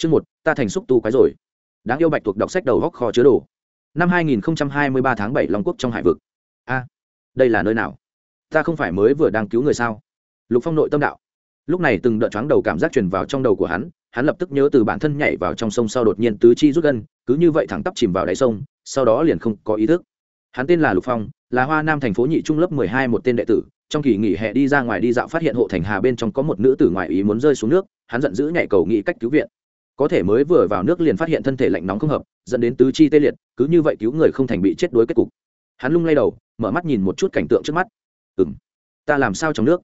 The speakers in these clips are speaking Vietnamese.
chương một, ta thành xúc tu quái rồi. Đáng yêu bạch thuộc đọc sách đầu góc kho chứa đồ. Năm 2023 tháng 7 long quốc trong hải vực. A, đây là nơi nào? Ta không phải mới vừa đang cứu người sao? Lục phong nội tâm đạo. Lúc này từng đợt choáng đầu cảm giác truyền vào trong đầu của hắn hắn lập tức nhớ từ bản thân nhảy vào trong sông sau đột nhiên tứ chi rút gân, cứ như vậy thẳng tắp chìm vào đáy sông, sau đó liền không có ý thức. Hắn tên là lục phong, là hoa nam thành phố nhị trung lớp mười hai một tên đệ tử. Trong kỳ nghỉ hè đi ra ngoài đi dạo phát hiện hộ thành hà bên trong có một nữ tử ngoài ý muốn rơi xuống nước, hắn giận dữ nhảy cầu nghĩ cách cứu viện có thể mới vừa vào nước liền phát hiện thân thể lạnh nóng không hợp, dẫn đến tứ chi tê liệt, cứ như vậy cứu người không thành bị chết đuối kết cục. Hắn lung lay đầu, mở mắt nhìn một chút cảnh tượng trước mắt. Ừ m ta làm sao trong nước?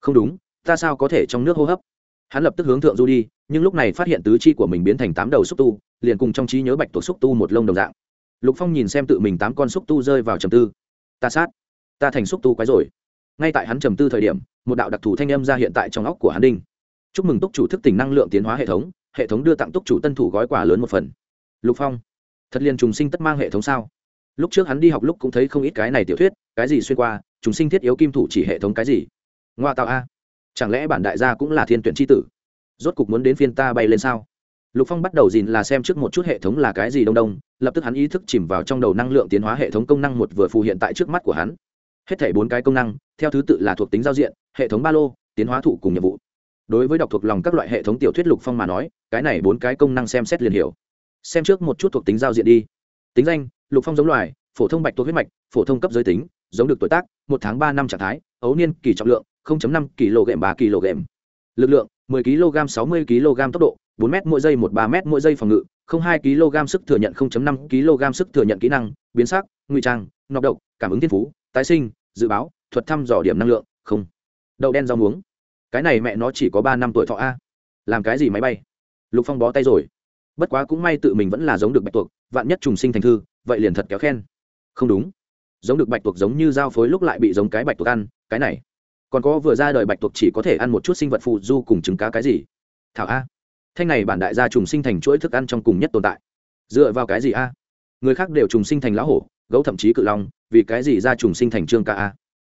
Không đúng, ta sao có thể trong nước hô hấp? Hắn lập tức hướng thượng du đi, nhưng lúc này phát hiện tứ chi của mình biến thành tám đầu xúc tu, liền cùng trong trí nhớ bạch tuộc xúc tu một lông đồng dạng. Lục phong nhìn xem tự mình tám con xúc tu rơi vào trầm tư. Ta sát, ta thành xúc tu quái rồi. Ngay tại hắn trầm tư thời điểm, một đạo đặc thù thanh âm ra hiện tại trong óc của hắn đinh. Chúc mừng túc chủ thức tỉnh năng lượng tiến hóa hệ thống hệ thống đưa tặng túc chủ tân thủ gói quà lớn một phần. Lục phong, thật liền trùng sinh tất mang hệ thống sao? Lúc trước hắn đi học lúc cũng thấy không ít cái này tiểu thuyết, cái gì xuyên qua, trùng sinh thiết yếu kim thủ chỉ hệ thống cái gì? Ngoa tạo a, chẳng lẽ bản đại gia cũng là thiên tuyển tri tử? Rốt cục muốn đến phiên ta bay lên sao? Lục phong bắt đầu dìn là xem trước một chút hệ thống là cái gì đông đông, lập tức hắn ý thức chìm vào trong đầu năng lượng tiến hóa hệ thống công năng một vừa phù hiện tại trước mắt của hắn. Hết thảy bốn cái công năng, theo thứ tự là thuộc tính giao diện, hệ thống ba lô, tiến hóa thụ cùng nhiệm vụ đối với đọc thuộc lòng các loại hệ thống tiểu thuyết lục phong mà nói, cái này bốn cái công năng xem xét liền hiểu. Xem trước một chút thuộc tính giao diện đi. Tính danh, lục phong giống loài, phổ thông bạch tuộc huyết mạch, phổ thông cấp giới tính, giống được tuổi tác, một tháng ba năm trạng thái, ấu niên kỳ trọng lượng 0.5 kg, ba kg. Lực lượng 10 kg 60 kg tốc độ 4 m mỗi giây 13 m mỗi giây phòng ngự 02 kg sức thừa nhận 0.5 kg sức thừa nhận kỹ năng, biến sắc, ngụy trang, nọc độc, cảm ứng thiên phú, tái sinh, dự báo, thuật thăm dò điểm năng lượng, không. Đậu đen rau muống cái này mẹ nó chỉ có ba năm tuổi thọ a. Làm cái gì máy bay? Lục phong bó tay rồi. Bất quá cũng may tự mình vẫn là giống được bạch tuộc, vạn nhất trùng sinh thành thư, vậy liền thật kéo khen. Không đúng. Giống được bạch tuộc giống như giao phối lúc lại bị giống cái bạch tuộc ăn, cái này. Còn có vừa ra đời bạch tuộc chỉ có thể ăn một chút sinh vật phụ du cùng trứng cá cái gì? Thảo a. Thanh này bản đại gia trùng sinh thành chuỗi thức ăn trong cùng nhất tồn tại. Dựa vào cái gì a? Người khác đều trùng sinh thành lão hổ, gấu thậm chí cự long, vì cái gì ra trùng sinh thành trương ca a?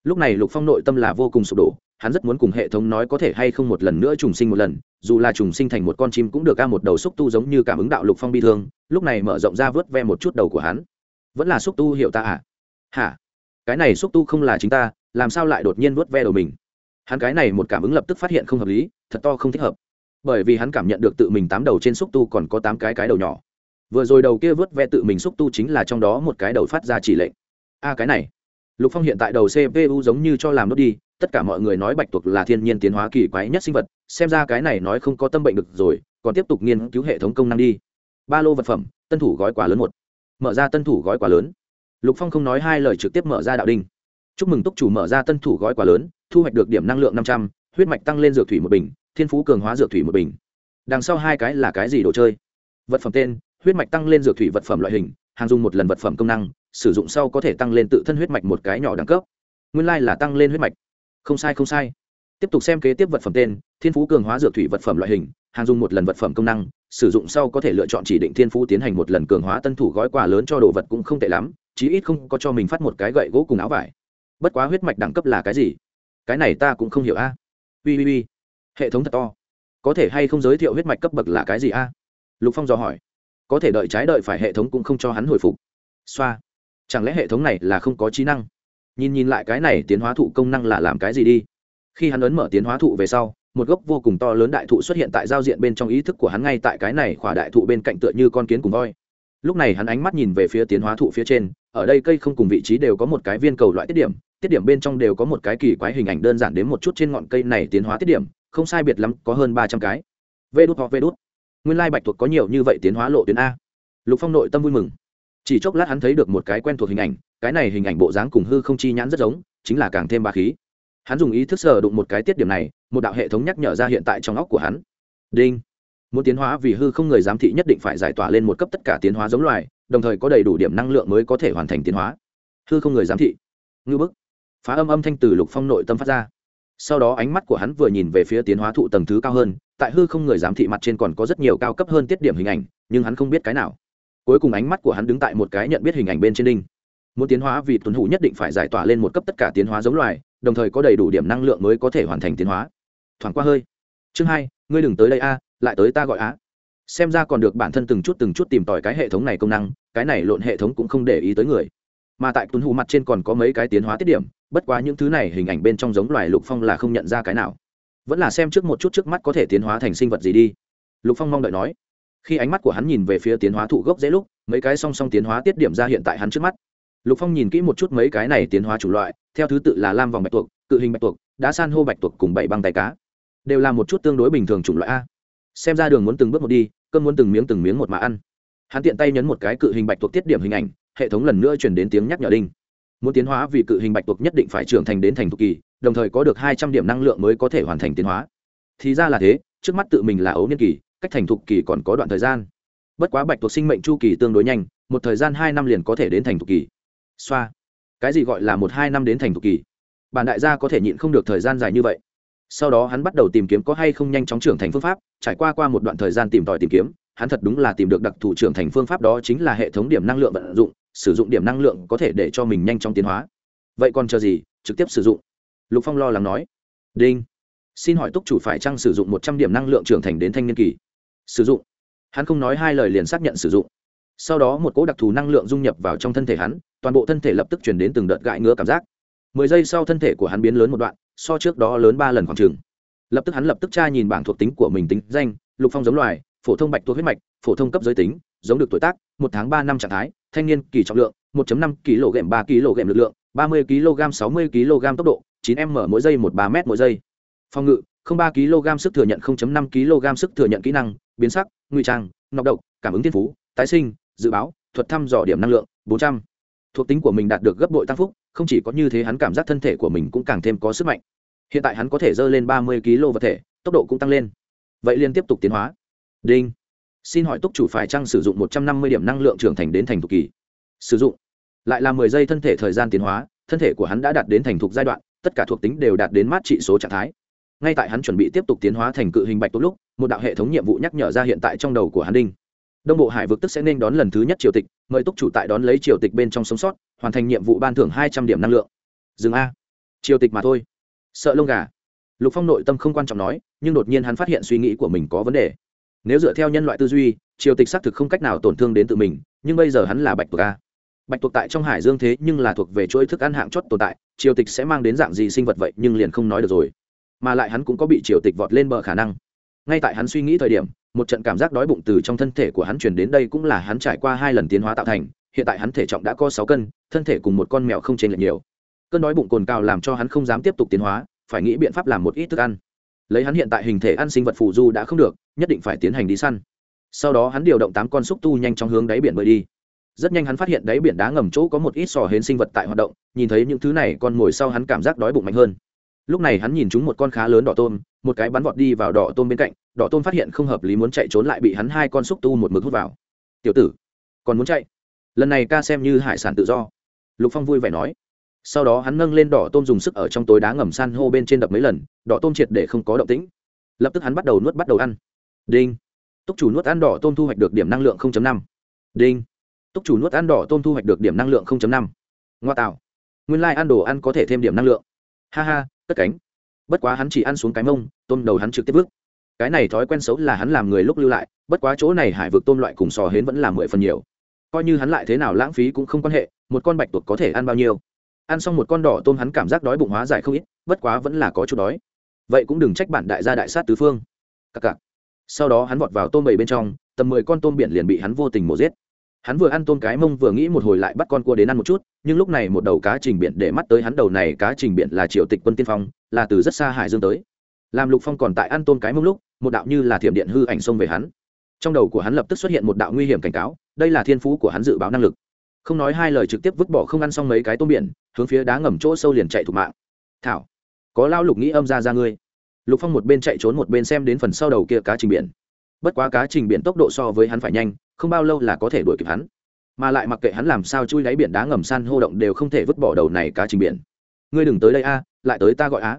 Lúc này lục phong nội tâm là vô cùng sụp đổ hắn rất muốn cùng hệ thống nói có thể hay không một lần nữa trùng sinh một lần, dù là trùng sinh thành một con chim cũng được ca một đầu xúc tu giống như cảm ứng đạo lục phong bi thương, lúc này mở rộng ra vớt ve một chút đầu của hắn. Vẫn là xúc tu hiệu ta à? Hả? Cái này xúc tu không là chính ta, làm sao lại đột nhiên vớt ve đầu mình? Hắn cái này một cảm ứng lập tức phát hiện không hợp lý, thật to không thích hợp. Bởi vì hắn cảm nhận được tự mình tám đầu trên xúc tu còn có tám cái cái đầu nhỏ. Vừa rồi đầu kia vớt ve tự mình xúc tu chính là trong đó một cái đầu phát ra chỉ lệnh. A, cái này. Lục phong hiện tại đầu cpu giống như cho làm nốt đi tất cả mọi người nói bạch tuộc là thiên nhiên tiến hóa kỳ quái nhất sinh vật, xem ra cái này nói không có tâm bệnh được rồi, còn tiếp tục nghiên cứu hệ thống công năng đi. Ba lô vật phẩm, tân thủ gói quà lớn một. Mở ra tân thủ gói quà lớn. Lục phong không nói hai lời trực tiếp mở ra đạo đinh. Chúc mừng túc chủ mở ra tân thủ gói quà lớn, thu hoạch được điểm năng lượng năm trăm, huyết mạch tăng lên dược thủy một bình, thiên phú cường hóa dược thủy một bình. Đằng sau hai cái là cái gì đồ chơi? Vật phẩm tên, huyết mạch tăng lên dược thủy vật phẩm loại hình, hàng dùng một lần vật phẩm công năng, sử dụng sau có thể tăng lên tự thân huyết mạch một cái nhỏ đẳng cấp. Nguyên lai、like、là tăng lên huyết mạch không sai không sai. Tiếp tục xem kế tiếp vật phẩm tên, thiên phú cường hóa dược thủy vật phẩm loại hình, hàng dùng một lần vật phẩm công năng, sử dụng sau có thể lựa chọn chỉ định thiên phú tiến hành một lần cường hóa tân thủ gói quà lớn cho đồ vật cũng không tệ lắm, chí ít không có cho mình phát một cái gậy gỗ cùng áo vải. Bất quá huyết mạch đẳng cấp là cái gì? Cái này ta cũng không hiểu a. Ui ui ui. Hệ thống thật to. Có thể hay không giới thiệu huyết mạch cấp bậc là cái gì a? Lục phong dò hỏi. Có thể đợi trái đợi phải hệ thống cũng không cho hắn hồi phục. Xoa. Chẳng lẽ hệ thống này là không có trí năng? Nhìn nhìn lại cái này tiến hóa thụ công năng là làm cái gì đi. Khi hắn ấn mở tiến hóa thụ về sau, một gốc vô cùng to lớn đại thụ xuất hiện tại giao diện bên trong ý thức của hắn ngay tại cái này khỏa đại thụ bên cạnh tựa như con kiến cùng voi. Lúc này hắn ánh mắt nhìn về phía tiến hóa thụ phía trên, ở đây cây không cùng vị trí đều có một cái viên cầu loại tiết điểm tiết điểm bên trong đều có một cái kỳ quái hình ảnh đơn giản đến một chút trên ngọn cây này tiến hóa tiết điểm, không sai biệt lắm, có hơn ba trăm cái. Vê đút hoặc vê đút. Nguyên lai bạch thuộc có nhiều như vậy tiến hóa lộ tuyến a. Lục phong nội tâm vui mừng chỉ chốc lát hắn thấy được một cái quen thuộc hình ảnh, cái này hình ảnh bộ dáng cùng hư không chi nhãn rất giống, chính là càng thêm ba khí. Hắn dùng ý thức sờ đụng một cái tiết điểm này, một đạo hệ thống nhắc nhở ra hiện tại trong óc của hắn. Đinh. Muốn tiến hóa vì hư không người giám thị nhất định phải giải tỏa lên một cấp tất cả tiến hóa giống loài, đồng thời có đầy đủ điểm năng lượng mới có thể hoàn thành tiến hóa. Hư không người giám thị. Ngư bức. Phá âm âm thanh từ lục phong nội tâm phát ra. Sau đó ánh mắt của hắn vừa nhìn về phía tiến hóa thụ tầng thứ cao hơn, tại hư không người giám thị mặt trên còn có rất nhiều cao cấp hơn tiết điểm hình ảnh, nhưng hắn không biết cái nào cuối cùng ánh mắt của hắn đứng tại một cái nhận biết hình ảnh bên trên đinh. Muốn tiến hóa vì tuần hủ nhất định phải giải tỏa lên một cấp tất cả tiến hóa giống loài, đồng thời có đầy đủ điểm năng lượng mới có thể hoàn thành tiến hóa. Thoảng qua hơi. Chương hai, ngươi đừng tới đây a, lại tới ta gọi á. Xem ra còn được bản thân từng chút từng chút tìm tòi cái hệ thống này công năng, cái này lộn hệ thống cũng không để ý tới người. Mà tại tuấn hủ mặt trên còn có mấy cái tiến hóa tiết điểm, bất quá những thứ này hình ảnh bên trong giống loài lục phong là không nhận ra cái nào. Vẫn là xem trước một chút trước mắt có thể tiến hóa thành sinh vật gì đi. Lục phong mong đợi nói khi ánh mắt của hắn nhìn về phía tiến hóa thụ gốc dễ lúc, mấy cái song song tiến hóa tiết điểm ra hiện tại hắn trước mắt. Lục phong nhìn kỹ một chút mấy cái này tiến hóa chủ loại, theo thứ tự là lam vòng bạch tuộc, cự hình bạch tuộc, đá san hô bạch tuộc cùng bảy băng tay cá. Đều là một chút tương đối bình thường chủng loại a. Xem ra đường muốn từng bước một đi, cơm muốn từng miếng từng miếng một mà ăn. Hắn tiện tay nhấn một cái cự hình bạch tuộc tiết điểm hình ảnh, hệ thống lần nữa chuyển đến tiếng nhắc nhở đinh. Muốn tiến hóa vì cự hình bạch tuộc nhất định phải trưởng thành đến thành thục kỳ, đồng thời có được hai trăm điểm năng lượng mới có thể hoàn thành tiến hóa. Thì ra là thế, trước mắt tự mình là ấu niên kỳ cách thành thục kỳ còn có đoạn thời gian. Bất quá bạch tuộc sinh mệnh chu kỳ tương đối nhanh, một thời gian hai năm liền có thể đến thành thục kỳ. Xoa. Cái gì gọi là một hai năm đến thành thục kỳ? Bản đại gia có thể nhịn không được thời gian dài như vậy. Sau đó hắn bắt đầu tìm kiếm có hay không nhanh chóng trưởng thành phương pháp, trải qua qua một đoạn thời gian tìm tòi tìm kiếm, hắn thật đúng là tìm được đặc thù trưởng thành phương pháp đó chính là hệ thống điểm năng lượng vận dụng, sử dụng điểm năng lượng có thể để cho mình nhanh chóng tiến hóa. Vậy còn chờ gì, trực tiếp sử dụng. Lục phong lo lắng nói. Đinh. Xin hỏi túc chủ phải chăng sử dụng một trăm điểm năng lượng trưởng thành đến thanh niên kỳ? Sử dụng. Hắn không nói hai lời liền xác nhận sử dụng. Sau đó một cỗ đặc thù năng lượng dung nhập vào trong thân thể hắn, toàn bộ thân thể lập tức chuyển đến từng đợt gãi ngứa cảm giác. Mười giây sau thân thể của hắn biến lớn một đoạn, so trước đó lớn ba lần khoảng trường lập tức hắn lập tức tra nhìn bảng thuộc tính của mình tính danh, lục phong giống loài, phổ thông bạch thuộc huyết mạch, phổ thông cấp giới tính, giống được tuổi tác, một tháng ba năm trạng thái, thanh niên kỳ trọng lượng 1.5 kg, ba kg lực lượng 30 kg 60 kg tốc độ 9 m mỗi giây một ba m mỗi giây. Phòng ngự, không ba kg sức thừa nhận 0.5 kg sức thừa nhận kỹ năng biến sắc nguy trang, nọc độc, cảm ứng thiên phú, tái sinh, dự báo, thuật thăm dò điểm năng lượng 400. thuộc tính của mình đạt được gấp bội tăng phúc, không chỉ có như thế hắn cảm giác thân thể của mình cũng càng thêm có sức mạnh. Hiện tại hắn có thể dơ lên 30 kg vật thể, tốc độ cũng tăng lên. Vậy liên tiếp tục tiến hóa. Đinh. Xin hỏi túc chủ phải chăng sử dụng 150 điểm năng lượng trưởng thành đến thành thục kỳ? Sử dụng. Lại là mười giây thân thể thời gian tiến hóa, thân thể của hắn đã đạt đến thành thục giai đoạn, tất cả thuộc tính đều đạt đến mát trị số trạng thái. Ngay tại hắn chuẩn bị tiếp tục tiến hóa thành cự hình bạch tốt lúc một đạo hệ thống nhiệm vụ nhắc nhở ra hiện tại trong đầu của hắn đinh. Đông bộ hải vực tức sẽ nên đón lần thứ nhất triều tịch, mời túc chủ tại đón lấy triều tịch bên trong sống sót, hoàn thành nhiệm vụ ban thưởng hai trăm điểm năng lượng. Dừng a. Triều tịch mà thôi. Sợ lông gà. Lục phong nội tâm không quan trọng nói, nhưng đột nhiên hắn phát hiện suy nghĩ của mình có vấn đề. Nếu dựa theo nhân loại tư duy, triều tịch xác thực không cách nào tổn thương đến tự mình, nhưng bây giờ hắn là bạch tuộc a. Bạch tuộc tại trong hải dương thế nhưng là thuộc về chuỗi thức ăn hạng chót tồn tại, triều tịch sẽ mang đến dạng gì sinh vật vậy nhưng liền không nói được rồi. Mà lại hắn cũng có bị triều tịch vọt lên bờ khả năng ngay tại hắn suy nghĩ thời điểm, một trận cảm giác đói bụng từ trong thân thể của hắn chuyển đến đây cũng là hắn trải qua hai lần tiến hóa tạo thành. Hiện tại hắn thể trọng đã có sáu cân, thân thể cùng một con mèo không chênh lệch nhiều. Cơn đói bụng cồn cao làm cho hắn không dám tiếp tục tiến hóa, phải nghĩ biện pháp làm một ít thức ăn. Lấy hắn hiện tại hình thể ăn sinh vật phù du đã không được, nhất định phải tiến hành đi săn. Sau đó hắn điều động tám con xúc tu nhanh chóng hướng đáy biển bơi đi. Rất nhanh hắn phát hiện đáy biển đá ngầm chỗ có một ít sò hến sinh vật tại hoạt động, nhìn thấy những thứ này con mồi sau hắn cảm giác đói bụng mạnh hơn lúc này hắn nhìn chúng một con khá lớn đỏ tôm, một cái bắn vọt đi vào đỏ tôm bên cạnh, đỏ tôm phát hiện không hợp lý muốn chạy trốn lại bị hắn hai con xúc tu một mực hút vào. Tiểu tử, còn muốn chạy? Lần này ca xem như hải sản tự do. Lục phong vui vẻ nói. Sau đó hắn nâng lên đỏ tôm dùng sức ở trong tối đá ngầm san hô bên trên đập mấy lần, đỏ tôm triệt để không có động tĩnh. Lập tức hắn bắt đầu nuốt bắt đầu ăn. Đinh. Túc chủ nuốt ăn đỏ tôm thu hoạch được điểm năng lượng 0.5. đinh. Túc chủ nuốt ăn đỏ tôm thu hoạch được điểm năng lượng 0.5. ngoa tạo. Nguyên lai ăn đồ ăn có thể thêm điểm năng lượng. Ha ha cất cánh. Bất quá hắn chỉ ăn xuống cái mông, tôm đầu hắn trực tiếp vứt. Cái này thói quen xấu là hắn làm người lúc lưu lại, bất quá chỗ này hải vực tôm loại cùng sò hến vẫn là mười phần nhiều. Coi như hắn lại thế nào lãng phí cũng không quan hệ, một con bạch tuộc có thể ăn bao nhiêu. Ăn xong một con đỏ tôm hắn cảm giác đói bụng hóa dài không ít, bất quá vẫn là có chút đói. Vậy cũng đừng trách bản đại gia đại sát tứ phương. Cặc cặc. Sau đó hắn vọt vào tôm bầy bên trong, tầm mười con tôm biển liền bị hắn vô tình mổ giết hắn vừa ăn tôm cái mông vừa nghĩ một hồi lại bắt con cua đến ăn một chút, nhưng lúc này một đầu cá trình biển để mắt tới hắn đầu này cá trình biển là triệu tịch quân tiên phong, là từ rất xa hải dương tới. Làm lục phong còn tại ăn tôm cái mông lúc, một đạo như là thiểm điện hư ảnh xông về hắn. Trong đầu của hắn lập tức xuất hiện một đạo nguy hiểm cảnh cáo, đây là thiên phú của hắn dự báo năng lực. Không nói hai lời trực tiếp vứt bỏ không ăn xong mấy cái tôm biển, hướng phía đá ngầm chỗ sâu liền chạy thủ mạng. Thảo, có lao lục nghĩ âm ra ra ngươi. Lục phong một bên chạy trốn một bên xem đến phần sau đầu kia cá trình biển bất quá cá trình biển tốc độ so với hắn phải nhanh, không bao lâu là có thể đuổi kịp hắn. Mà lại mặc kệ hắn làm sao chui đáy biển đá ngầm san hô động đều không thể vứt bỏ đầu này cá trình biển. Ngươi đừng tới đây a, lại tới ta gọi á.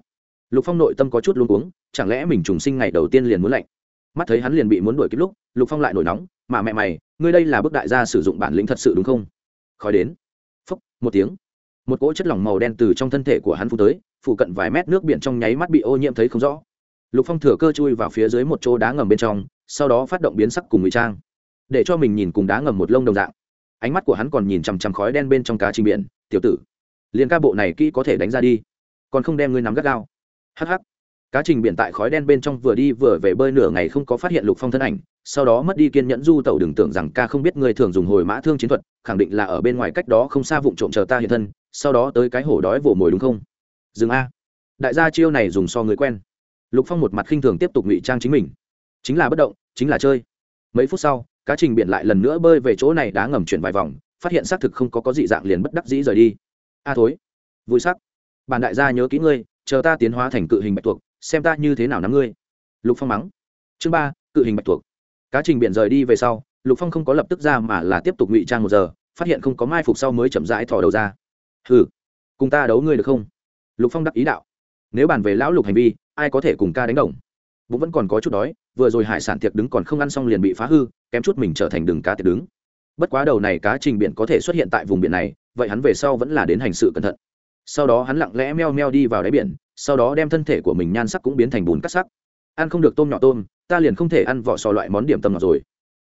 Lục phong nội tâm có chút luôn uống chẳng lẽ mình trùng sinh ngày đầu tiên liền muốn lạnh? Mắt thấy hắn liền bị muốn đuổi kịp lúc, lục phong lại nổi nóng, mà mẹ mày, ngươi đây là bức đại gia sử dụng bản lĩnh thật sự đúng không? Khói đến. Phúc một tiếng. Một cỗ chất lỏng màu đen từ trong thân thể của hắn phun tới phụ cận vài mét nước biển trong nháy mắt bị ô nhiễm thấy không rõ. Lục phong thừa cơ chui vào phía dưới một chỗ đá ngầm bên trong sau đó phát động biến sắc cùng ngụy trang, để cho mình nhìn cùng đá ngầm một lông đồng dạng. Ánh mắt của hắn còn nhìn chằm chằm khói đen bên trong cá trình biển. Tiểu tử, liền ca bộ này kỹ có thể đánh ra đi, còn không đem ngươi nắm gắt gao. Hh cá trình biển tại khói đen bên trong vừa đi vừa về bơi nửa ngày không có phát hiện lục phong thân ảnh, sau đó mất đi kiên nhẫn du tẩu đừng tưởng rằng ca không biết người thường dùng hồi mã thương chiến thuật, khẳng định là ở bên ngoài cách đó không xa vụng trộm chờ ta hiện thân, sau đó tới cái hổ đói vỗ mồi đúng không? Dừng a. Đại gia chiêu này dùng so người quen. Lục phong một mặt khinh thường tiếp tục ngụy trang chính mình chính là bất động, chính là chơi. Mấy phút sau, cá trình biển lại lần nữa bơi về chỗ này đá ngầm chuyển vài vòng, phát hiện xác thực không có có dị dạng liền bất đắc dĩ rời đi. A thối. Vui sắc. Bản đại gia nhớ kỹ ngươi, chờ ta tiến hóa thành cự hình bạch tuộc, xem ta như thế nào nắm ngươi. Lục phong mắng. Chương ba, cự hình bạch tuộc. Cá trình biển rời đi về sau, lục phong không có lập tức ra mà là tiếp tục ngụy trang một giờ, phát hiện không có mai phục sau mới chậm rãi thò đầu ra. Hừ, cùng ta đấu ngươi được không? Lục phong đắc ý đạo. Nếu bàn về lão lục hành vi, ai có thể cùng ca đánh đồng? Bụng vẫn còn có chút đói, vừa rồi hải sản tiệc đứng còn không ăn xong liền bị phá hư, kém chút mình trở thành đường cá tiệc đứng. Bất quá đầu này cá trình biển có thể xuất hiện tại vùng biển này, vậy hắn về sau vẫn là đến hành sự cẩn thận. Sau đó hắn lặng lẽ meo meo đi vào đáy biển, sau đó đem thân thể của mình nhan sắc cũng biến thành bùn cắt sắc. Ăn không được tôm nhỏ tôm, ta liền không thể ăn vỏ sò loại món điểm tâm ngọt rồi.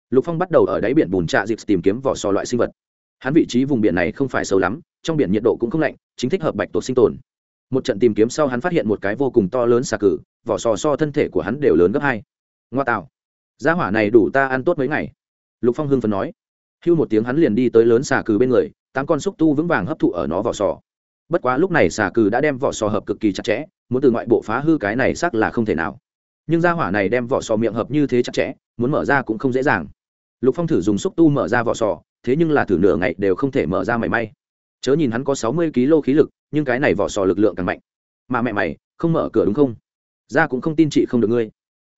Lục phong bắt đầu ở đáy biển bùn trạ dịp tìm kiếm vỏ sò loại sinh vật. Hắn vị trí vùng biển này không phải sâu lắm, trong biển nhiệt độ cũng không lạnh, chính thích hợp bạch tuộc sinh tồn một trận tìm kiếm sau hắn phát hiện một cái vô cùng to lớn xà cử, vỏ sò so thân thể của hắn đều lớn gấp hai. Ngoa tạo. Gia hỏa này đủ ta ăn tốt mấy ngày. Lục phong hưng phần nói. Hưu một tiếng hắn liền đi tới lớn xà cừ bên người, tám con xúc tu vững vàng hấp thụ ở nó vỏ sò. Bất quá lúc này xà cừ đã đem vỏ sò hợp cực kỳ chặt chẽ, muốn từ ngoại bộ phá hư cái này xác là không thể nào. Nhưng gia hỏa này đem vỏ sò miệng hợp như thế chặt chẽ, muốn mở ra cũng không dễ dàng. Lục phong thử dùng xúc tu mở ra vỏ sò, thế nhưng là thử nửa ngày đều không thể mở ra mảy may chớ nhìn hắn có sáu mươi kg khí lực, nhưng cái này vỏ sò lực lượng càng mạnh. Mà mẹ mày, không mở cửa đúng không? Ra cũng không tin chị không được ngươi.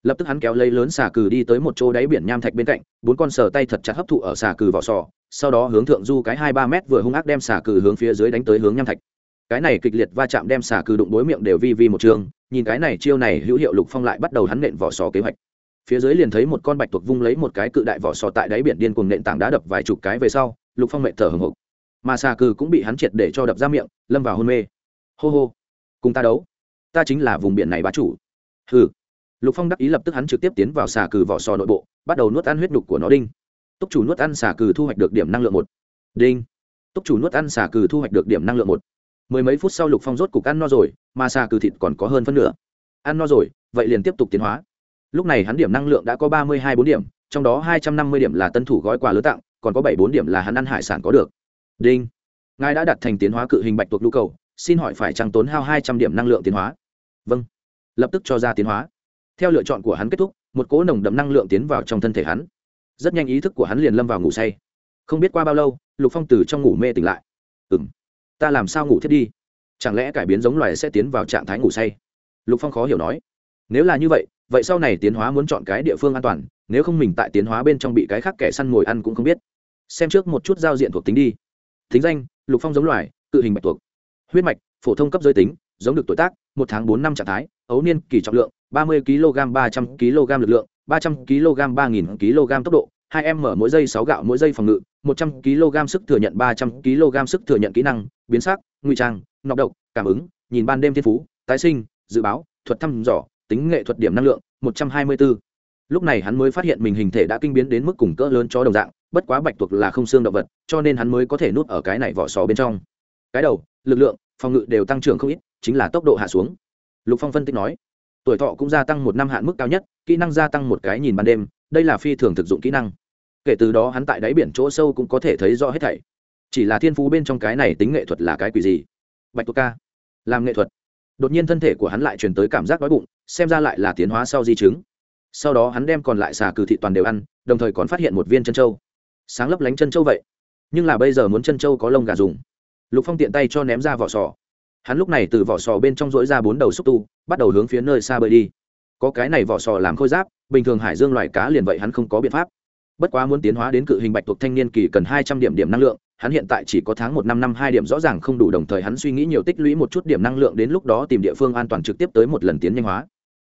Lập tức hắn kéo lấy lớn xà cừ đi tới một chỗ đáy biển nham thạch bên cạnh, bốn con sờ tay thật chặt hấp thụ ở xà cừ vỏ sò, sau đó hướng thượng du cái hai ba mét vừa hung ác đem xà cừ hướng phía dưới đánh tới hướng nham thạch. Cái này kịch liệt va chạm đem xà cừ đụng đối miệng đều vi vi một trường, nhìn cái này chiêu này hữu hiệu lục phong lại bắt đầu hắn nện vỏ sò kế hoạch. Phía dưới liền thấy một con bạch tuộc vung lấy một cái cự đại vỏ sò tại đáy biển điên cùng nện tảng đá đập vài chục cái về sau, lục phong mệnh thở hồng hộc mà xà cừ cũng bị hắn triệt để cho đập ra miệng, lâm vào hôn mê. Hô hô, cùng ta đấu, ta chính là vùng biển này bá chủ. Hừ. Lục phong đắc ý lập tức hắn trực tiếp tiến vào xà cừ vỏ sò nội bộ, bắt đầu nuốt ăn huyết đục của nó đinh. Túc chủ nuốt ăn xà cừ thu hoạch được điểm năng lượng một. Đinh. Túc chủ nuốt ăn xà cừ thu hoạch được điểm năng lượng một. Mười mấy phút sau lục phong rốt cục ăn no rồi, mà xà cừ thịt còn có hơn phân nửa. Ăn no rồi, vậy liền tiếp tục tiến hóa. Lúc này hắn điểm năng lượng đã có ba mươi hai bốn điểm, trong đó hai trăm năm mươi điểm là tân thủ gói quà lứa tặng, còn có bảy bốn điểm là hắn ăn hải sản có được đinh. Ngài đã đặt thành tiến hóa cự hình bạch tuộc nhu cầu, xin hỏi phải trăng tốn hao hai trăm điểm năng lượng tiến hóa? Vâng. Lập tức cho ra tiến hóa. Theo lựa chọn của hắn kết thúc, một cỗ nồng đậm năng lượng tiến vào trong thân thể hắn. Rất nhanh ý thức của hắn liền lâm vào ngủ say. Không biết qua bao lâu, lục phong từ trong ngủ mê tỉnh lại. Ừ m ta làm sao ngủ thiết đi? Chẳng lẽ cải biến giống loài sẽ tiến vào trạng thái ngủ say? Lục phong khó hiểu nói. Nếu là như vậy vậy sau này tiến hóa muốn chọn cái địa phương an toàn, nếu không mình tại tiến hóa bên trong bị cái khác kẻ săn mồi ăn cũng không biết. Xem trước một chút giao diện thuộc tính đi thính danh lục phong giống loài cự hình bạch tuộc, huyết mạch phổ thông cấp giới tính giống được tuổi tác một tháng bốn năm trạng thái ấu niên kỳ trọng lượng ba mươi kg ba trăm kg lực lượng ba trăm kg ba nghìn kg tốc độ hai m mỗi giây sáu gạo mỗi giây phòng ngự một trăm kg sức thừa nhận ba trăm kg sức thừa nhận kỹ năng biến sắc nguy trang nọc độc cảm ứng nhìn ban đêm thiên phú tái sinh dự báo thuật thăm dò tính nghệ thuật điểm năng lượng một trăm hai mươi bốn lúc này hắn mới phát hiện mình hình thể đã kinh biến đến mức cùng cỡ lớn cho đồng dạng bất quá bạch tuộc là không xương động vật, cho nên hắn mới có thể nuốt ở cái này vỏ sò bên trong. Cái đầu, lực lượng, phòng ngự đều tăng trưởng không ít, chính là tốc độ hạ xuống. Lục phong phân tích nói, tuổi thọ cũng gia tăng một năm hạn mức cao nhất, kỹ năng gia tăng một cái nhìn ban đêm, đây là phi thường thực dụng kỹ năng. Kể từ đó hắn tại đáy biển chỗ sâu cũng có thể thấy rõ hết thảy. Chỉ là thiên phú bên trong cái này tính nghệ thuật là cái quỷ gì? Bạch tuộc ca, làm nghệ thuật. Đột nhiên thân thể của hắn lại truyền tới cảm giác đói bụng, xem ra lại là tiến hóa sau di chứng. Sau đó hắn đem còn lại xà cừ thị toàn đều ăn, đồng thời còn phát hiện một viên chân trâu sáng lấp lánh chân châu vậy. Nhưng là bây giờ muốn chân châu có lông gà dùng. Lục phong tiện tay cho ném ra vỏ sò. Hắn lúc này từ vỏ sò bên trong rỗi ra bốn đầu xúc tu, bắt đầu hướng phía nơi xa bơi đi. Có cái này vỏ sò làm khôi giáp, bình thường hải dương loài cá liền vậy hắn không có biện pháp. Bất quá muốn tiến hóa đến cự hình bạch tuộc thanh niên kỳ cần hai trăm điểm điểm năng lượng, hắn hiện tại chỉ có tháng một năm năm hai điểm rõ ràng không đủ đồng thời hắn suy nghĩ nhiều tích lũy một chút điểm năng lượng đến lúc đó tìm địa phương an toàn trực tiếp tới một lần tiến nhanh hóa.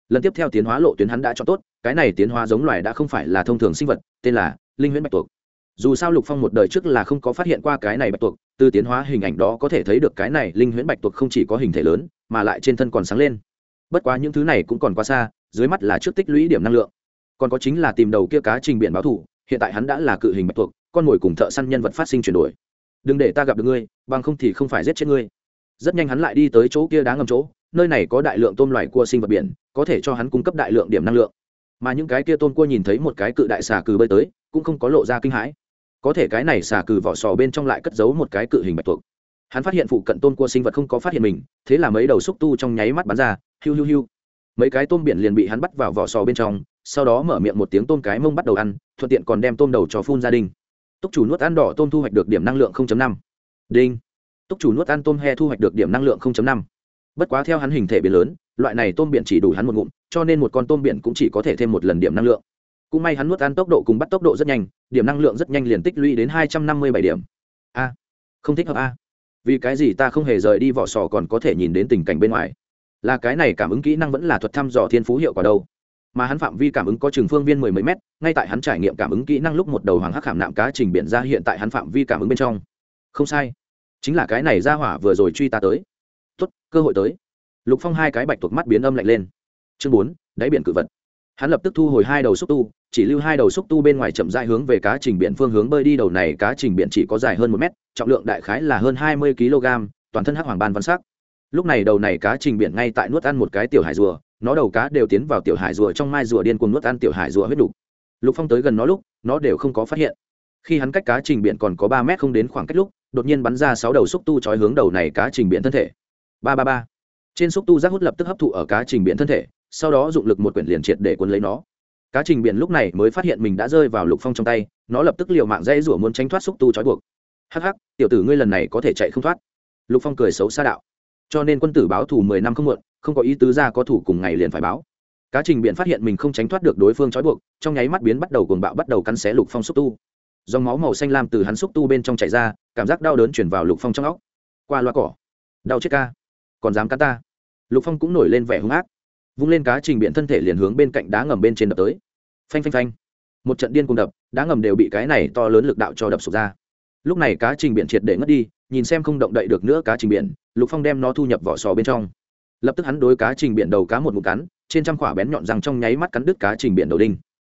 Lần tiếp theo tiến hóa lộ tuyến hắn đã cho tốt, cái này tiến hóa giống loài đã không phải là thông thường sinh vật, tên là linh huyễn bạch tuộc dù sao lục phong một đời trước là không có phát hiện qua cái này bạch tuộc, từ tiến hóa hình ảnh đó có thể thấy được cái này linh huyễn bạch tuộc không chỉ có hình thể lớn, mà lại trên thân còn sáng lên. Bất quá những thứ này cũng còn quá xa, dưới mắt là trước tích lũy điểm năng lượng. Còn có chính là tìm đầu kia cá trình biển báo thủ, hiện tại hắn đã là cự hình bạch tuộc, con mồi cùng thợ săn nhân vật phát sinh chuyển đổi. Đừng để ta gặp được ngươi, bằng không thì không phải giết chết ngươi. Rất nhanh hắn lại đi tới chỗ kia đá ngầm chỗ, nơi này có đại lượng tôm loài cua sinh vật biển, có thể cho hắn cung cấp đại lượng điểm năng lượng. Mà những cái kia tôm cua nhìn thấy một cái cự đại xà cừ bơi tới, cũng không có lộ ra kinh hãi có thể cái này xà cừ vỏ sò bên trong lại cất giấu một cái cự hình bạch tuộc. Hắn phát hiện phụ cận tôn cua sinh vật không có phát hiện mình, thế là mấy đầu xúc tu trong nháy mắt bắn ra, hiu hiu hiu. Mấy cái tôm biển liền bị hắn bắt vào vỏ sò bên trong, sau đó mở miệng một tiếng tôm cái mông bắt đầu ăn, thuận tiện còn đem tôm đầu cho phun gia đình túc chủ nuốt ăn đỏ tôm thu hoạch được điểm năng lượng 0.5. đinh. Túc chủ nuốt ăn tôm he thu hoạch được điểm năng lượng 0.5. bất quá theo hắn hình thể biển lớn, loại này tôm biển chỉ đủ hắn một ngụm, cho nên một con tôm biển cũng chỉ có thể thêm một lần điểm năng lượng cũng may hắn nuốt ăn tốc độ cùng bắt tốc độ rất nhanh, điểm năng lượng rất nhanh liền tích lũy đến hai trăm năm mươi bảy điểm. A, không thích hợp a. Vì cái gì ta không hề rời đi vỏ sò còn có thể nhìn đến tình cảnh bên ngoài? Là cái này cảm ứng kỹ năng vẫn là thuật thăm dò thiên phú hiệu quả đâu? Mà hắn phạm vi cảm ứng có trường phương viên mười mấy mét, ngay tại hắn trải nghiệm cảm ứng kỹ năng lúc một đầu hoàng hắc khảm nạm cá trình biển ra hiện tại hắn phạm vi cảm ứng bên trong. Không sai. Chính là cái này ra hỏa vừa rồi truy ta tới. Tốt, cơ hội tới. Lục phong hai cái bạch tuộc mắt biến âm lạnh lên. Chương bốn, đáy biển cự vật hắn lập tức thu hồi hai đầu xúc tu, chỉ lưu hai đầu xúc tu bên ngoài chậm dại hướng về cá trình biển phương hướng bơi đi. Đầu này cá trình biển chỉ có dài hơn một mét, trọng lượng đại khái là hơn hai mươi kg, toàn thân hắc hoàng ban văn sắc. Lúc này đầu này cá trình biển ngay tại nuốt ăn một cái tiểu hải rùa, nó đầu cá đều tiến vào tiểu hải rùa trong mai rùa điên cuồng nuốt ăn tiểu hải rùa huyết đục lục phong tới gần nó lúc, nó đều không có phát hiện. Khi hắn cách cá trình biển còn có ba mét không đến khoảng cách lúc, đột nhiên bắn ra sáu đầu xúc tu trói hướng đầu này cá trình biển thân thể. Ba ba ba. Trên xúc tu rác hút lập tức hấp thụ ở cá trình biển thân thể sau đó dụng lực một quyển liền triệt để cuốn lấy nó. Cá trình biển lúc này mới phát hiện mình đã rơi vào lục phong trong tay, nó lập tức liều mạng dây rủa muốn tránh thoát xúc tu trói buộc. Hắc hắc, tiểu tử ngươi lần này có thể chạy không thoát. Lục phong cười xấu xa đạo. Cho nên quân tử báo thù mười năm không muộn, không có ý tứ ra có thủ cùng ngày liền phải báo. Cá trình biển phát hiện mình không tránh thoát được đối phương trói buộc, trong nháy mắt biến bắt đầu cuồng bạo bắt đầu cắn xé lục phong xúc tu. Dòng máu màu xanh lam từ hắn xúc tu bên trong chảy ra, cảm giác đau đớn chuyển vào lục phong trong óc. Qua loa cỏ. Đau chết ca. Còn dám cắn ta. Lục phong cũng nổi lên vẻ hung ác vung lên cá trình biện thân thể liền hướng bên cạnh đá ngầm bên trên đập tới. Phanh phanh phanh. Một trận điên cùng đập, đá ngầm đều bị cái này to lớn lực đạo cho đập sụp ra. Lúc này cá trình biện triệt để ngất đi, nhìn xem không động đậy được nữa cá trình biển, lục phong đem nó thu nhập vỏ sò bên trong. Lập tức hắn đối cá trình biển đầu cá một ngụm cắn, trên trăm quả bén nhọn răng trong nháy mắt cắn đứt cá trình biển đầu đinh.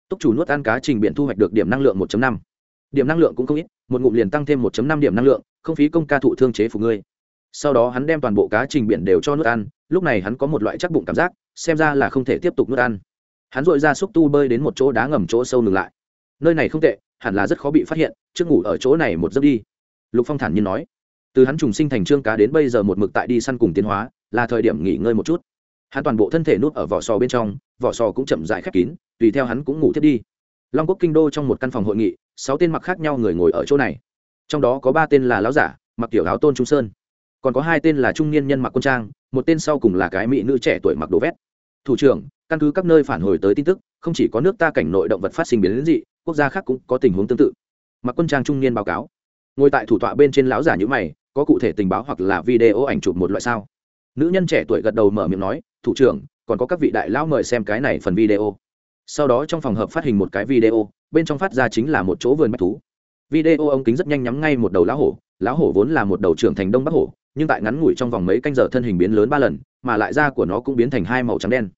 Túc chủ nuốt ăn cá trình biển thu hoạch được điểm năng lượng 1 năm. Điểm năng lượng cũng không ít, một ngụm liền tăng thêm 1 năm điểm năng lượng, không phí công ca thụ thương chế phục ngươi. Sau đó hắn đem toàn bộ cá trình biển đều cho nuốt ăn lúc này hắn có một loại chắc bụng cảm giác, xem ra là không thể tiếp tục nuốt ăn. Hắn dội ra xúc tu bơi đến một chỗ đá ngầm chỗ sâu ngừng lại. Nơi này không tệ, hẳn là rất khó bị phát hiện, trước ngủ ở chỗ này một giấc đi. Lục phong thản nhiên nói. Từ hắn trùng sinh thành trương cá đến bây giờ một mực tại đi săn cùng tiến hóa, là thời điểm nghỉ ngơi một chút. Hắn toàn bộ thân thể nút ở vỏ sò bên trong, vỏ sò cũng chậm dại khép kín, tùy theo hắn cũng ngủ thiết đi. Long quốc kinh đô trong một căn phòng hội nghị, sáu tên mặc khác nhau người ngồi ở chỗ này. Trong đó có ba tên là lão giả, mặc tiểu áo tôn trung sơn còn có hai tên là trung niên nhân mặc quân trang, một tên sau cùng là cái mỹ nữ trẻ tuổi mặc đồ vét. Thủ trưởng, căn cứ các nơi phản hồi tới tin tức, không chỉ có nước ta cảnh nội động vật phát sinh biến đến dị, quốc gia khác cũng có tình huống tương tự. Mặc quân trang trung niên báo cáo. Ngồi tại thủ tọa bên trên lão giả nhữ mày, có cụ thể tình báo hoặc là video ảnh chụp một loại sao? Nữ nhân trẻ tuổi gật đầu mở miệng nói, thủ trưởng, còn có các vị đại lão mời xem cái này phần video. Sau đó trong phòng hợp phát hình một cái video, bên trong phát ra chính là một chỗ vườn bách thú. Video ống kính rất nhanh nhắm ngay một đầu lão hổ lão hổ vốn là một đầu trưởng thành đông bắc hổ nhưng tại ngắn ngủi trong vòng mấy canh giờ thân hình biến lớn ba lần, mà lại da của nó cũng biến thành hai màu trắng đen.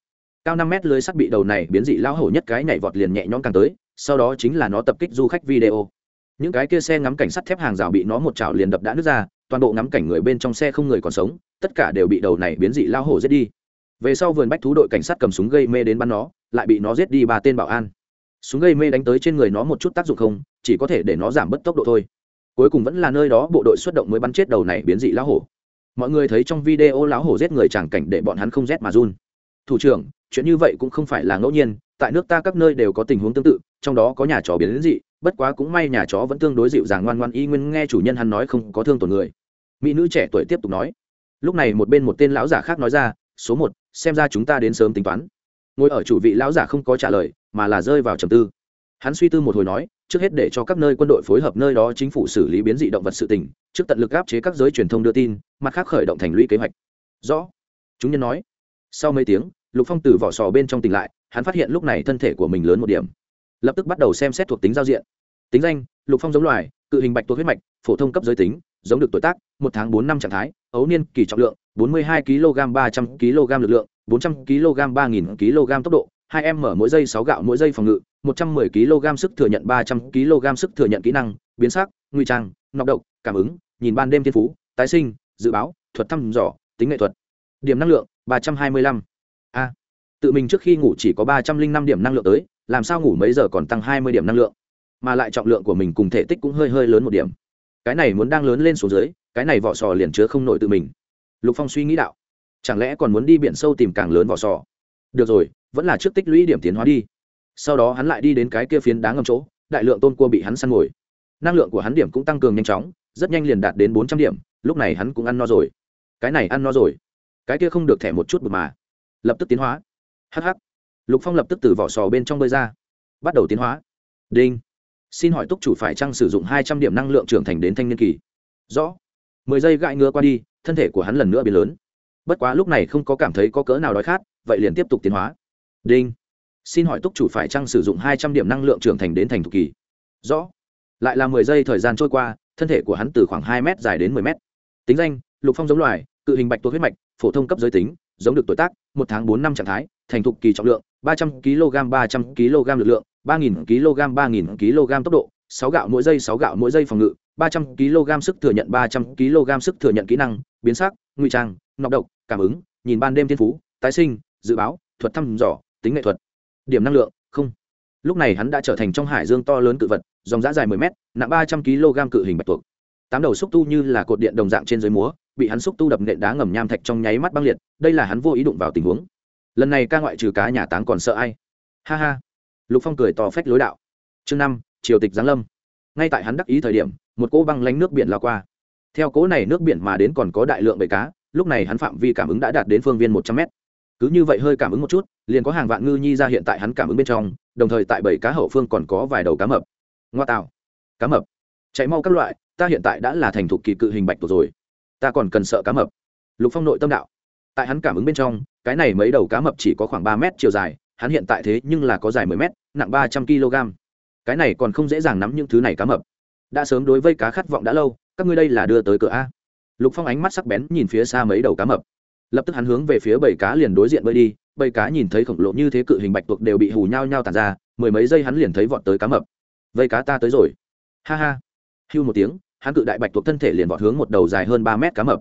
Cao năm mét lưới sắt bị đầu này biến dị lão hổ nhất cái nhảy vọt liền nhẹ nhõm càng tới, sau đó chính là nó tập kích du khách video. Những cái kia xe ngắm cảnh sắt thép hàng rào bị nó một chảo liền đập đã nứt ra, toàn bộ ngắm cảnh người bên trong xe không người còn sống, tất cả đều bị đầu này biến dị lao hổ giết đi. Về sau vườn bách thú đội cảnh sát cầm súng gây mê đến bắn nó, lại bị nó giết đi ba tên bảo an. Súng gây mê đánh tới trên người nó một chút tác dụng không, chỉ có thể để nó giảm bớt tốc độ thôi cuối cùng vẫn là nơi đó bộ đội xuất động mới bắn chết đầu này biến dị lão hổ. Mọi người thấy trong video lão hổ giết người chẳng cảnh để bọn hắn không rét mà run. Thủ trưởng, chuyện như vậy cũng không phải là ngẫu nhiên, tại nước ta các nơi đều có tình huống tương tự, trong đó có nhà chó biến dị, bất quá cũng may nhà chó vẫn tương đối dịu dàng ngoan ngoan y nguyên nghe chủ nhân hắn nói không có thương tổn người. Mỹ nữ trẻ tuổi tiếp tục nói. Lúc này một bên một tên lão giả khác nói ra, số một, xem ra chúng ta đến sớm tính toán. Ngồi ở chủ vị lão giả không có trả lời, mà là rơi vào trầm tư. Hắn suy tư một hồi nói trước hết để cho các nơi quân đội phối hợp nơi đó chính phủ xử lý biến dị động vật sự tình, trước tận lực áp chế các giới truyền thông đưa tin, mặt khác khởi động thành lũy kế hoạch. Rõ. Chúng nhân nói. Sau mấy tiếng, lục phong từ vỏ sò bên trong tỉnh lại, hắn phát hiện lúc này thân thể của mình lớn một điểm. Lập tức bắt đầu xem xét thuộc tính giao diện. Tính danh, lục phong giống loài, cự hình bạch tuộc huyết mạch, phổ thông cấp giới tính, giống được tuổi tác, một tháng bốn năm trạng thái, ấu niên kỳ trọng lượng, bốn mươi hai kg ba trăm kg lực lượng, bốn trăm kg ba nghìn kg tốc độ hai em mở mỗi giây sáu gạo mỗi giây phòng ngự, một trăm mười kg sức thừa nhận, ba trăm kg sức thừa nhận kỹ năng, biến sắc, nguy trang, nọc độc, cảm ứng, nhìn ban đêm thiên phú, tái sinh, dự báo, thuật thăm dò, tính nghệ thuật. Điểm năng lượng, ba trăm hai mươi lăm. A. Tự mình trước khi ngủ chỉ có ba trăm linh năm điểm năng lượng tới, làm sao ngủ mấy giờ còn tăng hai mươi điểm năng lượng? Mà lại trọng lượng của mình cùng thể tích cũng hơi hơi lớn một điểm. Cái này muốn đang lớn lên xuống dưới, cái này vỏ sò liền chứa không nổi tự mình. Lục phong suy nghĩ đạo, chẳng lẽ còn muốn đi biển sâu tìm càng lớn vỏ sò? Được rồi vẫn là trước tích lũy điểm tiến hóa đi. Sau đó hắn lại đi đến cái kia phiến đá ngầm chỗ, đại lượng tôn cua bị hắn săn ngồi năng lượng của hắn điểm cũng tăng cường nhanh chóng, rất nhanh liền đạt đến bốn trăm điểm, lúc này hắn cũng ăn no rồi. Cái này ăn no rồi. Cái kia không được thẻ một chút bực mà. Lập tức tiến hóa. Hh lục phong lập tức từ vỏ sò bên trong bơi ra. Bắt đầu tiến hóa. Đinh. Xin hỏi túc chủ phải chăng sử dụng hai trăm điểm năng lượng trưởng thành đến thanh niên kỳ? Rõ. Mười giây gãi ngứa qua đi, thân thể của hắn lần nữa biến lớn. Bất quá lúc này không có cảm thấy có cỡ nào đói khát, vậy liền tiếp tục tiến hóa đinh. Xin hỏi túc chủ phải chăng sử dụng hai trăm điểm năng lượng trưởng thành đến thành thục kỳ? Rõ. Lại là mười giây thời gian trôi qua, thân thể của hắn từ khoảng hai m dài đến mười m tính danh, lục phong giống loài, cự hình bạch tuộc huyết mạch, phổ thông cấp giới tính, giống được tuổi tác, một tháng bốn năm trạng thái, thành thục kỳ trọng lượng, ba trăm kg, ba trăm kg lực lượng, ba nghìn kg, ba nghìn kg tốc độ, sáu gạo mỗi giây, sáu gạo mỗi giây phòng ngự, ba trăm kg sức thừa nhận, ba trăm kg sức thừa nhận kỹ năng, biến sắc nguy trang, nọc độc, cảm ứng, nhìn ban đêm thiên phú, tái sinh, dự báo, thuật thăm dò tính nghệ thuật. Điểm năng lượng, không. Lúc này hắn đã trở thành trong hải dương to lớn cự vật, dòng giã dài mười mét, nặng ba trăm kg cự hình bạch tuộc. Tám đầu xúc tu như là cột điện đồng dạng trên dưới múa, bị hắn xúc tu đập nện đá ngầm nham thạch trong nháy mắt băng liệt, đây là hắn vô ý đụng vào tình huống. Lần này ca ngoại trừ cá nhà táng còn sợ ai? Ha ha. Lục phong cười to phách lối đạo. Chương năm, triều tịch giáng lâm. Ngay tại hắn đắc ý thời điểm, một cỗ băng lánh nước biển lao qua. Theo cỗ này nước biển mà đến còn có đại lượng bầy cá, lúc này hắn phạm vi cảm ứng đã đạt đến phương viên một trăm mét cứ như vậy hơi cảm ứng một chút, liền có hàng vạn ngư nhi ra hiện tại hắn cảm ứng bên trong, đồng thời tại bảy cá hậu phương còn có vài đầu cá mập. Ngoa tạo. Cá mập. Chạy mau các loại, ta hiện tại đã là thành thục kỳ cự hình bạch tuộc rồi. Ta còn cần sợ cá mập. Lục phong nội tâm đạo. Tại hắn cảm ứng bên trong, cái này mấy đầu cá mập chỉ có khoảng ba mét chiều dài, hắn hiện tại thế nhưng là có dài mười mét, nặng ba trăm kg cái này còn không dễ dàng nắm những thứ này cá mập. Đã sớm đối với cá khát vọng đã lâu, các ngươi đây là đưa tới cửa a. Lục phong ánh mắt sắc bén nhìn phía xa mấy đầu cá mập lập tức hắn hướng về phía bầy cá liền đối diện bơi đi bầy cá nhìn thấy khổng lồ như thế cự hình bạch tuộc đều bị hù nhau nhau tàn ra, mười mấy giây hắn liền thấy vọt tới cá mập. Vây cá ta tới rồi. Ha ha. Hưu một tiếng, hắn cự đại bạch tuộc thân thể liền vọt hướng một đầu dài hơn ba mét cá mập.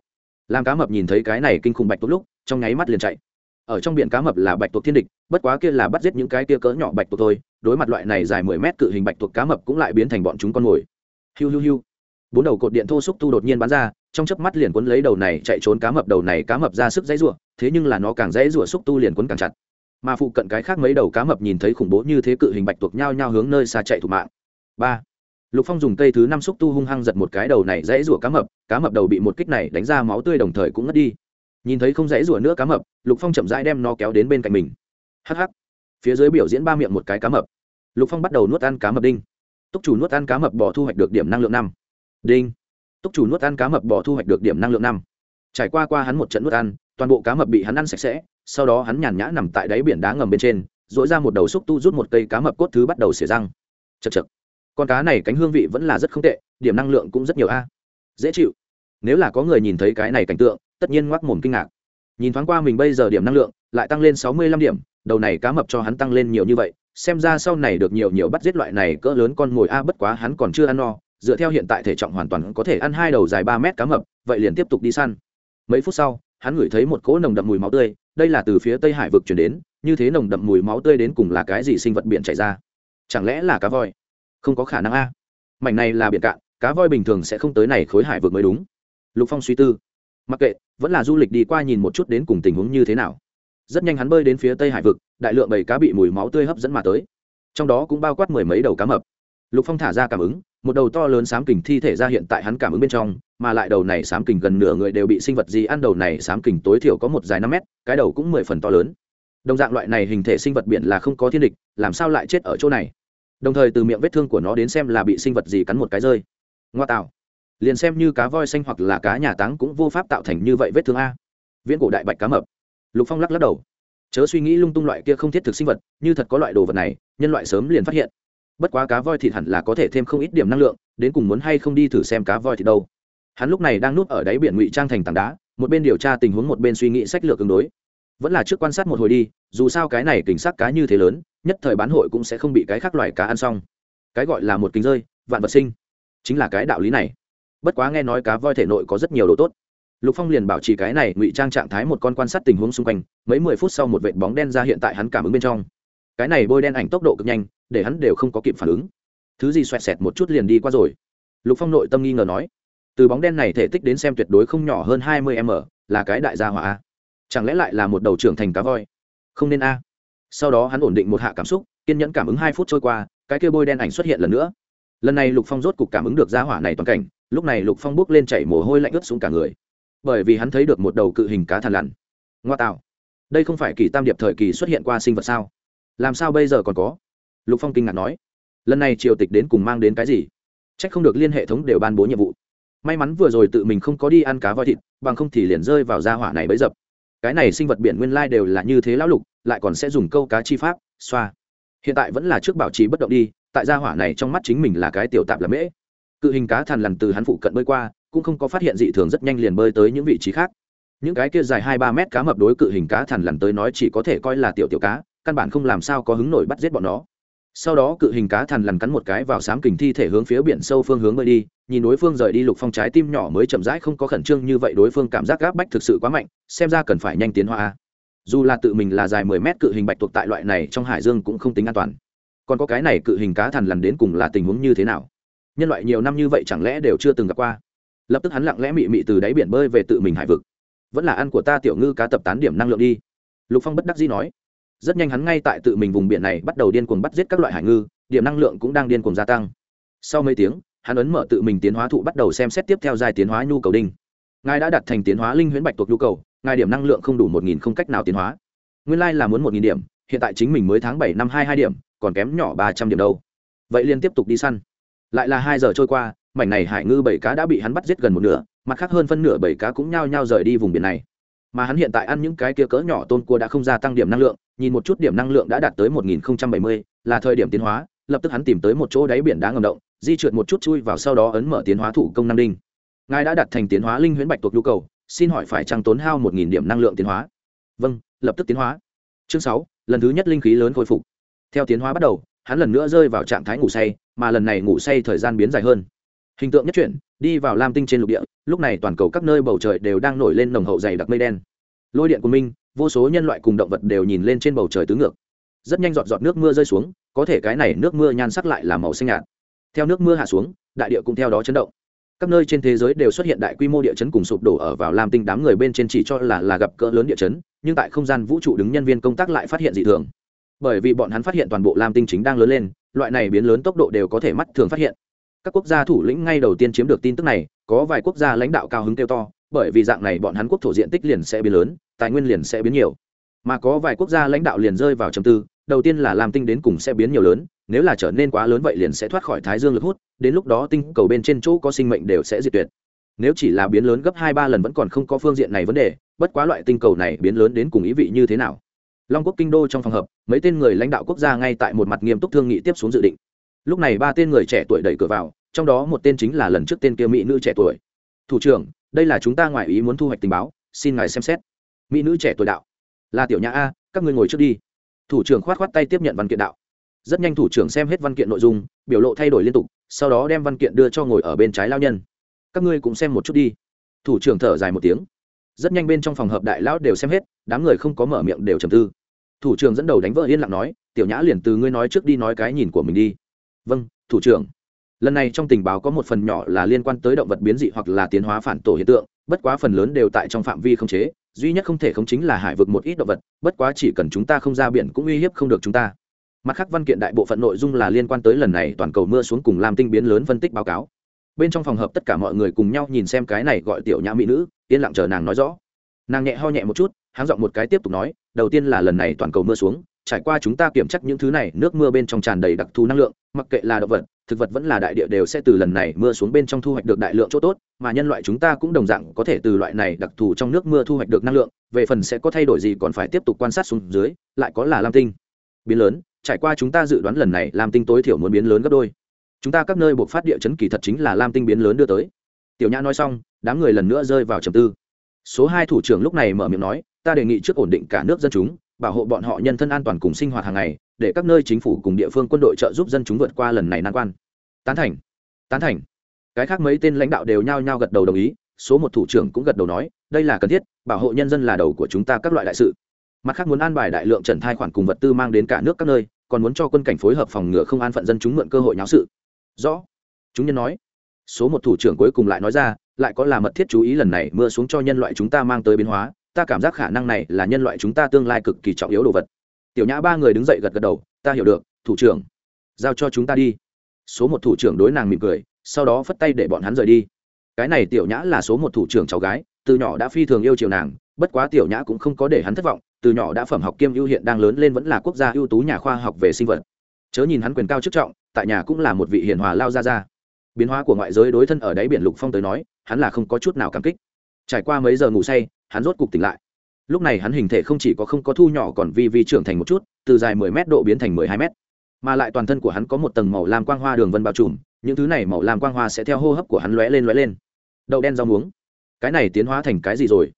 Làm cá mập nhìn thấy cái này kinh khủng bạch tuộc lúc, trong nháy mắt liền chạy. Ở trong biển cá mập là bạch tuộc thiên địch, bất quá kia là bắt giết những cái kia cỡ nhỏ bạch tuộc thôi, đối mặt loại này dài mười mét cự hình bạch tuộc cá mập cũng lại biến thành bọn chúng con mồi. Hiu hiu hiu. Bốn đầu cột điện thô xúc tu đột nhiên bắn ra trong chớp mắt liền cuốn lấy đầu này chạy trốn cá mập, đầu này cá mập ra sức dãy rủa, thế nhưng là nó càng dãy rủa xúc tu liền cuốn càng chặt. Mà phụ cận cái khác mấy đầu cá mập nhìn thấy khủng bố như thế cự hình bạch tuộc nhau nhau hướng nơi xa chạy thủ mạng. Ba. Lục phong dùng cây thứ năm xúc tu hung hăng giật một cái đầu này dãy rủa cá mập cá mập đầu bị một kích này đánh ra máu tươi đồng thời cũng ngất đi. Nhìn thấy không dãy rủa nữa cá mập, lục phong chậm rãi đem nó kéo đến bên cạnh mình. Hắc hắc. Phía dưới biểu diễn ba miệng một cái cá mập. Lục phong bắt đầu nuốt ăn cá mập đinh. Túc chủ nuốt ăn cá mập bỏ thu hoạch được điểm năng lượng năm. Đinh túc chủ nuốt ăn cá mập bỏ thu hoạch được điểm năng lượng năm. Trải qua qua hắn một trận nuốt ăn, toàn bộ cá mập bị hắn ăn sạch sẽ, sau đó hắn nhàn nhã nằm tại đáy biển đá ngầm bên trên dội ra một đầu xúc tu rút một cây cá mập cốt thứ bắt đầu xỉa răng. Chật chật con cá này cánh hương vị vẫn là rất không tệ, điểm năng lượng cũng rất nhiều a. Dễ chịu. Nếu là có người nhìn thấy cái này cảnh tượng, tất nhiên ngoác mồm kinh ngạc. Nhìn thoáng qua mình bây giờ điểm năng lượng, lại tăng lên sáu mươi lăm điểm, đầu này cá mập cho hắn tăng lên nhiều như vậy, xem ra sau này được nhiều nhiều bắt giết loại này cỡ lớn con mồi a, bất quá hắn còn chưa ăn no dựa theo hiện tại thể trọng hoàn toàn có thể ăn hai đầu dài ba mét cá mập, vậy liền tiếp tục đi săn. Mấy phút sau, hắn ngửi thấy một cỗ nồng đậm mùi máu tươi, đây là từ phía tây hải vực chuyển đến, như thế nồng đậm mùi máu tươi đến cùng là cái gì sinh vật biển chảy ra? Chẳng lẽ là cá voi? Không có khả năng a. Mảnh này là biển cạn, cá voi bình thường sẽ không tới này khối hải vực mới đúng. Lục phong suy tư. Mặc kệ, vẫn là du lịch đi qua nhìn một chút đến cùng tình huống như thế nào. Rất nhanh hắn bơi đến phía tây hải vực, đại lượng bầy cá bị mùi máu tươi hấp dẫn mà tới. Trong đó cũng bao quát mười mấy đầu cá mập. Lục phong thả ra cảm ứng một đầu to lớn sám kình thi thể ra hiện tại hắn cảm ứng bên trong, mà lại đầu này sám kình gần nửa người đều bị sinh vật gì ăn đầu này sám kình tối thiểu có một dài năm mét, cái đầu cũng mười phần to lớn. Đồng dạng loại này hình thể sinh vật biển là không có thiên địch, làm sao lại chết ở chỗ này? Đồng thời từ miệng vết thương của nó đến xem là bị sinh vật gì cắn một cái rơi. Ngoa tạo. Liền xem như cá voi xanh hoặc là cá nhà táng cũng vô pháp tạo thành như vậy vết thương a. Viễn cổ đại bạch cá mập. Lục phong lắc lắc đầu. Chớ suy nghĩ lung tung loại kia không thiết thực sinh vật, như thật có loại đồ vật này, nhân loại sớm liền phát hiện bất quá cá voi thịt hẳn là có thể thêm không ít điểm năng lượng, đến cùng muốn hay không đi thử xem cá voi thịt đâu. Hắn lúc này đang núp ở đáy biển ngụy trang thành tảng đá, một bên điều tra tình huống một bên suy nghĩ sách lược tương đối. Vẫn là trước quan sát một hồi đi, dù sao cái này kính sắc cá như thế lớn, nhất thời bán hội cũng sẽ không bị cái khác loài cá ăn xong. Cái gọi là một kính rơi, vạn vật sinh. Chính là cái đạo lý này. Bất quá nghe nói cá voi thể nội có rất nhiều đồ tốt. Lục phong liền bảo trì cái này ngụy trang trạng thái một con quan sát tình huống xung quanh, mấy mười phút sau một vệt bóng đen ra hiện tại hắn cảm ứng bên trong. Cái này bôi đen ảnh tốc độ cực nhanh để hắn đều không có kịp phản ứng. Thứ gì xoẹt xẹt một chút liền đi qua rồi. Lục phong nội tâm nghi ngờ nói, từ bóng đen này thể tích đến xem tuyệt đối không nhỏ hơn hai mươi m, là cái đại gia hỏa chẳng lẽ lại là một đầu trưởng thành cá voi? Không nên a. Sau đó hắn ổn định một hạ cảm xúc, kiên nhẫn cảm ứng hai phút trôi qua, cái kia bôi đen ảnh xuất hiện lần nữa. Lần này lục phong rốt cục cảm ứng được gia hỏa này toàn cảnh, lúc này lục phong bước lên chảy mồ hôi lạnh ướt xuống cả người. Bởi vì hắn thấy được một đầu cự hình cá thằn lằn. Ngoa tạo. Đây không phải kỳ tam điệp thời kỳ xuất hiện qua sinh vật sao? Làm sao bây giờ còn có? Lục phong kinh ngạc nói, lần này triều tịch đến cùng mang đến cái gì? C h ắ c không được liên hệ thống đều ban bố nhiệm vụ. May mắn vừa rồi tự mình không có đi ăn cá voi thịt, bằng không thì liền rơi vào gia hỏa này bấy dập. Cái này sinh vật biển nguyên lai đều là như thế lão lục, lại còn sẽ dùng câu cá chi pháp, xoa. Hiện tại vẫn là trước bảo trì bất động đi, tại gia hỏa này trong mắt chính mình là cái tiểu tạp là mễ. Cự hình cá thằn lằn từ hắn phụ cận bơi qua, cũng không có phát hiện dị thường rất nhanh liền bơi tới những vị trí khác. Những cái kia dài hai ba mét cá mập đối cự hình cá thằn lằn tới nói chỉ có thể coi là tiểu tiểu cá, căn bản không làm sao có hứng nổi bắt giết bọn nó sau đó cự hình cá thằn lằn cắn một cái vào sám kình thi thể hướng phía biển sâu phương hướng bơi đi, nhìn đối phương rời đi lục phong trái tim nhỏ mới chậm rãi không có khẩn trương như vậy đối phương cảm giác gáp bách thực sự quá mạnh, xem ra cần phải nhanh tiến hóa. Dù là tự mình là dài mười mét cự hình bạch tuộc tại loại này trong hải dương cũng không tính an toàn. Còn có cái này cự hình cá thằn lằn đến cùng là tình huống như thế nào? Nhân loại nhiều năm như vậy chẳng lẽ đều chưa từng gặp qua? Lập tức hắn lặng lẽ mị mị từ đáy biển bơi về tự mình hải vực. Vẫn là ăn của ta tiểu ngư cá tập tán điểm năng lượng đi. Lục phong bất đắc dĩ nói rất nhanh hắn ngay tại tự mình vùng biển này bắt đầu điên cuồng bắt giết các loại hải ngư, điểm năng lượng cũng đang điên cuồng gia tăng. Sau mấy tiếng, hắn ấn mở tự mình tiến hóa thụ bắt đầu xem xét tiếp theo giai tiến hóa nhu cầu đinh. Ngài đã đặt thành tiến hóa linh huyễn bạch tuộc nhu cầu, ngài điểm năng lượng không đủ một nghìn không cách nào tiến hóa. Nguyên lai、like、là muốn một nghìn điểm, hiện tại chính mình mới tháng bảy năm hai hai điểm, còn kém nhỏ ba trăm điểm đâu. Vậy liên tiếp tục đi săn. Lại là hai giờ trôi qua, mảnh này hải ngư bảy cá đã bị hắn bắt giết gần một nửa, mặt khác hơn phân nửa bảy cá cũng nhao nhao rời đi vùng biển này. Mà hắn hiện tại ăn những cái kia cỡ nhỏ tôn cua đã không gia tăng điểm năng lượng nhìn một chút điểm năng lượng đã đạt tới một nghìn bảy mươi, là thời điểm tiến hóa, lập tức hắn tìm tới một chỗ đáy biển đá ngầm động, di trượt một chút chui vào sau đó ấn mở tiến hóa thủ công năng đinh. Ngài đã đặt thành tiến hóa linh huyễn bạch tuộc nhu cầu, xin hỏi phải trăng tốn hao một nghìn điểm năng lượng tiến hóa? Vâng lập tức tiến hóa. Chương sáu, lần thứ nhất linh khí lớn khôi phục. Theo tiến hóa bắt đầu, hắn lần nữa rơi vào trạng thái ngủ say, mà lần này ngủ say thời gian biến dài hơn. Hình tượng nhất chuyển, đi vào lam tinh trên lục địa, lúc này toàn cầu các nơi bầu trời đều đang nổi lên nồng hậu dày đặc mây đen. Lôi điện của minh vô số nhân loại cùng động vật đều nhìn lên trên bầu trời tứ ngược. Rất nhanh giọt giọt nước mưa rơi xuống, có thể cái này nước mưa nhan sắc lại là màu xanh nhạt. Theo nước mưa hạ xuống, đại địa cũng theo đó chấn động. Các nơi trên thế giới đều xuất hiện đại quy mô địa chấn cùng sụp đổ ở vào lam tinh đám người bên trên chỉ cho là là gặp cỡ lớn địa chấn, nhưng tại không gian vũ trụ đứng nhân viên công tác lại phát hiện dị thường. Bởi vì bọn hắn phát hiện toàn bộ lam tinh chính đang lớn lên, loại này biến lớn tốc độ đều có thể mắt thường phát hiện. Các quốc gia thủ lĩnh ngay đầu tiên chiếm được tin tức này, có vài quốc gia lãnh đạo cao hứng kêu to, bởi vì dạng này bọn hắn quốc thổ diện tích liền sẽ biến lớn tài nguyên liền sẽ biến nhiều. Mà có vài quốc gia lãnh đạo liền rơi vào trầm tư, đầu tiên là làm tinh đến cùng sẽ biến nhiều lớn, nếu là trở nên quá lớn vậy liền sẽ thoát khỏi thái dương lực hút, đến lúc đó tinh cầu bên trên chỗ có sinh mệnh đều sẽ diệt tuyệt. Nếu chỉ là biến lớn gấp hai ba lần vẫn còn không có phương diện này vấn đề, bất quá loại tinh cầu này biến lớn đến cùng ý vị như thế nào? Long quốc kinh đô trong phòng hợp mấy tên người lãnh đạo quốc gia ngay tại một mặt nghiêm túc thương nghị tiếp xuống dự định. Lúc này ba tên người trẻ tuổi đẩy cửa vào, trong đó một tên chính là lần trước tên kia mỹ nữ trẻ tuổi. Thủ trưởng, đây là chúng ta ngoại ý muốn thu hoạch tình báo, xin ngài xem xét mỹ nữ trẻ tuổi đạo. Là tiểu nhã a, các ngươi ngồi trước đi. Thủ trưởng khoát khoát tay tiếp nhận văn kiện đạo. Rất nhanh thủ trưởng xem hết văn kiện nội dung, biểu lộ thay đổi liên tục, sau đó đem văn kiện đưa cho ngồi ở bên trái lao nhân. Các ngươi cũng xem một chút đi. Thủ trưởng thở dài một tiếng. Rất nhanh bên trong phòng hợp đại lão đều xem hết, đám người không có mở miệng đều trầm tư. Thủ trưởng dẫn đầu đánh vợ yên lặng nói, tiểu nhã liền từ ngươi nói trước đi nói cái nhìn của mình đi. Vâng thủ trưởng. Lần này trong tình báo có một phần nhỏ là liên quan tới động vật biến dị hoặc là tiến hóa phản tổ hiện tượng, bất quá phần lớn đều tại trong phạm vi không chế duy nhất không thể không chính là hải vực một ít động vật, bất quá chỉ cần chúng ta không ra biển cũng uy hiếp không được chúng ta. Mặt khác văn kiện đại bộ phận nội dung là liên quan tới lần này toàn cầu mưa xuống cùng làm tinh biến lớn phân tích báo cáo. Bên trong phòng hợp tất cả mọi người cùng nhau nhìn xem cái này gọi tiểu nhã mỹ nữ, yên lặng chờ nàng nói rõ. Nàng nhẹ ho nhẹ một chút, háng giọng một cái tiếp tục nói, đầu tiên là lần này toàn cầu mưa xuống, trải qua chúng ta kiểm chắc những thứ này, nước mưa bên trong tràn đầy đặc thù năng lượng, mặc kệ là động vật thực vật vẫn là đại địa đều sẽ từ lần này mưa xuống bên trong thu hoạch được đại lượng chỗ tốt, mà nhân loại chúng ta cũng đồng dạng có thể từ loại này đặc thù trong nước mưa thu hoạch được năng lượng, về phần sẽ có thay đổi gì còn phải tiếp tục quan sát xuống dưới, lại có là lam tinh. Biến lớn, trải qua chúng ta dự đoán lần này lam tinh tối thiểu muốn biến lớn gấp đôi. Chúng ta các nơi buộc phát địa chấn kỳ thật chính là lam tinh biến lớn đưa tới. Tiểu nhã nói xong, đám người lần nữa rơi vào trầm tư. Số hai thủ trưởng lúc này mở miệng nói, ta đề nghị trước ổn định cả nước dân chúng, bảo hộ bọn họ nhân thân an toàn cùng sinh hoạt hàng ngày để các nơi chính phủ cùng địa phương quân đội trợ giúp dân chúng vượt qua lần này nan quan. Tán thành. Tán thành. Cái khác mấy tên lãnh đạo đều nhao nhao gật đầu đồng ý, số một thủ trưởng cũng gật đầu nói, đây là cần thiết, bảo hộ nhân dân là đầu của chúng ta các loại đại sự. Mặt khác muốn an bài đại lượng trần thai khoản cùng vật tư mang đến cả nước các nơi, còn muốn cho quân cảnh phối hợp phòng ngừa không an phận dân chúng mượn cơ hội nháo sự. Rõ. Chúng nhân nói. Số một thủ trưởng cuối cùng lại nói ra, lại có là mật thiết chú ý lần này mưa xuống cho nhân loại chúng ta mang tới biến hóa, ta cảm giác khả năng này là nhân loại chúng ta tương lai cực kỳ trọng yếu đồ vật tiểu nhã ba người đứng dậy gật gật đầu, ta hiểu được, thủ trưởng. Giao cho chúng ta đi. Số một thủ trưởng đối nàng mỉm cười, sau đó phất tay để bọn hắn rời đi. Cái này tiểu nhã là số một thủ trưởng cháu gái, từ nhỏ đã phi thường yêu chiều nàng, bất quá tiểu nhã cũng không có để hắn thất vọng, từ nhỏ đã phẩm học kiêm ưu hiện đang lớn lên vẫn là quốc gia ưu tú nhà khoa học về sinh vật. Chớ nhìn hắn quyền cao chức trọng, tại nhà cũng là một vị hiền hòa lao ra ra biến hóa của ngoại giới đối thân ở đáy biển lục phong tới nói, hắn là không có chút nào cảm kích. Trải qua mấy giờ ngủ say, hắn rốt cục tỉnh lại lúc này hắn hình thể không chỉ có không có thu nhỏ còn vi vi trưởng thành một chút, từ dài mười m độ biến thành mười hai m mà lại toàn thân của hắn có một tầng màu lam quang hoa đường vân bao trùm, những thứ này màu lam quang hoa sẽ theo hô hấp của hắn lóe lên lóe lên. Đậu đen rau muống. Cái này tiến hóa thành cái gì rồi?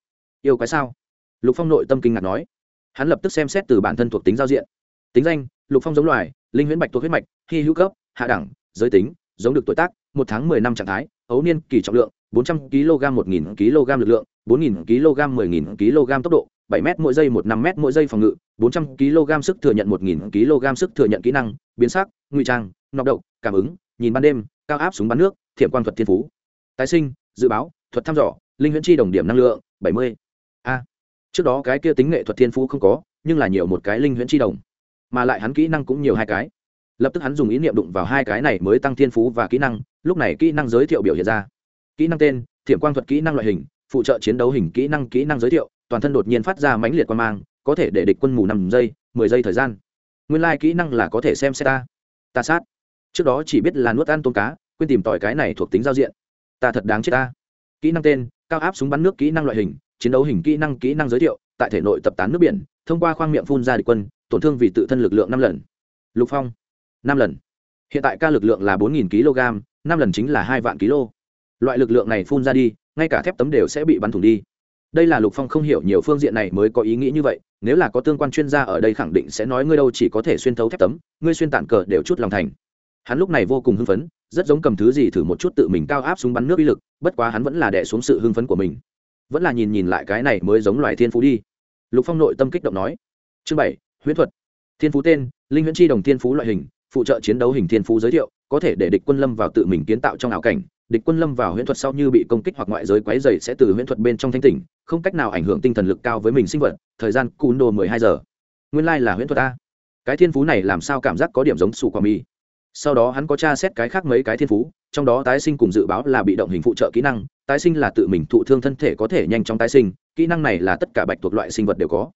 Yêu cái sao? Lục phong nội tâm kinh ngạc nói. Hắn lập tức xem xét từ bản thân thuộc tính giao diện. Tính danh, lục phong giống loài, linh huyễn bạch thuộc huyết mạch, hy hữu cấp, hạ đẳng, giới tính, giống được tuổi tác, một tháng mười năm trạng thái, ấu niên kỳ trọng lượng bốn trăm kg, một nghìn kg lực lượng, bốn nghìn kg 10000 kg tốc độ 7 m mỗi giây, một năm m mỗi giây phòng ngự, bốn trăm kg sức thừa nhận, một nghìn kg sức thừa nhận kỹ năng, biến sắc, ngụy trang, nọc độc, cảm ứng, nhìn ban đêm, cao áp súng bắn nước, thiểm quan thuật thiên phú. Tái sinh, dự báo, thuật thăm dò, linh huyễn chi đồng điểm năng lượng, bảy mươi. A. Trước đó cái kia tính nghệ thuật thiên phú không có, nhưng là nhiều một cái linh huyễn chi đồng. Mà lại hắn kỹ năng cũng nhiều hai cái. Lập tức hắn dùng ý niệm đụng vào hai cái này mới tăng thiên phú và kỹ năng, lúc này kỹ năng giới thiệu biểu hiện ra kỹ năng tên, thiểm quang thuật kỹ năng loại hình, phụ trợ chiến đấu hình kỹ năng kỹ năng giới thiệu, toàn thân đột nhiên phát ra mãnh liệt quan mang, có thể để địch quân mù năm giây, mười giây thời gian. Nguyên lai、like、kỹ năng là có thể xem xe ta. Ta sát. Trước đó chỉ biết là nuốt ăn tôm cá, quên tìm tỏi cái này thuộc tính giao diện. Ta thật đáng chết ta. Kỹ năng tên, cao áp súng bắn nước kỹ năng loại hình, chiến đấu hình kỹ năng kỹ năng giới thiệu, tại thể nội tập tán nước biển, thông qua khoang miệng phun ra địch quân, tổn thương vì tự thân lực lượng năm lần. Lục phong, năm lần. Hiện tại ca lực lượng là bốn nghìn kg năm lần chính là hai vạn kg loại lực lượng này phun ra đi, ngay cả thép tấm đều sẽ bị bắn thủng đi. Đây là lục phong không hiểu nhiều phương diện này mới có ý nghĩ như vậy, nếu là có tương quan chuyên gia ở đây khẳng định sẽ nói ngươi đâu chỉ có thể xuyên thấu thép tấm, ngươi xuyên tản cờ đều chút lòng thành. Hắn lúc này vô cùng hưng phấn, rất giống cầm thứ gì thử một chút tự mình cao áp súng bắn nước uy lực, bất quá hắn vẫn là đẻ xuống sự hưng phấn của mình. Vẫn là nhìn nhìn lại cái này mới giống loài thiên phú đi. Lục phong nội tâm kích động nói. Chương bảy, huyễn thuật. Thiên phú tên, linh huyễn chi đồng thiên phú loại hình, phụ trợ chiến đấu hình thiên phú giới thiệu, có thể để địch quân lâm vào tự mình kiến tạo trong ảo cảnh địch quân lâm vào huyễn thuật sau như bị công kích hoặc ngoại giới quấy dày sẽ từ huyễn thuật bên trong thanh tỉnh, không cách nào ảnh hưởng tinh thần lực cao với mình sinh vật, thời gian cún đồ mười hai giờ. Nguyên lai là huyễn thuật a. Cái thiên phú này làm sao cảm giác có điểm giống sù quả mi sau đó hắn có tra xét cái khác mấy cái thiên phú, trong đó tái sinh cùng dự báo là bị động hình phụ trợ kỹ năng, tái sinh là tự mình thụ thương thân thể có thể nhanh chóng tái sinh, kỹ năng này là tất cả bạch thuộc loại sinh vật đều có.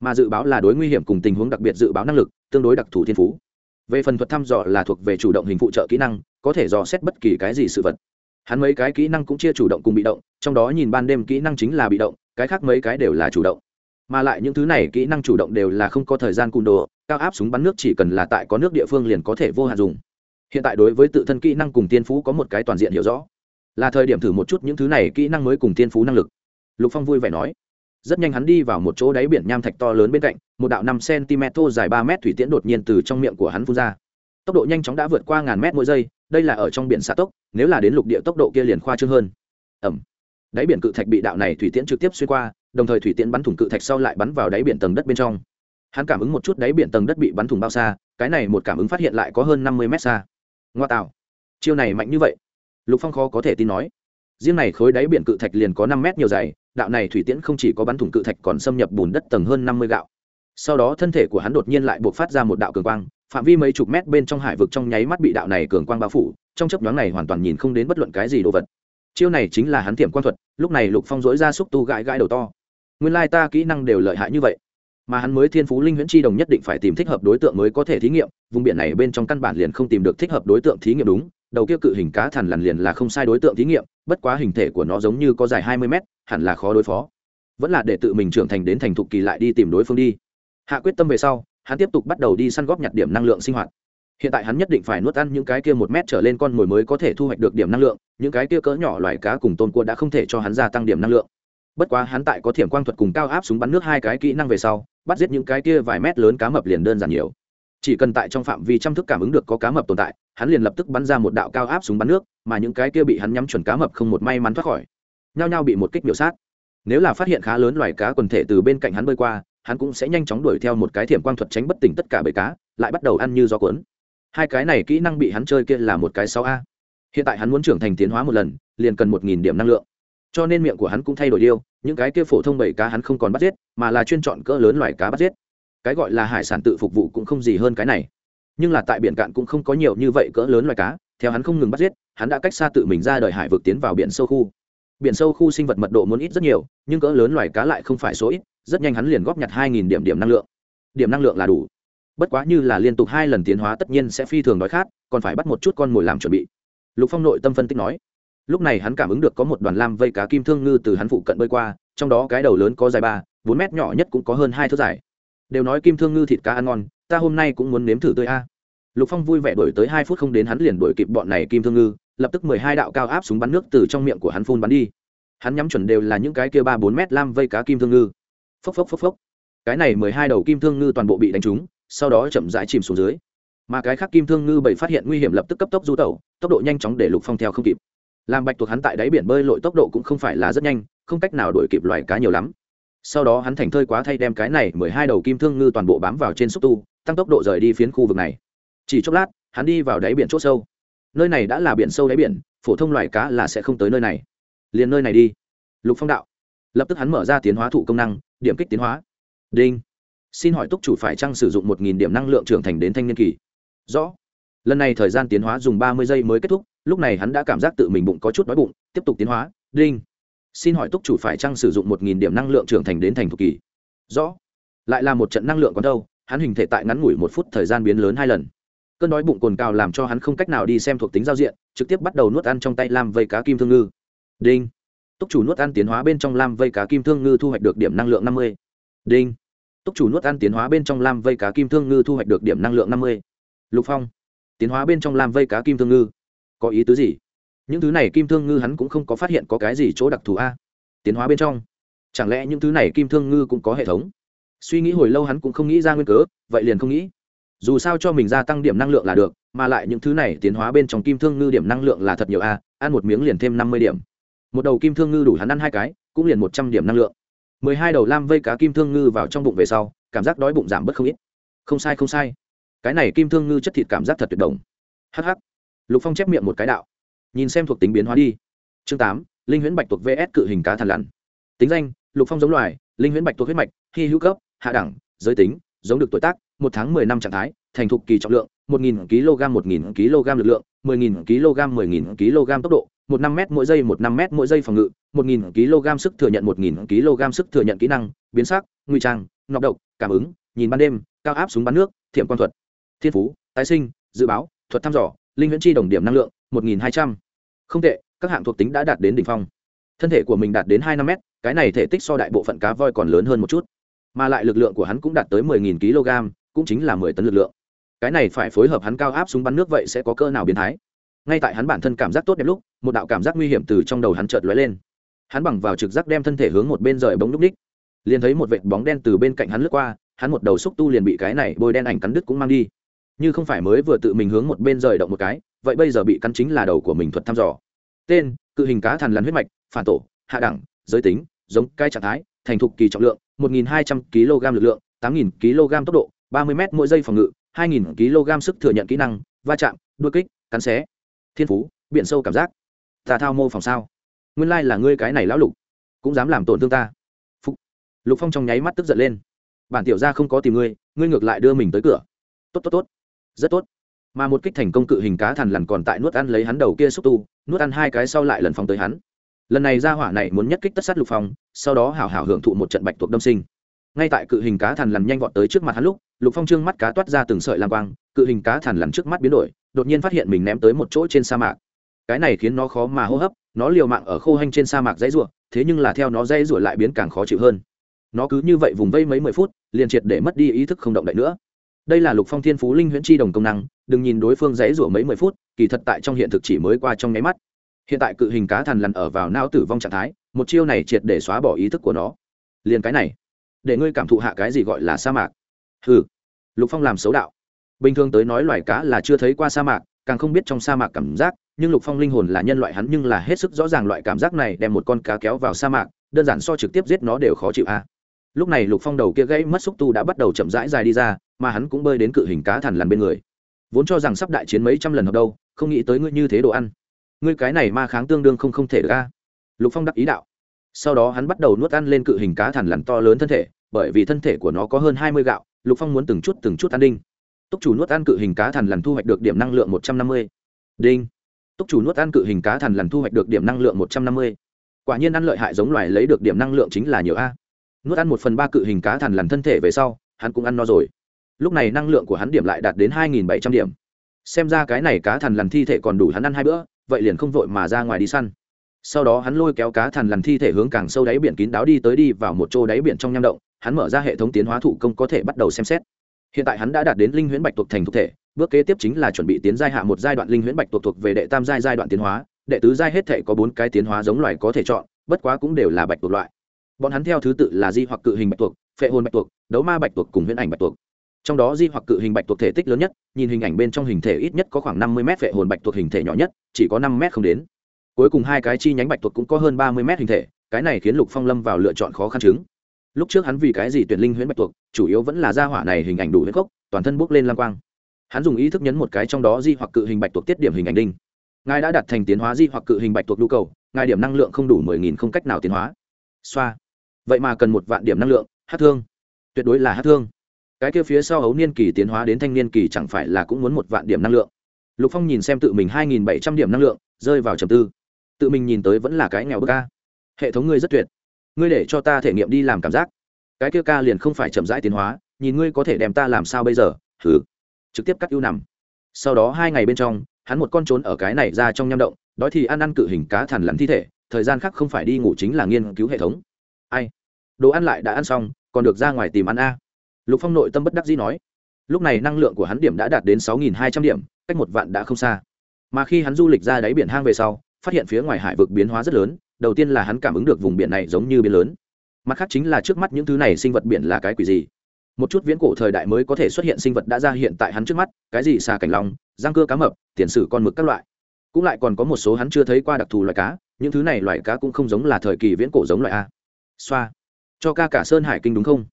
Mà dự báo là đối nguy hiểm cùng tình huống đặc biệt dự báo năng lực, tương đối đặc thù thiên phú. Về phần thuật thăm dò là thuộc về chủ động hình phụ trợ kỹ năng, có thể dò xét bất kỳ cái gì sự vật hắn mấy cái kỹ năng cũng chia chủ động cùng bị động, trong đó nhìn ban đêm kỹ năng chính là bị động, cái khác mấy cái đều là chủ động. Mà lại những thứ này kỹ năng chủ động đều là không có thời gian cùn đồ, cao áp súng bắn nước chỉ cần là tại có nước địa phương liền có thể vô hạn dùng. Hiện tại đối với tự thân kỹ năng cùng tiên phú có một cái toàn diện hiểu rõ. Là thời điểm thử một chút những thứ này kỹ năng mới cùng tiên phú năng lực. Lục phong vui vẻ nói. Rất nhanh hắn đi vào một chỗ đáy biển nham thạch to lớn bên cạnh, một đạo năm cm thô dài ba mét thủy tiễn đột nhiên từ trong miệng của hắn phun ra. Tốc độ nhanh chóng đã vượt qua ngàn mét mỗi giây đây là ở trong biển xạ tốc, nếu là đến lục địa tốc độ kia liền khoa trương hơn. Ẩm. Đáy biển cự thạch bị đạo này thủy tiễn trực tiếp xuyên qua, đồng thời thủy tiễn bắn thủng cự thạch sau lại bắn vào đáy biển tầng đất bên trong. Hắn cảm ứng một chút đáy biển tầng đất bị bắn thủng bao xa, cái này một cảm ứng phát hiện lại có hơn năm mươi mét xa. Ngoa tạo. Chiêu này mạnh như vậy. Lục phong khó có thể tin nói. Riêng này khối đáy biển cự thạch liền có năm mét nhiều dày, đạo này thủy tiễn không chỉ có bắn thủng cự thạch còn xâm nhập bùn đất tầng hơn năm mươi gạo. Sau đó thân thể của hắn đột nhiên lại buộc phát ra một đạo cường quang phạm vi mấy chục mét bên trong hải vực trong nháy mắt bị đạo này cường quang bao phủ, trong chấp nhoáng này hoàn toàn nhìn không đến bất luận cái gì đồ vật. Chiêu này chính là hắn tiệm quan thuật, lúc này lục phong dối ra xúc tu gãi gãi đầu to. Nguyên lai ta kỹ năng đều lợi hại như vậy. Mà hắn mới thiên phú linh huyễn chi đồng nhất định phải tìm thích hợp đối tượng mới có thể thí nghiệm, vùng biển này bên trong căn bản liền không tìm được thích hợp đối tượng thí nghiệm đúng, đầu kia cự hình cá thằn lằn liền là không sai đối tượng thí nghiệm, bất quá hình thể của nó giống như có dài hai mươi mét, hẳn là khó đối phó. Vẫn là để tự mình trưởng thành đến thành thục kỳ lại đi tìm đối phương đi. Hạ quyết tâm về sau hắn tiếp tục bắt đầu đi săn góp nhặt điểm năng lượng sinh hoạt. Hiện tại hắn nhất định phải nuốt ăn những cái kia một mét trở lên con mồi mới có thể thu hoạch được điểm năng lượng, những cái kia cỡ nhỏ loài cá cùng tôm cua đã không thể cho hắn gia tăng điểm năng lượng. Bất quá hắn tại có thiểm quang thuật cùng cao áp súng bắn nước hai cái kỹ năng về sau, bắt giết những cái kia vài mét lớn cá mập liền đơn giản nhiều. Chỉ cần tại trong phạm vi chăm thức cảm ứng được có cá mập tồn tại, hắn liền lập tức bắn ra một đạo cao áp súng bắn nước, mà những cái kia bị hắn nhắm chuẩn cá mập không một may mắn thoát khỏi. Nhao nhao bị một kích biểu sát. Nếu là phát hiện khá lớn loài cá quần thể từ bên cạnh hắn bơi qua hắn cũng sẽ nhanh chóng đuổi theo một cái thiểm quang thuật tránh bất tỉnh tất cả bầy cá, lại bắt đầu ăn như gió cuốn. Hai cái này kỹ năng bị hắn chơi kia là một cái sáu a. Hiện tại hắn muốn trưởng thành tiến hóa một lần, liền cần một nghìn điểm năng lượng. Cho nên miệng của hắn cũng thay đổi điêu, những cái kia phổ thông bầy cá hắn không còn bắt giết, mà là chuyên chọn cỡ lớn loài cá bắt giết. Cái gọi là hải sản tự phục vụ cũng không gì hơn cái này. Nhưng là tại biển cạn cũng không có nhiều như vậy cỡ lớn loài cá, theo hắn không ngừng bắt giết, hắn đã cách xa tự mình ra đời hải vực tiến vào biển sâu khu. Biển sâu khu sinh vật mật độ muốn ít rất nhiều, nhưng cỡ lớn loài cá lại không phải số ít rất nhanh hắn liền góp nhặt hai nghìn điểm điểm năng lượng. Điểm năng lượng là đủ. Bất quá như là liên tục hai lần tiến hóa tất nhiên sẽ phi thường đói khát, còn phải bắt một chút con mồi làm chuẩn bị. Lục phong nội tâm phân tích nói. Lúc này hắn cảm ứng được có một đoàn lam vây cá kim thương ngư từ hắn phụ cận bơi qua, trong đó cái đầu lớn có dài ba, bốn mét nhỏ nhất cũng có hơn hai thước dài. Đều nói kim thương ngư thịt cá ăn ngon, ta hôm nay cũng muốn nếm thử tươi a. Lục phong vui vẻ đổi tới hai phút không đến hắn liền đổi kịp bọn này kim thương ngư, lập tức mười hai đạo cao áp súng bắn nước từ trong miệng của hắn phun bắn đi. Hắn nhắm chuẩn đều là những cái kia ba bốn mét lam vây cá kim thương ngư phốc phốc phốc phốc. Cái này mười hai đầu kim thương ngư toàn bộ bị đánh trúng, sau đó chậm rãi chìm xuống dưới. Mà cái khác kim thương ngư bảy phát hiện nguy hiểm lập tức cấp tốc du tẩu, tốc độ nhanh chóng để lục phong theo không kịp. Làm bạch tuộc hắn tại đáy biển bơi lội tốc độ cũng không phải là rất nhanh, không cách nào đuổi kịp loài cá nhiều lắm. Sau đó hắn thành thơi quá thay đem cái này mười hai đầu kim thương ngư toàn bộ bám vào trên xúc tu, tăng tốc độ rời đi phiến khu vực này. Chỉ chốc lát, hắn đi vào đáy biển c h ỗ sâu. Nơi này đã là biển sâu đáy biển, phổ thông loài cá là sẽ không tới nơi này. Liền nơi này đi. Lục phong đạo lập tức hắn mở ra tiến hóa thụ công năng, điểm kích tiến hóa. Đinh. Xin hỏi túc chủ phải chăng sử dụng một nghìn điểm năng lượng trưởng thành đến thanh niên kỳ? Rõ. Lần này thời gian tiến hóa dùng ba mươi giây mới kết thúc, lúc này hắn đã cảm giác tự mình bụng có chút đói bụng, tiếp tục tiến hóa. Đinh. Xin hỏi túc chủ phải chăng sử dụng một nghìn điểm năng lượng trưởng thành đến thành thục kỳ? Rõ. Lại là một trận năng lượng còn đâu, hắn hình thể tại ngắn ngủi một phút thời gian biến lớn hai lần. Cơn đói bụng cồn cào làm cho hắn không cách nào đi xem thuộc tính giao diện, trực tiếp bắt đầu nuốt ăn trong tay lam vây cá kim thương ngư. Đinh túc chủ nuốt ăn tiến hóa bên trong lam vây cá kim thương ngư thu hoạch được điểm năng lượng năm mươi. Đinh. Túc chủ nuốt ăn tiến hóa bên trong lam vây cá kim thương ngư thu hoạch được điểm năng lượng năm mươi. Lục phong. Tiến hóa bên trong lam vây cá kim thương ngư. Có ý tứ gì? Những thứ này kim thương ngư hắn cũng không có phát hiện có cái gì chỗ đặc thù a. Tiến hóa bên trong. Chẳng lẽ những thứ này kim thương ngư cũng có hệ thống? Suy nghĩ hồi lâu hắn cũng không nghĩ ra nguyên cớ, vậy liền không nghĩ. Dù sao cho mình gia tăng điểm năng lượng là được, mà lại những thứ này tiến hóa bên trong kim thương ngư điểm năng lượng là thật nhiều a, ăn một miếng liền thêm năm mươi điểm một đầu kim thương ngư đủ hắn ăn hai cái, cũng liền một trăm điểm năng lượng. Mười hai đầu lam vây cá kim thương ngư vào trong bụng về sau, cảm giác đói bụng giảm bớt không ít. Không sai không sai. Cái này kim thương ngư chất thịt cảm giác thật tuyệt đồng hh lục phong chép miệng một cái đạo. Nhìn xem thuộc tính biến hóa đi. Chương tám, linh huyễn bạch thuộc vs cự hình cá thằn lằn. Tính danh, lục phong giống loài, linh huyễn bạch thuộc huyết mạch, hy hữu cấp, hạ đẳng, giới tính, giống được tuổi tác, một tháng mười năm trạng thái, thành thục kỳ trọng lượng, một nghìn kg, một nghìn kg lực lượng, mười nghìn kg, mười nghìn kg tốc độ một năm m mỗi giây, một năm m mỗi giây phòng ngự, một nghìn kg sức thừa nhận, một nghìn kg sức thừa nhận kỹ năng, biến sắc nguy trang, nọc độc, cảm ứng, nhìn ban đêm, cao áp súng bắn nước thiệm quan thuật, thiên phú, tái sinh, dự báo, thuật thăm dò, linh huyễn chi đồng điểm năng lượng, một nghìn hai trăm. Không tệ, các hạng thuộc tính đã đạt đến đỉnh phong. Thân thể của mình đạt đến hai năm m cái này thể tích so đại bộ phận cá voi còn lớn hơn một chút. Mà lại lực lượng của hắn cũng đạt tới mười nghìn kg, cũng chính là mười tấn lực lượng. Cái này phải phối hợp hắn cao áp súng bắn nước vậy sẽ có cơ nào biến thái? Ngay tại hắn bản thân cảm giác tốt đẹp lúc, một đạo cảm giác nguy hiểm từ trong đầu hắn chợt lóe lên. Hắn bằng vào trực giác đem thân thể hướng một bên rời bóng lúc ních liền thấy một vệt bóng đen từ bên cạnh hắn lướt qua, hắn một đầu xúc tu liền bị cái này bôi đen ảnh cắn đứt cũng mang đi. Như không phải mới vừa tự mình hướng một bên rời động một cái, vậy bây giờ bị cắn chính là đầu của mình thuật thăm dò. Tên, cự hình cá thằn lằn huyết mạch, phản tổ, hạ đẳng, giới tính, giống cai trạng thái, thành thục kỳ trọng lượng 1.200 kg lực lượng 8.000 kg tốc độ 30 m mỗi giây phòng ngự 2.000 kg sức thừa nhận kỹ năng, va chạm, đuôi kích, cắn xé thiên phú biện sâu cảm giác. Ta thao mô phòng sao? Nguyên lai là ngươi cái này lão lục, cũng dám làm tổn thương ta. Phúc. lục phong trong nháy mắt tức giận lên. Bản tiểu gia không có tìm ngươi ngươi ngược lại đưa mình tới cửa. Tốt tốt tốt. Rất tốt. Mà một kích thành công cự hình cá thằn lằn còn tại nuốt ăn lấy hắn đầu kia xúc tu, nuốt ăn hai cái sau lại lần phong tới hắn. Lần này ra hỏa này muốn nhất kích tất sát lục phong, sau đó hảo hảo hưởng thụ một trận bạch tuộc đâm sinh. Ngay tại cự hình cá thằn lằn nhanh vọt tới trước mặt hắn lúc, lục phong trương mắt cá toát ra từng sợi lam quang cự hình cá thằn lằn trước mắt biến đổi đột nhiên phát hiện mình ném tới một chỗ trên sa mạc. Cái này khiến nó khó mà hô hấp nó liều mạng ở khô hanh trên sa mạc dãy rủa, thế nhưng là theo nó dãy ruộng lại biến càng khó chịu hơn. Nó cứ như vậy vùng vây mấy mười phút liền triệt để mất đi ý thức không động đậy nữa. Đây là lục phong thiên phú linh huyễn chi đồng công năng đừng nhìn đối phương dãy rủa mấy mười phút kỳ thật tại trong hiện thực chỉ mới qua trong nháy mắt. Hiện tại cự hình cá thằn lằn ở vào não tử vong trạng thái một chiêu này triệt để xóa bỏ ý thức của nó. Liền cái này để ngươi cảm thụ hạ cái gì gọi là sa mạc. Ừ lục phong làm xấu đạo bình thường tới nói loài cá là chưa thấy qua sa mạc, càng không biết trong sa mạc cảm giác, nhưng lục phong linh hồn là nhân loại hắn nhưng là hết sức rõ ràng loại cảm giác này đem một con cá kéo vào sa mạc, đơn giản so trực tiếp giết nó đều khó chịu a. Lúc này lục phong đầu kia gãy mất xúc tu đã bắt đầu chậm rãi dài đi ra, mà hắn cũng bơi đến cự hình cá thằn lằn bên người. Vốn cho rằng sắp đại chiến mấy trăm lần hợp đâu, không nghĩ tới ngươi như thế đồ ăn. Ngươi cái này ma kháng tương đương không không thể được a. Lục phong đắc ý đạo. Sau đó hắn bắt đầu nuốt ăn lên cự hình cá thằn lằn to lớn thân thể, bởi vì thân thể của nó có hơn hai mươi gạo, lục phong muốn từng chút từng chút ăn đinh túc chủ nuốt ăn cự hình cá thằn lằn thu hoạch được điểm năng lượng một trăm năm mươi. Đinh. Túc chủ nuốt ăn cự hình cá thằn lằn thu hoạch được điểm năng lượng một trăm năm mươi. Quả nhiên ăn lợi hại giống loài lấy được điểm năng lượng chính là nhiều a. Nuốt ăn một phần ba cự hình cá thằn lằn thân thể về sau, hắn cũng ăn no rồi. Lúc này năng lượng của hắn điểm lại đạt đến hai nghìn bảy trăm điểm. Xem ra cái này cá thằn lằn thi thể còn đủ hắn ăn hai bữa, vậy liền không vội mà ra ngoài đi săn. Sau đó hắn lôi kéo cá thằn lằn thi thể hướng càng sâu đáy biển kín đáo đi tới đi vào một chỗ đáy biển trong nham động, hắn mở ra hệ thống tiến hóa thủ công có thể bắt đầu xem xét hiện tại hắn đã đạt đến linh huyễn bạch tuộc thành thực thể, bước kế tiếp chính là chuẩn bị tiến giai hạ một giai đoạn linh huyễn bạch tuộc thuộc về đệ tam giai giai đoạn tiến hóa, đệ tứ giai hết thể có bốn cái tiến hóa giống loài có thể chọn, bất quá cũng đều là bạch tuộc loại. Bọn hắn theo thứ tự là di hoặc cự hình bạch tuộc, phệ hồn bạch tuộc, đấu ma bạch tuộc cùng huyễn ảnh bạch tuộc. Trong đó di hoặc cự hình bạch tuộc thể tích lớn nhất, nhìn hình ảnh bên trong hình thể ít nhất có khoảng năm mươi m phệ hồn bạch tuộc hình thể nhỏ nhất, chỉ có năm m không đến. Cuối cùng hai cái chi nhánh bạch tuộc cũng có hơn ba mươi m hình thể, cái này khiến lục phong lâm vào lựa chọn khó khăn chứng lúc trước hắn vì cái gì tuyển linh huyễn bạch tuộc, chủ yếu vẫn là gia hỏa này hình ảnh đủ huyết cốc toàn thân bốc lên lang quang. Hắn dùng ý thức nhấn một cái trong đó di hoặc cự hình bạch tuộc tiết điểm hình ảnh đinh. Ngài đã đặt thành tiến hóa di hoặc cự hình bạch tuộc nhu cầu, ngài điểm năng lượng không đủ mười nghìn không cách nào tiến hóa. Xoa. Vậy mà cần một vạn điểm năng lượng, hát thương. Tuyệt đối là hát thương. Cái kia phía sau hấu niên kỳ tiến hóa đến thanh niên kỳ chẳng phải là cũng muốn một vạn điểm năng lượng. Lục phong nhìn xem tự mình hai nghìn bảy trăm điểm năng lượng, rơi vào trầm tư. Tự mình nhìn tới vẫn là cái nghèo bức ca hệ thống ngươi rất tuyệt ngươi để cho ta thể nghiệm đi làm cảm giác. Cái kia ca liền không phải chậm rãi tiến hóa, nhìn ngươi có thể đem ta làm sao bây giờ thử trực tiếp cắt ưu nằm. Sau đó hai ngày bên trong, hắn một con trốn ở cái này ra trong nham động, đói thì ăn ăn cự hình cá thằn lắn thi thể, thời gian khác không phải đi ngủ chính là nghiên cứu hệ thống. Ai? Đồ ăn lại đã ăn xong, còn được ra ngoài tìm ăn a. Lục phong nội tâm bất đắc dĩ nói. Lúc này năng lượng của hắn điểm đã đạt đến sáu nghìn hai trăm điểm, cách một vạn đã không xa. Mà khi hắn du lịch ra đáy biển hang về sau, phát hiện phía ngoài hải vực biến hóa rất lớn đầu tiên là hắn cảm ứng được vùng biển này giống như biển lớn. Mặt khác chính là trước mắt những thứ này sinh vật biển là cái quỷ gì? Một chút viễn cổ thời đại mới có thể xuất hiện sinh vật đã ra hiện tại hắn trước mắt, cái gì xà cảnh long, răng cưa cá mập, tiền sử con mực các loại. Cũng lại còn có một số hắn chưa thấy qua đặc thù loài cá, những thứ này loài cá cũng không giống là thời kỳ viễn cổ giống loài a. Xoa. Cho ca cả sơn hải kinh đúng không?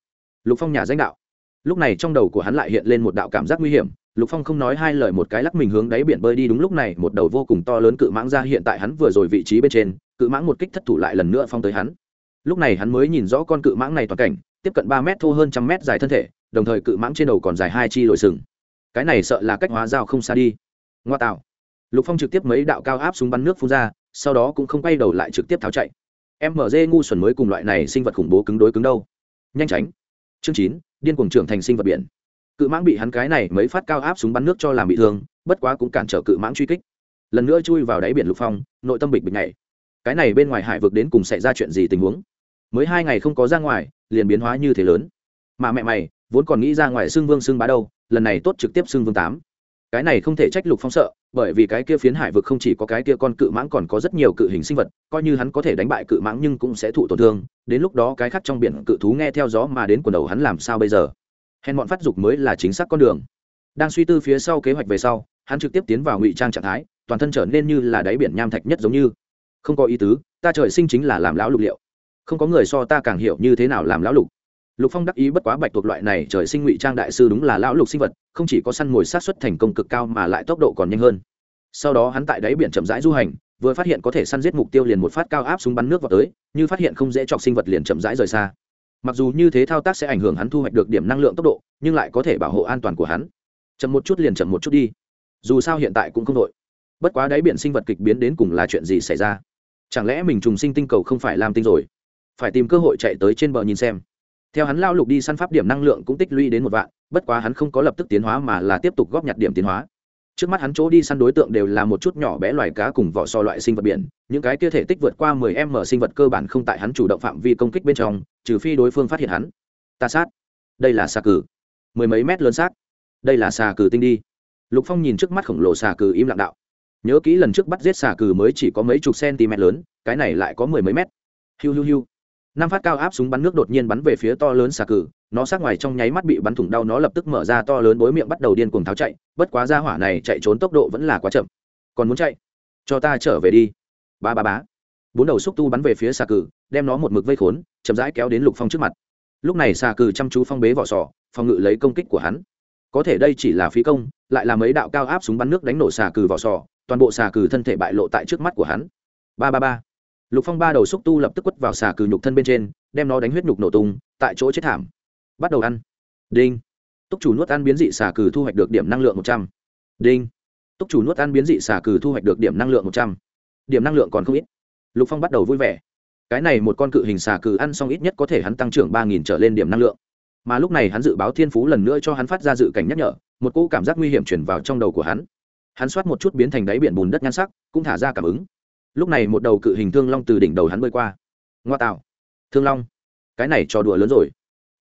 Lục phong nhà danh đạo. Lúc này trong đầu của hắn lại hiện lên một đạo cảm giác nguy hiểm. Lục phong không nói hai lời một cái lắc mình hướng đáy biển bơi đi đúng lúc này, một đầu vô cùng to lớn cự mãng ra hiện tại hắn vừa rồi vị trí bên trên cự mãng một kích thất thủ lại lần nữa phong tới hắn. Lúc này hắn mới nhìn rõ con cự mãng này toàn cảnh, tiếp cận ba mét thô hơn trăm mét dài thân thể, đồng thời cự mãng trên đầu còn dài hai chi lồi sừng. Cái này sợ là cách hóa dao không xa đi. Ngoa tạo. Lục phong trực tiếp mấy đạo cao áp súng bắn nước phun ra, sau đó cũng không quay đầu lại trực tiếp tháo chạy. Mg ngu xuẩn mới cùng loại này sinh vật khủng bố cứng đối cứng đâu. Nhanh tránh. Chương chín, điên cuồng trưởng thành sinh vật biển. Cự mãng bị hắn cái này mấy phát cao áp súng bắn nước cho làm bị thương, bất quá cũng cản trở cự mãng truy kích. Lần nữa chui vào đáy biển lục phong, nội tâm bịch bịch nhảy cái này bên ngoài hải vực đến cùng xảy ra chuyện gì tình huống? Mới hai ngày không có ra ngoài, liền biến hóa như thế lớn. Mà mẹ mày, vốn còn nghĩ ra ngoài xương vương xương bá đâu, lần này tốt trực tiếp xương vương tám. Cái này không thể trách lục phong sợ, bởi vì cái kia phiến hải vực không chỉ có cái kia con cự mãng còn có rất nhiều cự hình sinh vật, coi như hắn có thể đánh bại cự mãng nhưng cũng sẽ thụ tổn thương, đến lúc đó cái khác trong biển cự thú nghe theo gió mà đến quần đầu hắn làm sao bây giờ? Hèn bọn phát dục mới là chính xác con đường. Đang suy tư phía sau kế hoạch về sau, hắn trực tiếp tiến vào ngụy trang trạng thái, toàn thân trở nên như là đáy biển nham thạch nhất giống như không có ý tứ, ta trời sinh chính là làm lão lục liệu. Không có người so ta càng hiểu như thế nào làm lão lục. Lục phong đắc ý bất quá bạch thuộc loại này trời sinh ngụy trang đại sư đúng là lão lục sinh vật, không chỉ có săn mồi sát xuất thành công cực cao mà lại tốc độ còn nhanh hơn. Sau đó hắn tại đáy biển chậm rãi du hành, vừa phát hiện có thể săn giết mục tiêu liền một phát cao áp súng bắn nước vào tới, như phát hiện không dễ chọc sinh vật liền chậm rãi rời xa. Mặc dù như thế thao tác sẽ ảnh hưởng hắn thu hoạch được điểm năng lượng tốc độ, nhưng lại có thể bảo hộ an toàn của hắn. Chậm một chút liền chậm một chút đi. Dù sao hiện tại cũng không đội. Bất quá đáy biển sinh vật kịch biến đến cùng là chuyện gì xảy ra? Chẳng lẽ mình trùng sinh tinh cầu không phải làm tinh rồi? Phải tìm cơ hội chạy tới trên bờ nhìn xem. Theo hắn lao lục đi săn pháp điểm năng lượng cũng tích lũy đến một vạn, bất quá hắn không có lập tức tiến hóa mà là tiếp tục góp nhặt điểm tiến hóa. Trước mắt hắn chỗ đi săn đối tượng đều là một chút nhỏ bé loài cá cùng vỏ so loại sinh vật biển, những cái kia thể tích vượt qua 10 m sinh vật cơ bản không tại hắn chủ động phạm vi công kích bên trong, trừ phi đối phương phát hiện hắn. Ta sát. Đây là xà cừ mười mấy mét lớn xác. Đây là xà cừ tinh đi. Lục phong nhìn trước mắt khổng lồ xà cừ im lặng đạo nhớ kỹ lần trước bắt giết xà cừ mới chỉ có mấy chục cm lớn, cái này lại có mười mấy mét. Hiu hiu hiu. Năm phát cao áp súng bắn nước đột nhiên bắn về phía to lớn xà cừ, nó sát ngoài trong nháy mắt bị bắn thủng đau, nó lập tức mở ra to lớn bối miệng bắt đầu điên cuồng tháo chạy, bất quá ra hỏa này chạy trốn tốc độ vẫn là quá chậm. Còn muốn chạy? Cho ta trở về đi. Ba ba bá bốn đầu xúc tu bắn về phía xà cừ, đem nó một mực vây khốn, chậm rãi kéo đến lục phong trước mặt. Lúc này xà cừ chăm chú phong bế vỏ sò, phòng ngự lấy công kích của hắn. Có thể đây chỉ là phí công, lại là mấy đạo cao áp súng bắn nước đánh nổ xà cừ vỏ sò toàn bộ xà cừ thân thể bại lộ tại trước mắt của hắn. Ba ba ba. Lục phong ba đầu xúc tu lập tức quất vào xà cừ nhục thân bên trên, đem nó đánh huyết nhục nổ tung, tại chỗ chết thảm. Bắt đầu ăn. Đinh. Túc chủ nuốt ăn biến dị xà cừ thu hoạch được điểm năng lượng một trăm. Đinh. Túc chủ nuốt ăn biến dị xà cừ thu hoạch được điểm năng lượng một trăm. Điểm năng lượng còn không ít. Lục phong bắt đầu vui vẻ. Cái này một con cự hình xà cừ ăn xong ít nhất có thể hắn tăng trưởng ba nghìn trở lên điểm năng lượng. Mà lúc này hắn dự báo thiên phú lần nữa cho hắn phát ra dự cảnh nhắc nhở, một cỗ cảm giác nguy hiểm chuyển vào trong đầu của hắn hắn soát một chút biến thành đáy biển bùn đất nhan sắc, cũng thả ra cảm ứng. Lúc này một đầu cự hình thương long từ đỉnh đầu hắn bơi qua. Ngoa tạo. Thương long. Cái này trò đùa lớn rồi.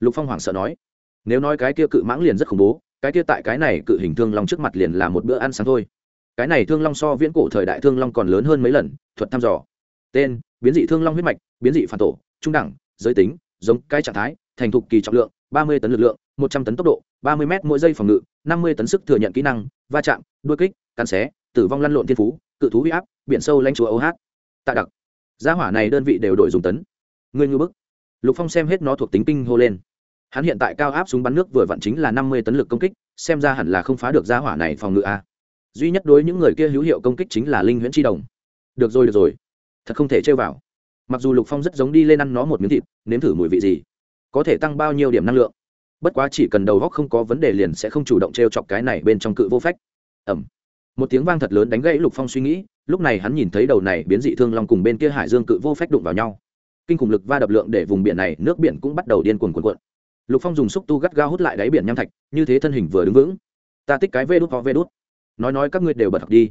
Lục phong hoảng sợ nói. Nếu nói cái kia cự mãng liền rất khủng bố, cái kia tại cái này cự hình thương long trước mặt liền là một bữa ăn sáng thôi. Cái này thương long so viễn cổ thời đại thương long còn lớn hơn mấy lần, thuật thăm dò. Tên, biến dị thương long huyết mạch, biến dị phản tổ, trung đẳng, giới tính, giống cái trạng thái, thành thục kỳ trọng lượng, ba mươi tấn lực lượng, một trăm tấn tốc độ, ba mươi m mỗi giây phòng ngự năm mươi tấn sức thừa nhận kỹ năng, va chạm, đuôi kích, cắn xé, tử vong lăn lộn thiên phú, cự thú huy áp, biển sâu lanh chúa oh tạ đặc. Gia hỏa này đơn vị đều đổi dùng tấn. Ngươi ngư bức. Lục phong xem hết nó thuộc tính kinh hô lên. Hắn hiện tại cao áp súng bắn nước vừa vặn chính là năm mươi tấn lực công kích, xem ra hẳn là không phá được gia hỏa này phòng ngự a. Duy nhất đối những người kia hữu hiệu công kích chính là linh huyễn tri đồng. Được rồi được rồi. Thật không thể chơi vào. Mặc dù lục phong rất giống đi lên ăn nó một miếng thịt, nếm thử mùi vị gì, có thể tăng bao nhiêu điểm năng lượng bất quá chỉ cần đầu góc không có vấn đề liền sẽ không chủ động t r e o chọc cái này bên trong cự vô phách. Ẩm một tiếng vang thật lớn đánh gãy lục phong suy nghĩ, lúc này hắn nhìn thấy đầu này biến dị thương long cùng bên kia hải dương cự vô phách đụng vào nhau. Kinh khủng lực va đập lượng để vùng biển này, nước biển cũng bắt đầu điên cuồn cuộn cuộn. Lục phong dùng xúc tu gắt gao hút lại đáy biển nham thạch, như thế thân hình vừa đứng vững. Ta tích cái vê đốt ho vê đốt. nói nói các ngươi đều bật học đi.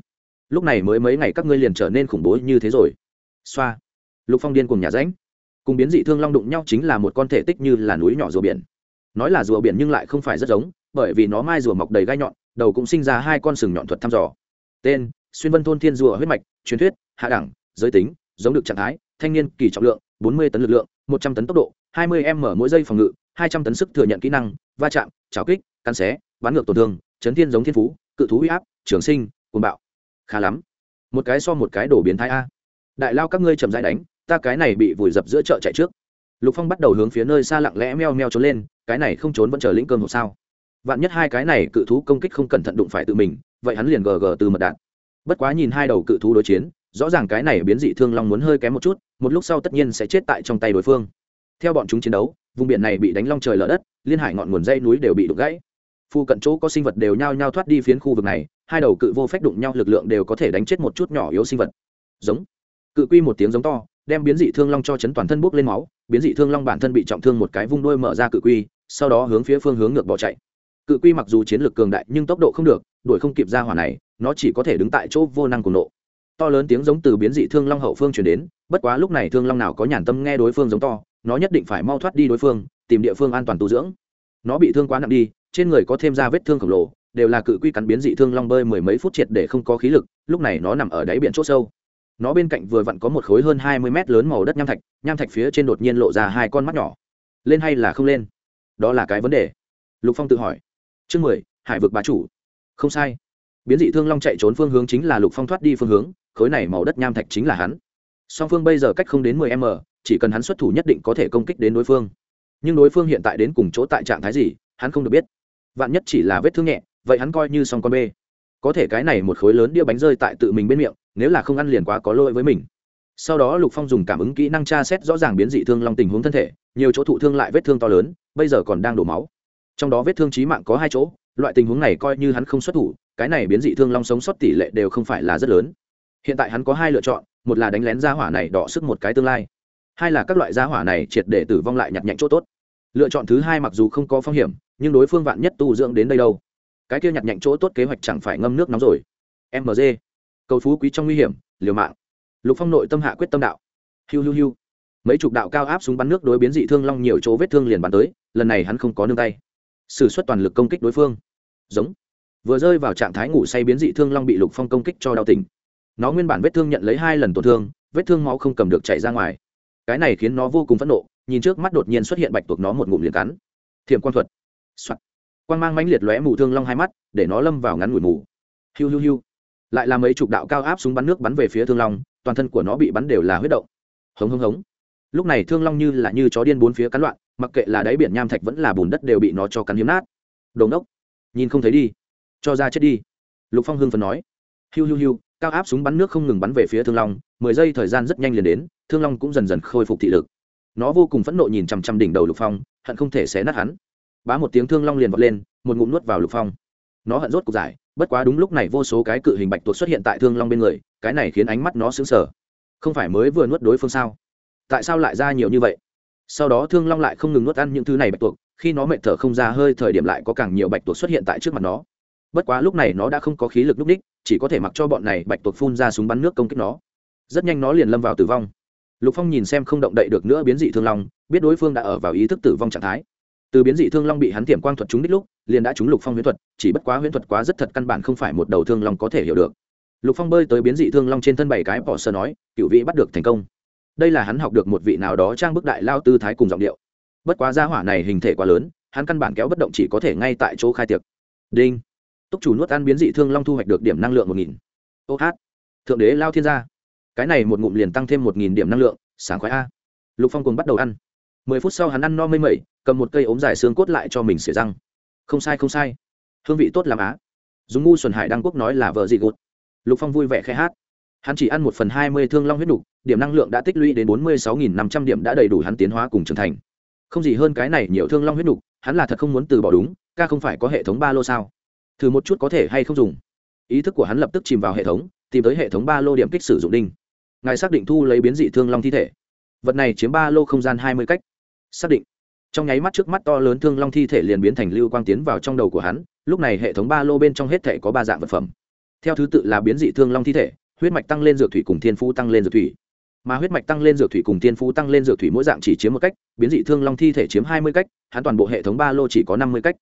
Lúc này mới mấy ngày các ngươi liền trở nên khủng bố như thế rồi. Xoa. Lục phong điên cùng nhà ránh cùng biến dị thương long đụng nhau chính là một con thể tích như là núi nhỏ rùa biển nói là rùa biển nhưng lại không phải rất giống, bởi vì nó mai rùa mọc đầy gai nhọn, đầu cũng sinh ra hai con sừng nhọn thuật thăm dò. Tên, xuyên vân thôn thiên rùa huyết mạch, truyền thuyết, hạ đẳng, giới tính, giống được trạng thái, thanh niên kỳ trọng lượng, bốn mươi tấn lực lượng, một trăm tấn tốc độ, hai mươi m mỗi giây phòng ngự, hai trăm tấn sức thừa nhận kỹ năng, va chạm trào kích căn xé bán ngược tổn thương, chấn thiên giống thiên phú, cự thú huy áp, trường sinh côn bạo. Khá lắm. Một cái so một cái đổ biến thái a. Đại lao các ngươi chậm rãi đánh, ta cái này bị vùi dập giữa chợ chạy trước lục phong bắt đầu hướng phía nơi xa lặng lẽ meo meo trốn lên, cái này không trốn vẫn chờ lĩnh cơm hộp sao. Vạn nhất hai cái này cự thú công kích không cẩn thận đụng phải tự mình, vậy hắn liền gờ gờ từ mật đạn. Bất quá nhìn hai đầu cự thú đối chiến, rõ ràng cái này biến dị thương long muốn hơi kém một chút, một lúc sau tất nhiên sẽ chết tại trong tay đối phương. Theo bọn chúng chiến đấu, vùng biển này bị đánh long trời lở đất, liên hải ngọn nguồn dây núi đều bị đục gãy. Phu cận chỗ có sinh vật đều nhao nhao thoát đi phiến khu vực này, hai đầu cự vô phách đụng nhau lực lượng đều có thể đánh chết một chút nhỏ yếu sinh vật. Giống. Cự quy một tiếng giống to, đem biến dị thương long cho chấn toàn thân bốc lên máu biến dị thương long bản thân bị trọng thương một cái vung đuôi mở ra cự quy, sau đó hướng phía phương hướng ngược bỏ chạy. Cự quy mặc dù chiến lược cường đại nhưng tốc độ không được, đuổi không kịp ra hỏa này, nó chỉ có thể đứng tại chỗ vô năng cùng nộ. To lớn tiếng giống từ biến dị thương long hậu phương chuyển đến, bất quá lúc này thương long nào có nhàn tâm nghe đối phương giống to, nó nhất định phải mau thoát đi đối phương, tìm địa phương an toàn tu dưỡng. Nó bị thương quá nặng đi, trên người có thêm ra vết thương khổng lồ, đều là cự quy cắn biến dị thương long bơi mười mấy phút triệt để không có khí lực, lúc này nó nằm ở đáy biển c h ỗ sâu nó bên cạnh vừa vặn có một khối hơn hai mươi mét lớn màu đất nham thạch nham thạch phía trên đột nhiên lộ ra hai con mắt nhỏ. Lên hay là không lên? Đó là cái vấn đề. Lục phong tự hỏi. Chương mười, hải vực bá chủ. Không sai. Biến dị thương long chạy trốn phương hướng chính là lục phong thoát đi phương hướng, khối này màu đất nham thạch chính là hắn. Song phương bây giờ cách không đến mười m, chỉ cần hắn xuất thủ nhất định có thể công kích đến đối phương. Nhưng đối phương hiện tại đến cùng chỗ tại trạng thái gì, hắn không được biết. Vạn nhất chỉ là vết thương nhẹ, vậy hắn coi như xong con bê. Có thể cái này một khối lớn đĩa bánh rơi tại tự mình bên miệng nếu là không ăn liền quá có lỗi với mình. Sau đó lục phong dùng cảm ứng kỹ năng tra xét rõ ràng biến dị thương long tình huống thân thể, nhiều chỗ thụ thương lại vết thương to lớn, bây giờ còn đang đổ máu. Trong đó vết thương trí mạng có hai chỗ, loại tình huống này coi như hắn không xuất thủ, cái này biến dị thương long sống sót tỷ lệ đều không phải là rất lớn. Hiện tại hắn có hai lựa chọn, một là đánh lén gia hỏa này đọ sức một cái tương lai, hai là các loại gia hỏa này triệt để tử vong lại nhặt nhạnh chỗ tốt. Lựa chọn thứ hai mặc dù không có phong hiểm, nhưng đối phương vạn nhất tu dưỡng đến đây đâu? Cái kia nhặt nhạnh chỗ tốt kế hoạch chẳng phải ngâm nước nóng rồi. Mg cầu phú quý trong nguy hiểm, liều mạng. Lục phong nội tâm hạ quyết tâm đạo. Hiu hiu hiu. Mấy chục đạo cao áp súng bắn nước đối biến dị thương long nhiều chỗ vết thương liền bắn tới, lần này hắn không có nương tay. S ử suất toàn lực công kích đối phương. Giống. Vừa rơi vào trạng thái ngủ say biến dị thương long bị lục phong công kích cho đau tỉnh. Nó nguyên bản vết thương nhận lấy hai lần tổn thương, vết thương máu không cầm được chảy ra ngoài. Cái này khiến nó vô cùng phẫn nộ, nhìn trước mắt đột nhiên xuất hiện bạch tuộc nó một ngụm liền cắn. Thiềm quan thuật、Soạn. quang mang mãnh liệt lóe mù thương long hai mắt, để nó lâm vào ngắn ngủi mù. Hiu hiu hiu lại là mấy chục đạo cao áp súng bắn nước bắn về phía thương long, toàn thân của nó bị bắn đều là huyết động. Hống hống hống. Lúc này thương long như là như chó điên bốn phía cắn loạn, mặc kệ là đáy biển nham thạch vẫn là bùn đất đều bị nó cho cắn hiếm nát. Đồn đốc nhìn không thấy đi. Cho ra chết đi. Lục phong hưng phần nói. Hiu hiu hiu, cao áp súng bắn nước không ngừng bắn về phía thương long, mười giây thời gian rất nhanh liền đến, thương long cũng dần dần khôi phục thị lực. Nó vô cùng phẫn nộ nhìn chằm chằm đỉnh đầu lục phong, hận không thể xé nát hắn. Bá một tiếng thương long liền vọt lên, một ngụm nuốt vào lục phong. Nó hận rốt cục giải bất quá đúng lúc này vô số cái cự hình bạch tuộc xuất hiện tại thương long bên người, cái này khiến ánh mắt nó sững sờ. Không phải mới vừa nuốt đối phương sao? Tại sao lại ra nhiều như vậy? Sau đó thương long lại không ngừng nuốt ăn những thứ này bạch tuộc, khi nó mệt thở không ra hơi, thời điểm lại có càng nhiều bạch tuộc xuất hiện tại trước mặt nó. Bất quá lúc này nó đã không có khí lực lúc đích, chỉ có thể mặc cho bọn này bạch tuộc phun ra súng bắn nước công kích nó. Rất nhanh nó liền lâm vào tử vong. Lục phong nhìn xem không động đậy được nữa biến dị thương long, biết đối phương đã ở vào ý thức tử vong trạng thái từ biến dị thương long bị hắn tiềm quang thuật trúng đích lúc, liền đã trúng lục phong huyễn thuật, chỉ bất quá huyễn thuật quá rất thật căn bản không phải một đầu thương long có thể hiểu được. Lục phong bơi tới biến dị thương long trên thân bảy cái bỏ sơ nói cựu vị bắt được thành công. Đây là hắn học được một vị nào đó trang bức đại lao tư thái cùng giọng điệu. Bất quá gia hỏa này hình thể quá lớn, hắn căn bản kéo bất động chỉ có thể ngay tại chỗ khai tiệc. Đinh. Túc chủ nuốt ăn biến dị thương long thu hoạch được điểm năng lượng một nghìn. Ô hát. Thượng đế lao thiên gia. Cái này một ngụm liền tăng thêm một nghìn điểm năng lượng sáng khoái a. Lục phong cùng bắt đầu ăn. Mười phút sau hắn ăn no mây mẩy cầm một cây ốm dài xương cốt lại cho mình xỉa răng. Không sai không sai. Hương vị tốt làm á. Dùng ngu xuân hải đăng quốc nói là vợ dị gột. Lục phong vui vẻ khai hát. Hắn chỉ ăn một phần hai mươi thương long huyết đục điểm năng lượng đã tích lũy đến bốn mươi sáu nghìn năm trăm điểm đã đầy đủ hắn tiến hóa cùng trưởng thành. Không gì hơn cái này nhiều thương long huyết đục hắn là thật không muốn từ bỏ đúng, ca không phải có hệ thống ba lô sao? Thử một chút có thể hay không dùng. Ý thức của hắn lập tức chìm vào hệ thống, tìm tới hệ thống ba lô điểm kích sử dụng đinh. Ngài xác định thu lấy biến dị thương long thi thể. Vật này chiếm ba lô không gian hai mươi cách. Xác định trong nháy mắt trước mắt to lớn thương long thi thể liền biến thành lưu quang tiến vào trong đầu của hắn, lúc này hệ thống ba lô bên trong hết thể có ba dạng vật phẩm. Theo thứ tự là biến dị thương long thi thể, huyết mạch tăng lên dược thủy cùng thiên phú tăng lên dược thủy. Mà huyết mạch tăng lên dược thủy cùng thiên phú tăng lên dược thủy mỗi dạng chỉ chiếm một cách, biến dị thương long thi thể chiếm hai mươi cách, hắn toàn bộ hệ thống ba lô chỉ có năm mươi cách.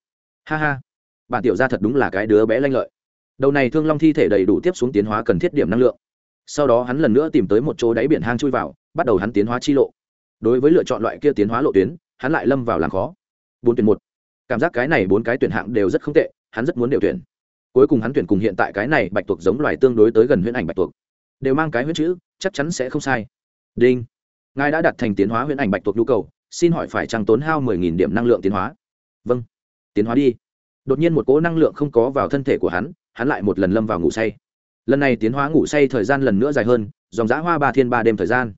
Ha ha. Bản tiểu ra thật đúng là cái đứa bé lanh lợi. Đầu này thương long thi thể đầy đủ tiếp xuống tiến hóa cần thiết điểm năng lượng. Sau đó hắn lần nữa tìm tới một chỗ đáy biển hang chui vào, bắt đầu hắn tiến hóa chi lộ. Đối với lựa chọn loại kia tiến hóa lộ tuyến hắn lại lâm vào làm khó. Bốn tuyển một. Cảm giác cái này bốn cái tuyển hạng đều rất không tệ, hắn rất muốn đều tuyển. Cuối cùng hắn tuyển cùng hiện tại cái này bạch tuộc giống loài tương đối tới gần huyễn ảnh bạch tuộc. Đều mang cái huyễn chữ, chắc chắn sẽ không sai. Đinh. Ngài đã đặt thành tiến hóa huyễn ảnh bạch tuộc nhu cầu, xin hỏi phải trăng tốn hao mười nghìn điểm năng lượng tiến hóa? Vâng. Tiến hóa đi. Đột nhiên một cỗ năng lượng không có vào thân thể của hắn hắn lại một lần lâm vào ngủ say. Lần này tiến hóa ngủ say thời gian lần nữa dài hơn, dòng giã hoa ba thiên ba đêm thời gian.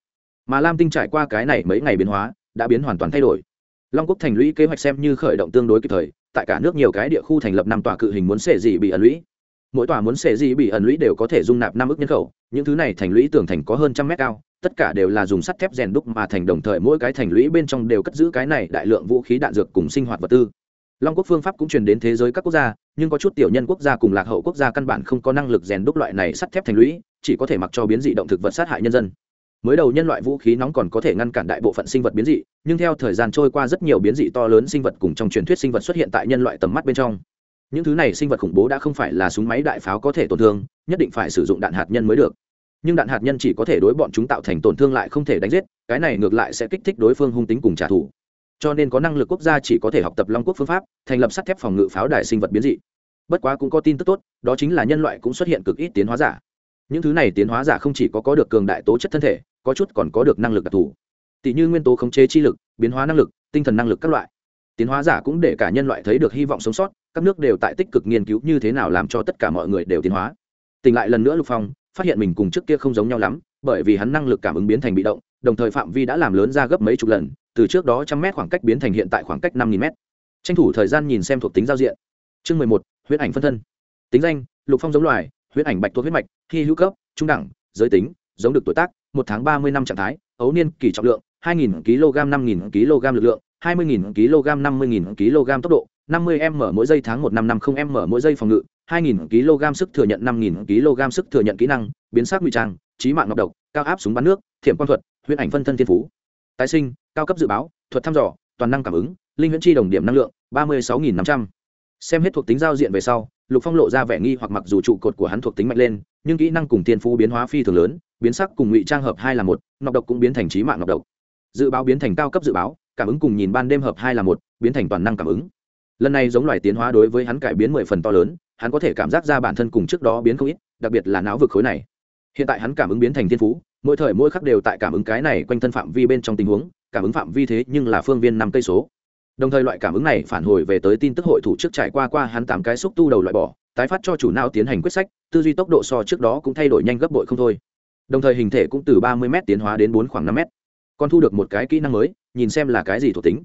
Mà lam tinh trải qua cái này mấy ngày biến hóa, đã biến hoàn toàn thay đổi long quốc thành lũy kế hoạch xem như khởi động tương đối kịp thời, tại cả nước nhiều cái địa khu thành lập năm tòa cự hình muốn xệ gì bị ẩn lũy. Mỗi tòa muốn xệ gì bị ẩn lũy đều có thể dung nạp năm ước nhân khẩu, những thứ này thành lũy tường thành có hơn trăm mét cao, tất cả đều là dùng sắt thép rèn đúc mà thành đồng thời mỗi cái thành lũy bên trong đều cất giữ cái này đại lượng vũ khí đạn dược cùng sinh hoạt vật tư. Long quốc phương pháp cũng truyền đến thế giới các quốc gia, nhưng có chút tiểu nhân quốc gia cùng lạc hậu quốc gia căn bản không có năng lực rèn đúc loại này sắt thép thành lũy, chỉ có thể mặc cho biến dị động thực vật sát hại nhân dân mới đầu nhân loại vũ khí nóng còn có thể ngăn cản đại bộ phận sinh vật biến dị, nhưng theo thời gian trôi qua rất nhiều biến dị to lớn sinh vật cùng trong truyền thuyết sinh vật xuất hiện tại nhân loại tầm mắt bên trong. Những thứ này sinh vật khủng bố đã không phải là súng máy đại pháo có thể tổn thương, nhất định phải sử dụng đạn hạt nhân mới được. Nhưng đạn hạt nhân chỉ có thể đối bọn chúng tạo thành tổn thương lại không thể đánh giết, cái này ngược lại sẽ kích thích đối phương hung tính cùng trả thù. Cho nên có năng lực quốc gia chỉ có thể học tập long quốc phương pháp, thành lập sắt thép phòng ngự pháo đài sinh vật biến dị. Bất quá cũng có tin tức tốt, đó chính là nhân loại cũng xuất hiện cực ít tiến hóa giả. Những thứ này tiến hóa giả không chỉ có có được cường đại tố chất thân thể có chút còn có được năng lực đặc thù. Tỷ như nguyên tố khống chế chi lực, biến hóa năng lực, tinh thần năng lực các loại. Tiến hóa giả cũng để cả nhân loại thấy được hy vọng sống sót, các nước đều tại tích cực nghiên cứu như thế nào làm cho tất cả mọi người đều tiến hóa. Tỉnh lại lần nữa lục phong, phát hiện mình cùng trước kia không giống nhau lắm, bởi vì hắn năng lực cảm ứng biến thành bị động, đồng thời phạm vi đã làm lớn ra gấp mấy chục lần, từ trước đó trăm mét khoảng cách biến thành hiện tại khoảng cách năm nghìn mét. Tranh thủ thời gian nhìn xem thuộc tính giao diện. Chương mười một, huyết ảnh phân thân. Tính danh, lục phong giống loài, huyết ảnh bạch thuộc huyết mạch, hy hữu cấp, trung đẳng, giới tính, giống được tuổi tác một tháng ba mươi năm trạng thái, ấu niên kỳ trọng lượng, hai nghìn kg, năm nghìn kg lực lượng, hai mươi nghìn kg, năm mươi nghìn kg tốc độ, năm mươi m mỗi giây tháng một năm năm không m mỗi giây phòng ngự, hai nghìn kg sức thừa nhận, năm nghìn kg sức thừa nhận kỹ năng, biến sắc nguy trang, trí mạng ngọc độc, cao áp súng bắn nước, thiểm quan thuật, huyễn ảnh phân thân thiên phú. Tái sinh, cao cấp dự báo, thuật thăm dò, toàn năng cảm ứng, linh huyễn chi đồng điểm năng lượng, ba mươi sáu nghìn năm trăm. Xem hết thuộc tính giao diện về sau, lục phong lộ ra vẻ nghi hoặc mặc dù trụ cột của hắn thuộc tính mạnh lên nhưng kỹ năng cùng tiên phú biến hóa phi thường lớn, biến sắc cùng ngụy trang hợp hai là một, nọc độc cũng biến thành trí mạng nọc độc. Dự báo biến thành cao cấp dự báo, cảm ứng cùng nhìn ban đêm hợp hai là một, biến thành toàn năng cảm ứng. Lần này giống loài tiến hóa đối với hắn cải biến mười phần to lớn, hắn có thể cảm giác ra bản thân cùng trước đó biến không ít, đặc biệt là não vực khối này. Hiện tại hắn cảm ứng biến thành thiên phú, mỗi thời mỗi khắc đều tại cảm ứng cái này quanh thân phạm vi bên trong tình huống, cảm ứng phạm vi thế nhưng là phương viên năm cây số. Đồng thời loại cảm ứng này phản hồi về tới tin tức hội thủ trước trải qua qua hắn tám cái xúc tu đầu loại bỏ tái phát cho chủ não tiến hành quyết sách, tư duy tốc độ so trước đó cũng thay đổi nhanh gấp bội không thôi. Đồng thời hình thể cũng từ ba mươi m tiến hóa đến bốn khoảng năm m còn thu được một cái kỹ năng mới, nhìn xem là cái gì thuộc tính.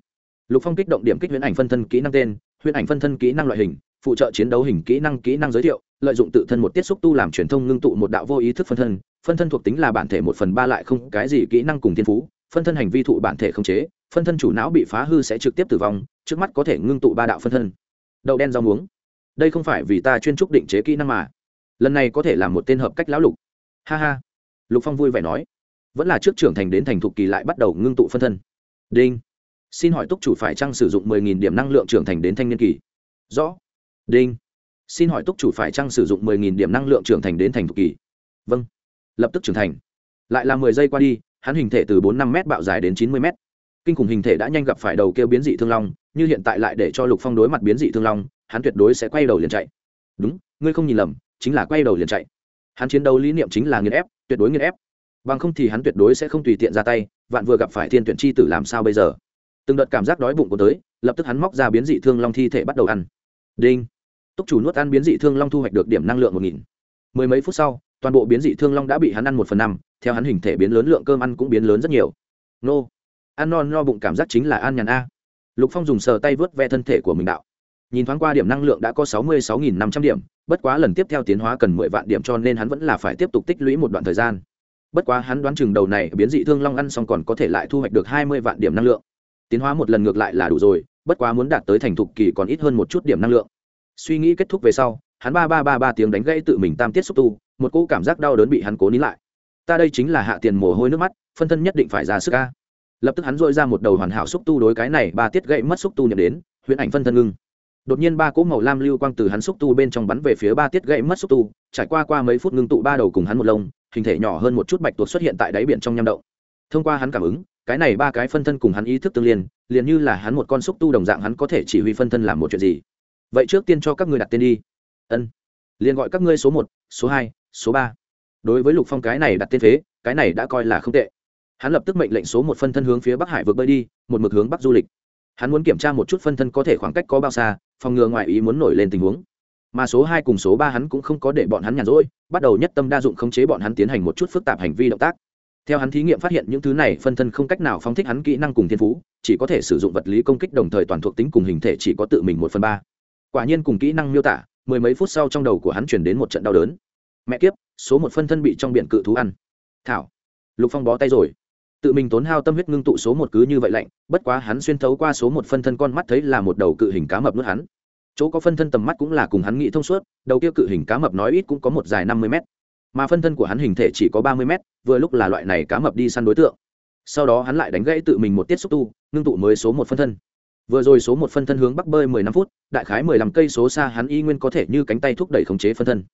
Lục phong kích động điểm kích huyễn ảnh phân thân kỹ năng tên, huyễn ảnh phân thân kỹ năng loại hình, phụ trợ chiến đấu hình kỹ năng kỹ năng giới thiệu, lợi dụng tự thân một tiết xúc tu làm truyền thông ngưng tụ một đạo vô ý thức phân thân. Phân thân thuộc tính là bản thể một phần ba lại không cái gì kỹ năng cùng thiên phú. Phân thân hành vi thụ bản thể không chế, phân thân chủ não bị phá hư sẽ trực tiếp tử vong, trước mắt có thể ngưng tụ ba đạo phân thân. Đậu đen rau muống đây không phải vì ta chuyên trúc định chế kỹ năng mà. Lần này có thể là một tên hợp cách lão lục. Ha ha. Lục phong vui vẻ nói. Vẫn là trước trưởng thành đến thành thục kỳ lại bắt đầu ngưng tụ phân thân. Đinh. Xin hỏi túc chủ phải chăng sử dụng mười nghìn điểm năng lượng trưởng thành đến thanh niên kỳ? Rõ. Đinh. Xin hỏi túc chủ phải chăng sử dụng mười nghìn điểm năng lượng trưởng thành đến thành thục kỳ? Vâng. Lập tức trưởng thành. Lại là mười giây qua đi, hắn hình thể từ bốn năm m bạo dài đến chín mươi m kinh khủng hình thể đã nhanh gặp phải đầu kêu biến dị thương long, như hiện tại lại để cho lục phong đối mặt biến dị thương long hắn tuyệt đối sẽ quay đầu liền chạy. Đúng, ngươi không nhìn lầm, chính là quay đầu liền chạy. Hắn chiến đấu lý niệm chính là nghiền ép, tuyệt đối nghiền ép. Bằng không thì hắn tuyệt đối sẽ không tùy tiện ra tay, vạn vừa gặp phải thiên tuyển chi tử làm sao bây giờ? Từng đợt cảm giác đói bụng của tới, lập tức hắn móc ra biến dị thương long thi thể bắt đầu ăn. Đinh. Túc chủ nuốt ăn biến dị thương long thu hoạch được điểm năng lượng một nghìn. Mười mấy phút sau, toàn bộ biến dị thương long đã bị hắn ăn một phần năm, theo hắn hình thể biến lớn lượng cơm ăn cũng biến lớn rất nhiều. Nô. Ăn non no bụng cảm giác chính là an nhàn a. Lục phong dùng sờ tay vớt ve thân thể của mình đạo nhìn thoáng qua điểm năng lượng đã có sáu mươi sáu nghìn năm trăm điểm, bất quá lần tiếp theo tiến hóa cần mười vạn điểm cho nên hắn vẫn là phải tiếp tục tích lũy một đoạn thời gian. Bất quá hắn đoán chừng đầu này biến dị thương long ăn xong còn có thể lại thu hoạch được hai mươi vạn điểm năng lượng. Tiến hóa một lần ngược lại là đủ rồi, bất quá muốn đạt tới thành thục kỳ còn ít hơn một chút điểm năng lượng. Suy nghĩ kết thúc về sau, hắn ba ba ba ba tiếng đánh gãy tự mình tam tiết xúc tu, một cỗ cảm giác đau đớn bị hắn cố nín lại. Ta đây chính là hạ tiền mồ hôi nước mắt, phân thân nhất định phải ra sức ca lập tức hắn dội ra một đầu hoàn hảo xúc tu đối cái này ba tiết gãy mất xúc tu nhậm đến, huyễn ảnh phân thân ngưng đột nhiên ba cỗ màu lam lưu quang từ hắn xúc tu bên trong bắn về phía ba tiết gãy mất xúc tu, trải qua qua mấy phút ngưng tụ ba đầu cùng hắn một lông, hình thể nhỏ hơn một chút bạch tuộc xuất hiện tại đáy biển trong nham động. Thông qua hắn cảm ứng, cái này ba cái phân thân cùng hắn ý thức tương liên, liền như là hắn một con xúc tu đồng dạng hắn có thể chỉ huy phân thân làm một chuyện gì. Vậy trước tiên cho các ngươi đặt tên đi. Ân. Liền gọi các ngươi số một, số hai, số ba. Đối với lục phong cái này đặt tên phế, cái này đã coi là không tệ. Hắn lập tức mệnh lệnh số một phân thân hướng phía bắc hải vượt bơi đi, một mực hướng bắc du lịch hắn muốn kiểm tra một chút phân thân có thể khoảng cách có bao xa, phòng ngừa ngoại ý muốn nổi lên tình huống. Mà số hai cùng số ba hắn cũng không có để bọn hắn nhàn rỗi, bắt đầu nhất tâm đa dụng khống chế bọn hắn tiến hành một chút phức tạp hành vi động tác. Theo hắn thí nghiệm phát hiện những thứ này, phân thân không cách nào phóng thích hắn kỹ năng cùng thiên phú, chỉ có thể sử dụng vật lý công kích đồng thời toàn thuộc tính cùng hình thể chỉ có tự mình một phần ba. Quả nhiên cùng kỹ năng miêu tả, mười mấy phút sau trong đầu của hắn chuyển đến một trận đau đớn. Mẹ kiếp, số một phân thân bị trong biển cự thú ăn. Thảo. Lục phong bó tay rồi tự mình tốn hao tâm huyết ngưng tụ số một cứ như vậy lạnh, bất quá hắn xuyên thấu qua số một phân thân con mắt thấy là một đầu cự hình cá mập nuốt hắn. Chỗ có phân thân tầm mắt cũng là cùng hắn nghĩ thông suốt, đầu kia cự hình cá mập nói ít cũng có một dài năm mươi mét. Mà phân thân của hắn hình thể chỉ có ba mươi mét, vừa lúc là loại này cá mập đi săn đối tượng. Sau đó hắn lại đánh gãy tự mình một tiết xúc tu, ngưng tụ mới số một phân thân. Vừa rồi số một phân thân hướng bắc bơi mười năm phút, đại khái mười lăm cây số xa hắn y nguyên có thể như cánh tay thúc đẩy khống chế phân thân.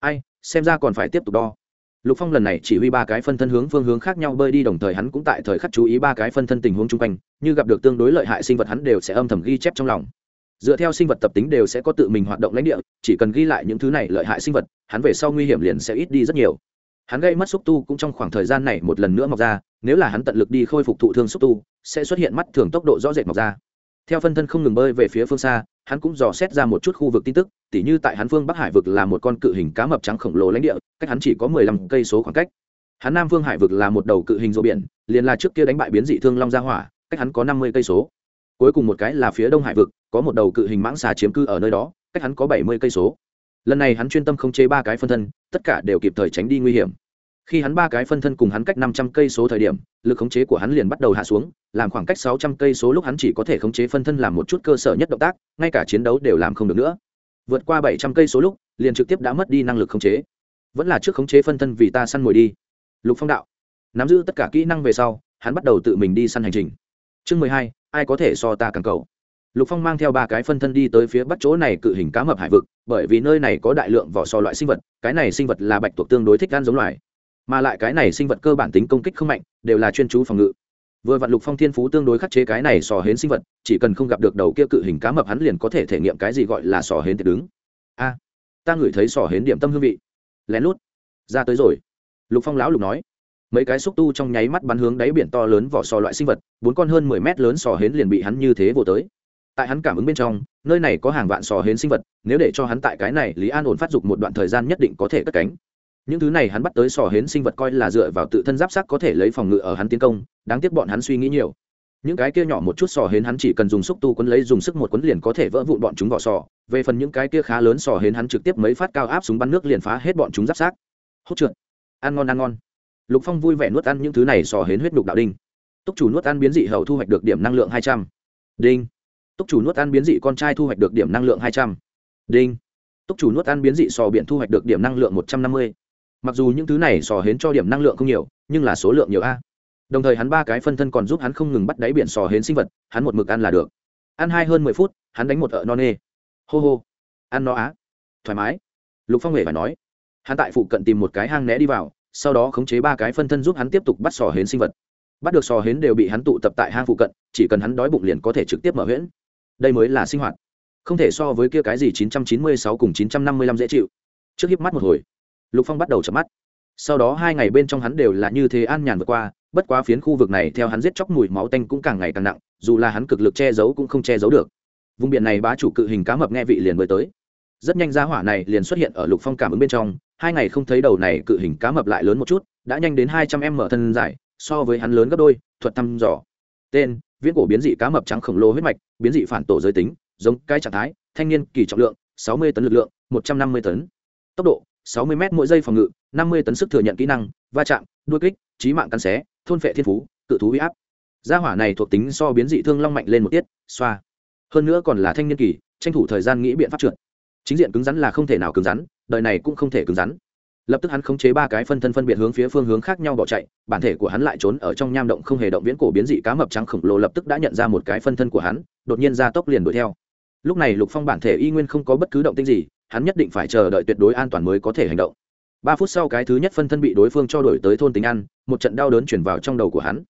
Ai, xem ra còn phải tiếp tục đo lục phong lần này chỉ huy ba cái phân thân hướng phương hướng khác nhau bơi đi, đồng thời hắn cũng tại thời khắc chú ý ba cái phân thân tình huống chung quanh, như gặp được tương đối lợi hại sinh vật hắn đều sẽ âm thầm ghi chép trong lòng. Dựa theo sinh vật tập tính đều sẽ có tự mình hoạt động lãnh địa, chỉ cần ghi lại những thứ này lợi hại sinh vật, hắn về sau nguy hiểm liền sẽ ít đi rất nhiều. Hắn gây mất xúc tu cũng trong khoảng thời gian này một lần nữa mọc ra, nếu là hắn tận lực đi khôi phục thụ thương xúc tu, sẽ xuất hiện mắt thường tốc độ rõ rệt mọc ra theo phân thân không ngừng bơi về phía phương xa, hắn cũng dò xét ra một chút khu vực tin tức, tỉ như tại hắn phương bắc hải vực là một con cự hình cá mập trắng khổng lồ lãnh địa, cách hắn chỉ có mười lăm cây số khoảng cách. Hắn nam phương hải vực là một đầu cự hình rô biển, liền là trước kia đánh bại biến dị thương long gia hỏa, cách hắn có năm mươi cây số. Cuối cùng một cái là phía đông hải vực, có một đầu cự hình mãng xà chiếm cư ở nơi đó, cách hắn có bảy mươi cây số. Lần này hắn chuyên tâm không chế ba cái phân thân, tất cả đều kịp thời tránh đi nguy hiểm khi hắn ba cái phân thân cùng hắn cách năm trăm cây số thời điểm, lực khống chế của hắn liền bắt đầu hạ xuống, làm khoảng cách sáu trăm cây số lúc hắn chỉ có thể khống chế phân thân làm một chút cơ sở nhất động tác, ngay cả chiến đấu đều làm không được nữa. Vượt qua bảy trăm cây số lúc, liền trực tiếp đã mất đi năng lực khống chế. Vẫn là trước khống chế phân thân vì ta săn mồi đi. Lục phong đạo. Nắm giữ tất cả kỹ năng về sau, hắn bắt đầu tự mình đi săn hành trình. Chương mười hai, ai có thể so ta càng cầu? Lục phong mang theo ba cái phân thân đi tới phía bắc chỗ này cự hình cá mập hải vực, bởi vì nơi này có đại lượng vỏ sò loại sinh vật, cái này sinh vật là bạch tuộc tương đối thích ăn giống loài mà lại cái này sinh vật cơ bản tính công kích không mạnh, đều là chuyên chú phòng ngự. Vừa vạn lục phong thiên phú tương đối khắc chế cái này sò hến sinh vật, chỉ cần không gặp được đầu kia cự hình cá mập hắn liền có thể thể nghiệm cái gì gọi là sò hến thiệt đứng. A, ta ngửi thấy sò hến điểm tâm hương vị. Lén lút, ra tới rồi. Lục phong lão lục nói. Mấy cái xúc tu trong nháy mắt bắn hướng đáy biển to lớn vỏ sò loại sinh vật, bốn con hơn mười mét lớn sò hến liền bị hắn như thế vô tới. Tại hắn cảm ứng bên trong, nơi này có hàng vạn sò hến sinh vật, nếu để cho hắn tại cái này lý an ổn phát dục một đoạn thời gian nhất định có thể cất cánh những thứ này hắn bắt tới sò hến sinh vật coi là dựa vào tự thân giáp sắc có thể lấy phòng ngự ở hắn tiến công, đáng tiếc bọn hắn suy nghĩ nhiều. Những cái kia nhỏ một chút sò hến hắn chỉ cần dùng xúc tu quấn lấy dùng sức một quấn liền có thể vỡ vụn bọn chúng vỏ sò. Về phần những cái kia khá lớn sò hến hắn trực tiếp mấy phát cao áp súng bắn nước liền phá hết bọn chúng giáp xác. hốt trượt. Ăn ngon ăn ngon. Lục phong vui vẻ nuốt ăn những thứ này sò hến huyết đục đạo đinh. Túc chủ nuốt ăn biến dị hầu thu hoạch được điểm năng lượng hai trăm. Đinh. Túc chủ nuốt ăn biến dị con trai thu hoạch được điểm năng lượng hai trăm. Đinh. Túc chủ nuốt ăn biến dị sò biển thu hoạch được điểm năng lượng một trăm năm mươi mặc dù những thứ này sò hến cho điểm năng lượng không nhiều, nhưng là số lượng nhiều a. Đồng thời hắn ba cái phân thân còn giúp hắn không ngừng bắt đáy biển sò hến sinh vật, hắn một mực ăn là được. Ăn hai hơn mười phút, hắn đánh một ợ no nê. Hô hô. Ăn no á. Thoải mái. Lục phong hề phải nói. Hắn tại phụ cận tìm một cái hang né đi vào, sau đó khống chế ba cái phân thân giúp hắn tiếp tục bắt sò hến sinh vật. Bắt được sò hến đều bị hắn tụ tập tại hang phụ cận, chỉ cần hắn đói bụng liền có thể trực tiếp mở huyễn. Đây mới là sinh hoạt. Không thể so với kia cái gì 996 cùng 955 dễ chịu. Trước hiếp mắt một hồi lục phong bắt đầu chập mắt. Sau đó hai ngày bên trong hắn đều là như thế an nhàn vượt qua, bất quá phiến khu vực này theo hắn giết chóc mùi máu tanh cũng càng ngày càng nặng, dù là hắn cực lực che giấu cũng không che giấu được. Vùng biển này bá chủ cự hình cá mập nghe vị liền mới tới. Rất nhanh giá hỏa này liền xuất hiện ở lục phong cảm ứng bên trong, hai ngày không thấy đầu này cự hình cá mập lại lớn một chút, đã nhanh đến hai trăm m thân dài, so với hắn lớn gấp đôi, thuật thăm dò. Tên, viễn cổ biến dị cá mập trắng khổng lồ huyết mạch, biến dị phản tổ giới tính, giống cái trạng thái, thanh niên kỳ trọng lượng, sáu mươi tấn lực lượng, một trăm năm mươi tấn. Tốc độ sáu mươi m mỗi giây phòng ngự, năm mươi tấn sức thừa nhận kỹ năng, va chạm đuôi kích trí mạng cắn xé, thôn phệ thiên phú, cự thú huy áp. Gia hỏa này thuộc tính so biến dị thương long mạnh lên một tiết, xoa. Hơn nữa còn là thanh niên kỳ, tranh thủ thời gian nghĩ biện pháp trượt. Chính diện cứng rắn là không thể nào cứng rắn, đời này cũng không thể cứng rắn. Lập tức hắn khống chế ba cái phân thân phân biệt hướng phía phương hướng khác nhau bỏ chạy, bản thể của hắn lại trốn ở trong nham động không hề động viễn cổ biến dị cá mập trắng khổng lồ lập tức đã nhận ra một cái phân thân của hắn, đột nhiên ra tốc liền đuổi theo. Lúc này lục phong bản thể y nguyên không có bất cứ động tinh gì hắn nhất định phải chờ đợi tuyệt đối an toàn mới có thể hành động. Ba phút sau cái thứ nhất phân thân bị đối phương cho đổi tới thôn tính ăn, một trận đau đớn chuyển vào trong đầu của hắn.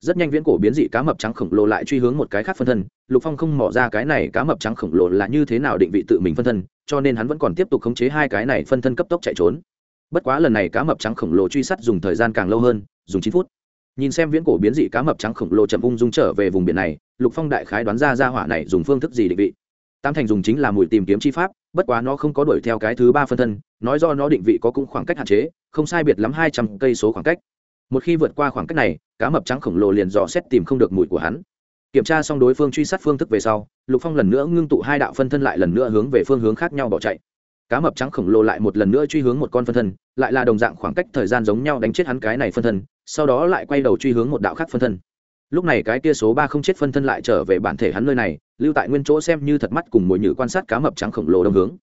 Rất nhanh viễn cổ biến dị cá mập trắng khổng lồ lại truy hướng một cái khác phân thân, lục phong không mỏ ra cái này cá mập trắng khổng lồ là như thế nào định vị tự mình phân thân, cho nên hắn vẫn còn tiếp tục khống chế hai cái này phân thân cấp tốc chạy trốn. Bất quá lần này cá mập trắng khổng lồ truy sát dùng thời gian càng lâu hơn, dùng chín phút. Nhìn xem viễn cổ biến dị cá mập trắng khổng lồ chậm ung dung trở về vùng biển này, lục phong đại khái đoán ra ra hỏa này dùng phương thức gì định vị. Tam thành dùng chính là mùi tìm kiếm chi pháp bất quá nó không có đuổi theo cái thứ ba phân thân, nói do nó định vị có cũng khoảng cách hạn chế, không sai biệt lắm hai trăm cây số khoảng cách. Một khi vượt qua khoảng cách này, cá mập trắng khổng lồ liền dò xét tìm không được mùi của hắn. Kiểm tra xong đối phương truy sát phương thức về sau, lục phong lần nữa ngưng tụ hai đạo phân thân lại lần nữa hướng về phương hướng khác nhau bỏ chạy. Cá mập trắng khổng lồ lại một lần nữa truy hướng một con phân thân, lại là đồng dạng khoảng cách thời gian giống nhau đánh chết hắn cái này phân thân, sau đó lại quay đầu truy hướng một đạo khác phân thân lúc này cái kia số ba không chết phân thân lại trở về bản thể hắn nơi này, lưu tại nguyên chỗ xem như thật mắt cùng mồi nhử quan sát cá mập trắng khổng lồ đông hướng.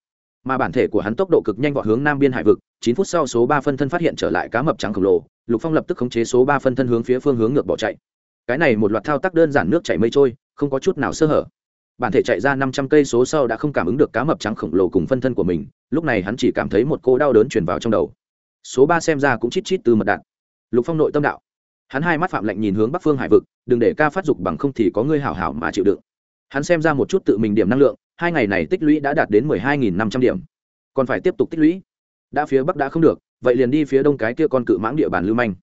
Mà bản thể của hắn tốc độ cực nhanh vọt hướng nam biên hải vực, chín phút sau số ba phân thân phát hiện trở lại cá mập trắng khổng lồ, lục phong lập tức khống chế số ba phân thân hướng phía phương hướng ngược bỏ chạy. Cái này một loạt thao tác đơn giản nước chảy mây trôi, không có chút nào sơ hở. Bản thể chạy ra năm trăm cây số sau đã không cảm ứng được cá mập trắng khổng lồ cùng phân thân của mình, lúc này hắn chỉ cảm thấy một cô đau đớn truyền vào trong đầu. Số ba xem ra cũng chít chít từ mật đạn. Lục phong nội tâm đạo hắn hai mắt phạm lạnh nhìn hướng bắc phương hải vực, đừng để ca phát dục bằng không thì có ngươi hảo hảo mà chịu đựng. Hắn xem ra một chút tự mình điểm năng lượng, hai ngày này tích lũy đã đạt đến mười hai nghìn năm trăm điểm. Còn phải tiếp tục tích lũy. Đã phía bắc đã không được, vậy liền đi phía đông cái kia con cự mãng địa bàn lưu manh.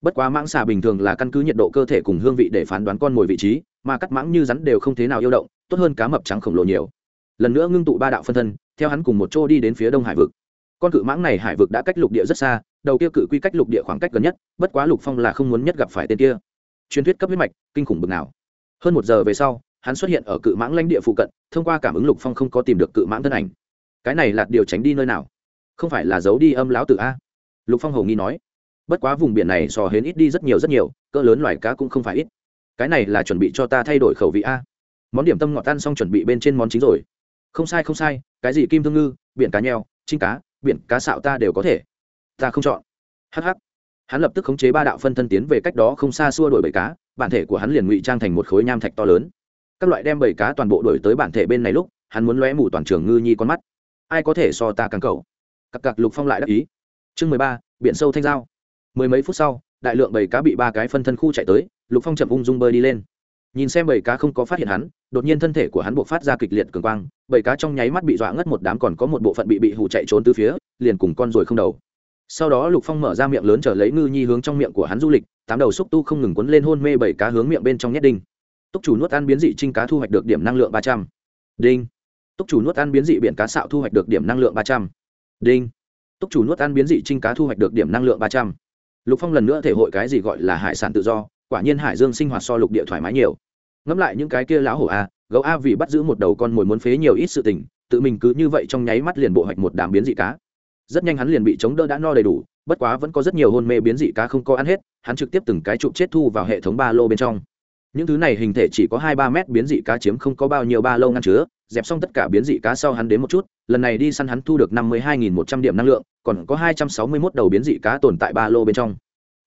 Bất quá mãng xà bình thường là căn cứ nhiệt độ cơ thể cùng hương vị để phán đoán con mồi vị trí, mà cắt mãng như rắn đều không thế nào yêu động, tốt hơn cá mập trắng khổng lồ nhiều. Lần nữa ngưng tụ ba đạo phân thân, theo hắn cùng một chỗ đi đến phía đông hải vực con cự mãng này hải vực đã cách lục địa rất xa, đầu kia cự quy cách lục địa khoảng cách gần nhất, bất quá lục phong là không muốn nhất gặp phải tên kia. Truyền thuyết cấp huyết mạch, kinh khủng bực nào. Hơn một giờ về sau, hắn xuất hiện ở cự mãng lãnh địa phụ cận, thông qua cảm ứng lục phong không có tìm được cự mãng thân ảnh. Cái này là điều tránh đi nơi nào? Không phải là giấu đi âm lão tử a? Lục phong hầu nghi nói. Bất quá vùng biển này sò hến ít đi rất nhiều rất nhiều, cỡ lớn loài cá cũng không phải ít. Cái này là chuẩn bị cho ta thay đổi khẩu vị a? Món điểm tâm ngọt tan xong chuẩn bị bên trên món chính rồi. Không sai không sai, cái gì kim thương ngư, biển cá nheo chinh cá biển cá xạo ta đều có thể. Ta không chọn. Hh hắn lập tức khống chế ba đạo phân thân tiến về cách đó không xa xua đổi bầy cá, bản thể của hắn liền ngụy trang thành một khối nham thạch to lớn. Các loại đem bầy cá toàn bộ đổi tới bản thể bên này lúc, hắn muốn lóe mù toàn trường ngư nhi con mắt. Ai có thể so ta càng cầu cặp cặp lục phong lại đắc ý. Chương mười ba, biển sâu thanh giao. Mười mấy phút sau, đại lượng bầy cá bị ba cái phân thân khu chạy tới, lục phong chậm ung dung bơi đi lên. Nhìn xem bầy cá không có phát hiện hắn đột nhiên thân thể của hắn buộc phát ra kịch liệt cường quang, bảy cá trong nháy mắt bị dọa ngất một đám còn có một bộ phận bị bị hụ chạy trốn từ phía, liền cùng con rồi không đầu. Sau đó lục phong mở ra miệng lớn trở lấy ngư nhi hướng trong miệng của hắn du lịch, tám đầu xúc tu không ngừng quấn lên hôn mê bảy cá hướng miệng bên trong nhét đinh. Túc chủ nuốt ăn biến dị trinh cá thu hoạch được điểm năng lượng ba trăm. Đinh. Túc chủ nuốt ăn biến dị biển cá xạo thu hoạch được điểm năng lượng ba trăm. Đinh. Túc chủ nuốt ăn biến dị trinh cá thu hoạch được điểm năng lượng ba trăm. Lục phong lần nữa thể hội cái gì gọi là hải sản tự do, quả nhiên hải dương sinh hoạt so lục địa thoải mái nhiều ngẫm lại những cái kia lão hổ a, gấu a vì bắt giữ một đầu con mồi muốn phế nhiều ít sự tình, tự mình cứ như vậy trong nháy mắt liền bộ hoạch một đám biến dị cá. Rất nhanh hắn liền bị chống đỡ đã no đầy đủ, bất quá vẫn có rất nhiều hôn mê biến dị cá không có ăn hết, hắn trực tiếp từng cái chụp chết thu vào hệ thống ba lô bên trong. Những thứ này hình thể chỉ có hai ba mét biến dị cá chiếm không có bao nhiêu ba lô ngăn chứa, dẹp xong tất cả biến dị cá sau hắn đến một chút, lần này đi săn hắn thu được năm mươi hai nghìn một trăm điểm năng lượng, còn có hai trăm sáu mươi mốt đầu biến dị cá tồn tại ba lô bên trong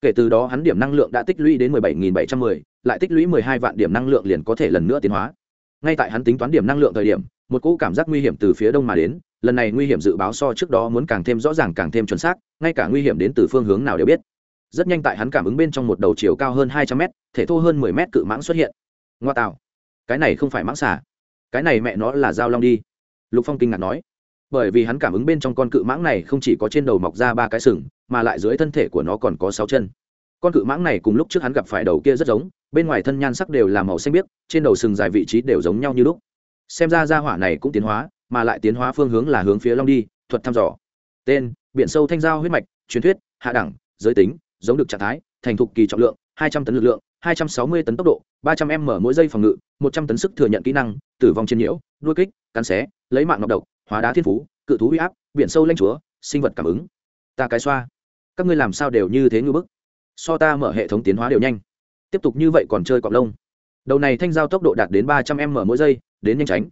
kể từ đó hắn điểm năng lượng đã tích lũy đến mười bảy nghìn bảy trăm mười lại tích lũy mười hai vạn điểm năng lượng liền có thể lần nữa tiến hóa. Ngay tại hắn tính toán điểm năng lượng thời điểm một cỗ cảm giác nguy hiểm từ phía đông mà đến lần này nguy hiểm dự báo so trước đó muốn càng thêm rõ ràng càng thêm chuẩn xác ngay cả nguy hiểm đến từ phương hướng nào đều biết. Rất nhanh tại hắn cảm ứng bên trong một đầu chiều cao hơn hai trăm mét thể thô hơn mười mét cự mãng xuất hiện. Ngoa tạo. Cái này không phải mãng xà, cái này mẹ nó là dao long đi. Lục phong kinh ngạc nói bởi vì hắn cảm ứng bên trong con cự mãng này không chỉ có trên đầu mọc ra ba cái sừng, mà lại dưới thân thể của nó còn có sáu chân. Con cự mãng này cùng lúc trước hắn gặp phải đầu kia rất giống, bên ngoài thân nhan sắc đều là màu xanh biếc, trên đầu sừng dài vị trí đều giống nhau như lúc. Xem ra ra hỏa này cũng tiến hóa, mà lại tiến hóa phương hướng là hướng phía long đi, thuật thăm dò. Tên, biển sâu thanh giao huyết mạch, truyền thuyết, hạ đẳng, giới tính, giống được trạng thái, thành thục kỳ trọng lượng, hai trăm tấn lực lượng, hai trăm sáu mươi tấn tốc độ, ba trăm m mỗi giây phòng ngự, một trăm tấn sức thừa nhận kỹ năng, tử vong trên nhiễu, đuôi kích, cắn xé, lấy mạng ngọc độc hóa đá thiên phú, cự thú huy áp, biển sâu lanh chúa, sinh vật cảm ứng. Ta cái xoa. Các ngươi làm sao đều như thế ngư bức? So ta mở hệ thống tiến hóa đều nhanh. Tiếp tục như vậy còn chơi cọp lông. Đầu này thanh giao tốc độ đạt đến ba trăm m mỗi giây, đến nhanh tránh.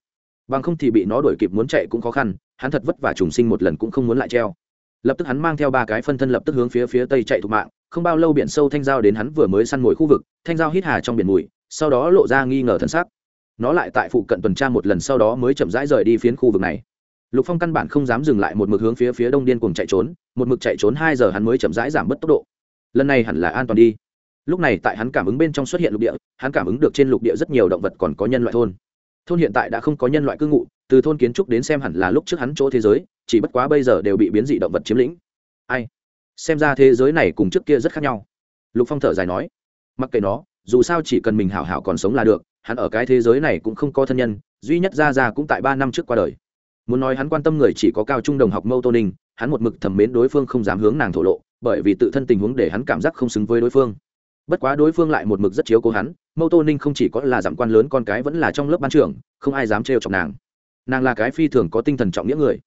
Bằng không thì bị nó đuổi kịp muốn chạy cũng khó khăn, hắn thật vất vả trùng sinh một lần cũng không muốn lại treo. Lập tức hắn mang theo ba cái phân thân lập tức hướng phía phía tây chạy thục mạng, không bao lâu biển sâu thanh giao đến hắn vừa mới săn mồi khu vực, thanh giao hít hà trong biển mùi, sau đó lộ ra nghi ngờ thân xác nó lại tại phụ cận tuần tra một lần sau đó mới chậm rãi rời đi phiến khu vực này lục phong căn bản không dám dừng lại một mực hướng phía phía đông điên cùng chạy trốn, một mực chạy trốn hai giờ hắn mới chậm rãi giảm bớt tốc độ. Lần này hẳn là an toàn đi. Lúc này tại hắn cảm ứng bên trong xuất hiện lục địa, hắn cảm ứng được trên lục địa rất nhiều động vật còn có nhân loại thôn. Thôn hiện tại đã không có nhân loại cư ngụ, từ thôn kiến trúc đến xem hẳn là lúc trước hắn chỗ thế giới, chỉ bất quá bây giờ đều bị biến dị động vật chiếm lĩnh. Ai? Xem ra thế giới này cùng trước kia rất khác nhau. Lục phong thở dài nói. Mặc kệ nó, dù sao chỉ cần mình hảo hảo còn sống là được, hắn ở cái thế giới này cũng không có thân nhân, duy nhất ra ra cũng tại ba năm trước qua đời muốn nói hắn quan tâm người chỉ có cao trung đồng học mâu tô ninh, hắn một mực thầm mến đối phương không dám hướng nàng thổ lộ, bởi vì tự thân tình huống để hắn cảm giác không xứng với đối phương. Bất quá đối phương lại một mực rất chiếu cố hắn, mâu tô ninh không chỉ có là giảm quan lớn con cái vẫn là trong lớp ban trưởng, không ai dám trêu chọc nàng. Nàng là cái phi thường có tinh thần trọng nghĩa người.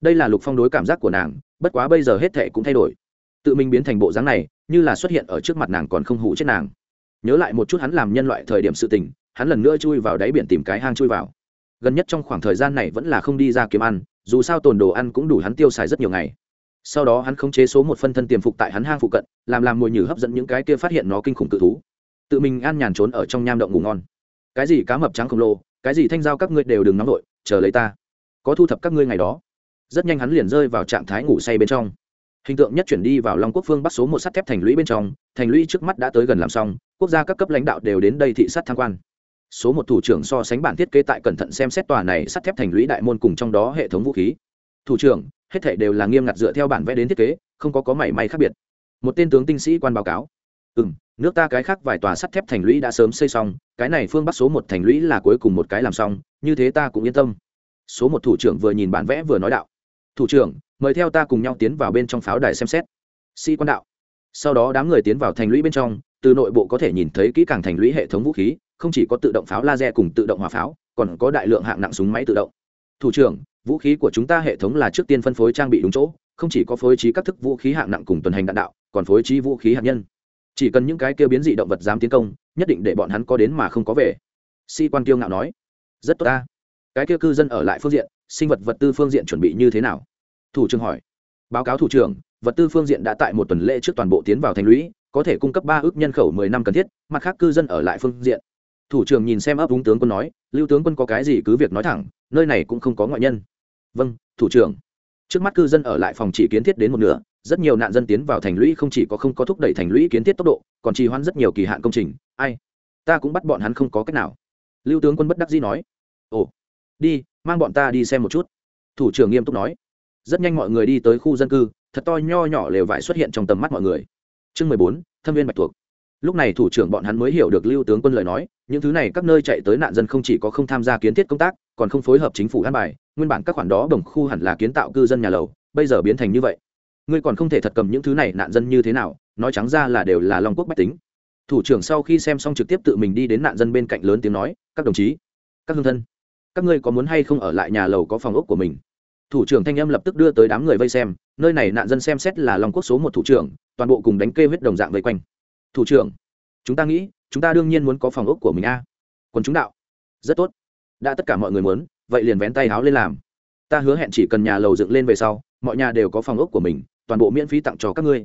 Đây là lục phong đối cảm giác của nàng, bất quá bây giờ hết thệ cũng thay đổi. Tự mình biến thành bộ dáng này, như là xuất hiện ở trước mặt nàng còn không hủ chết nàng. Nhớ lại một chút hắn làm nhân loại thời điểm sự tình, hắn lần nữa chui vào đáy biển tìm cái hang chui vào gần nhất trong khoảng thời gian này vẫn là không đi ra kiếm ăn, dù sao tồn đồ ăn cũng đủ hắn tiêu xài rất nhiều ngày. Sau đó hắn khống chế số một phân thân tiềm phục tại hắn hang phụ cận, làm làm mồi nhử hấp dẫn những cái kia phát hiện nó kinh khủng cự thú. Tự mình an nhàn trốn ở trong nham động ngủ ngon. Cái gì cá mập trắng khổng lồ, cái gì thanh giao các ngươi đều đừng nóng vội, chờ lấy ta. Có thu thập các ngươi ngày đó. Rất nhanh hắn liền rơi vào trạng thái ngủ say bên trong. Hình tượng nhất chuyển đi vào long quốc phương bắt số một sắt thép thành lũy bên trong, thành lũy trước mắt đã tới gần làm xong, quốc gia các cấp lãnh đạo đều đến đây thị sát tham quan số một thủ trưởng so sánh bản thiết kế tại cẩn thận xem xét tòa này sắt thép thành lũy đại môn cùng trong đó hệ thống vũ khí. Thủ trưởng, hết thể đều là nghiêm ngặt dựa theo bản vẽ đến thiết kế, không có có mảy may khác biệt. Một tên tướng tinh sĩ quan báo cáo. Ừ m nước ta cái khác vài tòa sắt thép thành lũy đã sớm xây xong, cái này phương bắc số một thành lũy là cuối cùng một cái làm xong, như thế ta cũng yên tâm. Số một thủ trưởng vừa nhìn bản vẽ vừa nói đạo. Thủ trưởng, mời theo ta cùng nhau tiến vào bên trong pháo đài xem xét. Sĩ quan đạo. Sau đó đám người tiến vào thành lũy bên trong, từ nội bộ có thể nhìn thấy kỹ càng thành lũy hệ thống vũ khí không chỉ có tự động pháo laser cùng tự động hỏa pháo, còn có đại lượng hạng nặng súng máy tự động. Thủ trưởng, vũ khí của chúng ta hệ thống là trước tiên phân phối trang bị đúng chỗ, không chỉ có phối trí các thức vũ khí hạng nặng cùng tuần hành đạn đạo, còn phối trí vũ khí hạt nhân. Chỉ cần những cái kêu biến dị động vật dám tiến công, nhất định để bọn hắn có đến mà không có về. Si quan tiêu ngạo nói. Rất tốt ta. Cái kêu cư dân ở lại phương diện, sinh vật vật tư phương diện chuẩn bị như thế nào? Thủ trưởng hỏi. Báo cáo thủ trưởng, vật tư phương diện đã tại một tuần lễ trước toàn bộ tiến vào thành lũy, có thể cung cấp ba ước nhân khẩu mười năm cần thiết, mặt khác cư dân ở lại phương diện thủ trưởng nhìn xem ấp úng tướng quân nói, lưu tướng quân có cái gì cứ việc nói thẳng, nơi này cũng không có ngoại nhân. Vâng thủ trưởng. Trước mắt cư dân ở lại phòng chỉ kiến thiết đến một nửa, rất nhiều nạn dân tiến vào thành lũy không chỉ có không có thúc đẩy thành lũy kiến thiết tốc độ, còn trì hoãn rất nhiều kỳ hạn công trình. Ai? Ta cũng bắt bọn hắn không có cách nào. Lưu tướng quân bất đắc dĩ nói. Ồ, đi, mang bọn ta đi xem một chút. Thủ trưởng nghiêm túc nói. Rất nhanh mọi người đi tới khu dân cư, thật to nho nhỏ lều vải xuất hiện trong tầm mắt mọi người. Chương mười bốn, thâm viên bạch thuộc lúc này thủ trưởng bọn hắn mới hiểu được lưu tướng quân lời nói, những thứ này các nơi chạy tới nạn dân không chỉ có không tham gia kiến thiết công tác, còn không phối hợp chính phủ an bài, nguyên bản các khoản đó đồng khu hẳn là kiến tạo cư dân nhà lầu, bây giờ biến thành như vậy. Ngươi còn không thể thật cầm những thứ này nạn dân như thế nào, nói trắng ra là đều là long quốc bách tính. Thủ trưởng sau khi xem xong trực tiếp tự mình đi đến nạn dân bên cạnh lớn tiếng nói, các đồng chí, các hương thân, các ngươi có muốn hay không ở lại nhà lầu có phòng ốc của mình? Thủ trưởng thanh âm lập tức đưa tới đám người vây xem, nơi này nạn dân xem xét là long quốc số một thủ trưởng, toàn bộ cùng đánh kê huyết đồng dạng vây quanh thủ trưởng, chúng ta nghĩ, chúng ta đương nhiên muốn có phòng ốc của mình a. Quân chúng đạo, rất tốt. Đã tất cả mọi người muốn, vậy liền vén tay háo lên làm. Ta hứa hẹn chỉ cần nhà lầu dựng lên về sau, mọi nhà đều có phòng ốc của mình, toàn bộ miễn phí tặng cho các ngươi.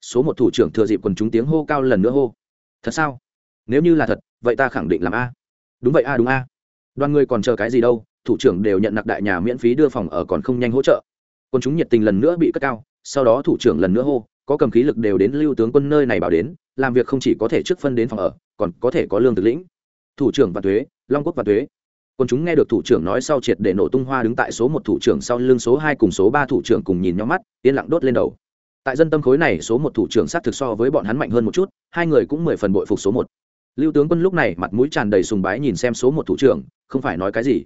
Số một thủ trưởng thừa dịp quần chúng tiếng hô cao lần nữa hô. Thật sao? Nếu như là thật, vậy ta khẳng định làm a. Đúng vậy a, đúng a. Đoàn người còn chờ cái gì đâu, thủ trưởng đều nhận nặc đại nhà miễn phí đưa phòng ở còn không nhanh hỗ trợ. Quần chúng nhiệt tình lần nữa bị cất cao, sau đó thủ trưởng lần nữa hô có cầm khí lực đều đến lưu tướng quân nơi này bảo đến, làm việc không chỉ có thể trước phân đến phòng ở, còn có thể có lương thực lĩnh. Thủ trưởng và thuế, long quốc và thuế. Quân chúng nghe được thủ trưởng nói sau triệt để nổ tung hoa đứng tại số một thủ trưởng sau lưng số hai cùng số ba thủ trưởng cùng nhìn nhau mắt, yên lặng đốt lên đầu. Tại dân tâm khối này, số một thủ trưởng sát thực so với bọn hắn mạnh hơn một chút, hai người cũng mười phần bội phục số một. Lưu tướng quân lúc này mặt mũi tràn đầy sùng bái nhìn xem số một thủ trưởng, không phải nói cái gì.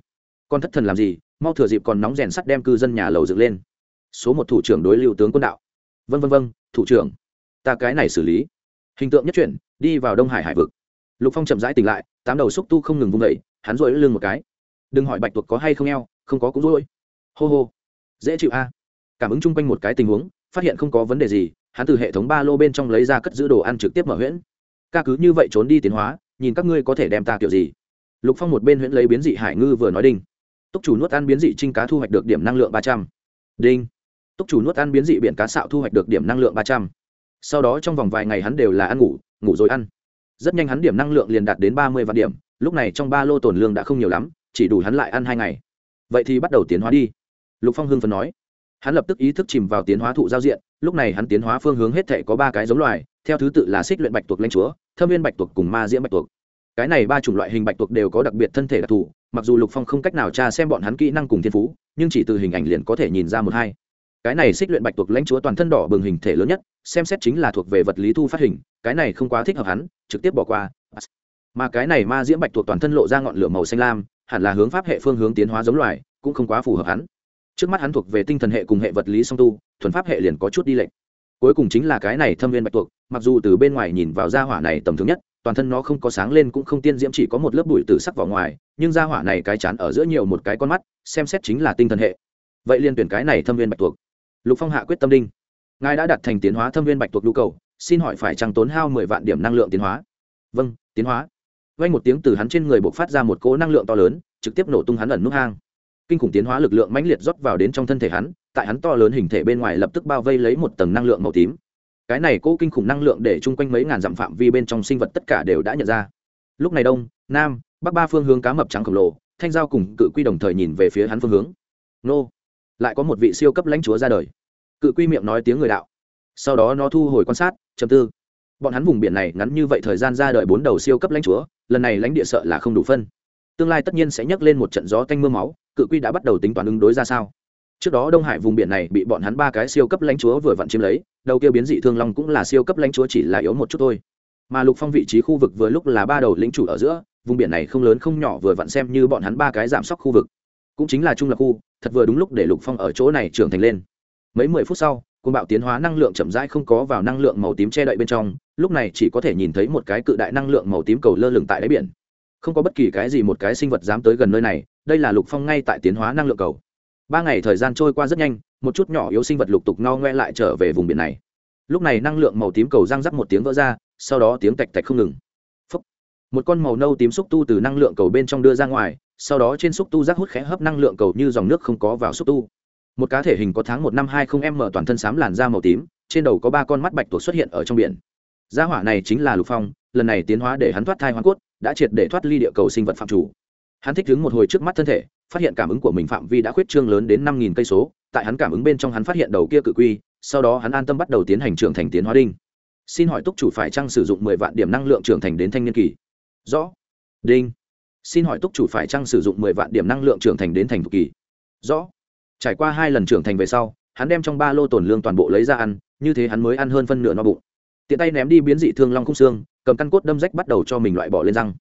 Con thất thần làm gì, mau thừa dịp còn nóng rèn sắt đem cư dân nhà lầu dựng lên. Số một thủ trưởng đối lưu tướng quân đạo vân vân vân thủ trưởng. Ta cái này xử lý. Hình tượng nhất chuyển, đi vào đông hải hải vực. Lục phong chậm rãi tỉnh lại, tám đầu xúc tu không ngừng vung đẩy hắn rỗi lưng một cái. Đừng hỏi bạch tuộc có hay không eo, không có cũng rỗi hô hô. Dễ chịu a. À. Cảm ứng chung quanh một cái tình huống, phát hiện không có vấn đề gì, hắn từ hệ thống ba lô bên trong lấy ra cất giữ đồ ăn trực tiếp mở huyễn. Ca cứ như vậy trốn đi tiến hóa, nhìn các ngươi có thể đem ta kiểu gì. Lục phong một bên huyễn lấy biến dị hải ngư vừa nói đinh. Túc chủ nuốt ăn biến dị trinh cá thu hoạch được điểm năng lượng ba trăm. Đinh túc chủ nuốt ăn biến dị biển cá sạo thu hoạch được điểm năng lượng ba trăm. Sau đó trong vòng vài ngày hắn đều là ăn ngủ ngủ rồi ăn. Rất nhanh hắn điểm năng lượng liền đạt đến ba mươi vạn điểm, lúc này trong ba lô tổn lương đã không nhiều lắm, chỉ đủ hắn lại ăn hai ngày. Vậy thì bắt đầu tiến hóa đi. Lục phong hưng phần nói. Hắn lập tức ý thức chìm vào tiến hóa thụ giao diện, lúc này hắn tiến hóa phương hướng hết thể có ba cái giống loài, theo thứ tự là xích luyện bạch tuộc lanh chúa, thâm viên bạch tuộc cùng ma diễm bạch tuộc. Cái này ba chủng loại hình bạch tuộc đều có đặc biệt thân thể đặc thù, mặc dù lục phong không cách nào tra xem bọn hắn kỹ năng cùng thiên phú, nhưng chỉ từ hình ảnh liền có thể nhìn ra một hai cái này xích luyện bạch tuộc lãnh chúa toàn thân đỏ bừng hình thể lớn nhất, xem xét chính là thuộc về vật lý thu phát hình, cái này không quá thích hợp hắn, trực tiếp bỏ qua. Mà cái này ma diễm bạch tuộc toàn thân lộ ra ngọn lửa màu xanh lam, hẳn là hướng pháp hệ phương hướng tiến hóa giống loài, cũng không quá phù hợp hắn. Trước mắt hắn thuộc về tinh thần hệ cùng hệ vật lý song tu, thuần pháp hệ liền có chút đi lệch. cuối cùng chính là cái này thâm viên bạch tuộc, mặc dù từ bên ngoài nhìn vào da hỏa này tầm thường nhất, toàn thân nó không có sáng lên cũng không tiên diễm, chỉ có một lớp bụi từ sắc vào ngoài, nhưng da hỏa này cái chán ở giữa nhiều một cái con mắt, xem xét chính là tinh thần hệ. Vậy liên tuyển cái này thâm viên bạch tuộc lục phong hạ quyết tâm đinh. Ngài đã đặt thành tiến hóa thâm viên bạch tuộc nhu cầu, xin hỏi phải chăng tốn hao mười vạn điểm năng lượng tiến hóa? Vâng tiến hóa. Vay một tiếng từ hắn trên người bộc phát ra một cỗ năng lượng to lớn, trực tiếp nổ tung hắn ẩn nút hang. Kinh khủng tiến hóa lực lượng mãnh liệt rót vào đến trong thân thể hắn, tại hắn to lớn hình thể bên ngoài lập tức bao vây lấy một tầng năng lượng màu tím. Cái này cỗ kinh khủng năng lượng để chung quanh mấy ngàn dặm phạm vi bên trong sinh vật tất cả đều đã nhận ra. Lúc này đông, nam, bắc ba phương hướng cá mập trắng khổng lồ, thanh giao cùng cự quy đồng thời nhìn về phía hắn phương hướng. Nô lại có một vị siêu cấp lãnh chúa ra đời. Cự quy miệng nói tiếng người đạo. Sau đó nó thu hồi quan sát chầm tư. Bọn hắn vùng biển này ngắn như vậy thời gian ra đời bốn đầu siêu cấp lãnh chúa, lần này lãnh địa sợ là không đủ phân. Tương lai tất nhiên sẽ nhấc lên một trận gió tanh m ư a máu, cự quy đã bắt đầu tính toán ứng đối ra sao. Trước đó đông hải vùng biển này bị bọn hắn ba cái siêu cấp lãnh chúa vừa vặn chiếm lấy, đầu kia biến dị thương long cũng là siêu cấp lãnh chúa chỉ là yếu một chút thôi. Mà lục phong vị trí khu vực vừa lúc là ba đầu lĩnh chủ ở giữa, vùng biển này không lớn không nhỏ vừa vặn xem như bọn hắn ba cái giảm sóc khu vực cũng chính là trung lập khu, thật vừa đúng lúc để lục phong ở chỗ này trưởng thành lên. Mấy mười phút sau côn bạo tiến hóa năng lượng chậm rãi không có vào năng lượng màu tím che đậy bên trong, lúc này chỉ có thể nhìn thấy một cái cự đại năng lượng màu tím cầu lơ lửng tại đáy biển. Không có bất kỳ cái gì một cái sinh vật dám tới gần nơi này, đây là lục phong ngay tại tiến hóa năng lượng cầu. Ba ngày thời gian trôi qua rất nhanh, một chút nhỏ yếu sinh vật lục tục no ngoe lại trở về vùng biển này. Lúc này năng lượng màu tím cầu răng rắc một tiếng vỡ ra, sau đó tiếng tạch tạch không ngừng. Phúc. một con màu nâu tím xúc tu từ năng lượng cầu bên trong đưa ra ngoài sau đó trên xúc tu rác hút khẽ hấp năng lượng cầu như dòng nước không có vào xúc tu. Một cá thể hình có tháng một năm hai không m toàn thân xám làn da màu tím, trên đầu có ba con mắt bạch tuộc xuất hiện ở trong biển. Gia hỏa này chính là lục phong, lần này tiến hóa để hắn thoát thai hoa cốt, đã triệt để thoát ly địa cầu sinh vật phạm chủ. Hắn thích đứng một hồi trước mắt thân thể, phát hiện cảm ứng của mình phạm vi đã khuyết trương lớn đến năm nghìn cây số, tại hắn cảm ứng bên trong hắn phát hiện đầu kia cự quy, sau đó hắn an tâm bắt đầu tiến hành trưởng thành tiến hóa đinh. Xin hỏi túc chủ phải chăng sử dụng mười vạn điểm năng lượng trưởng thành đến thanh niên kỳ? Rõ. Đinh xin hỏi túc chủ phải chăng sử dụng mười vạn điểm năng lượng trưởng thành đến thành thục kỳ? Rõ. Trải qua hai lần trưởng thành về sau, hắn đem trong ba lô tồn lương toàn bộ lấy ra ăn, như thế hắn mới ăn hơn phân nửa no bụng. Tiện tay ném đi biến dị thương long không xương, cầm căn cốt đâm rách bắt đầu cho mình loại bỏ lên răng.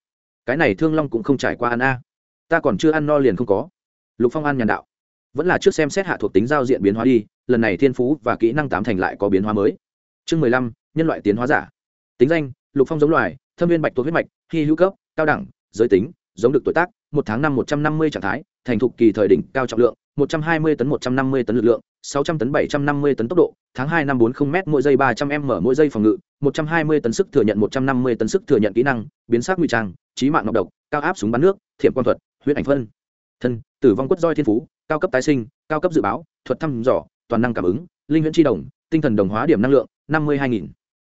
Cái này thương long cũng không trải qua ăn a. Ta còn chưa ăn no liền không có. Lục phong ăn nhàn đạo. Vẫn là trước xem xét hạ thuộc tính giao diện biến hóa đi, lần này thiên phú và kỹ năng tám thành lại có biến hóa mới. Chương mười lăm, nhân loại tiến hóa giả. Tính danh, lục phong giống loài, thâm viên bạch thuộc huyết mạch, hy hữu cấp, cao đẳng, giới tính giống được tuổi tác, một tháng năm một trăm năm mươi trạng thái, thành thục kỳ thời đỉnh cao trọng lượng, một trăm hai mươi tấn một trăm năm mươi tấn lực lượng, sáu trăm tấn bảy trăm năm mươi tấn tốc độ, tháng hai năm bốn không m mỗi giây ba trăm m mỗi giây phòng ngự, một trăm hai mươi tấn sức thừa nhận, một trăm năm mươi tấn sức thừa nhận kỹ năng, biến sắc nguy trang, trí mạng ngọc độc, cao áp súng bắn nước, thiểm quan thuật, huyết ảnh phân. Thân, tử vong quất roi thiên phú, cao cấp tái sinh, cao cấp dự báo, thuật thăm dò, toàn năng cảm ứng, linh huyễn tri đồng, tinh thần đồng hóa điểm năng lượng, năm mươi hai nghìn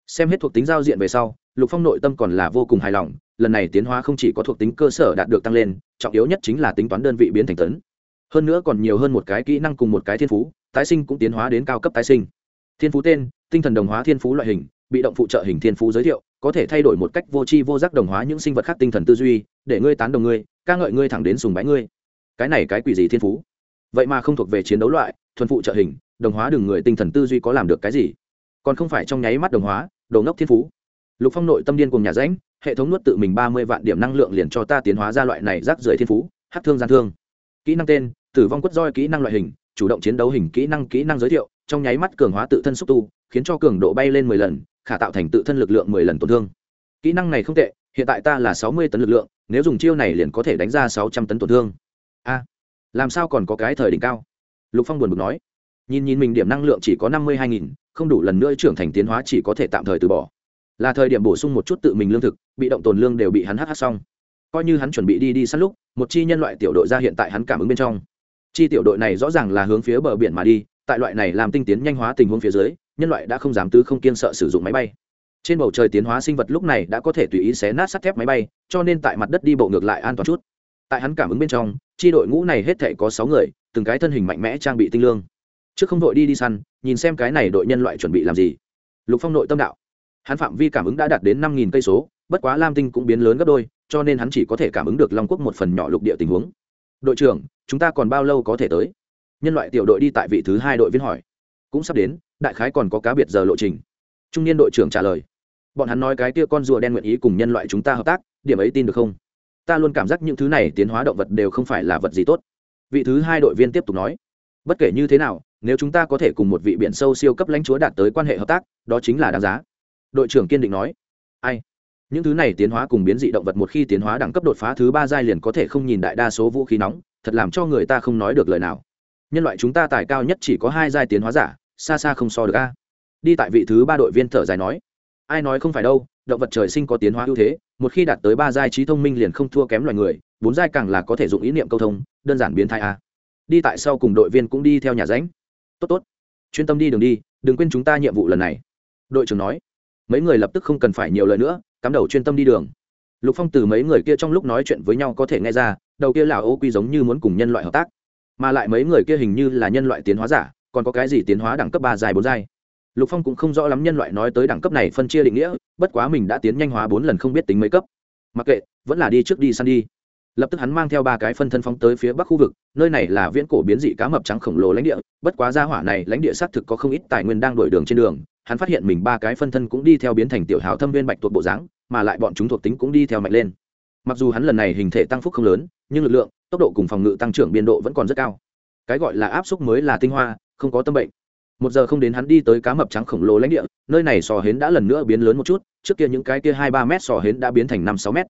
xem hết thuộc tính giao diện về sau, lục phong nội tâm còn là vô cùng hài lòng, lần này tiến hóa không chỉ có thuộc tính cơ sở đạt được tăng lên, trọng yếu nhất chính là tính toán đơn vị biến thành tấn. Hơn nữa còn nhiều hơn một cái kỹ năng cùng một cái thiên phú, tái sinh cũng tiến hóa đến cao cấp tái sinh. Thiên phú tên, tinh thần đồng hóa thiên phú loại hình, bị động phụ trợ hình thiên phú giới thiệu, có thể thay đổi một cách vô tri vô giác đồng hóa những sinh vật khác tinh thần tư duy, để ngươi tán đồng ngươi, ca ngợi ngươi thẳng đến sùng bái ngươi. Cái này cái quỷ gì thiên phú? Vậy mà không thuộc về chiến đấu loại, thuần phụ trợ hình, đồng hóa đường người tinh thần tư duy có làm được cái gì? Còn không phải trong nháy mắt đồng hóa đồ ngốc thiên phú. Lục phong nội tâm điên cùng nhà ránh hệ thống nuốt tự mình ba mươi vạn điểm năng lượng liền cho ta tiến hóa ra loại này rác rưởi thiên phú hát thương gian thương. Kỹ năng tên, tử vong quất roi kỹ năng loại hình, chủ động chiến đấu hình kỹ năng kỹ năng giới thiệu, trong nháy mắt cường hóa tự thân xúc tu, khiến cho cường độ bay lên mười lần, khả tạo thành tự thân lực lượng mười lần tổn thương. Kỹ năng này không tệ, hiện tại ta là sáu mươi tấn lực lượng, nếu dùng chiêu này liền có thể đánh ra sáu trăm tấn tổn thương. A, làm sao còn có cái thời đỉnh cao? Lục phong buồn bực nói. Nhìn nhìn mình điểm năng lượng chỉ có năm mươi hai nghìn không đủ lần nữa trưởng thành tiến hóa chỉ có thể tạm thời từ bỏ. Là thời điểm bổ sung một chút tự mình lương thực, bị động tồn lương đều bị hắn hh xong. Coi như hắn chuẩn bị đi đi săn lúc, một chi nhân loại tiểu đội ra hiện tại hắn cảm ứng bên trong. Chi tiểu đội này rõ ràng là hướng phía bờ biển mà đi, tại loại này làm tinh tiến nhanh hóa tình huống phía dưới, nhân loại đã không dám tứ không kiên sợ sử dụng máy bay. Trên bầu trời tiến hóa sinh vật lúc này đã có thể tùy ý xé nát sắt thép máy bay, cho nên tại mặt đất đi bộ ngược lại an toàn chút. Tại hắn cảm ứng bên trong, chi đội ngũ này hết thể có sáu người, từng cái thân hình mạnh mẽ trang bị tinh lương trước không đội đi đi săn, nhìn xem cái này đội nhân loại chuẩn bị làm gì. Lục phong nội tâm đạo. Hắn phạm vi cảm ứng đã đạt đến năm nghìn cây số, bất quá lam tinh cũng biến lớn gấp đôi, cho nên hắn chỉ có thể cảm ứng được long quốc một phần nhỏ lục địa tình huống. Đội trưởng, chúng ta còn bao lâu có thể tới? Nhân loại tiểu đội đi tại vị thứ hai đội viên hỏi. Cũng sắp đến, đại khái còn có cá biệt giờ lộ trình. Trung niên đội trưởng trả lời. Bọn hắn nói cái kia con rùa đen nguyện ý cùng nhân loại chúng ta hợp tác, điểm ấy tin được không? Ta luôn cảm giác những thứ này tiến hóa động vật đều không phải là vật gì tốt. Vị thứ hai đội viên tiếp tục nói. Bất kể như thế nào nếu chúng ta có thể cùng một vị biển sâu siêu cấp lãnh chúa đạt tới quan hệ hợp tác, đó chính là đáng giá. Đội trưởng kiên định nói. Ai? Những thứ này tiến hóa cùng biến dị động vật một khi tiến hóa đẳng cấp đột phá thứ ba giai liền có thể không nhìn đại đa số vũ khí nóng, thật làm cho người ta không nói được lời nào. Nhân loại chúng ta tài cao nhất chỉ có hai giai tiến hóa giả, xa xa không so được a. Đi tại vị thứ ba đội viên thở dài nói. Ai nói không phải đâu, động vật trời sinh có tiến hóa ưu thế, một khi đạt tới ba giai trí thông minh liền không thua kém loài người, bốn giai càng là có thể dụng ý niệm câu thông, đơn giản biến thai a. Đi tại sau cùng đội viên cũng đi theo nhà ránh tốt tốt, chuyên tâm đi đường đi, đừng quên chúng ta nhiệm vụ lần này. Đội trưởng nói. Mấy người lập tức không cần phải nhiều lời nữa, cắm đầu chuyên tâm đi đường. Lục phong từ mấy người kia trong lúc nói chuyện với nhau có thể nghe ra, đầu kia là ô quy giống như muốn cùng nhân loại hợp tác. Mà lại mấy người kia hình như là nhân loại tiến hóa giả, còn có cái gì tiến hóa đẳng cấp ba dài bốn dài lục phong cũng không rõ lắm nhân loại nói tới đẳng cấp này phân chia định nghĩa, bất quá mình đã tiến nhanh hóa bốn lần không biết tính mấy cấp. Mặc kệ, vẫn là đi trước đi săn đi lập tức hắn mang theo ba cái phân thân phóng tới phía bắc khu vực, nơi này là viễn cổ biến dị cá mập trắng khổng lồ lãnh địa, bất quá ra hỏa này lãnh địa xác thực có không ít tài nguyên đang đổi đường trên đường, hắn phát hiện mình ba cái phân thân cũng đi theo biến thành tiểu hào thâm viên bạch thuộc bộ dáng, mà lại bọn chúng thuộc tính cũng đi theo mạnh lên. Mặc dù hắn lần này hình thể tăng phúc không lớn, nhưng lực lượng, tốc độ cùng phòng ngự tăng trưởng biên độ vẫn còn rất cao. Cái gọi là áp xúc mới là tinh hoa, không có tâm bệnh. Một giờ không đến hắn đi tới cá mập trắng khổng lồ lãnh địa, nơi này sò hến đã lần nữa biến lớn một chút, trước kia những cái kia hai ba mét sò hến đã biến thành năm sáu mét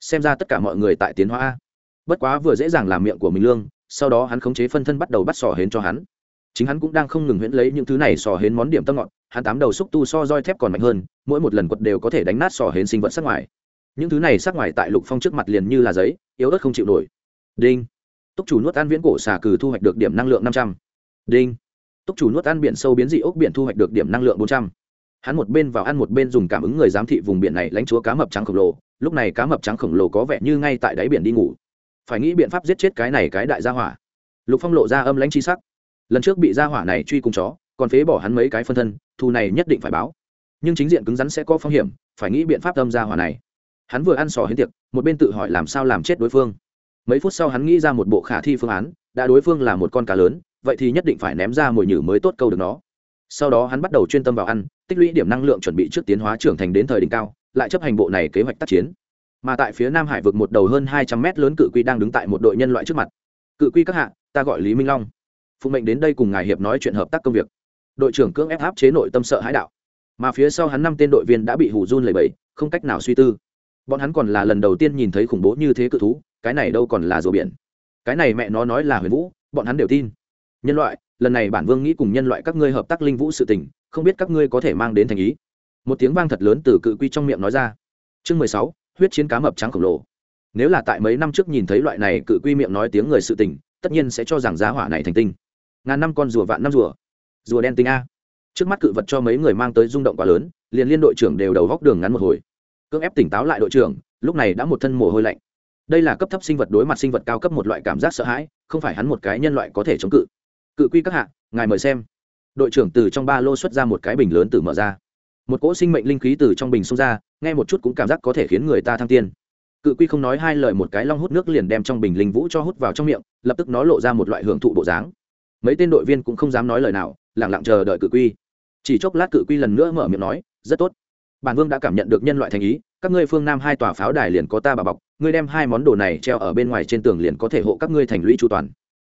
xem ra tất cả mọi người tại tiến hóa bất quá vừa dễ dàng làm miệng của mình lương, sau đó hắn khống chế phân thân bắt đầu bắt sò hến cho hắn. Chính hắn cũng đang không ngừng huyễn lấy những thứ này sò hến món điểm tâm ngọt, hắn tám đầu xúc tu so roi thép còn mạnh hơn, mỗi một lần quật đều có thể đánh nát sò hến sinh vật sắc ngoài. Những thứ này sắc ngoài tại lục phong trước mặt liền như là giấy, yếu ớt không chịu nổi. Đinh. Túc chủ nuốt ăn viễn cổ xà cừ thu hoạch được điểm năng lượng năm trăm. Đinh. Túc chủ nuốt ăn biển sâu biến dị ốc biển thu hoạch được điểm năng lượng bốn trăm hắn một bên vào ăn một bên dùng cảm ứng người giám thị vùng biển này lãnh chúa cá mập trắng khổng lồ, lúc này cá mập trắng khổng lồ có vẻ như ngay tại đáy biển đi ngủ. Phải nghĩ biện pháp giết chết cái này cái đại gia hỏa. Lục phong lộ ra âm lãnh chi sắc. Lần trước bị gia hỏa này truy cùng chó, còn phế bỏ hắn mấy cái phân thân, thù này nhất định phải báo. Nhưng chính diện cứng rắn sẽ có phong hiểm, phải nghĩ biện pháp âm gia hỏa này. Hắn vừa ăn sò hết tiệc, một bên tự hỏi làm sao làm chết đối phương. Mấy phút sau hắn nghĩ ra một bộ khả thi phương án, đã đối phương là một con cá lớn, vậy thì nhất định phải ném ra mồi nhử mới tốt câu được nó sau đó hắn bắt đầu chuyên tâm vào ăn, tích lũy điểm năng lượng chuẩn bị trước tiến hóa trưởng thành đến thời đỉnh cao, lại chấp hành bộ này kế hoạch tác chiến. Mà tại phía nam hải vực một đầu hơn hai trăm mét lớn cự quy đang đứng tại một đội nhân loại trước mặt. Cự quy các hạ, ta gọi lý minh long. Phụ mệnh đến đây cùng ngài hiệp nói chuyện hợp tác công việc. Đội trưởng cưỡng ép áp chế nội tâm sợ hãi đạo. Mà phía sau hắn năm tên đội viên đã bị hủ run lầy bẫy không cách nào suy tư. Bọn hắn còn là lần đầu tiên nhìn thấy khủng bố như thế cự thú, cái này đâu còn là rùa biển. Cái này mẹ nó nói là huyền vũ, bọn hắn đều tin. Nhân loại lần này bản vương nghĩ cùng nhân loại các ngươi hợp tác linh vũ sự tình, không biết các ngươi có thể mang đến thành ý. Một tiếng vang thật lớn từ cự quy trong miệng nói ra. Chương mười sáu, huyết chiến cá mập trắng khổng lồ. Nếu là tại mấy năm trước nhìn thấy loại này cự quy miệng nói tiếng người sự tình, tất nhiên sẽ cho rằng giá hỏa này thành tinh. Ngàn năm con rùa vạn năm rùa. Rùa đen tinh a. Trước mắt cự vật cho mấy người mang tới rung động quá lớn, liền liên đội trưởng đều đầu góc đường ngắn một hồi. Cưỡng ép tỉnh táo lại đội trưởng, lúc này đã một thân mồ hôi lạnh. Đây là cấp thấp sinh vật đối mặt sinh vật cao cấp một loại cảm giác sợ hãi, không phải hắn một cái nhân loại có thể chống cự cự quy các hạ, ngài mời xem. Đội trưởng từ trong ba lô xuất ra một cái bình lớn từ mở ra. Một cỗ sinh mệnh linh khí từ trong bình xông ra, nghe một chút cũng cảm giác có thể khiến người ta thăng tiên. Cự quy không nói hai lời một cái long hút nước liền đem trong bình linh vũ cho hút vào trong miệng, lập tức nó lộ ra một loại hưởng thụ bộ dáng. Mấy tên đội viên cũng không dám nói lời nào lẳng lặng chờ đợi cự quy. Chỉ chốc lát cự quy lần nữa mở miệng nói, rất tốt. Bản vương đã cảm nhận được nhân loại thành ý, các ngươi phương nam hai tòa pháo đài liền có ta bà bọc, ngươi đem hai món đồ này treo ở bên ngoài trên tường liền có thể hộ các ngươi thành lũy chu toàn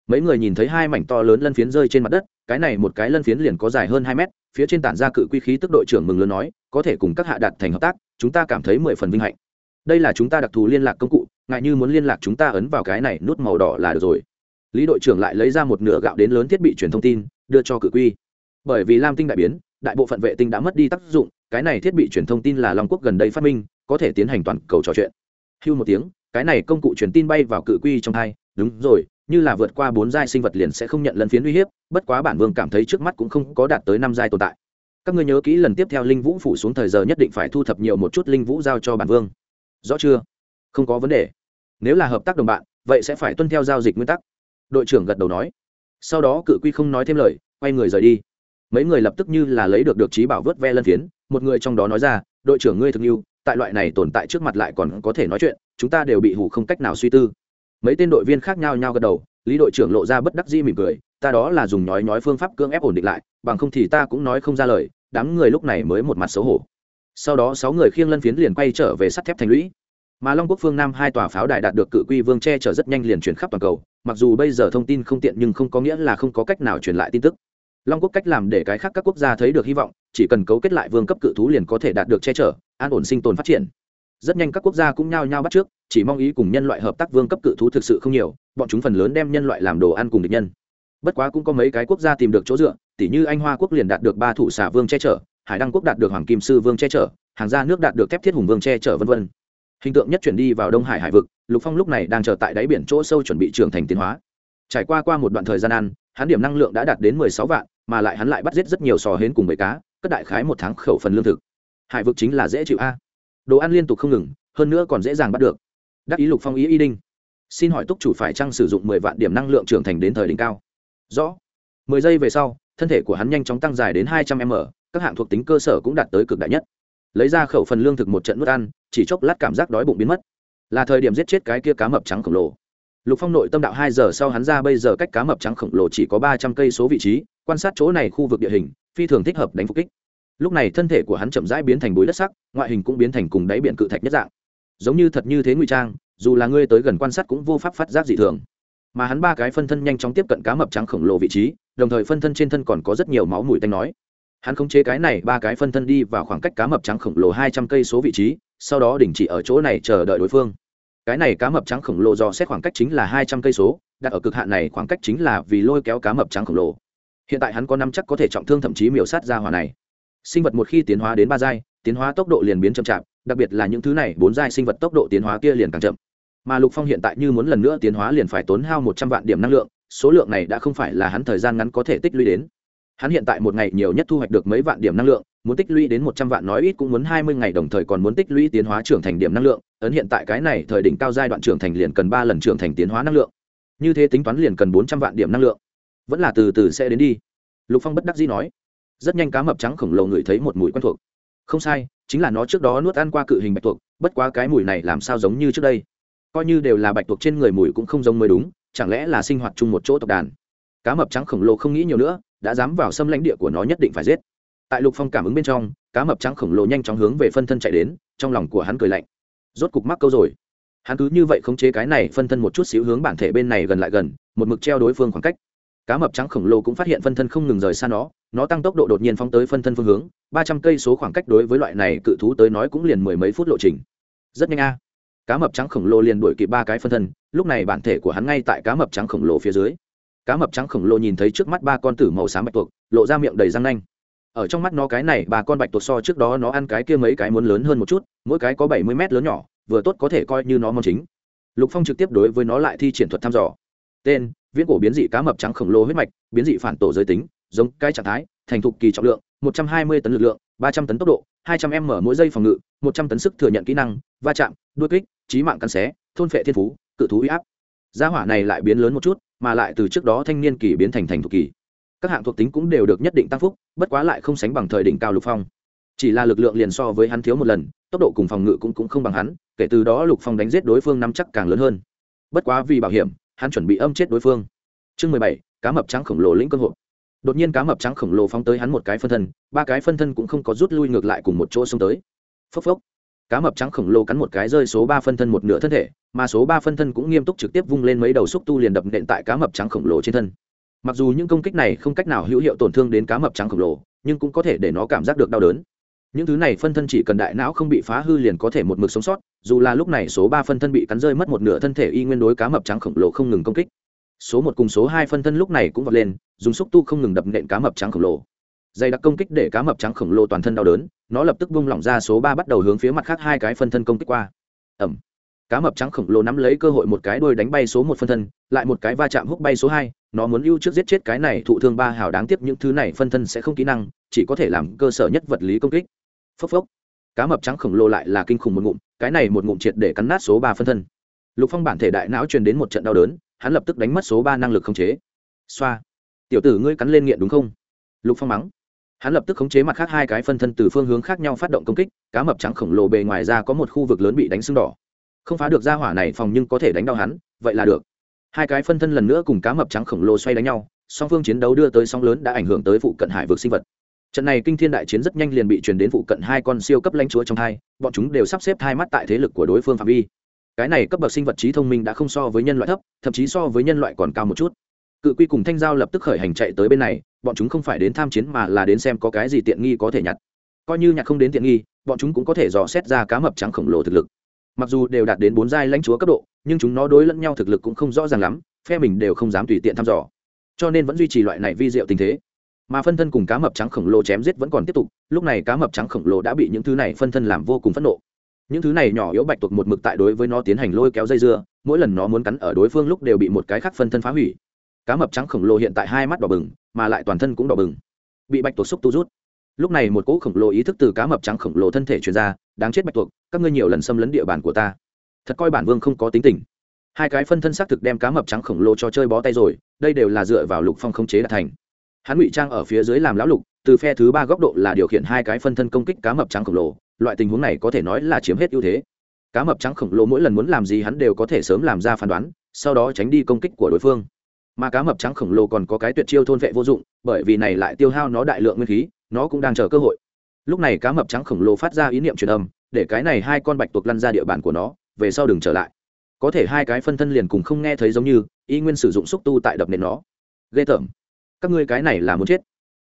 mấy người nhìn thấy hai mảnh to lớn lân phiến rơi trên mặt đất, cái này một cái lân phiến liền có dài hơn hai mét, phía trên tản ra cự quy khí tức đội trưởng mừng lớn nói, có thể cùng các hạ đạt thành hợp tác, chúng ta cảm thấy mười phần vinh hạnh. Đây là chúng ta đặc thù liên lạc công cụ, ngại như muốn liên lạc chúng ta ấn vào cái này nút màu đỏ là được rồi. Lý đội trưởng lại lấy ra một nửa gạo đến lớn thiết bị truyền thông tin, đưa cho cự quy. Bởi vì lam tinh đại biến, đại bộ phận vệ tinh đã mất đi tác dụng, cái này thiết bị truyền thông tin là long quốc gần đây phát minh, có thể tiến hành toàn cầu trò chuyện. Hưu một tiếng, cái này công cụ truyền tin bay vào cự quy trong hai, đúng rồi như là vượt qua bốn giai sinh vật liền sẽ không nhận lần phiến uy hiếp, bất quá bản vương cảm thấy trước mắt cũng không có đạt tới năm giai tồn tại. Các ngươi nhớ kỹ lần tiếp theo linh vũ phủ xuống thời giờ nhất định phải thu thập nhiều một chút linh vũ giao cho bản vương. Rõ chưa? Không có vấn đề. Nếu là hợp tác đồng bạn, vậy sẽ phải tuân theo giao dịch nguyên tắc. Đội trưởng gật đầu nói. Sau đó cự quy không nói thêm lời, quay người rời đi. Mấy người lập tức như là lấy được được trí bảo vớt ve lân phiến, một người trong đó nói ra, đội trưởng ngươi thực yêu tại loại này tồn tại trước mặt lại còn có thể nói chuyện, chúng ta đều bị hủ không cách nào suy tư mấy tên đội viên khác nhau nhau gật đầu, lý đội trưởng lộ ra bất đắc dĩ mỉm cười, ta đó là dùng nhói nhói phương pháp cưỡng ép ổn định lại, bằng không thì ta cũng nói không ra lời, đám người lúc này mới một mặt xấu hổ. Sau đó sáu người khiêng lân phiến liền quay trở về sắt thép thành lũy. Mà long quốc phương nam hai tòa pháo đài đạt được cự quy vương che chở rất nhanh liền chuyển khắp toàn cầu, mặc dù bây giờ thông tin không tiện nhưng không có nghĩa là không có cách nào truyền lại tin tức. Long quốc cách làm để cái khác các quốc gia thấy được hy vọng, chỉ cần cấu kết lại vương cấp cự thú liền có thể đạt được che chở, an ổn sinh tồn phát triển. Rất nhanh các quốc gia cũng nhao nhao bắt trước chỉ mong ý cùng nhân loại hợp tác vương cấp cự thú thực sự không nhiều, bọn chúng phần lớn đem nhân loại làm đồ ăn cùng địch nhân. Bất quá cũng có mấy cái quốc gia tìm được chỗ dựa tỷ như anh hoa quốc liền đạt được ba thủ xả vương che chở, hải đăng quốc đạt được hoàng kim sư vương che chở, hàng gia nước đạt được thép thiết hùng vương che chở v v hình tượng nhất chuyển đi vào đông hải hải vực, lục phong lúc này đang chờ tại đáy biển chỗ sâu chuẩn bị trưởng thành tiến hóa. Trải qua qua một đoạn thời gian ăn, hắn điểm năng lượng đã đạt đến mười sáu vạn, mà lại hắn lại bắt giết rất nhiều sò hến cùng bầy cá, cất đại khái một tháng khẩu phần lương thực. Hải vực chính là dễ chịu a. Đồ ăn liên tục không ngừng, hơn nữa còn dễ dàng bắt được đắc ý lục phong ý y đinh. Xin hỏi túc chủ phải chăng sử dụng mười vạn điểm năng lượng trưởng thành đến thời đỉnh cao? Rõ. Mười giây về sau, thân thể của hắn nhanh chóng tăng dài đến hai trăm m, các hạng thuộc tính cơ sở cũng đạt tới cực đại nhất. Lấy ra khẩu phần lương thực một trận nuốt ăn, chỉ chốc lát cảm giác đói bụng biến mất. Là thời điểm giết chết cái kia cá mập trắng khổng lồ. Lục phong nội tâm đạo hai giờ sau hắn ra bây giờ cách cá mập trắng khổng lồ chỉ có ba trăm cây số vị trí, quan sát chỗ này khu vực địa hình, phi thường thích hợp đánh phục kích. Lúc này thân thể của hắn chậm rãi biến thành bối đất sắc, ngoại hình cũng biến thành cùng đáy biển cự thạch nhất dạng giống như thật như thế ngụy trang, dù là ngươi tới gần quan sát cũng vô pháp phát giác dị thường. Mà hắn ba cái phân thân nhanh chóng tiếp cận cá mập trắng khổng lồ vị trí, đồng thời phân thân trên thân còn có rất nhiều máu mùi tanh nói. Hắn khống chế cái này ba cái phân thân đi vào khoảng cách cá mập trắng khổng lồ hai trăm cây số vị trí, sau đó đình chỉ ở chỗ này chờ đợi đối phương. Cái này cá mập trắng khổng lồ do xét khoảng cách chính là hai trăm cây số, đặt ở cực hạn này khoảng cách chính là vì lôi kéo cá mập trắng khổng lồ. Hiện tại hắn có năm chắc có thể trọng thương thậm chí miểu sát ra hỏa này. Sinh vật một khi tiến hóa đến ba giai, tiến hóa tốc độ liền biến chậm chạp đặc biệt là những thứ này, bốn giai sinh vật tốc độ tiến hóa kia liền càng chậm. Mà lục phong hiện tại như muốn lần nữa tiến hóa liền phải tốn hao một trăm vạn điểm năng lượng, số lượng này đã không phải là hắn thời gian ngắn có thể tích lũy đến. Hắn hiện tại một ngày nhiều nhất thu hoạch được mấy vạn điểm năng lượng, muốn tích lũy đến một trăm vạn nói ít cũng muốn hai mươi ngày đồng thời còn muốn tích lũy tiến hóa trưởng thành điểm năng lượng, ấn hiện tại cái này thời đỉnh cao giai đoạn trưởng thành liền cần ba lần trưởng thành tiến hóa năng lượng. Như thế tính toán liền cần bốn trăm vạn điểm năng lượng. Vẫn là từ từ sẽ đến đi. Lục phong bất đắc dĩ nói. Rất nhanh cá mập trắng khổng lồ ngửi thấy một mùi quen thuộc. Không sai chính là nó trước đó nuốt ăn qua cự hình bạch tuộc, bất quá cái mùi này làm sao giống như trước đây? Coi như đều là bạch tuộc trên người mùi cũng không giống mới đúng, chẳng lẽ là sinh hoạt chung một chỗ tộc đàn? Cá mập trắng khổng lồ không nghĩ nhiều nữa, đã dám vào xâm lãnh địa của nó nhất định phải giết. Tại lục phong cảm ứng bên trong, cá mập trắng khổng lồ nhanh chóng hướng về phân thân chạy đến, trong lòng của hắn cười lạnh. Rốt cục mắc câu rồi. Hắn cứ như vậy khống chế cái này phân thân một chút xíu hướng bản thể bên này gần lại gần, một mực treo đối phương khoảng cách cá mập trắng khổng lồ cũng phát hiện phân thân không ngừng rời xa nó nó tăng tốc độ đột nhiên phóng tới phân thân phương hướng, ba trăm cây số khoảng cách đối với loại này cự thú tới nói cũng liền mười mấy phút lộ trình. Rất nhanh a. Cá mập trắng khổng lồ liền đuổi kịp ba cái phân thân, lúc này bản thể của hắn ngay tại cá mập trắng khổng lồ phía dưới. Cá mập trắng khổng lồ nhìn thấy trước mắt ba con tử màu xám bạch tuộc, lộ ra miệng đầy răng nanh. Ở trong mắt nó cái này ba con bạch tuộc so trước đó nó ăn cái kia mấy cái muốn lớn hơn một chút, mỗi cái có bảy mươi mét lớn nhỏ, vừa tốt có thể coi như nó mong chính. Lục phong trực tiếp đối với nó lại thi triển thuật thăm dò. Tên viễn cổ biến dị cá mập trắng khổng lồ huyết mạch biến dị phản tổ giới tính giống cái trạng thái thành thục kỳ trọng lượng một trăm hai mươi tấn lực lượng ba trăm tấn tốc độ hai trăm m mỗi giây phòng ngự một trăm tấn sức thừa nhận kỹ năng va chạm đuôi kích trí mạng cắn xé thôn phệ thiên phú cự thú huy áp. Gia hỏa này lại biến lớn một chút mà lại từ trước đó thanh niên kỳ biến thành thành thục kỳ. Các hạng thuộc tính cũng đều được nhất định tăng phúc bất quá lại không sánh bằng thời đỉnh cao lục phong. Chỉ là lực lượng liền so với hắn thiếu một lần tốc độ cùng phòng ngự cũng, cũng không bằng hắn kể từ đó lục phong đánh giết đối phương nắm chắc càng lớn hơn. Bất quá vì bảo hiểm hắn chuẩn bị âm chết đối phương. Chương mười bảy, cá mập trắng khổng lồ lĩnh cơ hội đột nhiên cá mập trắng khổng lồ phóng tới hắn một cái phân thân, ba cái phân thân cũng không có rút lui ngược lại cùng một chỗ xông tới. Phốc phốc. Cá mập trắng khổng lồ cắn một cái rơi số ba phân thân một nửa thân thể, mà số ba phân thân cũng nghiêm túc trực tiếp vung lên mấy đầu xúc tu liền đập nện tại cá mập trắng khổng lồ trên thân. Mặc dù những công kích này không cách nào hữu hiệu tổn thương đến cá mập trắng khổng lồ, nhưng cũng có thể để nó cảm giác được đau đớn những thứ này phân thân chỉ cần đại não không bị phá hư liền có thể một mực sống sót, dù là lúc này số ba phân thân bị cắn rơi mất một nửa thân thể y nguyên đối cá mập trắng khổng lồ không ngừng công kích. Số một cùng số hai phân thân lúc này cũng vọt lên, dùng xúc tu không ngừng đập nện cá mập trắng khổng lồ. Dày đặc công kích để cá mập trắng khổng lồ toàn thân đau đớn, nó lập tức bung lỏng ra số ba bắt đầu hướng phía mặt khác hai cái phân thân công kích qua. Ẩm. Cá mập trắng khổng lồ nắm lấy cơ hội một cái đuôi đánh bay số một phân thân, lại một cái va chạm hút bay số hai, nó muốn ưu trước giết chết cái này thụ thương ba hào đáng tiếc những thứ này phân thân sẽ không kỹ năng, chỉ có thể làm cơ sở nhất vật lý công kích phốc phốc. Cá mập trắng khổng lồ lại là kinh khủng một ngụm, cái này một ngụm triệt để cắn nát số ba phân thân. Lục phong bản thể đại não truyền đến một trận đau đớn, hắn lập tức đánh mất số ba năng lực khống chế. Xoa. Tiểu tử ngươi cắn lên nghiện đúng không? Lục phong mắng. Hắn lập tức khống chế mặt khác hai cái phân thân từ phương hướng khác nhau phát động công kích, cá mập trắng khổng lồ bề ngoài ra có một khu vực lớn bị đánh sưng đỏ. Không phá được ra hỏa này phòng nhưng có thể đánh đau hắn, vậy là được. Hai cái phân thân lần nữa cùng cá mập trắng khổng lồ xoay đánh nhau, song phương chiến đấu đưa tới sóng lớn đã ảnh hưởng tới phụ cận hải vực sinh vật trận này kinh thiên đại chiến rất nhanh liền bị truyền đến phụ cận hai con siêu cấp lãnh chúa trong hai, bọn chúng đều sắp xếp hai mắt tại thế lực của đối phương phạm vi. Cái này cấp bậc sinh vật trí thông minh đã không so với nhân loại thấp, thậm chí so với nhân loại còn cao một chút. Cự quy cùng thanh giao lập tức khởi hành chạy tới bên này, bọn chúng không phải đến tham chiến mà là đến xem có cái gì tiện nghi có thể nhặt. Coi như nhặt không đến tiện nghi, bọn chúng cũng có thể dò xét ra cá mập trắng khổng lồ thực lực. Mặc dù đều đạt đến bốn giai lãnh chúa cấp độ, nhưng chúng nó đối lẫn nhau thực lực cũng không rõ ràng lắm, phe mình đều không dám tùy tiện thăm dò. Cho nên vẫn duy trì loại này vi diệu tình thế mà phân thân cùng cá mập trắng khổng lồ chém giết vẫn còn tiếp tục, lúc này cá mập trắng khổng lồ đã bị những thứ này phân thân làm vô cùng phẫn nộ. Những thứ này nhỏ yếu bạch tuộc một mực tại đối với nó tiến hành lôi kéo dây dưa, mỗi lần nó muốn cắn ở đối phương lúc đều bị một cái khác phân thân phá hủy. Cá mập trắng khổng lồ hiện tại hai mắt đỏ bừng, mà lại toàn thân cũng đỏ bừng. Bị bạch tuộc xúc tu rút. Lúc này một cỗ khổng lồ ý thức từ cá mập trắng khổng lồ thân thể truyền ra, đáng chết bạch tuộc, các ngươi nhiều lần xâm lấn địa bàn của ta. Thật coi bản vương không có tính tình. Hai cái phân thân xác thực đem cá mập trắng khổng lồ cho chơi bó tay rồi, đây đều là dựa vào lục phong không chế đã thành hắn ngụy trang ở phía dưới làm lão lục, từ phe thứ ba góc độ là điều khiển hai cái phân thân công kích cá mập trắng khổng lồ, loại tình huống này có thể nói là chiếm hết ưu thế. Cá mập trắng khổng lồ mỗi lần muốn làm gì hắn đều có thể sớm làm ra phán đoán, sau đó tránh đi công kích của đối phương. Mà cá mập trắng khổng lồ còn có cái tuyệt chiêu thôn vệ vô dụng, bởi vì này lại tiêu hao nó đại lượng nguyên khí, nó cũng đang chờ cơ hội. Lúc này cá mập trắng khổng lồ phát ra ý niệm truyền âm, để cái này hai con bạch tuộc lăn ra địa bàn của nó, về sau đừng trở lại. Có thể hai cái phân thân liền cùng không nghe thấy giống như, y nguyên sử dụng xúc tu tại đập nền nó. Ghê tởm các ngươi cái này là muốn chết.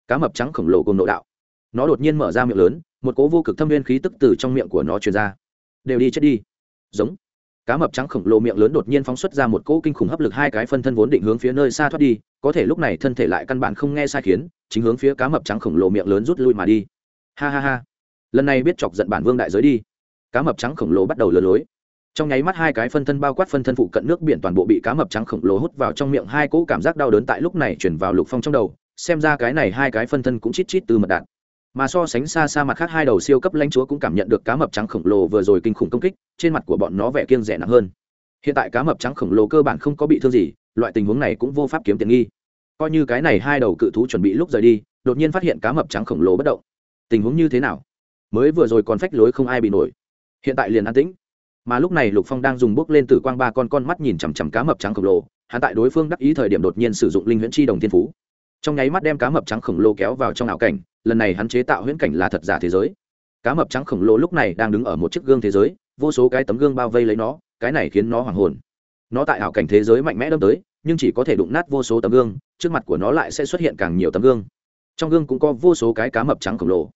Cá mập trắng khổng lồ cùng nội đạo. Nó đột nhiên mở ra miệng lớn, một cố vô cực thâm viên khí tức từ trong miệng của nó truyền ra. Đều đi chết đi. Giống. Cá mập trắng khổng lồ miệng lớn đột nhiên phóng xuất ra một cỗ kinh khủng hấp lực hai cái phân thân vốn định hướng phía nơi xa thoát đi, có thể lúc này thân thể lại căn bản không nghe sai khiến, chính hướng phía cá mập trắng khổng lồ miệng lớn rút lui mà đi. Ha ha ha. Lần này biết chọc giận bản vương đại giới đi. Cá mập trắng khổng lồ bắt đầu lừa lối trong nháy mắt hai cái phân thân bao quát phân thân phụ cận nước biển toàn bộ bị cá mập trắng khổng lồ hút vào trong miệng, hai cỗ cảm giác đau đớn tại lúc này chuyển vào lục phong trong đầu, xem ra cái này hai cái phân thân cũng chít chít từ mật đạn. Mà so sánh xa xa mặt khác hai đầu siêu cấp lãnh chúa cũng cảm nhận được cá mập trắng khổng lồ vừa rồi kinh khủng công kích, trên mặt của bọn nó vẻ kiêng rẻ nặng hơn. Hiện tại cá mập trắng khổng lồ cơ bản không có bị thương gì, loại tình huống này cũng vô pháp kiếm tiền nghi. Coi như cái này hai đầu cự thú chuẩn bị lúc rời đi, đột nhiên phát hiện cá mập trắng khổng lồ bất động. Tình huống như thế nào? Mới vừa rồi còn phách lối không ai bị nổi. Hiện tại liền an tĩnh mà lúc này lục phong đang dùng bước lên từ quang ba con con mắt nhìn chằm chằm cá mập trắng khổng lồ, hắn tại đối phương đắc ý thời điểm đột nhiên sử dụng linh huyễn chi đồng thiên phú. Trong nháy mắt đem cá mập trắng khổng lồ kéo vào trong ảo cảnh, lần này hắn chế tạo huyễn cảnh là thật giả thế giới. Cá mập trắng khổng lồ lúc này đang đứng ở một chiếc gương thế giới, vô số cái tấm gương bao vây lấy nó, cái này khiến nó hoảng hồn. Nó tại ảo cảnh thế giới mạnh mẽ đâm tới, nhưng chỉ có thể đụng nát vô số tấm gương, trước mặt của nó lại sẽ xuất hiện càng nhiều tấm gương. Trong gương cũng có vô số cái cá mập trắng khổng lồ.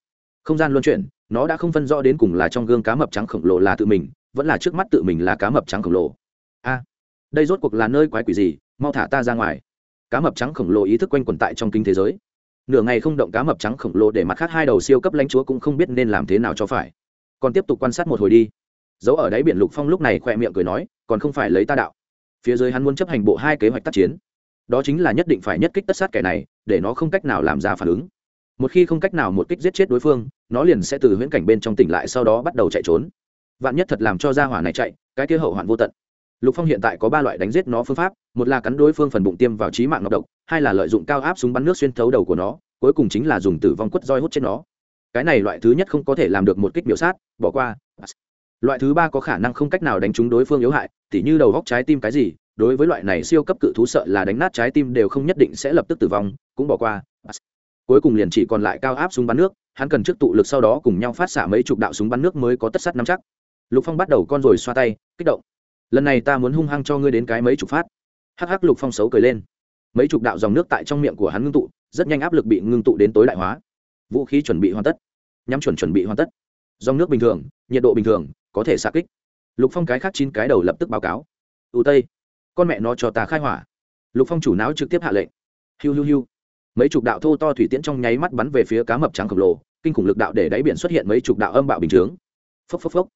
Không gian luân chuyển, nó đã không phân rõ đến cùng là trong gương cá mập trắng khổng lồ là tự mình vẫn là trước mắt tự mình là cá mập trắng khổng lồ. A, đây rốt cuộc là nơi quái quỷ gì? Mau thả ta ra ngoài. Cá mập trắng khổng lồ ý thức quanh quẩn tại trong kinh thế giới. Nửa ngày không động cá mập trắng khổng lồ để mặt khác hai đầu siêu cấp lãnh chúa cũng không biết nên làm thế nào cho phải. Còn tiếp tục quan sát một hồi đi. Giấu ở đáy biển lục phong lúc này khỏe miệng cười nói, còn không phải lấy ta đạo. Phía dưới hắn muốn chấp hành bộ hai kế hoạch tác chiến. Đó chính là nhất định phải nhất kích tất sát kẻ này, để nó không cách nào làm ra phản ứng. Một khi không cách nào một kích giết chết đối phương, nó liền sẽ từ huyễn cảnh bên trong tỉnh lại sau đó bắt đầu chạy trốn vạn nhất thật làm cho gia hỏa này chạy, cái kia hậu hoạn vô tận. Lục phong hiện tại có ba loại đánh giết nó phương pháp, một là cắn đối phương phần bụng tiêm vào trí mạng ngọc độc, hai là lợi dụng cao áp súng bắn nước xuyên thấu đầu của nó, cuối cùng chính là dùng tử vong quất roi hút chết nó. Cái này loại thứ nhất không có thể làm được một kích biểu sát, bỏ qua. Loại thứ ba có khả năng không cách nào đánh trúng đối phương yếu hại, tỉ như đầu góc trái tim cái gì, đối với loại này siêu cấp cự thú sợ là đánh nát trái tim đều không nhất định sẽ lập tức tử vong, cũng bỏ qua. Cuối cùng liền chỉ còn lại cao áp súng bắn nước, hắn cần trước tụ lực sau đó cùng nhau phát xả mấy chục đạo súng bắn nước mới có tất sắt nắm chắc lục phong bắt đầu con rồi xoa tay, kích động. Lần này ta muốn hung hăng cho ngươi đến cái mấy chục phát. Hắc hắc, lục phong xấu cười lên. Mấy chục đạo dòng nước tại trong miệng của hắn ngưng tụ, rất nhanh áp lực bị ngưng tụ đến tối đại hóa. Vũ khí chuẩn bị hoàn tất. Nhắm chuẩn chuẩn bị hoàn tất. Dòng nước bình thường, nhiệt độ bình thường, có thể xạ kích. Lục phong cái khác chín cái đầu lập tức báo cáo. Ưu tây, con mẹ nó cho ta khai hỏa. Lục phong chủ não trực tiếp hạ lệnh. Hiu hiu hiu. Mấy chục đạo thô to thủy tiễn trong nháy mắt bắn về phía cá mập trắng khổng lồ, kinh khủng lực đạo để đáy biển xuất hiện mấy chục đạo âm bạo bình chướng. Phốc phốc phốc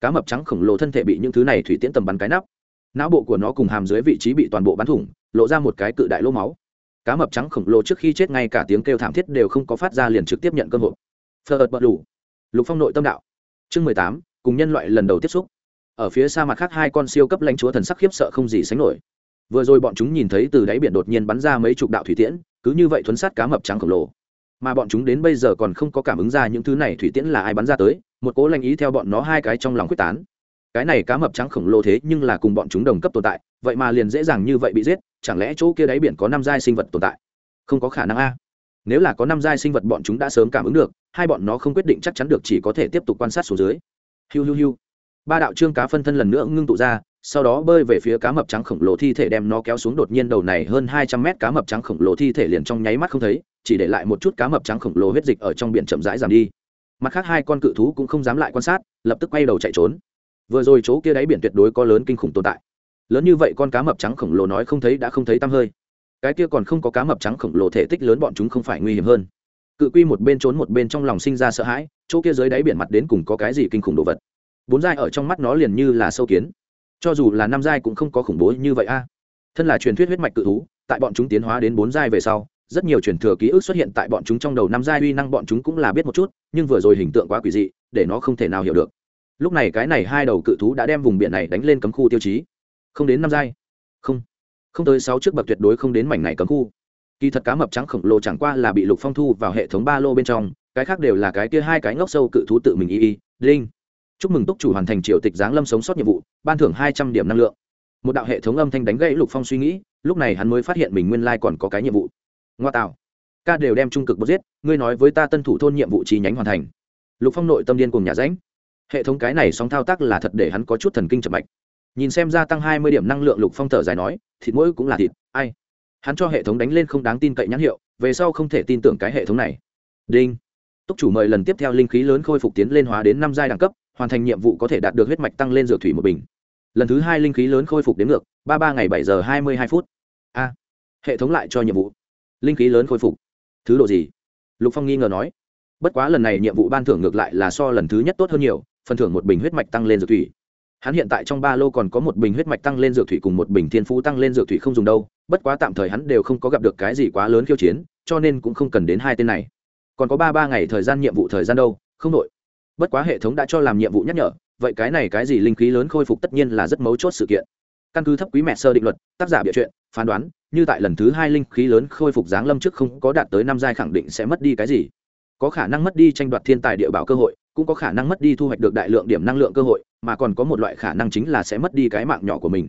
cá mập trắng khổng lồ thân thể bị những thứ này thủy tiễn tầm bắn cái nắp. Não bộ của nó cùng hàm dưới vị trí bị toàn bộ bắn thủng, lộ ra một cái cự đại lỗ máu. Cá mập trắng khổng lồ trước khi chết ngay cả tiếng kêu thảm thiết đều không có phát ra liền trực tiếp nhận cơ hội phờ ợt bật đủ lục phong nội tâm đạo. Chương mười tám, cùng nhân loại lần đầu tiếp xúc. Ở phía xa mặt khác hai con siêu cấp lãnh chúa thần sắc khiếp sợ không gì sánh nổi. Vừa rồi bọn chúng nhìn thấy từ đáy biển đột nhiên bắn ra mấy chục đạo thủy tiễn, cứ như vậy thuấn sát cá mập trắng khổng lồ. Mà bọn chúng đến bây giờ còn không có cảm ứng ra những thứ này thủy tiễn là ai bắn ra tới một cố lanh ý theo bọn nó hai cái trong lòng quyết tán. Cái này cá mập trắng khổng lồ thế nhưng là cùng bọn chúng đồng cấp tồn tại, vậy mà liền dễ dàng như vậy bị giết, chẳng lẽ chỗ kia đáy biển có năm giai sinh vật tồn tại? Không có khả năng a. Nếu là có năm giai sinh vật bọn chúng đã sớm cảm ứng được, hai bọn nó không quyết định chắc chắn được chỉ có thể tiếp tục quan sát xuống dưới. Hiu hiu hiu. Ba đạo trương cá phân thân lần nữa ngưng tụ ra, sau đó bơi về phía cá mập trắng khổng lồ thi thể đem nó kéo xuống đột nhiên đầu này hơn hai trăm mét cá mập trắng khổng lồ thi thể liền trong nháy mắt không thấy, chỉ để lại một chút cá mập trắng khổng lồ huyết dịch ở trong biển chậm rãi giảm đi mặt khác hai con cự thú cũng không dám lại quan sát, lập tức quay đầu chạy trốn. Vừa rồi chỗ kia đáy biển tuyệt đối có lớn kinh khủng tồn tại. Lớn như vậy con cá mập trắng khổng lồ nói không thấy đã không thấy tăm hơi. Cái kia còn không có cá mập trắng khổng lồ thể tích lớn bọn chúng không phải nguy hiểm hơn. Cự quy một bên trốn một bên trong lòng sinh ra sợ hãi, chỗ kia dưới đáy biển mặt đến cùng có cái gì kinh khủng đồ vật. Bốn giai ở trong mắt nó liền như là sâu kiến. Cho dù là năm giai cũng không có khủng bố như vậy a. Thân là truyền thuyết huyết mạch cự thú, tại bọn chúng tiến hóa đến bốn giai về sau rất nhiều truyền thừa ký ức xuất hiện tại bọn chúng trong đầu năm giai uy năng bọn chúng cũng là biết một chút, nhưng vừa rồi hình tượng quá quỷ dị, để nó không thể nào hiểu được. Lúc này cái này hai đầu cự thú đã đem vùng biển này đánh lên cấm khu tiêu chí. Không đến năm giai. Không. Không tới sáu trước bậc tuyệt đối không đến mảnh này cấm khu. Kỳ thật cá mập trắng khổng lồ chẳng qua là bị lục phong thu vào hệ thống ba lô bên trong, cái khác đều là cái kia hai cái ngốc sâu cự thú tự mình y y đinh chúc mừng túc chủ hoàn thành triều tịch giáng lâm sống sót nhiệm vụ, ban thưởng hai trăm điểm năng lượng. Một đạo hệ thống âm thanh đánh gãy lục phong suy nghĩ, lúc này hắn mới phát hiện mình nguyên lai còn có cái nhiệm vụ ngoa tạo. Ca đều đem trung cực bớt giết, ngươi nói với ta tân thủ thôn nhiệm vụ chi nhánh hoàn thành. Lục phong nội tâm điên cùng nhà ránh hệ thống cái này sóng thao tác là thật để hắn có chút thần kinh chậm mạch. Nhìn xem gia tăng hai mươi điểm năng lượng, lục phong thở dài nói, thịt mỗi cũng là thịt, ai? Hắn cho hệ thống đánh lên không đáng tin cậy nhãn hiệu, về sau không thể tin tưởng cái hệ thống này. Đinh. Túc chủ mời lần tiếp theo linh khí lớn khôi phục tiến lên hóa đến năm giai đẳng cấp, hoàn thành nhiệm vụ có thể đạt được huyết mạch tăng lên dược thủy một bình. Lần thứ hai linh khí lớn khôi phục đến ngược, ba ba ngày bảy giờ hai mươi hai phút. A. Hệ thống lại cho nhiệm vụ linh khí lớn khôi phục. Thứ độ gì? Lục phong nghi ngờ nói. Bất quá lần này nhiệm vụ ban thưởng ngược lại là so lần thứ nhất tốt hơn nhiều, phần thưởng một bình huyết mạch tăng lên dược thủy. Hắn hiện tại trong ba lô còn có một bình huyết mạch tăng lên dược thủy cùng một bình thiên phú tăng lên dược thủy không dùng đâu, bất quá tạm thời hắn đều không có gặp được cái gì quá lớn khiêu chiến, cho nên cũng không cần đến hai tên này. Còn có ba ba ngày thời gian nhiệm vụ thời gian đâu, không nội bất quá hệ thống đã cho làm nhiệm vụ nhắc nhở, vậy cái này cái gì linh khí lớn khôi phục tất nhiên là rất mấu chốt sự kiện. Căn cứ thấp quý mẹ sơ định luật, tác giả bịa chuyện, phán đoán như tại lần thứ hai linh khí lớn khôi phục giáng lâm trước không có đạt tới năm giai khẳng định sẽ mất đi cái gì. Có khả năng mất đi tranh đoạt thiên tài địa bảo cơ hội, cũng có khả năng mất đi thu hoạch được đại lượng điểm năng lượng cơ hội, mà còn có một loại khả năng chính là sẽ mất đi cái mạng nhỏ của mình.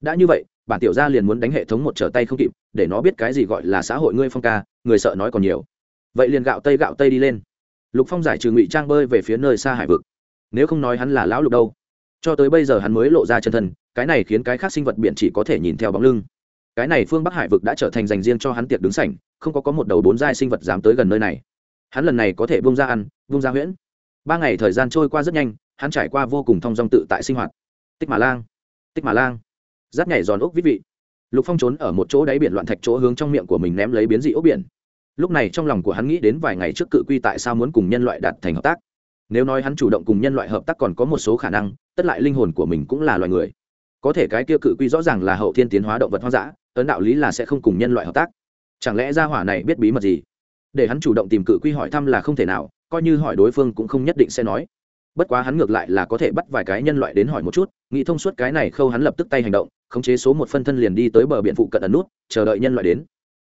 Đã như vậy, bản tiểu gia liền muốn đánh hệ thống một trở tay không kịp, để nó biết cái gì gọi là xã hội ngươi phong ca, người sợ nói còn nhiều. Vậy liền gạo tây gạo tây đi lên. Lục phong giải trừ ngụy trang bơi về phía nơi xa hải vực. Nếu không nói hắn là lão lục đâu. Cho tới bây giờ hắn mới lộ ra chân thân, cái này khiến cái khác sinh vật biển chỉ có thể nhìn theo bóng lưng cái này phương bắc hải vực đã trở thành dành riêng cho hắn tiệc đứng sảnh, không có có một đầu bốn giai sinh vật dám tới gần nơi này. Hắn lần này có thể bung ra ăn bung ra huyễn. Ba ngày thời gian trôi qua rất nhanh, hắn trải qua vô cùng thong dong tự tại sinh hoạt. Tích mà lang, tích mà lang. Rát nhảy giòn ốc vít vị. Lục phong trốn ở một chỗ đáy biển loạn thạch chỗ hướng trong miệng của mình ném lấy biến dị ốc biển. Lúc này trong lòng của hắn nghĩ đến vài ngày trước cự quy tại sao muốn cùng nhân loại đạt thành hợp tác. Nếu nói hắn chủ động cùng nhân loại hợp tác còn có một số khả năng, tất lại linh hồn của mình cũng là loài người. Có thể cái kia cự quy rõ ràng là hậu thiên tiến hóa động vật hoang dã ấn đạo lý là sẽ không cùng nhân loại hợp tác. Chẳng lẽ gia hỏa này biết bí mật gì? Để hắn chủ động tìm cự quy hỏi thăm là không thể nào, coi như hỏi đối phương cũng không nhất định sẽ nói. Bất quá hắn ngược lại là có thể bắt vài cái nhân loại đến hỏi một chút, nghĩ thông suốt cái này khâu hắn lập tức tay hành động, khống chế số một phân thân liền đi tới bờ biển phụ cận ẩn nút, chờ đợi nhân loại đến.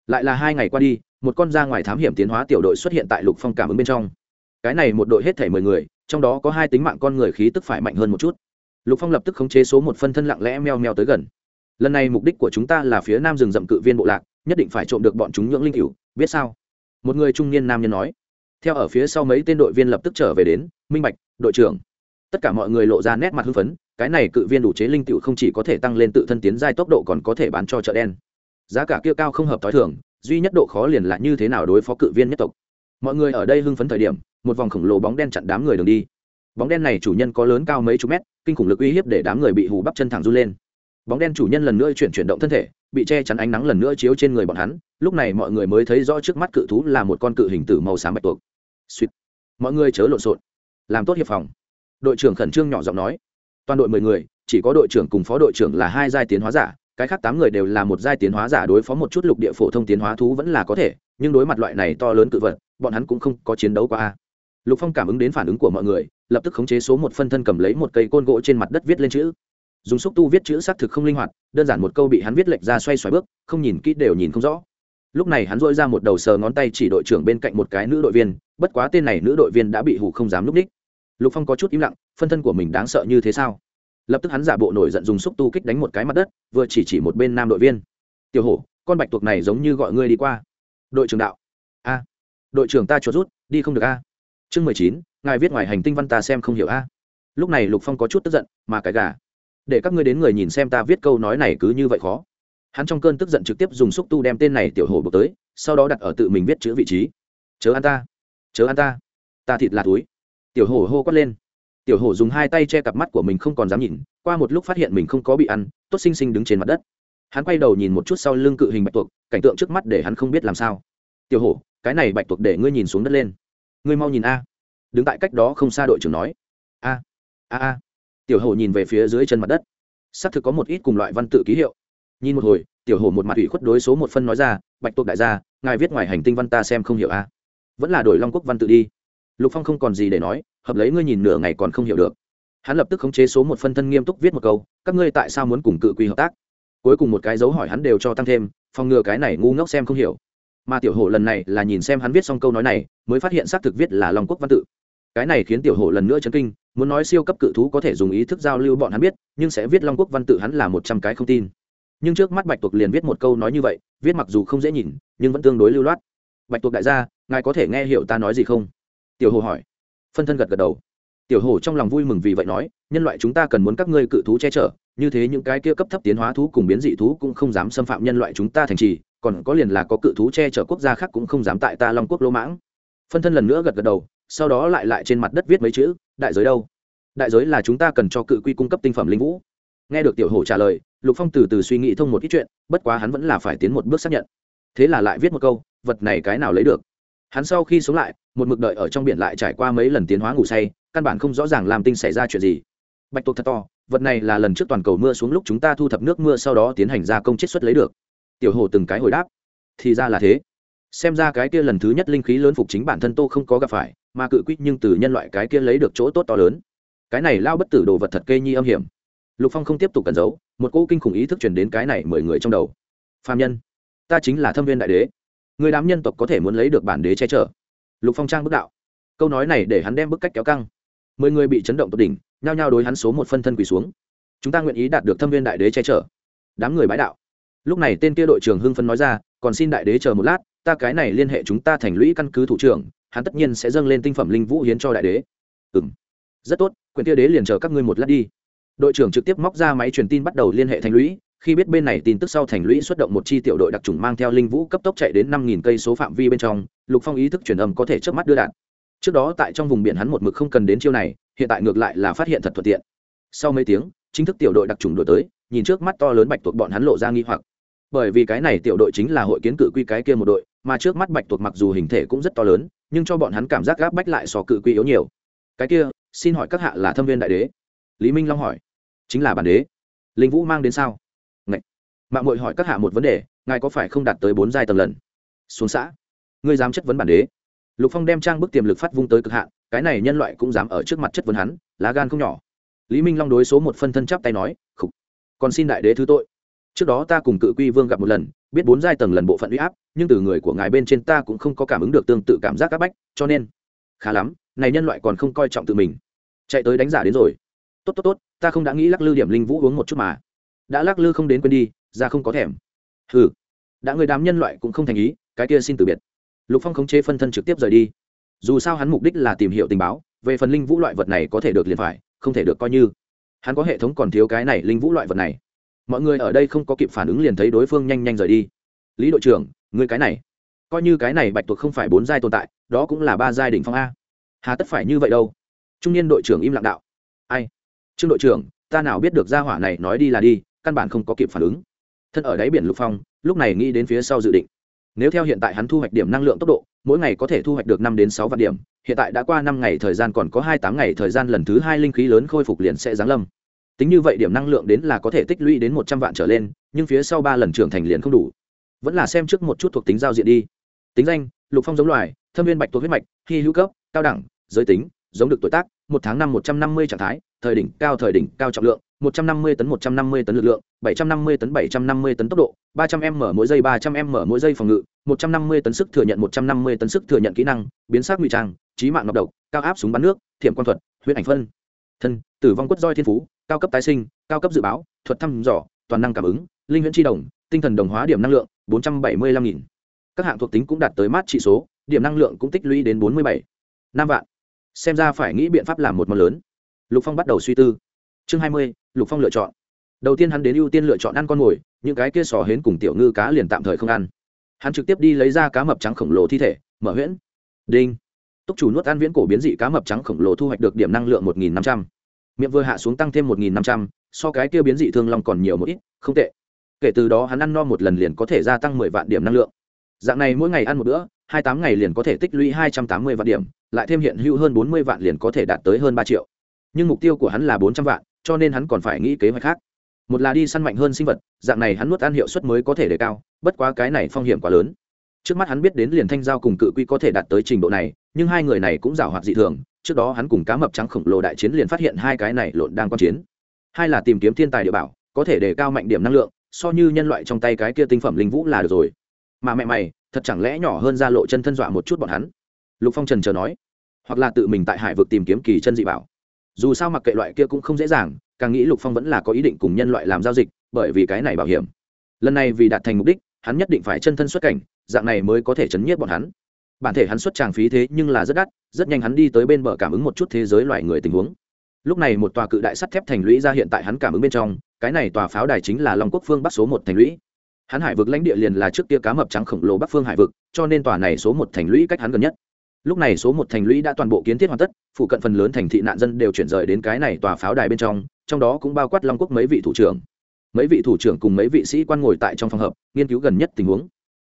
Lại là hai ngày qua đi, một con ra ngoài thám hiểm tiến hóa tiểu đội xuất hiện tại lục phong cảm ứng bên trong. Cái này một đội hết thể mười người, trong đó có hai tính mạng con người khí tức phải mạnh hơn một chút. Lục phong lập tức khống chế số một phân thân lặng lẽ meo meo tới gần lần này mục đích của chúng ta là phía nam rừng rậm cự viên bộ lạc, nhất định phải trộm được bọn chúng nhưỡng linh cựu biết sao? Một người trung niên nam nhân nói. Theo ở phía sau mấy tên đội viên lập tức trở về đến, minh bạch, đội trưởng. Tất cả mọi người lộ ra nét mặt hưng phấn, cái này cự viên đủ chế linh cựu không chỉ có thể tăng lên tự thân tiến giai tốc độ còn có thể bán cho chợ đen. Giá cả kia cao không hợp t h o i thường, duy nhất độ khó liền là như thế nào đối phó cự viên nhất tộc. Mọi người ở đây hưng phấn thời điểm, một vòng khổng lồ bóng đen chặn đám người đường đi. Bóng đen này chủ nhân có lớn cao mấy chục mét, kinh khủng lực uy hiếp để đám người bị hù bắp chân thẳng run lên bóng đen chủ nhân lần nữa chuyển chuyển động thân thể, bị che chắn ánh nắng lần nữa chiếu trên người bọn hắn, lúc này mọi người mới thấy rõ trước mắt cự thú là một con cự hình tử màu xám bạch tuộc. Suýt. Mọi người chớ lộn xộn. Làm tốt hiệp phòng. Đội trưởng khẩn trương nhỏ giọng nói. Toàn đội mười người, chỉ có đội trưởng cùng phó đội trưởng là hai giai tiến hóa giả, cái khác tám người đều là một giai tiến hóa giả đối phó một chút lục địa phổ thông tiến hóa thú vẫn là có thể, nhưng đối mặt loại này to lớn cự vật, bọn hắn cũng không có chiến đấu qua a. Lục phong cảm ứng đến phản ứng của mọi người, lập tức khống chế số một phân thân cầm lấy một cây côn gỗ trên mặt đất viết lên chữ dùng xúc tu viết chữ xác thực không linh hoạt, đơn giản một câu bị hắn viết lệch ra xoay xoay bước, không nhìn kỹ đều nhìn không rõ. Lúc này hắn dội ra một đầu sờ ngón tay chỉ đội trưởng bên cạnh một cái nữ đội viên, bất quá tên này nữ đội viên đã bị hủ không dám núp ních. Lục phong có chút im lặng, phân thân của mình đáng sợ như thế sao? Lập tức hắn giả bộ nổi giận dùng xúc tu kích đánh một cái mặt đất, vừa chỉ chỉ một bên nam đội viên. Tiểu hổ, con bạch tuộc này giống như gọi ngươi đi qua. Đội trưởng đạo. A, đội trưởng ta chuột rút, đi không được a. Chương mười chín, ngài viết ngoài hành tinh văn ta xem không hiểu a. Lúc này lục phong có chút tức giận, mà cái gà để các ngươi đến người nhìn xem ta viết câu nói này cứ như vậy khó. Hắn trong cơn tức giận trực tiếp dùng xúc tu đem tên này tiểu hổ buộc tới, sau đó đặt ở tự mình viết chữ vị trí. Chớ ăn ta. Chớ ăn ta. Ta thịt là túi. Tiểu hổ hô quát lên. Tiểu hổ dùng hai tay che cặp mắt của mình không còn dám nhìn, qua một lúc phát hiện mình không có bị ăn, tốt xinh xinh đứng trên mặt đất. Hắn quay đầu nhìn một chút sau lưng cự hình bạch tuộc, cảnh tượng trước mắt để hắn không biết làm sao. Tiểu hổ, cái này bạch tuộc để ngươi nhìn xuống đất lên. Ngươi mau nhìn a. Đứng tại cách đó không xa đội trưởng nói. A a a tiểu hổ nhìn về phía dưới chân mặt đất. Xác thực có một ít cùng loại văn tự ký hiệu. Nhìn một hồi, tiểu hổ một mặt ủy khuất đối số một phân nói ra, bạch tuộc đại gia, ngài viết ngoài hành tinh văn ta xem không hiểu a vẫn là đổi long quốc văn tự đi. Lục phong không còn gì để nói, hợp lấy ngươi nhìn nửa ngày còn không hiểu được. Hắn lập tức khống chế số một phân thân nghiêm túc viết một câu, các ngươi tại sao muốn cùng cự quy hợp tác? Cuối cùng một cái dấu hỏi hắn đều cho tăng thêm, phòng ngừa cái này ngu ngốc xem không hiểu. Mà tiểu hổ lần này là nhìn xem hắn viết xong câu nói này, mới phát hiện xác thực viết là long quốc văn tự. Cái này khiến tiểu hổ lần nữa chấn kinh muốn nói siêu cấp cự thú có thể dùng ý thức giao lưu bọn hắn biết, nhưng sẽ viết long quốc văn tự hắn là một trăm cái không tin. Nhưng trước mắt bạch tuộc liền viết một câu nói như vậy, viết mặc dù không dễ nhìn, nhưng vẫn tương đối lưu loát. Bạch tuộc đại gia, ngài có thể nghe hiểu ta nói gì không? Tiểu hồ hỏi. Phân thân gật gật đầu. Tiểu hồ trong lòng vui mừng vì vậy nói, nhân loại chúng ta cần muốn các ngươi cự thú che chở, như thế những cái kia cấp thấp tiến hóa thú cùng biến dị thú cũng không dám xâm phạm nhân loại chúng ta thành trì, còn có liền là có cự thú che chở quốc gia khác cũng không dám tại ta long quốc lỗ mãng. Phân thân lần nữa gật gật đầu sau đó lại lại trên mặt đất viết mấy chữ, đại giới đâu? Đại giới là chúng ta cần cho cự quy cung cấp tinh phẩm linh vũ. Nghe được tiểu hổ trả lời, lục phong từ từ suy nghĩ thông một ít chuyện, bất quá hắn vẫn là phải tiến một bước xác nhận. Thế là lại viết một câu, vật này cái nào lấy được? Hắn sau khi sống lại, một mực đợi ở trong biển lại trải qua mấy lần tiến hóa ngủ say, căn bản không rõ ràng làm tinh xảy ra chuyện gì. Bạch tuộc thật to, vật này là lần trước toàn cầu mưa xuống lúc chúng ta thu thập nước mưa sau đó tiến hành gia công chiết xuất lấy được. Tiểu hồ từng cái hồi đáp, thì ra là thế xem ra cái kia lần thứ nhất linh khí lớn phục chính bản thân tô không có gặp phải, mà cự quýt nhưng từ nhân loại cái kia lấy được chỗ tốt to lớn. Cái này lao bất tử đồ vật thật kê nhi âm hiểm. Lục phong không tiếp tục cẩn giấu, một cỗ kinh khủng ý thức truyền đến cái này mười người trong đầu. Phạm nhân, ta chính là thâm viên đại đế. Người đám nhân tộc có thể muốn lấy được bản đế che chở. Lục phong trang bức đạo. Câu nói này để hắn đem bức cách kéo căng. Mười người bị chấn động tột đỉnh, nhao nhao đối hắn số một phân thân quỳ xuống. Chúng ta nguyện ý đạt được thâm viên đại đế che chở. Đám người bãi đạo. Lúc này tên kia đội trưởng hưng phân nói ra, còn xin đại đế chờ một lát ta cái này liên hệ chúng ta thành lũy căn cứ thủ trưởng, hắn tất nhiên sẽ dâng lên tinh phẩm linh vũ hiến cho đại đế. Ừ m rất tốt quyền tia đế liền chờ các ngươi một lát đi. Đội trưởng trực tiếp móc ra máy truyền tin bắt đầu liên hệ thành lũy, khi biết bên này tin tức sau thành lũy xuất động một chi tiểu đội đặc trùng mang theo linh vũ cấp tốc chạy đến năm nghìn cây số phạm vi bên trong, lục phong ý thức truyền âm có thể trước mắt đưa đạn. Trước đó tại trong vùng biển hắn một mực không cần đến chiêu này, hiện tại ngược lại là phát hiện thật thuận tiện. Sau mấy tiếng, chính thức tiểu đội đặc trùng đổi tới, nhìn trước mắt to lớn bạch tuộc bọn hắn lộ ra nghi hoặc. Bởi vì cái này tiểu đội chính là hội kiến cự quy cái kia một đội mà trước mắt bạch tuộc mặc dù hình thể cũng rất to lớn, nhưng cho bọn hắn cảm giác gáp bách lại so cự quy yếu nhiều. Cái kia, xin hỏi các hạ là thâm viên đại đế? Lý minh long hỏi. Chính là bản đế. Linh vũ mang đến sao? Ngậy. mạng mội hỏi các hạ một vấn đề, ngài có phải không đạt tới bốn giai tầng lần? Xuống xã. Ngươi dám chất vấn bản đế? Lục phong đem trang bức tiềm lực phát vung tới cực hạn, cái này nhân loại cũng dám ở trước mặt chất vấn hắn, lá gan không nhỏ. Lý minh long đối số một phân thân chắp tay nói, khục. Còn xin đại đế thứ tội. Trước đó ta cùng cự quy vương gặp một lần biết bốn giai tầng lần bộ phận uy áp, nhưng từ người của ngài bên trên ta cũng không có cảm ứng được tương tự cảm giác áp bách, cho nên, khá lắm, này nhân loại còn không coi trọng tự mình. Chạy tới đánh giả đến rồi. Tốt tốt tốt, ta không đã nghĩ lắc lư điểm linh vũ uống một chút mà. Đã lắc lư không đến quên đi, ra không có thèm. Ừ đã người đám nhân loại cũng không thành ý, cái kia xin từ biệt. Lục phong khống chế phân thân trực tiếp rời đi. Dù sao hắn mục đích là tìm hiểu tình báo, về phần linh vũ loại vật này có thể được liền phải, không thể được coi như. Hắn có hệ thống còn thiếu cái này linh vũ loại vật này mọi người ở đây không có kịp phản ứng liền thấy đối phương nhanh nhanh rời đi. Lý đội trưởng, người cái này, coi như cái này bạch tuộc không phải bốn giai tồn tại, đó cũng là ba giai đ ỉ n h phong a. Hà tất phải như vậy đâu? Trung niên đội trưởng im lặng đạo. Ai? Trương đội trưởng, ta nào biết được gia hỏa này nói đi là đi, căn bản không có kịp phản ứng. Thân ở đáy biển lục phong, lúc này nghĩ đến phía sau dự định. Nếu theo hiện tại hắn thu hoạch điểm năng lượng tốc độ, mỗi ngày có thể thu hoạch được năm đến sáu vạn điểm, hiện tại đã qua năm ngày thời gian còn có hai tám ngày thời gian lần thứ hai linh khí lớn khôi phục liền sẽ giáng lâm tính như vậy điểm năng lượng đến là có thể tích lũy đến một trăm vạn trở lên, nhưng phía sau ba lần trưởng thành liền không đủ. Vẫn là xem trước một chút thuộc tính giao diện đi. Tính danh, lục phong giống loài, thâm viên bạch tuộc huyết mạch, hy hữu cấp, cao đẳng, giới tính, giống được tuổi tác, một tháng năm một trăm năm mươi trạng thái, thời đỉnh cao thời đỉnh cao trọng lượng, một trăm năm mươi tấn một trăm năm mươi tấn lực lượng, bảy trăm năm mươi tấn bảy trăm năm mươi tấn tốc độ, ba trăm m mỗi giây, ba trăm m mỗi giây phòng ngự, một trăm năm mươi tấn sức thừa nhận, một trăm năm mươi tấn sức thừa nhận kỹ năng, biến sắc ngụy trang, trí mạng ngọc độc, cao áp súng bắn nước, thiểm quan thuật, huyết ảnh phân. Thân, tử vong quất roi thiên phú cao cấp tái sinh, cao cấp dự báo, thuật thăm dò, toàn năng cảm ứng, linh huyễn tri đồng, tinh thần đồng hóa điểm năng lượng, bốn trăm bảy mươi lăm nghìn. Các hạng thuộc tính cũng đạt tới mát trị số, điểm năng lượng cũng tích lũy đến bốn mươi bảy. Năm vạn. Xem ra phải nghĩ biện pháp làm một món lớn. Lục phong bắt đầu suy tư. Chương hai mươi, lục phong lựa chọn. Đầu tiên hắn đến ưu tiên lựa chọn ăn con mồi, những cái kia sò hến cùng tiểu ngư cá liền tạm thời không ăn. Hắn trực tiếp đi lấy ra cá mập trắng khổng lồ thi thể, mở huyễn. Đinh. Túc chủ nuốt ăn viễn cổ biến dị cá mập trắng khổng lồ thu hoạch được điểm năng lượng một nghìn năm trăm miệng vừa hạ xuống tăng thêm một nghìn năm trăm, so cái kia biến dị thương long còn nhiều một ít, không tệ. Kể từ đó hắn ăn no một lần liền có thể gia tăng mười vạn điểm năng lượng. Dạng này mỗi ngày ăn một bữa, hai tám ngày liền có thể tích lũy hai trăm tám mươi vạn điểm, lại thêm hiện hữu hơn bốn mươi vạn liền có thể đạt tới hơn ba triệu. Nhưng mục tiêu của hắn là bốn trăm vạn, cho nên hắn còn phải nghĩ kế hoạch khác. Một là đi săn mạnh hơn sinh vật, dạng này hắn nuốt ăn hiệu suất mới có thể đề cao, bất quá cái này phong hiểm quá lớn trước mắt hắn biết đến liền thanh giao cùng cự quy có thể đạt tới trình độ này, nhưng hai người này cũng giảo hoạt dị thường. Trước đó hắn cùng cá mập trắng khổng lồ đại chiến liền phát hiện hai cái này lộn đang quan chiến. Hai là tìm kiếm thiên tài địa bảo, có thể đề cao mạnh điểm năng lượng, so như nhân loại trong tay cái kia tinh phẩm linh vũ là được rồi. Mà mẹ mày, thật chẳng lẽ nhỏ hơn ra lộ chân thân dọa một chút bọn hắn? Lục phong trần chờ nói, hoặc là tự mình tại hải vực tìm kiếm kỳ chân dị bảo. Dù sao mặc kệ loại kia cũng không dễ dàng, càng nghĩ lục phong vẫn là có ý định cùng nhân loại làm giao dịch, bởi vì cái này bảo hiểm. Lần này vì đạt thành mục đích hắn nhất định phải chân thân xuất cảnh, dạng này mới có thể chấn nhiếp bọn hắn. Bản thể hắn xuất tràng phí thế nhưng là rất đắt, rất nhanh hắn đi tới bên bờ cảm ứng một chút thế giới loài người tình huống. Lúc này một tòa cự đại sắt thép thành lũy ra hiện tại hắn cảm ứng bên trong, cái này tòa pháo đài chính là long quốc phương bắc số một thành lũy. Hắn hải vực lãnh địa liền là trước kia cá mập trắng khổng lồ bắc phương hải vực, cho nên tòa này số một thành lũy cách hắn gần nhất. Lúc này số một thành lũy đã toàn bộ kiến thiết hoàn tất, phụ cận phần lớn thành thị nạn dân đều chuyển rời đến cái này tòa pháo đài bên trong trong đó cũng bao quát long quốc mấy vị thủ trưởng mấy vị thủ trưởng cùng mấy vị sĩ quan ngồi tại trong phòng hợp nghiên cứu gần nhất tình huống.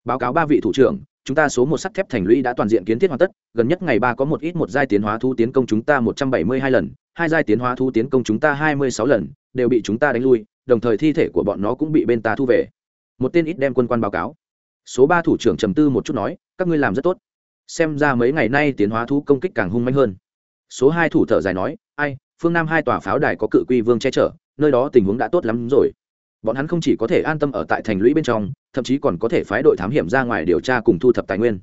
Báo cáo ba vị thủ trưởng, chúng ta số một sắt thép thành lũy đã toàn diện kiến thiết hoàn tất, gần nhất ngày ba có một ít một giai tiến hóa thu tiến công chúng ta một trăm bảy mươi hai lần, hai giai tiến hóa thu tiến công chúng ta hai mươi sáu lần, đều bị chúng ta đánh lui, đồng thời thi thể của bọn nó cũng bị bên ta thu về. Một tên ít đem quân quan báo cáo. Số ba thủ trưởng trầm tư một chút nói, các ngươi làm rất tốt. Xem ra mấy ngày nay tiến hóa thú công kích càng hung manh hơn. Số hai thủ thở dài nói, ai, phương nam hai tòa pháo đài có cự quy vương che chở, nơi đó tình huống đã tốt lắm rồi bọn hắn không chỉ có thể an tâm ở tại thành lũy bên trong, thậm chí còn có thể phái đội thám hiểm ra ngoài điều tra cùng thu thập tài nguyên.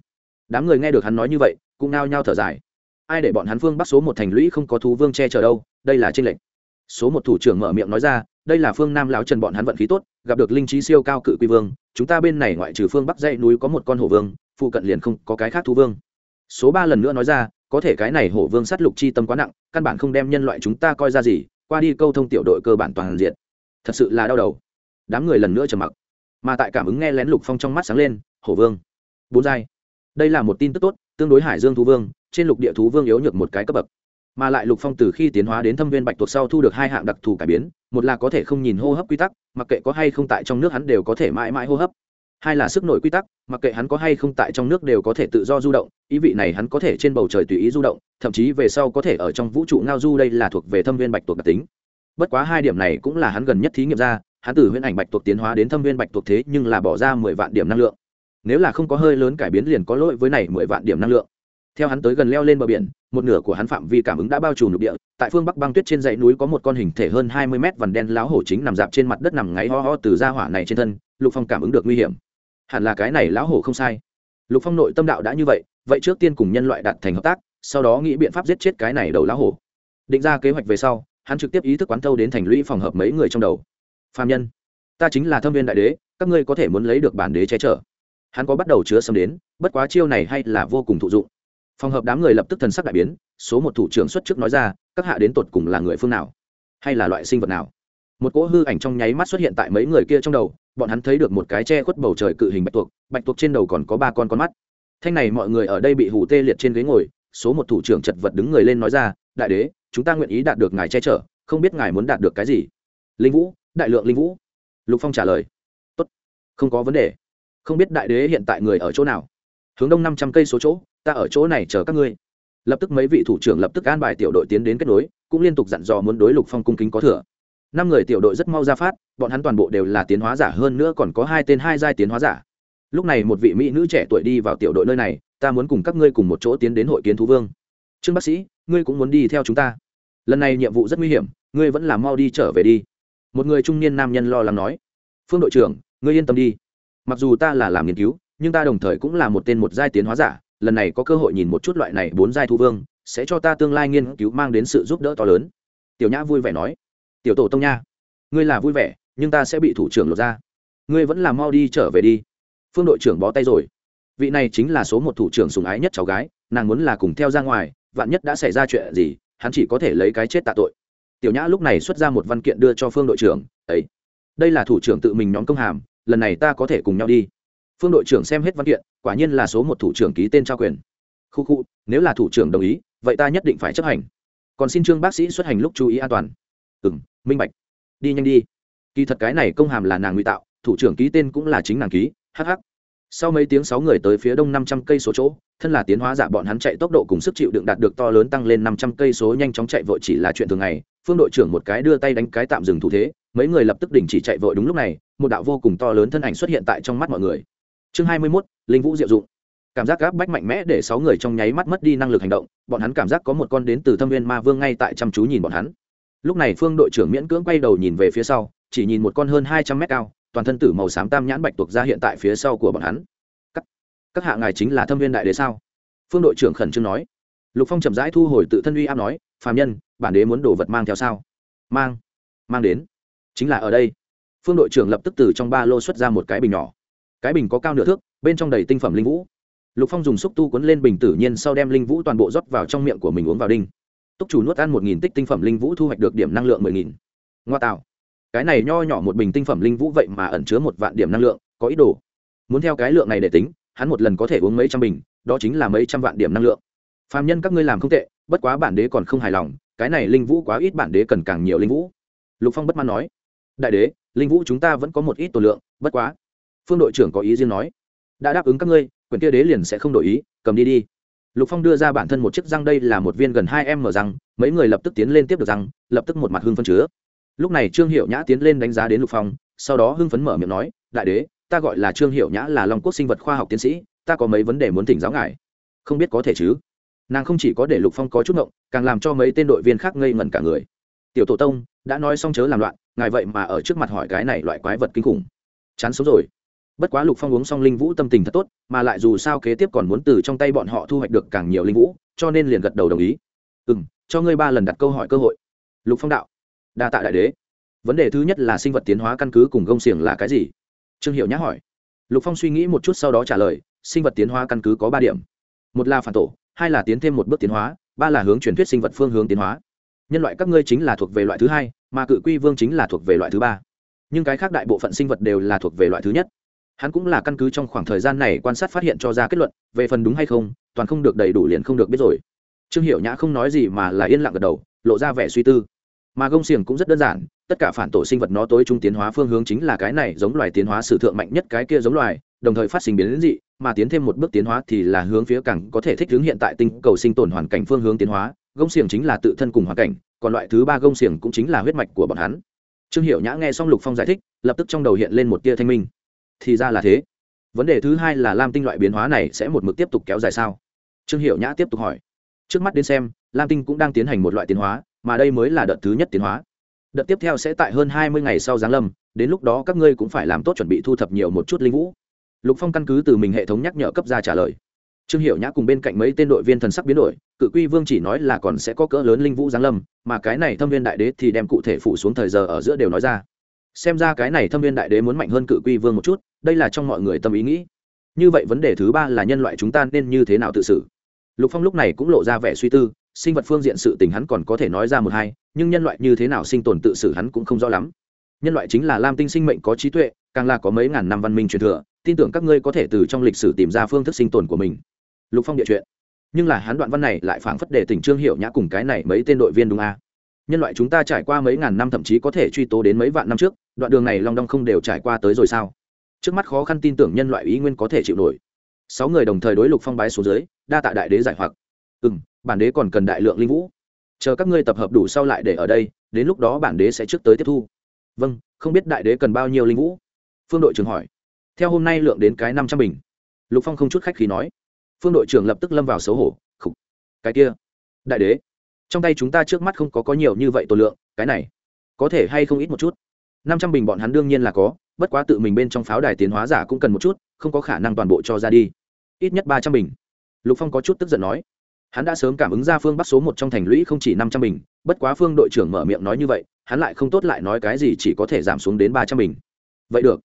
Đám người nghe được hắn nói như vậy, cũng nao nhao thở dài. Ai để bọn hắn phương bắc số một thành lũy không có thú vương che chở đâu, đây là trên lệnh số một thủ trưởng mở miệng nói ra, đây là phương nam lão trần bọn hắn vận khí tốt, gặp được linh trí siêu cao cự quy vương, chúng ta bên này ngoại trừ phương bắc dãy núi có một con hổ vương, phụ cận liền không có cái khác thú vương. Số ba lần nữa nói ra, có thể cái này hổ vương sát lục chi tâm quá nặng, căn bản không đem nhân loại chúng ta coi ra gì, qua đi câu thông tiểu đội cơ bản toàn diện. Thật sự là đau đầu đám người lần nữa trầm mặc. Mà tại cảm ứng nghe lén lục phong trong mắt sáng lên, hổ vương. Bốn giai. Đây là một tin tức tốt, tương đối hải dương thú vương, trên lục địa thú vương yếu nhược một cái cấp bậc. Mà lại lục phong từ khi tiến hóa đến thâm viên bạch tuộc sau thu được hai hạng đặc thù cải biến, một là có thể không nhìn hô hấp quy tắc, mặc kệ có hay không tại trong nước hắn đều có thể mãi mãi hô hấp. Hai là sức nổi quy tắc, mặc kệ hắn có hay không tại trong nước đều có thể tự do du động, ý vị này hắn có thể trên bầu trời tùy ý du động, thậm chí về sau có thể ở trong vũ trụ ngao du đây là thuộc về thâm viên bạch tuộc đặc tính. Bất quá hai điểm này cũng là hắn gần nhất thí nghiệm ra hắn từ huyễn ảnh bạch tuộc tiến hóa đến thâm viên bạch tuộc thế nhưng là bỏ ra mười vạn điểm năng lượng. Nếu là không có hơi lớn cải biến liền có lỗi với này mười vạn điểm năng lượng. Theo hắn tới gần leo lên bờ biển, một nửa của hắn phạm vi cảm ứng đã bao trùm lục địa. Tại phương bắc băng tuyết trên dãy núi có một con hình thể hơn hai mươi mét vằn đen láo hổ chính nằm dạp trên mặt đất nằm ngáy ho ho từ da hỏa này trên thân. Lục phong cảm ứng được nguy hiểm. Hẳn là cái này lão hổ không sai. Lục phong nội tâm đạo đã như vậy vậy trước tiên cùng nhân loại đạt thành hợp tác, sau đó nghĩ biện pháp giết chết cái này đầu lão hổ. Định ra kế hoạch về sau, hắn trực tiếp ý thức quán thâu đến thành lũy phòng hợp mấy người trong đầu phạm nhân, ta chính là thâm viên đại đế, các ngươi có thể muốn lấy được bản đế che chở. Hắn có bắt đầu chứa xâm đến, bất quá chiêu này hay là vô cùng thụ dụng. Phòng hợp đám người lập tức thần sắc đại biến, số một thủ trưởng xuất trước nói ra, các hạ đến tột cùng là người phương nào? Hay là loại sinh vật nào? Một cỗ hư ảnh trong nháy mắt xuất hiện tại mấy người kia trong đầu, bọn hắn thấy được một cái che khuất bầu trời cự hình bạch tuộc bạch tuộc trên đầu còn có ba con con mắt. Thanh này mọi người ở đây bị hù tê liệt trên ghế ngồi, số một thủ trưởng chật vật đứng người lên nói ra, đại đế, chúng ta nguyện ý đạt được ngài che chở, không biết ngài muốn đạt được cái gì? Linh vũ đại lượng linh vũ. Lục phong trả lời, tốt, không có vấn đề. Không biết đại đế hiện tại người ở chỗ nào? Hướng đông năm trăm cây số chỗ, ta ở chỗ này chờ các ngươi. Lập tức mấy vị thủ trưởng lập tức an bài tiểu đội tiến đến kết nối, cũng liên tục dặn dò muốn đối lục phong cung kính có thừa. Năm người tiểu đội rất mau ra phát, bọn hắn toàn bộ đều là tiến hóa giả hơn nữa còn có hai tên hai giai tiến hóa giả. Lúc này một vị mỹ nữ trẻ tuổi đi vào tiểu đội nơi này, ta muốn cùng các ngươi cùng một chỗ tiến đến hội kiến thú vương. Trương bác sĩ, ngươi cũng muốn đi theo chúng ta? Lần này nhiệm vụ rất nguy hiểm, ngươi vẫn làm mau đi trở về đi một người trung niên nam nhân lo lắng nói, phương đội trưởng, ngươi yên tâm đi. Mặc dù ta là làm nghiên cứu, nhưng ta đồng thời cũng là một tên một giai tiến hóa giả, lần này có cơ hội nhìn một chút loại này bốn giai thu vương, sẽ cho ta tương lai nghiên cứu mang đến sự giúp đỡ to lớn. Tiểu nhã vui vẻ nói, tiểu tổ tông nha, ngươi là vui vẻ, nhưng ta sẽ bị thủ trưởng lột ra. Ngươi vẫn là mau đi trở về đi. Phương đội trưởng bó tay rồi. Vị này chính là số một thủ trưởng sùng ái nhất cháu gái, nàng muốn là cùng theo ra ngoài, vạn nhất đã xảy ra chuyện gì, hắn chỉ có thể lấy cái chết tạ tội tiểu nhã lúc này xuất ra một văn kiện đưa cho phương đội trưởng ấy đây là thủ trưởng tự mình nhóm công hàm, lần này ta có thể cùng nhau đi. Phương đội trưởng xem hết văn kiện, quả nhiên là số một thủ trưởng ký tên trao quyền. Khu khu, nếu là thủ trưởng đồng ý, vậy ta nhất định phải chấp hành. Còn xin trương bác sĩ xuất hành lúc chú ý an toàn. Ừ m minh bạch. Đi nhanh đi. Kỳ thật cái này công hàm là nàng ngụy tạo, thủ trưởng ký tên cũng là chính nàng ký hh sau mấy tiếng sáu người tới phía đông năm trăm cây số chỗ, thân là tiến hóa giả bọn hắn chạy tốc độ cùng sức chịu đựng đạt được to lớn tăng lên năm trăm cây số nhanh chóng chạy vội chỉ là chuyện thường ngày. Phương đội trưởng một cái đưa tay đánh cái tạm dừng thủ thế, mấy người lập tức đình chỉ chạy vội đúng lúc này, một đạo vô cùng to lớn thân ảnh xuất hiện tại trong mắt mọi người. Chương hai mươi mốt, linh vũ diệu dụng. Cảm giác gáp bách mạnh mẽ để sáu người trong nháy mắt mất đi năng lực hành động, bọn hắn cảm giác có một con đến từ thâm viên ma vương ngay tại chăm chú nhìn bọn hắn. Lúc này phương đội trưởng miễn cưỡng quay đầu nhìn về phía sau, chỉ nhìn một con hơn hai trăm mét cao toàn thân tử màu xám tam nhãn bạch tuộc ra hiện tại phía sau của bọn hắn. Các, các hạ ngài chính là thâm viên đại đế sao? Phương đội trưởng khẩn trương nói. Lục phong chậm rãi thu hồi tự thân uy áp nói phàm nhân bản đế muốn đồ vật mang theo sao? Mang mang đến. Chính là ở đây. Phương đội trưởng lập tức từ trong ba lô xuất ra một cái bình nhỏ. Cái bình có cao nửa thước bên trong đầy tinh phẩm linh vũ. Lục phong dùng xúc tu cuốn lên bình tự nhiên sau đem linh vũ toàn bộ rót vào trong miệng của mình uống vào đinh. Túc chủ nuốt ăn một nghìn tích tinh phẩm linh vũ thu hoạch được điểm năng lượng mười nghìn. Ngoa tạo cái này nho nhỏ một bình tinh phẩm linh vũ vậy mà ẩn chứa một vạn điểm năng lượng, có ý đồ. Muốn theo cái lượng này để tính, hắn một lần có thể uống mấy trăm bình, đó chính là mấy trăm vạn điểm năng lượng. Phạm nhân các ngươi làm không tệ, bất quá bản đế còn không hài lòng, cái này linh vũ quá ít bản đế cần càng nhiều linh vũ. Lục phong bất mãn nói, đại đế, linh vũ chúng ta vẫn có một ít tổ lượng, bất quá. Phương đội trưởng có ý riêng nói, đã đáp ứng các ngươi quyền kia đế liền sẽ không đổi ý, cầm đi đi. Lục phong đưa ra bản thân một chiếc răng, đây là một viên gần hai em mở răng, mấy người lập tức tiến lên tiếp được răng, lập tức một mặt hưng phân chứa lúc này trương hiệu nhã tiến lên đánh giá đến lục phong, sau đó hưng phấn mở miệng nói, đại đế, ta gọi là trương hiệu nhã là long quốc sinh vật khoa học tiến sĩ, ta có mấy vấn đề muốn thỉnh giáo ngài. Không biết có thể chứ? Nàng không chỉ có để lục phong có chút ngộng, càng làm cho mấy tên đội viên khác ngây ngẩn cả người. Tiểu tổ tông, đã nói xong chớ làm loạn, ngài vậy mà ở trước mặt hỏi cái này loại quái vật kinh khủng. Chán sống rồi. Bất quá lục phong uống xong linh vũ tâm tình thật tốt, mà lại dù sao kế tiếp còn muốn từ trong tay bọn họ thu hoạch được càng nhiều linh vũ, cho nên liền gật đầu đồng ý. Ừ m cho ngươi ba lần đặt câu hỏi cơ hội. Lục phong đạo đa tạ đại đế. Vấn đề thứ nhất là sinh vật tiến hóa căn cứ cùng gông xiềng là cái gì? Trương hiệu nhã hỏi. Lục phong suy nghĩ một chút sau đó trả lời, sinh vật tiến hóa căn cứ có ba điểm. Một là phản tổ, hai là tiến thêm một bước tiến hóa, ba là hướng truyền thuyết sinh vật phương hướng tiến hóa. Nhân loại các ngươi chính là thuộc về loại thứ hai, mà cự quy vương chính là thuộc về loại thứ ba. Nhưng cái khác đại bộ phận sinh vật đều là thuộc về loại thứ nhất. Hắn cũng là căn cứ trong khoảng thời gian này quan sát phát hiện cho ra kết luận, về phần đúng hay không, toàn không được đầy đủ liền không được biết rồi. Trương hiệu nhã không nói gì mà là yên lặng gật đầu, lộ ra vẻ suy tư mà gông xiềng cũng rất đơn giản, tất cả phản tổ sinh vật nó tối trung tiến hóa phương hướng chính là cái này giống loài tiến hóa sử thượng mạnh nhất cái kia giống loài, đồng thời phát sinh biến đến dị, mà tiến thêm một bước tiến hóa thì là hướng phía càng có thể thích ứng hiện tại tinh cầu sinh tồn hoàn cảnh phương hướng tiến hóa, gông xiềng chính là tự thân cùng hoàn cảnh, còn loại thứ ba gông xiềng cũng chính là huyết mạch của bọn hắn. Trương hiệu nhã nghe xong lục phong giải thích, lập tức trong đầu hiện lên một tia thanh minh. Thì ra là thế. Vấn đề thứ hai là lam tinh loại biến hóa này sẽ một mực tiếp tục kéo dài sao? Trương hiệu nhã tiếp tục hỏi. Trước mắt đến xem, lam tinh cũng đang tiến hành một loại tiến hóa mà đây mới là đợt thứ nhất tiến hóa. Đợt tiếp theo sẽ tại hơn hai mươi ngày sau giáng lâm, đến lúc đó các ngươi cũng phải làm tốt chuẩn bị thu thập nhiều một chút linh vũ. Lục phong căn cứ từ mình hệ thống nhắc nhở cấp ra trả lời. Trương Hiểu nhã cùng bên cạnh mấy tên đội viên thần sắc biến đổi, cự quy vương chỉ nói là còn sẽ có cỡ lớn linh vũ giáng lâm, mà cái này thâm viên đại đế thì đem cụ thể phụ xuống thời giờ ở giữa đều nói ra. Xem ra cái này thâm viên đại đế muốn mạnh hơn cự quy vương một chút, đây là trong mọi người tâm ý nghĩ. Như vậy vấn đề thứ ba là nhân loại chúng ta nên như thế nào tự xử? Lục phong lúc này cũng lộ ra vẻ suy tư sinh vật phương diện sự tình hắn còn có thể nói ra một hai, nhưng nhân loại như thế nào sinh tồn tự xử hắn cũng không rõ lắm. Nhân loại chính là lam tinh sinh mệnh có trí tuệ, càng là có mấy ngàn năm văn minh truyền thừa, tin tưởng các ngươi có thể từ trong lịch sử tìm ra phương thức sinh tồn của mình. Lục phong địa chuyện. Nhưng là hắn đoạn văn này lại phảng phất để tỉnh trương hiệu nhã cùng cái này mấy tên đội viên đúng a à? nhân loại chúng ta trải qua mấy ngàn năm thậm chí có thể truy tố đến mấy vạn năm trước, đoạn đường này long đong không đều trải qua tới rồi sao? Trước mắt khó khăn tin tưởng nhân loại ý nguyên có thể chịu nổi. Sáu người đồng thời đối lục phong bái số dưới, đa tạ đại đế giải hoặc. Ừ m bản đế còn cần đại lượng linh vũ. Chờ các ngươi tập hợp đủ sau lại để ở đây, đến lúc đó bản đế sẽ trước tới tiếp thu. Vâng không biết đại đế cần bao nhiêu linh vũ? Phương đội trưởng hỏi. Theo hôm nay lượng đến cái năm trăm bình. Lục phong không chút khách khí nói. Phương đội trưởng lập tức lâm vào xấu hổ, khục. Cái kia. Đại đế. Trong tay chúng ta trước mắt không có có nhiều như vậy tổ lượng, cái này. Có thể hay không ít một chút? Năm trăm bình bọn hắn đương nhiên là có, bất quá tự mình bên trong pháo đài tiến hóa giả cũng cần một chút, không có khả năng toàn bộ cho ra đi. Ít nhất ba trăm bình. Lục phong có chút tức giận nói hắn đã sớm cảm ứng ra phương bắc số một trong thành lũy không chỉ năm trăm bình, bất quá phương đội trưởng mở miệng nói như vậy, hắn lại không tốt lại nói cái gì chỉ có thể giảm xuống đến ba trăm bình. Vậy được.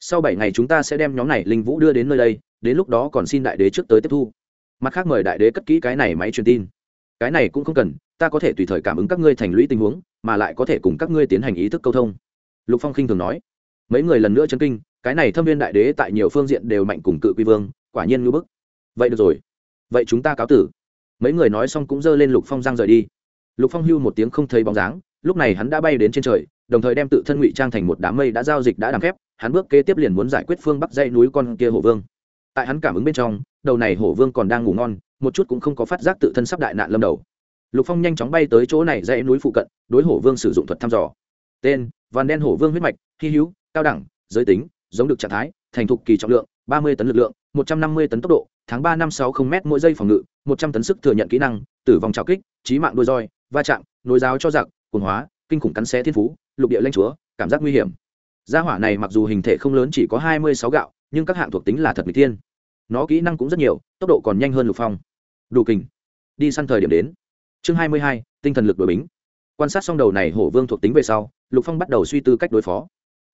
Sau bảy ngày chúng ta sẽ đem nhóm này linh vũ đưa đến nơi đây, đến lúc đó còn xin đại đế trước tới tiếp thu. Mặt khác mời đại đế cất kỹ cái này máy truyền tin. Cái này cũng không cần, ta có thể tùy thời cảm ứng các ngươi thành lũy tình huống, mà lại có thể cùng các ngươi tiến hành ý thức câu thông. Lục phong khinh thường nói. Mấy người lần nữa chấn kinh, cái này thâm viên đại đế tại nhiều phương diện đều mạnh cùng cự quy vương, quả nhiên ngưỡng bức. Vậy được rồi. Vậy chúng ta cáo tử mấy người nói xong cũng giơ lên lục phong giang rời đi lục phong hưu một tiếng không thấy bóng dáng lúc này hắn đã bay đến trên trời đồng thời đem tự thân ngụy trang thành một đám mây đã giao dịch đã đàm phép hắn bước kế tiếp liền muốn giải quyết phương bắc dãy núi con kia hổ vương tại hắn cảm ứng bên trong đầu này hổ vương còn đang ngủ ngon một chút cũng không có phát giác tự thân sắp đại nạn lâm đầu lục phong nhanh chóng bay tới chỗ này dãy núi phụ cận đối hổ vương sử dụng thuật thăm dò tên vàn đen hổ vương huyết mạch hy hữu cao đẳng giới tính giống được trạng thái thành thục kỳ trọng lượng ba mươi tấn lực lượng một trăm năm mươi tấn tốc độ, tháng ba năm sáu không m mỗi giây phòng ngự, một trăm tấn sức thừa nhận kỹ năng, tử vong trảo kích, chí mạng đôi roi, va chạm, nối giáo cho giặc, cuồng hóa, kinh khủng cắn xé thiên phú, lục địa lãnh chúa, cảm giác nguy hiểm. Gia hỏa này mặc dù hình thể không lớn chỉ có hai mươi sáu gạo, nhưng các hạng thuộc tính là thật mỹ thiên. Nó kỹ năng cũng rất nhiều, tốc độ còn nhanh hơn lục phong. Đủ kình. Đi săn thời điểm đến. Chương hai mươi hai, tinh thần lực đối bính. Quan sát xong đầu này hổ vương thuộc tính về sau, lục phong bắt đầu suy tư cách đối phó.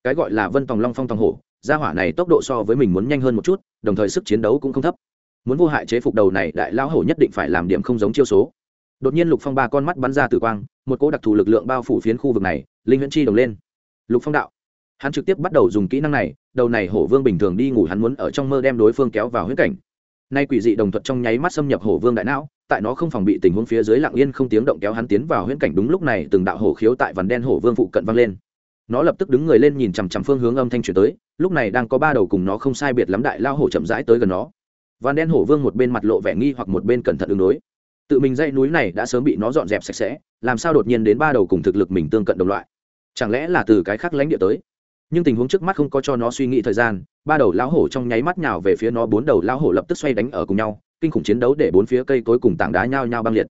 Cái gọi là vân tòng long phong tòng hổ gia hỏa này tốc độ so với mình muốn nhanh hơn một chút, đồng thời sức chiến đấu cũng không thấp. Muốn vô hại chế phục đầu này, đại lão hổ nhất định phải làm điểm không giống chiêu số. Đột nhiên lục phong ba con mắt bắn ra tử quang, một cỗ đặc thù lực lượng bao phủ phiến khu vực này, linh huyễn chi đồng lên. Lục phong đạo. Hắn trực tiếp bắt đầu dùng kỹ năng này, đầu này hổ vương bình thường đi ngủ hắn muốn ở trong mơ đem đối phương kéo vào huyết cảnh. Nay quỷ dị đồng thuật trong nháy mắt xâm nhập hổ vương đại não, tại nó không phòng bị tình huống phía dưới lặng yên không tiếng động kéo hắn tiến vào huyễn cảnh đúng lúc này từng đạo hổ khiếu tại vằn đen hổ vương phụ cận vang lên nó lập tức đứng người lên nhìn chằm chằm phương hướng âm thanh chuyển tới, lúc này đang có ba đầu cùng nó không sai biệt lắm đại lao hổ chậm rãi tới gần nó. Van đen hổ vương một bên mặt lộ vẻ nghi hoặc một bên cẩn thận ứng đối. Tự mình dãy núi này đã sớm bị nó dọn dẹp sạch sẽ, làm sao đột nhiên đến ba đầu cùng thực lực mình tương cận đồng loại? Chẳng lẽ là từ cái khác lãnh địa tới? Nhưng tình huống trước mắt không có cho nó suy nghĩ thời gian, ba đầu lão hổ trong nháy mắt nhào về phía nó, bốn đầu lão hổ lập tức xoay đánh ở cùng nhau, kinh khủng chiến đấu để bốn phía cây cối cùng tảng đá nhao nhao băng liệt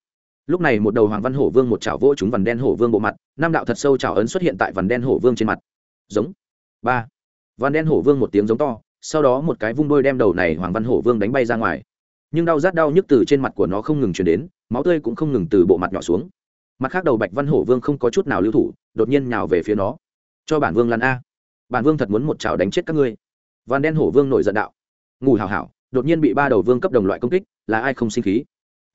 lúc này một đầu hoàng văn hổ vương một chảo vỗ chúng vằn đen hổ vương bộ mặt nam đạo thật sâu chảo ấn xuất hiện tại vằn đen hổ vương trên mặt. Giống. Ba. Vằn đen hổ vương một tiếng giống to, sau đó một cái vung đôi đem đầu này hoàng văn hổ vương đánh bay ra ngoài. Nhưng đau rát đau nhức từ trên mặt của nó không ngừng chuyển đến, máu tươi cũng không ngừng từ bộ mặt nhỏ xuống. Mặt khác đầu bạch văn hổ vương không có chút nào lưu thủ, đột nhiên nhào về phía nó. Cho bản vương lăn a. Bản vương thật muốn một chảo đánh chết các ngươi. Vằn đen hổ vương nổi giận đạo. Ngủ hào hảo, đột nhiên bị ba đầu vương cấp đồng loại công kích, là ai không sinh khí?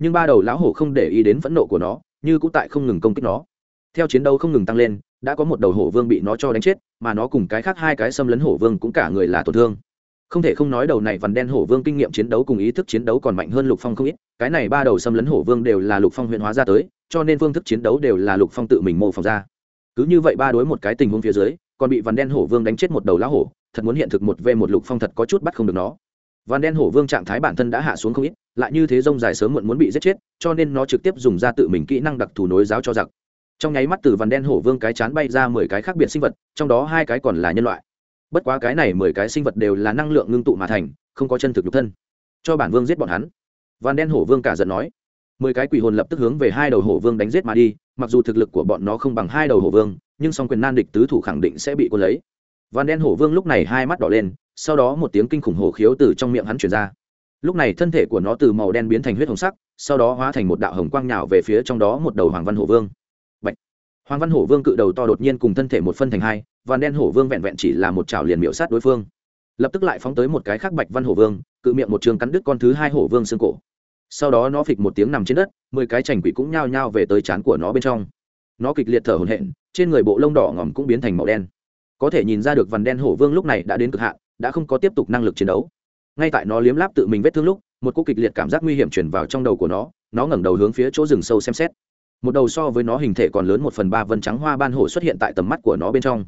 Nhưng ba đầu lão hổ không để ý đến phẫn nộ của nó, như cũng tại không ngừng công kích nó. Theo chiến đấu không ngừng tăng lên, đã có một đầu hổ vương bị nó cho đánh chết, mà nó cùng cái khác hai cái xâm lấn hổ vương cũng cả người là tổn thương. Không thể không nói đầu này vằn đen hổ vương kinh nghiệm chiến đấu cùng ý thức chiến đấu còn mạnh hơn lục phong không ít, cái này ba đầu xâm lấn hổ vương đều là lục phong huyện hóa ra tới, cho nên phương thức chiến đấu đều là lục phong tự mình mô phỏng ra. Cứ như vậy ba đối một cái tình huống phía dưới, còn bị vằn đen hổ vương đánh chết một đầu lá hổ, thật muốn hiện thực một v một lục phong thật có chút bắt không được nó. Vằn đen hổ vương trạng thái bản thân đã hạ xuống không ít lại như thế rông dài sớm muộn muốn bị giết chết, cho nên nó trực tiếp dùng ra tự mình kỹ năng đặc thù nối giáo cho giặc. Trong nháy mắt từ vằn đen hổ vương cái chán bay ra mười cái khác biệt sinh vật, trong đó hai cái còn là nhân loại. Bất quá cái này mười cái sinh vật đều là năng lượng ngưng tụ mà thành, không có chân thực nhục thân. Cho bản vương giết bọn hắn. Vằn đen hổ vương cả giận nói. Mười cái quỷ hồn lập tức hướng về hai đầu hổ vương đánh giết mà đi, mặc dù thực lực của bọn nó không bằng hai đầu hổ vương, nhưng song quyền nan địch tứ thủ khẳng định sẽ bị quân lấy. Vằn đen hổ vương lúc này hai mắt đỏ lên, sau đó một tiếng kinh khủng hổ khiếu từ trong miệng hắn chuyển ra lúc này thân thể của nó từ màu đen biến thành huyết hồng sắc, sau đó hóa thành một đạo hồng quang nhào về phía trong đó một đầu hoàng văn hổ vương. Bạch. hoàng văn hổ vương cự đầu to đột nhiên cùng thân thể một phân thành hai, và đen hổ vương vẹn vẹn chỉ là một chảo liền miễu sát đối phương. Lập tức lại phóng tới một cái khác bạch văn hổ vương, cự miệng một trường cắn đứt con thứ hai hổ vương xương cổ. Sau đó nó phịch một tiếng nằm trên đất, mười cái chành quỷ cũng nhao nhao về tới chán của nó bên trong. Nó kịch liệt thở hổn hển, trên người bộ lông đỏ ngỏm cũng biến thành màu đen. Có thể nhìn ra được vằn đen hổ vương lúc này đã đến cực hạn, đã không có tiếp tục năng lực chiến đấu ngay tại nó liếm láp tự mình vết thương lúc, một cô kịch liệt cảm giác nguy hiểm chuyển vào trong đầu của nó nó ngẩng đầu hướng phía chỗ rừng sâu xem xét. Một đầu so với nó hình thể còn lớn một phần ba vân trắng hoa ban hổ xuất hiện tại tầm mắt của nó bên trong.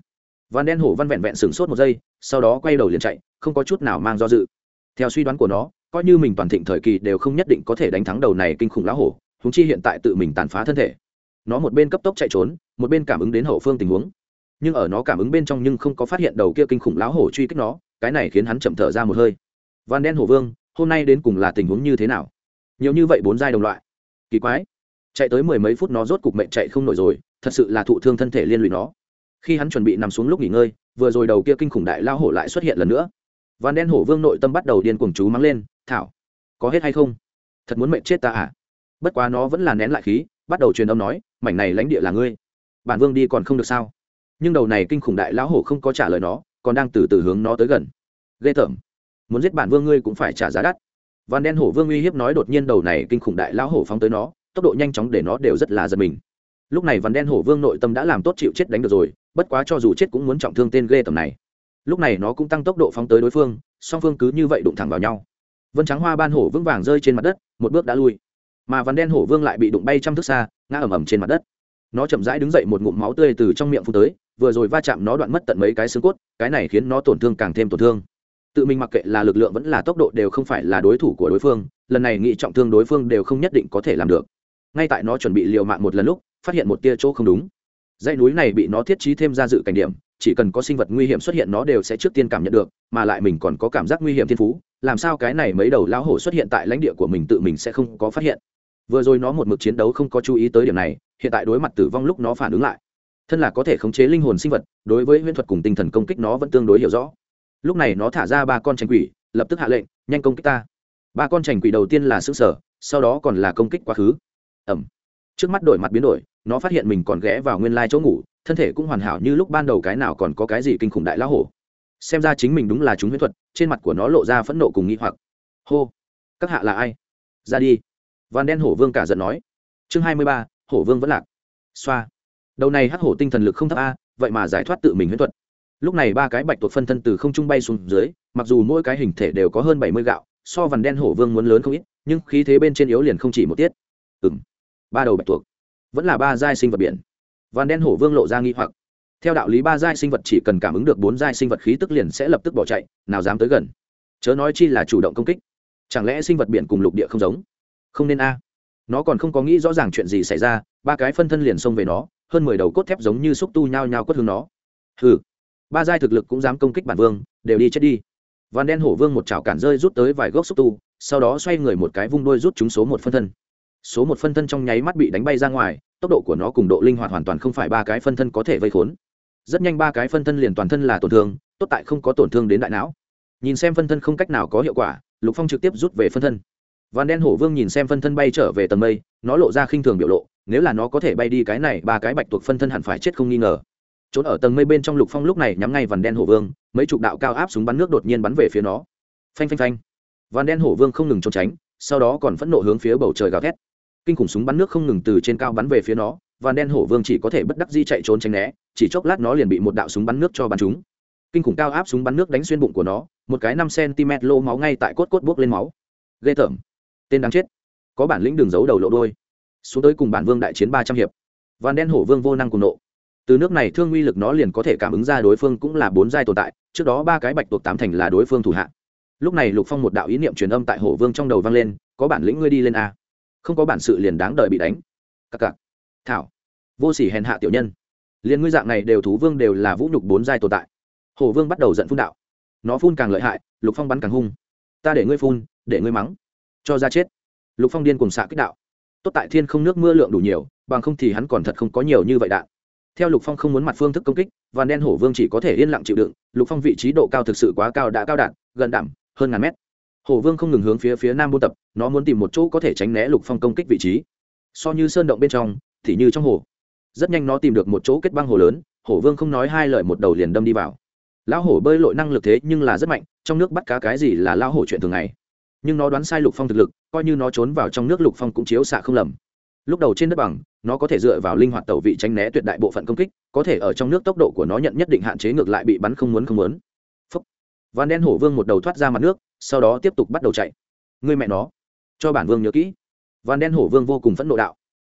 Van đen hổ văn vẹn vẹn sửng sốt một giây, sau đó quay đầu liền chạy, không có chút nào mang do dự. Theo suy đoán của nó, coi như mình toàn thịnh thời kỳ đều không nhất định có thể đánh thắng đầu này kinh khủng lão hổ húng chi hiện tại tự mình tàn phá thân thể. Nó một bên cấp tốc chạy trốn, một bên cảm ứng đến hậu phương tình huống. Nhưng ở nó cảm ứng bên trong nhưng không có phát hiện đầu kia kinh khủng lão hổ truy kích nó, cái này khiến hắn chậm thở ra một hơi van đen hổ vương, hôm nay đến cùng là tình huống như thế nào? Nhiều như vậy bốn giai đồng loại. Kỳ quái. Chạy tới mười mấy phút nó rốt cục mệnh chạy không nổi rồi, thật sự là thụ thương thân thể liên lụy nó. Khi hắn chuẩn bị nằm xuống lúc nghỉ ngơi, vừa rồi đầu kia kinh khủng đại lao hổ lại xuất hiện lần nữa. Van đen hổ vương nội tâm bắt đầu điên cuồng chú mắng lên, thảo, có hết hay không? Thật muốn mệnh chết ta à? Bất quá nó vẫn là nén lại khí, bắt đầu truyền âm nói, mảnh này lãnh địa là ngươi. Bản vương đi còn không được sao? Nhưng đầu này kinh khủng đại lão hổ không có trả lời nó, còn đang từ từ hướng nó tới gần. Ghê tởm muốn giết bản vương ngươi cũng phải trả giá đắt. Văn đen hổ vương uy hiếp nói đột nhiên đầu này kinh khủng đại lão hổ phóng tới nó, tốc độ nhanh chóng để nó đều rất là giật mình. Lúc này văn đen hổ vương nội tâm đã làm tốt chịu chết đánh được rồi, bất quá cho dù chết cũng muốn trọng thương tên ghê tởm này. Lúc này nó cũng tăng tốc độ phóng tới đối phương, song phương cứ như vậy đụng thẳng vào nhau. Vân trắng hoa ban hổ vững vàng rơi trên mặt đất, một bước đã lui. Mà văn đen hổ vương lại bị đụng bay trăm thước xa, ngã ầm ầm trên mặt đất. Nó chậm rãi đứng dậy một ngụm máu tươi từ trong miệng phun tới, vừa rồi va chạm nó đoạn mất tận mấy cái xương cốt, cái này khiến nó tổn thương càng thêm tổn thương tự mình mặc kệ là lực lượng vẫn là tốc độ đều không phải là đối thủ của đối phương, lần này nghị trọng thương đối phương đều không nhất định có thể làm được. Ngay tại nó chuẩn bị liều mạng một lần lúc, phát hiện một tia chỗ không đúng. Dãy núi này bị nó thiết trí thêm ra dự cảnh điểm, chỉ cần có sinh vật nguy hiểm xuất hiện nó đều sẽ trước tiên cảm nhận được, mà lại mình còn có cảm giác nguy hiểm thiên phú, làm sao cái này mấy đầu lão hổ xuất hiện tại lãnh địa của mình tự mình sẽ không có phát hiện. Vừa rồi nó một mực chiến đấu không có chú ý tới điểm này, hiện tại đối mặt tử vong lúc nó phản ứng lại. Thân là có thể khống chế linh hồn sinh vật, đối với huyễn thuật cùng tinh thần công kích nó vẫn tương đối hiểu rõ lúc này nó thả ra ba con tranh quỷ, lập tức hạ lệnh, nhanh công kích ta. Ba con tranh quỷ đầu tiên là xương sở sau đó còn là công kích quá khứ. Ẩm trước mắt đổi mặt biến đổi, nó phát hiện mình còn ghé vào nguyên lai chỗ ngủ, thân thể cũng hoàn hảo như lúc ban đầu cái nào còn có cái gì kinh khủng đại lão hổ. Xem ra chính mình đúng là chúng huyễn thuật, trên mặt của nó lộ ra phẫn nộ cùng nghi hoặc. Hô. Các hạ là ai? Ra đi. Van đen hổ vương cả giận nói. Chương hai mươi ba, hổ vương vẫn lạc. Xoa. Đầu này hắc hổ tinh thần lực không thấp a, vậy mà giải thoát tự mình huyễn thuật lúc này ba cái bạch tuộc phân thân từ không trung bay xuống dưới, mặc dù mỗi cái hình thể đều có hơn bảy mươi gạo, so vằn đen hổ vương muốn lớn không ít, nhưng khí thế bên trên yếu liền không chỉ một tiết. Ừng ba đầu bạch tuộc, vẫn là ba giai sinh vật biển. Vằn đen hổ vương lộ ra nghi hoặc. Theo đạo lý ba giai sinh vật chỉ cần cảm ứng được bốn giai sinh vật khí tức liền sẽ lập tức bỏ chạy, nào dám tới gần. Chớ nói chi là chủ động công kích. Chẳng lẽ sinh vật biển cùng lục địa không giống? Không nên a. Nó còn không có nghĩ rõ ràng chuyện gì xảy ra, ba cái phân thân liền xông về nó, hơn mười đầu cốt thép giống như xúc tu nhao nhao quất hướng nó. Hừ ba giai thực lực cũng dám công kích bản vương, đều đi chết đi. Van đen hổ vương một chảo cản rơi rút tới vài gốc xúc tu, sau đó xoay người một cái vung đôi rút chúng số một phân thân. Số một phân thân trong nháy mắt bị đánh bay ra ngoài, tốc độ của nó cùng độ linh hoạt hoàn toàn không phải ba cái phân thân có thể vây khốn. Rất nhanh ba cái phân thân liền toàn thân là tổn thương, tốt tại không có tổn thương đến đại não. Nhìn xem phân thân không cách nào có hiệu quả, lục phong trực tiếp rút về phân thân. Van đen hổ vương nhìn xem phân thân bay trở về tầng mây, nó lộ ra khinh thường biểu lộ, nếu là nó có thể bay đi cái này, ba cái bạch tuộc phân thân hẳn phải chết không nghi ngờ trốn ở tầng mây bên trong lục phong lúc này nhắm ngay vằn đen hổ vương, mấy chục đạo cao áp súng bắn nước đột nhiên bắn về phía nó. Phanh phanh phanh. Vằn đen hổ vương không ngừng trốn tránh, sau đó còn phẫn nộ hướng phía bầu trời gào thét. Kinh khủng súng bắn nước không ngừng từ trên cao bắn về phía nó, vằn đen hổ vương chỉ có thể bất đắc di chạy trốn tránh né, chỉ chốc lát nó liền bị một đạo súng bắn nước cho bắn trúng. Kinh khủng cao áp súng bắn nước đánh xuyên bụng của nó, một cái năm cm lô máu ngay tại cốt cốt buốc lên máu. Ghê tởm. Tên đáng chết. Có bản lĩnh đường giấu đầu lộ đôi. Xuống tới cùng bản vương đại chiến ba trăm hiệp. Vằn đen hổ vương vô năng cùng nộ từ nước này thương uy lực nó liền có thể cảm ứng ra đối phương cũng là bốn giai tồn tại, trước đó ba cái bạch tuộc tám thành là đối phương thủ hạ. Lúc này lục phong một đạo ý niệm truyền âm tại hổ vương trong đầu vang lên, có bản lĩnh ngươi đi lên a. Không có bản sự liền đáng đợi bị đánh. Cặc cặc. Thảo, vô sỉ hèn hạ tiểu nhân. Liền ngươi dạng này đều thú vương đều là vũ nhục bốn giai tồn tại. Hổ vương bắt đầu giận phun đạo. Nó phun càng lợi hại, lục phong bắn càng hung. Ta để ngươi phun, để ngươi mắng, cho ra chết. Lục phong điên cùng xạ kích đạo. Tốt tại thiên không nước mưa lượng đủ nhiều, bằng không thì hắn còn thật không có nhiều như vậy đạn theo lục phong không muốn mặt phương thức công kích, và đen hổ vương chỉ có thể yên lặng chịu đựng, lục phong vị trí độ cao thực sự quá cao đã cao đạn gần đảm hơn ngàn mét. Hổ vương không ngừng hướng phía phía nam buôn tập, nó muốn tìm một chỗ có thể tránh né lục phong công kích vị trí. So như sơn động bên trong, thì như trong hồ. Rất nhanh nó tìm được một chỗ kết băng hồ lớn, hổ vương không nói hai lời một đầu liền đâm đi vào. Lão hổ bơi lội năng lực thế nhưng là rất mạnh, trong nước bắt cá cái gì là lão hổ chuyện thường ngày. Nhưng nó đoán sai lục phong thực lực, coi như nó trốn vào trong nước lục phong cũng chiếu xạ không lầm lúc đầu trên đất bằng, nó có thể dựa vào linh hoạt tẩu vị tránh né tuyệt đại bộ phận công kích, có thể ở trong nước tốc độ của nó nhận nhất định hạn chế ngược lại bị bắn không muốn không muốn. Phấp van đen hổ vương một đầu thoát ra mặt nước, sau đó tiếp tục bắt đầu chạy. Người mẹ nó. Cho bản vương nhớ kỹ. Van đen hổ vương vô cùng phẫn nộ đạo.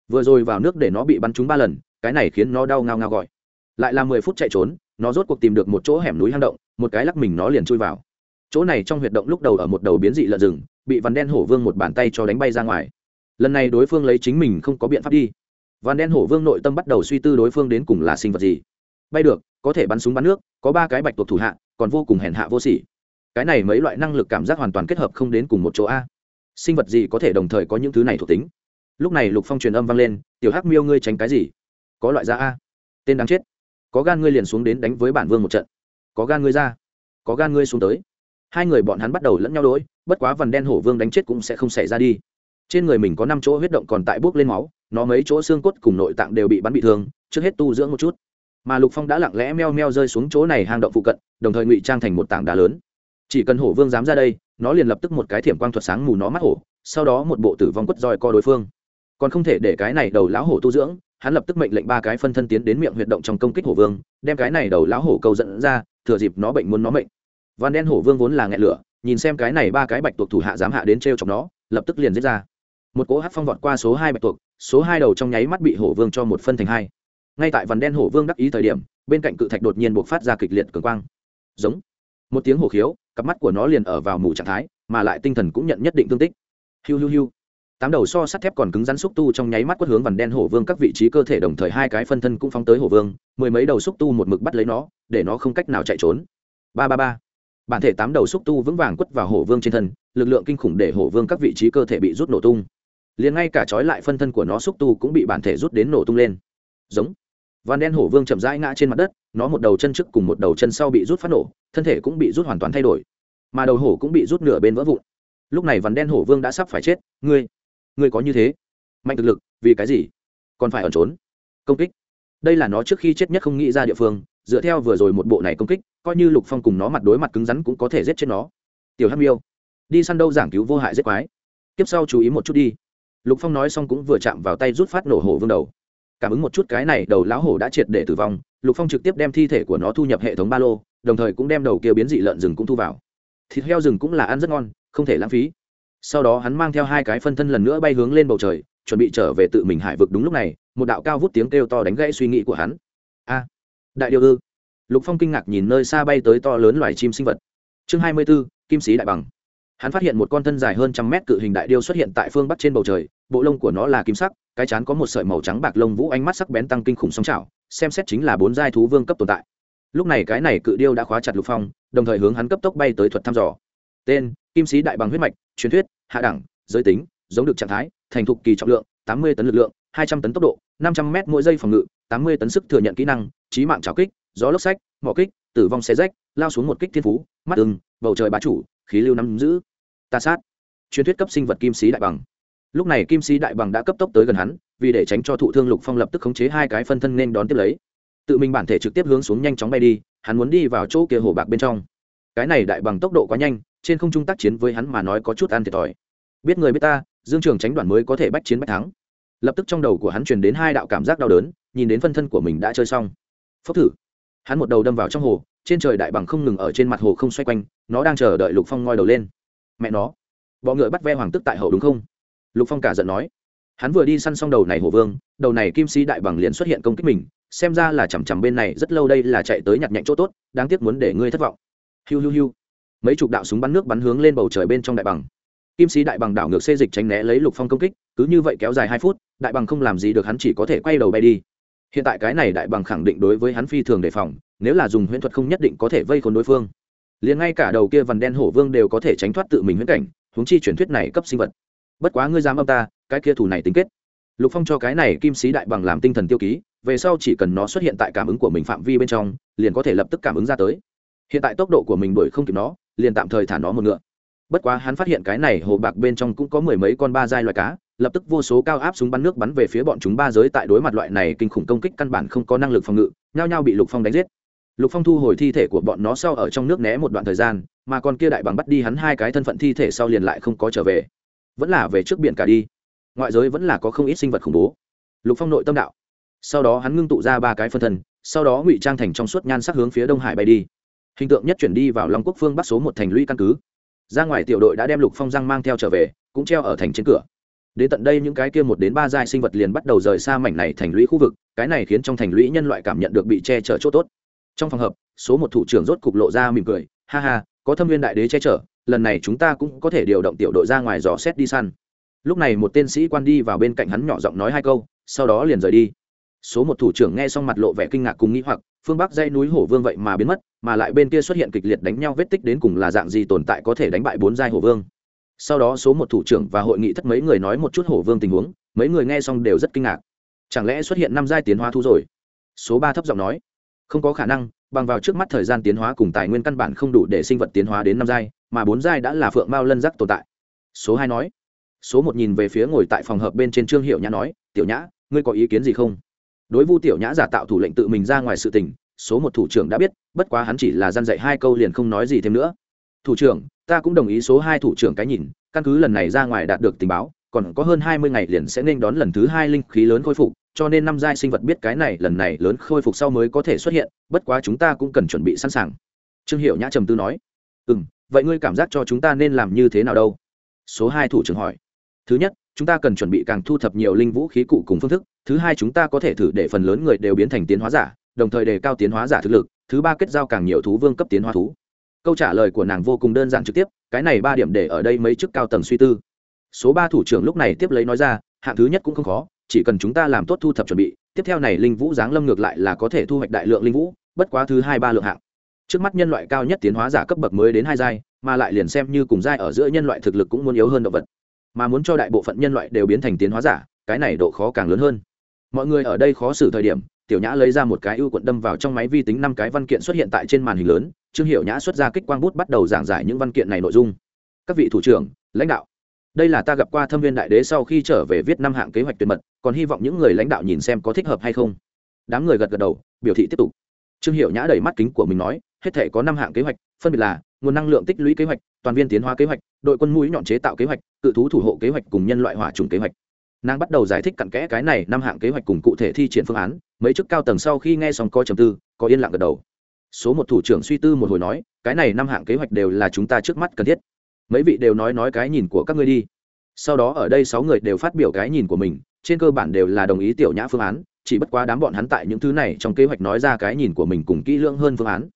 Vừa rồi vào nước để nó bị bắn trúng ba lần, cái này khiến nó đau ngao ngao gọi. Lại là mười phút chạy trốn, nó rốt cuộc tìm được một chỗ hẻm núi hang động, một cái lắc mình nó liền chui vào. Chỗ này trong huyệt động lúc đầu ở một đầu biến dị lợn rừng, bị vằn đen hổ vương một bàn tay cho đánh bay ra ngoài lần này đối phương lấy chính mình không có biện pháp đi. Vằn đen hổ vương nội tâm bắt đầu suy tư đối phương đến cùng là sinh vật gì. Bay được có thể bắn súng bắn nước có ba cái bạch tuộc thủ hạ còn vô cùng hèn hạ vô sỉ. Cái này mấy loại năng lực cảm giác hoàn toàn kết hợp không đến cùng một chỗ a. Sinh vật gì có thể đồng thời có những thứ này thuộc tính? Lúc này lục phong truyền âm vang lên tiểu hắc miêu ngươi tránh cái gì? Có loại ra a. Tên đáng chết. Có gan ngươi liền xuống đến đánh với bản vương một trận. Có gan ngươi ra. Có gan ngươi xuống tới. Hai người bọn hắn bắt đầu lẫn nhau đối, bất quá vằn đen hổ vương đánh chết cũng sẽ không xảy ra đi trên người mình có năm chỗ huyết động còn tại bước lên máu, nó mấy chỗ xương cốt cùng nội tạng đều bị bắn bị thương, trước hết tu dưỡng một chút. Mà lục phong đã lặng lẽ meo meo rơi xuống chỗ này hang động phụ cận, đồng thời ngụy trang thành một tảng đá lớn. Chỉ cần hổ vương dám ra đây, nó liền lập tức một cái thiểm quang thuật sáng mù nó mắt hổ, sau đó một bộ tử vong quất roi co đối phương. Còn không thể để cái này đầu lão hổ tu dưỡng, hắn lập tức mệnh lệnh ba cái phân thân tiến đến miệng huyệt động trong công kích hổ vương, đem cái này đầu lão hổ câu dẫn ra, thừa dịp nó bệnh muốn nó mệnh. Van đen hổ vương vốn là nghẹn lửa, nhìn xem cái này ba cái bạch tuộc thủ hạ dám hạ đến t r e o chọc nó, lập tức liền giết ra một cỗ hát phong vọt qua số hai bạch tuộc, số hai đầu trong nháy mắt bị hổ vương cho một phân thành hai. Ngay tại vằn đen hổ vương đắc ý thời điểm, bên cạnh cự thạch đột nhiên buộc phát ra kịch liệt cường quang. Giống. Một tiếng hổ khiếu, cặp mắt của nó liền ở vào mù trạng thái, mà lại tinh thần cũng nhận nhất định tương tích. Hiu hiu hiu. Tám đầu so sắt thép còn cứng rắn xúc tu trong nháy mắt quất hướng vằn đen hổ vương các vị trí cơ thể đồng thời hai cái phân thân cũng phóng tới hổ vương, mười mấy đầu xúc tu một mực bắt lấy nó, để nó không cách nào chạy trốn. Ba ba ba. Bản thể tám đầu xúc tu vững vàng quất vào hổ vương trên thân, lực lượng kinh khủng để hổ vương các vị trí cơ thể bị rút nổ tung liền ngay cả trói lại phân thân của nó xúc tu cũng bị bản thể rút đến nổ tung lên. Giống. Van đen hổ vương chậm rãi ngã trên mặt đất, nó một đầu chân trước cùng một đầu chân sau bị rút phát nổ, thân thể cũng bị rút hoàn toàn thay đổi. Mà đầu hổ cũng bị rút nửa bên vỡ vụn. Lúc này vằn đen hổ vương đã sắp phải chết. Ngươi ngươi có như thế? Mạnh thực lực, vì cái gì? Còn phải ẩn trốn. Công kích. Đây là nó trước khi chết nhất không nghĩ ra địa phương, dựa theo vừa rồi một bộ này công kích, coi như lục phong cùng nó mặt đối mặt cứng rắn cũng có thể giết chết nó. Tiểu hắc yêu đi săn đâu giảng cứu vô hại giết quái. Tiếp sau chú ý một chút đi lục phong nói xong cũng vừa chạm vào tay rút phát nổ hổ vương đầu. Cảm ứng một chút cái này đầu lão hổ đã triệt để tử vong, lục phong trực tiếp đem thi thể của nó thu nhập hệ thống ba lô, đồng thời cũng đem đầu kia biến dị lợn rừng cũng thu vào. Thịt heo rừng cũng là ăn rất ngon, không thể lãng phí. Sau đó hắn mang theo hai cái phân thân lần nữa bay hướng lên bầu trời, chuẩn bị trở về tự mình hải vực đúng lúc này, một đạo cao vút tiếng kêu to đánh gãy suy nghĩ của hắn. A, đại điều ư? Lục phong kinh ngạc nhìn nơi xa bay tới to lớn loài chim sinh vật. Chương hai mươi b ố kim sĩ đại bằng. Hắn phát hiện một con thân dài hơn trăm mét cự hình đại điêu xuất hiện tại phương bắc trên bầu trời bộ lông của nó là kim sắc, cái chán có một sợi màu trắng bạc lông vũ ánh mắt sắc bén tăng kinh khủng sóng trào xem xét chính là bốn giai thú vương cấp tồn tại. Lúc này cái này cự điêu đã khóa chặt lục phong, đồng thời hướng hắn cấp tốc bay tới thuật thăm dò. Tên, kim sĩ đại bằng huyết mạch, truyền thuyết, hạ đẳng, giới tính, giống được trạng thái, thành thục kỳ trọng lượng, tám mươi tấn lực lượng, hai trăm tấn tốc độ, năm trăm m mỗi giây phòng ngự, tám mươi tấn sức thừa nhận kỹ năng trí mạng trào kích, gió lốc sách, mỏ kích, tử vong xe rách, lao xuống một kích thiên phú, mắt ưng, bầu trời bá chủ, khí lưu nắm giữ. Ta sát. Truyền thuyết cấp sinh vật kim sĩ đại bằng lúc này kim sĩ đại bằng đã cấp tốc tới gần hắn, vì để tránh cho thụ thương lục phong lập tức khống chế hai cái phân thân nên đón tiếp lấy. Tự mình bản thể trực tiếp hướng xuống nhanh chóng bay đi, hắn muốn đi vào chỗ kia hồ bạc bên trong. Cái này đại bằng tốc độ quá nhanh, trên không trung tác chiến với hắn mà nói có chút ăn thiệt thòi. Biết người biết ta, dương trường tránh đoàn mới có thể bách chiến bách thắng. Lập tức trong đầu của hắn truyền đến hai đạo cảm giác đau đớn, nhìn đến phân thân của mình đã chơi xong. Phốc thử. Hắn một đầu đâm vào trong hồ, trên trời đại bằng không ngừng ở trên mặt hồ không xoay quanh, nó đang chờ đợi lục phong ngoi đầu lên. Mẹ nó. Bọ ngựa bắt ve hoàng tức tại hậu đúng không? Lục phong cả giận nói. Hắn vừa đi săn xong đầu này hồ vương, đầu này kim sĩ đại bằng liền xuất hiện công kích mình, xem ra là chằm chằm bên này rất lâu đây là chạy tới nhặt nhạnh chỗ tốt, đáng tiếc muốn để ngươi thất vọng. Hiu hiu hiu. Mấy chục đạo súng bắn nước bắn hướng lên bầu trời bên trong đại bằng. Kim sĩ đại bằng đảo ngược xê dịch tránh né lấy lục phong công kích, cứ như vậy kéo dài hai phút, đại bằng không làm gì được hắn chỉ có thể quay đầu bay đi. Hiện tại cái này đại bằng khẳng định đối với hắn phi thường đề phòng, nếu là dùng huyễn thuật không nhất định có thể vây khốn đối phương. Liền ngay cả đầu kia vằn đen hổ vương đều có thể tránh thoát tự mình huyễn cảnh, huống chi truyền thuyết này cấp sinh vật bất quá ngươi dám âm ta, cái kia thủ này tính kết. Lục phong cho cái này kim sĩ đại bằng làm tinh thần tiêu ký, về sau chỉ cần nó xuất hiện tại cảm ứng của mình phạm vi bên trong, liền có thể lập tức cảm ứng ra tới. Hiện tại tốc độ của mình đuổi không kịp nó, liền tạm thời thả nó một ngựa. Bất quá hắn phát hiện cái này hồ bạc bên trong cũng có mười mấy con ba giai loài cá, lập tức vô số cao áp súng bắn nước bắn về phía bọn chúng ba giới tại đối mặt loại này kinh khủng công kích căn bản không có năng lực phòng ngự, nhao nhao bị lục phong đánh giết. Lục phong thu hồi thi thể của bọn nó sau ở trong nước né một đoạn thời gian, mà con kia đại bằng bắt đi hắn hai cái thân phận thi thể sau liền lại không có trở về vẫn là về trước biển cả đi. Ngoại giới vẫn là có không ít sinh vật khủng bố. Lục phong nội tâm đạo. Sau đó hắn ngưng tụ ra ba cái phân thân, sau đó ngụy trang thành trong suốt nhan sắc hướng phía đông hải bay đi. Hình tượng nhất chuyển đi vào long quốc phương bắc số một thành lũy căn cứ. Ra ngoài tiểu đội đã đem lục phong răng mang theo trở về, cũng treo ở thành trên cửa. Đến tận đây những cái kia một đến ba giai sinh vật liền bắt đầu rời xa mảnh này thành lũy khu vực, cái này khiến trong thành lũy nhân loại cảm nhận được bị che chở chỗ tốt. Trong phòng hợp số một thủ trưởng rốt cục lộ ra mỉm cười, ha ha, có thâm viên đại đế che chở lần này chúng ta cũng có thể điều động tiểu đội ra ngoài dò xét đi săn. Lúc này một tên sĩ quan đi vào bên cạnh hắn nhỏ giọng nói hai câu, sau đó liền rời đi. Số một thủ trưởng nghe xong mặt lộ vẻ kinh ngạc cùng nghĩ hoặc, phương bắc dãy núi hổ vương vậy mà biến mất, mà lại bên kia xuất hiện kịch liệt đánh nhau vết tích đến cùng là dạng gì tồn tại có thể đánh bại bốn giai hổ vương. Sau đó số một thủ trưởng và hội nghị thất mấy người nói một chút hổ vương tình huống, mấy người nghe xong đều rất kinh ngạc. Chẳng lẽ xuất hiện năm giai tiến hóa thu rồi? Số ba thấp giọng nói. Không có khả năng bằng vào trước mắt thời gian tiến hóa cùng tài nguyên căn bản không đủ để sinh vật tiến hóa đến năm giai, mà bốn giai đã là phượng mao lân giác tồn tại. Số hai nói. Số một nhìn về phía ngồi tại phòng hợp bên trên trương hiệu nhã nói, tiểu nhã, ngươi có ý kiến gì không? Đối vu tiểu nhã giả tạo thủ lệnh tự mình ra ngoài sự tình, số một thủ trưởng đã biết, bất quá hắn chỉ là gian dạy hai câu liền không nói gì thêm nữa. Thủ trưởng, ta cũng đồng ý số hai thủ trưởng cái nhìn, căn cứ lần này ra ngoài đạt được tình báo còn có hơn hai mươi ngày liền sẽ nên đón lần thứ hai linh khí lớn khôi phục, cho nên năm giai sinh vật biết cái này lần này lớn khôi phục sau mới có thể xuất hiện, bất quá chúng ta cũng cần chuẩn bị sẵn sàng. Trương hiệu nhã trầm tư nói. Ừ m vậy ngươi cảm giác cho chúng ta nên làm như thế nào đâu? Số hai thủ trưởng hỏi. Thứ nhất, chúng ta cần chuẩn bị càng thu thập nhiều linh vũ khí cụ cùng phương thức, thứ hai chúng ta có thể thử để phần lớn người đều biến thành tiến hóa giả, đồng thời đề cao tiến hóa giả thực lực, thứ ba kết giao càng nhiều thú vương cấp tiến hóa thú. Câu trả lời của nàng vô cùng đơn giản trực tiếp, cái này ba điểm để ở đây mấy chức cao tầng suy tư số ba thủ trưởng lúc này tiếp lấy nói ra, hạng thứ nhất cũng không khó, chỉ cần chúng ta làm tốt thu thập chuẩn bị, tiếp theo này linh vũ giáng lâm ngược lại là có thể thu hoạch đại lượng linh vũ, bất quá thứ hai ba lượng hạng. Trước mắt nhân loại cao nhất tiến hóa giả cấp bậc mới đến hai giai, mà lại liền xem như cùng giai ở giữa nhân loại thực lực cũng muốn yếu hơn động vật. Mà muốn cho đại bộ phận nhân loại đều biến thành tiến hóa giả, cái này độ khó càng lớn hơn. Mọi người ở đây khó xử thời điểm, tiểu nhã lấy ra một cái ưu quận đâm vào trong máy vi tính năm cái văn kiện xuất hiện tại trên màn hình lớn, trương hiệu nhã xuất ra kích quang bút bắt đầu giảng giải những văn kiện này nội dung. Các vị thủ trưởng, lãnh đạo đây là ta gặp qua thâm viên đại đế sau khi trở về viết năm hạng kế hoạch tuyệt mật, còn hy vọng những người lãnh đạo nhìn xem có thích hợp hay không. Đám người gật gật đầu, biểu thị tiếp tục. Trương hiệu nhã đẩy mắt kính của mình nói, hết thể có năm hạng kế hoạch, phân biệt là nguồn năng lượng tích lũy kế hoạch, toàn viên tiến hóa kế hoạch, đội quân mũi nhọn chế tạo kế hoạch, cự thú thủ hộ kế hoạch cùng nhân loại hỏa trùng kế hoạch. Nàng bắt đầu giải thích cặn kẽ cái này năm hạng kế hoạch cùng cụ thể thi triển phương án, mấy chức cao tầng sau khi nghe xong coi trầm tư, có yên lặng gật đầu. Số một thủ trưởng suy tư một hồi nói, cái này năm hạng kế hoạch đều là chúng ta trước mắt cần thiết mấy vị đều nói nói cái nhìn của các ngươi đi. Sau đó ở đây sáu người đều phát biểu cái nhìn của mình, trên cơ bản đều là đồng ý tiểu nhã phương án, chỉ bất quá đám bọn hắn tại những thứ này trong kế hoạch nói ra cái nhìn của mình cùng kỹ lưỡng hơn phương án.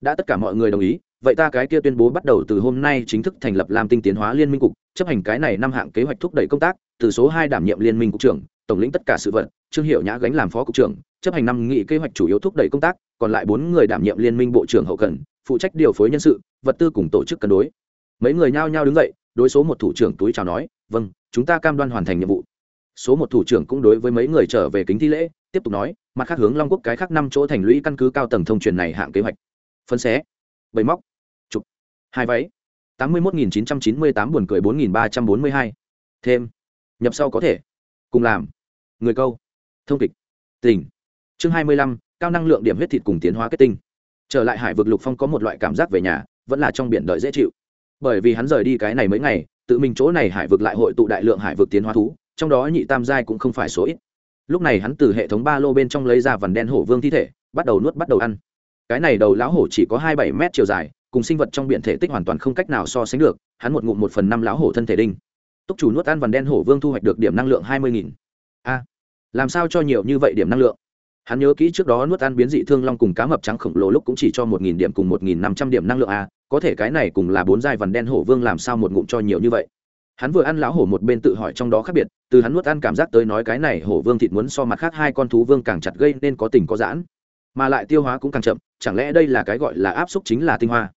Đã tất cả mọi người đồng ý, vậy ta cái kia tuyên bố bắt đầu từ hôm nay chính thức thành lập lam tinh tiến hóa liên minh cục, chấp hành cái này năm hạng kế hoạch thúc đẩy công tác, từ số hai đảm nhiệm liên minh cục trưởng, tổng lĩnh tất cả sự vật, trương hiệu nhã gánh làm phó cục trưởng, chấp hành năm nghị kế hoạch chủ yếu thúc đẩy công tác, còn lại bốn người đảm nhiệm liên minh bộ trưởng hậu cần, phụ trách điều phối nhân sự, vật tư cùng tổ chức cân đối mấy người nhao nhao đứng dậy, đối số một thủ trưởng túi chào nói vâng chúng ta cam đoan hoàn thành nhiệm vụ. Số một thủ trưởng cũng đối với mấy người trở về kính thi lễ, tiếp tục nói, mặt khác hướng long quốc cái khác năm chỗ thành lũy căn cứ cao tầng thông truyền này hạng kế hoạch. Phân xé. Bầy móc. Chụp. Hai váy. tám mươi một nghìn chín trăm chín mươi tám buồn cười bốn nghìn ba trăm bốn mươi hai. Thêm. Nhập sau có thể. Cùng làm. Người câu. Thông kịch. Tỉnh chương hai mươi lăm, cao năng lượng điểm huyết thịt cùng tiến hóa kết tinh. Trở lại hải vực lục phong có một loại cảm giác về nhà, vẫn là trong biển đợi dễ chịu bởi vì hắn rời đi cái này mấy ngày, tự mình chỗ này hải vực lại hội tụ đại lượng hải vực tiến hóa thú, trong đó nhị tam giai cũng không phải số ít. Lúc này hắn từ hệ thống ba lô bên trong lấy ra vằn đen hổ vương thi thể, bắt đầu nuốt bắt đầu ăn. Cái này đầu lão hổ chỉ có hai bảy mét chiều dài, cùng sinh vật trong biển thể tích hoàn toàn không cách nào so sánh được, hắn một ngụm một phần năm lão hổ thân thể đinh. Túc chủ nuốt ăn vằn đen hổ vương thu hoạch được điểm năng lượng hai mươi nghìn. A, làm sao cho nhiều như vậy điểm năng lượng? Hắn nhớ kỹ trước đó nuốt ăn biến dị thương long cùng cá mập trắng khổng lồ lúc cũng chỉ cho một nghìn điểm cùng một nghìn năm trăm điểm năng lượng a, có thể cái này cùng là bốn giai vằn đen hổ vương làm sao một ngụm cho nhiều như vậy. Hắn vừa ăn lão hổ một bên tự hỏi trong đó khác biệt, từ hắn nuốt ăn cảm giác tới nói cái này hổ vương thịt muốn so mặt khác hai con thú vương càng chặt gây nên có tình có giãn, mà lại tiêu hóa cũng càng chậm, chẳng lẽ đây là cái gọi là áp xúc chính là tinh hoa?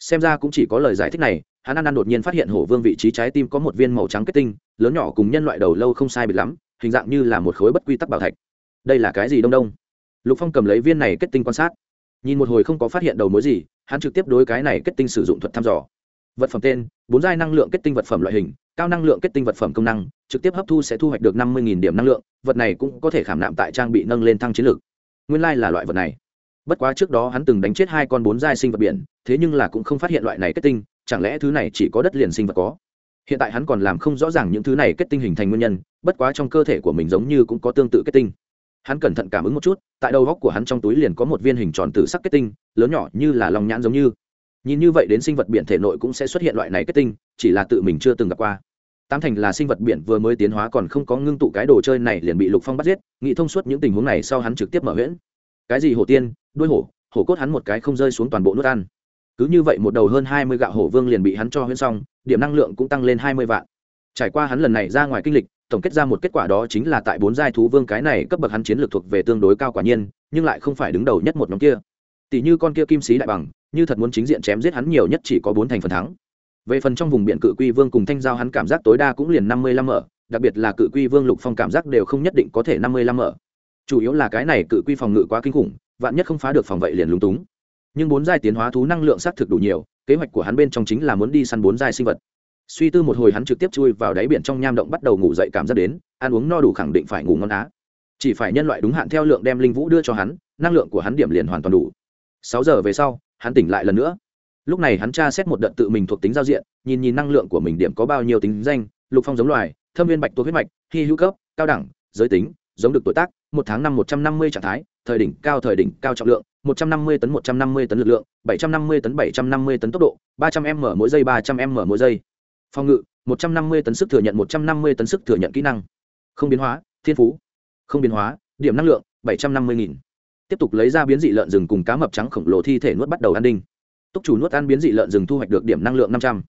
Xem ra cũng chỉ có lời giải thích này, hắn ăn ăn đột nhiên phát hiện hổ vương vị trí trái tim có một viên màu trắng kết tinh, lớn nhỏ cùng nhân loại đầu lâu không sai biệt lắm, hình dạng như là một khối bất quy tắc bảo thạch đây là cái gì đông đông? Lục phong cầm lấy viên này kết tinh quan sát. Nhìn một hồi không có phát hiện đầu mối gì, hắn trực tiếp đối cái này kết tinh sử dụng thuật thăm dò. Vật phẩm tên, bốn giai năng lượng kết tinh vật phẩm loại hình, cao năng lượng kết tinh vật phẩm công năng, trực tiếp hấp thu sẽ thu hoạch được năm mươi điểm năng lượng, vật này cũng có thể khảm nạm tại trang bị nâng lên thăng chiến lược. Nguyên lai、like、là loại vật này. Bất quá trước đó hắn từng đánh chết hai con bốn giai sinh vật biển, thế nhưng là cũng không phát hiện loại này kết tinh, chẳng lẽ thứ này chỉ có đất liền sinh vật có? Hiện tại hắn còn làm không rõ ràng những thứ này kết tinh hình thành nguyên nhân, bất quá trong cơ thể của mình giống như cũng có tương tự kết tinh hắn cẩn thận cảm ứng một chút, tại đầu góc của hắn trong túi liền có một viên hình tròn tử sắc kết tinh, lớn nhỏ như là lòng nhãn giống như. Nhìn như vậy đến sinh vật biển thể nội cũng sẽ xuất hiện loại này kết tinh, chỉ là tự mình chưa từng gặp qua. Tám thành là sinh vật biển vừa mới tiến hóa còn không có ngưng tụ cái đồ chơi này liền bị lục phong bắt giết, nghĩ thông suốt những tình huống này sau hắn trực tiếp mở huyễn. Cái gì hổ tiên, đuôi hổ hổ cốt hắn một cái không rơi xuống toàn bộ nước ăn. Cứ như vậy một đầu hơn hai mươi gạo hổ vương liền bị hắn cho huyễn xong, điểm năng lượng cũng tăng lên hai mươi vạn. Trải qua hắn lần này ra ngoài kinh lịch tổng kết ra một kết quả đó chính là tại bốn giai thú vương cái này cấp bậc hắn chiến lược thuộc về tương đối cao quả nhiên, nhưng lại không phải đứng đầu nhất một nhóm kia. Tỷ như con kia kim sĩ đại bằng, như thật muốn chính diện chém giết hắn nhiều nhất chỉ có bốn thành phần thắng. Về phần trong vùng biển cự quy vương cùng thanh giao hắn cảm giác tối đa cũng liền năm mươi lăm ở, đặc biệt là cự quy vương lục phong cảm giác đều không nhất định có thể năm mươi lăm ở. Chủ yếu là cái này cự quy phòng ngự quá kinh khủng, vạn nhất không phá được phòng vậy liền lúng túng. Nhưng bốn giai tiến hóa thú năng lượng xác thực đủ nhiều, kế hoạch của hắn bên trong chính là muốn đi săn bốn giai sinh vật suy tư một hồi hắn trực tiếp chui vào đáy biển trong nham động bắt đầu ngủ dậy cảm giác đến, ăn uống no đủ khẳng định phải ngủ ngon á. Chỉ phải nhân loại đúng hạn theo lượng đem linh vũ đưa cho hắn, năng lượng của hắn điểm liền hoàn toàn đủ. Sáu giờ về sau, hắn tỉnh lại lần nữa. Lúc này hắn tra xét một đợt tự mình thuộc tính giao diện, nhìn nhìn năng lượng của mình điểm có bao nhiêu tính danh, lục phong giống loài, thâm viên bạch tuộc huyết mạch, hy hữu cấp, cao đẳng, giới tính, giống được tuổi tác, một tháng năm một trăm năm mươi trạng thái, thời đỉnh cao thời đỉnh cao trọng lượng, một trăm năm mươi tấn một trăm năm mươi tấn lực lượng, bảy trăm năm mươi tấn bảy trăm năm mươi tấn tốc độ, ba trăm m mỗi giây, ba trăm m mỗi giây phòng ngự, một trăm năm mươi tấn sức thừa nhận, một trăm năm mươi tấn sức thừa nhận kỹ năng. Không biến hóa, thiên phú. Không biến hóa, điểm năng lượng, bảy trăm năm mươi nghìn. Tiếp tục lấy ra biến dị lợn rừng cùng cá mập trắng khổng lồ thi thể nuốt bắt đầu ăn đinh. Túc chủ nuốt ăn biến dị lợn rừng thu hoạch được điểm năng lượng năm trăm.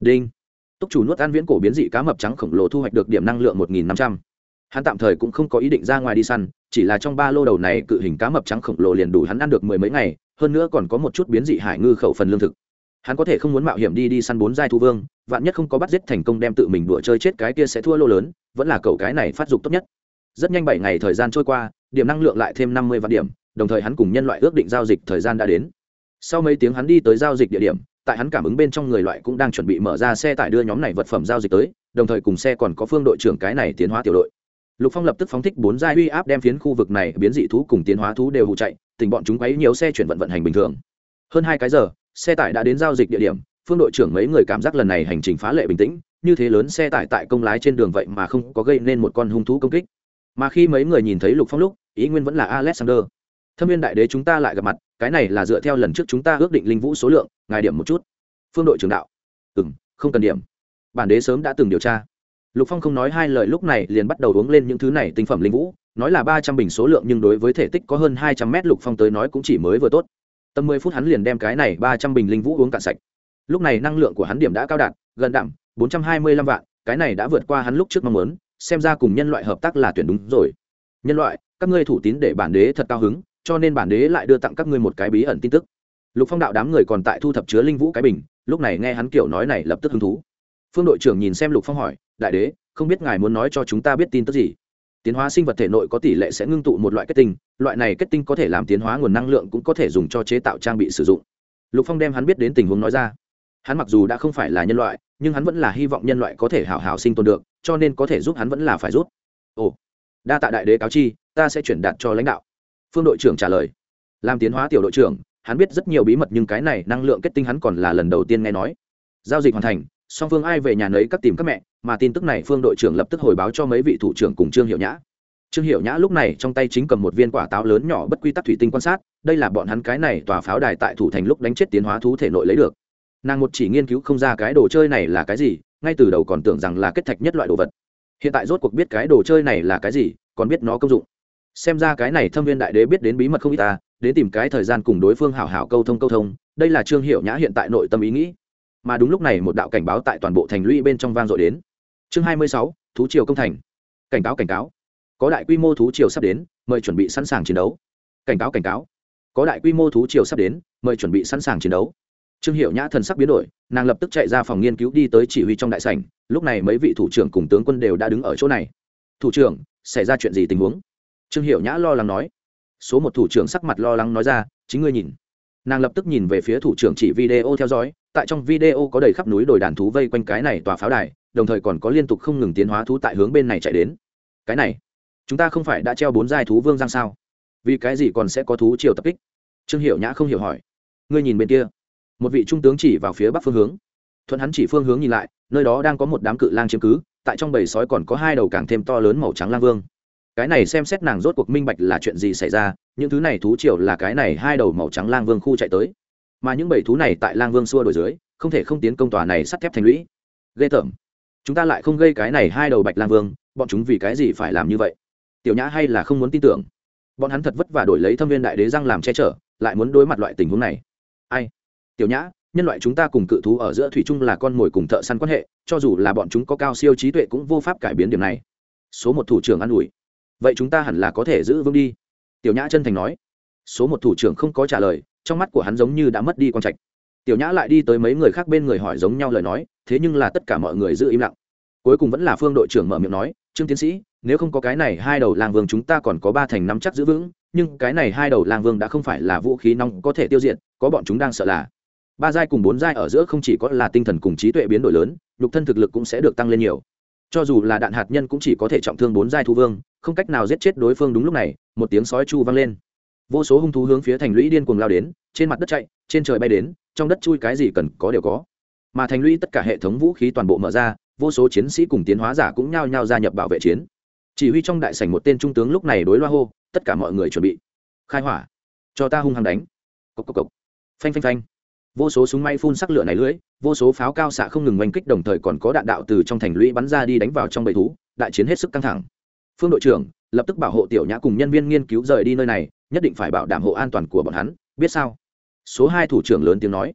Đinh. Túc chủ nuốt ăn viễn cổ biến dị cá mập trắng khổng lồ thu hoạch được điểm năng lượng một nghìn năm trăm. Hắn tạm thời cũng không có ý định ra ngoài đi săn, chỉ là trong ba lô đầu này cự hình cá mập trắng khổng lồ liền đủ hắn ăn được mười mấy ngày, hơn nữa còn có một chút biến dị hải ngư khẩu phần lương thực hắn có thể không muốn mạo hiểm đi đi săn bốn giai thu vương, vạn nhất không có bắt giết thành công đem tự mình đùa chơi chết cái kia sẽ thua lô lớn, vẫn là cậu cái này phát dục tốt nhất. Rất nhanh bảy ngày thời gian trôi qua, điểm năng lượng lại thêm năm mươi vạn điểm, đồng thời hắn cùng nhân loại ước định giao dịch thời gian đã đến. Sau mấy tiếng hắn đi tới giao dịch địa điểm, tại hắn cảm ứng bên trong người loại cũng đang chuẩn bị mở ra xe tải đưa nhóm này vật phẩm giao dịch tới, đồng thời cùng xe còn có phương đội trưởng cái này tiến hóa tiểu đội. Lục phong lập tức phóng thích bốn giai uy áp đem phiến khu vực này biến dị thú cùng tiến hóa thú đều hụ chạy, tình bọn chúng quấy nhiều xe chuyển vận vận hành bình thường. Hơn hai cái giờ xe tải đã đến giao dịch địa điểm, phương đội trưởng mấy người cảm giác lần này hành trình phá lệ bình tĩnh, như thế lớn xe tải tại công lái trên đường vậy mà không có gây nên một con hung thú công kích. Mà khi mấy người nhìn thấy lục phong lúc, ý nguyên vẫn là alexander. Thâm viên đại đế chúng ta lại gặp mặt, cái này là dựa theo lần trước chúng ta ước định linh vũ số lượng, ngài điểm một chút. Phương đội trưởng đạo. Ừ m không cần điểm. Bản đế sớm đã từng điều tra. Lục phong không nói hai lời lúc này liền bắt đầu uống lên những thứ này tinh phẩm linh vũ, nói là ba trăm bình số lượng nhưng đối với thể tích có hơn hai trăm mét lục phong tới nói cũng chỉ mới vừa tốt tầm mười phút hắn liền đem cái này ba trăm bình linh vũ uống cạn sạch. Lúc này năng lượng của hắn điểm đã cao đạt, gần đạm, bốn trăm hai mươi lăm vạn, cái này đã vượt qua hắn lúc trước mong muốn, xem ra cùng nhân loại hợp tác là tuyển đúng rồi. Nhân loại, các ngươi thủ tín để bản đế thật cao hứng, cho nên bản đế lại đưa tặng các ngươi một cái bí ẩn tin tức. Lục phong đạo đám người còn tại thu thập chứa linh vũ cái bình, lúc này nghe hắn kiểu nói này lập tức hứng thú. Phương đội trưởng nhìn xem lục phong hỏi, đại đế, không biết ngài muốn nói cho chúng ta biết tin tức gì? Tiến hóa sinh vật thể nội có tỷ lệ sẽ ngưng tụ một loại kết tinh, loại này kết tinh có thể làm tiến hóa nguồn năng lượng cũng có thể dùng cho chế tạo trang bị sử dụng. Lục phong đem hắn biết đến tình huống nói ra. Hắn mặc dù đã không phải là nhân loại, nhưng hắn vẫn là hy vọng nhân loại có thể hảo hảo sinh tồn được, cho nên có thể giúp hắn vẫn là phải rút ồ, đa tạ đại đế cáo chi, ta sẽ chuyển đạt cho lãnh đạo. Phương đội trưởng trả lời. Làm tiến hóa tiểu đội trưởng, hắn biết rất nhiều bí mật nhưng cái này năng lượng kết tinh hắn còn là lần đầu tiên nghe nói. Giao dịch hoàn thành song phương ai về nhà nấy các tìm các mẹ, mà tin tức này phương đội trưởng lập tức hồi báo cho mấy vị thủ trưởng cùng trương hiệu nhã. Trương hiệu nhã lúc này trong tay chính cầm một viên quả táo lớn nhỏ bất quy tắc thủy tinh quan sát, đây là bọn hắn cái này tòa pháo đài tại thủ thành lúc đánh chết tiến hóa thú thể nội lấy được. Nàng một chỉ nghiên cứu không ra cái đồ chơi này là cái gì, ngay từ đầu còn tưởng rằng là kết thạch nhất loại đồ vật. Hiện tại rốt cuộc biết cái đồ chơi này là cái gì, còn biết nó công dụng. Xem ra cái này thâm viên đại đế biết đến bí mật không ít ta đến tìm cái thời gian cùng đối phương hảo hảo câu thông câu thông, đây là trương hiệu nhã hiện tại nội tâm ý nghĩ mà đúng lúc này một đạo cảnh báo tại toàn bộ thành lũy bên trong vang dội đến. Chương hai mươi sáu, thú triều công thành. Cảnh cáo cảnh cáo. Có đại quy mô thú triều sắp đến, mời chuẩn bị sẵn sàng chiến đấu. Cảnh cáo cảnh cáo. Có đại quy mô thú triều sắp đến, mời chuẩn bị sẵn sàng chiến đấu. Trương hiệu nhã thần sắc biến đổi, nàng lập tức chạy ra phòng nghiên cứu đi tới chỉ huy trong đại sảnh. Lúc này mấy vị thủ trưởng cùng tướng quân đều đã đứng ở chỗ này. Thủ trưởng, xảy ra chuyện gì tình huống? Trương hiệu nhã lo lắng nói. Số một thủ trưởng sắc mặt lo lắng nói ra, chính ngươi nhìn. Nàng lập tức nhìn về phía thủ trưởng chỉ video theo dõi tại trong video có đầy khắp núi đồi đàn thú vây quanh cái này tòa pháo đài, đồng thời còn có liên tục không ngừng tiến hóa thú tại hướng bên này chạy đến. Cái này, chúng ta không phải đã treo bốn giai thú vương giang sao? Vì cái gì còn sẽ có thú triều tập kích? Trương hiệu nhã không hiểu hỏi. Ngươi nhìn bên kia. Một vị trung tướng chỉ vào phía bắc phương hướng. Thuận hắn chỉ phương hướng nhìn lại, nơi đó đang có một đám cự lang chiếm cứ, tại trong bầy sói còn có hai đầu càng thêm to lớn màu trắng lang vương. Cái này xem xét nàng rốt cuộc minh bạch là chuyện gì xảy ra, những thứ này thú triều là cái này hai đầu màu trắng lang vương khu chạy tới mà những bầy thú này tại lang vương xua đổi dưới, không thể không tiến công tòa này sắt thép thành lũy. Ghê tởm. Chúng ta lại không gây cái này hai đầu bạch lang vương, bọn chúng vì cái gì phải làm như vậy? Tiểu nhã hay là không muốn tin tưởng? Bọn hắn thật vất vả đổi lấy thâm viên đại đế răng làm che chở, lại muốn đối mặt loại tình huống này. Ai? Tiểu nhã, nhân loại chúng ta cùng cự thú ở giữa thủy chung là con mồi cùng thợ săn quan hệ, cho dù là bọn chúng có cao siêu trí tuệ cũng vô pháp cải biến điểm này. Số một thủ trưởng an ủi. Vậy chúng ta hẳn là có thể giữ vững đi. Tiểu nhã chân thành nói. Số một thủ trưởng không có trả lời trong mắt của hắn giống như đã mất đi quan trạch. Tiểu nhã lại đi tới mấy người khác bên người hỏi giống nhau lời nói, thế nhưng là tất cả mọi người giữ im lặng. Cuối cùng vẫn là phương đội trưởng mở miệng nói, trương tiến sĩ, nếu không có cái này hai đầu lang vương chúng ta còn có ba thành năm chắc giữ vững, nhưng cái này hai đầu lang vương đã không phải là vũ khí nóng có thể tiêu diệt, có bọn chúng đang sợ là ba giai cùng bốn giai ở giữa không chỉ có là tinh thần cùng trí tuệ biến đổi lớn, nhục thân thực lực cũng sẽ được tăng lên nhiều. Cho dù là đạn hạt nhân cũng chỉ có thể trọng thương bốn giai thu vương, không cách nào giết chết đối phương đúng lúc này, một tiếng sói chu vang lên vô số hung thú hướng phía thành lũy điên cuồng lao đến, trên mặt đất chạy, trên trời bay đến, trong đất chui cái gì cần có đều có. Mà thành lũy tất cả hệ thống vũ khí toàn bộ mở ra, vô số chiến sĩ cùng tiến hóa giả cũng nhao nhao gia nhập bảo vệ chiến. Chỉ huy trong đại sảnh một tên trung tướng lúc này đối loa hô, tất cả mọi người chuẩn bị. Khai hỏa. Cho ta hung hăng đánh. Cốc cốc cốc. phanh phanh phanh. Vô số súng may phun sắc lửa này lưới, vô số pháo cao xạ không ngừng oanh kích đồng thời còn có đạn đạo từ trong thành lũy bắn ra đi đánh vào trong bầy thú, đại chiến hết sức căng thẳng phương đội trưởng, lập tức bảo hộ tiểu nhã cùng nhân viên nghiên cứu rời đi nơi này, nhất định phải bảo đảm hộ an toàn của bọn hắn, biết sao? Số hai thủ trưởng lớn tiếng nói.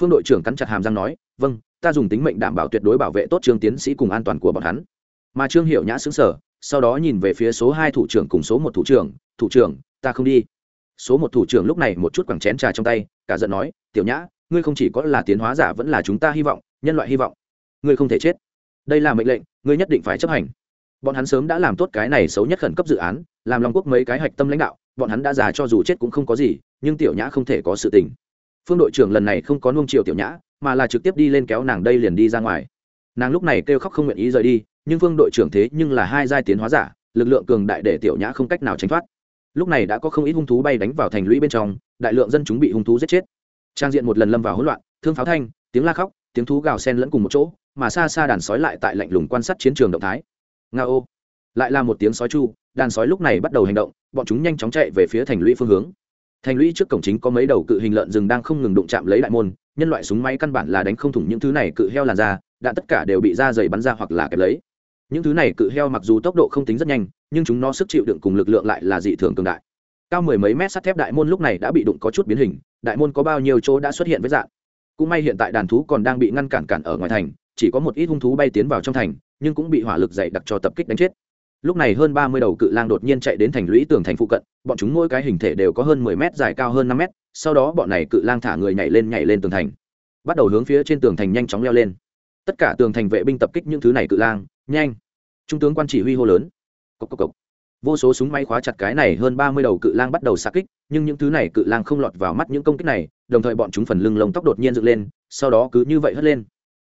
Phương đội trưởng cắn chặt hàm răng nói vâng ta dùng tính mệnh đảm bảo tuyệt đối bảo vệ tốt trương tiến sĩ cùng an toàn của bọn hắn. Mà trương hiệu nhã xứng sở sau đó nhìn về phía số hai thủ trưởng cùng số một thủ trưởng thủ trưởng, ta không đi. Số một thủ trưởng lúc này một chút quẳng chén trà trong tay, cả giận nói, tiểu nhã, ngươi không chỉ có là tiến hóa giả vẫn là chúng ta hy vọng, nhân loại hy vọng. Ngươi không thể chết. Đây là mệnh lệnh, ngươi nhất định phải chấp hành bọn hắn sớm đã làm tốt cái này xấu nhất khẩn cấp dự án, làm long quốc mấy cái hạch tâm lãnh đạo, bọn hắn đã già cho dù chết cũng không có gì, nhưng tiểu nhã không thể có sự tình. Phương đội trưởng lần này không có nuông chiều tiểu nhã, mà là trực tiếp đi lên kéo nàng đây liền đi ra ngoài. Nàng lúc này kêu khóc không nguyện ý rời đi, nhưng phương đội trưởng thế nhưng là hai giai tiến hóa giả, lực lượng cường đại để tiểu nhã không cách nào tránh thoát. Lúc này đã có không ít hung thú bay đánh vào thành lũy bên trong, đại lượng dân chúng bị hung thú giết chết. Trang diện một lần lâm vào hỗn loạn, thương pháo thanh, tiếng la khóc, tiếng thú gào sen lẫn cùng một chỗ, mà xa xa đàn sói lại tại lạnh lùng quan sát chiến trường động thái nga ô. Lại là một tiếng sói chu, đàn sói lúc này bắt đầu hành động, bọn chúng nhanh chóng chạy về phía thành lũy phương hướng. Thành lũy trước cổng chính có mấy đầu cự hình lợn rừng đang không ngừng đụng chạm lấy đại môn, nhân loại súng máy căn bản là đánh không thủng những thứ này cự heo làn ra đạn tất cả đều bị da dày bắn ra hoặc là kẹp lấy. Những thứ này cự heo mặc dù tốc độ không tính rất nhanh, nhưng chúng nó sức chịu đựng cùng lực lượng lại là dị thường cường đại. Cao mười mấy mét sắt thép đại môn lúc này đã bị đụng có chút biến hình, đại môn có bao nhiêu chỗ đã xuất hiện với dạng cũng may hiện tại đàn thú còn đang bị ngăn cản cản ở ngoài thành, chỉ có một ít hung thú bay tiến vào trong thành nhưng cũng bị hỏa lực dày đặc cho tập kích đánh chết. Lúc này hơn ba mươi đầu cự lang đột nhiên chạy đến thành lũy tường thành phụ cận, bọn chúng mỗi cái hình thể đều có hơn mười mét, dài cao hơn năm mét, sau đó bọn này cự lang thả người nhảy lên nhảy lên tường thành. Bắt đầu hướng phía trên tường thành nhanh chóng leo lên. Tất cả tường thành vệ binh tập kích những thứ này cự lang, nhanh. Trung tướng quan chỉ huy hô lớn. Cốc cốc cốc. vô số súng máy khóa chặt cái này hơn ba mươi đầu cự lang bắt đầu xa kích, nhưng những thứ này cự lang không lọt vào mắt những công kích này, đồng thời bọn chúng phần lưng lông tóc đột nhiên dựng lên, sau đó cứ như vậy hất lên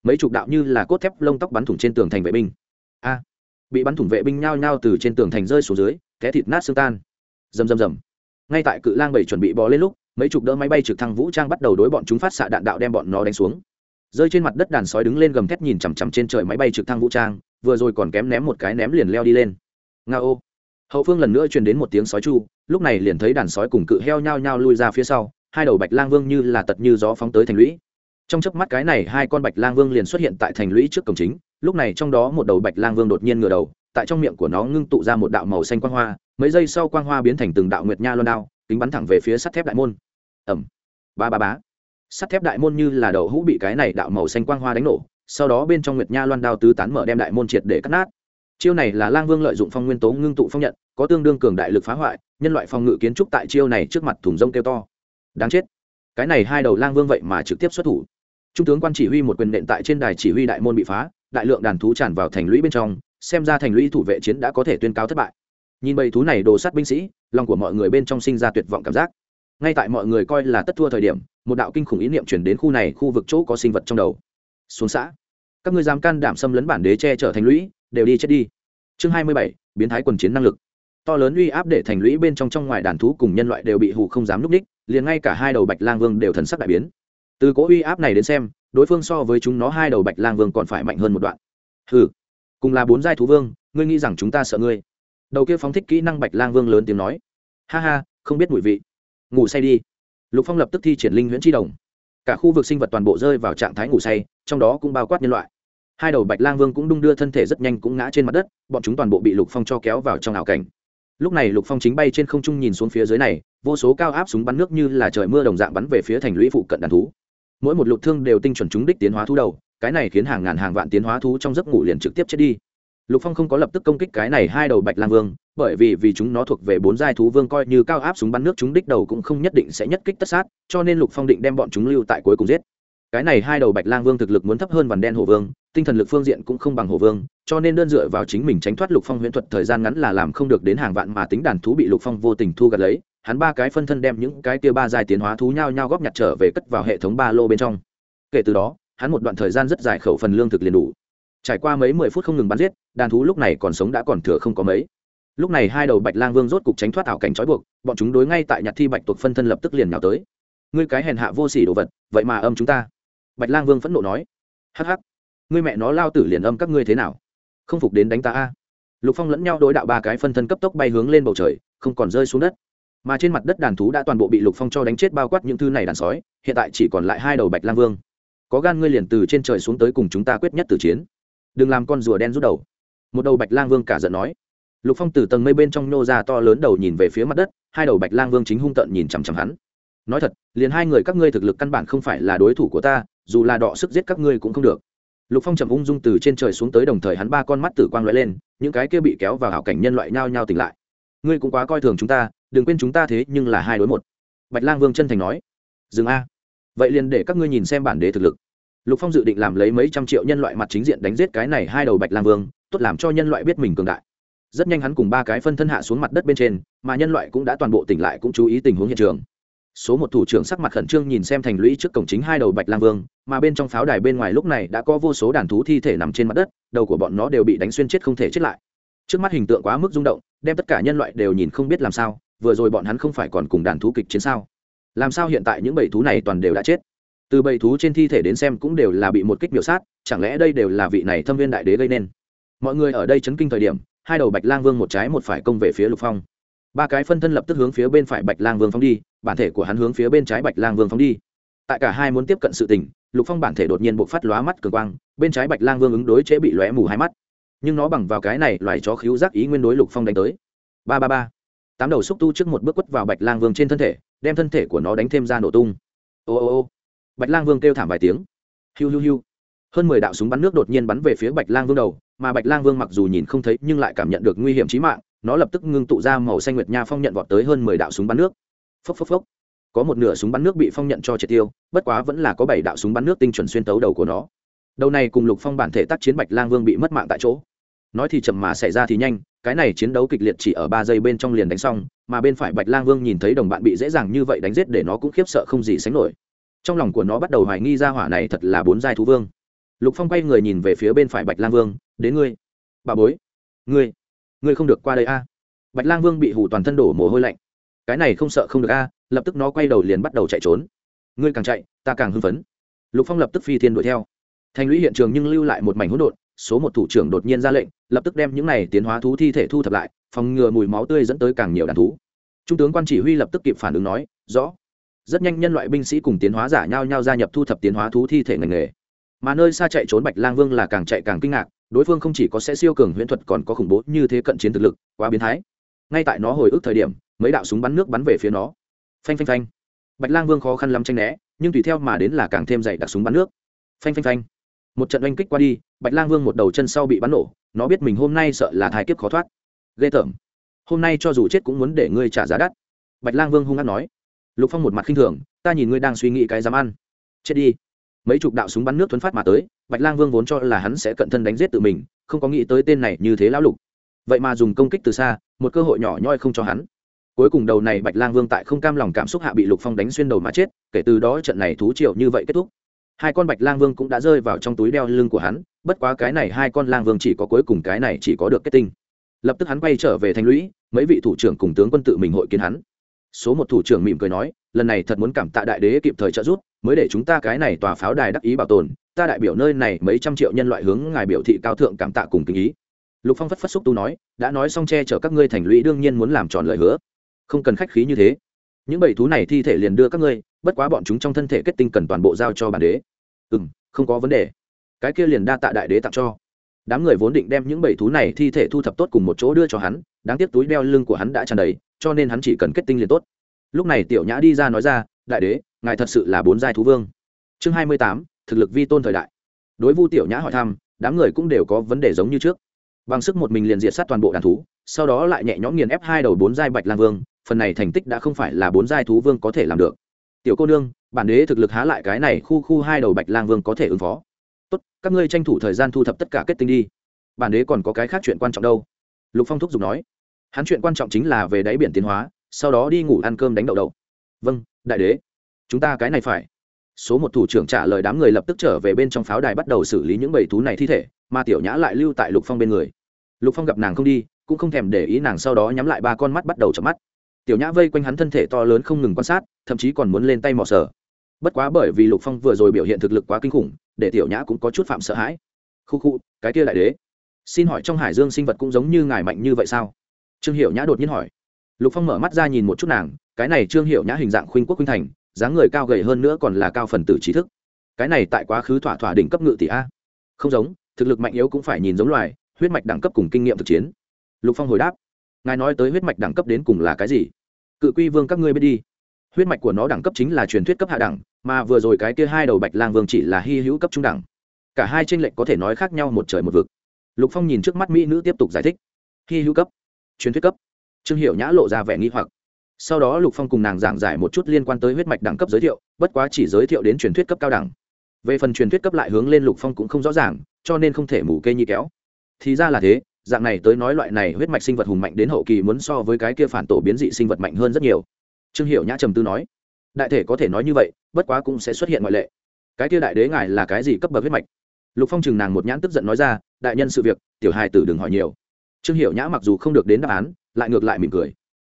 mấy chục đạo như là cốt thép lông tóc bắn thủng trên tường thành vệ binh. A, bị bắn thủng vệ binh nhao nhao từ trên tường thành rơi xuống dưới, té thịt nát xương tan. Rầm rầm rầm. Ngay tại cự lang bảy chuẩn bị bò lên lúc, mấy chục đỡ máy bay trực thăng vũ trang bắt đầu đối bọn chúng phát xạ đạn đạo đem bọn nó đánh xuống. Rơi trên mặt đất đàn sói đứng lên gầm thét nhìn chằm chằm trên trời máy bay trực thăng vũ trang, vừa rồi còn kém ném một cái ném liền leo đi lên. Nga ô. Hậu phương lần nữa truyền đến một tiếng sói chu, lúc này liền thấy đàn sói cùng cự heo nhao nhao lui ra phía sau, hai đầu bạch lang vương như là tật như gió phóng tới thành lũy trong chớp mắt cái này hai con bạch lang vương liền xuất hiện tại thành lũy trước cổng chính, lúc này trong đó một đầu bạch lang vương đột nhiên ngửa đầu, tại trong miệng của nó ngưng tụ ra một đạo màu xanh quang hoa, mấy giây sau quang hoa biến thành từng đạo nguyệt nha loan đao, kính bắn thẳng về phía sắt thép đại môn. Ẩm ba ba bá sắt thép đại môn như là đầu hũ bị cái này đạo màu xanh quang hoa đánh nổ, sau đó bên trong nguyệt nha loan đao tứ tán mở đem đại môn triệt để cắt nát. Chiêu này là lang vương lợi dụng phong nguyên tố ngưng tụ phong nhận, có tương đương cường đại lực phá hoại, nhân loại phòng ngự kiến trúc tại chiêu này trước mặt thùng rông kêu to. Đáng chết. Cái này hai đầu lang vương vậy mà trực tiếp xuất thủ trung tướng quan chỉ huy một quyền nện tại trên đài chỉ huy đại môn bị phá, đại lượng đàn thú tràn vào thành lũy bên trong, xem ra thành lũy thủ vệ chiến đã có thể tuyên cáo thất bại. Nhìn bầy thú này đồ sát binh sĩ, lòng của mọi người bên trong sinh ra tuyệt vọng cảm giác. Ngay tại mọi người coi là tất thua thời điểm, một đạo kinh khủng ý niệm chuyển đến khu này khu vực chỗ có sinh vật trong đầu. Xuống xã. Các ngươi dám can đảm xâm lấn bản đế che chở thành lũy, đều đi chết đi. Chương hai mươi bảy, biến thái quần chiến năng lực. To lớn uy áp để thành lũy bên trong trong ngoài đàn thú cùng nhân loại đều bị hù không dám núp đích, liền ngay cả hai đầu bạch lang vương đều thần sắc đại biến từ cỗ uy áp này đến xem, đối phương so với chúng nó hai đầu bạch lang vương còn phải mạnh hơn một đoạn. Ừ cùng là bốn giai thú vương, ngươi nghĩ rằng chúng ta sợ ngươi? Đầu kia phóng thích kỹ năng bạch lang vương lớn tiếng nói. Ha ha, không biết mùi vị. Ngủ say đi. Lục phong lập tức thi triển linh huyễn tri đồng. Cả khu vực sinh vật toàn bộ rơi vào trạng thái ngủ say, trong đó cũng bao quát nhân loại. Hai đầu bạch lang vương cũng đung đưa thân thể rất nhanh cũng ngã trên mặt đất, bọn chúng toàn bộ bị lục phong cho kéo vào trong ảo cảnh. Lúc này lục phong chính bay trên không trung nhìn xuống phía dưới này, vô số cao áp súng bắn nước như là trời mưa đồng dạng bắn về phía thành lũy phụ cận đàn thú mỗi một lục thương đều tinh chuẩn chúng đích tiến hóa thú đầu, cái này khiến hàng ngàn hàng vạn tiến hóa thú trong giấc ngủ liền trực tiếp chết đi. Lục phong không có lập tức công kích cái này hai đầu bạch lang vương, bởi vì vì chúng nó thuộc về bốn giai thú vương coi như cao áp súng bắn nước chúng đích đầu cũng không nhất định sẽ nhất kích tất sát, cho nên lục phong định đem bọn chúng lưu tại cuối cùng giết. Cái này hai đầu bạch lang vương thực lực muốn thấp hơn vằn đen hổ vương, tinh thần lực phương diện cũng không bằng hổ vương, cho nên đơn dựa vào chính mình tránh thoát lục phong huyễn thuật thời gian ngắn là làm không được đến hàng vạn mà tính đàn thú bị lục phong vô tình thu gặt lấy hắn ba cái phân thân đem những cái kia ba dài tiến hóa thú nhau nhau góp nhặt trở về cất vào hệ thống ba lô bên trong. Kể từ đó, hắn một đoạn thời gian rất dài khẩu phần lương thực liền đủ. Trải qua mấy mười phút không ngừng bắn giết, đàn thú lúc này còn sống đã còn thừa không có mấy. Lúc này hai đầu bạch lang vương rốt cục tránh thoát ảo cảnh trói buộc, bọn chúng đối ngay tại nhặt thi bạch tuộc phân thân lập tức liền nhào tới. Ngươi cái hèn hạ vô sỉ đồ vật, vậy mà âm chúng ta. Bạch lang vương phẫn nộ nói. Hắc hắc, ngươi mẹ nó lao tử liền âm các ngươi thế nào? Không phục đến đánh ta a. Lục phong lẫn nhau đối đạo ba cái phân thân cấp tốc bay hướng lên bầu trời, không còn rơi xuống đất mà trên mặt đất đàn thú đã toàn bộ bị lục phong cho đánh chết bao quát những thứ này đàn sói, hiện tại chỉ còn lại hai đầu bạch lang vương. Có gan ngươi liền từ trên trời xuống tới cùng chúng ta quyết nhất tử chiến. Đừng làm con rùa đen rút đầu. Một đầu bạch lang vương cả giận nói. Lục phong từ tầng mây bên trong nô ra to lớn đầu nhìn về phía mặt đất, hai đầu bạch lang vương chính hung tợn nhìn chằm chằm hắn. Nói thật, liền hai người các ngươi thực lực căn bản không phải là đối thủ của ta, dù là đọ sức giết các ngươi cũng không được. Lục phong chậm ung dung từ trên trời xuống tới đồng thời hắn ba con mắt tử quang lóe lên, những cái kia bị kéo vào hảo cảnh nhân loại nhao nhao tỉnh lại. Ngươi cũng quá coi thường chúng ta đừng quên chúng ta thế nhưng là hai đối một. Bạch lang vương chân thành nói. Dừng a. Vậy liền để các ngươi nhìn xem bản đế thực lực. Lục phong dự định làm lấy mấy trăm triệu nhân loại mặt chính diện đánh giết cái này hai đầu bạch lang vương, tốt làm cho nhân loại biết mình cường đại. Rất nhanh hắn cùng ba cái phân thân hạ xuống mặt đất bên trên, mà nhân loại cũng đã toàn bộ tỉnh lại cũng chú ý tình huống hiện trường. Số một thủ trưởng sắc mặt khẩn trương nhìn xem thành lũy trước cổng chính hai đầu bạch lang vương, mà bên trong pháo đài bên ngoài lúc này đã có vô số đàn thú thi thể nằm trên mặt đất, đầu của bọn nó đều bị đánh xuyên chết không thể chết lại. Trước mắt hình tượng quá mức rung động, đem tất cả nhân loại đều nhìn không biết làm sao vừa rồi bọn hắn không phải còn cùng đàn thú kịch chiến sao? Làm sao hiện tại những bầy thú này toàn đều đã chết? Từ bầy thú trên thi thể đến xem cũng đều là bị một kích miểu sát, chẳng lẽ đây đều là vị này thâm viên đại đế gây nên? Mọi người ở đây chấn kinh thời điểm, hai đầu bạch lang vương một trái một phải công về phía lục phong. Ba cái phân thân lập tức hướng phía bên phải bạch lang vương phóng đi, bản thể của hắn hướng phía bên trái bạch lang vương phóng đi. Tại cả hai muốn tiếp cận sự tình, lục phong bản thể đột nhiên buộc phát lóa mắt cường quang, bên trái bạch lang vương ứng đối chế bị lóe mù hai mắt. Nhưng nó bằng vào cái này loài chó khíu giác ý nguyên đối lục phong đánh tới. Ba ba ba tám đầu xúc tu trước một bước quất vào bạch lang vương trên thân thể, đem thân thể của nó đánh thêm ra nổ tung. Ô ô ô, bạch lang vương kêu thảm vài tiếng. Hiu hiu hiu. Hơn mười đạo súng bắn nước đột nhiên bắn về phía bạch lang vương đầu, mà bạch lang vương mặc dù nhìn không thấy nhưng lại cảm nhận được nguy hiểm trí mạng, nó lập tức ngưng tụ ra màu xanh nguyệt nha phong nhận vọt tới hơn mười đạo súng bắn nước. Phốc phốc phốc. Có một nửa súng bắn nước bị phong nhận cho triệt tiêu, bất quá vẫn là có bảy đạo súng bắn nước tinh chuẩn xuyên tấu đầu của nó. Đầu này cùng lục phong bản thể tác chiến bạch lang vương bị mất mạng tại chỗ nói thì chậm mà xảy ra thì nhanh, cái này chiến đấu kịch liệt chỉ ở ba giây bên trong liền đánh xong, mà bên phải bạch lang vương nhìn thấy đồng bạn bị dễ dàng như vậy đánh giết để nó cũng khiếp sợ không gì sánh nổi. Trong lòng của nó bắt đầu hoài nghi ra hỏa này thật là bốn giai thú vương. Lục phong quay người nhìn về phía bên phải bạch lang vương, đến ngươi, bà bối, ngươi ngươi không được qua đây a. Bạch lang vương bị hủ toàn thân đổ mồ hôi lạnh. Cái này không sợ không được a, lập tức nó quay đầu liền bắt đầu chạy trốn. Ngươi càng chạy, ta càng hưng phấn. Lục phong lập tức phi thiên đuổi theo. Thành lũy hiện trường nhưng lưu lại một mảnh hỗn độn số một thủ trưởng đột nhiên ra lệnh, lập tức đem những này tiến hóa thú thi thể thu thập lại, phòng ngừa mùi máu tươi dẫn tới càng nhiều đàn thú. Trung tướng quan chỉ huy lập tức kịp phản ứng nói, rõ. Rất nhanh nhân loại binh sĩ cùng tiến hóa giả nhau nhau gia nhập thu thập tiến hóa thú thi thể ngành nghề. Mà nơi xa chạy trốn bạch lang vương là càng chạy càng kinh ngạc, đối phương không chỉ có sẽ siêu cường huyễn thuật còn có khủng bố như thế cận chiến thực lực, quá biến thái. Ngay tại nó hồi ức thời điểm, mấy đạo súng bắn nước bắn về phía nó. Phanh phanh phanh. Bạch lang vương khó khăn lắm tranh né, nhưng tùy theo mà đến là càng thêm dày đặc súng bắn nước. Phanh phanh phanh một trận oanh kích qua đi, bạch lang vương một đầu chân sau bị bắn nổ, nó biết mình hôm nay sợ là thai kiếp khó thoát. Ghê tởm. Hôm nay cho dù chết cũng muốn để ngươi trả giá đắt. Bạch lang vương hung hát nói. Lục phong một mặt khinh thường, ta nhìn ngươi đang suy nghĩ cái dám ăn. Chết đi. Mấy chục đạo súng bắn nước thuấn phát mà tới, bạch lang vương vốn cho là hắn sẽ cận thân đánh giết tự mình, không có nghĩ tới tên này như thế lão lục. Vậy mà dùng công kích từ xa, một cơ hội nhỏ nhoi không cho hắn. Cuối cùng đầu này bạch lang vương tại không cam lòng cảm xúc hạ bị lục phong đánh xuyên đầu mà chết, kể từ đó trận này thú triệu như vậy kết thúc hai con bạch lang vương cũng đã rơi vào trong túi đeo lưng của hắn, bất quá cái này hai con lang vương chỉ có cuối cùng cái này chỉ có được kết tinh. Lập tức hắn quay trở về thành lũy, mấy vị thủ trưởng cùng tướng quân tự mình hội kiến hắn. Số một thủ trưởng mỉm cười nói, lần này thật muốn cảm tạ đại đế kịp thời trợ giúp, mới để chúng ta cái này tòa pháo đài đắc ý bảo tồn, ta đại biểu nơi này mấy trăm triệu nhân loại hướng ngài biểu thị cao thượng cảm tạ cùng kính ý. Lục phong phất phất xúc tu nói, đã nói xong che chở các ngươi thành lũy đương nhiên muốn làm tròn lời hứa. Không cần khách khí như thế. Những bầy thú này thi thể liền đưa các ngươi bất quá bọn chúng trong thân thể kết tinh cần toàn bộ giao cho bản đế. Ừ m không có vấn đề. Cái kia liền đa tạ đại đế tặng cho. Đám người vốn định đem những bầy thú này thi thể thu thập tốt cùng một chỗ đưa cho hắn, đáng tiếc túi đeo lưng của hắn đã tràn đầy, cho nên hắn chỉ cần kết tinh liền tốt. Lúc này tiểu nhã đi ra nói ra, đại đế, ngài thật sự là bốn giai thú vương. Chương hai mươi tám, thực lực vi tôn thời đại. Đối vu tiểu nhã hỏi thăm, đám người cũng đều có vấn đề giống như trước. Bằng sức một mình liền diệt sát toàn bộ đàn thú, sau đó lại nhẹ nhõm nghiền ép hai đầu bốn giai bạch lang vương, phần này thành tích đã không phải là bốn giai thú vương có thể làm được tiểu cô nương, bản đế thực lực há lại cái này khu khu hai đầu bạch lang vương có thể ứng phó. Tốt, các ngươi tranh thủ thời gian thu thập tất cả kết tinh đi. Bản đế còn có cái khác chuyện quan trọng đâu. Lục phong thúc giục nói. Hắn chuyện quan trọng chính là về đáy biển tiến hóa, sau đó đi ngủ ăn cơm đánh đậu đậu. Vâng đại đế. Chúng ta cái này phải. Số một thủ trưởng trả lời đám người lập tức trở về bên trong pháo đài bắt đầu xử lý những bầy thú này thi thể, mà tiểu nhã lại lưu tại lục phong bên người. Lục phong gặp nàng không đi, cũng không thèm để ý nàng sau đó nhắm lại ba con mắt bắt đầu chậm mắt tiểu nhã vây quanh hắn thân thể to lớn không ngừng quan sát, thậm chí còn muốn lên tay mò sờ bất quá bởi vì lục phong vừa rồi biểu hiện thực lực quá kinh khủng, để tiểu nhã cũng có chút phạm sợ hãi. Khu khu, cái kia đại đế. Xin hỏi trong hải dương sinh vật cũng giống như ngài mạnh như vậy sao? Trương hiệu nhã đột nhiên hỏi. Lục phong mở mắt ra nhìn một chút nàng, cái này trương hiệu nhã hình dạng khuynh quốc khuynh thành, dáng người cao gầy hơn nữa còn là cao phần tử trí thức. Cái này tại quá khứ thỏa thỏa đỉnh cấp ngự tỷ a. Không giống, thực lực mạnh yếu cũng phải nhìn giống loài, huyết mạch đẳng cấp cùng kinh nghiệm thực chiến. Lục phong hồi đáp ngài nói tới huyết mạch đẳng cấp đến cùng là cái gì? Cự quy vương các ngươi biết đi. Huyết mạch của nó đẳng cấp chính là truyền thuyết cấp hạ đẳng, mà vừa rồi cái kia hai đầu bạch lang vương chỉ là hy hữu cấp trung đẳng. Cả hai tranh lệch có thể nói khác nhau một trời một vực. Lục phong nhìn trước mắt mỹ nữ tiếp tục giải thích. Hy hữu cấp. Truyền thuyết cấp. Trương hiệu nhã lộ ra vẻ nghi hoặc. Sau đó lục phong cùng nàng giảng giải một chút liên quan tới huyết mạch đẳng cấp giới thiệu, bất quá chỉ giới thiệu đến truyền thuyết cấp cao đẳng. Về phần truyền thuyết cấp lại hướng lên lục phong cũng không rõ ràng, cho nên không thể mù kê nhi kéo. Thì ra là thế dạng này tới nói loại này huyết mạch sinh vật hùng mạnh đến hậu kỳ muốn so với cái kia phản tổ biến dị sinh vật mạnh hơn rất nhiều. Trương hiệu nhã trầm tư nói, đại thể có thể nói như vậy, bất quá cũng sẽ xuất hiện ngoại lệ. Cái kia đại đế ngài là cái gì cấp bậc huyết mạch? Lục phong chừng nàng một nhãn tức giận nói ra, đại nhân sự việc, tiểu hài tử đừng hỏi nhiều. Trương hiệu nhã mặc dù không được đến đáp án, lại ngược lại mỉm cười.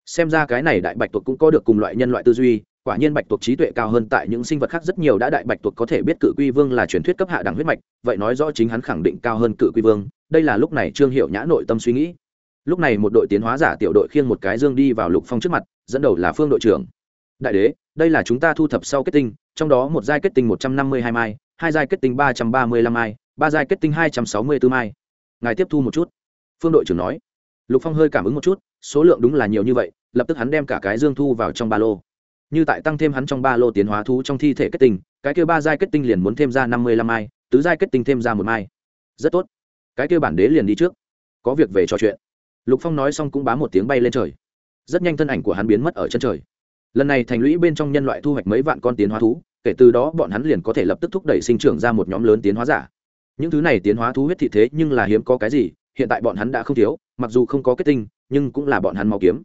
Xem ra cái này đại bạch tuộc cũng có được cùng loại nhân loại tư duy quả nhiên bạch tuộc trí tuệ cao hơn tại những sinh vật khác rất nhiều đã đại bạch tuộc có thể biết cự quy vương là truyền thuyết cấp hạ đẳng huyết mạch, vậy nói rõ chính hắn khẳng định cao hơn cự quy vương, đây là lúc này trương hiệu nhã nội tâm suy nghĩ. Lúc này một đội tiến hóa giả tiểu đội khiêng một cái dương đi vào lục phong trước mặt, dẫn đầu là phương đội trưởng. Đại đế, đây là chúng ta thu thập sau kết tinh, trong đó một giai kết tinh một trăm năm mươi hai mai, hai giai kết tinh ba trăm ba mươi lăm mai, ba giai kết tinh hai trăm sáu mươi b ố mai. Ngài tiếp thu một chút. Phương đội trưởng nói. Lục phong hơi cảm ứng một chút, số lượng đúng là nhiều như vậy, lập tức hắn đem cả cái dương thu vào trong ba lô như tại tăng thêm hắn trong ba lô tiến hóa thú trong thi thể kết tinh, cái kêu ba giai kết tinh liền muốn thêm ra năm mươi lăm mai, tứ giai kết tinh thêm ra một mai. Rất tốt. Cái kêu bản đế liền đi trước. Có việc về trò chuyện. Lục phong nói xong cũng bám một tiếng bay lên trời. Rất nhanh thân ảnh của hắn biến mất ở chân trời. Lần này thành lũy bên trong nhân loại thu hoạch mấy vạn con tiến hóa thú, kể từ đó bọn hắn liền có thể lập tức thúc đẩy sinh trưởng ra một nhóm lớn tiến hóa giả. Những thứ này tiến hóa thú huyết thị thế nhưng là hiếm có cái gì, hiện tại bọn hắn đã không thiếu, mặc dù không có kết tinh, nhưng cũng là bọn hắn mau kiếm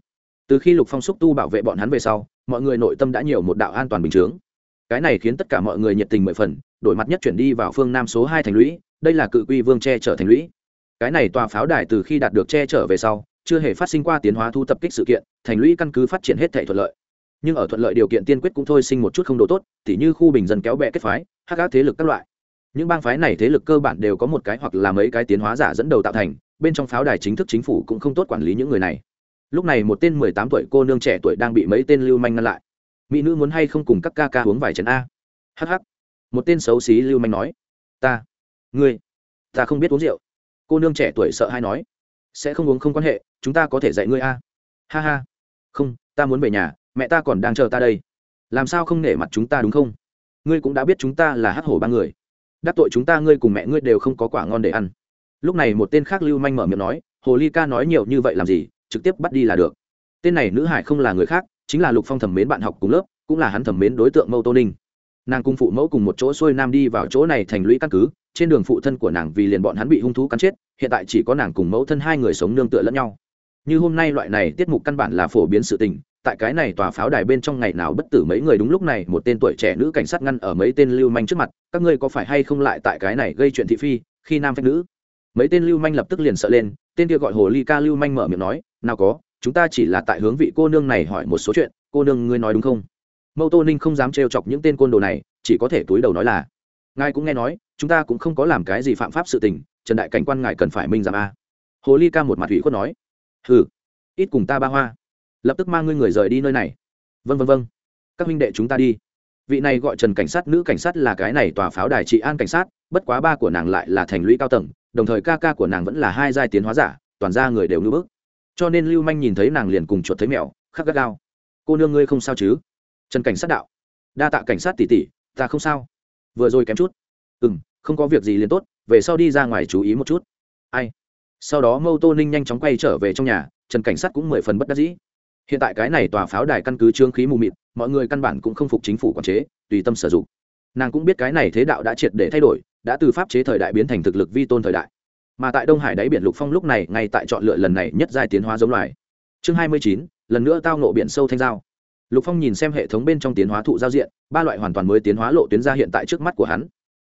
từ khi lục phong xúc tu bảo vệ bọn hắn về sau, mọi người nội tâm đã nhiều một đạo an toàn bình chướng. Cái này khiến tất cả mọi người nhiệt tình mười phần, đổi mặt nhất chuyển đi vào phương nam số hai thành lũy, đây là cự quy vương che chở thành lũy. Cái này tòa pháo đài từ khi đạt được che chở về sau, chưa hề phát sinh qua tiến hóa thu tập kích sự kiện, thành lũy căn cứ phát triển hết thể thuận lợi. Nhưng ở thuận lợi điều kiện tiên quyết cũng thôi sinh một chút không độ tốt, tỉ như khu bình dân kéo bè kết phái, hắc các thế lực các loại. Những bang phái này thế lực cơ bản đều có một cái hoặc là mấy cái tiến hóa giả dẫn đầu tạo thành, bên trong pháo đài chính thức chính phủ cũng không tốt quản lý những người này lúc này một tên mười tám tuổi cô nương trẻ tuổi đang bị mấy tên lưu manh ngăn lại. Mỹ nữ muốn hay không cùng các ca ca uống vài chén a? Hh một tên xấu xí lưu manh nói. Ta. Ngươi. Ta không biết uống rượu. Cô nương trẻ tuổi sợ hay nói. Sẽ không uống không quan hệ, chúng ta có thể dạy ngươi a. Ha ha. Không, ta muốn về nhà, mẹ ta còn đang chờ ta đây. Làm sao không nể mặt chúng ta đúng không? Ngươi cũng đã biết chúng ta là hát hổ ba người. Đắc tội chúng ta ngươi cùng mẹ ngươi đều không có quả ngon để ăn. Lúc này một tên khác lưu manh mở miệng nói, hồ ly ca nói nhiều như vậy làm gì? Trực tiếp bắt đi là được. Tên này nữ hải không là người khác, chính là lục phong thẩm mến bạn học cùng lớp, cũng là hắn thẩm mến đối tượng mâu tô ninh. Nàng cung phụ mẫu cùng một chỗ xuôi nam đi vào chỗ này thành lũy căn cứ, trên đường phụ thân của nàng vì liền bọn hắn bị hung thú cắn chết, hiện tại chỉ có nàng cùng mẫu thân hai người sống nương tựa lẫn nhau. Như hôm nay loại này tiết mục căn bản là phổ biến sự tình, tại cái này tòa pháo đài bên trong ngày nào bất tử mấy người đúng lúc này, một tên tuổi trẻ nữ cảnh sát ngăn ở mấy tên lưu manh trước mặt, các ngươi có phải hay không lại tại cái này gây chuyện thị phi, khi nam phép nữ? Mấy tên lưu manh lập tức liền sợ lên, tên kia gọi hồ ly ca lưu manh mở miệng nói nào có, chúng ta chỉ là tại hướng vị cô nương này hỏi một số chuyện, cô nương ngươi nói đúng không? Mâu tô ninh không dám trêu chọc những tên côn đồ này, chỉ có thể túi đầu nói là, ngài cũng nghe nói, chúng ta cũng không có làm cái gì phạm pháp sự tình, trần đại cảnh quan ngài cần phải minh giảm a. Hồ ly ca một mặt thủy khuất nói, hừ, ít cùng ta ba hoa, lập tức mang ngươi người rời đi nơi này. Vân vân vân các huynh đệ chúng ta đi. Vị này gọi trần cảnh sát, nữ cảnh sát là cái này tòa pháo đài trị an cảnh sát, bất quá ba của nàng lại là thành lũy cao tầng, đồng thời ca ca của nàng vẫn là hai giai tiến hóa giả, toàn ra người đều ngưỡng bức cho nên lưu manh nhìn thấy nàng liền cùng chuột thấy mèo, khắc gắt gao. Cô nương ngươi không sao chứ? Trần cảnh sát đạo. Đa tạ cảnh sát tỉ tỉ ta không sao. Vừa rồi kém chút. Ừ m không có việc gì liền tốt, về sau đi ra ngoài chú ý một chút. Ai? Sau đó mâu tô ninh nhanh chóng quay trở về trong nhà, trần cảnh sát cũng mười phần bất đắc dĩ. Hiện tại cái này tòa pháo đài căn cứ trương khí mù mịt, mọi người căn bản cũng không phục chính phủ quản chế, tùy tâm sử dụng. Nàng cũng biết cái này thế đạo đã triệt để thay đổi, đã từ pháp chế thời đại biến thành thực lực vi tôn thời đại mà tại đông hải đáy biển lục phong lúc này ngay tại chọn lựa lần này nhất giai tiến hóa giống loài. Chương hai mươi chín, lần nữa tao nộ biển sâu thanh giao. Lục phong nhìn xem hệ thống bên trong tiến hóa thụ giao diện, ba loại hoàn toàn mới tiến hóa lộ tuyến ra hiện tại trước mắt của hắn.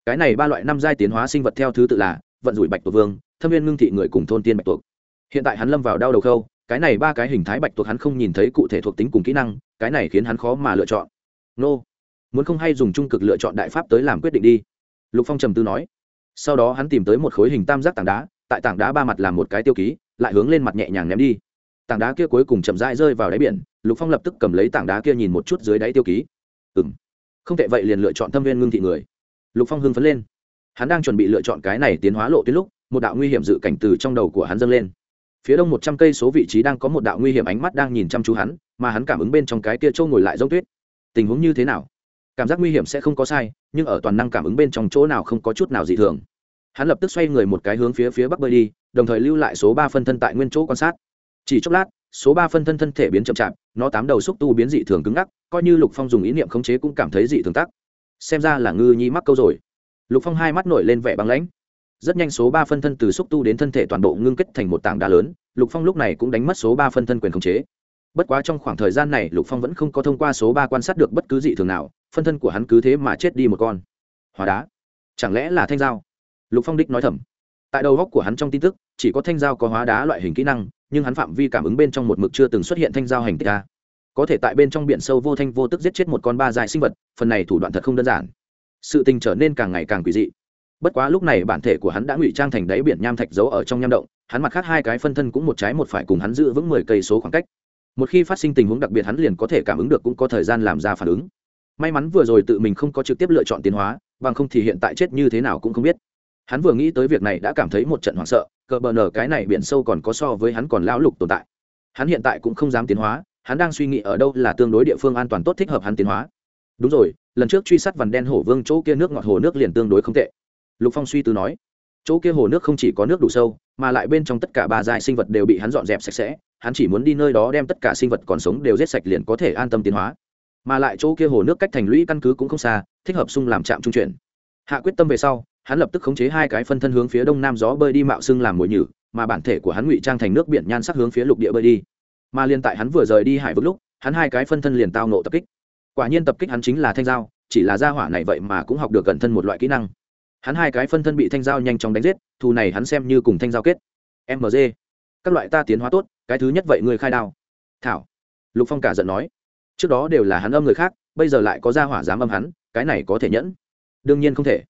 Cái này ba loại năm giai tiến hóa sinh vật theo thứ tự là vận rủi bạch tuộc vương, thâm viên ngưng thị người cùng thôn tiên bạch tuộc. Hiện tại hắn lâm vào đau đầu khâu, cái này ba cái hình thái bạch tuộc hắn không nhìn thấy cụ thể thuộc tính cùng kỹ năng, cái này khiến hắn khó mà lựa chọn. Nô, muốn không hay dùng trung cực lựa chọn đại pháp tới làm quyết định đi. Lục phong trầm tư nói sau đó hắn tìm tới một khối hình tam giác tảng đá, tại tảng đá ba mặt làm một cái tiêu ký, lại hướng lên mặt nhẹ nhàng ném đi. Tảng đá kia cuối cùng chậm rãi rơi vào đáy biển, lục phong lập tức cầm lấy tảng đá kia nhìn một chút dưới đáy tiêu ký. Ừ m không thể vậy liền lựa chọn thâm viên ngưng thị người. Lục phong hưng phấn lên. Hắn đang chuẩn bị lựa chọn cái này tiến hóa lộ tuyến lúc, một đạo nguy hiểm dự cảnh từ trong đầu của hắn dâng lên. Phía đông một trăm cây số vị trí đang có một đạo nguy hiểm ánh mắt đang nhìn chăm chú hắn, mà hắn cảm ứng bên trong cái kia trâu ngồi lại giống tuyết. Tình huống như thế nào? Cảm giác nguy hiểm sẽ không có sai nhưng ở toàn năng cảm ứng bên trong chỗ nào không có chút nào dị thường. Hắn lập tức xoay người một cái hướng phía phía bắc bơi đi, đồng thời lưu lại số ba phân thân tại nguyên chỗ quan sát. Chỉ chốc lát, số ba phân thân thân thể biến chậm chạp, nó tám đầu xúc tu biến dị thường cứng ngắc, coi như lục phong dùng ý niệm khống chế cũng cảm thấy dị thường tắc. Xem ra là ngư nhi mắc câu rồi. Lục phong hai mắt nổi lên vẻ băng lãnh. Rất nhanh số ba phân thân từ xúc tu đến thân thể toàn bộ ngưng kết thành một tảng đá lớn, lục phong lúc này cũng đánh mất số ba phân thân quyền khống chế. Bất quá trong khoảng thời gian này, lục phong vẫn không có thông qua số ba quan sát được bất cứ dị thường nào phân thân của hắn cứ thế mà chết đi một con. Hóa đá. Chẳng lẽ là thanh giao lục phong đích nói thầm. Tại đầu góc của hắn trong tin tức, chỉ có thanh giao có hóa đá loại hình kỹ năng, nhưng hắn phạm vi cảm ứng bên trong một mực chưa từng xuất hiện thanh giao hành tích a. Có thể tại bên trong biển sâu vô thanh vô tức giết chết một con ba dài sinh vật, phần này thủ đoạn thật không đơn giản. Sự tình trở nên càng ngày càng quỷ dị. Bất quá lúc này bản thể của hắn đã ngụy trang thành đáy biển nham thạch giấu ở trong nham động, hắn mặt khác hai cái phân thân cũng một trái một phải cùng hắn giữ vững mười cây số khoảng cách. Một khi phát sinh tình huống đặc biệt hắn liền có thể cảm ứng được cũng có thời gian làm ra phản ứng may mắn vừa rồi tự mình không có trực tiếp lựa chọn tiến hóa, bằng không thì hiện tại chết như thế nào cũng không biết. Hắn vừa nghĩ tới việc này đã cảm thấy một trận hoảng sợ, cờ bờ nở cái này biển sâu còn có so với hắn còn lão lục tồn tại. Hắn hiện tại cũng không dám tiến hóa, hắn đang suy nghĩ ở đâu là tương đối địa phương an toàn tốt thích hợp hắn tiến hóa. Đúng rồi, lần trước truy sát vằn đen hổ vương chỗ kia nước ngọt hồ nước liền tương đối không tệ. Lục phong suy tư nói, chỗ kia hồ nước không chỉ có nước đủ sâu, mà lại bên trong tất cả ba dài sinh vật đều bị hắn dọn dẹp sạch sẽ, hắn chỉ muốn đi nơi đó đem tất cả sinh vật còn sống đều giết sạch liền có thể an tâm tiến hóa mà lại chỗ kia hồ nước cách thành lũy căn cứ cũng không xa, thích hợp sung làm trạm trung chuyển. Hạ quyết tâm về sau, hắn lập tức khống chế hai cái phân thân hướng phía đông nam gió bơi đi mạo xưng làm mồi nhử, mà bản thể của hắn ngụy trang thành nước biển nhan sắc hướng phía lục địa bơi đi. Mà liên tại hắn vừa rời đi hải vực lúc, hắn hai cái phân thân liền tao nộ tập kích. Quả nhiên tập kích hắn chính là thanh giao chỉ là gia hỏa này vậy mà cũng học được gần thân một loại kỹ năng. Hắn hai cái phân thân bị thanh giao nhanh chóng đánh giết, thù này hắn xem như cùng thanh giao kết. Mg các loại ta tiến hóa tốt, cái thứ nhất vậy người khai đao. Thảo. Lục phong cả giận nói trước đó đều là hắn âm người khác, bây giờ lại có gia hỏa dám âm hắn, cái này có thể nhẫn. Đương nhiên không thể.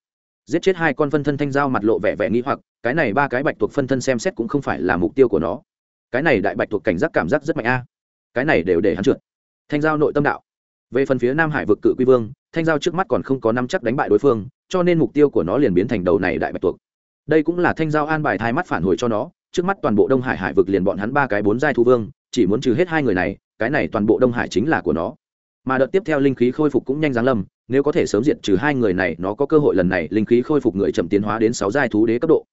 Giết chết hai con phân thân thanh giao mặt lộ vẻ vẻ nghi hoặc, cái này ba cái bạch thuộc phân thân xem xét cũng không phải là mục tiêu của nó. Cái này đại bạch thuộc cảnh giác cảm giác rất mạnh a. Cái này đều để hắn trượt. Thanh giao nội tâm đạo. Về phần phía nam hải vực cự quy vương, thanh giao trước mắt còn không có năm chắc đánh bại đối phương, cho nên mục tiêu của nó liền biến thành đầu này đại bạch thuộc. đây cũng là thanh giao an bài thai mắt phản hồi cho nó, trước mắt toàn bộ đông hải hải vực liền bọn hắn ba cái bốn giai thu vương, chỉ muốn trừ hết hai người này cái này toàn bộ đông hải chính là của nó. Mà đợt tiếp theo linh khí khôi phục cũng nhanh giáng lâm, nếu có thể sớm diệt trừ hai người này, nó có cơ hội lần này linh khí khôi phục người chậm tiến hóa đến sáu giai thú đế cấp độ.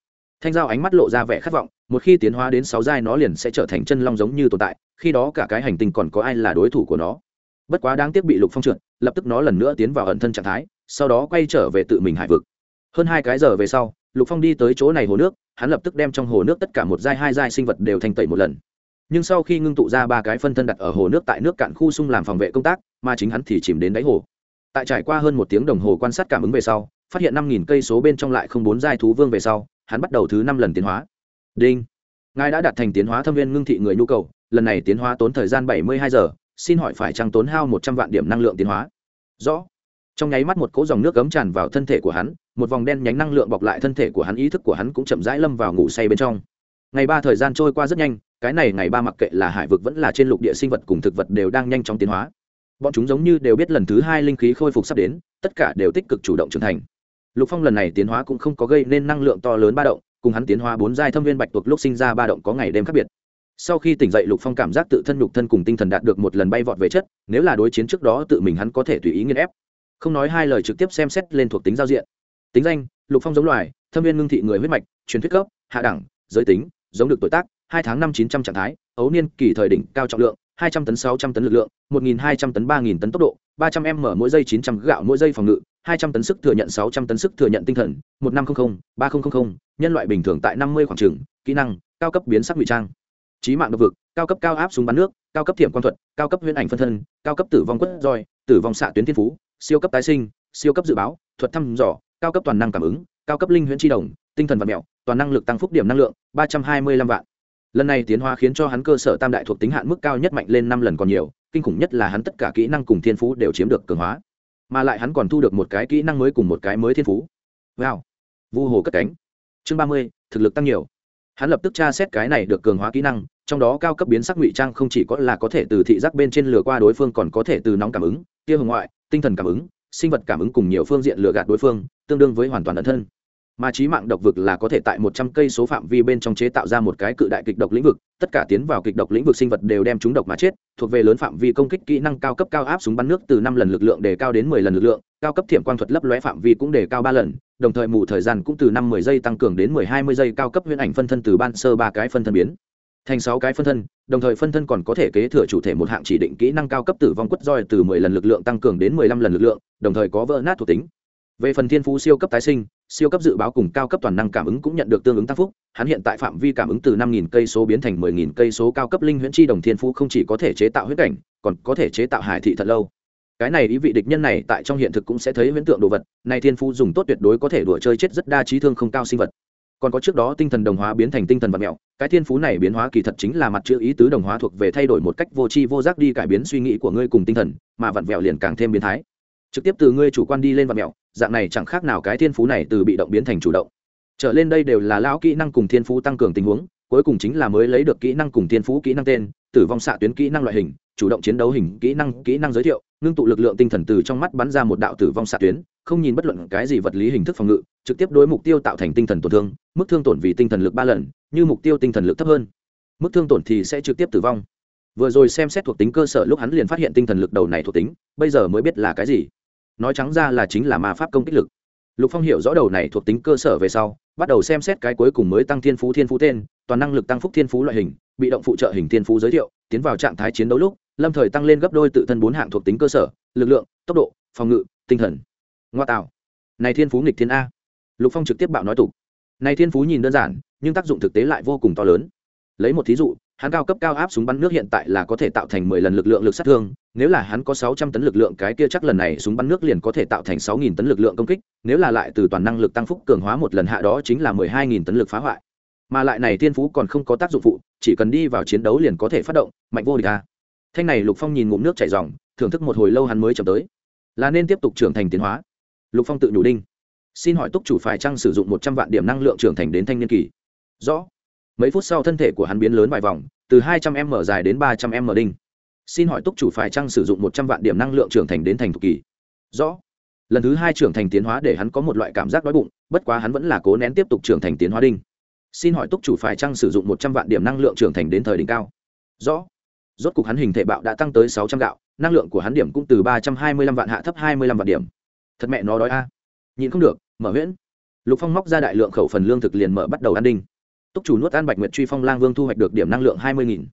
Thanh giao ánh mắt lộ ra vẻ khát vọng, một khi tiến hóa đến sáu giai nó liền sẽ trở thành chân long giống như tồn tại, khi đó cả cái hành tinh còn có ai là đối thủ của nó. Bất quá đáng tiếc bị lục phong trượt, lập tức nó lần nữa tiến vào ẩn thân trạng thái, sau đó quay trở về tự mình hải vực. Hơn hai cái giờ về sau, lục phong đi tới chỗ này hồ nước, hắn lập tức đem trong hồ nước tất cả một giai, hai giai sinh vật đều thành tẩy một lần nhưng sau khi ngưng tụ ra ba cái phân thân đặt ở hồ nước tại nước cạn khu sung làm phòng vệ công tác, mà chính hắn thì chìm đến đáy hồ. Tại trải qua hơn một tiếng đồng hồ quan sát cảm ứng về sau, phát hiện năm nghìn cây số bên trong lại không bốn giai thú vương về sau, hắn bắt đầu thứ năm lần tiến hóa. Đinh. Ngài đã đạt thành tiến hóa thâm viên ngưng thị người nhu cầu, lần này tiến hóa tốn thời gian bảy mươi hai giờ, xin hỏi phải trăng tốn hao một trăm vạn điểm năng lượng tiến hóa. Rõ. Trong nháy mắt một cỗ dòng nước cấm tràn vào thân thể của hắn, một vòng đen nhánh năng lượng bọc lại thân thể của hắn, ý thức của hắn cũng chậm rãi lâm vào ngủ say bên trong. Ngày ba thời gian trôi qua rất nhanh cái này ngày ba mặc kệ là hải vực vẫn là trên lục địa sinh vật cùng thực vật đều đang nhanh chóng tiến hóa. Bọn chúng giống như đều biết lần thứ hai linh khí khôi phục sắp đến, tất cả đều tích cực chủ động trưởng thành. Lục phong lần này tiến hóa cũng không có gây nên năng lượng to lớn ba động, cùng hắn tiến hóa bốn giai thâm viên bạch tuộc lúc sinh ra ba động có ngày đêm khác biệt. Sau khi tỉnh dậy, lục phong cảm giác tự thân nhục thân cùng tinh thần đạt được một lần bay vọt về chất, nếu là đối chiến trước đó tự mình hắn có thể tùy ý nghiên ép. Không nói hai lời trực tiếp xem xét lên thuộc tính giao diện. Tính danh, lục phong giống loài, thâm viên ngưng thị người huyết mạch, truyền thuyết cấp, hạ đẳng, giới tính, giống được tuổi tác hai tháng năm chín trăm trạng thái, ấu niên kỳ thời đỉnh cao trọng lượng, hai trăm tấn, sáu trăm tấn lực lượng, một nghìn hai trăm tấn, ba nghìn tấn tốc độ, ba trăm m mỗi giây chín trăm gạo mỗi giây phòng ngự, hai trăm tấn sức thừa nhận, sáu trăm tấn sức thừa nhận tinh thần, một năm trăm linh ba nghìn nhân loại bình thường tại năm mươi khoảng trừng kỹ năng, cao cấp biến sắc ngụy trang. Trí mạng độc vực, cao cấp cao áp súng bắn nước, cao cấp thiểm quan thuật, cao cấp huyễn ảnh phân thân, cao cấp tử vong quất roi, tử vong xạ tuyến thiên phú, siêu cấp tái sinh, siêu cấp dự báo, thuật thăm dò, cao cấp toàn năng cảm ứng, cao cấp linh huyễn tri đồng, tinh thần và mẹo, toàn năng lực tăng phúc điểm năng lượng, ba trăm hai mươi lăm vạn lần này tiến hóa khiến cho hắn cơ sở tam đại thuộc tính hạn mức cao nhất mạnh lên năm lần còn nhiều, kinh khủng nhất là hắn tất cả kỹ năng cùng thiên phú đều chiếm được cường hóa. Mà lại hắn còn thu được một cái kỹ năng mới cùng một cái mới thiên phú. Wow. Vu hồ cất cánh. Chương ba mươi, thực lực tăng nhiều. Hắn lập tức tra xét cái này được cường hóa kỹ năng, trong đó cao cấp biến sắc ngụy trang không chỉ có là có thể từ thị giác bên trên lửa qua đối phương còn có thể từ nóng cảm ứng, tia hồng ngoại, tinh thần cảm ứng, sinh vật cảm ứng cùng nhiều phương diện lừa gạt đối phương, tương đương với hoàn toàn ẩn thân mà trí mạng độc vực là có thể tại một trăm cây số phạm vi bên trong chế tạo ra một cái cự đại kịch độc lĩnh vực, tất cả tiến vào kịch độc lĩnh vực sinh vật đều đem chúng độc mà chết, thuộc về lớn phạm vi công kích kỹ năng cao cấp cao áp súng bắn nước từ năm lần lực lượng đề cao đến mười lần lực lượng, cao cấp thiểm quang thuật lấp lóe phạm vi cũng đề cao ba lần, đồng thời mù thời gian cũng từ năm mười giây tăng cường đến mười hai mươi giây, cao cấp huyễn ảnh phân thân từ ban sơ ba cái phân thân biến thành sáu cái phân thân, đồng thời phân thân còn có thể kế thừa chủ thể một hạng chỉ định kỹ năng cao cấp tử vong quất roi từ mười lần lực lượng tăng cường đến mười lăm lần lực lượng, đồng thời có vỡ nát thuộc tính. Về phần thiên phú siêu cấp tái sinh siêu cấp dự báo cùng cao cấp toàn năng cảm ứng cũng nhận được tương ứng tăng phúc, hắn hiện tại phạm vi cảm ứng từ năm nghìn cây số biến thành mười nghìn cây số cao cấp linh huyễn chi đồng thiên phú không chỉ có thể chế tạo huyết cảnh, còn có thể chế tạo hải thị thật lâu. Cái này ý vị địch nhân này tại trong hiện thực cũng sẽ thấy huyễn tượng đồ vật này thiên phú dùng tốt tuyệt đối có thể đùa chơi chết rất đa trí thương không cao sinh vật. Còn có trước đó tinh thần đồng hóa biến thành tinh thần vật mẹo cái thiên phú này biến hóa kỳ thật chính là mặt chữ ý tứ đồng hóa thuộc về thay đổi một cách vô tri vô giác đi cải biến suy nghĩ của ngươi cùng tinh thần, mà vặn vẹo liền càng thêm biến thái. Trực tiếp từ ngươi chủ quan đi lên vặn mẹo dạng này chẳng khác nào cái thiên phú này từ bị động biến thành chủ động. Trở lên đây đều là lão kỹ năng cùng thiên phú tăng cường tình huống, cuối cùng chính là mới lấy được kỹ năng cùng thiên phú kỹ năng tên, tử vong xạ tuyến kỹ năng loại hình, chủ động chiến đấu hình kỹ năng kỹ năng giới thiệu, ngưng tụ lực lượng tinh thần từ trong mắt bắn ra một đạo tử vong xạ tuyến, không nhìn bất luận cái gì vật lý hình thức phòng ngự, trực tiếp đối mục tiêu tạo thành tinh thần tổn thương, mức thương tổn vì tinh thần lực ba lần, như mục tiêu tinh thần lực thấp hơn. Mức thương tổn thì sẽ trực tiếp tử vong. Vừa rồi xem xét thuộc tính cơ sở lúc hắn liền phát hiện tinh thần lực đầu này thuộc tính, bây giờ mới biết là cái gì nói trắng ra là chính là ma pháp công kích lực. Lục phong hiểu rõ đầu này thuộc tính cơ sở về sau, bắt đầu xem xét cái cuối cùng mới tăng thiên phú thiên phú tên, toàn năng lực tăng phúc thiên phú loại hình, bị động phụ trợ hình thiên phú giới thiệu, tiến vào trạng thái chiến đấu lúc, lâm thời tăng lên gấp đôi tự thân bốn hạng thuộc tính cơ sở, lực lượng, tốc độ, phòng ngự, tinh thần. Ngoa tạo. Này thiên phú nghịch thiên a. Lục phong trực tiếp bạo nói tục. Này thiên phú nhìn đơn giản, nhưng tác dụng thực tế lại vô cùng to lớn. Lấy một thí dụ hắn cao cấp cao áp súng bắn nước hiện tại là có thể tạo thành mười lần lực lượng lực sát thương nếu là hắn có sáu trăm tấn lực lượng cái kia chắc lần này súng bắn nước liền có thể tạo thành sáu nghìn tấn lực lượng công kích nếu là lại từ toàn năng lực tăng phúc cường hóa một lần hạ đó chính là mười hai nghìn tấn lực phá hoại. Mà lại này thiên phú còn không có tác dụng phụ chỉ cần đi vào chiến đấu liền có thể phát động mạnh vô địch a. Thanh này lục phong nhìn ngụm nước chảy ròng, thưởng thức một hồi lâu hắn mới chậm tới. Là nên tiếp tục trưởng thành tiến hóa. Lục phong tự nhủ đinh. Xin hỏi túc chủ phải chăng sử dụng một trăm vạn điểm năng lượng trưởng thành đến thanh niên kỳ? Rõ mấy phút sau thân thể của hắn biến lớn vài vòng, từ hai trăm m dài đến ba trăm m đinh. Xin hỏi túc chủ phải chăng sử dụng một trăm vạn điểm năng lượng trưởng thành đến thành thục kỳ? Rõ. Lần thứ hai trưởng thành tiến hóa để hắn có một loại cảm giác đói bụng, bất quá hắn vẫn là cố nén tiếp tục trưởng thành tiến hóa đinh. Xin hỏi túc chủ phải chăng sử dụng một trăm vạn điểm năng lượng trưởng thành đến thời đỉnh cao? Rõ. Rốt cục hắn hình thể bạo đã tăng tới sáu trăm gạo, năng lượng của hắn điểm cũng từ ba trăm hai mươi lăm vạn hạ thấp hai mươi lăm vạn điểm. Thật mẹ nó đói a. À. nhìn không được, mở huyễn. Lục phong móc ra đại lượng khẩu phần lương thực liền mở bắt đầu ăn đinh túc chủ nuốt ăn bạch nguyệt truy phong lang vương thu hoạch được điểm năng lượng hai mươi nghìn.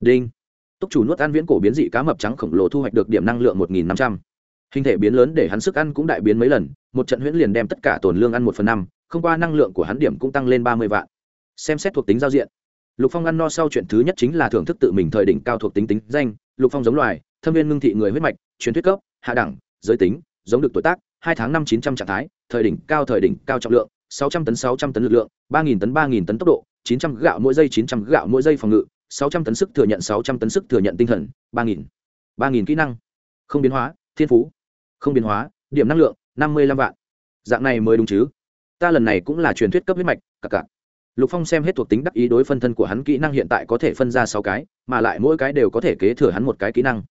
Đinh. Túc chủ nuốt ăn viễn cổ biến dị cá mập trắng khổng lồ thu hoạch được điểm năng lượng một nghìn năm trăm. Hình thể biến lớn để hắn sức ăn cũng đại biến mấy lần, một trận huyễn liền đem tất cả tồn lương ăn một phần năm, không qua năng lượng của hắn điểm cũng tăng lên ba mươi vạn. Xem xét thuộc tính giao diện. Lục phong ăn no sau chuyện thứ nhất chính là thưởng thức tự mình thời đỉnh cao thuộc tính tính danh, lục phong giống loài, thâm viên ngưng thị người huyết mạch, truyền thuyết cấp, hạ đẳng, giới tính, giống được tuổi tác, hai tháng năm chín trăm trạng thái, thời đỉnh cao, thời đỉnh cao trọng lượng sáu trăm tấn sáu trăm tấn lực lượng, ba nghìn tấn ba nghìn tấn tốc độ, chín trăm gạo mỗi giây, chín trăm gạo mỗi giây phòng ngự, sáu trăm tấn sức thừa nhận, sáu trăm tấn sức thừa nhận tinh thần, ba nghìn ba nghìn kỹ năng. Không biến hóa, thiên phú. Không biến hóa, điểm năng lượng, năm mươi lăm vạn. Dạng này mới đúng chứ? Ta lần này cũng là truyền thuyết cấp huyết mạch cả cả. lục phong xem hết thuộc tính đắc ý đối phân thân của hắn kỹ năng hiện tại có thể phân ra sáu cái, mà lại mỗi cái đều có thể kế thừa hắn một cái kỹ năng.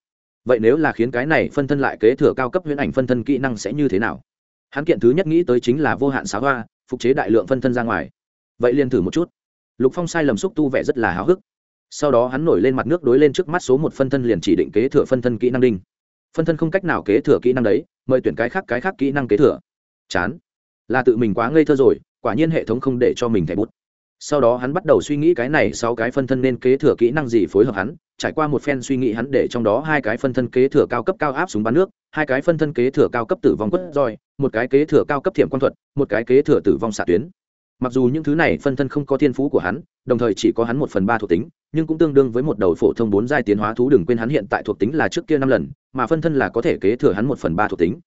Vậy nếu là khiến cái này phân thân lại kế thừa cao cấp huyễn ảnh phân thân kỹ năng sẽ như thế nào? Hắn kiện thứ nhất nghĩ tới chính là vô hạn xá hoa phục chế đại lượng phân thân ra ngoài. Vậy liền thử một chút. Lục phong sai lầm xúc tu vẻ rất là háo hức. Sau đó hắn nổi lên mặt nước đối lên trước mắt số một phân thân liền chỉ định kế thừa phân thân kỹ năng đinh. Phân thân không cách nào kế thừa kỹ năng đấy, mời tuyển cái khác cái khác kỹ năng kế thừa. Chán. Là tự mình quá ngây thơ rồi, quả nhiên hệ thống không để cho mình thẻ bút sau đó hắn bắt đầu suy nghĩ cái này sau cái phân thân nên kế thừa kỹ năng gì phối hợp hắn, trải qua một phen suy nghĩ hắn để trong đó hai cái phân thân kế thừa cao cấp cao áp súng bắn nước, hai cái phân thân kế thừa cao cấp tử vong quất roi, một cái kế thừa cao cấp thiểm quan thuật, một cái kế thừa tử vong xạ tuyến. Mặc dù những thứ này phân thân không có thiên phú của hắn, đồng thời chỉ có hắn một phần ba thuộc tính, nhưng cũng tương đương với một đầu phổ thông bốn giai tiến hóa thú đừng quên hắn hiện tại thuộc tính là trước kia năm lần, mà phân thân là có thể kế thừa hắn một phần ba thuộc tính.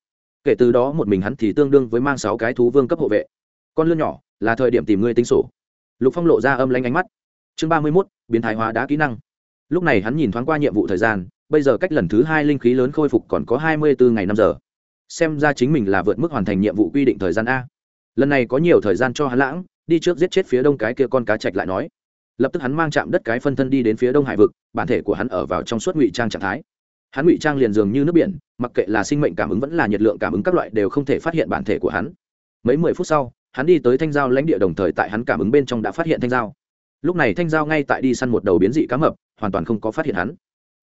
Kể từ đó một mình hắn thì tương đương với mang sáu cái thú vương cấp hộ vệ. Con lươn nhỏ, là thời điểm tìm ngươi tính sổ lục phong lộ ra âm lanh ánh mắt. Chương ba mươi mốt, biến thái hóa đá kỹ năng. Lúc này hắn nhìn thoáng qua nhiệm vụ thời gian, bây giờ cách lần thứ hai linh khí lớn khôi phục còn có hai mươi bốn ngày năm giờ. Xem ra chính mình là vượt mức hoàn thành nhiệm vụ quy định thời gian a. Lần này có nhiều thời gian cho hắn lãng, đi trước giết chết phía đông cái kia con cá chạch lại nói. Lập tức hắn mang chạm đất cái phân thân đi đến phía đông hải vực, bản thể của hắn ở vào trong suốt ngụy trang trạng thái. Hắn ngụy trang liền dường như nước biển, mặc kệ là sinh mệnh cảm ứng vẫn là nhiệt lượng cảm ứng các loại đều không thể phát hiện bản thể của hắn. Mấy mười phút sau hắn đi tới thanh giao lãnh địa đồng thời tại hắn cảm ứng bên trong đã phát hiện thanh giao. Lúc này thanh giao ngay tại đi săn một đầu biến dị cá mập, hoàn toàn không có phát hiện hắn.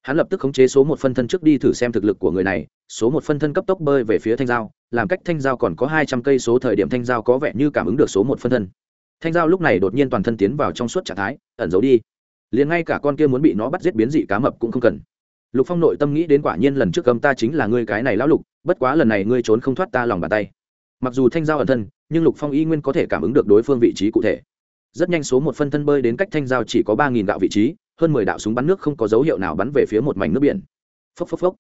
Hắn lập tức khống chế số một phân thân trước đi thử xem thực lực của người này, số một phân thân cấp tốc bơi về phía thanh giao, làm cách thanh giao còn có hai trăm cây số thời điểm thanh giao có vẻ như cảm ứng được số một phân thân. Thanh giao lúc này đột nhiên toàn thân tiến vào trong suốt trạng thái, ẩn giấu đi. Liền ngay cả con kia muốn bị nó bắt giết biến dị cá mập cũng không cần. Lục phong nội tâm nghĩ đến quả nhiên lần trước cầm ta chính là ngươi cái này lão lục, bất quá lần này ngươi trốn không thoát ta lòng bàn tay. Mặc dù thanh giao ẩn thân nhưng lục phong y nguyên có thể cảm ứng được đối phương vị trí cụ thể rất nhanh số một phân thân bơi đến cách thanh giao chỉ có ba nghìn đạo vị trí hơn mười đạo súng bắn nước không có dấu hiệu nào bắn về phía một mảnh nước biển phốc phốc phốc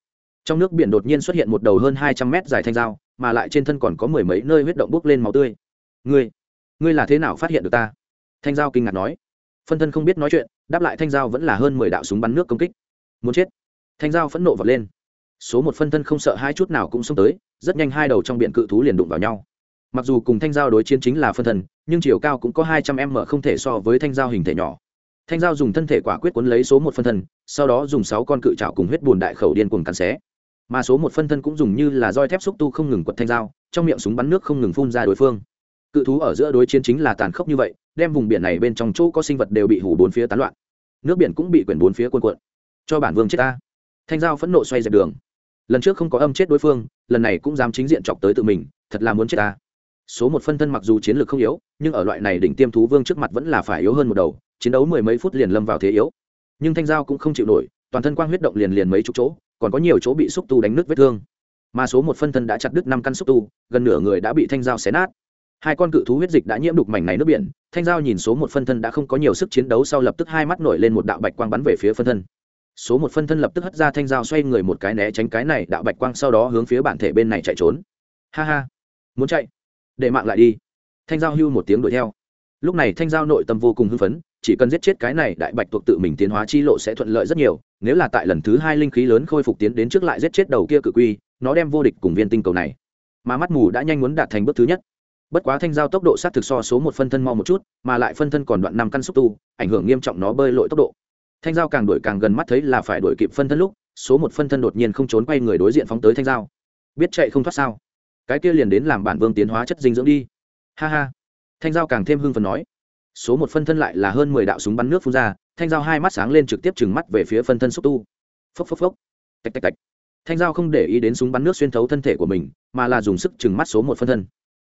trong nước biển đột nhiên xuất hiện một đầu hơn hai trăm mét dài thanh dao mà lại trên thân còn có mười mấy nơi huyết động bốc lên máu tươi ngươi ngươi là thế nào phát hiện được ta thanh dao kinh ngạc nói phân thân không biết nói chuyện đáp lại thanh dao vẫn là hơn mười đạo súng bắn nước công kích muốn chết thanh dao phẫn nộ vật lên số một phân thân không sợ hai chút nào cũng xông tới rất nhanh hai đầu trong biển cự thú liền đụng vào nhau mặc dù cùng thanh giao đối chiến chính là phân thần, nhưng chiều cao cũng có hai trăm m không thể so với thanh giao hình thể nhỏ. Thanh giao dùng thân thể quả quyết cuốn lấy số một phân thân sau đó dùng sáu con cự trào cùng huyết bùn đại khẩu điên cuồng cắn xé. Mà số một phân thân cũng dùng như là roi thép xúc tu không ngừng quật thanh dao trong miệng súng bắn nước không ngừng phun ra đối phương. Cự thú ở giữa đối chiến chính là tàn khốc như vậy đem vùng biển này bên trong chỗ có sinh vật đều bị hủ bốn phía tán loạn. Nước biển cũng bị quyển bốn phía cuồn cuộn. Cho bản vương chết ta. Thanh dao phẫn nộ xoay dẹp đường. Lần trước không có âm chết đối phương lần này cũng dám chính diện chọc tới tự mình thật là muốn chết ta số một phân thân mặc dù chiến lược không yếu, nhưng ở loại này đỉnh tiêm thú vương trước mặt vẫn là phải yếu hơn một đầu, chiến đấu mười mấy phút liền lâm vào thế yếu. Nhưng thanh giao cũng không chịu nổi, toàn thân quang huyết động liền liền mấy chục chỗ, còn có nhiều chỗ bị xúc tu đánh nứt vết thương. Mà số một phân thân đã chặt đứt năm căn xúc tu, gần nửa người đã bị thanh giao xé nát. Hai con cự thú huyết dịch đã nhiễm đục mảnh này nước biển, thanh giao nhìn số một phân thân đã không có nhiều sức chiến đấu sau lập tức hai mắt nổi lên một đạo bạch quang bắn về phía phân thân. Số một phân thân lập tức hất ra thanh giao xoay người một cái né tránh cái này đạo bạch quang sau đó hướng phía bản thể bên này chạy trốn. Ha ha. Muốn chạy? Để mạng lại đi. Thanh giao hưu một tiếng đuổi theo. Lúc này thanh giao nội tâm vô cùng hưng phấn, chỉ cần giết chết cái này đại bạch thuộc tự mình tiến hóa chi lộ sẽ thuận lợi rất nhiều, nếu là tại lần thứ hai linh khí lớn khôi phục tiến đến trước lại giết chết đầu kia cự quy, nó đem vô địch cùng viên tinh cầu này. Mà mắt mù đã nhanh muốn đạt thành bước thứ nhất. Bất quá thanh giao tốc độ sát thực so số một phân thân mau một chút, mà lại phân thân còn đoạn năm căn xúc tu, ảnh hưởng nghiêm trọng nó bơi lội tốc độ. Thanh giao càng đuổi càng gần mắt thấy là phải đuổi kịp phân thân lúc, số một phân thân đột nhiên không trốn quay người đối diện phóng tới thanh giao. Biết chạy không thoát sao? Cái kia liền đến làm bản vương tiến hóa chất dinh dưỡng đi. Ha ha. Thanh giao càng thêm hưng phần nói. Số một phân thân lại là hơn mười đạo súng bắn nước phun ra, thanh giao hai mắt sáng lên trực tiếp trừng mắt về phía phân thân xúc tu. Phốc phốc phốc. Tạch tạch tạch. Thanh giao không để ý đến súng bắn nước xuyên thấu thân thể của mình, mà là dùng sức trừng mắt số một phân thân.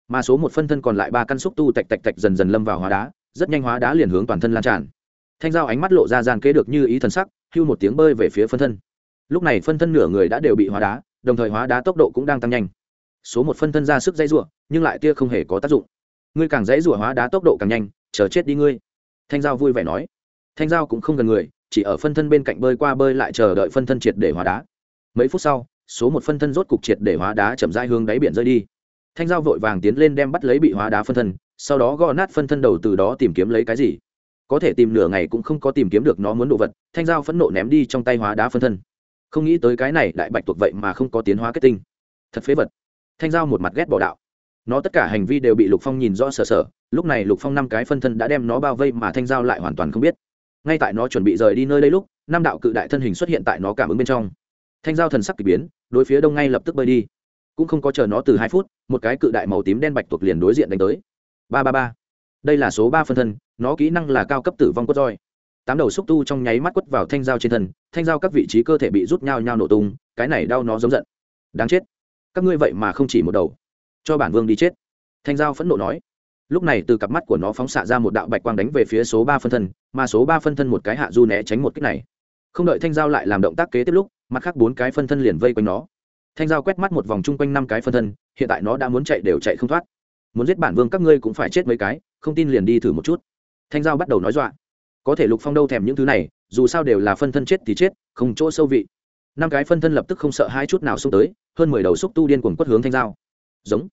Mà số một phân thân còn lại ba căn xúc tu tạch tạch tạch dần dần lâm vào hóa đá, rất nhanh hóa đá liền hướng toàn thân lan tràn. Thanh giao ánh mắt lộ ra gian kế được như ý thần sắc, hưu một tiếng bơi về phía phân thân. Lúc này phân thân nửa người đã đều bị hóa đá, đồng thời hóa đá tốc độ cũng đang tăng nhanh số một phân thân ra sức dãy rủa, nhưng lại tia không hề có tác dụng. Ngươi càng dãy rủa hóa đá tốc độ càng nhanh, chờ chết đi ngươi. Thanh giao vui vẻ nói. Thanh giao cũng không gần người, chỉ ở phân thân bên cạnh bơi qua bơi lại chờ đợi phân thân triệt để hóa đá. Mấy phút sau, số một phân thân rốt cục triệt để hóa đá chậm rãi hướng đáy biển rơi đi. Thanh giao vội vàng tiến lên đem bắt lấy bị hóa đá phân thân, sau đó gõ nát phân thân đầu từ đó tìm kiếm lấy cái gì. Có thể tìm nửa ngày cũng không có tìm kiếm được nó muốn đồ vật, thanh giao phẫn nộ ném đi trong tay hóa đá phân thân. Không nghĩ tới cái này đại bạch tuộc vậy mà không có tiến hóa kết tinh. Thật phế vật thanh giao một mặt ghét bỏ đạo. Nó tất cả hành vi đều bị lục phong nhìn rõ sờ sờ, lúc này lục phong năm cái phân thân đã đem nó bao vây mà thanh giao lại hoàn toàn không biết. Ngay tại nó chuẩn bị rời đi nơi đây lúc, năm đạo cự đại thân hình xuất hiện tại nó cảm ứng bên trong. Thanh giao thần sắc k ỳ biến, đối phía đông ngay lập tức bơi đi. Cũng không có chờ nó từ hai phút, một cái cự đại màu tím đen bạch tuộc liền đối diện đánh tới. Ba ba ba. Đây là số ba phân thân, nó kỹ năng là cao cấp tử vong quất roi. Tám đầu xúc tu trong nháy mắt quất vào thanh dao trên thân, thanh dao các vị trí cơ thể bị rút nhau nhau nổ tung, cái này đau nó giống giận. Đáng chết các ngươi vậy mà không chỉ một đầu. Cho bản vương đi chết. Thanh Giao phẫn nộ nói. Lúc này từ cặp mắt của nó phóng xạ ra một đạo bạch quang đánh về phía số ba phân thân, mà số ba phân thân một cái hạ du né tránh một cách này. Không đợi thanh Giao lại làm động tác kế tiếp lúc, mặt khác bốn cái phân thân liền vây quanh nó. Thanh Giao quét mắt một vòng chung quanh năm cái phân thân, hiện tại nó đã muốn chạy đều chạy không thoát. Muốn giết bản vương các ngươi cũng phải chết mấy cái, không tin liền đi thử một chút. Thanh giao bắt đầu nói dọa. Có thể lục phong đâu thèm những thứ này, dù sao đều là phân thân chết thì chết, không chỗ sâu vị năm cái phân thân lập tức không sợ hai chút nào xông tới hơn mười đầu xúc tu điên cuồng quất hướng thanh dao. giống.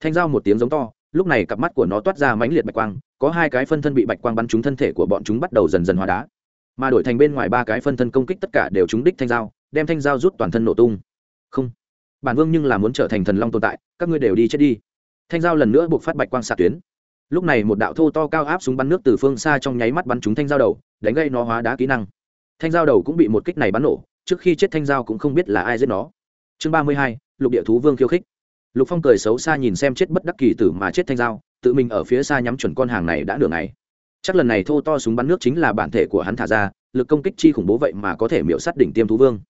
Thanh dao một tiếng giống to lúc này cặp mắt của nó toát ra mãnh liệt bạch quang có hai cái phân thân bị bạch quang bắn trúng thân thể của bọn chúng bắt đầu dần dần hóa đá. Mà đổi thành bên ngoài ba cái phân thân công kích tất cả đều trúng đích thanh dao, đem thanh dao rút toàn thân nổ tung. Không. Bản vương nhưng là muốn trở thành thần long tồn tại các ngươi đều đi chết đi. Thanh dao lần nữa buộc phát bạch quang xạ tuyến. Lúc này một đạo thô to cao áp súng bắn nước từ phương xa trong nháy mắt bắn trúng thanh dao đầu đánh gây nó hóa đá kỹ năng. Thanh dao đầu cũng bị một kích này bắn nổ trước khi chết thanh giao cũng không biết là ai giết nó. Chương ba mươi hai, lục địa thú vương khiêu khích. Lục phong cười xấu xa nhìn xem chết bất đắc kỳ tử mà chết thanh giao, tự mình ở phía xa nhắm chuẩn con hàng này đã nửa ngày. Chắc lần này thô to súng bắn nước chính là bản thể của hắn thả ra, lực công kích chi khủng bố vậy mà có thể miễu sát đỉnh tiêm thú vương.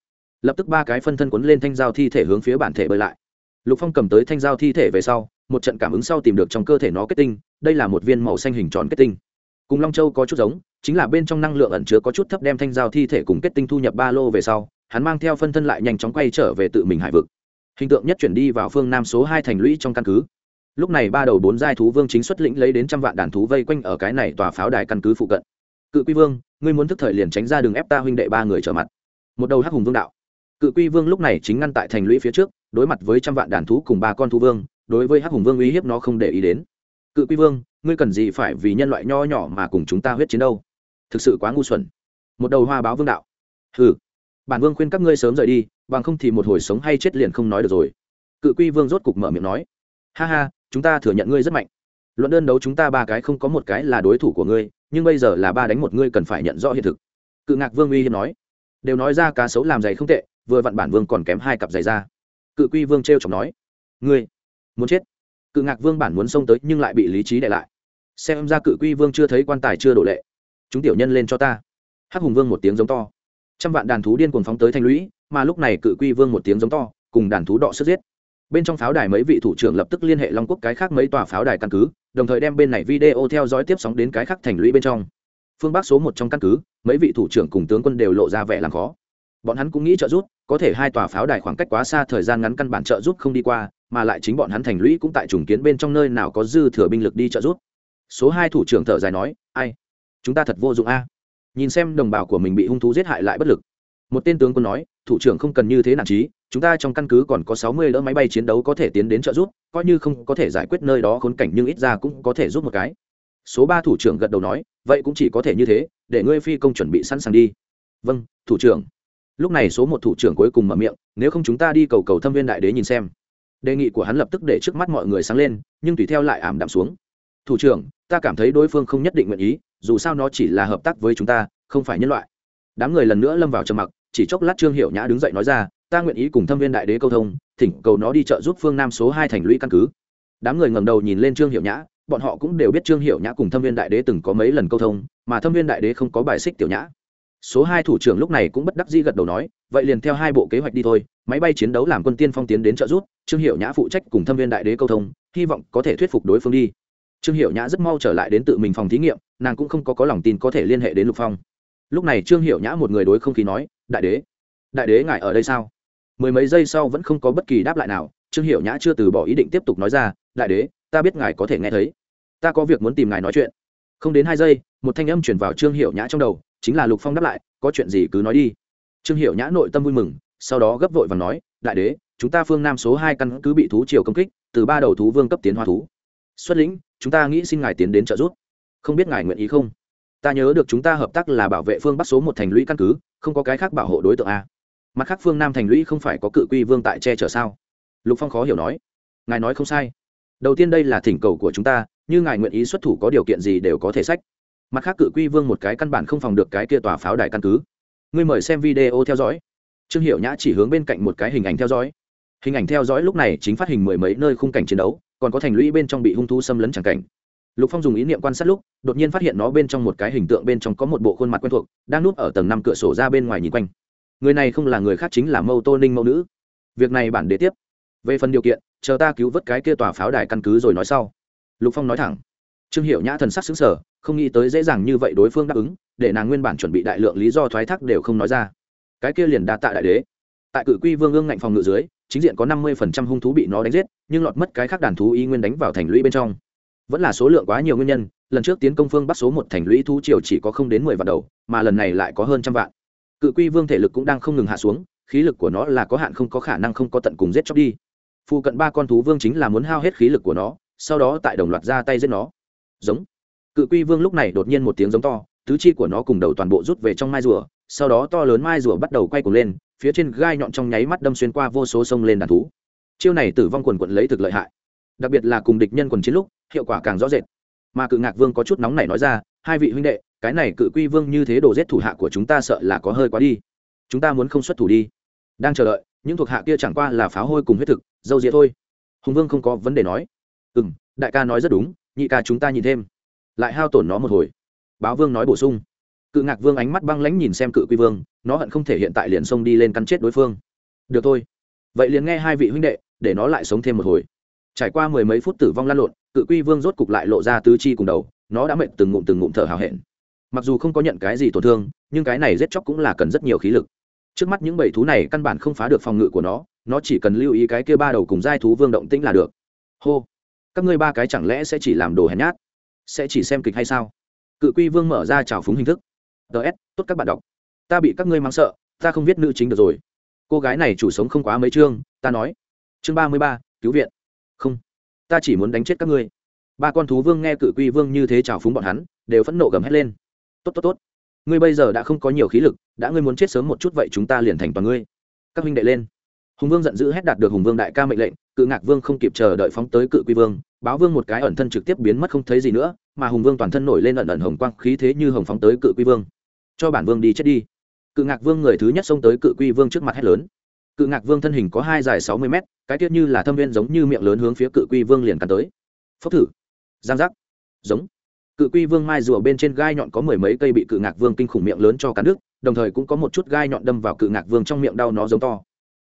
Lập tức ba cái phân thân quấn lên thanh giao thi thể hướng phía bản thể bơi lại. Lục phong cầm tới thanh giao thi thể về sau, một trận cảm ứng sau tìm được trong cơ thể nó kết tinh, đây là một viên màu xanh hình tròn kết tinh. Cùng long châu có chút giống chính là bên trong năng lượng ẩn chứa có chút thấp đem thanh giao thi thể cùng kết tinh thu nhập ba lô về sau, hắn mang theo phân thân lại nhanh chóng quay trở về tự mình hải vực. Hình tượng nhất chuyển đi vào phương nam số hai thành lũy trong căn cứ. Lúc này ba đầu bốn giai thú vương chính xuất lĩnh lấy đến trăm vạn đàn thú vây quanh ở cái này tòa pháo đài căn cứ phụ cận. Cự quy vương, ngươi muốn thức thời liền tránh ra đường ép ta huynh đệ ba người trở mặt. Một đầu hắc hùng vương đạo. Cự quy vương lúc này chính ngăn tại thành lũy phía trước, đối mặt với trăm vạn đàn thú cùng ba con thú vương, đối với hắc hùng vương uy hiếp nó không để ý đến. Cự quy vương, ngươi cần gì phải vì nhân loại nho nhỏ mà cùng chúng ta huyết chiến đâu? Thực sự quá ngu xuẩn. Một đầu hoa báo vương đạo. Ừ bản vương khuyên các ngươi sớm rời đi, bằng không thì một hồi sống hay chết liền không nói được rồi. Cự quy vương rốt cục mở miệng nói. Ha ha, chúng ta thừa nhận ngươi rất mạnh. Luận đơn đấu chúng ta ba cái không có một cái là đối thủ của ngươi, nhưng bây giờ là ba đánh một ngươi cần phải nhận rõ hiện thực. Cự ngạc vương uy hiếp nói. Đều nói ra cá sấu làm giày không tệ, vừa vặn bản vương còn kém hai cặp giày ra. Cự quy vương t r e o chọc nói. Ngươi, muốn chết. Cự ngạc vương bản muốn xông tới nhưng lại bị lý trí để lại. Xem ra cự quy vương chưa thấy quan tài chưa đổ lệ chúng tiểu nhân lên cho ta. Hắc hùng vương một tiếng giống to. Trăm vạn đàn thú điên cuồng phóng tới thanh lũy, mà lúc này cự quy vương một tiếng giống to, cùng đàn thú đọ sức giết. Bên trong pháo đài mấy vị thủ trưởng lập tức liên hệ long quốc cái khác mấy tòa pháo đài căn cứ, đồng thời đem bên này video theo dõi tiếp sóng đến cái khác thành lũy bên trong. Phương bắc số một trong căn cứ, mấy vị thủ trưởng cùng tướng quân đều lộ ra vẻ làm khó. Bọn hắn cũng nghĩ trợ giúp, có thể hai tòa pháo đài khoảng cách quá xa thời gian ngắn căn bản trợ giúp không đi qua, mà lại chính bọn hắn thành lũy cũng tại trùng kiến bên trong nơi nào có dư thừa binh lực đi trợ giúp. Số hai thủ trưởng thở dài nói, ai chúng ta thật vô dụng a. Nhìn xem đồng bào của mình bị hung thú giết hại lại bất lực. Một tên tướng quân nói, thủ trưởng không cần như thế nản trí, chúng ta trong căn cứ còn có sáu mươi lỡ máy bay chiến đấu có thể tiến đến trợ giúp, coi như không có thể giải quyết nơi đó khốn cảnh nhưng ít ra cũng có thể giúp một cái. Số ba thủ trưởng gật đầu nói, vậy cũng chỉ có thể như thế, để ngươi phi công chuẩn bị sẵn sàng đi. Vâng thủ trưởng. Lúc này số một thủ trưởng cuối cùng mở miệng, nếu không chúng ta đi cầu cầu thâm viên đại đế nhìn xem. Đề nghị của hắn lập tức để trước mắt mọi người sáng lên, nhưng tùy theo lại ảm đạm xuống. Thủ trưởng ta cảm thấy đối phương không nhất định nguyện ý, dù sao nó chỉ là hợp tác với chúng ta, không phải nhân loại. Đám người lần nữa lâm vào trầm mặc, chỉ chốc lát trương hiệu nhã đứng dậy nói ra, ta nguyện ý cùng thâm viên đại đế câu thông, thỉnh cầu nó đi trợ giúp phương nam số hai thành lũy căn cứ. Đám người ngầm đầu nhìn lên trương hiệu nhã, bọn họ cũng đều biết trương hiệu nhã cùng thâm viên đại đế từng có mấy lần câu thông, mà thâm viên đại đế không có bài xích tiểu nhã. Số hai thủ trưởng lúc này cũng bất đắc dĩ gật đầu nói, vậy liền theo hai bộ kế hoạch đi thôi, máy bay chiến đấu làm quân tiên phong tiến đến trợ giúp, trương hiệu nhã phụ trách cùng thâm viên đại đế câu thông, hy vọng có thể thuyết phục đối phương đi trương hiệu nhã rất mau trở lại đến tự mình phòng thí nghiệm nàng cũng không có, có lòng tin có thể liên hệ đến lục phong. Lúc này trương hiệu nhã một người đối không khí nói đại đế đại đế ngài ở đây sao? Mười mấy giây sau vẫn không có bất kỳ đáp lại nào trương hiệu nhã chưa từ bỏ ý định tiếp tục nói ra đại đế ta biết ngài có thể nghe thấy. Ta có việc muốn tìm ngài nói chuyện. Không đến hai giây một thanh âm chuyển vào trương hiệu nhã trong đầu chính là lục phong đáp lại có chuyện gì cứ nói đi. Trương hiệu nhã nội tâm vui mừng sau đó gấp vội và nói đại đế chúng ta phương nam số hai căn cứ bị thú triều công kích từ ba đầu thú vương cấp tiến hoa thú. Xuất lĩnh chúng ta nghĩ xin ngài tiến đến trợ giúp. Không biết ngài nguyện ý không? Ta nhớ được chúng ta hợp tác là bảo vệ phương bắc số một thành lũy căn cứ, không có cái khác bảo hộ đối tượng a. Mặt khác phương nam thành lũy không phải có cự quy vương tại che chở sao? Lục phong khó hiểu nói. Ngài nói không sai. Đầu tiên đây là thỉnh cầu của chúng ta, như ngài nguyện ý xuất thủ có điều kiện gì đều có thể sách. Mặt khác cự quy vương một cái căn bản không phòng được cái kia tòa pháo đài căn cứ. Ngươi mời xem video theo dõi. Trương hiệu nhã chỉ hướng bên cạnh một cái hình ảnh theo dõi. Hình ảnh theo dõi lúc này chính phát hình mười mấy nơi khung cảnh chiến đấu còn có thành lũy bên trong bị hung thú xâm lấn chẳng cảnh. Lục phong dùng ý niệm quan sát lúc, đột nhiên phát hiện nó bên trong một cái hình tượng bên trong có một bộ khuôn mặt quen thuộc, đang núp ở tầng năm cửa sổ ra bên ngoài nhìn quanh. Người này không là người khác chính là mâu tô ninh mẫu nữ. Việc này bản đế tiếp. Về phần điều kiện, chờ ta cứu vớt cái kia tòa pháo đài căn cứ rồi nói sau. Lục phong nói thẳng. Trương hiệu nhã thần sắc xứng sở không nghĩ tới dễ dàng như vậy đối phương đáp ứng, để nàng nguyên bản chuẩn bị đại lượng lý do thoái thác đều không nói ra. Cái kia liền đa tạ đại đế tại cự quy vương ương ngạnh phòng ngự dưới, chính diện có năm mươi phần trăm hung thú bị nó đánh giết, nhưng lọt mất cái khác đàn thú y nguyên đánh vào thành lũy bên trong. Vẫn là số lượng quá nhiều nguyên nhân, lần trước tiến công phương bắt số một thành lũy thú triều chỉ có không đến mười vạn đầu, mà lần này lại có hơn trăm vạn. Cự quy vương thể lực cũng đang không ngừng hạ xuống, khí lực của nó là có hạn không có khả năng không có tận cùng giết chóc đi. Phụ cận ba con thú vương chính là muốn hao hết khí lực của nó, sau đó tại đồng loạt ra tay giết nó. Giống. Cự quy vương lúc này đột nhiên một tiếng giống to, tứ chi của nó cùng đầu toàn bộ rút về trong mai rùa, sau đó to lớn mai rùa bắt đầu quay cuồng lên phía trên gai nhọn trong nháy mắt đâm xuyên qua vô số sông lên đàn thú. Chiêu này tử vong quần quận lấy thực lợi hại. Đặc biệt là cùng địch nhân quần chiến lúc, hiệu quả càng rõ rệt. Mà cự ngạc vương có chút nóng này nói ra, hai vị huynh đệ, cái này cự quy vương như thế đồ giết thủ hạ của chúng ta sợ là có hơi quá đi. Chúng ta muốn không xuất thủ đi. Đang chờ đợi, những thuộc hạ kia chẳng qua là pháo hôi cùng huyết thực, dâu dĩa thôi. Hùng vương không có vấn đề nói. Ừ m đại ca nói rất đúng, nhị ca chúng ta nhìn thêm. Lại hao tổn nó một hồi. Báo vương nói bổ sung cự ngạc vương ánh mắt băng lãnh nhìn xem cự quy vương, nó hận không thể hiện tại liền xông đi lên căn chết đối phương. Được thôi. Vậy liền nghe hai vị huynh đệ, để nó lại sống thêm một hồi. Trải qua mười mấy phút tử vong lan lộn, cự quy vương rốt cục lại lộ ra tứ chi cùng đầu, nó đã mệt từng ngụm từng ngụm thở hào hẹn. Mặc dù không có nhận cái gì tổn thương, nhưng cái này giết chóc cũng là cần rất nhiều khí lực. Trước mắt những bảy thú này căn bản không phá được phòng ngự của nó nó chỉ cần lưu ý cái kia ba đầu cùng giai thú vương động tĩnh là được. Hô. Các ngươi ba cái chẳng lẽ sẽ chỉ làm đồ hèn nhát? Sẽ chỉ xem kịch hay sao? Cự quy vương mở ra trào phúng hình thức ts tốt các bạn đọc. Ta bị các ngươi mang sợ, ta không viết nữ chính được rồi. Cô gái này chủ sống không quá mấy chương, ta nói. Chương ba mươi ba, cứu viện. Không, ta chỉ muốn đánh chết các ngươi. Ba con thú vương nghe cự quy vương như thế trào phúng bọn hắn, đều phẫn nộ gầm hét lên. Tốt tốt tốt. Ngươi bây giờ đã không có nhiều khí lực, đã ngươi muốn chết sớm một chút vậy chúng ta liền thành toàn ngươi. Các huynh đệ lên. Hùng vương giận dữ hét đạt được hùng vương đại ca mệnh lệnh, cự ngạc vương không kịp chờ đợi phóng tới cự quy vương, báo vương một cái ẩn thân trực tiếp biến mất không thấy gì nữa, mà hùng vương toàn thân nổi lên ẩn ẩn hồng quang khí thế như hồng phóng tới cự quy vương cho bản vương đi chết đi. Cự ngạc vương người thứ nhất xông tới cự quy vương trước mặt hét lớn. Cự ngạc vương thân hình có hai dài sáu mươi mét, cái tiết như là thâm viên giống như miệng lớn hướng phía cự quy vương liền cắn tới. Phốc thử. Giang giác. Giống. Cự quy vương mai rùa bên trên gai nhọn có mười mấy cây bị cự ngạc vương kinh khủng miệng lớn cho cắn đứt, đồng thời cũng có một chút gai nhọn đâm vào cự ngạc vương trong miệng đau nó giống to.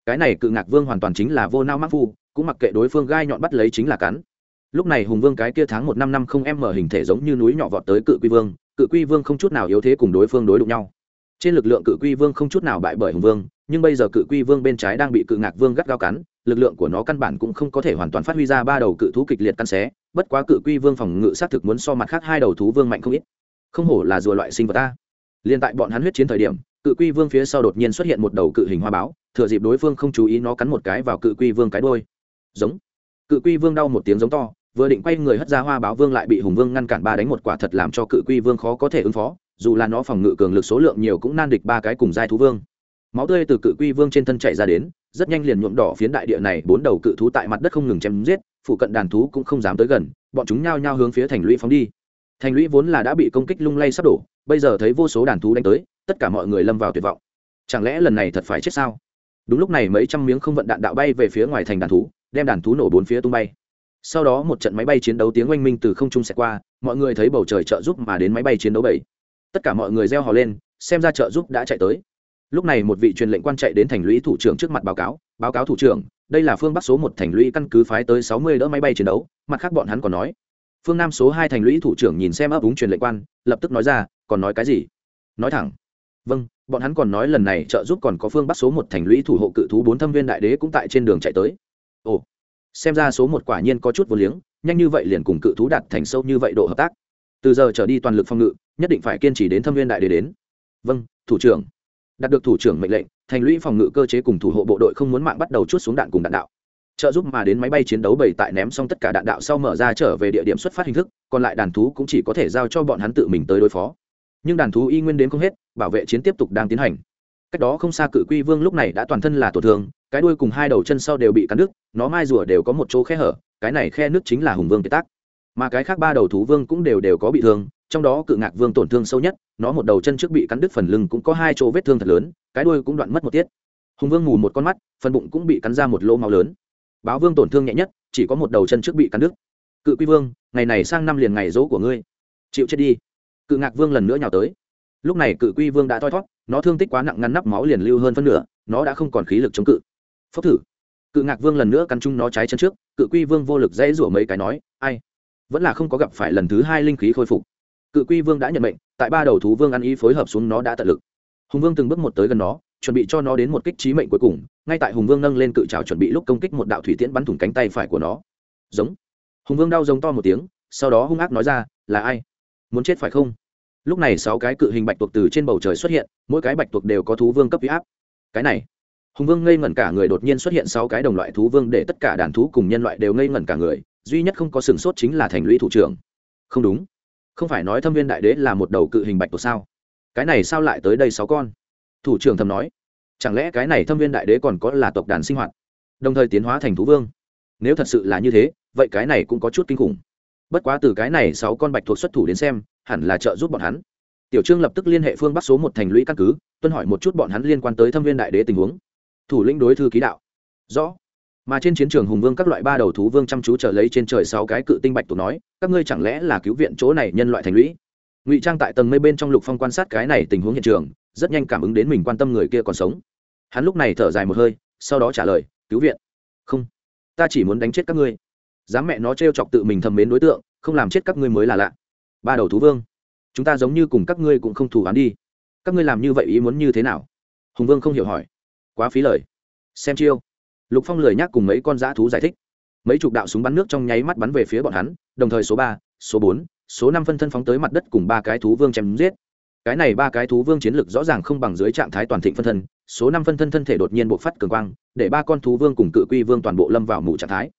Cái này cự ngạc vương hoàn toàn chính là vô nao mắc phu, cũng mặc kệ đối phương gai nhọn bắt lấy chính là cắn. Lúc này hùng vương cái kia tháng một năm năm không em mở hình thể giống như núi nhỏ vọt tới cự quy vương cự quy vương không chút nào yếu thế cùng đối phương đối đụng nhau. Trên lực lượng cự quy vương không chút nào bại bởi hùng vương, nhưng bây giờ cự quy vương bên trái đang bị cự ngạc vương gắt gao cắn, lực lượng của nó căn bản cũng không có thể hoàn toàn phát huy ra ba đầu cự thú kịch liệt căn xé, bất quá cự quy vương phòng ngự xác thực muốn so mặt khác hai đầu thú vương mạnh không ít. Không hổ là rùa loại sinh vật ta. Liên tại bọn hắn huyết chiến thời điểm, cự quy vương phía sau đột nhiên xuất hiện một đầu cự hình hoa báo, thừa dịp đối phương không chú ý nó cắn một cái vào cự quy vương cái đôi giống. Cự quy vương đau một tiếng giống to vừa định quay người hất ra hoa báo vương lại bị hùng vương ngăn cản ba đánh một quả thật làm cho cự quy vương khó có thể ứng phó, dù là nó phòng ngự cường lực số lượng nhiều cũng nan địch ba cái cùng giai thú vương. Máu tươi từ cự quy vương trên thân chạy ra đến, rất nhanh liền nhuộm đỏ phiến đại địa này, bốn đầu cự thú tại mặt đất không ngừng chém giết, phụ cận đàn thú cũng không dám tới gần, bọn chúng nhao nhao hướng phía thành lũy phóng đi. Thành lũy vốn là đã bị công kích lung lay sắp đổ, bây giờ thấy vô số đàn thú đánh tới, tất cả mọi người lâm vào tuyệt vọng. Chẳng lẽ lần này thật phải chết sao? Đúng lúc này mấy trăm miếng không vận đạn đạo bay về phía ngoài thành đàn thú, đem đàn thú nổ bốn phía tung bay sau đó một trận máy bay chiến đấu tiếng oanh minh từ không trung xẹt qua, mọi người thấy bầu trời trợ giúp mà đến máy bay chiến đấu bảy. Tất cả mọi người reo hò lên, xem ra trợ giúp đã chạy tới. Lúc này một vị truyền lệnh quan chạy đến thành lũy thủ trưởng trước mặt báo cáo báo cáo thủ trưởng, đây là phương bắc số một thành lũy căn cứ phái tới sáu mươi đỡ máy bay chiến đấu. Mặt khác bọn hắn còn nói, phương nam số hai thành lũy thủ trưởng nhìn xem ấp úng truyền lệnh quan, lập tức nói ra, còn nói cái gì? Nói thẳng vâng bọn hắn còn nói lần này trợ giúp còn có phương bắc số một thành lũy thủ hộ cự thú bốn thâm viên đại đế cũng tại trên đường chạy tới. Ồ xem ra số một quả nhiên có chút vô liếng, nhanh như vậy liền cùng cự thú đạt thành sâu như vậy độ hợp tác. Từ giờ trở đi toàn lực phòng ngự, nhất định phải kiên trì đến thâm viên đại đế đến. Vâng thủ trưởng. Đạt được thủ trưởng mệnh lệnh, thành lũy phòng ngự cơ chế cùng thủ hộ bộ đội không muốn mạng bắt đầu chút xuống đạn cùng đạn đạo. Trợ giúp mà đến máy bay chiến đấu bầy tại ném xong tất cả đạn đạo sau mở ra trở về địa điểm xuất phát hình thức, còn lại đàn thú cũng chỉ có thể giao cho bọn hắn tự mình tới đối phó. Nhưng đàn thú y nguyên đến không hết, bảo vệ chiến tiếp tục đang tiến hành cách đó không xa cự quy vương lúc này đã toàn thân là tổn thương, cái đuôi cùng hai đầu chân sau đều bị cắn đứt, nó mai rùa đều có một chỗ khe hở, cái này khe nước chính là hùng vương kiệt tác. Mà cái khác ba đầu thú vương cũng đều đều có bị thương, trong đó cự ngạc vương tổn thương sâu nhất, nó một đầu chân trước bị cắn đứt phần lưng cũng có hai chỗ vết thương thật lớn, cái đuôi cũng đoạn mất một tiết. Hùng vương mù một con mắt, phần bụng cũng bị cắn ra một lỗ máu lớn. Báo vương tổn thương nhẹ nhất, chỉ có một đầu chân trước bị cắn đứt. Cự quy vương, ngày này sang năm liền ngày dỗ của ngươi. Chịu chết đi. Cự ngạc vương lần nữa nhào tới. Lúc này cự quy vương đã thoi thót nó thương tích quá nặng ngăn nắp máu liền lưu hơn phân nửa, nó đã không còn khí lực chống cự. Phốc thử. Cự ngạc vương lần nữa cắn chung nó trái chân trước, cự quy vương vô lực dãy rủa mấy cái nói, ai? Vẫn là không có gặp phải lần thứ hai linh khí khôi phục. Cự quy vương đã nhận mệnh, tại ba đầu thú vương ăn ý phối hợp xuống nó đã tận lực. Hùng vương từng bước một tới gần nó, chuẩn bị cho nó đến một kích trí mệnh cuối cùng, ngay tại hùng vương nâng lên cự trào chuẩn bị lúc công kích một đạo thủy tiễn bắn thủng cánh tay phải của nó. Giống. Hùng vương đau giống to một tiếng, sau đó hung ác nói ra, là ai? Muốn chết phải không? Lúc này sáu cái cự hình bạch tuộc từ trên bầu trời xuất hiện, mỗi cái bạch tuộc đều có thú vương cấp huy áp. Cái này, hùng vương ngây ngẩn cả người đột nhiên xuất hiện sáu cái đồng loại thú vương để tất cả đàn thú cùng nhân loại đều ngây ngẩn cả người, duy nhất không có sừng sốt chính là thành lũy thủ trưởng. Không đúng. Không phải nói thâm viên đại đế là một đầu cự hình bạch tuộc sao? Cái này sao lại tới đây sáu con? Thủ trưởng thầm nói. Chẳng lẽ cái này thâm viên đại đế còn có là tộc đàn sinh hoạt? Đồng thời tiến hóa thành thú vương. Nếu thật sự là như thế, vậy cái này cũng có chút kinh khủng. Bất quá từ cái này sáu con bạch thuộc xuất thủ đến xem hẳn là trợ giúp bọn hắn. Tiểu trương lập tức liên hệ phương bắc số một thành lũy căn cứ, tuân hỏi một chút bọn hắn liên quan tới thâm viên đại đế tình huống. Thủ lĩnh đối thư ký đạo. Rõ. Mà trên chiến trường hùng vương các loại ba đầu thú vương chăm chú trở lấy trên trời sáu cái cự tinh bạch tụ nói, các ngươi chẳng lẽ là cứu viện chỗ này nhân loại thành lũy? Ngụy trang tại tầng mây bên trong lục phong quan sát cái này tình huống hiện trường, rất nhanh cảm ứng đến mình quan tâm người kia còn sống. Hắn lúc này thở dài một hơi, sau đó trả lời, cứu viện. Không, ta chỉ muốn đánh chết các ngươi. Dám mẹ nó t chọc tự mình thầm mến đối tượng, không làm chết các ngươi mới là lạ ba đầu thú vương, chúng ta giống như cùng các ngươi cũng không thủ án đi. Các ngươi làm như vậy ý muốn như thế nào? Hùng vương không hiểu hỏi. Quá phí lời. Xem chiêu. Lục phong lười nhắc cùng mấy con dã thú giải thích. Mấy chục đạo súng bắn nước trong nháy mắt bắn về phía bọn hắn, đồng thời số ba, số bốn, số năm phân thân phóng tới mặt đất cùng ba cái thú vương chém giết. Cái này ba cái thú vương chiến lực rõ ràng không bằng dưới trạng thái toàn thịnh phân thân, số năm phân thân thân thể đột nhiên bộc phát cường quang, để ba con thú vương cùng cự quy vương toàn bộ lâm vào mù trạng thái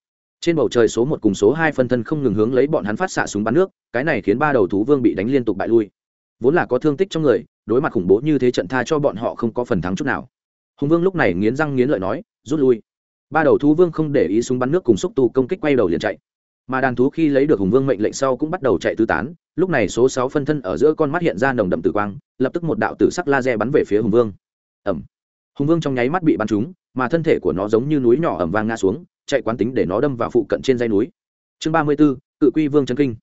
trên bầu trời số một cùng số hai phân thân không ngừng hướng lấy bọn hắn phát xạ súng bắn nước, cái này khiến ba đầu thú vương bị đánh liên tục bại lui. Vốn là có thương tích trong người, đối mặt khủng bố như thế trận tha cho bọn họ không có phần thắng chút nào. Hùng vương lúc này nghiến răng nghiến lợi nói, rút lui. Ba đầu thú vương không để ý súng bắn nước cùng xúc tu công kích quay đầu liền chạy. Mà đàn thú khi lấy được hùng vương mệnh lệnh sau cũng bắt đầu chạy tứ tán, lúc này số sáu phân thân ở giữa con mắt hiện ra nồng đậm tử quang, lập tức một đạo tử sắc laser bắn về phía hùng vương. Ẩm hùng vương trong nháy mắt bị bắn trúng, mà thân thể của nó giống như núi nhỏ ẩm vang ngã xuống chạy quán tính để nó đâm vào phụ cận trên dây núi. Chương ba mươi b ố cự quy vương trấn kinh.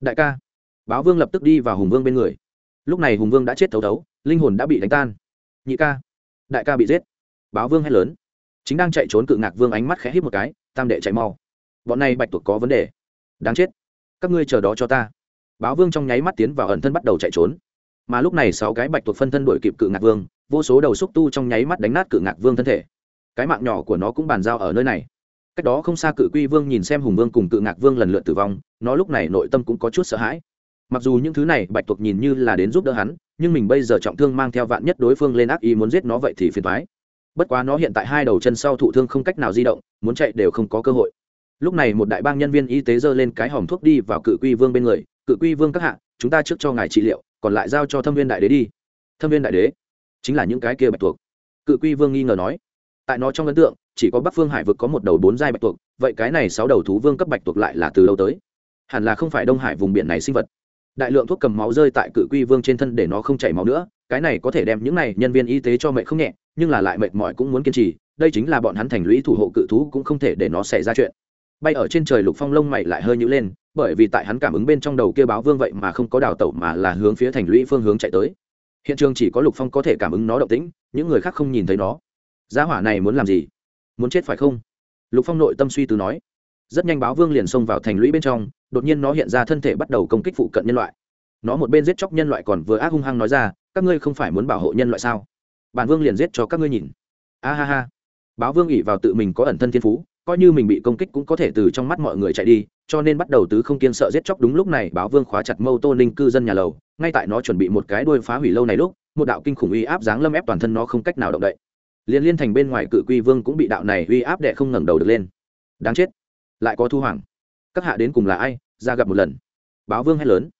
Đại ca, báo vương lập tức đi vào hùng vương bên người. Lúc này hùng vương đã chết thấu thấu, linh hồn đã bị đánh tan. Nhị ca, đại ca bị giết. Báo vương hét lớn. Chính đang chạy trốn cự ngạc vương ánh mắt khẽ hít một cái, tam đệ chạy mau. Bọn này bạch tuộc có vấn đề. Đáng chết. Các ngươi chờ đó cho ta. Báo vương trong nháy mắt tiến vào ẩn thân bắt đầu chạy trốn. Mà lúc này sáu cái bạch tuộc phân thân đuổi kịp cự ngạc vương, vô số đầu xúc tu trong nháy mắt đánh nát cự ngạc vương thân thể. Cái mạng nhỏ của nó cũng bàn giao ở nơi này cách đó không xa cự quy vương nhìn xem hùng vương cùng cự ngạc vương lần lượt tử vong, nó lúc này nội tâm cũng có chút sợ hãi. Mặc dù những thứ này bạch tuộc nhìn như là đến giúp đỡ hắn, nhưng mình bây giờ trọng thương mang theo vạn nhất đối phương lên ác ý muốn giết nó vậy thì phiền thoái bất quá nó hiện tại hai đầu chân sau thụ thương không cách nào di động, muốn chạy đều không có cơ hội. Lúc này một đại bang nhân viên y tế giơ lên cái hòm thuốc đi vào cự quy vương bên người, cự quy vương các hạ, chúng ta trước cho ngài trị liệu, còn lại giao cho thâm viên đại đế đi. Thâm viên đại đế chính là những cái kia bạch tuộc. Cự quy vương nghi ngờ nói. Tại nó trong ấn tượng chỉ có bắc phương hải vực có một đầu bốn giai bạch tuộc, vậy cái này sáu đầu thú vương cấp bạch tuộc lại là từ đâu tới? Hẳn là không phải đông hải vùng biển này sinh vật. Đại lượng thuốc cầm máu rơi tại cự quy vương trên thân để nó không chảy máu nữa, cái này có thể đem những này nhân viên y tế cho mệt không nhẹ, nhưng là lại mệt mỏi cũng muốn kiên trì, đây chính là bọn hắn thành lũy thủ hộ cự thú cũng không thể để nó xảy ra chuyện. Bay ở trên trời lục phong lông mày lại hơi nhữ lên, bởi vì tại hắn cảm ứng bên trong đầu kia báo vương vậy mà không có đào tẩu mà là hướng phía thành lũy phương hướng chạy tới. Hiện trường chỉ có lục phong có thể cảm ứng nó động tĩnh, những người khác không nhìn thấy nó. Giá hỏa này muốn làm gì? Muốn chết phải không? Lục phong nội tâm suy từ nói. Rất nhanh báo vương liền xông vào thành lũy bên trong, đột nhiên nó hiện ra thân thể bắt đầu công kích phụ cận nhân loại. Nó một bên giết chóc nhân loại còn vừa ác hung hăng nói ra, các ngươi không phải muốn bảo hộ nhân loại sao? Bản vương liền giết cho các ngươi nhìn. A ha ha. Báo vương ỉ vào tự mình có ẩn thân thiên phú, coi như mình bị công kích cũng có thể từ trong mắt mọi người chạy đi, cho nên bắt đầu tứ không kiên sợ giết chóc. Đúng lúc này, báo vương khóa chặt mâu tô ninh cư dân nhà lầu, ngay tại nó chuẩn bị một cái đuôi phá hủy lâu này lúc, một đạo kinh khủng uy áp dáng lâm ép toàn thân nó không cách nào động đậy liên liên thành bên ngoài cự quy vương cũng bị đạo này uy áp đệ không ngẩng đầu được lên. Đáng chết. Lại có thu hoàng. Các hạ đến cùng là ai? Ra gặp một lần. Báo vương hét lớn.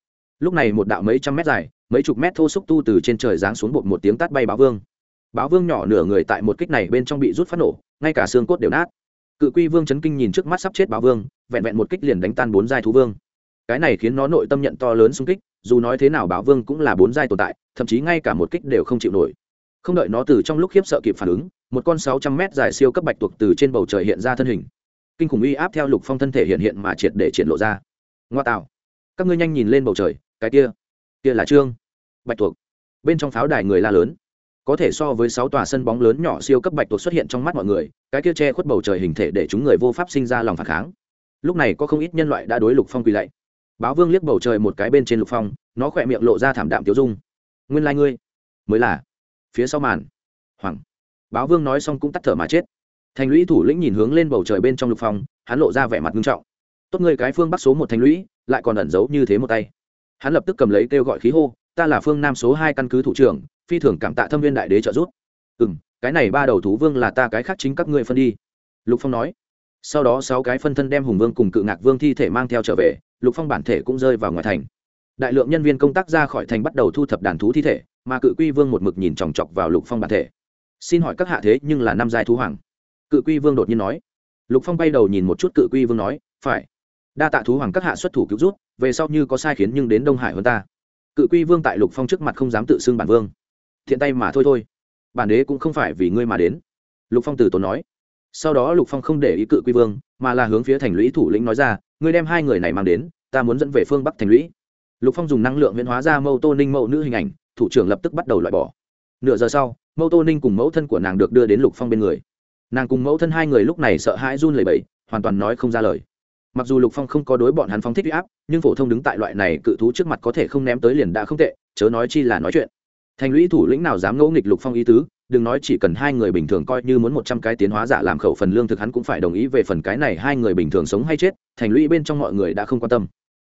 Lúc này một đạo mấy trăm mét dài, mấy chục mét thô xúc tu từ trên trời giáng xuống bột một tiếng tát bay báo vương. Báo vương nhỏ nửa người tại một kích này bên trong bị rút phát nổ, ngay cả xương cốt đều nát. Cự quy vương chấn kinh nhìn trước mắt sắp chết báo vương, vẹn vẹn một kích liền đánh tan bốn giai thú vương. Cái này khiến nó nội tâm nhận to lớn xung kích, dù nói thế nào báo vương cũng là bốn giai tồn tại, thậm chí ngay cả một kích đều không chịu nổi không đợi nó từ trong lúc khiếp sợ kịp phản ứng, một con sáu trăm mét dài siêu cấp bạch tuộc từ trên bầu trời hiện ra thân hình. Kinh khủng uy áp theo lục phong thân thể hiện hiện mà triệt để triển lộ ra. Ngoa tạo. Các ngươi nhanh nhìn lên bầu trời, cái kia kia là trương. Bạch tuộc. Bên trong pháo đài người la lớn. Có thể so với sáu tòa sân bóng lớn nhỏ siêu cấp bạch tuộc xuất hiện trong mắt mọi người, cái kia che khuất bầu trời hình thể để chúng người vô pháp sinh ra lòng phản kháng. Lúc này có không ít nhân loại đã đối lục phong quỳ lạy. Báo vương liếc bầu trời một cái bên trên lục phong, nó khỏe miệng lộ ra thảm đạm tiêu dung. Nguyên lai、like、ngươi mới là phía sau màn. Hoàng. Báo vương nói xong cũng tắt thở mà chết. Thành lũy thủ lĩnh nhìn hướng lên bầu trời bên trong lục phong, hắn lộ ra vẻ mặt nghiêm trọng. Tốt người cái phương bắc số một thành lũy, lại còn ẩn giấu như thế một tay. Hắn lập tức cầm lấy kêu gọi khí hô, ta là phương nam số hai căn cứ thủ trưởng, phi thường cảm tạ thâm viên đại đế trợ giúp. Ừ m cái này ba đầu thú vương là ta cái khác chính các ngươi phân đi. Lục phong nói. Sau đó sáu cái phân thân đem hùng vương cùng cự ngạc vương thi thể mang theo trở về, lục phong bản thể cũng rơi vào ngoài thành. Đại lượng nhân viên công tác ra khỏi thành bắt đầu thu thập đàn thú thi thể mà cự quy vương một mực nhìn chòng chọc vào lục phong bản thể. Xin hỏi các hạ thế nhưng là năm giai thú hoàng? Cự quy vương đột nhiên nói. Lục phong bay đầu nhìn một chút cự quy vương nói, phải. Đa tạ thú hoàng các hạ xuất thủ cứu rút về sau như có sai khiến nhưng đến đông hải hơn ta. Cự quy vương tại lục phong trước mặt không dám tự xưng bản vương. Thiện tay mà thôi thôi. Bản đế cũng không phải vì ngươi mà đến. Lục phong từ tốn nói. Sau đó lục phong không để ý cự quy vương, mà là hướng phía thành lũy thủ lĩnh nói ra, ngươi đem hai người này mang đến, ta muốn dẫn về phương bắc thành lũy. Lục phong dùng năng lượng viễn hóa ra mâu tô ninh mẫu nữ hình ảnh thủ trưởng lập tức bắt đầu loại bỏ. Nửa giờ sau, mẫu tô ninh cùng mẫu thân của nàng được đưa đến lục phong bên người. Nàng cùng mẫu thân hai người lúc này sợ hãi run lẩy bẩy, hoàn toàn nói không ra lời. Mặc dù lục phong không có đối bọn hắn phong thích huy áp, nhưng phổ thông đứng tại loại này cự thú trước mặt có thể không ném tới liền đã không tệ, chớ nói chi là nói chuyện. Thành lũy thủ lĩnh nào dám ngẫu nghịch lục phong ý tứ, đừng nói chỉ cần hai người bình thường coi như muốn một trăm cái tiến hóa giả làm khẩu phần lương thực hắn cũng phải đồng ý về phần cái này hai người bình thường sống hay chết, thành lũy bên trong mọi người đã không quan tâm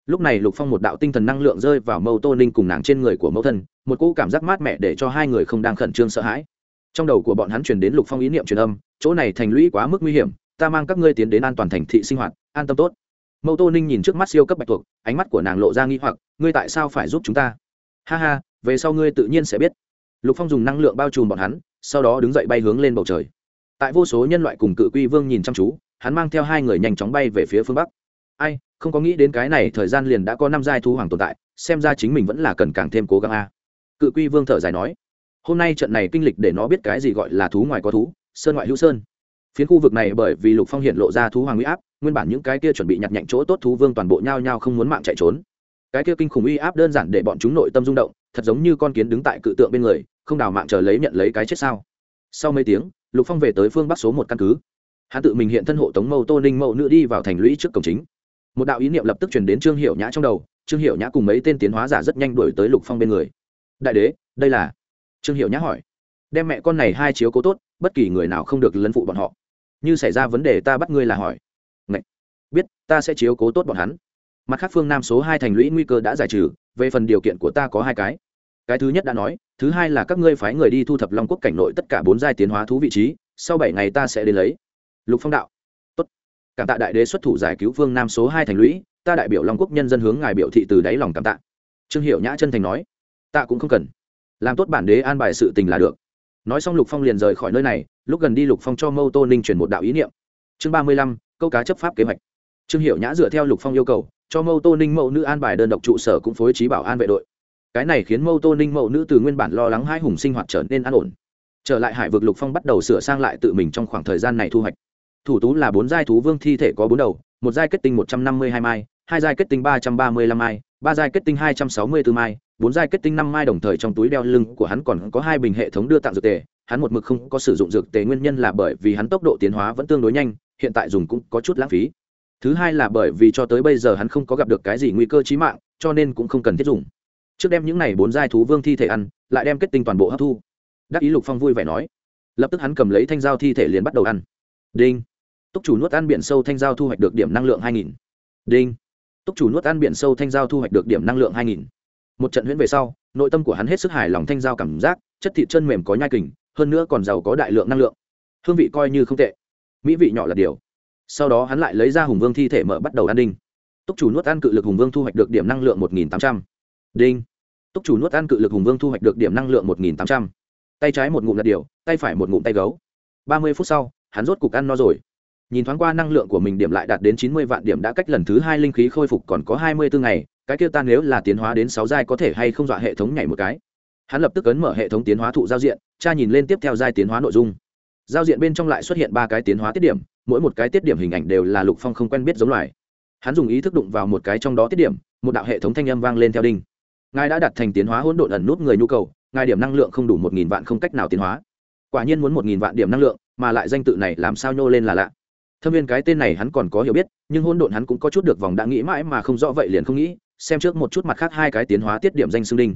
lúc này lục phong một đạo tinh thần năng lượng rơi vào mâu tô ninh cùng nàng trên người của mẫu thân, một cỗ cảm giác mát mẻ để cho hai người không đang khẩn trương sợ hãi. Trong đầu của bọn hắn truyền đến lục phong ý niệm truyền âm, chỗ này thành lũy quá mức nguy hiểm, ta mang các ngươi tiến đến an toàn thành thị sinh hoạt, an tâm tốt. Mẫu tô ninh nhìn trước mắt siêu cấp bạch thuộc ánh mắt của nàng lộ ra nghi hoặc, ngươi tại sao phải giúp chúng ta? Ha ha, về sau ngươi tự nhiên sẽ biết. Lục phong dùng năng lượng bao trùm bọn hắn, sau đó đứng dậy bay hướng lên bầu trời. Tại vô số nhân loại cùng cự quy vương nhìn chăm chú, hắn mang theo hai người nhanh chóng bay về phía phương bắc. Ai không có nghĩ đến cái này thời gian liền đã có năm giai thú hoàng tồn tại, xem ra chính mình vẫn là cần càng thêm cố gắng a. Cự quy vương thở dài nói, hôm nay trận này kinh lịch để nó biết cái gì gọi là thú ngoài có thú, sơn ngoại hữu sơn. Phiến khu vực này bởi vì lục phong hiện lộ ra thú hoàng uy áp, nguyên bản những cái kia chuẩn bị nhặt nhạnh chỗ tốt thú vương toàn bộ nhao nhao không muốn mạng chạy trốn. Cái kia kinh khủng uy áp đơn giản để bọn chúng nội tâm rung động, thật giống như con kiến đứng tại cự tượng bên người, không đào mạng chờ lấy nhận lấy cái chết sao. Sau mấy tiếng, lục phong về tới phương bắc số một căn cứ. Hắn tự mình hiện thân hộ tống mâu tô ninh mẫu nữ đi vào thành lũy trước cổng chính một đạo ý niệm lập tức truyền đến trương hiệu nhã trong đầu, trương hiệu nhã cùng mấy tên tiến hóa giả rất nhanh đuổi tới lục phong bên người. Đại đế, đây là? Trương hiệu nhã hỏi. Đem mẹ con này hai chiếu cố tốt, bất kỳ người nào không được lấn phụ bọn họ. Như xảy ra vấn đề ta bắt ngươi là hỏi. Ngậy! biết, ta sẽ chiếu cố tốt bọn hắn. Mặt khác phương nam số hai thành lũy nguy cơ đã giải trừ, về phần điều kiện của ta có hai cái. Cái thứ nhất đã nói, thứ hai là các ngươi phái người đi thu thập long quốc cảnh nội tất cả bốn giai tiến hóa thú vị trí, sau bảy ngày ta sẽ đến lấy. Lục phong đạo cảm tạ đại đế xuất thủ giải cứu phương nam số hai thành lũy, ta đại biểu long quốc nhân dân hướng ngài biểu thị từ đáy lòng cảm tạ. Trương hiệu nhã chân thành nói, ta cũng không cần. Làm tốt bản đế an bài sự tình là được. Nói xong lục phong liền rời khỏi nơi này, lúc gần đi lục phong cho mâu tô ninh chuyển một đạo ý niệm. Chương ba mươi lăm, câu cá chấp pháp kế hoạch. Trương hiệu nhã dựa theo lục phong yêu cầu, cho mâu tô ninh mẫu nữ an bài đơn độc trụ sở cũng phối trí bảo an vệ đội. Cái này khiến mâu tô ninh mẫu nữ từ nguyên bản lo lắng hai hùng sinh hoạt trở nên an ổn. Trở lại hải vực lục phong bắt đầu sửa sang lại tự mình trong khoảng thời gian này thu hoạch thủ tú là bốn giai thú vương thi thể có bốn đầu, một giai kết tinh một trăm năm mươi hai mai, hai giai kết tinh ba trăm ba mươi lăm mai, ba giai kết tinh hai trăm sáu mươi bốn mai, bốn giai kết tinh năm mai đồng thời trong túi đeo lưng của hắn còn có hai bình hệ thống đưa tặng dược tề. Hắn một mực không có sử dụng dược tề nguyên nhân là bởi vì hắn tốc độ tiến hóa vẫn tương đối nhanh, hiện tại dùng cũng có chút lãng phí. Thứ hai là bởi vì cho tới bây giờ hắn không có gặp được cái gì nguy cơ chí mạng, cho nên cũng không cần thiết dùng. Trước đem những này bốn giai thú vương thi thể ăn, lại đem kết tinh toàn bộ hấp thu. Đắc ý lục phong vui vẻ nói. Lập tức hắn cầm lấy thanh dao thi thể liền bắt đầu ăn. Đinh túc chủ nuốt ăn biển sâu thanh giao thu hoạch được điểm năng lượng hai nghìn. Đinh. Túc chủ nuốt ăn biển sâu thanh giao thu hoạch được điểm năng lượng hai nghìn. Một trận huyễn về sau, nội tâm của hắn hết sức hài lòng thanh giao cảm giác, chất thịt chân mềm có nhai kình, hơn nữa còn giàu có đại lượng năng lượng. Hương vị coi như không tệ. Mỹ vị nhỏ là điều. Sau đó hắn lại lấy ra hùng vương thi thể mở bắt đầu ăn đinh. Túc chủ nuốt ăn cự lực hùng vương thu hoạch được điểm năng lượng một nghìn tám trăm. Đinh. Túc chủ nuốt ăn cự lực hùng vương thu hoạch được điểm năng lượng một nghìn tám trăm. Tay trái một ngụm là điều, tay phải một ngụm tay gấu. ba mươi phút sau, hắn rốt cục ăn no rồi nhìn thoáng qua năng lượng của mình điểm lại đạt đến chín mươi vạn điểm đã cách lần thứ hai linh khí khôi phục còn có hai mươi bốn ngày, cái kia ta nếu là tiến hóa đến sáu giai có thể hay không dọa hệ thống nhảy một cái? Hắn lập tức ấn mở hệ thống tiến hóa thụ giao diện tra nhìn lên tiếp theo giai tiến hóa nội dung. Giao diện bên trong lại xuất hiện ba cái tiến hóa tiết điểm, mỗi một cái tiết điểm hình ảnh đều là lục phong không quen biết giống loài. Hắn dùng ý thức đụng vào một cái trong đó tiết điểm, một đạo hệ thống thanh âm vang lên theo đinh. Ngài đã đặt thành tiến hóa hỗn độn ẩn nút người nhu cầu, ngài điểm năng lượng không đủ một nghìn vạn không cách nào tiến hóa. Quả nhiên muốn một nghìn vạn điểm năng lượng, mà lại danh tự này làm sao nhô lên là lạ thâm viên cái tên này hắn còn có hiểu biết, nhưng hôn độn hắn cũng có chút được vòng đã nghĩ mãi mà không rõ vậy liền không nghĩ, xem trước một chút mặt khác hai cái tiến hóa tiết điểm danh xương đinh.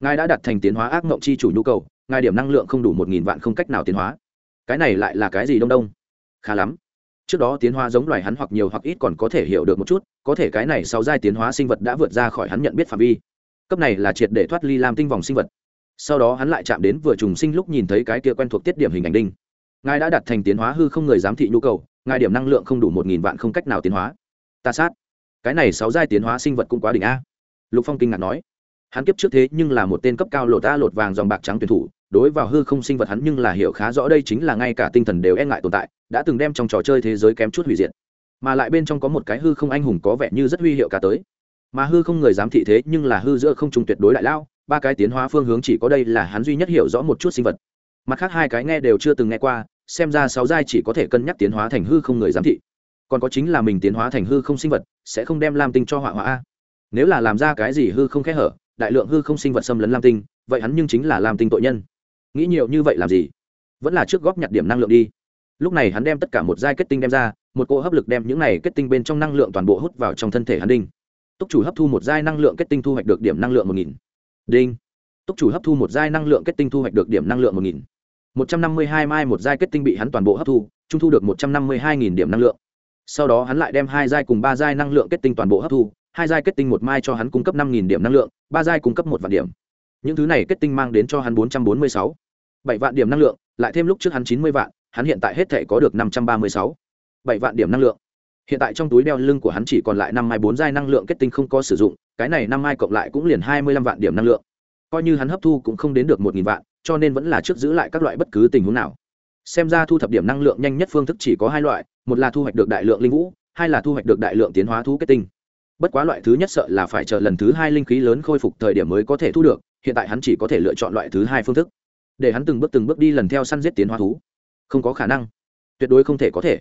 Ngài đã đặt thành tiến hóa ác mộng chi chủ nhu cầu, ngài điểm năng lượng không đủ một nghìn vạn không cách nào tiến hóa. Cái này lại là cái gì đông đông? Khá lắm. Trước đó tiến hóa giống loài hắn hoặc nhiều hoặc ít còn có thể hiểu được một chút, có thể cái này sau giai tiến hóa sinh vật đã vượt ra khỏi hắn nhận biết phạm vi. Cấp này là triệt để thoát ly làm tinh vòng sinh vật. Sau đó hắn lại chạm đến vừa trùng sinh lúc nhìn thấy cái kia quen thuộc tiết điểm hình ảnh đinh. Ngài đã đặt thành tiến hóa hư không người giám thị nhu cầu ngài điểm năng lượng không đủ một nghìn vạn không cách nào tiến hóa. Ta sát. Cái này sáu giai tiến hóa sinh vật cũng quá đỉnh a. Lục phong kinh ngạc nói. Hắn kiếp trước thế nhưng là một tên cấp cao lột ta lột vàng dòng bạc trắng tuyển thủ, đối vào hư không sinh vật hắn nhưng là hiểu khá rõ đây chính là ngay cả tinh thần đều e ngại tồn tại, đã từng đem trong trò chơi thế giới kém chút hủy diệt. Mà lại bên trong có một cái hư không anh hùng có vẻ như rất huy hiệu cả tới. Mà hư không người dám thị thế nhưng là hư giữa không trùng tuyệt đối đại lao, ba cái tiến hóa phương hướng chỉ có đây là hắn duy nhất hiểu rõ một chút sinh vật. Mặt khác hai cái nghe đều chưa từng nghe qua xem ra sáu giai chỉ có thể cân nhắc tiến hóa thành hư không người giám thị. Còn có chính là mình tiến hóa thành hư không sinh vật, sẽ không đem lam tinh cho họa họa nếu là làm ra cái gì hư không khẽ hở, đại lượng hư không sinh vật xâm lấn lam tinh, vậy hắn nhưng chính là lam tinh tội nhân. Nghĩ nhiều như vậy làm gì? Vẫn là trước góp nhặt điểm năng lượng đi. Lúc này hắn đem tất cả một giai kết tinh đem ra, một cỗ hấp lực đem những này kết tinh bên trong năng lượng toàn bộ hút vào trong thân thể hắn đinh. Túc chủ hấp thu một giai năng lượng kết tinh thu hoạch được điểm năng lượng một nghìn. Đinh. Túc chủ hấp thu một giai năng lượng kết tinh thu hoạch được điểm năng lượng một nghìn một trăm năm mươi hai mai một giai kết tinh bị hắn toàn bộ hấp thu, trung thu được một trăm năm mươi hai nghìn điểm năng lượng. Sau đó hắn lại đem hai giai cùng ba giai năng lượng kết tinh toàn bộ hấp thu, hai giai kết tinh một mai cho hắn cung cấp năm nghìn điểm năng lượng, ba giai cung cấp một vạn điểm. Những thứ này kết tinh mang đến cho hắn bốn trăm bốn mươi sáu. Bảy vạn điểm năng lượng, lại thêm lúc trước hắn chín mươi vạn, hắn hiện tại hết thể có được năm trăm ba mươi sáu. Bảy vạn điểm năng lượng. Hiện tại trong túi đeo lưng của hắn chỉ còn lại năm mai bốn giai năng lượng kết tinh không có sử dụng, cái này năm mai cộng lại cũng liền hai mươi lăm vạn điểm năng lượng. Coi như hắn hấp thu cũng không đến được một nghìn vạn cho nên vẫn là trước giữ lại các loại bất cứ tình huống nào. Xem ra thu thập điểm năng lượng nhanh nhất phương thức chỉ có hai loại, một là thu hoạch được đại lượng linh vũ, hai là thu hoạch được đại lượng tiến hóa thú kết tinh. Bất quá loại thứ nhất sợ là phải chờ lần thứ hai linh khí lớn khôi phục thời điểm mới có thể thu được, hiện tại hắn chỉ có thể lựa chọn loại thứ hai phương thức. Để hắn từng bước từng bước đi lần theo săn giết tiến hóa thú. Không có khả năng. Tuyệt đối không thể có thể.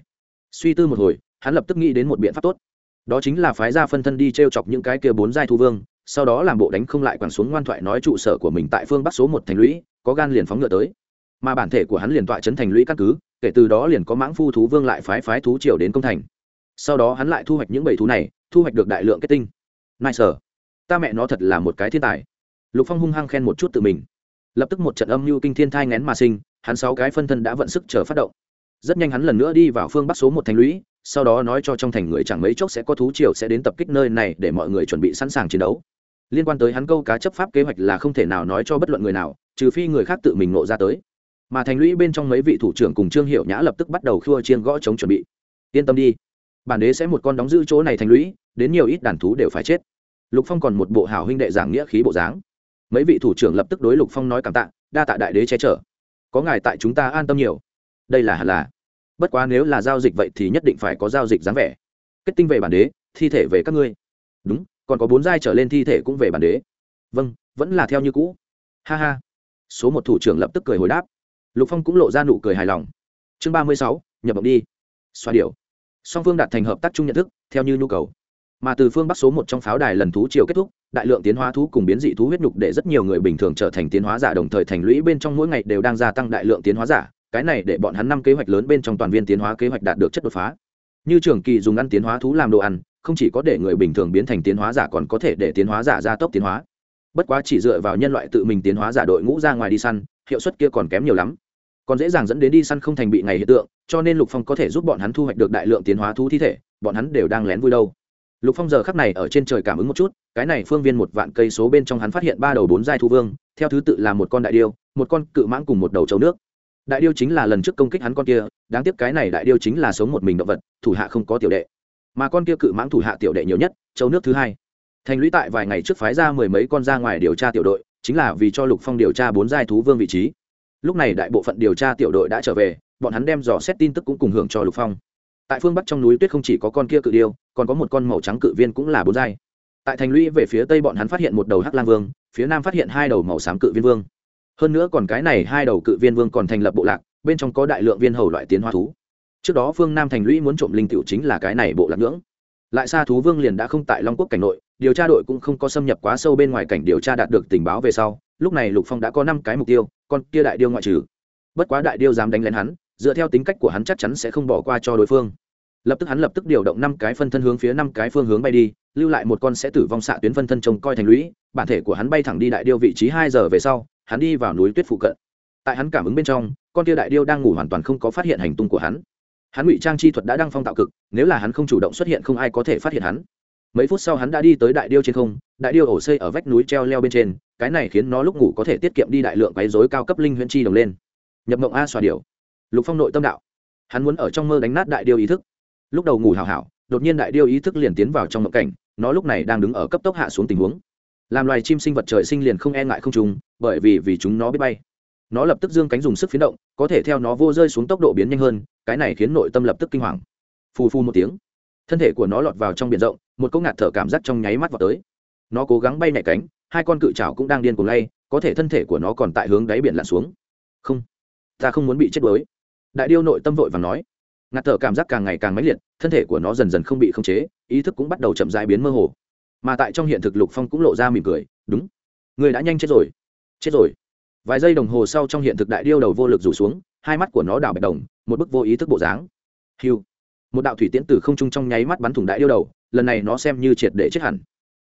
Suy tư một hồi, hắn lập tức nghĩ đến một biện pháp tốt. Đó chính là phái ra phân thân đi t r e o chọc những cái kia bốn giai thu vương, sau đó làm bộ đánh không lại quẳng xuống ngoan thoại nói trụ sở của mình tại phương bắc số một thành lũy có gan liền phóng ngựa tới. Mà bản thể của hắn liền tọa chấn thành lũy căn cứ, kể từ đó liền có mãng phu thú vương lại phái phái thú triều đến công thành. Sau đó hắn lại thu hoạch những bầy thú này, thu hoạch được đại lượng kết tinh. Nai sở ta mẹ nó thật là một cái thiên tài. Lục phong hung hăng khen một chút tự mình. Lập tức một trận âm mưu kinh thiên thai ngén mà sinh, hắn sáu cái phân thân đã vận sức chờ phát động. Rất nhanh hắn lần nữa đi vào phương bắc số một thành lũy, sau đó nói cho trong thành người chẳng mấy chốc sẽ có thú triều sẽ đến tập kích nơi này để mọi người chuẩn bị sẵn sàng chiến đấu. Liên quan tới hắn câu cá chấp pháp kế hoạch là không thể nào nói cho bất luận người nào trừ phi người khác tự mình nộ ra tới. Mà thành lũy bên trong mấy vị thủ trưởng cùng trương hiệu nhã lập tức bắt đầu khua chiên gõ chống chuẩn bị. Yên tâm đi, bản đế sẽ một con đóng giữ chỗ này thành lũy, đến nhiều ít đàn thú đều phải chết. Lục phong còn một bộ hảo huynh đệ giảng nghĩa khí bộ dáng. Mấy vị thủ trưởng lập tức đối lục phong nói cảm tạ, đa tạ đại đế che chở. Có ngài tại chúng ta an tâm nhiều. Đây là hẳn là. Bất quá nếu là giao dịch vậy thì nhất định phải có giao dịch dáng vẻ. Kết tinh về bản đế, thi thể về các ngươi. Đúng, còn có bốn giai trở lên thi thể cũng về bản đế. Vâng vẫn là theo như cũ. Ha ha số một thủ trưởng lập tức cười hồi đáp. Lục phong cũng lộ ra nụ cười hài lòng. Chương ba mươi sáu, nhập động đi. Xoa điệu song phương đạt thành hợp tác chung nhận thức, theo như nhu cầu. Mà từ phương bắc số một trong pháo đài lần thú chiều kết thúc, đại lượng tiến hóa thú cùng biến dị thú huyết nhục để rất nhiều người bình thường trở thành tiến hóa giả đồng thời thành lũy bên trong mỗi ngày đều đang gia tăng đại lượng tiến hóa giả, cái này để bọn hắn năm kế hoạch lớn bên trong toàn viên tiến hóa kế hoạch đạt được chất đột phá. Như trường kỳ dùng ăn tiến hóa thú làm đồ ăn, không chỉ có để người bình thường biến thành tiến hóa giả còn có thể để tiến hóa giả gia tốc tiến hóa bất quá chỉ dựa vào nhân loại tự mình tiến hóa giả đội ngũ ra ngoài đi săn, hiệu suất kia còn kém nhiều lắm. Còn dễ dàng dẫn đến đi săn không thành bị ngày hiện tượng, cho nên lục phong có thể giúp bọn hắn thu hoạch được đại lượng tiến hóa thú thi thể, bọn hắn đều đang lén vui đâu. Lục phong giờ khắc này ở trên trời cảm ứng một chút, cái này phương viên một vạn cây số bên trong hắn phát hiện ba đầu bốn giai thu vương, theo thứ tự là một con đại điêu, một con cự mãng cùng một đầu châu nước. Đại điêu chính là lần trước công kích hắn con kia, đáng tiếc cái này đại điêu chính là sống một mình động vật, thủ hạ không có tiểu đệ. Mà con kia cự mãng thủ hạ tiểu đệ nhiều nhất châu nước thứ hai thành lũy tại vài ngày trước phái ra mười mấy con ra ngoài điều tra tiểu đội, chính là vì cho lục phong điều tra bốn giai thú vương vị trí. Lúc này đại bộ phận điều tra tiểu đội đã trở về, bọn hắn đem dò xét tin tức cũng cùng hưởng cho lục phong. Tại phương bắc trong núi tuyết không chỉ có con kia cự điêu, còn có một con màu trắng cự viên cũng là bốn giai. Tại thành lũy về phía tây bọn hắn phát hiện một đầu hắc lang vương, phía nam phát hiện hai đầu màu xám cự viên vương. Hơn nữa còn cái này hai đầu cự viên vương còn thành lập bộ lạc, bên trong có đại lượng viên hầu loại tiến hoa thú. Trước đó phương nam thành lũy muốn trộm linh tiểu chính là cái này bộ lạc ngưỡng lại xa thú vương liền đã không tại long quốc cảnh nội, điều tra đội cũng không có xâm nhập quá sâu bên ngoài cảnh điều tra đạt được tình báo về sau, lúc này lục phong đã có năm cái mục tiêu, con kia đại điêu ngoại trừ. Bất quá đại điêu dám đánh lén hắn, dựa theo tính cách của hắn chắc chắn sẽ không bỏ qua cho đối phương. Lập tức hắn lập tức điều động năm cái phân thân hướng phía năm cái phương hướng bay đi, lưu lại một con sẽ tử vong xạ tuyến phân thân trông coi thành lũy, bản thể của hắn bay thẳng đi đại điêu vị trí hai giờ về sau, hắn đi vào núi tuyết phụ cận. Tại hắn cảm ứng bên trong, con tia đại điêu đang ngủ hoàn toàn không có phát hiện hành tung của hắn hắn ngụy trang chi thuật đã đăng phong tạo cực nếu là hắn không chủ động xuất hiện không ai có thể phát hiện hắn. Mấy phút sau hắn đã đi tới đại điêu trên không đại điêu ổ xây ở vách núi treo leo bên trên cái này khiến nó lúc ngủ có thể tiết kiệm đi đại lượng quấy dối cao cấp linh huyễn chi đồng lên. Nhập mộng a xòa điều, lục phong nội tâm đạo. Hắn muốn ở trong mơ đánh nát đại điêu ý thức. Lúc đầu ngủ hào hảo đột nhiên đại điêu ý thức liền tiến vào trong mộng cảnh nó lúc này đang đứng ở cấp tốc hạ xuống tình huống. Làm loài chim sinh vật trời sinh liền không e ngại không trùng bởi vì vì chúng nó biết bay nó lập tức dương cánh dùng sức phiến động, có thể theo nó vô rơi xuống tốc độ biến nhanh hơn, cái này khiến nội tâm lập tức kinh hoàng. Phù phu một tiếng, thân thể của nó lọt vào trong biển rộng, một cỗ ngạt thở cảm giác trong nháy mắt vào tới. Nó cố gắng bay nhảy cánh, hai con cự trào cũng đang điên cuồng lay, có thể thân thể của nó còn tại hướng đáy biển lặn xuống. Không, ta không muốn bị chết đuối. Đại điêu nội tâm vội và nói. Ngạt thở cảm giác càng ngày càng mãnh liệt, thân thể của nó dần dần không bị khống chế, ý thức cũng bắt đầu chậm rãi biến mơ hồ. Mà tại trong hiện thực lục phong cũng lộ ra mỉm cười, đúng, người đã nhanh chết rồi chết rồi vài giây đồng hồ sau trong hiện thực đại điêu đầu vô lực rủ xuống, hai mắt của nó đảo bạch đồng, một bức vô ý thức bộ dáng. Hiu một đạo thủy tiễn từ không trung trong nháy mắt bắn thủng đại điêu đầu, lần này nó xem như triệt để chết hẳn.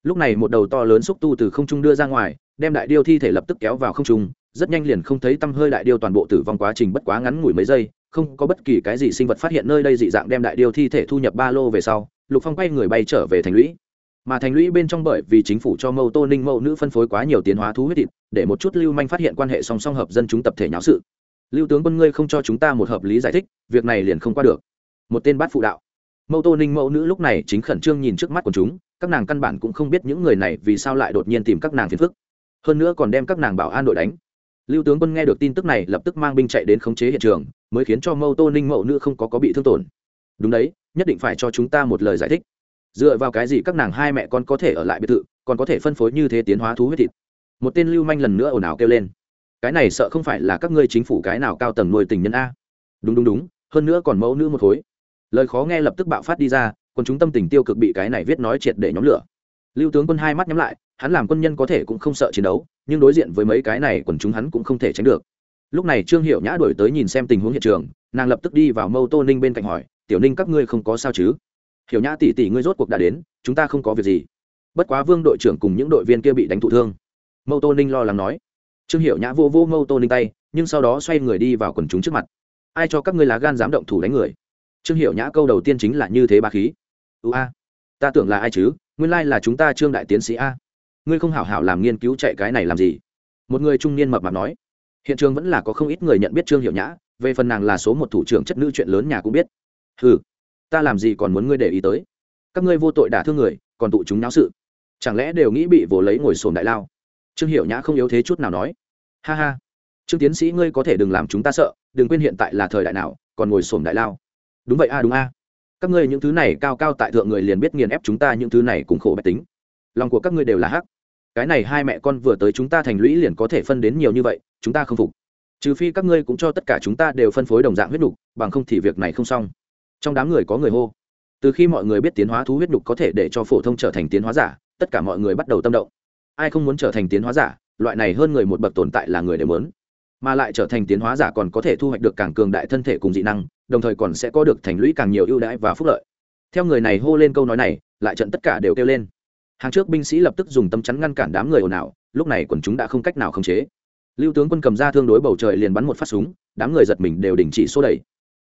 Lúc này một đầu to lớn xúc tu từ không trung đưa ra ngoài, đem đại điêu thi thể lập tức kéo vào không trung, rất nhanh liền không thấy tăm hơi đại điêu toàn bộ tử vong quá trình bất quá ngắn ngủi mấy giây, không có bất kỳ cái gì sinh vật phát hiện nơi đây dị dạng đem đại điêu thi thể thu nhập ba lô về sau, lục phong quay người bay trở về thành lũy mà thành lũy bên trong bởi vì chính phủ cho mâu tô ninh mẫu nữ phân phối quá nhiều tiến hóa thú huyết thịt, để một chút lưu manh phát hiện quan hệ song song hợp dân chúng tập thể nháo sự. Lưu tướng quân ngươi không cho chúng ta một hợp lý giải thích, việc này liền không qua được. Một tên bát phụ đạo. Mâu tô ninh mẫu nữ lúc này chính khẩn trương nhìn trước mắt của chúng, các nàng căn bản cũng không biết những người này vì sao lại đột nhiên tìm các nàng phiền phức. Hơn nữa còn đem các nàng bảo an đội đánh. Lưu tướng quân nghe được tin tức này lập tức mang binh chạy đến khống chế hiện trường, mới khiến cho mâu tô ninh mẫu nữ không có có bị thương tổn. Đúng đấy, nhất định phải cho chúng ta một lời giải thích dựa vào cái gì các nàng hai mẹ con có thể ở lại biệt thự, còn có thể phân phối như thế tiến hóa thú huyết thịt? Một tên lưu manh lần nữa ồn ào kêu lên. Cái này sợ không phải là các ngươi chính phủ cái nào cao tầng nuôi tình nhân a. Đúng đúng đúng, hơn nữa còn mẫu nữ một khối. Lời khó nghe lập tức bạo phát đi ra, còn chúng tâm tình tiêu cực bị cái này viết nói triệt để nhóm lửa. Lưu tướng quân hai mắt nhắm lại, hắn làm quân nhân có thể cũng không sợ chiến đấu, nhưng đối diện với mấy cái này quần chúng hắn cũng không thể tránh được. Lúc này trương hiệu nhã đổi tới nhìn xem tình huống hiện trường, nàng lập tức đi vào mâu tô ninh bên cạnh hỏi, tiểu ninh, các ngươi không có sao chứ? Hiểu nhã tỷ tỷ ngươi rốt cuộc đã đến, chúng ta không có việc gì. Bất quá vương đội trưởng cùng những đội viên kia bị đánh thụ thương. Mâu tô ninh lo lắng nói. Trương hiểu nhã vô vô mâu tô ninh tay, nhưng sau đó xoay người đi vào quần chúng trước mặt. Ai cho các ngươi lá gan dám động thủ đánh người? Trương hiểu nhã câu đầu tiên chính là như thế ba khí. Ưu a, ta tưởng là ai chứ? Nguyên lai là chúng ta trương đại tiến sĩ a. Ngươi không hảo hảo làm nghiên cứu chạy cái này làm gì? Một người trung niên mập mạp nói. Hiện trường vẫn là có không ít người nhận biết trương hiểu nhã, về phần nàng là số một thủ trưởng chất nữ chuyện lớn nhà cũng biết. Ừ ta làm gì còn muốn ngươi để ý tới? Các ngươi vô tội đả thương người còn tụ chúng náo sự. Chẳng lẽ đều nghĩ bị vồ lấy ngồi sồn đại lao? Trương hiểu nhã không yếu thế chút nào nói. Ha ha. Trương tiến sĩ ngươi có thể đừng làm chúng ta sợ đừng quên hiện tại là thời đại nào còn ngồi sồn đại lao. Đúng vậy a đúng a. Các ngươi những thứ này cao cao tại thượng người liền biết nghiền ép chúng ta những thứ này cùng khổ bách tính. Lòng của các ngươi đều là hắc. Cái này hai mẹ con vừa tới chúng ta thành lũy liền có thể phân đến nhiều như vậy chúng ta không phục. Trừ phi các ngươi cũng cho tất cả chúng ta đều phân phối đồng dạng huyết đủ, bằng không thì việc này không xong trong đám người có người hô. Từ khi mọi người biết tiến hóa thú huyết đục có thể để cho phổ thông trở thành tiến hóa giả, tất cả mọi người bắt đầu tâm động. Ai không muốn trở thành tiến hóa giả, loại này hơn người một bậc tồn tại là người đều muốn. Mà lại trở thành tiến hóa giả còn có thể thu hoạch được càng cường đại thân thể cùng dị năng, đồng thời còn sẽ có được thành lũy càng nhiều ưu đãi và phúc lợi. Theo người này hô lên câu nói này, lại trận tất cả đều kêu lên. Hàng trước binh sĩ lập tức dùng tâm chắn ngăn cản đám người ồn ào, lúc này quần chúng đã không cách nào khống chế. Lưu tướng quân cầm ra thương đối bầu trời liền bắn một phát súng, đám người giật mình đều đình chỉ số đẩy.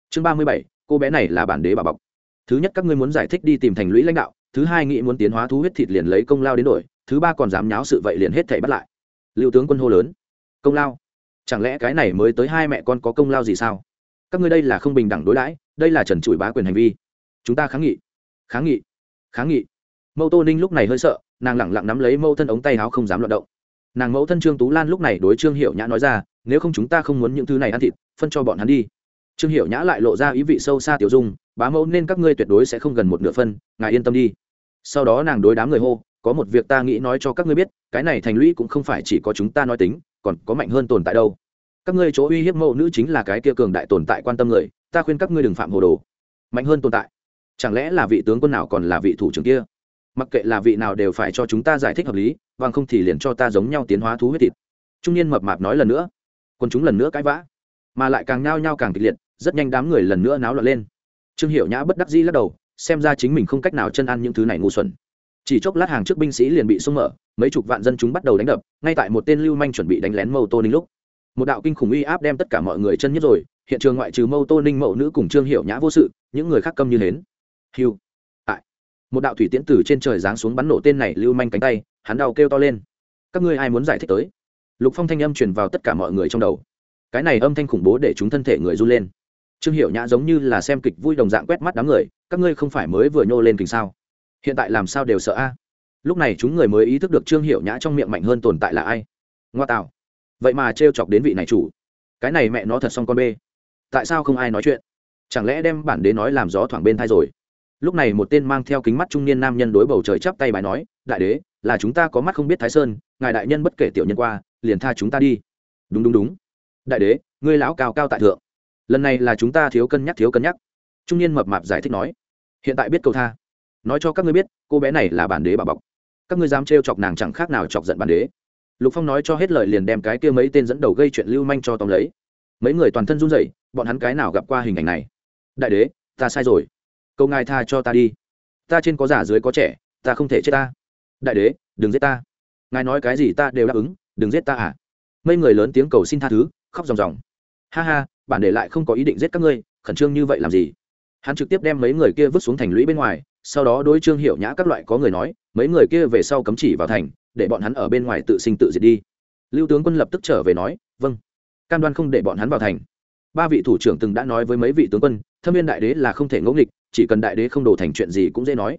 Chương ba mươi bảy cô bé này là bản đế bà bọc. Thứ nhất các ngươi muốn giải thích đi tìm thành lũy lãnh đạo, thứ hai nghĩ muốn tiến hóa thú huyết thịt liền lấy công lao đến đổi, thứ ba còn dám nháo sự vậy liền hết thảy bắt lại. Lưu tướng quân hô lớn. Công lao? Chẳng lẽ cái này mới tới hai mẹ con có công lao gì sao? Các ngươi đây là không bình đẳng đối đãi, đây là trần trụi bá quyền hành vi. Chúng ta kháng nghị. Kháng nghị. Kháng nghị. Mẫu tô ninh lúc này hơi sợ, nàng lẳng lặng nắm lấy mẫu thân ống tay áo không dám loạt động. Nàng mẫu thân trương tú lan lúc này đối trương hiệu nhã nói ra, nếu không chúng ta không muốn những thứ này ăn thịt, phân cho bọn hắn đi trương hiệu nhã lại lộ ra ý vị sâu xa tiểu dung bá mẫu nên các ngươi tuyệt đối sẽ không gần một nửa phân ngài yên tâm đi sau đó nàng đối đám người hô có một việc ta nghĩ nói cho các ngươi biết cái này thành lũy cũng không phải chỉ có chúng ta nói tính còn có mạnh hơn tồn tại đâu các ngươi chỗ uy hiếp mẫu nữ chính là cái kia cường đại tồn tại quan tâm người ta khuyên các ngươi đừng phạm hồ đồ mạnh hơn tồn tại chẳng lẽ là vị tướng quân nào còn là vị thủ trưởng kia mặc kệ là vị nào đều phải cho chúng ta giải thích hợp lý bằng không thì liền cho ta giống nhau tiến hóa thú huyết thịt trung niên mập mạp nói lần nữa còn chúng lần nữa cãi vã mà lại càng nhao nhao càng kịch liệt rất nhanh đám người lần nữa náo loạn lên. Trương hiệu nhã bất đắc dĩ lắc đầu, xem ra chính mình không cách nào chân ăn những thứ này ngu xuẩn. Chỉ chốc lát hàng trước binh sĩ liền bị xông mở, mấy chục vạn dân chúng bắt đầu đánh đập, ngay tại một tên lưu manh chuẩn bị đánh lén mâu tô ninh lúc. Một đạo kinh khủng uy áp đem tất cả mọi người chân nhất rồi, hiện trường ngoại trừ mâu tô ninh mậu nữ cùng trương hiệu nhã vô sự, những người khác câm như hến. Hiu tại. Một đạo thủy tiễn từ trên trời giáng xuống bắn nổ tên này lưu manh cánh tay, hắn đau kêu to lên. Các ngươi ai muốn giải thích tới? Lục phong thanh âm truyền vào tất cả mọi người trong đầu. Cái này âm thanh khủng bố để chúng thân thể người run lên trương hiệu nhã giống như là xem kịch vui đồng dạng quét mắt đám người, các ngươi không phải mới vừa nhô lên kình sao? Hiện tại làm sao đều sợ a? Lúc này chúng người mới ý thức được trương hiệu nhã trong miệng mạnh hơn tồn tại là ai. Ngoa tạo. Vậy mà t chọc đến vị này chủ. Cái này mẹ nó thật xong con bê. Tại sao không ai nói chuyện? Chẳng lẽ đem bản đế nói làm gió thoảng bên thai rồi? Lúc này một tên mang theo kính mắt trung niên nam nhân đối bầu trời chắp tay bài nói, đại đế, là chúng ta có mắt không biết thái sơn, ngài đại nhân bất kể tiểu nhân qua, liền tha chúng ta đi. Đúng đúng đúng. Đại đế, ngươi lão cao cao tại thượng lần này là chúng ta thiếu cân nhắc, thiếu cân nhắc. Trung niên mập mạp giải thích nói, hiện tại biết cầu tha. Nói cho các ngươi biết, cô bé này là bản đế bà bọc. Các ngươi dám trêu chọc nàng chẳng khác nào chọc giận bản đế. Lục phong nói cho hết lời liền đem cái kia mấy tên dẫn đầu gây chuyện lưu manh cho tóm lấy. Mấy người toàn thân run rẩy, bọn hắn cái nào gặp qua hình ảnh này? Đại đế, ta sai rồi. Câu ngài tha cho ta đi. Ta trên có già dưới có trẻ, ta không thể chết ta. Đại đế, đừng giết ta. Ngài nói cái gì ta đều đáp ứng, đừng giết ta à. Mấy người lớn tiếng cầu xin tha thứ, khóc ròng ròng. Ha ha bản để lại không có ý định giết các ngươi, khẩn trương như vậy làm gì? Hắn trực tiếp đem mấy người kia vứt xuống thành lũy bên ngoài, sau đó đối trương hiệu nhã các loại có người nói, mấy người kia về sau cấm chỉ vào thành, để bọn hắn ở bên ngoài tự sinh tự diệt đi. Lưu tướng quân lập tức trở về nói vâng. Cam đoan không để bọn hắn vào thành. Ba vị thủ trưởng từng đã nói với mấy vị tướng quân, thâm viên đại đế là không thể ngẫu nghịch, chỉ cần đại đế không đổ thành chuyện gì cũng dễ nói.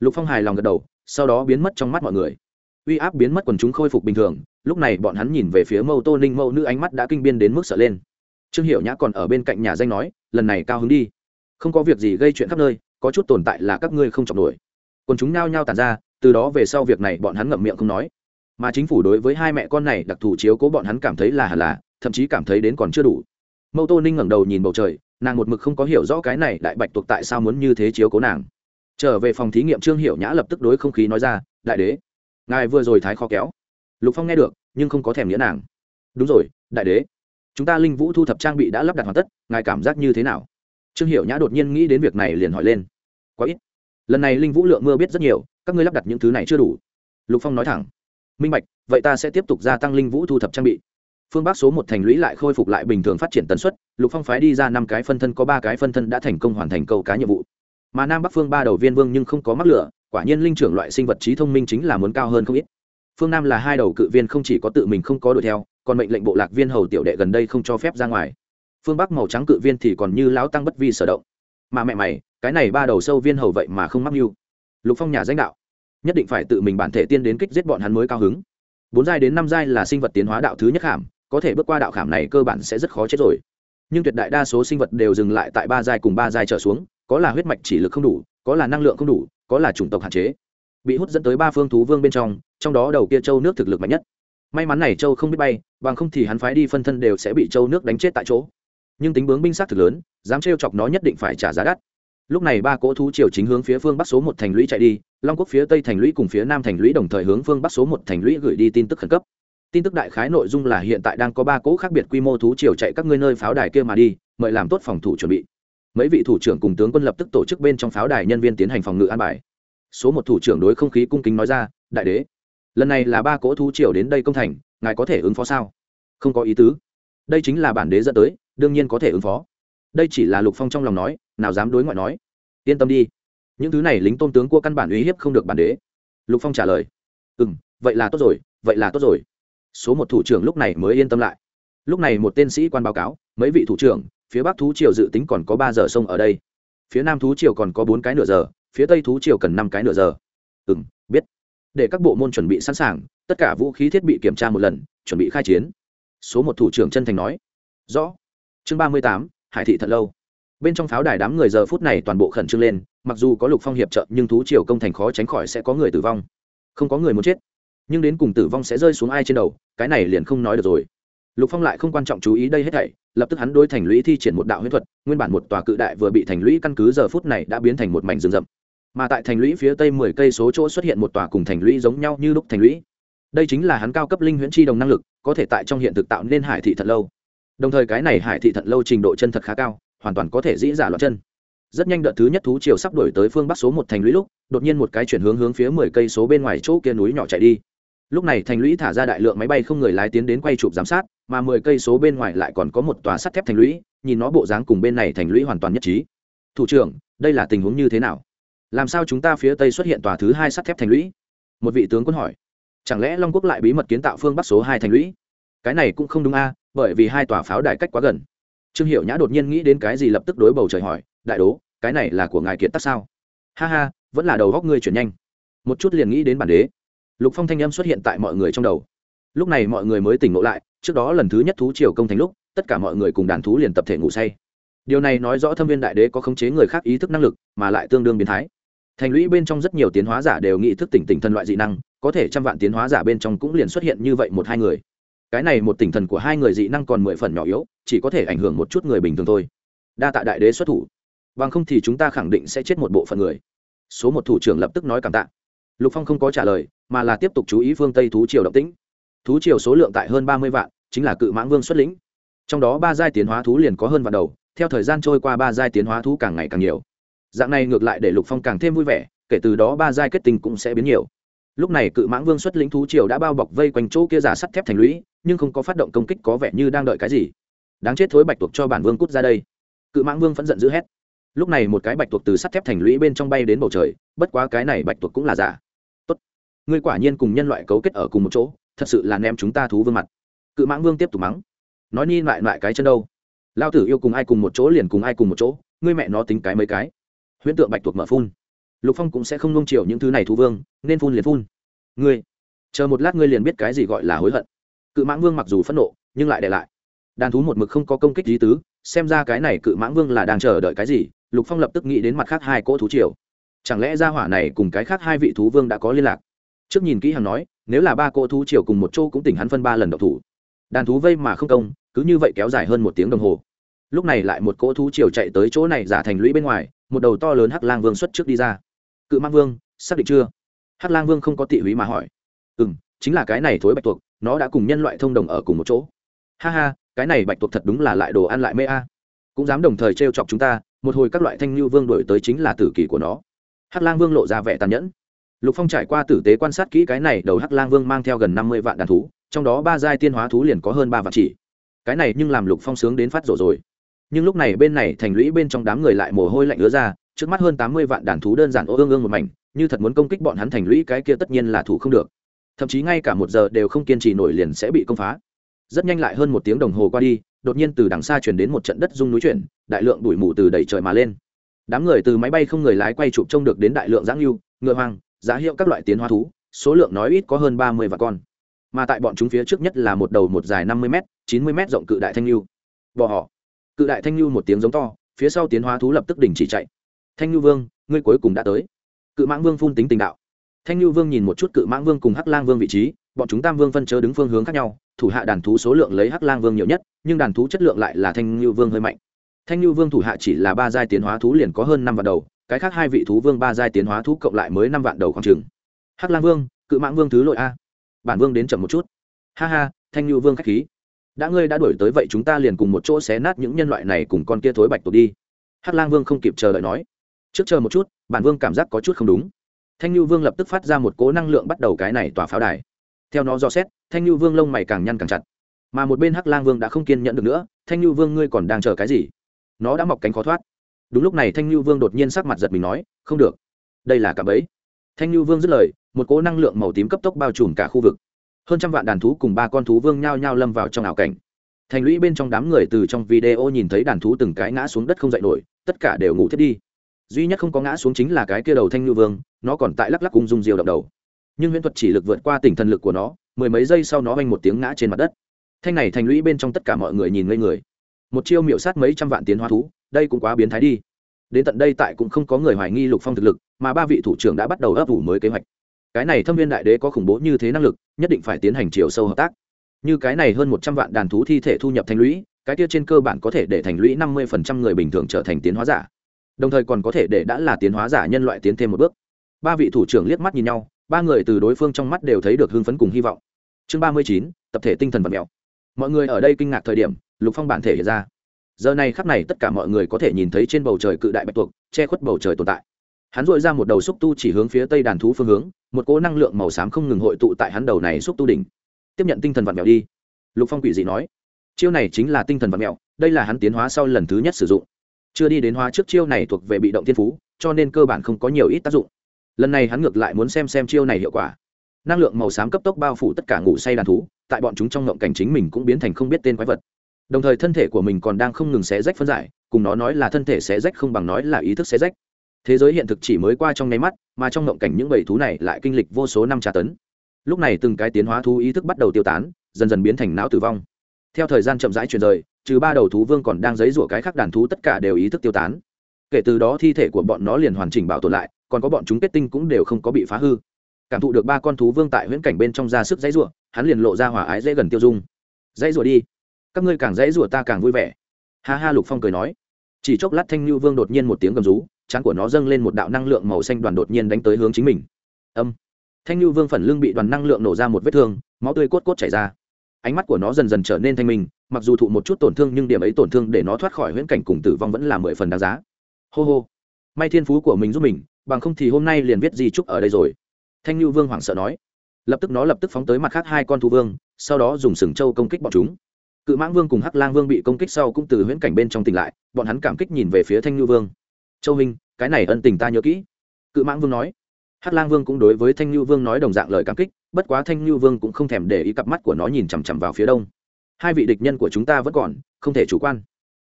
Lục phong hài lòng gật đầu, sau đó biến mất trong mắt mọi người. Uy áp biến mất quần chúng khôi phục bình thường, lúc này bọn hắn nhìn về phía mâu tô ninh, mâu nữ ánh mắt đã kinh biên đến mức sợ lên trương hiệu nhã còn ở bên cạnh nhà danh nói, lần này cao hứng đi. Không có việc gì gây chuyện khắp nơi, có chút tồn tại là các ngươi không chọc nổi. Còn chúng nao nhao tàn ra, từ đó về sau việc này bọn hắn ngậm miệng không nói. Mà chính phủ đối với hai mẹ con này đặc thù chiếu cố bọn hắn cảm thấy là hẳn là, thậm chí cảm thấy đến còn chưa đủ. Mâu tô ninh ngẩng đầu nhìn bầu trời, nàng một mực không có hiểu rõ cái này đại bạch tuộc tại sao muốn như thế chiếu cố nàng. Trở về phòng thí nghiệm trương hiệu nhã lập tức đối không khí nói ra, đại đế, ngài vừa rồi thái khó kéo. Lục phong nghe được, nhưng không có thèm nghĩa nàng. Đúng rồi, đại đế chúng ta linh vũ thu thập trang bị đã lắp đặt hoàn tất, ngài cảm giác như thế nào? Trương hiệu nhã đột nhiên nghĩ đến việc này liền hỏi lên. Quá ít. Lần này linh vũ lượng mưa biết rất nhiều, các ngươi lắp đặt những thứ này chưa đủ. Lục phong nói thẳng. Minh bạch, vậy ta sẽ tiếp tục gia tăng linh vũ thu thập trang bị. Phương bắc số một thành lũy lại khôi phục lại bình thường phát triển tần suất, lục phong phái đi ra năm cái phân thân có ba cái phân thân đã thành công hoàn thành câu cá nhiệm vụ. Mà nam bắc phương ba đầu viên vương nhưng không có mắc lửa, quả nhiên linh trưởng loại sinh vật trí thông minh chính là muốn cao hơn không ít. Phương nam là hai đầu cự viên không chỉ có tự mình không có đuổi theo còn mệnh lệnh bộ lạc viên hầu tiểu đệ gần đây không cho phép ra ngoài. Phương bắc màu trắng cự viên thì còn như lão tăng bất vi sở động. Mà mẹ mày, cái này ba đầu sâu viên hầu vậy mà không mắc mưu. Lục phong nhà danh đạo, nhất định phải tự mình bản thể tiên đến kích giết bọn hắn mới cao hứng. Bốn giai đến năm giai là sinh vật tiến hóa đạo thứ nhất khảm có thể bước qua đạo khảm này cơ bản sẽ rất khó chết rồi. Nhưng tuyệt đại đa số sinh vật đều dừng lại tại ba giai cùng ba giai trở xuống, có là huyết mạch chỉ lực không đủ, có là năng lượng không đủ, có là chủng tộc hạn chế. Bị hút dẫn tới ba phương thú vương bên trong trong đó đầu kia châu nước thực lực mạnh nhất may mắn này châu không biết bay, bằng không thì hắn phái đi phân thân đều sẽ bị châu nước đánh chết tại chỗ. Nhưng tính bướng binh sát thực lớn, dám trêu chọc nó nhất định phải trả giá đắt. Lúc này ba cỗ thú triều chính hướng phía phương bắc số một thành lũy chạy đi, long quốc phía tây thành lũy cùng phía nam thành lũy đồng thời hướng phương bắc số một thành lũy gửi đi tin tức khẩn cấp. Tin tức đại khái nội dung là hiện tại đang có ba cỗ khác biệt quy mô thú triều chạy các ngươi nơi pháo đài kia mà đi, mời làm tốt phòng thủ chuẩn bị. Mấy vị thủ trưởng cùng tướng quân lập tức tổ chức bên trong pháo đài nhân viên tiến hành phòng ngự an bài. Số một thủ trưởng đối không khí cung kính nói ra, đại đế lần này là ba cỗ thú triều đến đây công thành, ngài có thể ứng phó sao? Không có ý tứ. Đây chính là bản đế dẫn tới, đương nhiên có thể ứng phó. Đây chỉ là lục phong trong lòng nói, nào dám đối ngoại nói. Yên tâm đi. Những thứ này lính tôn tướng của căn bản uy hiếp không được bản đế. Lục phong trả lời. Ừ m vậy là tốt rồi, vậy là tốt rồi. Số một thủ trưởng lúc này mới yên tâm lại. Lúc này một tên sĩ quan báo cáo, mấy vị thủ trưởng, phía bắc thú triều dự tính còn có ba giờ sông ở đây. Phía nam thú triều còn có bốn cái nửa giờ, phía tây thú triều cần năm cái nửa giờ. Ừ m để các bộ môn chuẩn bị sẵn sàng, tất cả vũ khí thiết bị kiểm tra một lần, chuẩn bị khai chiến. Số một thủ trưởng chân thành nói. Rõ. Chương ba mươi tám, hải thị thật lâu. Bên trong pháo đài đám người giờ phút này toàn bộ khẩn trương lên, mặc dù có lục phong hiệp trợ, nhưng thú triều công thành khó tránh khỏi sẽ có người tử vong. Không có người muốn chết. Nhưng đến cùng tử vong sẽ rơi xuống ai trên đầu, cái này liền không nói được rồi. Lục phong lại không quan trọng chú ý đây hết thảy, lập tức hắn đối thành lũy thi triển một đạo huyết thuật, nguyên bản một tòa cự đại vừa bị thành lũy căn cứ giờ phút này đã biến thành một mảnh rừng rậm mà tại thành lũy phía tây mười cây số chỗ xuất hiện một tòa cùng thành lũy giống nhau như lúc thành lũy. Đây chính là hắn cao cấp linh huyễn chi đồng năng lực, có thể tại trong hiện thực tạo nên hải thị thật lâu. Đồng thời cái này hải thị thật lâu trình độ chân thật khá cao, hoàn toàn có thể dĩ giả loạn chân. Rất nhanh đợt thứ nhất thú chiều sắp đổi tới phương bắc số một thành lũy lúc, đột nhiên một cái chuyển hướng hướng phía mười cây số bên ngoài chỗ kia núi nhỏ chạy đi. Lúc này thành lũy thả ra đại lượng máy bay không người lái tiến đến quay chụp giám sát, mà mười cây số bên ngoài lại còn có một tòa sắt thép thành lũy, nhìn nó bộ dáng cùng bên này thành lũy hoàn toàn nhất trí. Thủ trưởng, đây là tình huống như thế nào? Làm sao chúng ta phía tây xuất hiện tòa thứ hai sắt thép thành lũy? Một vị tướng quân hỏi. Chẳng lẽ long quốc lại bí mật kiến tạo phương bắc số hai thành lũy? Cái này cũng không đúng a, bởi vì hai tòa pháo đài cách quá gần. Trương hiệu nhã đột nhiên nghĩ đến cái gì lập tức đối bầu trời hỏi, đại đố, cái này là của ngài kiệt tác sao? Ha ha, vẫn là đầu góc ngươi chuyển nhanh. Một chút liền nghĩ đến bản đế. Lục phong thanh âm xuất hiện tại mọi người trong đầu. Lúc này mọi người mới tỉnh ngộ lại, trước đó lần thứ nhất thú triều công thành lúc, tất cả mọi người cùng đàn thú liền tập thể ngủ say. Điều này nói rõ thâm viên đại đế có khống chế người khác ý thức năng lực, mà lại tương đương biến thái thành lũy bên trong rất nhiều tiến hóa giả đều nghĩ thức tỉnh tỉnh thần loại dị năng, có thể trăm vạn tiến hóa giả bên trong cũng liền xuất hiện như vậy một hai người. Cái này một tỉnh thần của hai người dị năng còn mười phần nhỏ yếu, chỉ có thể ảnh hưởng một chút người bình thường thôi. Đa tạ đại đế xuất thủ. Bằng không thì chúng ta khẳng định sẽ chết một bộ phận người. Số một thủ trưởng lập tức nói cảm tạ. Lục phong không có trả lời, mà là tiếp tục chú ý phương tây thú triều động tĩnh. Thú triều số lượng tại hơn ba mươi vạn, chính là cự mãng vương xuất lĩnh. Trong đó ba giai tiến hóa thú liền có hơn vạn đầu, theo thời gian trôi qua ba giai tiến hóa thú càng ngày càng nhiều dạng này ngược lại để lục phong càng thêm vui vẻ, kể từ đó ba giai kết tình cũng sẽ biến nhiều. Lúc này cự mãng vương xuất lĩnh thú triều đã bao bọc vây quanh chỗ kia giả sắt thép thành lũy, nhưng không có phát động công kích có vẻ như đang đợi cái gì. Đáng chết thối bạch tuộc cho bản vương cút ra đây. Cự mãng vương phẫn giận d ữ hét. Lúc này một cái bạch tuộc từ sắt thép thành lũy bên trong bay đến bầu trời, bất quá cái này bạch tuộc cũng là giả. Tốt. Ngươi quả nhiên cùng nhân loại cấu kết ở cùng một chỗ, thật sự là ném chúng ta thú vương mặt. Cự mãng vương tiếp tục mắng. Nói ni lại lại cái chân đâu? Lao tử yêu cùng ai cùng một chỗ liền cùng ai cùng một chỗ, ngươi mẹ nó tính cái mấy cái huyễn tượng bạch tuộc mở phun. Lục phong cũng sẽ không nung chiều những thứ này thú vương, nên phun liền phun. Ngươi, chờ một lát ngươi liền biết cái gì gọi là hối hận. Cự mãng vương mặc dù phẫn nộ, nhưng lại để lại. Đàn thú một mực không có công kích lý tứ, xem ra cái này cự mãng vương là đang chờ đợi cái gì, lục phong lập tức nghĩ đến mặt khác hai cỗ thú triều. Chẳng lẽ ra hỏa này cùng cái khác hai vị thú vương đã có liên lạc? Trước nhìn kỹ hằng nói, nếu là ba cỗ thú triều cùng một chỗ cũng tỉnh hắn phân ba lần độc thủ. Đàn thú vây mà không công, cứ như vậy kéo dài hơn một tiếng đồng hồ. Lúc này lại một cỗ thú triều chạy tới chỗ này giả thành lũy bên ngoài một đầu to lớn hắc lang vương xuất trước đi ra. Cự mang vương, xác định chưa? Hắc lang vương không có tị húy mà hỏi. Ừ m chính là cái này thối bạch tuộc, nó đã cùng nhân loại thông đồng ở cùng một chỗ. Ha ha, cái này bạch tuộc thật đúng là lại đồ ăn lại mê a. Cũng dám đồng thời t chọc chúng ta, một hồi các loại thanh lưu vương đổi tới chính là tử kỳ của nó. Hắc lang vương lộ ra vẻ tàn nhẫn. Lục phong trải qua tử tế quan sát kỹ cái này đầu hắc lang vương mang theo gần năm mươi vạn đàn thú, trong đó ba giai tiên hóa thú liền có hơn ba vạn chỉ. Cái này nhưng làm lục phong sướng đến phát rổ rồi nhưng lúc này bên này thành lũy bên trong đám người lại mồ hôi lạnh ứa ra, trước mắt hơn tám mươi vạn đàn thú đơn giản ô ương ương một mảnh, như thật muốn công kích bọn hắn thành lũy cái kia tất nhiên là thủ không được. Thậm chí ngay cả một giờ đều không kiên trì nổi liền sẽ bị công phá. Rất nhanh lại hơn một tiếng đồng hồ qua đi, đột nhiên từ đằng xa chuyển đến một trận đất rung núi chuyển, đại lượng đuổi mù từ đầy trời mà lên. Đám người từ máy bay không người lái quay chụp trông được đến đại lượng giáng lưu ngựa hoang, giá hiệu các loại tiến hóa thú, số lượng nói ít có hơn ba mươi vạn con. Mà tại bọn chúng phía trước nhất là một đầu một dài năm mươi m chín mươi m rộng cự đại thanh lưu bò họ cự đại thanh lưu một tiếng giống to, phía sau tiến hóa thú lập tức đình chỉ chạy. Thanh lưu vương, ngươi cuối cùng đã tới. Cự mãng vương phun tính tình đạo. Thanh lưu vương nhìn một chút cự mãng vương cùng hắc lang vương vị trí, bọn chúng tam vương phân chớ đứng phương hướng khác nhau, thủ hạ đàn thú số lượng lấy hắc lang vương nhiều nhất, nhưng đàn thú chất lượng lại là thanh lưu vương hơi mạnh. Thanh lưu vương thủ hạ chỉ là ba giai tiến hóa thú liền có hơn năm vạn đầu, cái khác hai vị thú vương ba giai tiến hóa thú cộng lại mới năm vạn đầu khoảng chừng. Hắc lang vương, cự mãng vương thứ lội a. Bản vương đến chậm một chút. Ha ha, thanh lưu vương k h á c h khí đã ngươi đã đổi tới vậy chúng ta liền cùng một chỗ xé nát những nhân loại này cùng con kia thối bạch tuộc đi. Hắc lang vương không kịp chờ đợi nói. Trước chờ một chút, bản vương cảm giác có chút không đúng. Thanh lưu vương lập tức phát ra một cố năng lượng bắt đầu cái này tỏa pháo đài. Theo nó dò xét, thanh lưu vương lông mày càng nhăn càng chặt. Mà một bên hắc lang vương đã không kiên nhẫn được nữa, thanh lưu vương ngươi còn đang chờ cái gì? Nó đã mọc cánh khó thoát. Đúng lúc này thanh lưu vương đột nhiên sắc mặt giật mình nói, không được. Đây là cả bẫy. Thanh lưu vương dứt lời, một cỗ năng lượng màu tím cấp tốc bao trùm cả khu vực hơn trăm vạn đàn thú cùng ba con thú vương nhao nhao lâm vào trong ảo cảnh. Thành lũy bên trong đám người từ trong video nhìn thấy đàn thú từng cái ngã xuống đất không dậy nổi, tất cả đều ngủ thiết đi. Duy nhất không có ngã xuống chính là cái kia đầu thanh ngư vương, nó còn tại lắc lắc cung dung diều động đầu. Nhưng huyễn thuật chỉ lực vượt qua tỉnh thần lực của nó, mười mấy giây sau nó oanh một tiếng ngã trên mặt đất. Thanh này thành lũy bên trong tất cả mọi người nhìn ngây người. Một chiêu miệu sát mấy trăm vạn tiến hóa thú, đây cũng quá biến thái đi. Đến tận đây tại cũng không có người hoài nghi lục phong thực lực, mà ba vị thủ trưởng đã bắt đầu ấp ủ mới kế hoạch cái này thâm viên đại đế có khủng bố như thế năng lực, nhất định phải tiến hành chiều sâu hợp tác. Như cái này hơn một trăm vạn đàn thú thi thể thu nhập thành lũy, cái kia trên cơ bản có thể để thành lũy năm mươi phần trăm người bình thường trở thành tiến hóa giả. Đồng thời còn có thể để đã là tiến hóa giả nhân loại tiến thêm một bước. Ba vị thủ trưởng liếc mắt nhìn nhau, ba người từ đối phương trong mắt đều thấy được hưng phấn cùng hy vọng. Chương ba mươi chín, tập thể tinh thần vật mèo. Mọi người ở đây kinh ngạc thời điểm, lục phong bản thể hiện ra. Giờ này khắp này tất cả mọi người có thể nhìn thấy trên bầu trời cự đại bạch tuộc, che khuất bầu trời tồn tại hắn dội ra một đầu xúc tu chỉ hướng phía tây đàn thú phương hướng, một cỗ năng lượng màu xám không ngừng hội tụ tại hắn đầu này xúc tu đỉnh. Tiếp nhận tinh thần vật mèo đi. Lục phong quỷ dị nói, chiêu này chính là tinh thần vật mèo, đây là hắn tiến hóa sau lần thứ nhất sử dụng. Chưa đi đến hóa trước chiêu này thuộc về bị động thiên phú, cho nên cơ bản không có nhiều ít tác dụng. Lần này hắn ngược lại muốn xem xem chiêu này hiệu quả. Năng lượng màu xám cấp tốc bao phủ tất cả ngủ say đàn thú, tại bọn chúng trong ngộng cảnh chính mình cũng biến thành không biết tên quái vật. Đồng thời thân thể của mình còn đang không ngừng xé rách phân giải, cùng nó nói là thân thể xé rách không bằng nói là ý thức xé rách thế giới hiện thực chỉ mới qua trong nháy mắt, mà trong ngộng cảnh những bầy thú này lại kinh lịch vô số năm trà tấn. Lúc này từng cái tiến hóa thú ý thức bắt đầu tiêu tán, dần dần biến thành não tử vong. Theo thời gian chậm rãi chuyển rời, trừ ba đầu thú vương còn đang giấy rủa cái khác đàn thú tất cả đều ý thức tiêu tán. Kể từ đó thi thể của bọn nó liền hoàn chỉnh bảo tồn lại, còn có bọn chúng kết tinh cũng đều không có bị phá hư. Cảm thụ được ba con thú vương tại huyễn cảnh bên trong ra sức dãy rủa, hắn liền lộ ra hòa ái dễ gần tiêu dung. Dãy rủa đi, các ngươi càng dãy rủa ta càng vui vẻ. Ha ha, lục phong cười nói. Chỉ chốc lát thanh lưu vương đột nhiên một tiếng gầm rú trán của nó dâng lên một đạo năng lượng màu xanh đoàn đột nhiên đánh tới hướng chính mình. Âm. Thanh lưu vương phần lưng bị đoàn năng lượng nổ ra một vết thương, máu tươi cốt cốt chảy ra. Ánh mắt của nó dần dần trở nên thanh minh, mặc dù thụ một chút tổn thương nhưng điểm ấy tổn thương để nó thoát khỏi huyễn cảnh cùng tử vong vẫn là mười phần đáng giá. Hô hô. May thiên phú của mình giúp mình, bằng không thì hôm nay liền viết di trúc ở đây rồi. Thanh lưu vương hoảng sợ nói. Lập tức nó lập tức phóng tới mặt khác hai con thú vương, sau đó dùng sừng trâu công kích bọn chúng. Cự mãng vương cùng hắc lang vương bị công kích sau cũng từ huyễn cảnh bên trong tỉnh lại, bọn hắn cảm kích nhìn về phía thanh lưu vương châu minh cái này ân tình ta nhớ kỹ. Cự mãng vương nói. Hắc lang vương cũng đối với thanh lưu vương nói đồng dạng lời cảm kích, bất quá thanh lưu vương cũng không thèm để ý cặp mắt của nó nhìn chằm chằm vào phía đông. Hai vị địch nhân của chúng ta vẫn còn, không thể chủ quan.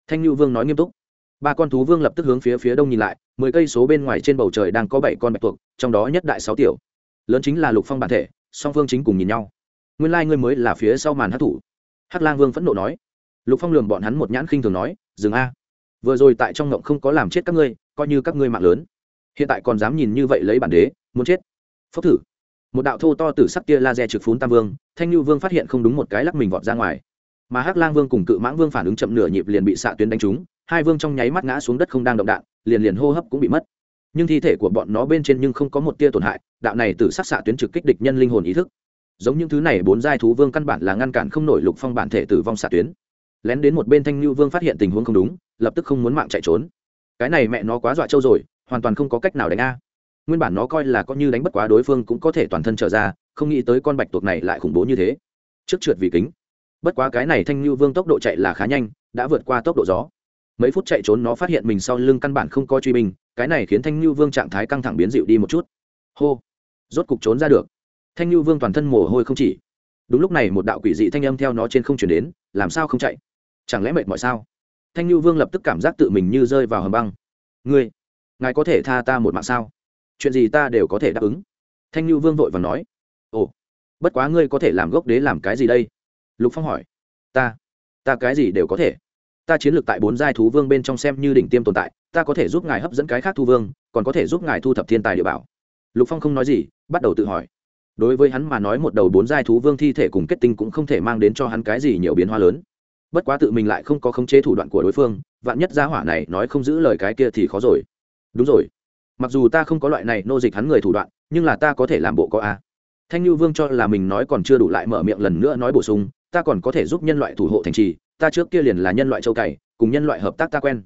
Thanh lưu vương nói nghiêm túc. Ba con thú vương lập tức hướng phía phía đông nhìn lại, mười cây số bên ngoài trên bầu trời đang có bảy con bạch tuộc, trong đó nhất đại sáu tiểu. Lớn chính là lục phong bản thể, song phương chính cùng nhìn nhau. Nguyên lai、like、ngươi mới là phía sau màn hát thủ. Hắc lang vương phẫn nộ nói. Lục phong lường bọn hắn một nhãn khinh thường nói, dừng a. Vừa rồi tại trong ngộng không có làm chết các ngươi coi như các ngươi mạng lớn. Hiện tại còn dám nhìn như vậy lấy bản đế, muốn chết. Phốc thử. Một đạo thô to từ sắc tia laser trực phún tam vương, thanh lưu vương phát hiện không đúng một cái lắc mình vọt ra ngoài. Mà hắc lang vương cùng cự mãng vương phản ứng chậm nửa nhịp liền bị xạ tuyến đánh trúng, hai vương trong nháy mắt ngã xuống đất không đang động đạn, liền liền hô hấp cũng bị mất. Nhưng thi thể của bọn nó bên trên nhưng không có một tia tổn hại, đạo này từ sắc xạ tuyến trực kích địch nhân linh hồn ý thức. Giống những thứ này, bốn giai thú vương căn bản là ngăn cản không nổi lục phong bản thể tử vong xạ tuyến. Lén đến một bên thanh lưu vương phát hiện tình huống không đúng, lập tức không muốn mạng chạy trốn cái này mẹ nó quá dọa trâu rồi, hoàn toàn không có cách nào đánh a. Nguyên bản nó coi là có như đánh bất quá đối phương cũng có thể toàn thân trở ra, không nghĩ tới con bạch tuộc này lại khủng bố như thế. Trước trượt vì kính. Bất quá cái này thanh lưu vương tốc độ chạy là khá nhanh, đã vượt qua tốc độ gió. Mấy phút chạy trốn nó phát hiện mình sau lưng căn bản không có truy binh, cái này khiến thanh lưu vương trạng thái căng thẳng biến dịu đi một chút. Hô. Rốt cục trốn ra được. Thanh lưu vương toàn thân mồ hôi không chỉ. Đúng lúc này một đạo quỷ dị thanh âm theo nó trên không chuyển đến, làm sao không chạy? Chẳng lẽ mệt mỏi sao? Thanh lưu vương lập tức cảm giác tự mình như rơi vào hầm băng. Ngươi, ngài có thể tha ta một mạng sao? Chuyện gì ta đều có thể đáp ứng. Thanh lưu vương vội và nói. Ồ, bất quá ngươi có thể làm gốc đế làm cái gì đây? Lục phong hỏi. Ta ta cái gì đều có thể. Ta chiến lược tại bốn giai thú vương bên trong xem như đỉnh tiêm tồn tại, ta có thể giúp ngài hấp dẫn cái khác thu vương, còn có thể giúp ngài thu thập thiên tài địa bảo. Lục phong không nói gì, bắt đầu tự hỏi. Đối với hắn mà nói một đầu bốn giai thú vương thi thể cùng kết tinh cũng không thể mang đến cho hắn cái gì nhiều biến hóa lớn bất quá tự mình lại không có khống chế thủ đoạn của đối phương, vạn nhất gia hỏa này nói không giữ lời cái kia thì khó rồi. Đúng rồi. Mặc dù ta không có loại này nô dịch hắn người thủ đoạn, nhưng là ta có thể làm bộ có a. Thanh như vương cho là mình nói còn chưa đủ lại mở miệng lần nữa nói bổ sung, ta còn có thể giúp nhân loại thủ hộ thành trì, ta trước kia liền là nhân loại châu cày, cùng nhân loại hợp tác ta quen.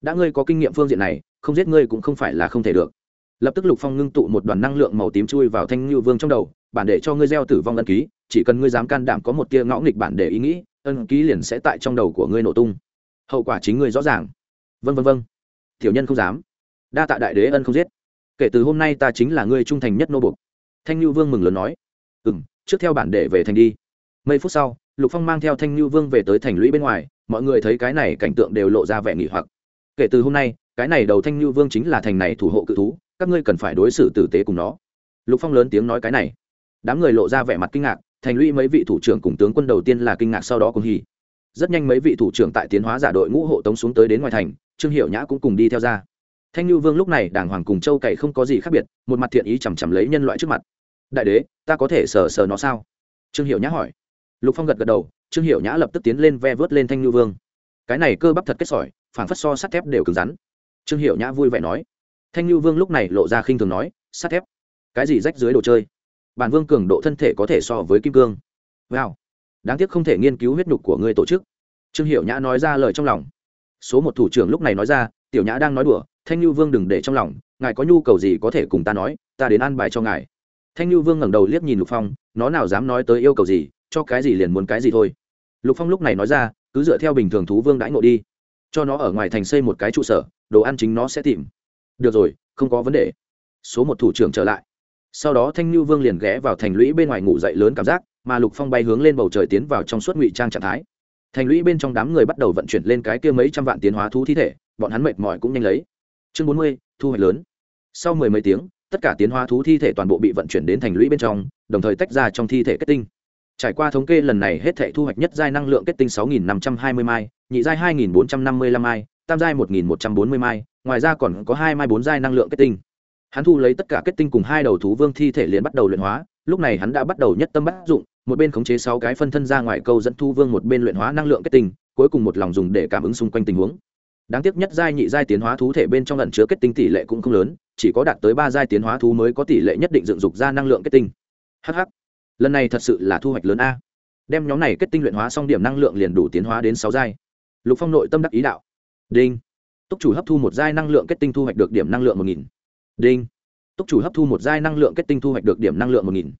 Đã ngươi có kinh nghiệm phương diện này, không giết ngươi cũng không phải là không thể được. Lập tức lục phong ngưng tụ một đoàn năng lượng màu tím chui vào thanh như vương trong đầu, bản để cho ngươi gieo tử vong ân ký, chỉ cần ngươi dám can đảm có một tia ngõ nghịch bản để ý nghĩ ân ký liền sẽ tại trong đầu của ngươi nổ tung. Hậu quả chính ngươi rõ ràng. Vân vân vân tiểu nhân không dám. Đa tạ đại đế ân không giết. Kể từ hôm nay ta chính là ngươi trung thành nhất nô bục thanh lưu vương mừng lớn nói. Ừ m trước theo bản đệ về thành đi. Mấy phút sau, lục phong mang theo thanh lưu vương về tới thành lũy bên ngoài, mọi người thấy cái này cảnh tượng đều lộ ra vẻ nghỉ hoặc. Kể từ hôm nay, cái này đầu thanh lưu vương chính là thành này thủ hộ cự thú, các ngươi cần phải đối xử tử tế cùng nó. Lục phong lớn tiếng nói cái này. Đám người lộ ra vẻ mặt kinh ngạc thành lũy mấy vị thủ trưởng cùng tướng quân đầu tiên là kinh ngạc sau đó cùng hỉ. Rất nhanh mấy vị thủ trưởng tại tiến hóa giả đội ngũ hộ tống xuống tới đến ngoài thành, trương hiệu nhã cũng cùng đi theo ra. Thanh lưu vương lúc này đàng hoàng cùng châu cậy không có gì khác biệt, một mặt thiện ý chằm chằm lấy nhân loại trước mặt. Đại đế, ta có thể sờ sờ nó sao? Trương hiệu nhã hỏi. Lục phong gật gật đầu, trương hiệu nhã lập tức tiến lên ve vớt lên thanh lưu vương. Cái này cơ bắp thật kết sỏi phản phất so sắt thép đều cứng rắn. Trương hiệu nhã vui vẻ nói. Thanh lưu vương lúc này lộ ra khinh thường nói, sắt thép? Cái gì rách dưới đồ chơi? Bản vương cường độ thân thể có thể so với kim cương. Wow. Đáng tiếc không thể nghiên cứu huyết nhục của người tổ chức. Trương hiệu nhã nói ra lời trong lòng. Số một thủ trưởng lúc này nói ra, tiểu nhã đang nói đùa, thanh lưu vương đừng để trong lòng, ngài có nhu cầu gì có thể cùng ta nói, ta đến an bài cho ngài. Thanh lưu vương ngẩng đầu liếc nhìn lục phong, nó nào dám nói tới yêu cầu gì, cho cái gì liền muốn cái gì thôi. Lục phong lúc này nói ra, cứ dựa theo bình thường thú vương đãi ngộ đi. Cho nó ở ngoài thành xây một cái trụ sở, đồ ăn chính nó sẽ tìm. Được rồi, không có vấn đề. Số một thủ trưởng trở lại sau đó thanh lưu vương liền ghé vào thành lũy bên ngoài ngủ dậy lớn cảm giác, mà lục phong bay hướng lên bầu trời tiến vào trong suốt ngụy trang trạng thái. Thành lũy bên trong đám người bắt đầu vận chuyển lên cái kia mấy trăm vạn tiến hóa thú thi thể, bọn hắn mệt mỏi cũng nhanh lấy. Chương bốn mươi, thu hoạch lớn. Sau mười mấy tiếng, tất cả tiến hóa thú thi thể toàn bộ bị vận chuyển đến thành lũy bên trong, đồng thời tách ra trong thi thể kết tinh. Trải qua thống kê lần này hết thể thu hoạch nhất giai năng lượng kết tinh sáu nghìn năm trăm hai mươi mai, nhị giai hai nghìn bốn trăm năm mươi lăm mai, tam giai một nghìn một trăm bốn mươi mai, ngoài ra còn có hai mai bốn giai năng lượng kết tinh hắn thu lấy tất cả kết tinh cùng hai đầu thú vương thi thể liền bắt đầu luyện hóa, lúc này hắn đã bắt đầu nhất tâm bắt dụng, một bên khống chế sáu cái phân thân ra ngoài câu dẫn thu vương, một bên luyện hóa năng lượng kết tinh, cuối cùng một lòng dùng để cảm ứng xung quanh tình huống. Đáng tiếc nhất giai nhị giai tiến hóa thú thể bên trong lần chứa kết tinh tỷ lệ cũng không lớn, chỉ có đạt tới ba giai tiến hóa thú mới có tỷ lệ nhất định dựng dục ra năng lượng kết tinh. Hh lần này thật sự là thu hoạch lớn a. Đem nhóm này kết tinh luyện hóa xong điểm năng lượng liền đủ tiến hóa đến sáu giai. Lục phong nội tâm đắc ý đạo. Đinh. Túc chủ hấp thu một giai năng lượng kết tinh thu hoạch được điểm năng lượng một nghìn đinh. Túc chủ hấp thu một giai năng lượng kết tinh thu hoạch được điểm năng lượng một nghìn.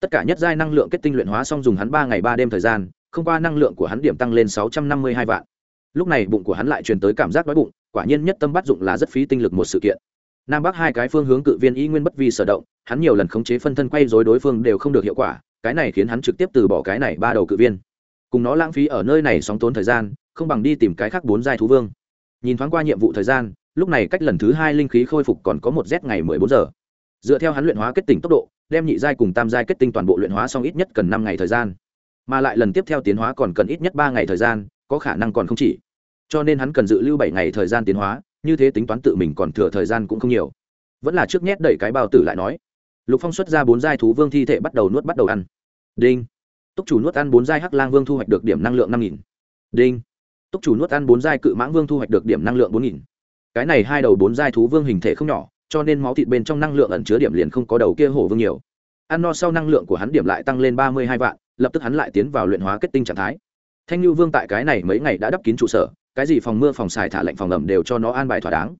Tất cả nhất giai năng lượng kết tinh luyện hóa xong dùng hắn ba ngày ba đêm thời gian, không qua năng lượng của hắn điểm tăng lên sáu trăm năm mươi hai vạn. Lúc này bụng của hắn lại truyền tới cảm giác đói bụng, quả nhiên nhất tâm bắt dụng là rất phí tinh lực một sự kiện. Nam bắc hai cái phương hướng cự viên y nguyên bất vi sở động, hắn nhiều lần khống chế phân thân quay dối đối phương đều không được hiệu quả, cái này khiến hắn trực tiếp từ bỏ cái này ba đầu cự viên. Cùng nó lãng phí ở nơi này sóng tốn thời gian, không bằng đi tìm cái khác bốn giai thú vương. Nhìn thoáng qua nhiệm vụ thời gian lúc này cách lần thứ hai linh khí khôi phục còn có một z ngày mười bốn giờ. Dựa theo hắn luyện hóa kết tinh tốc độ, đem nhị giai cùng tam giai kết tinh toàn bộ luyện hóa xong ít nhất cần năm ngày thời gian. Mà lại lần tiếp theo tiến hóa còn cần ít nhất ba ngày thời gian, có khả năng còn không chỉ. Cho nên hắn cần dự lưu bảy ngày thời gian tiến hóa, như thế tính toán tự mình còn thừa thời gian cũng không nhiều. Vẫn là trước nhét đẩy cái bao tử lại nói. Lục phong xuất ra bốn giai thú vương thi thể bắt đầu nuốt bắt đầu ăn. Đinh. Túc chủ nuốt ăn bốn giai hắc lang vương thu hoạch được điểm năng lượng năm nghìn. Đinh. Túc chủ nuốt ăn bốn giai cự mãng vương thu hoạch được điểm năng lượng bốn nghìn cái này hai đầu bốn giai thú vương hình thể không nhỏ, cho nên máu thịt bên trong năng lượng ẩn chứa điểm liền không có đầu kia hổ vương nhiều. Ăn no sau năng lượng của hắn điểm lại tăng lên ba mươi hai vạn, lập tức hắn lại tiến vào luyện hóa kết tinh trạng thái. Thanh lưu vương tại cái này mấy ngày đã đắp kín trụ sở, cái gì phòng mưa phòng xài thả lạnh phòng ẩm đều cho nó an bài thỏa đáng.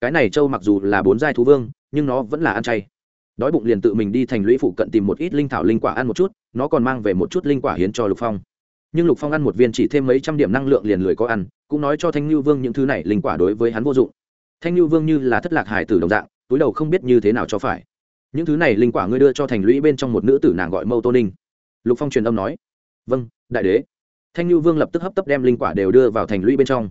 Cái này châu mặc dù là bốn giai thú vương, nhưng nó vẫn là ăn chay. Đói bụng liền tự mình đi thành lũy phụ cận tìm một ít linh thảo linh quả ăn một chút, nó còn mang về một chút linh quả hiến cho lục phong. Nhưng lục phong ăn một viên chỉ thêm mấy trăm điểm năng lượng liền lười có ăn, cũng nói cho thanh lưu vương những thứ này linh quả đối với hắn vô dụng thanh lưu vương như là thất lạc hải tử đồng dạng, túi đầu không biết như thế nào cho phải. Những thứ này linh quả ngươi đưa cho thành lũy bên trong một nữ tử nàng gọi mâu tô ninh. Lục phong truyền âm nói vâng đại đế. Thanh lưu vương lập tức hấp tấp đem linh quả đều đưa vào thành lũy bên trong.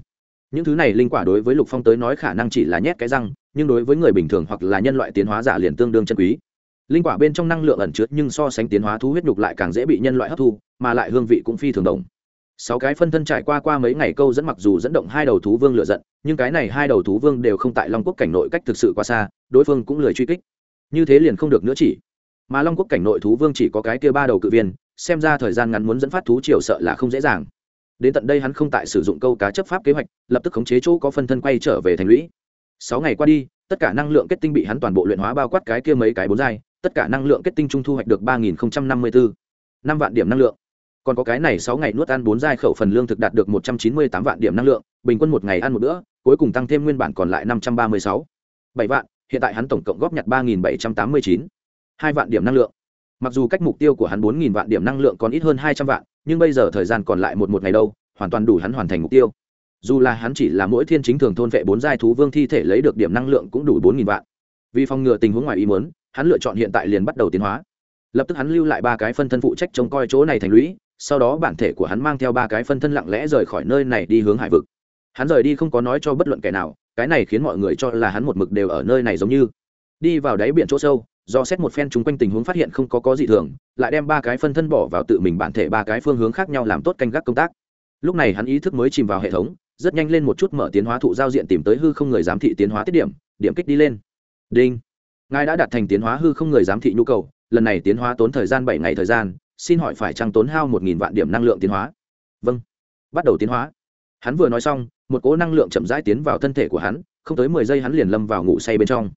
Những thứ này linh quả đối với lục phong tới nói khả năng chỉ là nhét cái răng, nhưng đối với người bình thường hoặc là nhân loại tiến hóa giả liền tương đương chân quý. Linh quả bên trong năng lượng ẩn chứa nhưng so sánh tiến hóa thú huyết nhục lại càng dễ bị nhân loại hấp thu, mà lại hương vị cũng phi thường đồng sáu cái phân thân trải qua qua mấy ngày câu dẫn mặc dù dẫn động hai đầu thú vương lựa giận, nhưng cái này hai đầu thú vương đều không tại long quốc cảnh nội cách thực sự quá xa, đối phương cũng lười truy kích. Như thế liền không được nữa chỉ. Mà long quốc cảnh nội thú vương chỉ có cái kia ba đầu cự viên, xem ra thời gian ngắn muốn dẫn phát thú triều sợ là không dễ dàng. Đến tận đây hắn không tại sử dụng câu cá chấp pháp kế hoạch, lập tức khống chế chỗ có phân thân quay trở về thành lũy. Sáu ngày qua đi, tất cả năng lượng kết tinh bị hắn toàn bộ luyện hóa bao quát cái kia mấy cái bốn giai, tất cả năng lượng kết tinh trung thu hoạch được ba nghìn năm mươi bốn năm vạn điểm năng lượng còn có cái này sáu ngày nuốt ăn bốn giai khẩu phần lương thực đạt được một trăm chín mươi tám vạn điểm năng lượng, bình quân một ngày ăn một bữa, cuối cùng tăng thêm nguyên bản còn lại năm trăm ba mươi sáu. Bảy vạn, hiện tại hắn tổng cộng góp nhặt ba nghìn bảy trăm tám mươi chín. Hai vạn điểm năng lượng. Mặc dù cách mục tiêu của hắn bốn nghìn vạn điểm năng lượng còn ít hơn hai trăm vạn, nhưng bây giờ thời gian còn lại một một ngày đâu, hoàn toàn đủ hắn hoàn thành mục tiêu. Dù là hắn chỉ là mỗi thiên chính thường thôn vệ bốn giai thú vương thi thể lấy được điểm năng lượng cũng đủ bốn nghìn vạn. Vì phòng ngừa tình huống ngoài ý muốn, hắn lựa chọn hiện tại liền bắt đầu tiến hóa. Lập tức hắn lưu lại ba cái phân thân phụ trách trông coi chỗ này thành lũy sau đó bản thể của hắn mang theo ba cái phân thân lặng lẽ rời khỏi nơi này đi hướng hải vực. Hắn rời đi không có nói cho bất luận kẻ nào, cái này khiến mọi người cho là hắn một mực đều ở nơi này giống như. Đi vào đáy biển chỗ sâu, do xét một phen chung quanh tình huống phát hiện không có có gì thường, lại đem ba cái phân thân bỏ vào tự mình bản thể ba cái phương hướng khác nhau làm tốt canh gác công tác. Lúc này hắn ý thức mới chìm vào hệ thống, rất nhanh lên một chút mở tiến hóa thụ giao diện tìm tới hư không người giám thị tiến hóa tiết điểm điểm kích đi lên. Đinh. Ngài đã đạt thành tiến hóa hư không người giám thị nhu cầu, lần này tiến hóa tốn thời gian bảy ngày thời gian xin hỏi phải chăng tốn hao một nghìn vạn điểm năng lượng tiến hóa? Vâng. Bắt đầu tiến hóa. Hắn vừa nói xong, một cỗ năng lượng chậm rãi tiến vào thân thể của hắn, không tới mười giây hắn liền lâm vào ngủ say bên trong.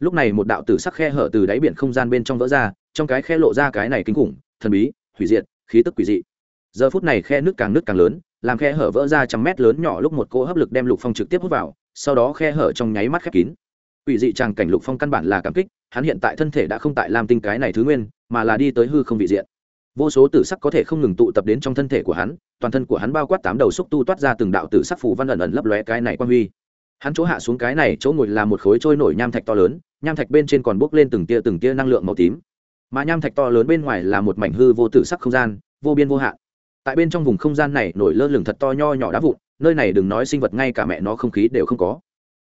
Lúc này một đạo tử sắc khe hở từ đáy biển không gian bên trong vỡ ra, trong cái khe lộ ra cái này kinh khủng, thần bí, hủy diệt, khí tức quỷ dị. Giờ phút này khe nước càng nước càng lớn, làm khe hở vỡ ra trăm mét lớn nhỏ lúc một cỗ hấp lực đem lục phong trực tiếp hút vào, sau đó khe hở trong nháy mắt khép kín. Quỷ dị tràng cảnh lục phong căn bản là cảm kích, hắn hiện tại thân thể đã không tại làm tinh cái này thứ nguyên, mà là đi tới hư không vị diện vô số tử sắc có thể không ngừng tụ tập đến trong thân thể của hắn, toàn thân của hắn bao quát tám đầu xúc tu toát ra từng đạo tử sắc phù văn ẩn ẩn lấp lóe cái này quan huy. Hắn chỗ hạ xuống cái này chỗ ngồi là một khối trôi nổi nham thạch to lớn, nham thạch bên trên còn bốc lên từng tia từng tia năng lượng màu tím. Mà nham thạch to lớn bên ngoài là một mảnh hư vô tử sắc không gian, vô biên vô hạn. Tại bên trong vùng không gian này nổi lơ lửng thật to nho nhỏ đá vụn, nơi này đừng nói sinh vật ngay cả mẹ nó không khí đều không có.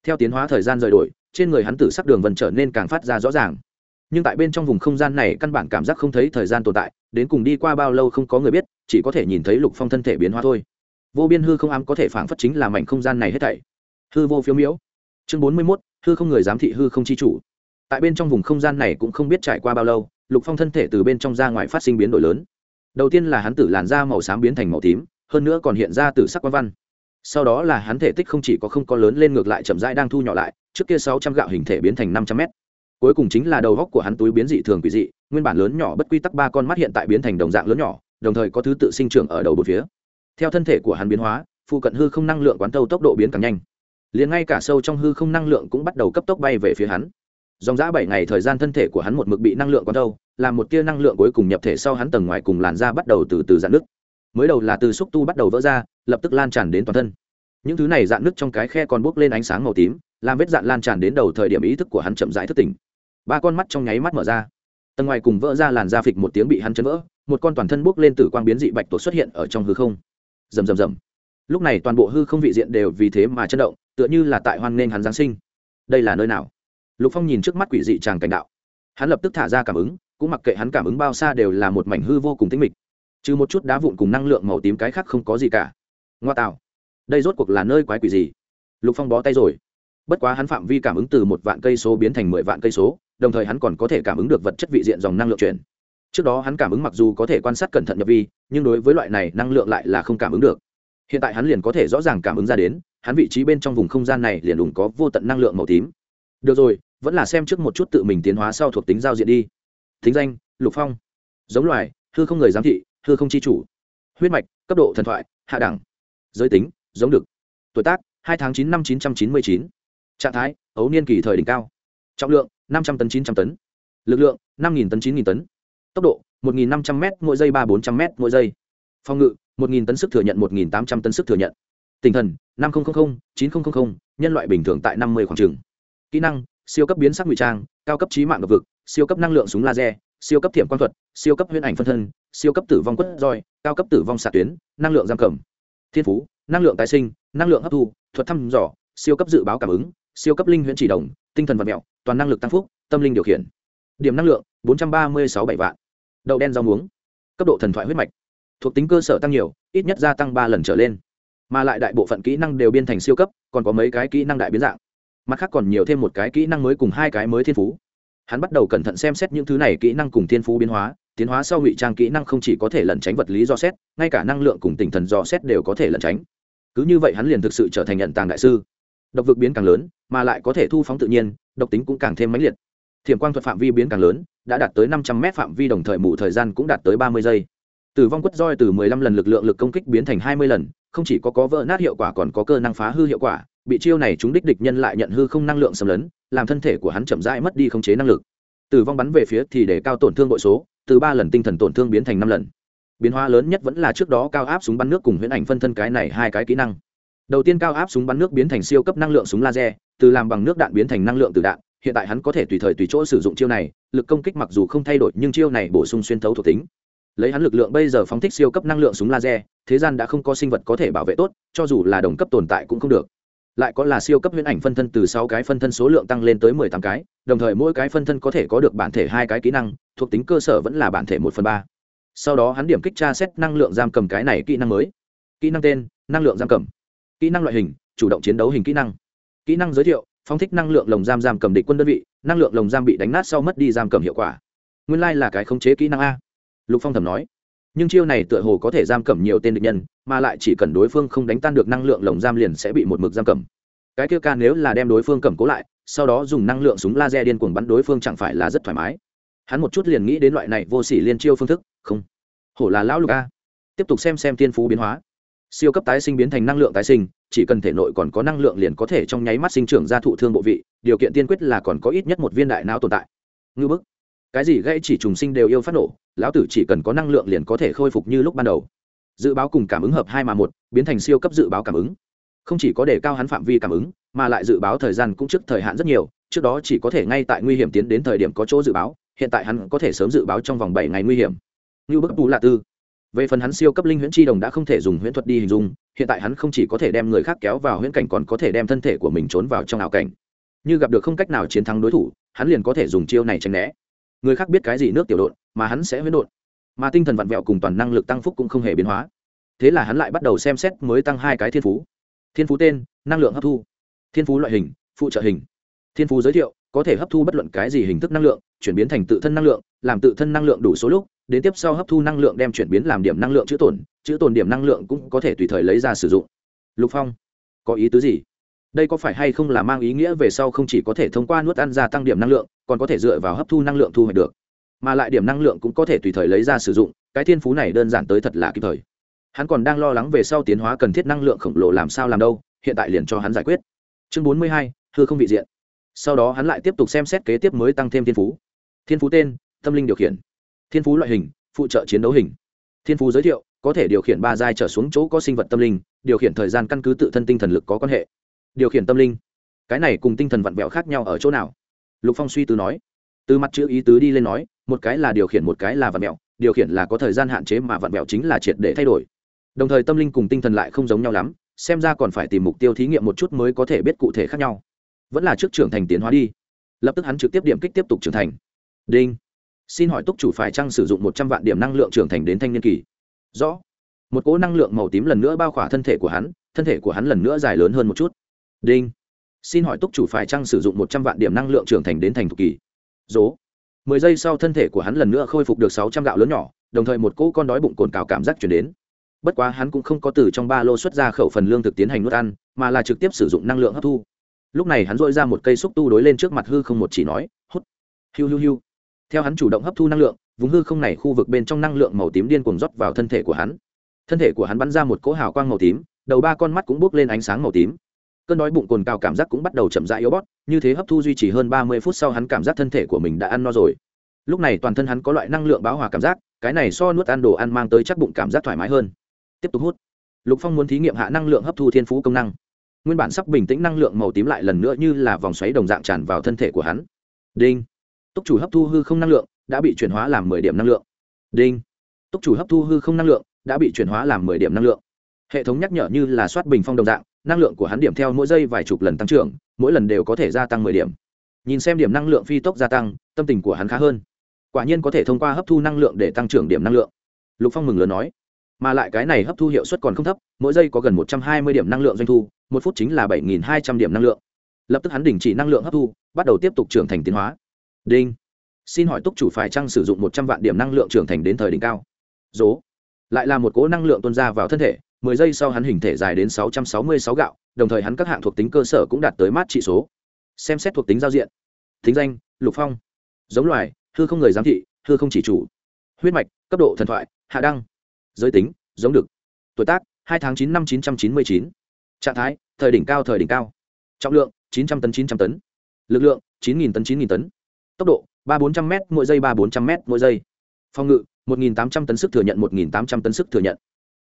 Theo tiến hóa thời gian rời đổi, trên người hắn tử sắc đường vần trở nên càng phát ra rõ ràng nhưng tại bên trong vùng không gian này căn bản cảm giác không thấy thời gian tồn tại, đến cùng đi qua bao lâu không có người biết, chỉ có thể nhìn thấy lục phong thân thể biến hóa thôi. Vô biên hư không ám có thể phảng phất chính là mảnh không gian này hết thảy. Hư vô phiếu miễu chương bốn mươi mốt, hư không người giám thị hư không chi chủ. Tại bên trong vùng không gian này cũng không biết trải qua bao lâu, lục phong thân thể từ bên trong ra ngoài phát sinh biến đổi lớn. Đầu tiên là hắn tử làn da màu xám biến thành màu tím, hơn nữa còn hiện ra từ sắc quan văn. Sau đó là hắn thể tích không chỉ có không có lớn lên ngược lại chậm rãi đang thu nhỏ lại, trước kia sáu trăm gạo hình thể biến thành năm trăm mét cuối cùng chính là đầu góc của hắn túi biến dị thường quỷ dị, nguyên bản lớn nhỏ bất quy tắc ba con mắt hiện tại biến thành đồng dạng lớn nhỏ, đồng thời có thứ tự sinh trưởng ở đầu bột phía. Theo thân thể của hắn biến hóa, phụ cận hư không năng lượng quán tâu tốc độ biến càng nhanh. Liền ngay cả sâu trong hư không năng lượng cũng bắt đầu cấp tốc bay về phía hắn. Dòng giã bảy ngày thời gian thân thể của hắn một mực bị năng lượng quán tâu, làm một tia năng lượng cuối cùng nhập thể sau hắn tầng ngoài cùng làn da bắt đầu từ từ dạn nứt. Mới đầu là từ xúc tu bắt đầu vỡ ra, lập tức lan tràn đến toàn thân. Những thứ này dạn nứt trong cái khe còn bốc lên ánh sáng màu tím, làm vết dạn lan tràn đến đầu thời điểm ý thức của hắn chậm rãi thức tỉnh ba con mắt trong nháy mắt mở ra. Tầng ngoài cùng vỡ ra làn da phịch một tiếng bị hắn chấn vỡ, một con toàn thân bốc lên từ quang biến dị bạch tuộc xuất hiện ở trong hư không. Rầm rầm rầm. Lúc này toàn bộ hư không vị diện đều vì thế mà chấn động, tựa như là tại hoan nghênh hắn giáng sinh. Đây là nơi nào? Lục phong nhìn trước mắt quỷ dị tràng cảnh đạo. Hắn lập tức thả ra cảm ứng, cũng mặc kệ hắn cảm ứng bao xa đều là một mảnh hư vô cùng tĩnh mịch. Trừ một chút đá vụn cùng năng lượng màu tím cái khác không có gì cả. Ngoa tạo. Đây rốt cuộc là nơi quái quỷ gì? Lục phong bó tay rồi. Bất quá hắn phạm vi cảm ứng từ một vạn cây số biến thành mười vạn cây số đồng thời hắn còn có thể cảm ứng được vật chất vị diện dòng năng lượng chuyển. Trước đó hắn cảm ứng mặc dù có thể quan sát cẩn thận nhập vi, nhưng đối với loại này năng lượng lại là không cảm ứng được. Hiện tại hắn liền có thể rõ ràng cảm ứng ra đến, hắn vị trí bên trong vùng không gian này liền đủng có vô tận năng lượng màu tím. Được rồi, vẫn là xem trước một chút tự mình tiến hóa sau thuộc tính giao diện đi. Thính danh, lục phong. Giống loài, hư không người giám thị, hư không chi chủ. Huyết mạch, cấp độ thần thoại, hạ đẳng. Giới tính, giống được. Tuổi tác, hai tháng chín năm chín trăm chín mươi chín. Trạng thái, ấu niên kỳ thời đỉnh cao. Trọng lượng năm trăm tấn, chín trăm tấn. Lực lượng, năm nghìn tấn, chín nghìn tấn. Tốc độ, một nghìn năm trăm m mỗi giây, ba bốn trăm m mỗi giây. Phòng ngự, một nghìn tấn sức thừa nhận, một nghìn tám trăm tấn sức thừa nhận. Tinh thần, năm nghìn chín nghìn nhân loại bình thường tại năm mươi khoảng trường. Kỹ năng, siêu cấp biến sắc ngụy trang, cao cấp trí mạng ngập vực, siêu cấp năng lượng súng laser, siêu cấp thiểm quan thuật, siêu cấp huyễn ảnh phân thân, siêu cấp tử vong quất roi, cao cấp tử vong xạ tuyến, năng lượng giam cầm. Thiên phú, năng lượng tái sinh, năng lượng hấp thu, thuật thăm dò, siêu cấp dự báo cảm ứng, siêu cấp linh huyễn chỉ đồng tinh thần vật mẹo, toàn năng lực tăng phúc, tâm linh điều khiển. Điểm năng lượng, bốn trăm ba mươi sáu bảy vạn. Đậu đen rau muống. Cấp độ thần thoại huyết mạch. Thuộc tính cơ sở tăng nhiều, ít nhất gia tăng ba lần trở lên. Mà lại đại bộ phận kỹ năng đều biên thành siêu cấp, còn có mấy cái kỹ năng đại biến dạng. Mặt khác còn nhiều thêm một cái kỹ năng mới cùng hai cái mới thiên phú. Hắn bắt đầu cẩn thận xem xét những thứ này kỹ năng cùng thiên phú biến hóa, tiến hóa sau ngụy trang kỹ năng không chỉ có thể lẩn tránh vật lý do xét, ngay cả năng lượng cùng tinh thần do xét đều có thể lẩn tránh. Cứ như vậy hắn liền thực sự trở thành nhận tàng đại sư độc vực biến càng lớn, mà lại có thể thu phóng tự nhiên, độc tính cũng càng thêm mãnh liệt. Thiểm quang thuật phạm vi biến càng lớn, đã đạt tới năm trăm m phạm vi đồng thời mù thời gian cũng đạt tới ba mươi giây. Tử vong quất roi từ mười lăm lần lực lượng lực công kích biến thành hai mươi lần, không chỉ có có vỡ nát hiệu quả còn có cơ năng phá hư hiệu quả, bị chiêu này chúng đích địch nhân lại nhận hư không năng lượng xâm lấn, làm thân thể của hắn chậm rãi mất đi khống chế năng lực. Tử vong bắn về phía thì để cao tổn thương bội số, từ ba lần tinh thần tổn thương biến thành năm lần. Biến hóa lớn nhất vẫn là trước đó cao áp súng bắn nước cùng huyễn ảnh phân thân cái này hai cái kỹ năng đầu tiên cao áp súng bắn nước biến thành siêu cấp năng lượng súng laser, từ làm bằng nước đạn biến thành năng lượng từ đạn, hiện tại hắn có thể tùy thời tùy chỗ sử dụng chiêu này, lực công kích mặc dù không thay đổi nhưng chiêu này bổ sung xuyên thấu thuộc tính. Lấy hắn lực lượng bây giờ phóng thích siêu cấp năng lượng súng laser, thế gian đã không có sinh vật có thể bảo vệ tốt, cho dù là đồng cấp tồn tại cũng không được. Lại có là siêu cấp huyễn ảnh phân thân từ sáu cái phân thân số lượng tăng lên tới mười tám cái, đồng thời mỗi cái phân thân có thể có được bản thể hai cái kỹ năng, thuộc tính cơ sở vẫn là bản thể một phần ba. Sau đó hắn điểm kích tra xét năng lượng giam cầm cái này kỹ năng mới. Kỹ năng tên, năng lượng giam cầm kỹ năng loại hình, chủ động chiến đấu hình kỹ năng. Kỹ năng giới thiệu, phóng thích năng lượng lồng giam giam cầm địch quân đơn vị, năng lượng lồng giam bị đánh nát sau mất đi giam cầm hiệu quả. Nguyên lai、like、là cái khống chế kỹ năng a. Lục phong thầm nói. Nhưng chiêu này tựa hồ có thể giam cầm nhiều tên địch nhân, mà lại chỉ cần đối phương không đánh tan được năng lượng lồng giam liền sẽ bị một mực giam cầm. Cái kia ca nếu là đem đối phương cầm cố lại, sau đó dùng năng lượng súng laser điên cuồng bắn đối phương chẳng phải là rất thoải mái. Hắn một chút liền nghĩ đến loại này vô s ỉ liên chiêu phương thức, không. Hổ là lão lục a. Tiếp tục xem xem thiên phú biến hóa siêu cấp tái sinh biến thành năng lượng tái sinh, chỉ cần thể nội còn có năng lượng liền có thể trong nháy mắt sinh trưởng ra thụ thương bộ vị, điều kiện tiên quyết là còn có ít nhất một viên đại não tồn tại. Ngư bức. Cái gì gây chỉ trùng sinh đều yêu phát nổ, lão tử chỉ cần có năng lượng liền có thể khôi phục như lúc ban đầu. Dự báo cùng cảm ứng hợp hai mà một, biến thành siêu cấp dự báo cảm ứng. Không chỉ có đề cao hắn phạm vi cảm ứng, mà lại dự báo thời gian cũng trước thời hạn rất nhiều, trước đó chỉ có thể ngay tại nguy hiểm tiến đến thời điểm có chỗ dự báo, hiện tại hắn có thể sớm dự báo trong vòng bảy ngày nguy hiểm. Như bức bù lạ tư về phần hắn siêu cấp linh huyễn chi đồng đã không thể dùng huyễn thuật đi hình dung, hiện tại hắn không chỉ có thể đem người khác kéo vào huyễn cảnh còn có thể đem thân thể của mình trốn vào trong ảo cảnh. Như gặp được không cách nào chiến thắng đối thủ, hắn liền có thể dùng chiêu này tránh né. Người khác biết cái gì nước tiểu độn, mà hắn sẽ huyễn độn. Mà tinh thần vặn vẹo cùng toàn năng lực tăng phúc cũng không hề biến hóa. Thế là hắn lại bắt đầu xem xét mới tăng hai cái thiên phú. Thiên phú tên, năng lượng hấp thu. Thiên phú loại hình, phụ trợ hình. Thiên phú giới thiệu, có thể hấp thu bất luận cái gì hình thức năng lượng, chuyển biến thành tự thân năng lượng, làm tự thân năng lượng đủ số lúc đến tiếp sau hấp thu năng lượng đem chuyển biến làm điểm năng lượng chữ tổn chữ tổn điểm năng lượng cũng có thể tùy thời lấy ra sử dụng. Lục phong, có ý tứ gì? Đây có phải hay không là mang ý nghĩa về sau không chỉ có thể thông qua nuốt ăn gia tăng điểm năng lượng, còn có thể dựa vào hấp thu năng lượng thu hoạch được? Mà lại điểm năng lượng cũng có thể tùy thời lấy ra sử dụng, cái thiên phú này đơn giản tới thật là kịp thời. Hắn còn đang lo lắng về sau tiến hóa cần thiết năng lượng khổng lồ làm sao làm đâu, hiện tại liền cho hắn giải quyết. Chương bốn mươi hai, hư không vị diện. Sau đó hắn lại tiếp tục xem xét kế tiếp mới tăng thêm thiên phú. Thiên phú tên, tâm linh điều khiển thiên phú loại hình, phụ trợ chiến đấu hình. Thiên phú giới thiệu, có thể điều khiển ba giai trở xuống chỗ có sinh vật tâm linh, điều khiển thời gian căn cứ tự thân tinh thần lực có quan hệ. Điều khiển tâm linh. Cái này cùng tinh thần vặn vẹo khác nhau ở chỗ nào? Lục phong suy tư nói. Từ mặt chữ ý tứ đi lên nói, một cái là điều khiển một cái là vặn vẹo, điều khiển là có thời gian hạn chế mà vặn vẹo chính là triệt để thay đổi. Đồng thời tâm linh cùng tinh thần lại không giống nhau lắm, xem ra còn phải tìm mục tiêu thí nghiệm một chút mới có thể biết cụ thể khác nhau. Vẫn là trước trưởng thành tiến hóa đi. Lập tức hắn trực tiếp điểm kích tiếp tục trưởng thành. Đinh xin hỏi túc chủ phải chăng sử dụng một trăm vạn điểm năng lượng trưởng thành đến thanh niên kỳ? Rõ. Một cỗ năng lượng màu tím lần nữa bao khỏa thân thể của hắn, thân thể của hắn lần nữa dài lớn hơn một chút. Đinh. Xin hỏi túc chủ phải chăng sử dụng một trăm vạn điểm năng lượng trưởng thành đến thành thục kỳ? Dố mười giây sau thân thể của hắn lần nữa khôi phục được sáu trăm gạo lớn nhỏ, đồng thời một cỗ con đói bụng cồn cào cảm giác chuyển đến. Bất quá hắn cũng không có từ trong ba lô xuất ra khẩu phần lương thực tiến hành nuốt ăn, mà là trực tiếp sử dụng năng lượng hấp thu. Lúc này hắn dội ra một cây xúc tu đối lên trước mặt hư không một chỉ nói, hút. Hiu hiu hiu theo hắn chủ động hấp thu năng lượng, vùng hư không này khu vực bên trong năng lượng màu tím điên cuồng rót vào thân thể của hắn. Thân thể của hắn bắn ra một cỗ hào quang màu tím, đầu ba con mắt cũng bốc lên ánh sáng màu tím. Cơn đói bụng cồn cao cảm giác cũng bắt đầu chậm rãi yếu bót như thế hấp thu duy trì hơn ba mươi phút sau hắn cảm giác thân thể của mình đã ăn no rồi. Lúc này toàn thân hắn có loại năng lượng báo hòa cảm giác, cái này so nuốt ăn đồ ăn mang tới chắc bụng cảm giác thoải mái hơn. Tiếp tục hút. Lục phong muốn thí nghiệm hạ năng lượng hấp thu thiên phú công năng. Nguyên bản sắp bình tĩnh năng lượng màu tím lại lần nữa như là vòng xoáy đồng dạng tràn vào thân thể của hắn. Đinh túc chủ hấp thu hư không năng lượng đã bị chuyển hóa làm mười điểm năng lượng. Đinh. Túc chủ hấp thu hư không năng lượng đã bị chuyển hóa làm mười điểm năng lượng. Hệ thống nhắc nhở như là soát bình phong đồng dạng, năng lượng của hắn điểm theo mỗi giây vài chục lần tăng trưởng, mỗi lần đều có thể gia tăng mười điểm. Nhìn xem điểm năng lượng phi tốc gia tăng, tâm tình của hắn khá hơn. Quả nhiên có thể thông qua hấp thu năng lượng để tăng trưởng điểm năng lượng. Lục phong mừng lớn nói. Mà lại cái này hấp thu hiệu suất còn không thấp, mỗi giây có gần một trăm hai mươi điểm năng lượng doanh thu, một phút chính là bảy nghìn hai trăm điểm năng lượng. Lập tức hắn đình chỉ năng lượng hấp thu, bắt đầu tiếp tục trưởng thành tiến hóa đinh. Xin hỏi túc chủ phải chăng sử dụng một trăm vạn điểm năng lượng trưởng thành đến thời đỉnh cao? Dố lại là một cỗ năng lượng tuân ra vào thân thể, mười giây sau hắn hình thể dài đến sáu trăm sáu mươi sáu gạo, đồng thời hắn các hạng thuộc tính cơ sở cũng đạt tới mát trị số. Xem xét thuộc tính giao diện. Thính danh, lục phong. Giống loài, hư không người giám thị, hư không chỉ chủ. Huyết mạch, cấp độ thần thoại, hạ đăng. Giới tính, giống đực. Tuổi tác, hai tháng chín năm chín trăm chín mươi chín. Trạng thái, thời đỉnh cao, thời đỉnh cao. Trọng lượng, chín trăm tấn, chín trăm tấn. Lực lượng, chín nghìn tấn, chín nghìn tấn tốc độ, ba bốn trăm m mỗi giây ba bốn trăm m mỗi giây. Phòng ngự, một nghìn tám trăm tấn sức thừa nhận, một nghìn tám trăm tấn sức thừa nhận.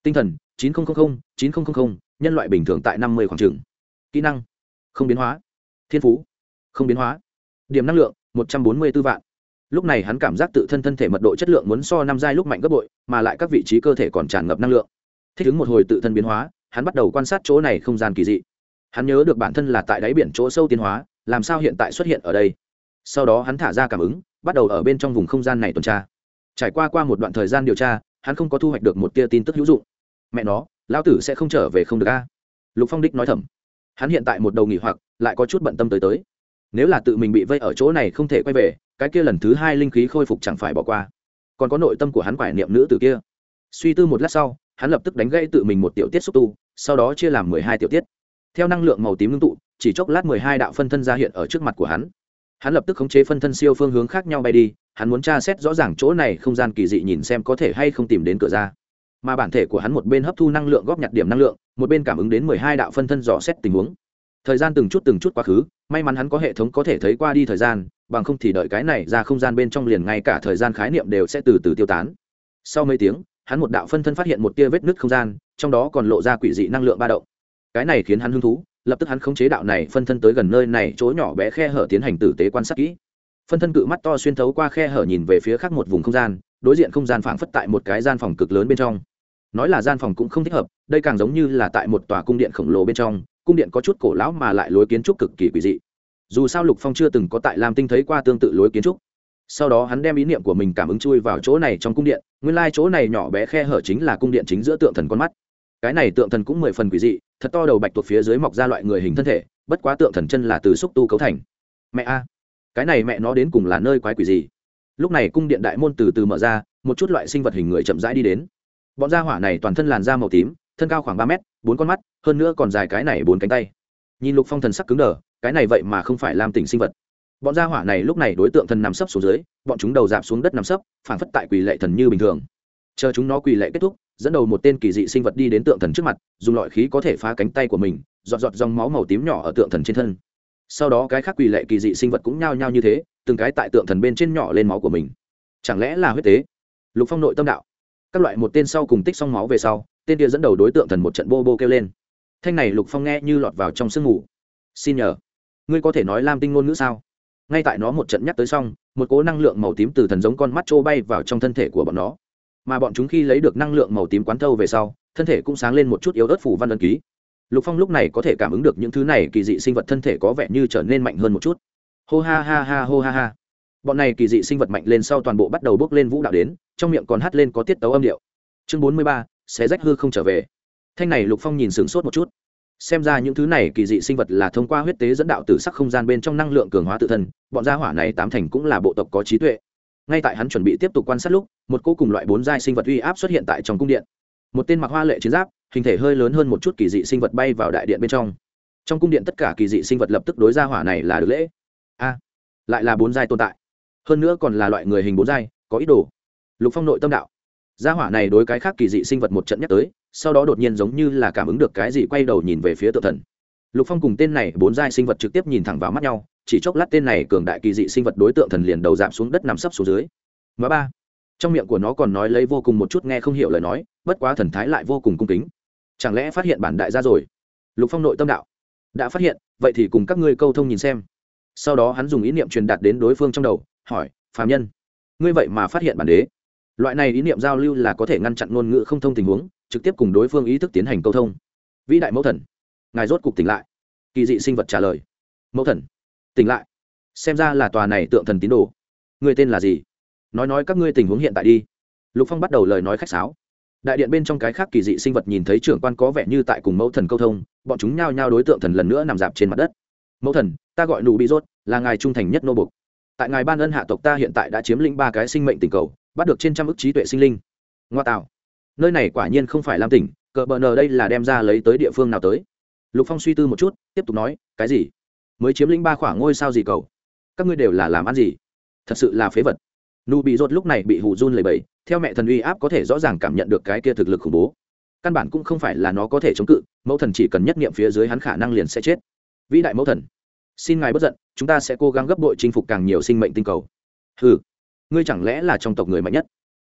Tinh thần, chín nghìn chín nghìn nhân loại bình thường tại năm mươi khoảng trường. Kỹ năng, không biến hóa. Thiên phú, không biến hóa. Điểm năng lượng, một trăm bốn mươi b ố vạn. Lúc này hắn cảm giác tự thân thân thể mật độ chất lượng muốn so năm giai lúc mạnh gấp bội, mà lại các vị trí cơ thể còn tràn ngập năng lượng. Thích ứng một hồi tự thân biến hóa, hắn bắt đầu quan sát chỗ này không gian kỳ dị. Hắn nhớ được bản thân là tại đáy biển chỗ sâu tiến hóa, làm sao hiện tại xuất hiện ở đây? Sau đó hắn thả ra cảm ứng, bắt đầu ở bên trong vùng không gian này tuần tra. Trải qua qua một đoạn thời gian điều tra, hắn không có thu hoạch được một tia tin tức hữu dụng. Mẹ nó, lão tử sẽ không trở về không được a. Lục phong đích nói thầm. Hắn hiện tại một đầu nghỉ hoặc, lại có chút bận tâm tới tới. Nếu là tự mình bị vây ở chỗ này không thể quay về, cái kia lần thứ hai linh khí khôi phục chẳng phải bỏ qua. Còn có nội tâm của hắn quải niệm nữ từ kia. Suy tư một lát sau, hắn lập tức đánh gây tự mình một tiểu tiết xúc tu, sau đó chia làm mười hai tiểu tiết. Theo năng lượng màu tím ngưng tụ, chỉ chốc lát mười hai đạo phân thân ra hiện ở trước mặt của hắn hắn lập tức khống chế phân thân siêu phương hướng khác nhau bay đi, hắn muốn tra xét rõ ràng chỗ này không gian kỳ dị nhìn xem có thể hay không tìm đến cửa ra. Mà bản thể của hắn một bên hấp thu năng lượng góp nhặt điểm năng lượng, một bên cảm ứng đến mười hai đạo phân thân dò xét tình huống. Thời gian từng chút từng chút quá khứ, may mắn hắn có hệ thống có thể thấy qua đi thời gian, bằng không thì đợi cái này ra không gian bên trong liền ngay cả thời gian khái niệm đều sẽ từ từ tiêu tán. Sau mấy tiếng, hắn một đạo phân thân phát hiện một tia vết nứt không gian, trong đó còn lộ ra quỷ dị năng lượng ba động. Cái này khiến hắn hứng thú lập tức hắn khống chế đạo này phân thân tới gần nơi này, chỗ nhỏ bé khe hở tiến hành tử tế quan sát kỹ. Phân thân cự mắt to xuyên thấu qua khe hở nhìn về phía khác một vùng không gian, đối diện không gian phảng phất tại một cái gian phòng cực lớn bên trong. Nói là gian phòng cũng không thích hợp, đây càng giống như là tại một tòa cung điện khổng lồ bên trong, cung điện có chút cổ lão mà lại lối kiến trúc cực kỳ quỷ dị. Dù sao lục phong chưa từng có tại lam tinh thấy qua tương tự lối kiến trúc. Sau đó hắn đem ý niệm của mình cảm ứng chui vào chỗ này trong cung điện, nguyên lai、like、chỗ này nhỏ bé khe hở chính là cung điện chính giữa tượng thần con mắt. Cái này tượng thần cũng mười phần quỷ dị thật to đầu bạch tuộc phía dưới mọc ra loại người hình thân thể, bất quá tượng thần chân là từ xúc tu cấu thành. Mẹ a, cái này mẹ nó đến cùng là nơi quái quỷ gì? Lúc này cung điện đại môn từ từ mở ra, một chút loại sinh vật hình người chậm rãi đi đến. Bọn gia hỏa này toàn thân làn da màu tím, thân cao khoảng ba mét, bốn con mắt, hơn nữa còn dài cái này bốn cánh tay. Nhìn lục phong thần sắc cứng đờ, cái này vậy mà không phải làm tình sinh vật. Bọn gia hỏa này lúc này đối tượng thần nằm sấp xuống dưới, bọn chúng đầu dạp xuống đất nằm sấp, phản phất tại quỳ lệ thần như bình thường. Chờ chúng nó quỳ lệ kết thúc dẫn đầu một tên kỳ dị sinh vật đi đến tượng thần trước mặt, dùng loại khí có thể phá cánh tay của mình, giọt giọt dòng máu màu tím nhỏ ở tượng thần trên thân. Sau đó cái khác quỳ lệ kỳ dị sinh vật cũng nhao nhao như thế, từng cái tại tượng thần bên trên nhỏ lên máu của mình. Chẳng lẽ là huyết tế? Lục phong nội tâm đạo. Các loại một tên sau cùng tích xong máu về sau, tên kia dẫn đầu đối tượng thần một trận bô bô kêu lên. Thanh này lục phong nghe như lọt vào trong sương ngủ. Xin nhờ, ngươi có thể nói lam tinh ngôn ngữ sao? Ngay tại nó một trận nhắc tới xong, một cố năng lượng màu tím từ thần giống con mắt trô bay vào trong thân thể của bọn nó mà bọn chúng khi lấy được năng lượng màu tím quán thâu về sau, thân thể cũng sáng lên một chút yếu ớt phủ văn ân ký. Lục phong lúc này có thể cảm ứng được những thứ này kỳ dị sinh vật thân thể có vẻ như trở nên mạnh hơn một chút. Hô ha ha ha, hô ha ha. Bọn này kỳ dị sinh vật mạnh lên sau toàn bộ bắt đầu bước lên vũ đạo đến, trong miệng còn hát lên có tiết tấu âm điệu. Chương bốn mươi ba sẽ rách hư không trở về. Thanh này lục phong nhìn sửng sốt một chút. Xem ra những thứ này kỳ dị sinh vật là thông qua huyết tế dẫn đạo từ sắc không gian bên trong năng lượng cường hóa tự thân, bọn gia hỏa này tám thành cũng là bộ tộc có trí tuệ ngay tại hắn chuẩn bị tiếp tục quan sát lúc, một cô cùng loại bốn giai sinh vật uy áp xuất hiện tại trong cung điện. Một tên mặc hoa lệ chiến giáp, hình thể hơi lớn hơn một chút kỳ dị sinh vật bay vào đại điện bên trong. Trong cung điện tất cả kỳ dị sinh vật lập tức đối gia hỏa này là được lễ. A, lại là bốn giai tồn tại. Hơn nữa còn là loại người hình bốn giai, có ý đồ. Lục phong nội tâm đạo. Gia hỏa này đối cái khác kỳ dị sinh vật một trận nhắc tới, sau đó đột nhiên giống như là cảm ứng được cái gì quay đầu nhìn về phía tự thần lục phong cùng tên này bốn giai sinh vật trực tiếp nhìn thẳng vào mắt nhau, chỉ chốc lát tên này cường đại kỳ dị sinh vật đối tượng thần liền đầu giảm xuống đất nằm sấp xuống dưới. Má ba, trong miệng của nó còn nói lấy vô cùng một chút nghe không hiểu lời nói, bất quá thần thái lại vô cùng cung kính. Chẳng lẽ phát hiện bản đại gia rồi? Lục phong nội tâm đạo. Đã phát hiện, vậy thì cùng các ngươi câu thông nhìn xem. Sau đó hắn dùng ý niệm truyền đạt đến đối phương trong đầu, hỏi phàm nhân, ngươi vậy mà phát hiện bản đế? Loại này ý niệm giao lưu là có thể ngăn chặn ngôn ngữ không thông tình huống, trực tiếp cùng đối phương ý thức tiến hành câu thông. Vĩ đại mẫu thần ngài rốt cục tỉnh lại. Kỳ dị sinh vật trả lời. Mẫu thần, tỉnh lại. Xem ra là tòa này tượng thần tín đồ. Người tên là gì? Nói nói các ngươi tình huống hiện tại đi. Lục phong bắt đầu lời nói khách sáo. Đại điện bên trong cái khác kỳ dị sinh vật nhìn thấy trưởng quan có vẻ như tại cùng mẫu thần câu thông, bọn chúng nhao nhao đối tượng thần lần nữa nằm dạp trên mặt đất. Mẫu thần, ta gọi nụ bị rốt, là ngài trung thành nhất nô bục tại ngài ban ân hạ tộc ta hiện tại đã chiếm lĩnh ba cái sinh mệnh tình cầu, bắt được trên trăm ức trí tuệ sinh linh. Ngoa tạo. Nơi này quả nhiên không phải lam tỉnh, cờ bờ nờ đây là đem ra lấy tới địa phương nào tới? Lục phong suy tư một chút, tiếp tục nói, cái gì? Mới chiếm lĩnh ba khoảng ngôi sao gì cầu các ngươi đều là làm ăn gì? Thật sự là phế vật. Nụ bị rột lúc này bị hù run lầy bẫy theo mẹ thần uy áp có thể rõ ràng cảm nhận được cái kia thực lực khủng bố. Căn bản cũng không phải là nó có thể chống cự, mẫu thần chỉ cần nhất nghiệm phía dưới hắn khả năng liền sẽ chết. Vĩ đại mẫu thần, xin ngài bất giận, chúng ta sẽ cố gắng gấp bội chinh phục càng nhiều sinh mệnh tinh cầu. Ừ ngươi chẳng lẽ là trong tộc người mạnh nhất?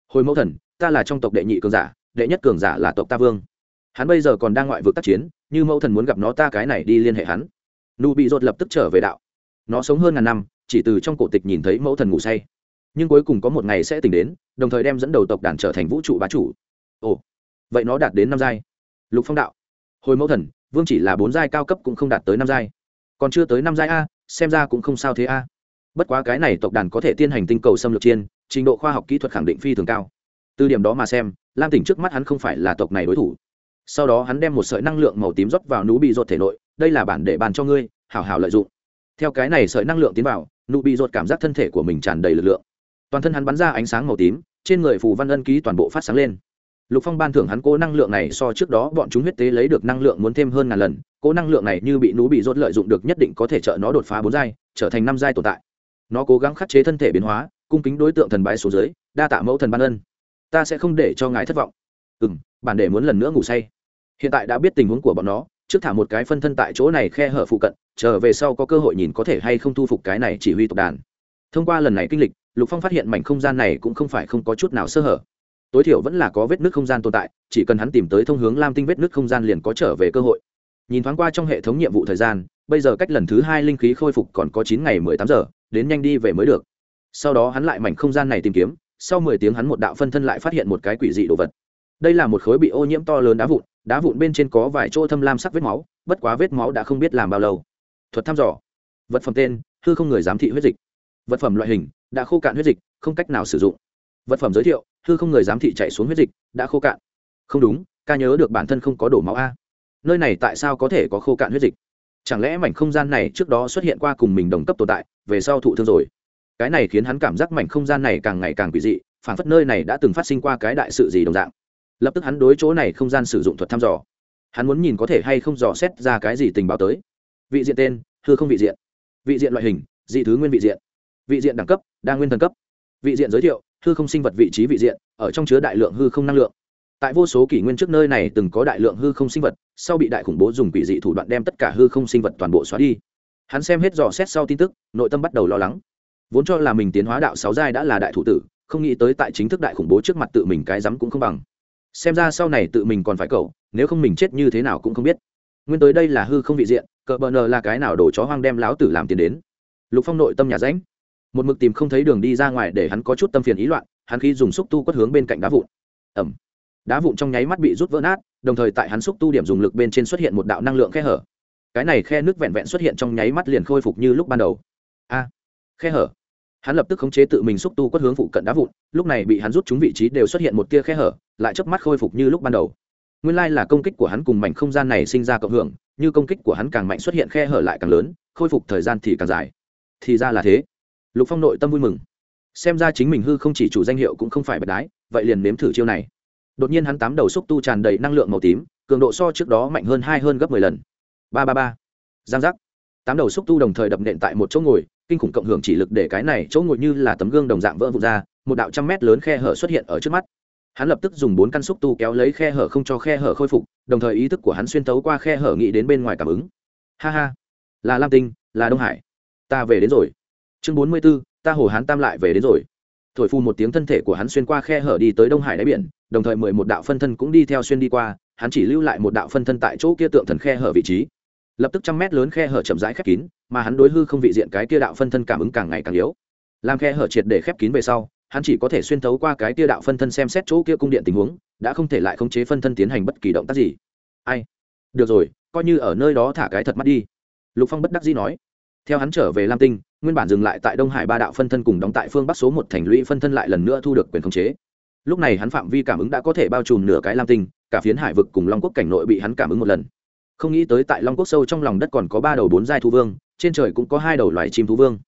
Hồi mẫu thần, ta là trong tộc đệ nhị cường giả, đệ nhất cường giả là tộc ta vương. Hắn bây giờ còn đang ngoại vực tác chiến như mẫu thần muốn gặp nó ta cái này đi liên hệ hắn. Nụ bị rột lập tức trở về đạo. Nó sống hơn ngàn năm, chỉ từ trong cổ tịch nhìn thấy mẫu thần ngủ say. Nhưng cuối cùng có một ngày sẽ tỉnh đến, đồng thời đem dẫn đầu tộc đàn trở thành vũ trụ bá chủ. Ồ, vậy nó đạt đến năm giai. Lục phong đạo. Hồi mẫu thần, vương chỉ là bốn giai cao cấp cũng không đạt tới năm giai. Còn chưa tới năm giai a, xem ra cũng không sao thế a. Bất quá cái này tộc đàn có thể tiến hành tinh cầu xâm lược chiên, trình độ khoa học kỹ thuật khẳng định phi thường cao. Từ điểm đó mà xem, lam tỉnh trước mắt hắn không phải là tộc này đối thủ sau đó hắn đem một sợi năng lượng màu tím rót vào nú bị rột thể nội, đây là bản để bàn cho ngươi, hảo hảo lợi dụng. Theo cái này sợi năng lượng tiến vào, nụ bị rột cảm giác thân thể của mình tràn đầy lực lượng. Toàn thân hắn bắn ra ánh sáng màu tím, trên người phù văn ân ký toàn bộ phát sáng lên. Lục phong ban thưởng hắn cố năng lượng này so trước đó bọn chúng huyết tế lấy được năng lượng muốn thêm hơn ngàn lần, cố năng lượng này như bị nú bị rốt lợi dụng được nhất định có thể trợ nó đột phá bốn giai, trở thành năm giai tồn tại. Nó cố gắng khắc chế thân thể biến hóa, cung kính đối tượng thần bái số dưới, đa tạ mẫu thần ban ân. Ta sẽ không để cho ngài thất vọng. Ừ m bản để muốn lần nữa ngủ say hiện tại đã biết tình huống của bọn nó, trước thả một cái phân thân tại chỗ này khe hở phụ cận trở về sau có cơ hội nhìn có thể hay không thu phục cái này chỉ huy tộc đàn. Thông qua lần này kinh lịch, lục phong phát hiện mảnh không gian này cũng không phải không có chút nào sơ hở. Tối thiểu vẫn là có vết nước không gian tồn tại, chỉ cần hắn tìm tới thông hướng lam tinh vết nước không gian liền có trở về cơ hội. Nhìn thoáng qua trong hệ thống nhiệm vụ thời gian, bây giờ cách lần thứ hai linh khí khôi phục còn có chín ngày mười tám giờ, đến nhanh đi về mới được. Sau đó hắn lại mảnh không gian này tìm kiếm, sau mười tiếng hắn một đạo phân thân lại phát hiện một cái quỷ dị đồ vật. Đây là một khối bị ô nhiễm to lớn đá vụn đá vụn bên trên có vài chỗ thâm lam sắc vết máu, bất quá vết máu đã không biết làm bao lâu. Thuật thăm dò. Vật phẩm tên, hư không người giám thị huyết dịch. Vật phẩm loại hình, đã khô cạn huyết dịch, không cách nào sử dụng. Vật phẩm giới thiệu, hư không người giám thị chạy xuống huyết dịch, đã khô cạn. Không đúng, ca nhớ được bản thân không có đổ máu a. Nơi này tại sao có thể có khô cạn huyết dịch? Chẳng lẽ mảnh không gian này trước đó xuất hiện qua cùng mình đồng cấp tồn tại, về sau thụ thương rồi? Cái này khiến hắn cảm giác mảnh không gian này càng ngày càng quỷ dị phản phất nơi này đã từng phát sinh qua cái đại sự gì đồng dạng lập tức hắn đối chỗ này không gian sử dụng thuật thăm dò. Hắn muốn nhìn có thể hay không dò xét ra cái gì tình báo tới. Vị diện tên, hư không vị diện. Vị diện loại hình, dị thứ nguyên vị diện. Vị diện đẳng cấp, đa nguyên thần cấp. Vị diện giới thiệu, hư không sinh vật vị trí vị diện, ở trong chứa đại lượng hư không năng lượng. Tại vô số kỷ nguyên trước nơi này từng có đại lượng hư không sinh vật, sau bị đại khủng bố dùng quỷ dị thủ đoạn đem tất cả hư không sinh vật toàn bộ xóa đi. Hắn xem hết dò xét sau tin tức, nội tâm bắt đầu lo lắng. Vốn cho là mình tiến hóa đạo sáu giai đã là đại thủ tử, không nghĩ tới tại chính thức đại khủng bố trước mặt tự mình cái rắm cũng không bằng xem ra sau này tự mình còn phải cầu nếu không mình chết như thế nào cũng không biết. Nguyên tới đây là hư không vị diện, cờ bờ nờ là cái nào đổ chó hoang đem láo tử làm tiền đến. Lục phong nội tâm nhà ránh một mực tìm không thấy đường đi ra ngoài để hắn có chút tâm phiền ý loạn, hắn khi dùng xúc tu quất hướng bên cạnh đá vụn. Ẩm đá vụn trong nháy mắt bị rút vỡ nát, đồng thời tại hắn xúc tu điểm dùng lực bên trên xuất hiện một đạo năng lượng khe hở. Cái này khe nước vẹn vẹn xuất hiện trong nháy mắt liền khôi phục như lúc ban đầu. A. À. Khe hở. Hắn lập tức khống chế tự mình xúc tu quất hướng phụ cận đá vụn, lúc này bị hắn rút chúng vị trí đều xuất hiện một tia khe hở lại chớp mắt khôi phục như lúc ban đầu. Nguyên lai là công kích của hắn cùng mảnh không gian này sinh ra cộng hưởng, như công kích của hắn càng mạnh xuất hiện khe hở lại càng lớn, khôi phục thời gian thì càng dài. Thì ra là thế. Lục phong nội tâm vui mừng. Xem ra chính mình hư không chỉ chủ danh hiệu cũng không phải bật đái, vậy liền nếm thử chiêu này. Đột nhiên hắn tám đầu xúc tu tràn đầy năng lượng màu tím, cường độ so trước đó mạnh hơn hai hơn gấp mười lần. Ba ba ba. Giang giác. Tám đầu xúc tu đồng thời đập nện tại một chỗ ngồi, kinh khủng cộng hưởng chỉ lực để cái này chỗ ngồi như là tấm gương đồng dạng vỡ vụt ra, một đạo trăm mét lớn khe hở xuất hiện ở trước mắt hắn lập tức dùng bốn căn xúc tu kéo lấy khe hở không cho khe hở khôi phục, đồng thời ý thức của hắn xuyên tấu qua khe hở nghĩ đến bên ngoài cảm ứng. Ha ha, là lam tinh, là đông hải. Ta về đến rồi. Chương bốn mươi b ố ta hồ hán tam lại về đến rồi. Thổi phu một tiếng thân thể của hắn xuyên qua khe hở đi tới đông hải đáy biển, đồng thời mười một đạo phân thân cũng đi theo xuyên đi qua, hắn chỉ lưu lại một đạo phân thân tại chỗ kia tượng thần khe hở vị trí. Lập tức trăm mét lớn khe hở chậm rãi khép kín, mà hắn đối hư không vị diện cái kia đạo phân thân cảm ứng càng ngày càng yếu. Làm khe hở triệt để khép kín về sau hắn chỉ có thể xuyên thấu qua cái kia đạo phân thân xem xét chỗ kia cung điện tình huống, đã không thể lại khống chế phân thân tiến hành bất kỳ động tác gì. Ai? Được rồi, coi như ở nơi đó thả cái thật mắt đi. Lục phong bất đắc dĩ nói. Theo hắn trở về lam tinh, nguyên bản dừng lại tại đông hải ba đạo phân thân cùng đóng tại phương bắc số một thành lũy phân thân lại lần nữa thu được quyền khống chế. Lúc này hắn phạm vi cảm ứng đã có thể bao trùm nửa cái lam tinh, cả phiến hải vực cùng long quốc cảnh nội bị hắn cảm ứng một lần. Không nghĩ tới tại long quốc sâu trong lòng đất còn có ba đầu bốn giai thú vương, trên trời cũng có hai đầu loài chim thú vương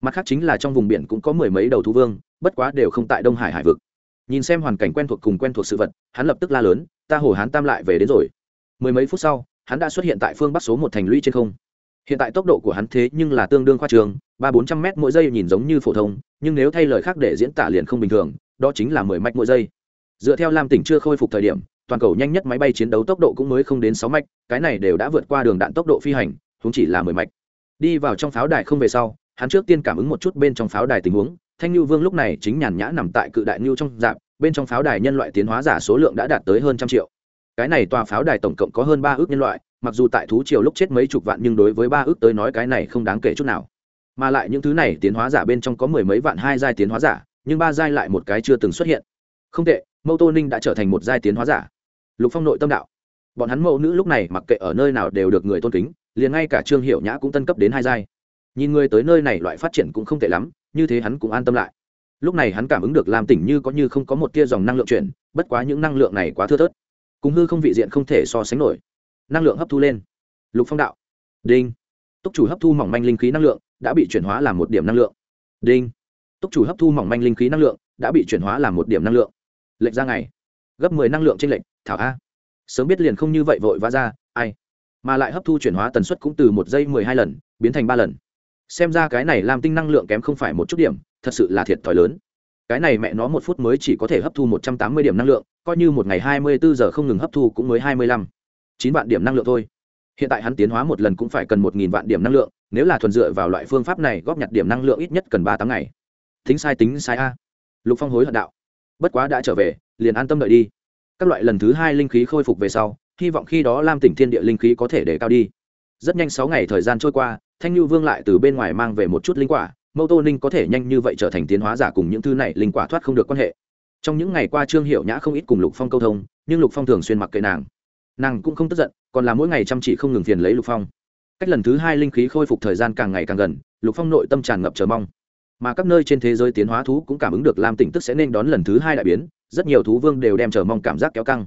mặt khác chính là trong vùng biển cũng có mười mấy đầu thú vương, bất quá đều không tại đông hải hải vực. Nhìn xem hoàn cảnh quen thuộc cùng quen thuộc sự vật, hắn lập tức la lớn, ta hồ hán tam lại về đến rồi. Mười mấy phút sau, hắn đã xuất hiện tại phương bắc số một thành lũy trên không. Hiện tại tốc độ của hắn thế nhưng là tương đương khoa trường, ba bốn trăm m mỗi giây nhìn giống như phổ thông, nhưng nếu thay lời khác để diễn tả liền không bình thường, đó chính là mười mạch mỗi giây. Dựa theo lam tỉnh chưa khôi phục thời điểm, toàn cầu nhanh nhất máy bay chiến đấu tốc độ cũng mới không đến sáu mạch, cái này đều đã vượt qua đường đạn tốc độ phi hành chúng chỉ là mười mạch. Đi vào trong pháo đài không về sau hắn trước tiên cảm ứng một chút bên trong pháo đài tình huống, thanh lưu vương lúc này chính nhàn nhã nằm tại cự đại lưu trong dạp, bên trong pháo đài nhân loại tiến hóa giả số lượng đã đạt tới hơn trăm triệu. Cái này tòa pháo đài tổng cộng có hơn ba ước nhân loại, mặc dù tại thú triều lúc chết mấy chục vạn nhưng đối với ba ước tới nói cái này không đáng kể chút nào. Mà lại những thứ này tiến hóa giả bên trong có mười mấy vạn hai giai tiến hóa giả, nhưng ba giai lại một cái chưa từng xuất hiện. Không tệ, mâu tô ninh đã trở thành một giai tiến hóa giả. Lục phong nội tâm đạo. Bọn hắn mẫu nữ lúc này mặc kệ ở nơi nào đều được người tôn kính, liền ngay cả trương hiệu nhã cũng tân cấp đến hai giai nhìn người tới nơi này loại phát triển cũng không tệ lắm, như thế hắn cũng an tâm lại. Lúc này hắn cảm ứng được làm tỉnh như có như không có một tia dòng năng lượng chuyển, bất quá những năng lượng này quá thưa thớt. Cùng hư không vị diện không thể so sánh nổi. Năng lượng hấp thu lên. Lục phong đạo. Đinh. Túc chủ hấp thu mỏng manh linh khí năng lượng, đã bị chuyển hóa làm một điểm năng lượng. Đinh. Túc chủ hấp thu mỏng manh linh khí năng lượng, đã bị chuyển hóa làm một điểm năng lượng. Lệnh ra ngày. Gấp mười năng lượng trên lệnh thảo a. Sớm biết liền không như vậy vội vã ra, ai. Mà lại hấp thu chuyển hóa tần suất cũng từ một giây mười hai lần, biến thành ba lần xem ra cái này làm tinh năng lượng kém không phải một chút điểm, thật sự là thiệt thòi lớn. Cái này mẹ nó một phút mới chỉ có thể hấp thu một trăm tám mươi điểm năng lượng, coi như một ngày hai mươi bốn giờ không ngừng hấp thu cũng mới hai mươi lăm. Chín vạn điểm năng lượng thôi. Hiện tại hắn tiến hóa một lần cũng phải cần một nghìn vạn điểm năng lượng, nếu là thuần dựa vào loại phương pháp này góp nhặt điểm năng lượng ít nhất cần ba tháng ngày. Tính sai tính sai a. Lục phong hối hận đạo. Bất quá đã trở về, liền an tâm đợi đi. Các loại lần thứ hai linh khí khôi phục về sau, hy vọng khi đó lam tỉnh thiên địa linh khí có thể để cao đi. Rất nhanh sáu ngày thời gian trôi qua thanh lưu vương lại từ bên ngoài mang về một chút linh quả mâu tô ninh có thể nhanh như vậy trở thành tiến hóa giả cùng những thứ này linh quả thoát không được quan hệ. Trong những ngày qua trương hiệu nhã không ít cùng lục phong câu thông, nhưng lục phong thường xuyên mặc kệ nàng. Nàng cũng không tức giận, còn là mỗi ngày chăm chỉ không ngừng phiền lấy lục phong. Cách lần thứ hai linh khí khôi phục thời gian càng ngày càng gần, lục phong nội tâm tràn ngập chờ mong. Mà các nơi trên thế giới tiến hóa thú cũng cảm ứng được lam tỉnh tức sẽ nên đón lần thứ hai đại biến, rất nhiều thú vương đều đem chờ mong cảm giác kéo căng.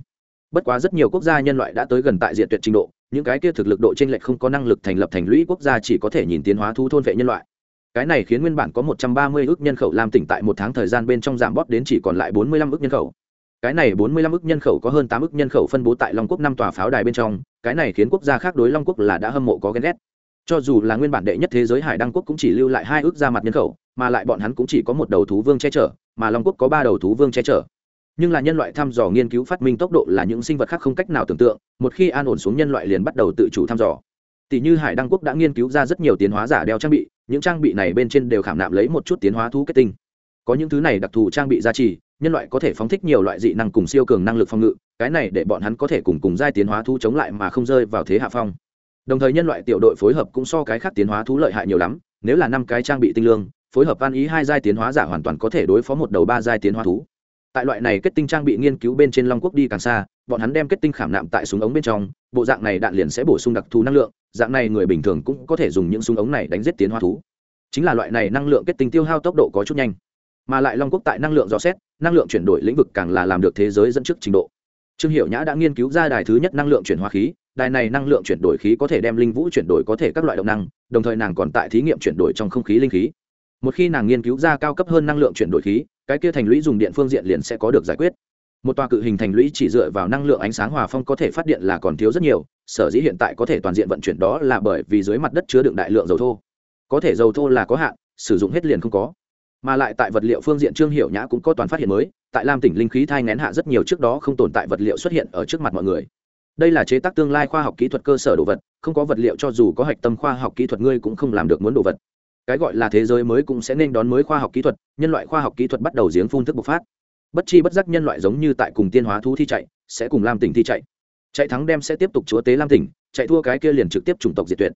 Bất quá rất nhiều quốc gia nhân loại đã tới gần tại diện tuyệt trình độ những cái kia thực lực độ t r ê n lệch không có năng lực thành lập thành lũy quốc gia chỉ có thể nhìn tiến hóa thu thôn vệ nhân loại. Cái này khiến nguyên bản có một trăm ba mươi ước nhân khẩu làm tỉnh tại một tháng thời gian bên trong giảm bóp đến chỉ còn lại bốn mươi lăm ước nhân khẩu. Cái này bốn mươi lăm ước nhân khẩu có hơn tám ước nhân khẩu phân bố tại long quốc năm tòa pháo đài bên trong, cái này khiến quốc gia khác đối long quốc là đã hâm mộ có ghen ghét. Cho dù là nguyên bản đệ nhất thế giới hải đăng quốc cũng chỉ lưu lại hai ước ra mặt nhân khẩu, mà lại bọn hắn cũng chỉ có một đầu thú vương che chở, mà long quốc có ba đầu thú vương che chở nhưng là nhân loại thăm dò nghiên cứu phát minh tốc độ là những sinh vật khác không cách nào tưởng tượng, một khi an ổn xuống nhân loại liền bắt đầu tự chủ thăm dò. Tỷ như hải đăng quốc đã nghiên cứu ra rất nhiều tiến hóa giả đeo trang bị, những trang bị này bên trên đều khảm nạm lấy một chút tiến hóa thú kết tinh. Có những thứ này đặc thù trang bị gia trì, nhân loại có thể phóng thích nhiều loại dị năng cùng siêu cường năng lực phòng ngự, cái này để bọn hắn có thể cùng cùng giai tiến hóa thú chống lại mà không rơi vào thế hạ phong. Đồng thời nhân loại tiểu đội phối hợp cũng so cái khác tiến hóa thú lợi hại nhiều lắm, nếu là năm cái trang bị tinh lương, phối hợp an ý hai giai tiến hóa giả hoàn toàn có thể đối phó một đầu ba giai tiến hóa thú tại loại này kết tinh trang bị nghiên cứu bên trên long quốc đi càng xa, bọn hắn đem kết tinh khảm nạm tại súng ống bên trong, bộ dạng này đạn liền sẽ bổ sung đặc thù năng lượng, dạng này người bình thường cũng có thể dùng những súng ống này đánh giết tiến hoa thú. Chính là loại này năng lượng kết tinh tiêu hao tốc độ có chút nhanh. Mà lại long quốc tại năng lượng dò xét, năng lượng chuyển đổi lĩnh vực càng là làm được thế giới dẫn trước trình độ. Trương hiệu nhã đã nghiên cứu ra đài thứ nhất năng lượng chuyển hóa khí, đài này năng lượng chuyển đổi khí có thể đem linh vũ chuyển đổi có thể các loại động năng, đồng thời nàng còn tại thí nghiệm chuyển đổi trong không khí linh khí một khi nàng nghiên cứu ra cao cấp hơn năng lượng chuyển đổi khí, cái kia thành lũy dùng điện phương diện liền sẽ có được giải quyết. Một tòa cự hình thành lũy chỉ dựa vào năng lượng ánh sáng hòa phong có thể phát điện là còn thiếu rất nhiều, sở dĩ hiện tại có thể toàn diện vận chuyển đó là bởi vì dưới mặt đất chứa đựng đại lượng dầu thô. Có thể dầu thô là có hạn, sử dụng hết liền không có. Mà lại tại vật liệu phương diện trương hiệu nhã cũng có toàn phát hiện mới, tại lam tỉnh linh khí thai ngén hạ rất nhiều trước đó không tồn tại vật liệu xuất hiện ở trước mặt mọi người. Đây là chế tác tương lai khoa học kỹ thuật cơ sở đồ vật, không có vật liệu cho dù có hạch tâm khoa học kỹ thuật ngươi cũng không làm được muốn đồ vật cái gọi là thế giới mới cũng sẽ nên đón mới khoa học kỹ thuật, nhân loại khoa học kỹ thuật bắt đầu giếng phun thức bộc phát. Bất chi bất giác nhân loại giống như tại cùng tiên hóa thú thi chạy, sẽ cùng lam tỉnh thi chạy. Chạy thắng đem sẽ tiếp tục chúa tế lam tỉnh, chạy thua cái kia liền trực tiếp chủng tộc diệt tuyệt.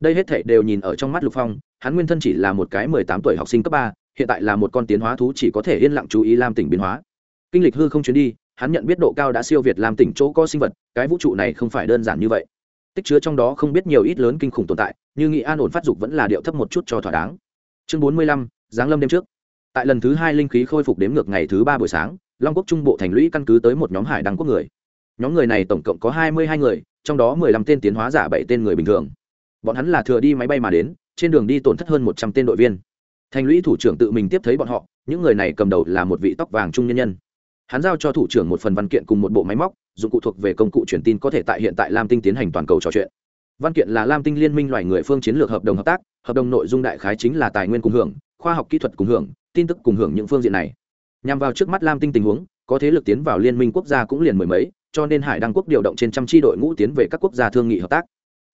Đây hết thảy đều nhìn ở trong mắt lục phong, hắn nguyên thân chỉ là một cái mười tám tuổi học sinh cấp ba, hiện tại là một con tiến hóa thú chỉ có thể yên lặng chú ý lam tỉnh biến hóa. Kinh lịch hư không chuyến đi, hắn nhận biết độ cao đã siêu việt lam tỉnh chỗ có sinh vật, cái vũ trụ này không phải đơn giản như vậy. Tích chứa trong đó không biết nhiều ít lớn kinh khủng tồn tại như nghị an ổn phát dục vẫn là điệu thấp một chút cho thỏa đáng. Chương bốn mươi lăm, giáng lâm đêm trước. Tại lần thứ hai linh khí khôi phục đếm ngược ngày thứ ba buổi sáng, long quốc trung bộ thành lũy căn cứ tới một nhóm hải đăng quốc người. Nhóm người này tổng cộng có hai mươi hai người, trong đó mười lăm tên tiến hóa giả bảy tên người bình thường. Bọn hắn là thừa đi máy bay mà đến, trên đường đi tổn thất hơn một trăm tên đội viên. Thành lũy thủ trưởng tự mình tiếp thấy bọn họ, những người này cầm đầu là một vị tóc vàng trung nhân nhân. Hắn giao cho thủ trưởng một phần văn kiện cùng một bộ máy móc, dụng cụ thuộc về công cụ truyền tin có thể tại hiện tại lam tinh tiến hành toàn cầu trò chuyện văn kiện là lam tinh liên minh loài người phương chiến lược hợp đồng hợp tác, hợp đồng nội dung đại khái chính là tài nguyên cùng hưởng, khoa học kỹ thuật cùng hưởng, tin tức cùng hưởng những phương diện này. Nhằm vào trước mắt lam tinh tình huống, có thế lực tiến vào liên minh quốc gia cũng liền mười mấy, cho nên hải đăng quốc điều động trên trăm tri đội ngũ tiến về các quốc gia thương nghị hợp tác.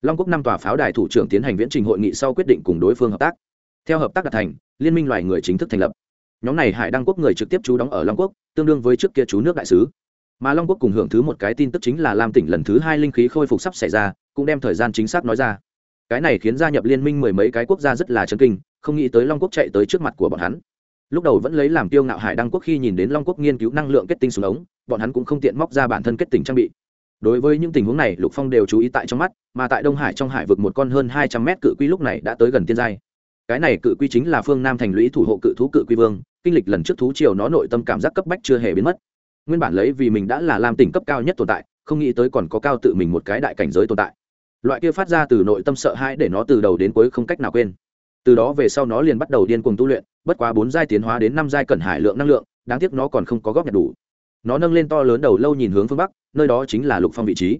Long quốc năm tòa pháo đài thủ trưởng tiến hành viễn trình hội nghị sau quyết định cùng đối phương hợp tác. Theo hợp tác đạt thành, liên minh loài người chính thức thành lập. Nhóm này hải đăng quốc người trực tiếp trú đóng ở long quốc, tương đương với trước kia chú nước đại sứ mà long quốc cùng hưởng thứ một cái tin tức chính là lam tỉnh lần thứ hai linh khí khôi phục sắp xảy ra, cũng đem thời gian chính xác nói ra. Cái này khiến gia nhập liên minh mười mấy cái quốc gia rất là chấn kinh, không nghĩ tới long quốc chạy tới trước mặt của bọn hắn. Lúc đầu vẫn lấy làm tiêu ngạo hải đăng quốc khi nhìn đến long quốc nghiên cứu năng lượng kết tinh xuống ống, bọn hắn cũng không tiện móc ra bản thân kết tinh trang bị. Đối với những tình huống này, lục phong đều chú ý tại trong mắt, mà tại đông hải trong hải vực một con hơn hai trăm mét cự quy lúc này đã tới gần tiên giai. Cái này cự quy chính là phương nam thành lũy thủ hộ cự thú cự quy vương, kinh lịch lần trước thú triều nó nội tâm cảm giác cấp bách chưa hề biến mất nguyên bản lấy vì mình đã là lam tỉnh cấp cao nhất tồn tại, không nghĩ tới còn có cao tự mình một cái đại cảnh giới tồn tại. Loại kia phát ra từ nội tâm sợ hãi để nó từ đầu đến cuối không cách nào quên. Từ đó về sau nó liền bắt đầu điên cuồng tu luyện, bất quá bốn giai tiến hóa đến năm giai cẩn hải lượng năng lượng, đáng tiếc nó còn không có góp nhặt đủ. Nó nâng lên to lớn đầu lâu nhìn hướng phương bắc, nơi đó chính là lục phong vị trí.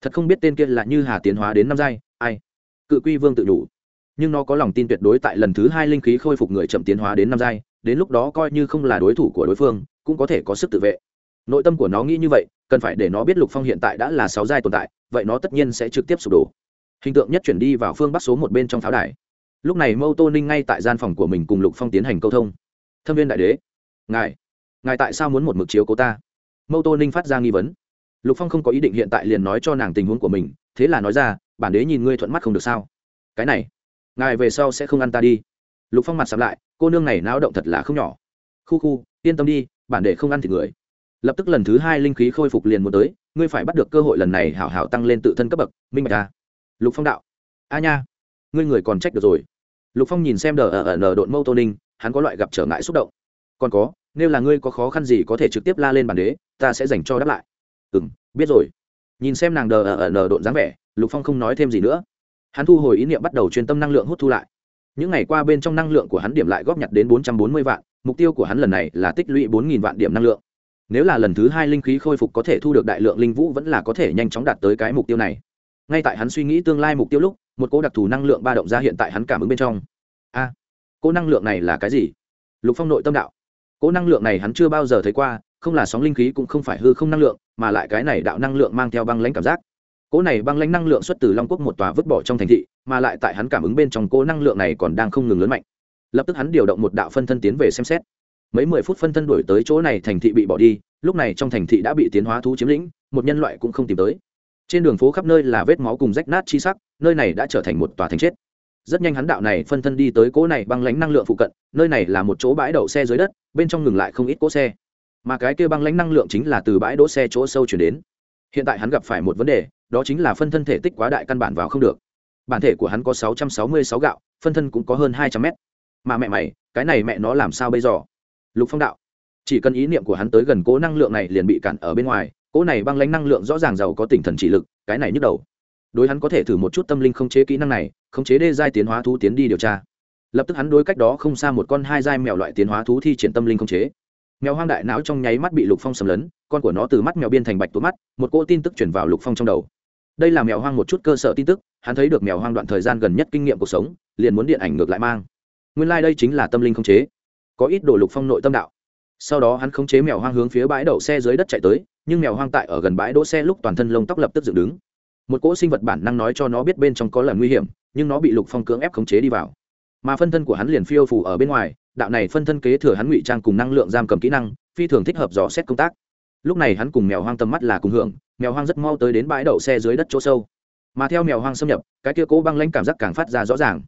Thật không biết tên kia là như hà tiến hóa đến năm giai, ai? Cự quy vương tự đủ. Nhưng nó có lòng tin tuyệt đối tại lần thứ hai linh khí khôi phục người chậm tiến hóa đến năm giai, đến lúc đó coi như không là đối thủ của đối phương, cũng có thể có sức tự vệ nội tâm của nó nghĩ như vậy, cần phải để nó biết lục phong hiện tại đã là sáu giai tồn tại, vậy nó tất nhiên sẽ trực tiếp sụp đổ. Hình tượng nhất chuyển đi vào phương bắc số một bên trong pháo đài. Lúc này mâu tô ninh ngay tại gian phòng của mình cùng lục phong tiến hành câu thông. Thâm viên đại đế, ngài ngài tại sao muốn một mực chiếu cố ta? Mâu tô ninh phát ra nghi vấn. Lục phong không có ý định hiện tại liền nói cho nàng tình huống của mình, thế là nói ra, bản đế nhìn ngươi thuận mắt không được sao? Cái này, ngài về sau sẽ không ăn ta đi. Lục phong mặt sắm lại, cô nương này náo động thật là không nhỏ. Khu khu, yên tâm đi, bản đế không ăn thịt người lập tức lần thứ hai linh khí khôi phục liền muốn tới, ngươi phải bắt được cơ hội lần này hảo hảo tăng lên tự thân cấp bậc, minh bạch ta. Lục phong đạo. A nha, ngươi người còn trách được rồi. Lục phong nhìn xem đờ ở ở nờ độn mâu tô ninh, hắn có loại gặp trở ngại xúc động. Còn có, nếu là ngươi có khó khăn gì có thể trực tiếp la lên bàn đế, ta sẽ dành cho đáp lại. Ừ m biết rồi. Nhìn xem nàng đờ ở ở nờ độn dáng vẻ, lục phong không nói thêm gì nữa. Hắn thu hồi ý niệm bắt đầu chuyên tâm năng lượng hút thu lại. Những ngày qua bên trong năng lượng của hắn điểm lại góp nhặt đến bốn trăm bốn mươi vạn, mục tiêu của hắn lần này là tích lũy bốn nghìn vạn điểm năng lượng nếu là lần thứ hai linh khí khôi phục có thể thu được đại lượng linh vũ vẫn là có thể nhanh chóng đạt tới cái mục tiêu này. Ngay tại hắn suy nghĩ tương lai mục tiêu lúc một cỗ đặc thù năng lượng ba động ra hiện tại hắn cảm ứng bên trong. A à, cỗ năng lượng này là cái gì? Lục phong nội tâm đạo. Cỗ năng lượng này hắn chưa bao giờ thấy qua không là sóng linh khí cũng không phải hư không năng lượng mà lại cái này đạo năng lượng mang theo băng lãnh cảm giác. Cỗ này băng lãnh năng lượng xuất từ long quốc một tòa vứt bỏ trong thành thị mà lại tại hắn cảm ứng bên trong cỗ năng lượng này còn đang không ngừng lớn mạnh. Lập tức hắn điều động một đạo phân thân tiến về xem xét mấy mười phút phân thân đuổi tới chỗ này thành thị bị bỏ đi, lúc này trong thành thị đã bị tiến hóa thú chiếm lĩnh, một nhân loại cũng không tìm tới. Trên đường phố khắp nơi là vết máu cùng rách nát chi sắc, nơi này đã trở thành một tòa thành chết. Rất nhanh hắn đạo này phân thân đi tới cỗ này băng lánh năng lượng phụ cận, nơi này là một chỗ bãi đậu xe dưới đất, bên trong ngừng lại không ít cỗ xe. Mà cái kia băng lánh năng lượng chính là từ bãi đỗ xe chỗ sâu chuyển đến. Hiện tại hắn gặp phải một vấn đề, đó chính là phân thân thể tích quá đại căn bản vào không được. Bản thể của hắn có sáu trăm sáu mươi sáu gạo, phân thân cũng có hơn hai trăm mét. Mà mẹ mày, cái này mẹ nó làm sao bây giờ? Lục phong đạo. Chỉ cần ý niệm của hắn tới gần cố năng lượng này liền bị cản ở bên ngoài, cố này băng lánh năng lượng rõ ràng giàu có tinh thần chỉ lực, cái này nhức đầu. Đối hắn có thể thử một chút tâm linh không chế kỹ năng này không chế đê giai tiến hóa thú tiến đi điều tra. Lập tức hắn đối cách đó không xa một con hai giai mèo loại tiến hóa thú thi triển tâm linh không chế. Mèo hoang đại não trong nháy mắt bị lục phong sầm lấn, con của nó từ mắt mèo biên thành bạch tố mắt, một cỗ tin tức chuyển vào lục phong trong đầu. Đây là mèo hoang một chút cơ sở tin tức, hắn thấy được mèo hoang đoạn thời gian gần nhất kinh nghiệm cuộc sống, liền muốn điện ảnh ngược lại mang. Nguyên lai、like、đây chính là tâm linh không chế có ít đồ lục phong nội tâm đạo. Sau đó hắn khống chế mèo hoang hướng phía bãi đậu xe dưới đất chạy tới, nhưng mèo hoang tại ở gần bãi đỗ xe lúc toàn thân lông tóc lập tức dựng đứng. Một cỗ sinh vật bản năng nói cho nó biết bên trong có lần nguy hiểm, nhưng nó bị lục phong cưỡng ép khống chế đi vào. Mà phân thân của hắn liền phiêu phủ ở bên ngoài, đạo này phân thân kế thừa hắn ngụy trang cùng năng lượng giam cầm kỹ năng, phi thường thích hợp dò xét công tác. Lúc này hắn cùng mèo hoang tầm mắt là cùng hưởng, mèo hoang rất mau tới đến bãi đậu xe dưới đất chỗ sâu. Mà theo mèo hoang xâm nhập, cái kia cố băng lãnh cảm giác càng phát ra rõ ràng.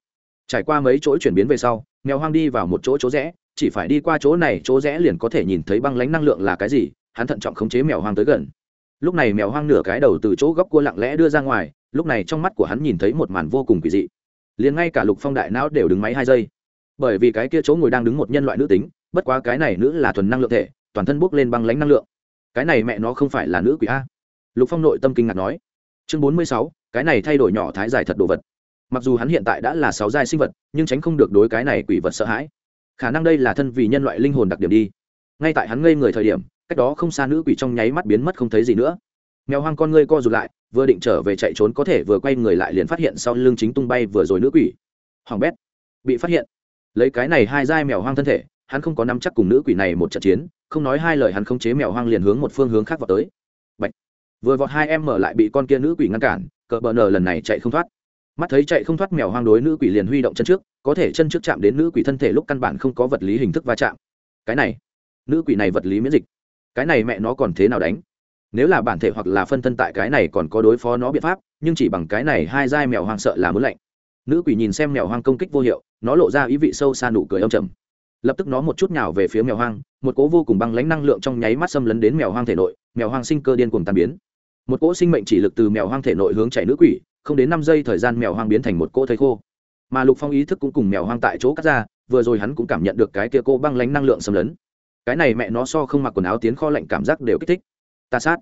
Trải qua mấy chỗ chuyển biến về sau, mèo hoang đi vào một chỗ chỗ rẽ chỉ phải đi qua chỗ này, chỗ rẽ liền có thể nhìn thấy băng lánh năng lượng là cái gì, hắn thận trọng khống chế mèo hoang tới gần. Lúc này mèo hoang nửa cái đầu từ chỗ góc cua lặng lẽ đưa ra ngoài, lúc này trong mắt của hắn nhìn thấy một màn vô cùng kỳ dị. Liền ngay cả lục phong đại não đều đứng máy hai giây. Bởi vì cái kia chỗ ngồi đang đứng một nhân loại nữ tính, bất quá cái này nữ là thuần năng lượng thể, toàn thân bốc lên băng lánh năng lượng. Cái này mẹ nó không phải là nữ quỷ a. Lục phong nội tâm kinh ngạc nói. Chương bốn mươi sáu, cái này thay đổi nhỏ thái dài thật đồ vật. Mặc dù hắn hiện tại đã là sáu giai sinh vật, nhưng tránh không được đối cái này quỷ vật sợ hãi khả năng đây là thân vì nhân loại linh hồn đặc điểm đi. Ngay tại hắn ngây người thời điểm, cách đó không xa nữ quỷ trong nháy mắt biến mất không thấy gì nữa. Mèo hoang con ngươi co rụt lại, vừa định trở về chạy trốn có thể vừa quay người lại liền phát hiện sau lưng chính tung bay vừa rồi nữ quỷ. Hoàng bét, bị phát hiện. Lấy cái này hai dai mèo hoang thân thể, hắn không có nắm chắc cùng nữ quỷ này một trận chiến, không nói hai lời hắn không chế mèo hoang liền hướng một phương hướng khác vào tới. Bạch. vừa vọt hai em mở lại bị con kia nữ quỷ ngăn cản cờ bờ nờ lần này chạy không thoát mắt thấy chạy không thoát mèo hoang đối nữ quỷ liền huy động chân trước, có thể chân trước chạm đến nữ quỷ thân thể lúc căn bản không có vật lý hình thức va chạm. Cái này, nữ quỷ này vật lý miễn dịch. Cái này mẹ nó còn thế nào đánh? Nếu là bản thể hoặc là phân thân tại cái này còn có đối phó nó biện pháp, nhưng chỉ bằng cái này hai dai mèo hoang sợ là muốn lạnh. Nữ quỷ nhìn xem mèo hoang công kích vô hiệu, nó lộ ra ý vị sâu xa nụ cười âm trầm. Lập tức nó một chút nào về phía mèo hoang, một cỗ vô cùng băng lãnh năng lượng trong nháy mắt xâm lấn đến mèo hoang thể nội, mèo hoang sinh cơ điên cuồng tàn biến. Một cỗ sinh mệnh chỉ lực từ mèo hoang thể nội hướng chạy nữ quỷ không đến năm giây thời gian mèo hoang biến thành một cỗ thây khô. Mà lục phong ý thức cũng cùng mèo hoang tại chỗ cắt ra, vừa rồi hắn cũng cảm nhận được cái kia cô băng lãnh năng lượng xâm lấn. Cái này mẹ nó so không mặc quần áo tiến kho lạnh cảm giác đều kích thích. Ta sát.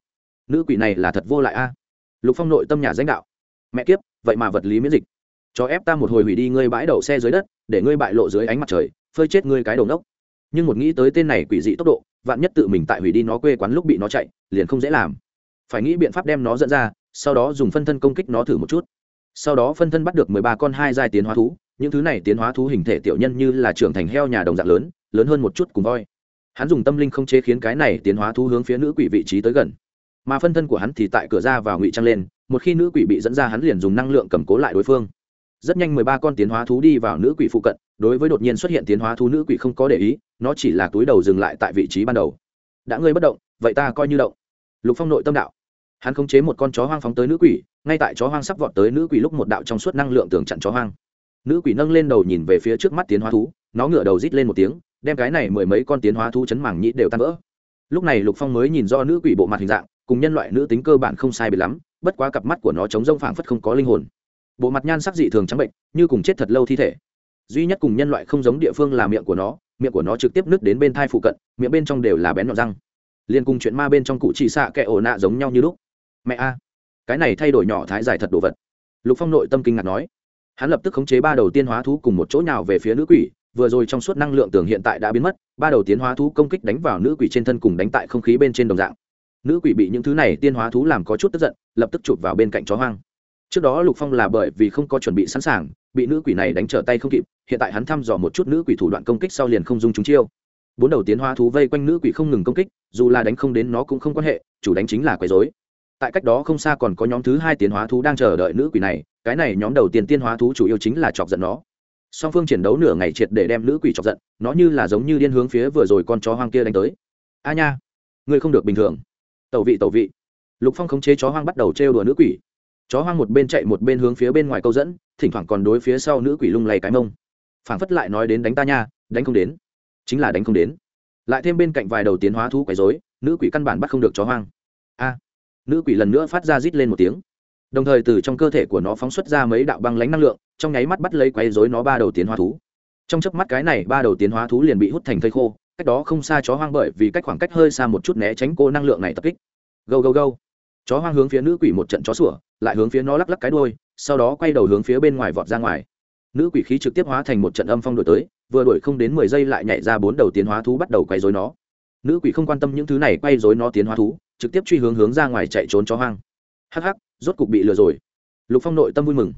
Nữ quỷ này là thật vô lại a. Lục phong nội tâm nhà danh đạo. Mẹ kiếp, vậy mà vật lý miễn dịch. Cho ép ta một hồi hủy đi ngươi bãi đậu xe dưới đất, để ngươi bại lộ dưới ánh mặt trời, phơi chết ngươi cái đầu nốc nhưng một nghĩ tới tên này quỷ dị tốc độ, vạn nhất tự mình tại hủy đi nó quê quán lúc bị nó chạy, liền không dễ làm. Phải nghĩ biện pháp đem nó dẫn ra sau đó dùng phân thân công kích nó thử một chút. Sau đó phân thân bắt được mười ba con hai giai tiến hóa thú, những thứ này tiến hóa thú hình thể tiểu nhân như là trưởng thành heo nhà đồng dạng lớn lớn hơn một chút cùng voi. Hắn dùng tâm linh không chế khiến cái này tiến hóa thú hướng phía nữ quỷ vị trí tới gần. Mà phân thân của hắn thì tại cửa ra vào ngụy trang lên, một khi nữ quỷ bị dẫn ra hắn liền dùng năng lượng cầm cố lại đối phương. Rất nhanh mười ba con tiến hóa thú đi vào nữ quỷ phụ cận, đối với đột nhiên xuất hiện tiến hóa thú nữ quỷ không có để ý, nó chỉ là túi đầu dừng lại tại vị trí ban đầu. Đã ngươi bất động, vậy ta coi như động. Lục phong nội tâm đạo hắn khống chế một con chó hoang phóng tới nữ quỷ, ngay tại chó hoang sắp vọt tới nữ quỷ lúc một đạo trong suốt năng lượng tường chặn chó hoang. Nữ quỷ nâng lên đầu nhìn về phía trước mắt tiến hóa thú, nó ngửa đầu rít lên một tiếng, đem cái này mười mấy con tiến hóa thú chấn mảng nhĩ đều tan vỡ. Lúc này lục phong mới nhìn do nữ quỷ bộ mặt hình dạng, cùng nhân loại nữ tính cơ bản không sai biệt lắm, bất quá cặp mắt của nó chống rông phảng phất không có linh hồn. Bộ mặt nhan sắc dị thường trắng bệnh, như cùng chết thật lâu thi thể. Duy nhất cùng nhân loại không giống địa phương là miệng của nó, miệng của nó trực tiếp nứt đến bên thai phụ cận, miệng bên trong đều là bén nhọn răng. Liên cùng chuyện ma bên trong cụ chỉ xạ kẻ ổ nạ giống nhau như lúc mẹ a, cái này thay đổi nhỏ thái dài thật đồ vật. Lục phong nội tâm kinh ngạc nói. Hắn lập tức khống chế ba đầu tiên hóa thú cùng một chỗ nào về phía nữ quỷ, vừa rồi trong suốt năng lượng tưởng hiện tại đã biến mất, ba đầu tiến hóa thú công kích đánh vào nữ quỷ trên thân cùng đánh tại không khí bên trên đồng dạng. Nữ quỷ bị những thứ này tiên hóa thú làm có chút tức giận, lập tức chụp vào bên cạnh chó hoang. Trước đó lục phong là bởi vì không có chuẩn bị sẵn sàng, bị nữ quỷ này đánh trở tay không kịp, hiện tại hắn thăm dò một chút nữ quỷ thủ đoạn công kích sau liền không dung chúng chiêu. Bốn đầu tiến hóa thú vây quanh nữ quỷ không ngừng công kích, dù là đánh không đến nó cũng không quan hệ, chủ đánh chính là quấy dối tại cách đó không xa còn có nhóm thứ hai tiến hóa thú đang chờ đợi nữ quỷ này, cái này nhóm đầu tiên tiên hóa thú chủ yếu chính là chọc giận nó. Song phương chiến đấu nửa ngày triệt để đem nữ quỷ chọc giận, nó như là giống như điên hướng phía vừa rồi con chó hoang kia đánh tới. A nha, ngươi không được bình thường. Tẩu vị tẩu vị. Lục phong khống chế chó hoang bắt đầu trêu đùa nữ quỷ. Chó hoang một bên chạy một bên hướng phía bên ngoài câu dẫn, thỉnh thoảng còn đối phía sau nữ quỷ lung lay cái mông. Phảng phất lại nói đến đánh ta nha, đánh không đến. Chính là đánh không đến. Lại thêm bên cạnh vài đầu tiến hóa thú quấy dối nữ quỷ căn bản bắt không được chó hoang. A nữ quỷ lần nữa phát ra rít lên một tiếng. Đồng thời từ trong cơ thể của nó phóng xuất ra mấy đạo băng lánh năng lượng, trong nháy mắt bắt lấy quấy dối nó ba đầu tiến hóa thú. Trong chớp mắt cái này ba đầu tiến hóa thú liền bị hút thành thây khô, cách đó không xa chó hoang bởi vì cách khoảng cách hơi xa một chút né tránh cô năng lượng này tập kích. Gâu gâu gâu. Chó hoang hướng phía nữ quỷ một trận chó sủa, lại hướng phía nó lắc lắc cái đôi sau đó quay đầu hướng phía bên ngoài vọt ra ngoài. Nữ quỷ khí trực tiếp hóa thành một trận âm phong đổi tới, vừa đổi không đến mười giây lại nhảy ra bốn đầu tiến hóa thú bắt đầu quay dối nó nữ quỷ không quan tâm những thứ này, quay dối nó tiến hóa thú, trực tiếp truy hướng hướng ra ngoài chạy trốn chó hoang. Hắc hắc, rốt cục bị lừa rồi. Lục phong nội tâm vui mừng.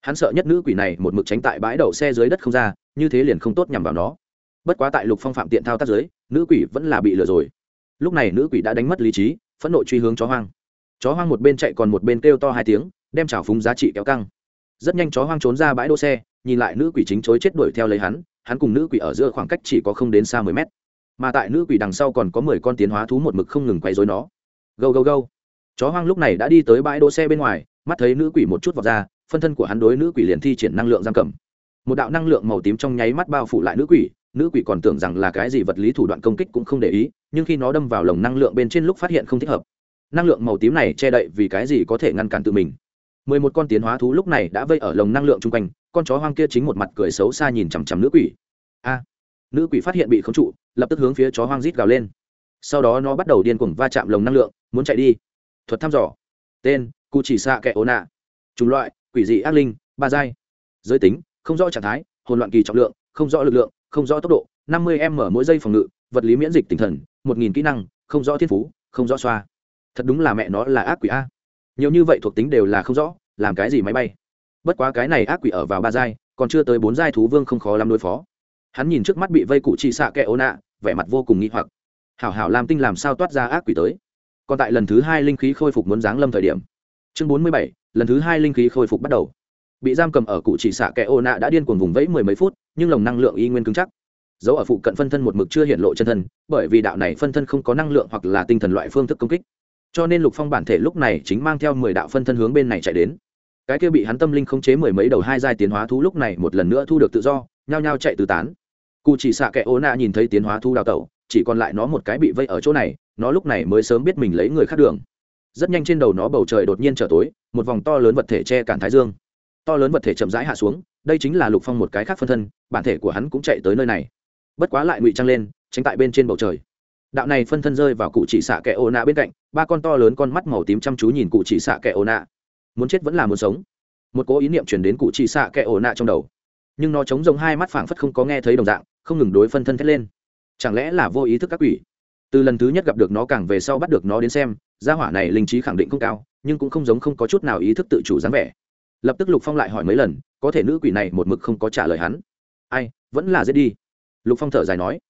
Hắn sợ nhất nữ quỷ này một mực tránh tại bãi đậu xe dưới đất không ra, như thế liền không tốt nhằm vào nó. Bất quá tại lục phong phạm tiện thao tác giới nữ quỷ vẫn là bị lừa rồi. Lúc này nữ quỷ đã đánh mất lý trí, phẫn nộ truy hướng chó hoang. Chó hoang một bên chạy còn một bên kêu to hai tiếng, đem trào phúng giá trị kéo căng. Rất nhanh chó hoang trốn ra bãi đỗ xe, nhìn lại nữ quỷ chính chối chết đuổi theo lấy hắn hắn cùng nữ quỷ ở giữa khoảng cách chỉ có không đến xa mười mét mà tại nữ quỷ đằng sau còn có mười con tiến hóa thú một mực không ngừng quay dối nó. Gâu gâu gâu. Chó hoang lúc này đã đi tới bãi đỗ xe bên ngoài, mắt thấy nữ quỷ một chút vọt ra, phân thân của hắn đối nữ quỷ liền thi triển năng lượng giam cầm. Một đạo năng lượng màu tím trong nháy mắt bao phủ lại nữ quỷ nữ quỷ còn tưởng rằng là cái gì vật lý thủ đoạn công kích cũng không để ý, nhưng khi nó đâm vào lồng năng lượng bên trên lúc phát hiện không thích hợp. Năng lượng màu tím này che đậy vì cái gì có thể ngăn cản tự mình. Mười một con tiến hóa thú lúc này đã vây ở lồng năng lượng chung quanh, con chó hoang kia chính một mặt cười xấu xa nhìn chằm chằm nữ quỷ. A nữ quỷ phát hiện bị khống trụ, lập tức hướng phía chó hoang rít gào lên. Sau đó nó bắt đầu điên cuồng va chạm lồng năng lượng, muốn chạy đi. Thuật thăm dò. Tên cụ chỉ xạ kẻ ố nạ chủng loại, quỷ dị ác linh, ba giai. Giới tính, không rõ trạng thái hồn loạn kỳ trọng lượng, không rõ lực lượng, không rõ tốc độ, năm mươi m mỗi giây phòng ngự, vật lý miễn dịch tinh thần, một nghìn kỹ năng, không rõ thiên phú, không rõ xoa. Thật đúng là mẹ nó là ác quỷ a. Nhiều như vậy thuộc tính đều là không rõ, làm cái gì máy bay? Bất quá cái này ác quỷ ở vào ba giai, còn chưa tới bốn giai thú vương không khó lắm đối phó hắn nhìn trước mắt bị vây cụ chi xạ kẻ ô nạ vẻ mặt vô cùng nghi hoặc. Hảo hảo làm tinh làm sao toát ra ác quỷ tới. Còn tại lần thứ hai linh khí khôi phục muốn giáng lâm thời điểm. Chương bốn mươi bảy, lần thứ hai linh khí khôi phục bắt đầu. Bị giam cầm ở cụ chỉ xạ kẻ ô nạ đã điên cuồng vùng vẫy mười mấy phút, nhưng lồng năng lượng y nguyên cứng chắc. Dấu ở phụ cận phân thân một mực chưa hiện lộ chân thân, bởi vì đạo này phân thân không có năng lượng hoặc là tinh thần loại phương thức công kích. Cho nên lục phong bản thể lúc này chính mang theo mười đạo phân thân hướng bên này chạy đến. Cái kia bị hắn tâm linh khống chế mười mấy đầu hai giai tiến hóa thú lúc này một lần nữa thu được tự do, nhao nhao chạy tứ tán cụ chỉ xạ kẻ ô nạ nhìn thấy tiến hóa thu đào tẩu, chỉ còn lại nó một cái bị vây ở chỗ này, nó lúc này mới sớm biết mình lấy người khác đường. Rất nhanh trên đầu nó bầu trời đột nhiên trở tối, một vòng to lớn vật thể che cản thái dương. To lớn vật thể chậm rãi hạ xuống, đây chính là lục phong một cái khác phân thân, bản thể của hắn cũng chạy tới nơi này. Bất quá lại ngụy trăng lên, tránh tại bên trên bầu trời. Đạo này phân thân rơi vào cụ chỉ xạ kẻ ô nạ bên cạnh, ba con to lớn con mắt màu tím chăm chú nhìn cụ chỉ xạ kẻ ô nạ. Muốn chết vẫn là muốn sống. Một cố ý niệm chuyển đến cụ chỉ xạ kẻ ô nạ trong đầu. Nhưng nó chống giống hai mắt phảng phất không có nghe thấy đồng dạng không ngừng đối phân thân thét lên. Chẳng lẽ là vô ý thức các quỷ? Từ lần thứ nhất gặp được nó càng về sau bắt được nó đến xem, gia hỏa này linh trí khẳng định không cao, nhưng cũng không giống không có chút nào ý thức tự chủ dáng vẻ. Lập tức lục phong lại hỏi mấy lần, có thể nữ quỷ này một mực không có trả lời hắn. Ai, vẫn là dễ đi. Lục phong thở dài nói.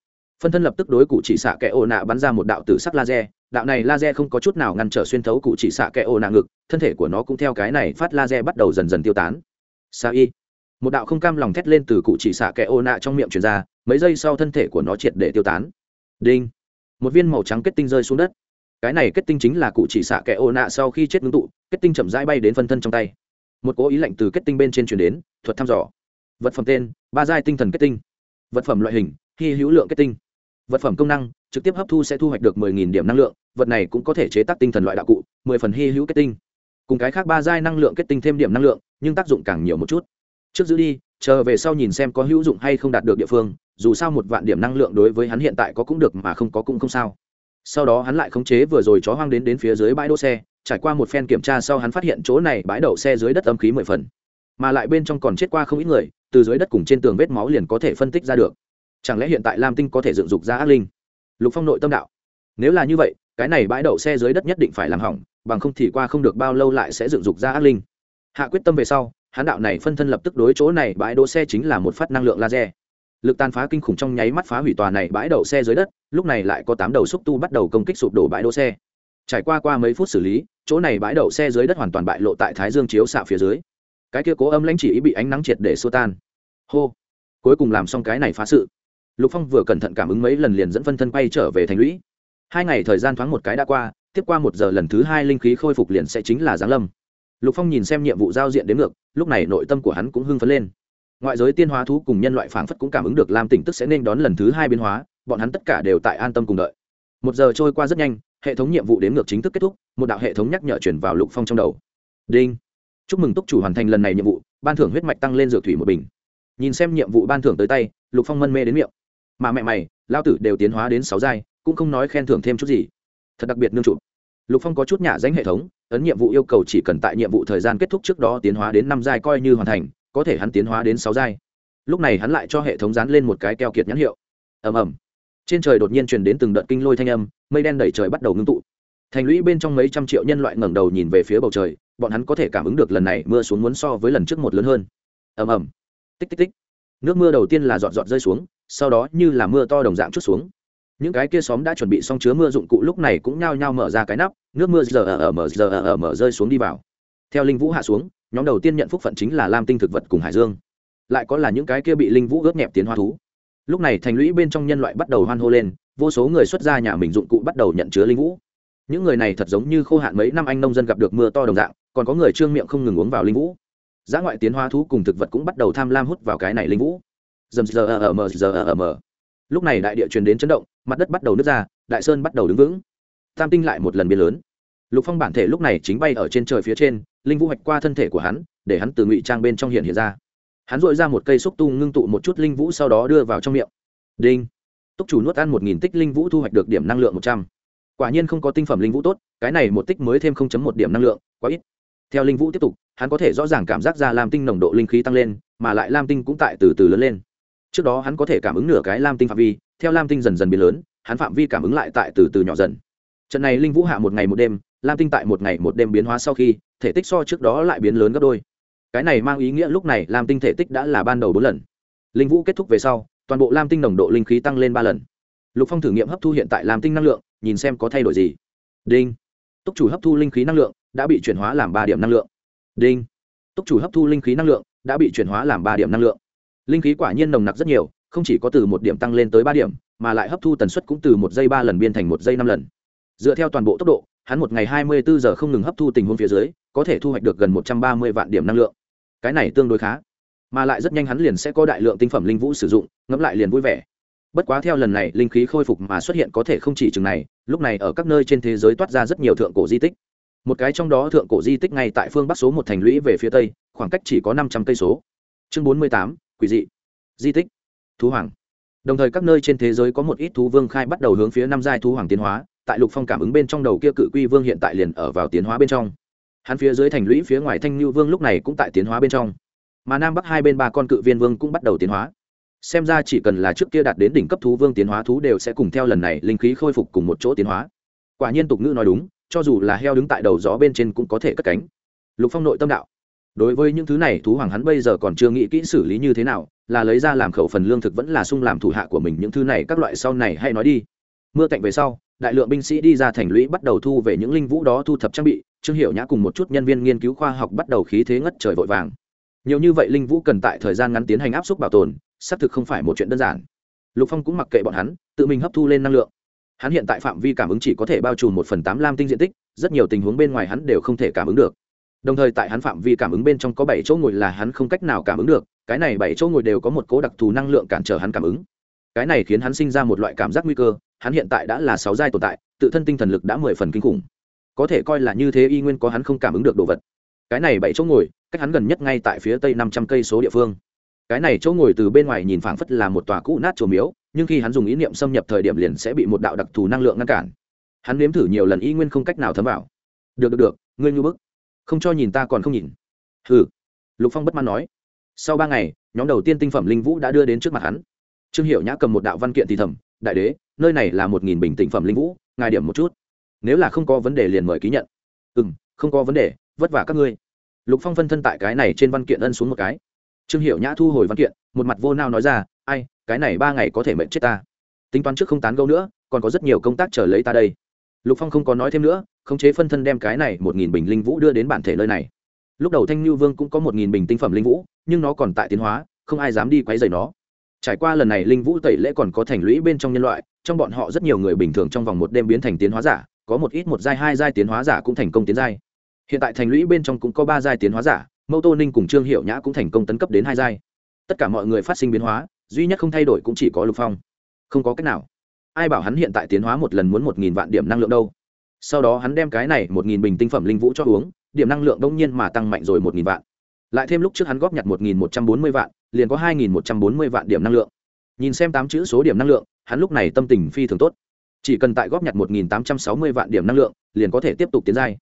Phân thân lập tức đối cụ chỉ xạ kẻ ô nạ bắn ra một đạo tử sắc laser. Đạo này laser không có chút nào ngăn trở xuyên thấu cụ chỉ xạ kẻ ô nạ ngực, thân thể của nó cũng theo cái này phát laser bắt đầu dần dần tiêu tán. Sa y một đạo không cam lòng thét lên từ cụ chỉ xạ kẻ ô nạ trong miệng truyền ra, mấy giây sau thân thể của nó triệt để tiêu tán. Đinh. Một viên màu trắng kết tinh rơi xuống đất. Cái này kết tinh chính là cụ chỉ xạ kẻ ô nạ sau khi chết ngưng tụ, kết tinh chậm rãi bay đến phân thân trong tay. Một cố ý lạnh từ kết tinh bên trên truyền đến, thuật thăm dò. Vật phẩm tên, ba giai tinh thần kết tinh. Vật phẩm loại hình, hy hữu lượng kết tinh. Vật phẩm công năng, trực tiếp hấp thu sẽ thu hoạch được 10.000 điểm năng lượng, vật này cũng có thể chế tác tinh thần loại đạo cụ 10 phần hy hữu kết tinh. Cùng cái khác ba giai năng lượng kết tinh thêm điểm năng lượng, nhưng tác dụng càng nhiều một chút trước giữ đi, chờ về sau nhìn xem có hữu dụng hay không đạt được địa phương, dù sao một vạn điểm năng lượng đối với hắn hiện tại có cũng được mà không có cũng không sao. Sau đó hắn lại khống chế vừa rồi chó hoang đến đến phía dưới bãi đỗ xe, trải qua một phen kiểm tra sau hắn phát hiện chỗ này bãi đậu xe dưới đất âm khí mười phần. Mà lại bên trong còn chết qua không ít người, từ dưới đất cùng trên tường vết máu liền có thể phân tích ra được. Chẳng lẽ hiện tại lam tinh có thể dựng dục ra ác linh? Lục phong nội tâm đạo. Nếu là như vậy, cái này bãi đậu xe dưới đất nhất định phải làm hỏng, bằng không thì qua không được bao lâu lại sẽ dựng dục ra ác linh. Hạ quyết tâm về sau hán đạo này phân thân lập tức đối chỗ này bãi đỗ xe chính là một phát năng lượng laser. Lực tàn phá kinh khủng trong nháy mắt phá hủy tòa này bãi đậu xe dưới đất, lúc này lại có tám đầu xúc tu bắt đầu công kích sụp đổ bãi đỗ xe. Trải qua qua mấy phút xử lý, chỗ này bãi đậu xe dưới đất hoàn toàn bại lộ tại thái dương chiếu xạ phía dưới. Cái kia cố âm lãnh chỉ ý bị ánh nắng triệt để xô tan. Hô! Cuối cùng làm xong cái này phá sự. Lục phong vừa cẩn thận cảm ứng mấy lần liền dẫn phân thân quay trở về thành lũy. Hai ngày thời gian thoáng một cái đã qua, tiếp qua một giờ lần thứ hai linh khí khôi phục liền sẽ chính là giáng lâm lục phong nhìn xem nhiệm vụ giao diện đến ngược, lúc này nội tâm của hắn cũng hưng phấn lên. Ngoại giới tiên hóa thú cùng nhân loại phảng phất cũng cảm ứng được lam tỉnh tức sẽ nên đón lần thứ hai biến hóa, bọn hắn tất cả đều tại an tâm cùng đợi. Một giờ trôi qua rất nhanh, hệ thống nhiệm vụ đến ngược chính thức kết thúc, một đạo hệ thống nhắc nhở chuyển vào lục phong trong đầu. Đinh. Chúc mừng túc chủ hoàn thành lần này nhiệm vụ, ban thưởng huyết mạch tăng lên dược thủy một bình. Nhìn xem nhiệm vụ ban thưởng tới tay, lục phong mân mê đến miệng. Mà mẹ mày lao tử đều tiến hóa đến sáu giai, cũng không nói khen thưởng thêm chút gì. Thật đặc biệt nương trụ. Lục phong có chút nhả danh hệ thống ấn nhiệm vụ yêu cầu chỉ cần tại nhiệm vụ thời gian kết thúc trước đó tiến hóa đến năm giai coi như hoàn thành, có thể hắn tiến hóa đến sáu giai. Lúc này hắn lại cho hệ thống dán lên một cái keo kiệt nhãn hiệu. Ầm ầm. Trên trời đột nhiên truyền đến từng đợt kinh lôi thanh âm, mây đen đẩy trời bắt đầu ngưng tụ. Thành lũy bên trong mấy trăm triệu nhân loại ngẩng đầu nhìn về phía bầu trời, bọn hắn có thể cảm ứng được lần này mưa xuống muốn so với lần trước một lớn hơn. Ầm ầm. Tích tích tích. Nước mưa đầu tiên là giọt giọt rơi xuống, sau đó như là mưa to đồng dạng chút xuống. Những cái kia xóm đã chuẩn bị xong chứa mưa dụng cụ lúc này cũng nhao nhao mở ra cái nắp nước mưa giờ ở mở giờ ở mở rơi xuống đi vào. Theo linh vũ hạ xuống, nhóm đầu tiên nhận phúc phận chính là lam tinh thực vật cùng hải dương. Lại có là những cái kia bị linh vũ ướt nhẹp tiến hoa thú. Lúc này thành lũy bên trong nhân loại bắt đầu hoan hô lên, vô số người xuất ra nhà mình dụng cụ bắt đầu nhận chứa linh vũ. Những người này thật giống như khô hạn mấy năm anh nông dân gặp được mưa to đồng dạng, còn có người trương miệng không ngừng uống vào linh vũ. Giá ngoại tiến hóa thú cùng thực vật cũng bắt đầu tham lam hút vào cái này linh vũ. Dầm giờ ở mờ giờ ở mờ lúc này đại địa truyền đến chấn động, mặt đất bắt đầu nứt ra, đại sơn bắt đầu đứng vững tam tinh lại một lần biến lớn. Lục phong bản thể lúc này chính bay ở trên trời phía trên, linh vũ hoạch qua thân thể của hắn, để hắn từ ngụy trang bên trong hiện hiện ra. Hắn dội ra một cây xúc tu ngưng tụ một chút linh vũ sau đó đưa vào trong miệng. Đinh. Túc chủ nuốt ăn một nghìn tích linh vũ thu hoạch được điểm năng lượng một trăm. Quả nhiên không có tinh phẩm linh vũ tốt, cái này một tích mới thêm không chấm một điểm năng lượng, quá ít. Theo linh vũ tiếp tục, hắn có thể rõ ràng cảm giác ra lam tinh nồng độ linh khí tăng lên, mà lại lam tinh cũng tại từ từ lớn lên. Trước đó hắn có thể cảm ứng nửa cái lam tinh phạm vi, theo lam tinh dần dần biến lớn, hắn phạm vi cảm ứng lại tại từ từ nhỏ dần trận này linh vũ hạ một ngày một đêm, lam tinh tại một ngày một đêm biến hóa sau khi, thể tích so trước đó lại biến lớn gấp đôi. Cái này mang ý nghĩa lúc này lam tinh thể tích đã là ban đầu bốn lần. Linh vũ kết thúc về sau, toàn bộ lam tinh nồng độ linh khí tăng lên ba lần. Lục phong thử nghiệm hấp thu hiện tại lam tinh năng lượng, nhìn xem có thay đổi gì. Đinh. Túc chủ hấp thu linh khí năng lượng đã bị chuyển hóa làm ba điểm năng lượng. Đinh. Túc chủ hấp thu linh khí năng lượng đã bị chuyển hóa làm ba điểm năng lượng. Linh khí quả nhiên nồng nặc rất nhiều, không chỉ có từ một điểm tăng lên tới ba điểm, mà lại hấp thu tần suất cũng từ một giây ba lần biên thành một giây năm lần dựa theo toàn bộ tốc độ, hắn một ngày hai mươi bốn giờ không ngừng hấp thu tình huống phía dưới, có thể thu hoạch được gần một trăm ba mươi vạn điểm năng lượng. Cái này tương đối khá, mà lại rất nhanh hắn liền sẽ có đại lượng tinh phẩm linh vũ sử dụng, ngẫm lại liền vui vẻ. Bất quá theo lần này linh khí khôi phục mà xuất hiện có thể không chỉ chừng này, lúc này ở các nơi trên thế giới toát ra rất nhiều thượng cổ di tích. Một cái trong đó thượng cổ di tích ngay tại phương bắc số một thành lũy về phía tây, khoảng cách chỉ có năm trăm cây số. Chương bốn mươi tám, quỷ dị. Di tích. Thú hoàng. Đồng thời các nơi trên thế giới có một ít thú vương khai bắt đầu hướng phía năm giai thú hoàng tiến hóa tại lục phong cảm ứng bên trong đầu kia cự quy vương hiện tại liền ở vào tiến hóa bên trong. Hắn phía dưới thành lũy phía ngoài thanh lưu vương lúc này cũng tại tiến hóa bên trong. Mà nam bắc hai bên ba con cự viên vương cũng bắt đầu tiến hóa. Xem ra chỉ cần là trước kia đạt đến đỉnh cấp thú vương tiến hóa thú đều sẽ cùng theo lần này linh khí khôi phục cùng một chỗ tiến hóa. Quả nhiên tục ngữ nói đúng, cho dù là heo đứng tại đầu gió bên trên cũng có thể cất cánh. Lục phong nội tâm đạo. Đối với những thứ này, thú hoàng hắn bây giờ còn chưa nghĩ kỹ xử lý như thế nào, là lấy ra làm khẩu phần lương thực vẫn là sung làm thủ hạ của mình những thứ này, các loại sau này hay nói đi. Mưa cạnh về sau đại lượng binh sĩ đi ra thành lũy bắt đầu thu về những linh vũ đó thu thập trang bị, trương hiệu nhã cùng một chút nhân viên nghiên cứu khoa học bắt đầu khí thế ngất trời vội vàng. Nhiều như vậy linh vũ cần tại thời gian ngắn tiến hành áp suất bảo tồn, xác thực không phải một chuyện đơn giản. Lục phong cũng mặc kệ bọn hắn, tự mình hấp thu lên năng lượng. Hắn hiện tại phạm vi cảm ứng chỉ có thể bao trùm một phần tám lam tinh diện tích, rất nhiều tình huống bên ngoài hắn đều không thể cảm ứng được. Đồng thời tại hắn phạm vi cảm ứng bên trong có bảy chỗ ngồi là hắn không cách nào cảm ứng được, cái này bảy chỗ ngồi đều có một cố đặc thù năng lượng cản trở hắn cảm ứng. Cái này khiến hắn sinh ra một loại cảm giác nguy cơ hắn hiện tại đã là sáu giai tồn tại, tự thân tinh thần lực đã mười phần kinh khủng. Có thể coi là như thế y nguyên có hắn không cảm ứng được đồ vật. Cái này bảy chỗ ngồi, cách hắn gần nhất ngay tại phía tây năm trăm cây số địa phương. Cái này chỗ ngồi từ bên ngoài nhìn phảng phất là một tòa cũ nát chùa miếu, nhưng khi hắn dùng ý niệm xâm nhập thời điểm liền sẽ bị một đạo đặc thù năng lượng ngăn cản. Hắn nếm thử nhiều lần y nguyên không cách nào thấm vào. Được được được, ngươi ngư bức. Không cho nhìn ta còn không nhìn. Ừ lục phong bất mãn nói. Sau ba ngày, nhóm đầu tiên tinh phẩm linh vũ đã đưa đến trước mặt hắn trương hiệu nhã cầm một đạo văn kiện thì thầm, đại đế, nơi này là một nghìn bình tinh phẩm linh vũ, ngài điểm một chút. Nếu là không có vấn đề liền mời ký nhận. Ừ m không có vấn đề, vất vả các ngươi. Lục phong phân thân tại cái này trên văn kiện ân xuống một cái. Trương hiệu nhã thu hồi văn kiện, một mặt vô nao nói ra, ai, cái này ba ngày có thể mệnh chết ta. Tính toán trước không tán gâu nữa, còn có rất nhiều công tác chờ lấy ta đây. Lục phong không có nói thêm nữa, khống chế phân thân đem cái này một nghìn bình linh vũ đưa đến bản thể nơi này. Lúc đầu thanh lưu vương cũng có một nghìn bình tinh phẩm linh vũ, nhưng nó còn tại tiến hóa, không ai dám đi quấy rầy nó trải qua lần này linh vũ tẩy lễ còn có thành lũy bên trong nhân loại, trong bọn họ rất nhiều người bình thường trong vòng một đêm biến thành tiến hóa giả, có một ít một giai, hai giai tiến hóa giả cũng thành công tiến giai. Hiện tại thành lũy bên trong cũng có ba giai tiến hóa giả mẫu tô ninh cùng trương hiệu nhã cũng thành công tấn cấp đến hai giai. Tất cả mọi người phát sinh biến hóa, duy nhất không thay đổi cũng chỉ có lục phong. Không có cách nào. Ai bảo hắn hiện tại tiến hóa một lần muốn một nghìn vạn điểm năng lượng đâu? Sau đó hắn đem cái này một nghìn bình tinh phẩm linh vũ cho uống, điểm năng lượng đông nhiên mà tăng mạnh rồi một nghìn vạn. Lại thêm lúc trước hắn góp nhặt một nghìn một trăm bốn mươi vạn liền có hai nghìn một trăm bốn mươi vạn điểm năng lượng. Nhìn xem tám chữ số điểm năng lượng, hắn lúc này tâm tình phi thường tốt. Chỉ cần tại góp nhặt một nghìn tám trăm sáu mươi vạn điểm năng lượng, liền có thể tiếp tục tiến giai.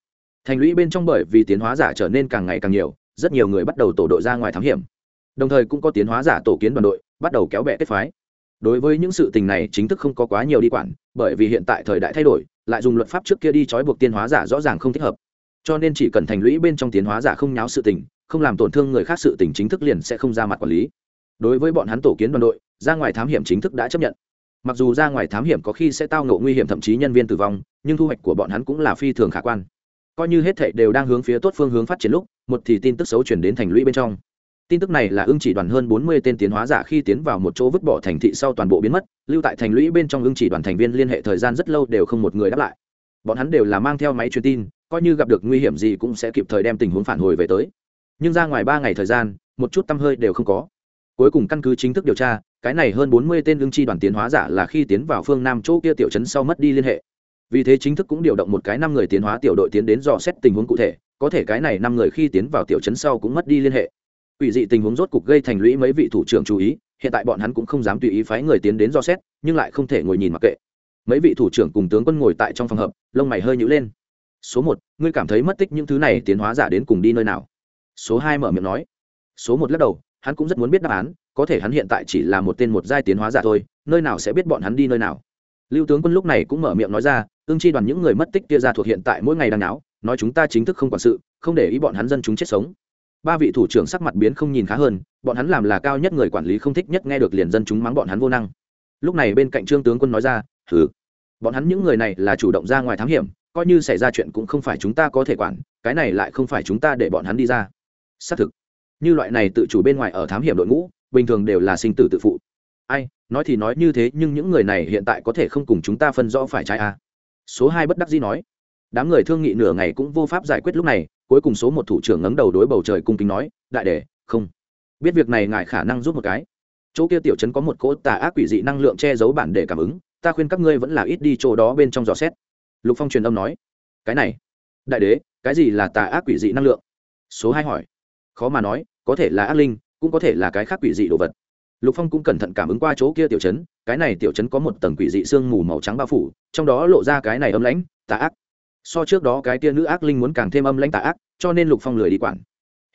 Thành lũy bên trong bởi vì tiến hóa giả trở nên càng ngày càng nhiều, rất nhiều người bắt đầu tổ đội ra ngoài thám hiểm. Đồng thời cũng có tiến hóa giả tổ kiến đoàn đội, bắt đầu kéo bè kết phái. Đối với những sự tình này chính thức không có quá nhiều đi quản, bởi vì hiện tại thời đại thay đổi, lại dùng luật pháp trước kia đi trói buộc tiến hóa giả rõ ràng không thích hợp. Cho nên chỉ cần thành lũy bên trong tiến hóa giả không nháo sự tình không làm tổn thương người khác sự tình chính thức liền sẽ không ra mặt quản lý. Đối với bọn hắn tổ kiến đoàn đội, ra ngoài thám hiểm chính thức đã chấp nhận. Mặc dù ra ngoài thám hiểm có khi sẽ tao ngộ nguy hiểm thậm chí nhân viên tử vong, nhưng thu hoạch của bọn hắn cũng là phi thường khả quan. Coi như hết thệ đều đang hướng phía tốt phương hướng phát triển lúc, một thì tin tức xấu chuyển đến thành lũy bên trong. Tin tức này là ưng chỉ đoàn hơn bốn mươi tên tiến hóa giả khi tiến vào một chỗ vứt bỏ thành thị sau toàn bộ biến mất, lưu tại thành lũy bên trong ưng chỉ đoàn thành viên liên hệ thời gian rất lâu đều không một người đáp lại. Bọn hắn đều là mang theo máy truyền tin, coi như gặp được nguy hiểm gì cũng sẽ kịp thời đem tình huống phản hồi về tới nhưng ra ngoài ba ngày thời gian một chút tâm hơi đều không có cuối cùng căn cứ chính thức điều tra cái này hơn bốn mươi tên lương tri đoàn tiến hóa giả là khi tiến vào phương nam chỗ kia tiểu trấn sau mất đi liên hệ vì thế chính thức cũng điều động một cái năm người tiến hóa tiểu đội tiến đến dò xét tình huống cụ thể có thể cái này năm người khi tiến vào tiểu trấn sau cũng mất đi liên hệ ủy dị tình huống rốt cục gây thành lũy mấy vị thủ trưởng chú ý, hiện tại bọn hắn cũng không dám tùy ý phái người tiến đến do xét, nhưng lại không thể ngồi nhìn mặc kệ. Mấy vị thủ trưởng cùng tướng quân ngồi tại trong phòng hợp, lông mày hơi nhữ lên. Số một, ngươi cảm thấy mất tích những thứ này tiến hóa giả đến cùng đi nơi nào? Số hai mở miệng nói. Số một lắc đầu, hắn cũng rất muốn biết đáp án, có thể hắn hiện tại chỉ là một tên một giai tiến hóa giả thôi, nơi nào sẽ biết bọn hắn đi nơi nào? Lưu tướng quân lúc này cũng mở miệng nói ra, ương chi đoàn những người mất tích kia ra thuộc hiện tại mỗi ngày đang náo, nói chúng ta chính thức không quản sự, không để ý bọn hắn dân chúng chết sống ba vị thủ trưởng sắc mặt biến không nhìn khá hơn bọn hắn làm là cao nhất người quản lý không thích nhất nghe được liền dân chúng mắng bọn hắn vô năng lúc này bên cạnh trương tướng quân nói ra hừ bọn hắn những người này là chủ động ra ngoài thám hiểm coi như xảy ra chuyện cũng không phải chúng ta có thể quản cái này lại không phải chúng ta để bọn hắn đi ra xác thực. Như loại này tự chủ bên ngoài ở thám hiểm đội ngũ, bình thường đều là sinh tử tự phụ. Ai, nói thì nói như thế, nhưng những người này hiện tại có thể không cùng chúng ta phân rõ phải trái à. số hai bất đắc dĩ nói. Đám người thương nghị nửa ngày cũng vô pháp giải quyết lúc này, cuối cùng số một thủ trưởng ngẩng đầu đối bầu trời cung kính nói, đại đề không. Biết việc này ngại khả năng giúp một cái. Chỗ kia tiểu trấn có một cỗ tà ác quỷ dị năng lượng che giấu bản để cảm ứng, ta khuyên các ngươi vẫn là ít đi chỗ đó bên trong dò xét. Lục phong truyền âm nói, cái này, đại đế cái gì là tà ác quỷ dị năng lượng? Số hai hỏi khó mà nói có thể là ác linh cũng có thể là cái khác quỷ dị đồ vật. Lục phong cũng cẩn thận cảm ứng qua chỗ kia tiểu chấn, cái này tiểu chấn có một tầng quỷ dị sương mù màu trắng bao phủ trong đó lộ ra cái này âm lãnh tà ác. So trước đó cái tia nữ ác linh muốn càng thêm âm lãnh tà ác cho nên lục phong lười đi quản.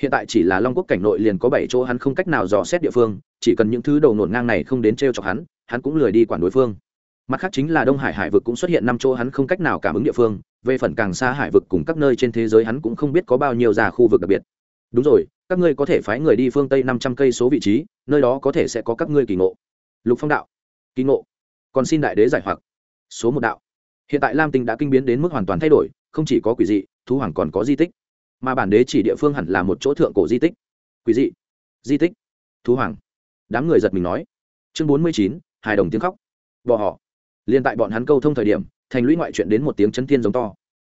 Hiện tại chỉ là long quốc cảnh nội liền có bảy chỗ hắn không cách nào dò xét địa phương chỉ cần những thứ đầu nổn ngang này không đến t r e o chọc hắn hắn cũng lười đi quản đối phương. Mặt khác chính là đông hải hải vực cũng xuất hiện năm chỗ hắn không cách nào cảm ứng địa phương về phần càng xa hải vực cùng các nơi trên thế giới hắn cũng không biết có bao nhiêu già khu vực đặc biệt. Đúng rồi các ngươi có thể phái người đi phương tây năm trăm cây số vị trí, nơi đó có thể sẽ có các ngươi kỳ ngộ. Lục phong đạo. Kỳ ngộ. Còn xin đại đế giải hoặc. Số một đạo. Hiện tại lam tinh đã kinh biến đến mức hoàn toàn thay đổi, không chỉ có quỷ dị, thú hoàng còn có di tích. Mà bản đế chỉ địa phương hẳn là một chỗ thượng cổ di tích. Quỷ dị. Di tích. Thú hoàng. Đám người giật mình nói. Chương bốn mươi chín, hài đồng tiếng khóc. Bỏ họ. Liên tại bọn hắn câu thông thời điểm, thành lũy ngoại chuyện đến một tiếng chấn thiên giống to.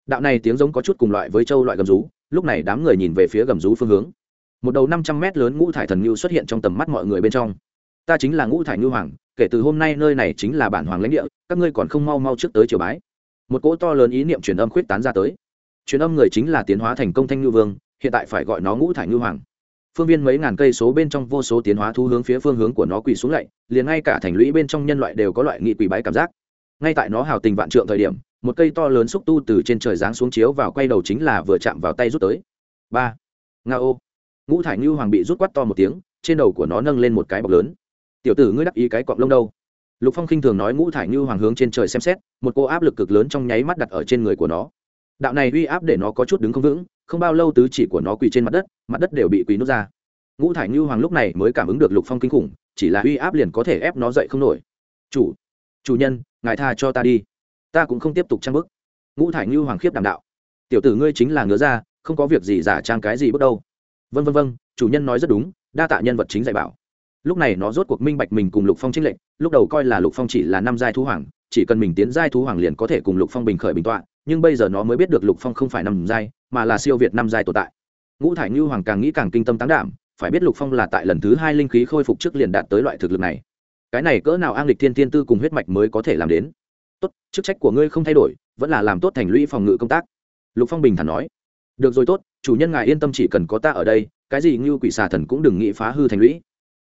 Đạo này tiếng giống có chút cùng loại với châu loại gầm rú, lúc này đám người nhìn về phía gầm rú phương hướng một đầu năm trăm mét lớn ngũ thải thần ngưu xuất hiện trong tầm mắt mọi người bên trong. Ta chính là ngũ thải ngưu hoàng, kể từ hôm nay nơi này chính là bản hoàng lãnh địa, các ngươi còn không mau mau trước tới triều bái. Một cỗ to lớn ý niệm truyền âm khuyết tán ra tới. Truyền âm người chính là tiến hóa thành công thanh ngưu vương, hiện tại phải gọi nó ngũ thải ngưu hoàng. Phương viên mấy ngàn cây số bên trong vô số tiến hóa thu hướng phía phương hướng của nó quỳ xuống lạy liền ngay cả thành lũy bên trong nhân loại đều có loại nghị quỳ bái cảm giác. Ngay tại nó hào tình vạn trượng thời điểm, một cây to lớn xúc tu từ trên trời giáng xuống chiếu vào quay đầu chính là vừa chạm vào tay rút tới. Ba. Nga ô ngũ thải ngư hoàng bị rút quắt to một tiếng, trên đầu của nó nâng lên một cái bọc lớn. Tiểu tử ngươi đắc ý cái cọng lông đâu? Lục phong khinh thường nói ngũ thải như hoàng hướng trên trời xem xét, một cô áp lực cực lớn trong nháy mắt đặt ở trên người của nó. Đạo này uy áp để nó có chút đứng không vững, không bao lâu tứ chỉ của nó quỳ trên mặt đất mặt đất đều bị quỳ nút ra. Ngũ thải như hoàng lúc này mới cảm ứng được lục phong kinh khủng, chỉ là uy áp liền có thể ép nó dậy không nổi. Chủ chủ nhân, ngài tha cho ta đi, ta cũng không tiếp tục trang bức ngũ thải như hoàng khiếp đảm đạo. Tiểu tử ngươi chính là ngứa ra không có việc gì giả trang cái gì bước đâu vân vân vân chủ nhân nói rất đúng, đa tạ nhân vật chính dạy bảo. Lúc này nó rốt cuộc minh bạch mình cùng lục phong trinh lệnh lúc đầu coi là lục phong chỉ là năm giai thú hoàng, chỉ cần mình tiến giai thú hoàng liền có thể cùng lục phong bình khởi bình tọa, nhưng bây giờ nó mới biết được lục phong không phải năm giai, mà là siêu việt năm giai tồn tại. Ngũ thải ngưu hoàng càng nghĩ càng kinh tâm tán đảm, phải biết lục phong là tại lần thứ hai linh khí khôi phục trước liền đạt tới loại thực lực này. Cái này cỡ nào an lịch thiên tiên tư cùng huyết mạch mới có thể làm đến? Tốt, chức trách của ngươi không thay đổi, vẫn là làm tốt thành lũy phòng ngự công tác. Lục phong bình thản nói. Được rồi tốt chủ nhân ngài yên tâm chỉ cần có ta ở đây, cái gì ngưu quỷ xà thần cũng đừng nghĩ phá hư thành lũy.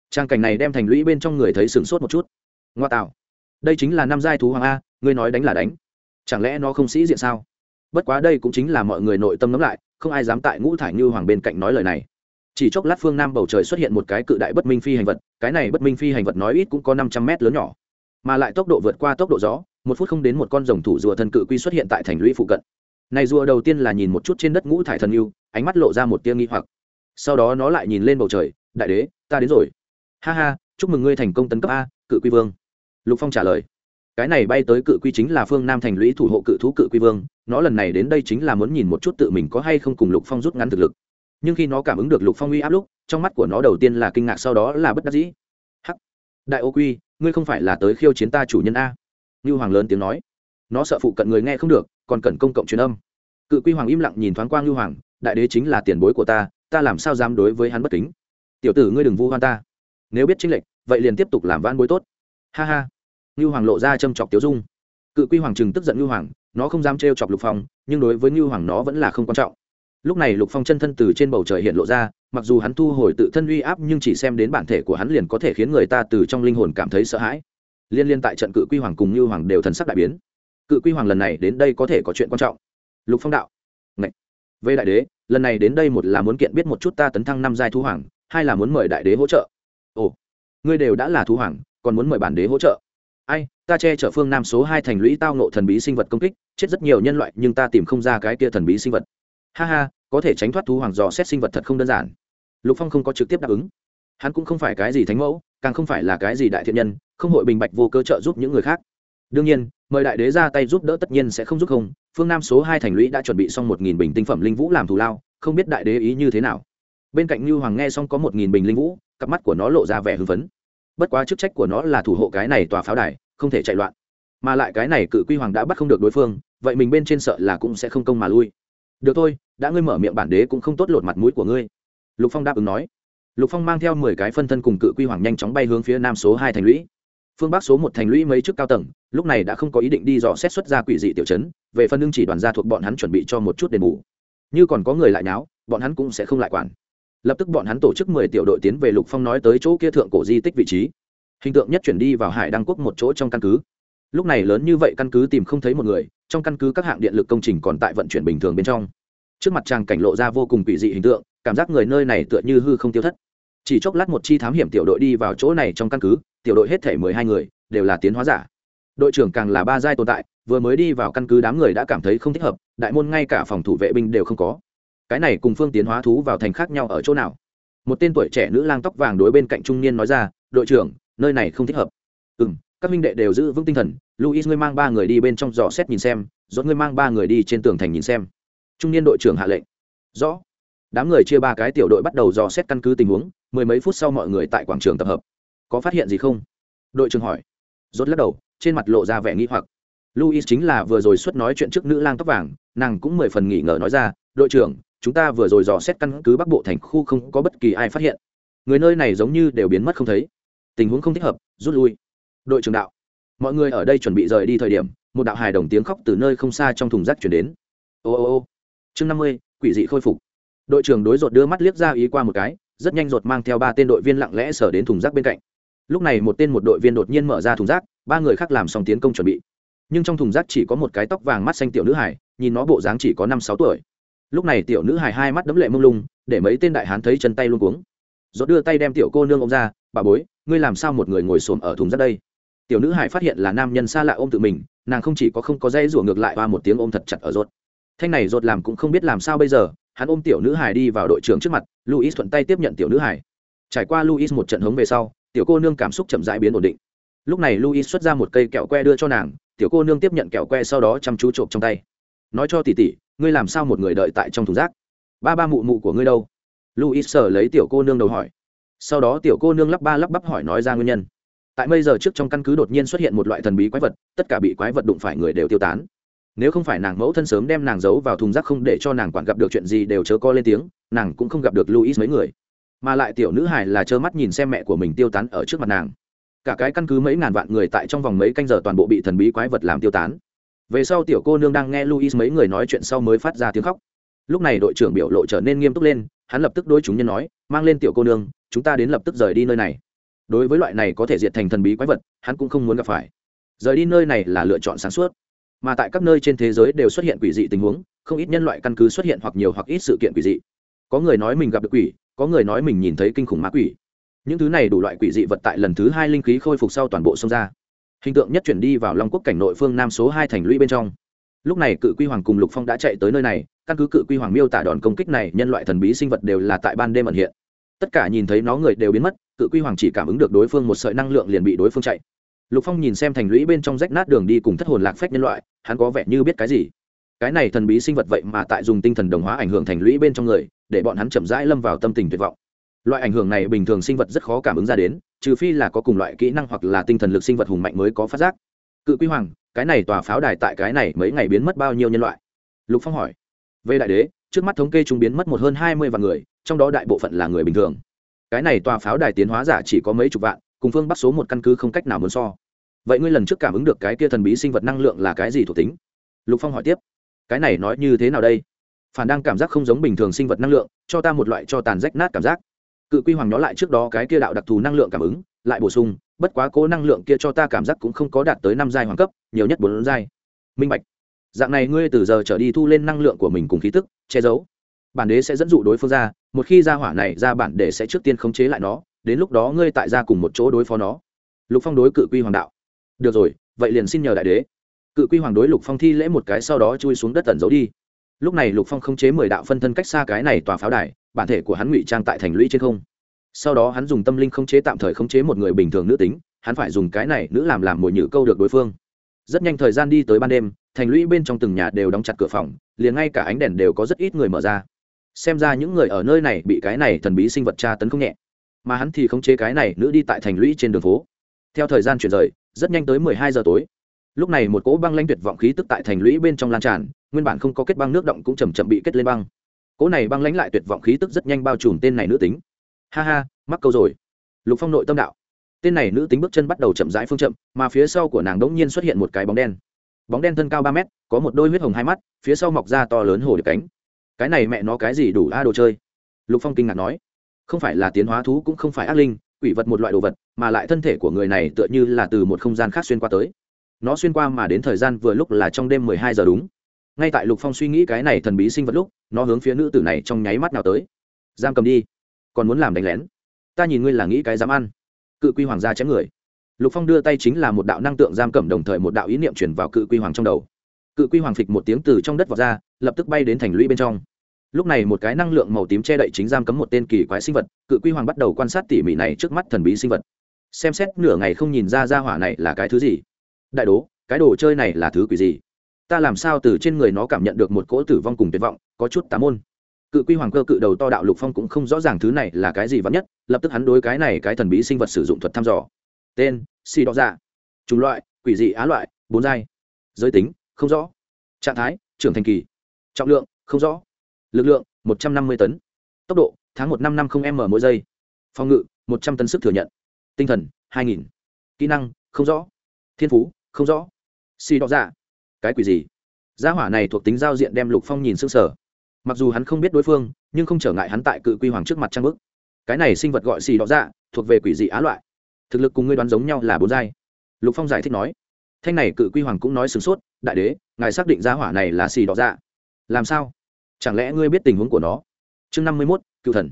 Trang cảnh này đem thành lũy bên trong người thấy sửng sốt một chút. Ngoa tạo. Đây chính là năm giai thú hoàng a, ngươi nói đánh là đánh. Chẳng lẽ nó không sĩ diện sao? Bất quá đây cũng chính là mọi người nội tâm ngẫm lại, không ai dám tại ngũ thải như hoàng bên cạnh nói lời này. Chỉ chốc lát phương nam bầu trời xuất hiện một cái cự đại bất minh phi hành vật, cái này bất minh phi hành vật nói ít cũng có năm trăm mét lớn nhỏ. Mà lại tốc độ vượt qua tốc độ gió, một phút không đến một con rồng thủ rùa thân cự quy xuất hiện tại thành lũy phụ cận này rùa đầu tiên là nhìn một chút trên đất ngũ thải thần yêu, ánh mắt lộ ra một tia nghi hoặc. Sau đó nó lại nhìn lên bầu trời, đại đế, ta đến rồi. Ha ha, chúc mừng ngươi thành công tấn cấp a, cự quy vương. Lục phong trả lời. Cái này bay tới cự quy chính là phương nam thành lũy thủ hộ cự thú cự quy vương, nó lần này đến đây chính là muốn nhìn một chút tự mình có hay không cùng lục phong rút ngắn thực lực. Nhưng khi nó cảm ứng được lục phong uy áp lúc, trong mắt của nó đầu tiên là kinh ngạc, sau đó là bất đắc dĩ. Hắc, đại ô quy, ngươi không phải là tới khiêu chiến ta chủ nhân a? Như hoàng lớn tiếng nói. Nó sợ phụ cận người nghe không được, còn cần công cộng truyền âm cự quy hoàng im lặng nhìn thoáng qua ngưu hoàng, đại đế chính là tiền bối của ta ta làm sao dám đối với hắn bất kính? Tiểu tử ngươi đừng vu hoan ta. Nếu biết chính lệnh, vậy liền tiếp tục làm van bối tốt. Ha ha. Ngưu hoàng lộ ra châm chọc tiểu dung. Cự quy hoàng trừng tức giận ngưu hoàng, nó không dám trêu chọc lục phong, nhưng đối với ngưu hoàng nó vẫn là không quan trọng. Lúc này lục phong chân thân từ trên bầu trời hiện lộ ra, mặc dù hắn thu hồi tự thân uy áp nhưng chỉ xem đến bản thể của hắn liền có thể khiến người ta từ trong linh hồn cảm thấy sợ hãi. Liên liên tại trận cự quy hoàng cùng ngưu hoàng đều thần sắc đại biến. Cự quy hoàng lần này đến đây có thể có chuyện quan trọng lục phong đạo. Ngậy. về đại đế, lần này đến đây một là muốn kiện biết một chút ta tấn thăng năm giai thú hoàng, hai là muốn mời đại đế hỗ trợ. Ồ, ngươi đều đã là thú hoàng, còn muốn mời bản đế hỗ trợ? Ai, ta che chở phương nam số hai thành lũy tao nộ thần bí sinh vật công kích, chết rất nhiều nhân loại, nhưng ta tìm không ra cái kia thần bí sinh vật. Ha ha, có thể tránh thoát thú hoàng dò xét sinh vật thật không đơn giản. Lục phong không có trực tiếp đáp ứng. Hắn cũng không phải cái gì thánh mẫu, càng không phải là cái gì đại thiện nhân, không hội bình bạch vô cơ trợ giúp những người khác. Đương nhiên mời đại đế ra tay giúp đỡ tất nhiên sẽ không giúp không. Phương nam số hai thành lũy đã chuẩn bị xong một nghìn bình tinh phẩm linh vũ làm thù lao, không biết đại đế ý như thế nào. Bên cạnh như hoàng nghe xong có một nghìn bình linh vũ, cặp mắt của nó lộ ra vẻ hưng phấn. Bất quá chức trách của nó là thủ hộ cái này tòa pháo đài, không thể chạy loạn. Mà lại cái này cự quy hoàng đã bắt không được đối phương, vậy mình bên trên sợ là cũng sẽ không công mà lui. Được thôi, đã ngươi mở miệng bản đế cũng không tốt lột mặt mũi của ngươi. Lục phong đáp ứng nói. Lục phong mang theo mười cái phân thân cùng cự quy hoàng nhanh chóng bay hướng phía nam số hai thành lũy phương bắc số một thành lũy mấy chức cao tầng, lúc này đã không có ý định đi dò xét xuất ra quỷ dị tiểu chấn, về phân lương chỉ đoàn gia thuộc bọn hắn chuẩn bị cho một chút đền bù. Như còn có người lại nháo, bọn hắn cũng sẽ không lại quản. Lập tức bọn hắn tổ chức mười tiểu đội tiến về lục phong nói tới chỗ kia thượng cổ di tích vị trí. Hình tượng nhất chuyển đi vào hải đăng quốc một chỗ trong căn cứ. Lúc này lớn như vậy căn cứ tìm không thấy một người, trong căn cứ các hạng điện lực công trình còn tại vận chuyển bình thường bên trong. Trước mặt chàng cảnh lộ ra vô cùng quỷ dị hình tượng, cảm giác người nơi này tựa như hư không tiêu thất. Chỉ chốc lát một chi thám hiểm tiểu đội đi vào chỗ này trong căn cứ tiểu đội hết thể mười hai người, đều là tiến hóa giả. Đội trưởng càng là ba giai tồn tại, vừa mới đi vào căn cứ đám người đã cảm thấy không thích hợp, đại môn ngay cả phòng thủ vệ binh đều không có. Cái này cùng phương tiến hóa thú vào thành khác nhau ở chỗ nào? Một tên tuổi trẻ nữ lang tóc vàng đối bên cạnh trung niên nói ra, đội trưởng, nơi này không thích hợp. Ừ m các minh đệ đều giữ vững tinh thần luis ngươi mang ba người đi bên trong dò xét nhìn xem dốt ngươi mang ba người đi trên tường thành nhìn xem. Trung niên đội trưởng hạ lệnh. Rõ. Đám người chia ba cái tiểu đội bắt đầu dò xét căn cứ tình huống, mười mấy phút sau mọi người tại quảng trường tập hợp có phát hiện gì không? Đội trưởng hỏi. Rốt lắc đầu, trên mặt lộ ra vẻ nghi hoặc. Luis chính là vừa rồi xuất nói chuyện trước nữ lang tóc vàng, nàng cũng mười phần nghỉ ngờ nói ra, đội trưởng, chúng ta vừa rồi dò xét căn cứ bắc bộ thành khu không có bất kỳ ai phát hiện. Người nơi này giống như đều biến mất không thấy. Tình huống không thích hợp, rút lui. Đội trưởng đạo. Mọi người ở đây chuẩn bị rời đi thời điểm, một đạo hài đồng tiếng khóc từ nơi không xa trong thùng rác chuyển đến. Ô ô ô. Chương năm mươi, quỷ dị khôi phục. Đội trưởng đối rột đưa mắt liếc ra ý qua một cái, rất nhanh rột mang theo ba tên đội viên lặng lẽ sở đến thùng rác bên cạnh lúc này một tên một đội viên đột nhiên mở ra thùng rác, ba người khác làm xong tiến công chuẩn bị. Nhưng trong thùng rác chỉ có một cái tóc vàng mắt xanh tiểu nữ hải nhìn nó bộ dáng chỉ có năm sáu tuổi. Lúc này tiểu nữ hải hai mắt đấm lệ mông lung, để mấy tên đại hán thấy chân tay luôn cuống. Rột đưa tay đem tiểu cô nương ôm ra, bà bối, ngươi làm sao một người ngồi xổm ở thùng rác đây? Tiểu nữ hải phát hiện là nam nhân xa lạ ôm tự mình, nàng không chỉ có không có dây rủa ngược lại và một tiếng ôm thật chặt ở rột thanh này rột làm cũng không biết làm sao bây giờ, hắn ôm tiểu nữ hải đi vào đội trưởng trước mặt luis thuận tay tiếp nhận tiểu nữ hải trải qua luis một trận hống về sau tiểu cô nương cảm xúc chậm rãi biến ổn định. Lúc này luis xuất ra một cây kẹo que đưa cho nàng, tiểu cô nương tiếp nhận kẹo que sau đó chăm chú trộm trong tay. Nói cho tỷ tỷ, ngươi làm sao một người đợi tại trong thùng rác? Ba ba mụ mụ của ngươi đâu? Luis sờ lấy tiểu cô nương đầu hỏi. Sau đó tiểu cô nương lắp ba lắp bắp hỏi nói ra nguyên nhân. Tại bây giờ trước trong căn cứ đột nhiên xuất hiện một loại thần bí quái vật, tất cả bị quái vật đụng phải người đều tiêu tán. Nếu không phải nàng mẫu thân sớm đem nàng giấu vào thùng rác không để cho nàng quản gặp được chuyện gì đều chớ co lên tiếng, nàng cũng không gặp được luis mấy người mà lại tiểu nữ hải là trơ mắt nhìn xem mẹ của mình tiêu tán ở trước mặt nàng. Cả cái căn cứ mấy ngàn vạn người tại trong vòng mấy canh giờ toàn bộ bị thần bí quái vật làm tiêu tán. Về sau tiểu cô nương đang nghe luis mấy người nói chuyện sau mới phát ra tiếng khóc. Lúc này đội trưởng biểu lộ trở nên nghiêm túc lên, hắn lập tức đôi chúng nhân nói, mang lên tiểu cô nương, chúng ta đến lập tức rời đi nơi này. Đối với loại này có thể diệt thành thần bí quái vật, hắn cũng không muốn gặp phải. Rời đi nơi này là lựa chọn sáng suốt. Mà tại các nơi trên thế giới đều xuất hiện quỷ dị tình huống, không ít nhân loại căn cứ xuất hiện hoặc nhiều hoặc ít sự kiện quỷ dị. Có người nói mình gặp được quỷ có người nói mình nhìn thấy kinh khủng ma quỷ. Những thứ này đủ loại quỷ dị vật tại lần thứ hai linh khí khôi phục sau toàn bộ sông ra. Hình tượng nhất chuyển đi vào long quốc cảnh nội phương nam số hai thành lũy bên trong. Lúc này cự quy hoàng cùng lục phong đã chạy tới nơi này, căn cứ cự quy hoàng miêu tả đòn công kích này, nhân loại thần bí sinh vật đều là tại ban đêm ẩn hiện. Tất cả nhìn thấy nó người đều biến mất, cự quy hoàng chỉ cảm ứng được đối phương một sợi năng lượng liền bị đối phương chạy. Lục phong nhìn xem thành lũy bên trong rách nát đường đi cùng thất hồn lạc phách nhân loại, hắn có vẻ như biết cái gì cái này thần bí sinh vật vậy mà tại dùng tinh thần đồng hóa ảnh hưởng thành lũy bên trong người, để bọn hắn chậm rãi lâm vào tâm tình tuyệt vọng. Loại ảnh hưởng này bình thường sinh vật rất khó cảm ứng ra đến, trừ phi là có cùng loại kỹ năng hoặc là tinh thần lực sinh vật hùng mạnh mới có phát giác. Cự quy hoàng, cái này tòa pháo đài tại cái này mấy ngày biến mất bao nhiêu nhân loại? Lục phong hỏi. Về đại đế, trước mắt thống kê chúng biến mất một hơn hai mươi vạn người, trong đó đại bộ phận là người bình thường. Cái này tòa pháo đài tiến hóa giả chỉ có mấy chục vạn, cùng phương bắt số một căn cứ không cách nào muốn so. Vậy ngươi lần trước cảm ứng được cái kia thần bí sinh vật năng lượng là cái gì thuộc tính? Lục phong hỏi tiếp cái này nói như thế nào đây? Phản đang cảm giác không giống bình thường sinh vật năng lượng, cho ta một loại cho tàn rách nát cảm giác. Cự quy hoàng nhó lại trước đó cái kia đạo đặc thù năng lượng cảm ứng, lại bổ sung, bất quá cố năng lượng kia cho ta cảm giác cũng không có đạt tới năm giai hoàng cấp, nhiều nhất bốn giai. Minh bạch. Dạng này ngươi từ giờ trở đi thu lên năng lượng của mình cùng khí tức, che giấu. Bản đế sẽ dẫn dụ đối phương ra, một khi ra hỏa này ra bản đế sẽ trước tiên khống chế lại nó, đến lúc đó ngươi tại ra cùng một chỗ đối phó nó. Lục phong đối cự quy hoàng đạo. Được rồi, vậy liền xin nhờ đại đế cự quy hoàng đối lục phong thi lễ một cái sau đó chui xuống đất tẩn giấu đi. Lúc này lục phong không chế mười đạo phân thân cách xa cái này tòa pháo đài, bản thể của hắn ngụy trang tại thành lũy trên không. Sau đó hắn dùng tâm linh không chế tạm thời khống chế một người bình thường nữ tính, hắn phải dùng cái này nữ làm làm mồi nhử câu được đối phương. Rất nhanh thời gian đi tới ban đêm, thành lũy bên trong từng nhà đều đóng chặt cửa phòng, liền ngay cả ánh đèn đều có rất ít người mở ra. Xem ra những người ở nơi này bị cái này thần bí sinh vật tra tấn không nhẹ. Mà hắn thì khống chế cái này nữ đi tại thành lũy trên đường phố. Theo thời gian chuyển rời, rất nhanh tới mười hai giờ tối lúc này một cỗ băng lanh tuyệt vọng khí tức tại thành lũy bên trong lan tràn, nguyên bản không có kết băng nước động cũng chầm chậm bị kết lên băng. Cỗ này băng lãnh lại tuyệt vọng khí tức rất nhanh bao trùm tên này nữ tính. Ha ha, mắc câu rồi. Lục phong nội tâm đạo. Tên này nữ tính bước chân bắt đầu chậm rãi phương chậm, mà phía sau của nàng đống nhiên xuất hiện một cái bóng đen. Bóng đen thân cao ba mét, có một đôi huyết hồng hai mắt, phía sau mọc ra to lớn hồ điệp cánh. Cái này mẹ nó cái gì đủ a đồ chơi? Lục phong kinh ngạc nói. Không phải là tiến hóa thú cũng không phải ác linh, quỷ vật một loại đồ vật, mà lại thân thể của người này tựa như là từ một không gian khác xuyên qua tới nó xuyên qua mà đến thời gian vừa lúc là trong đêm mười hai giờ đúng. Ngay tại lục phong suy nghĩ cái này thần bí sinh vật lúc, nó hướng phía nữ tử này trong nháy mắt nào tới. Giam cầm đi, còn muốn làm đánh lén. Ta nhìn ngươi là nghĩ cái dám ăn. Cự quy hoàng gia chém người. Lục phong đưa tay chính là một đạo năng tượng giam cầm đồng thời một đạo ý niệm chuyển vào cự quy hoàng trong đầu. Cự quy hoàng phịch một tiếng từ trong đất vọt ra, lập tức bay đến thành lũy bên trong. Lúc này một cái năng lượng màu tím che đậy chính giam cấm một tên kỳ quái sinh vật, cự quy hoàng bắt đầu quan sát tỉ mỉ này trước mắt thần bí sinh vật. Xem xét nửa ngày không nhìn ra ra hỏa này là cái thứ gì đại đố, cái đồ chơi này là thứ quỷ gì? Ta làm sao từ trên người nó cảm nhận được một cỗ tử vong cùng tuyệt vọng, có chút tà môn. Cự quy hoàng cơ cự đầu to đạo lục phong cũng không rõ ràng thứ này là cái gì vắn nhất, lập tức hắn đối cái này cái thần bí sinh vật sử dụng thuật thăm dò. Tên si đỏ dạ. Chủng loại, quỷ dị á loại, bốn giai. Giới tính, không rõ. Trạng thái, trưởng thành kỳ. Trọng lượng, không rõ. Lực lượng, một trăm năm mươi tấn. Tốc độ, tháng một năm năm không m mỗi giây. Phòng ngự, một trăm tấn sức thừa nhận. Tinh thần, hai nghìn. Kỹ năng, không rõ. Thiên phú không rõ. Xì đỏ dạ. Cái quỷ gì? Gia hỏa này thuộc tính giao diện đem lục phong nhìn s ư n g sở mặc dù hắn không biết đối phương, nhưng không trở ngại hắn tại cự quy hoàng trước mặt trang bức. Cái này sinh vật gọi xì đỏ dạ thuộc về quỷ dị á loại. Thực lực cùng ngươi đoán giống nhau là bốn giai. Lục phong giải thích nói. Thanh này cự quy hoàng cũng nói sửng sốt, đại đế, ngài xác định gia hỏa này là xì đỏ dạ. Làm sao? Chẳng lẽ ngươi biết tình huống của nó? Chương năm mươi mốt, cựu thần.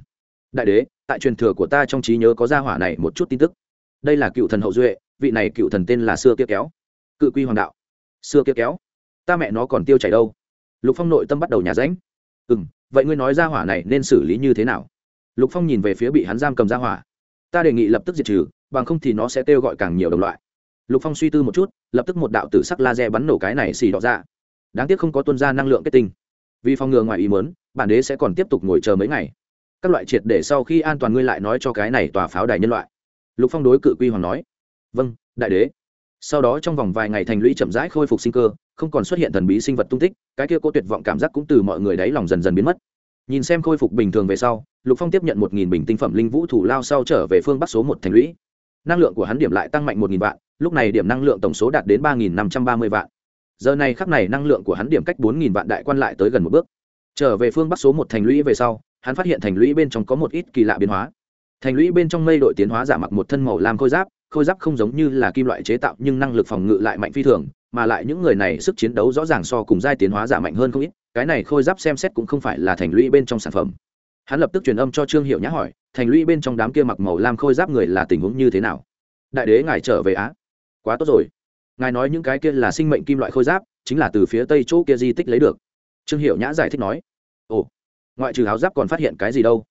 Đại đế, tại truyền thừa của ta trong trí nhớ có gia hỏa này một chút tin tức. Đây là cựu thần hậu duệ, vị này cựu thần tên là xưa kia kéo cự quy hoàng đạo. Xưa kia kéo, ta mẹ nó còn tiêu chảy đâu. Lục phong nội tâm bắt đầu nhà ránh ừ m vậy ngươi nói gia hỏa này nên xử lý như thế nào? Lục phong nhìn về phía bị hắn giam cầm gia hỏa. Ta đề nghị lập tức diệt trừ, bằng không thì nó sẽ kêu gọi càng nhiều đồng loại. Lục phong suy tư một chút, lập tức một đạo tử sắc laser bắn nổ cái này xì đỏ ra. Đáng tiếc không có tuân ra năng lượng kết tinh. Vì phòng ngừa ngoài ý mớn bản đế sẽ còn tiếp tục ngồi chờ mấy ngày. Các loại triệt để sau khi an toàn ngươi lại nói cho cái này tòa pháo đài nhân loại. Lục phong đối cự quy hoàng nói. Vâng đại đế sau đó trong vòng vài ngày thành lũy chậm rãi khôi phục sinh cơ, không còn xuất hiện thần bí sinh vật tung tích, cái kia cô tuyệt vọng cảm giác cũng từ mọi người đáy lòng dần dần biến mất. Nhìn xem khôi phục bình thường về sau, lục phong tiếp nhận một nghìn bình tinh phẩm linh vũ thủ lao sau trở về phương bắc số một thành lũy. Năng lượng của hắn điểm lại tăng mạnh một nghìn vạn, lúc này điểm năng lượng tổng số đạt đến ba nghìn năm trăm ba mươi vạn. Giờ này khắc này năng lượng của hắn điểm cách bốn nghìn vạn đại quan lại tới gần một bước. Trở về phương bắc số một thành lũy về sau, hắn phát hiện thành lũy bên trong có một ít kỳ lạ biến hóa. Thành lũy bên trong mây đội tiến hóa giả mặc một thân màu lam khôi giáp khôi giáp không giống như là kim loại chế tạo, nhưng năng lực phòng ngự lại mạnh phi thường, mà lại những người này sức chiến đấu rõ ràng so cùng giai tiến hóa giả mạnh hơn không ít, cái này khôi giáp xem xét cũng không phải là thành lũy bên trong sản phẩm. Hắn lập tức truyền âm cho trương hiệu nhã hỏi, thành lũy bên trong đám kia mặc màu lam khôi giáp người là tình huống như thế nào? Đại đế ngài trở về á? Quá tốt rồi. Ngài nói những cái kia là sinh mệnh kim loại khôi giáp, chính là từ phía tây chỗ kia di tích lấy được. Trương hiệu nhã giải thích nói. Ồ, ngoại trừ áo giáp còn phát hiện cái gì đâu?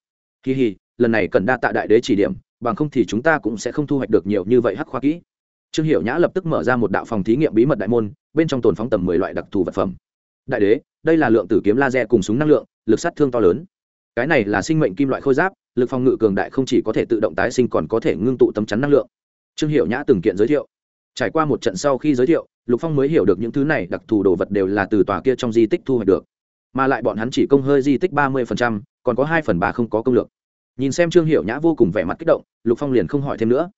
Kỳ hì lần này cần đa tạ đại đế chỉ điểm bằng không thì chúng ta cũng sẽ không thu hoạch được nhiều như vậy hắc khoa kỹ. Trương hiểu nhã lập tức mở ra một đạo phòng thí nghiệm bí mật đại môn, bên trong tồn phóng tầm mười loại đặc thù vật phẩm. Đại đế, đây là lượng tử kiếm laser cùng súng năng lượng, lực sát thương to lớn. Cái này là sinh mệnh kim loại khôi giáp, lực phòng ngự cường đại không chỉ có thể tự động tái sinh còn có thể ngưng tụ tấm chắn năng lượng. Trương hiểu nhã từng kiện giới thiệu. Trải qua một trận sau khi giới thiệu, lục phong mới hiểu được những thứ này đặc thù đồ vật đều là từ tòa kia trong di tích thu hoạch được. Mà lại bọn hắn chỉ công hơi di tích ba mươi còn có hai phần ba không có công lược nhìn xem trương hiểu nhã vô cùng vẻ mặt kích động, lục phong liền không hỏi thêm nữa.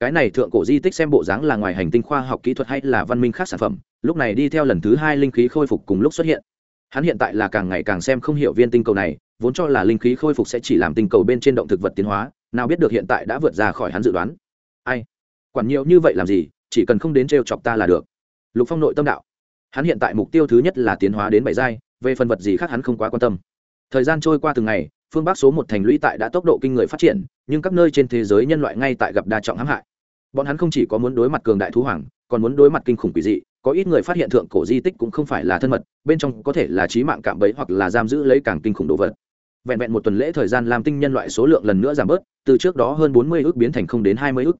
Cái này thượng cổ di tích xem bộ dáng là ngoài hành tinh khoa học kỹ thuật hay là văn minh khác sản phẩm, lúc này đi theo lần thứ hai linh khí khôi phục cùng lúc xuất hiện. Hắn hiện tại là càng ngày càng xem không hiểu viên tinh cầu này, vốn cho là linh khí khôi phục sẽ chỉ làm tinh cầu bên trên động thực vật tiến hóa, nào biết được hiện tại đã vượt ra khỏi hắn dự đoán. Ai? Quản nhiều như vậy làm gì, chỉ cần không đến t chọc ta là được. Lục phong nội tâm đạo. Hắn hiện tại mục tiêu thứ nhất là tiến hóa đến bảy giai, về phần vật gì khác hắn không quá quan tâm. Thời gian trôi qua từng ngày phương bắc số một thành lũy tại đã tốc độ kinh người phát triển, nhưng các nơi trên thế giới nhân loại ngay tại gặp đa trọng hãm hại. Bọn hắn không chỉ có muốn đối mặt cường đại thú hoàng, còn muốn đối mặt kinh khủng quỷ dị, có ít người phát hiện thượng cổ di tích cũng không phải là thân mật, bên trong có thể là trí mạng cạm bẫy hoặc là giam giữ lấy càng kinh khủng đồ vật. Vẹn vẹn một tuần lễ thời gian làm tinh nhân loại số lượng lần nữa giảm bớt, từ trước đó hơn bốn mươi ước biến thành không đến hai mươi ước.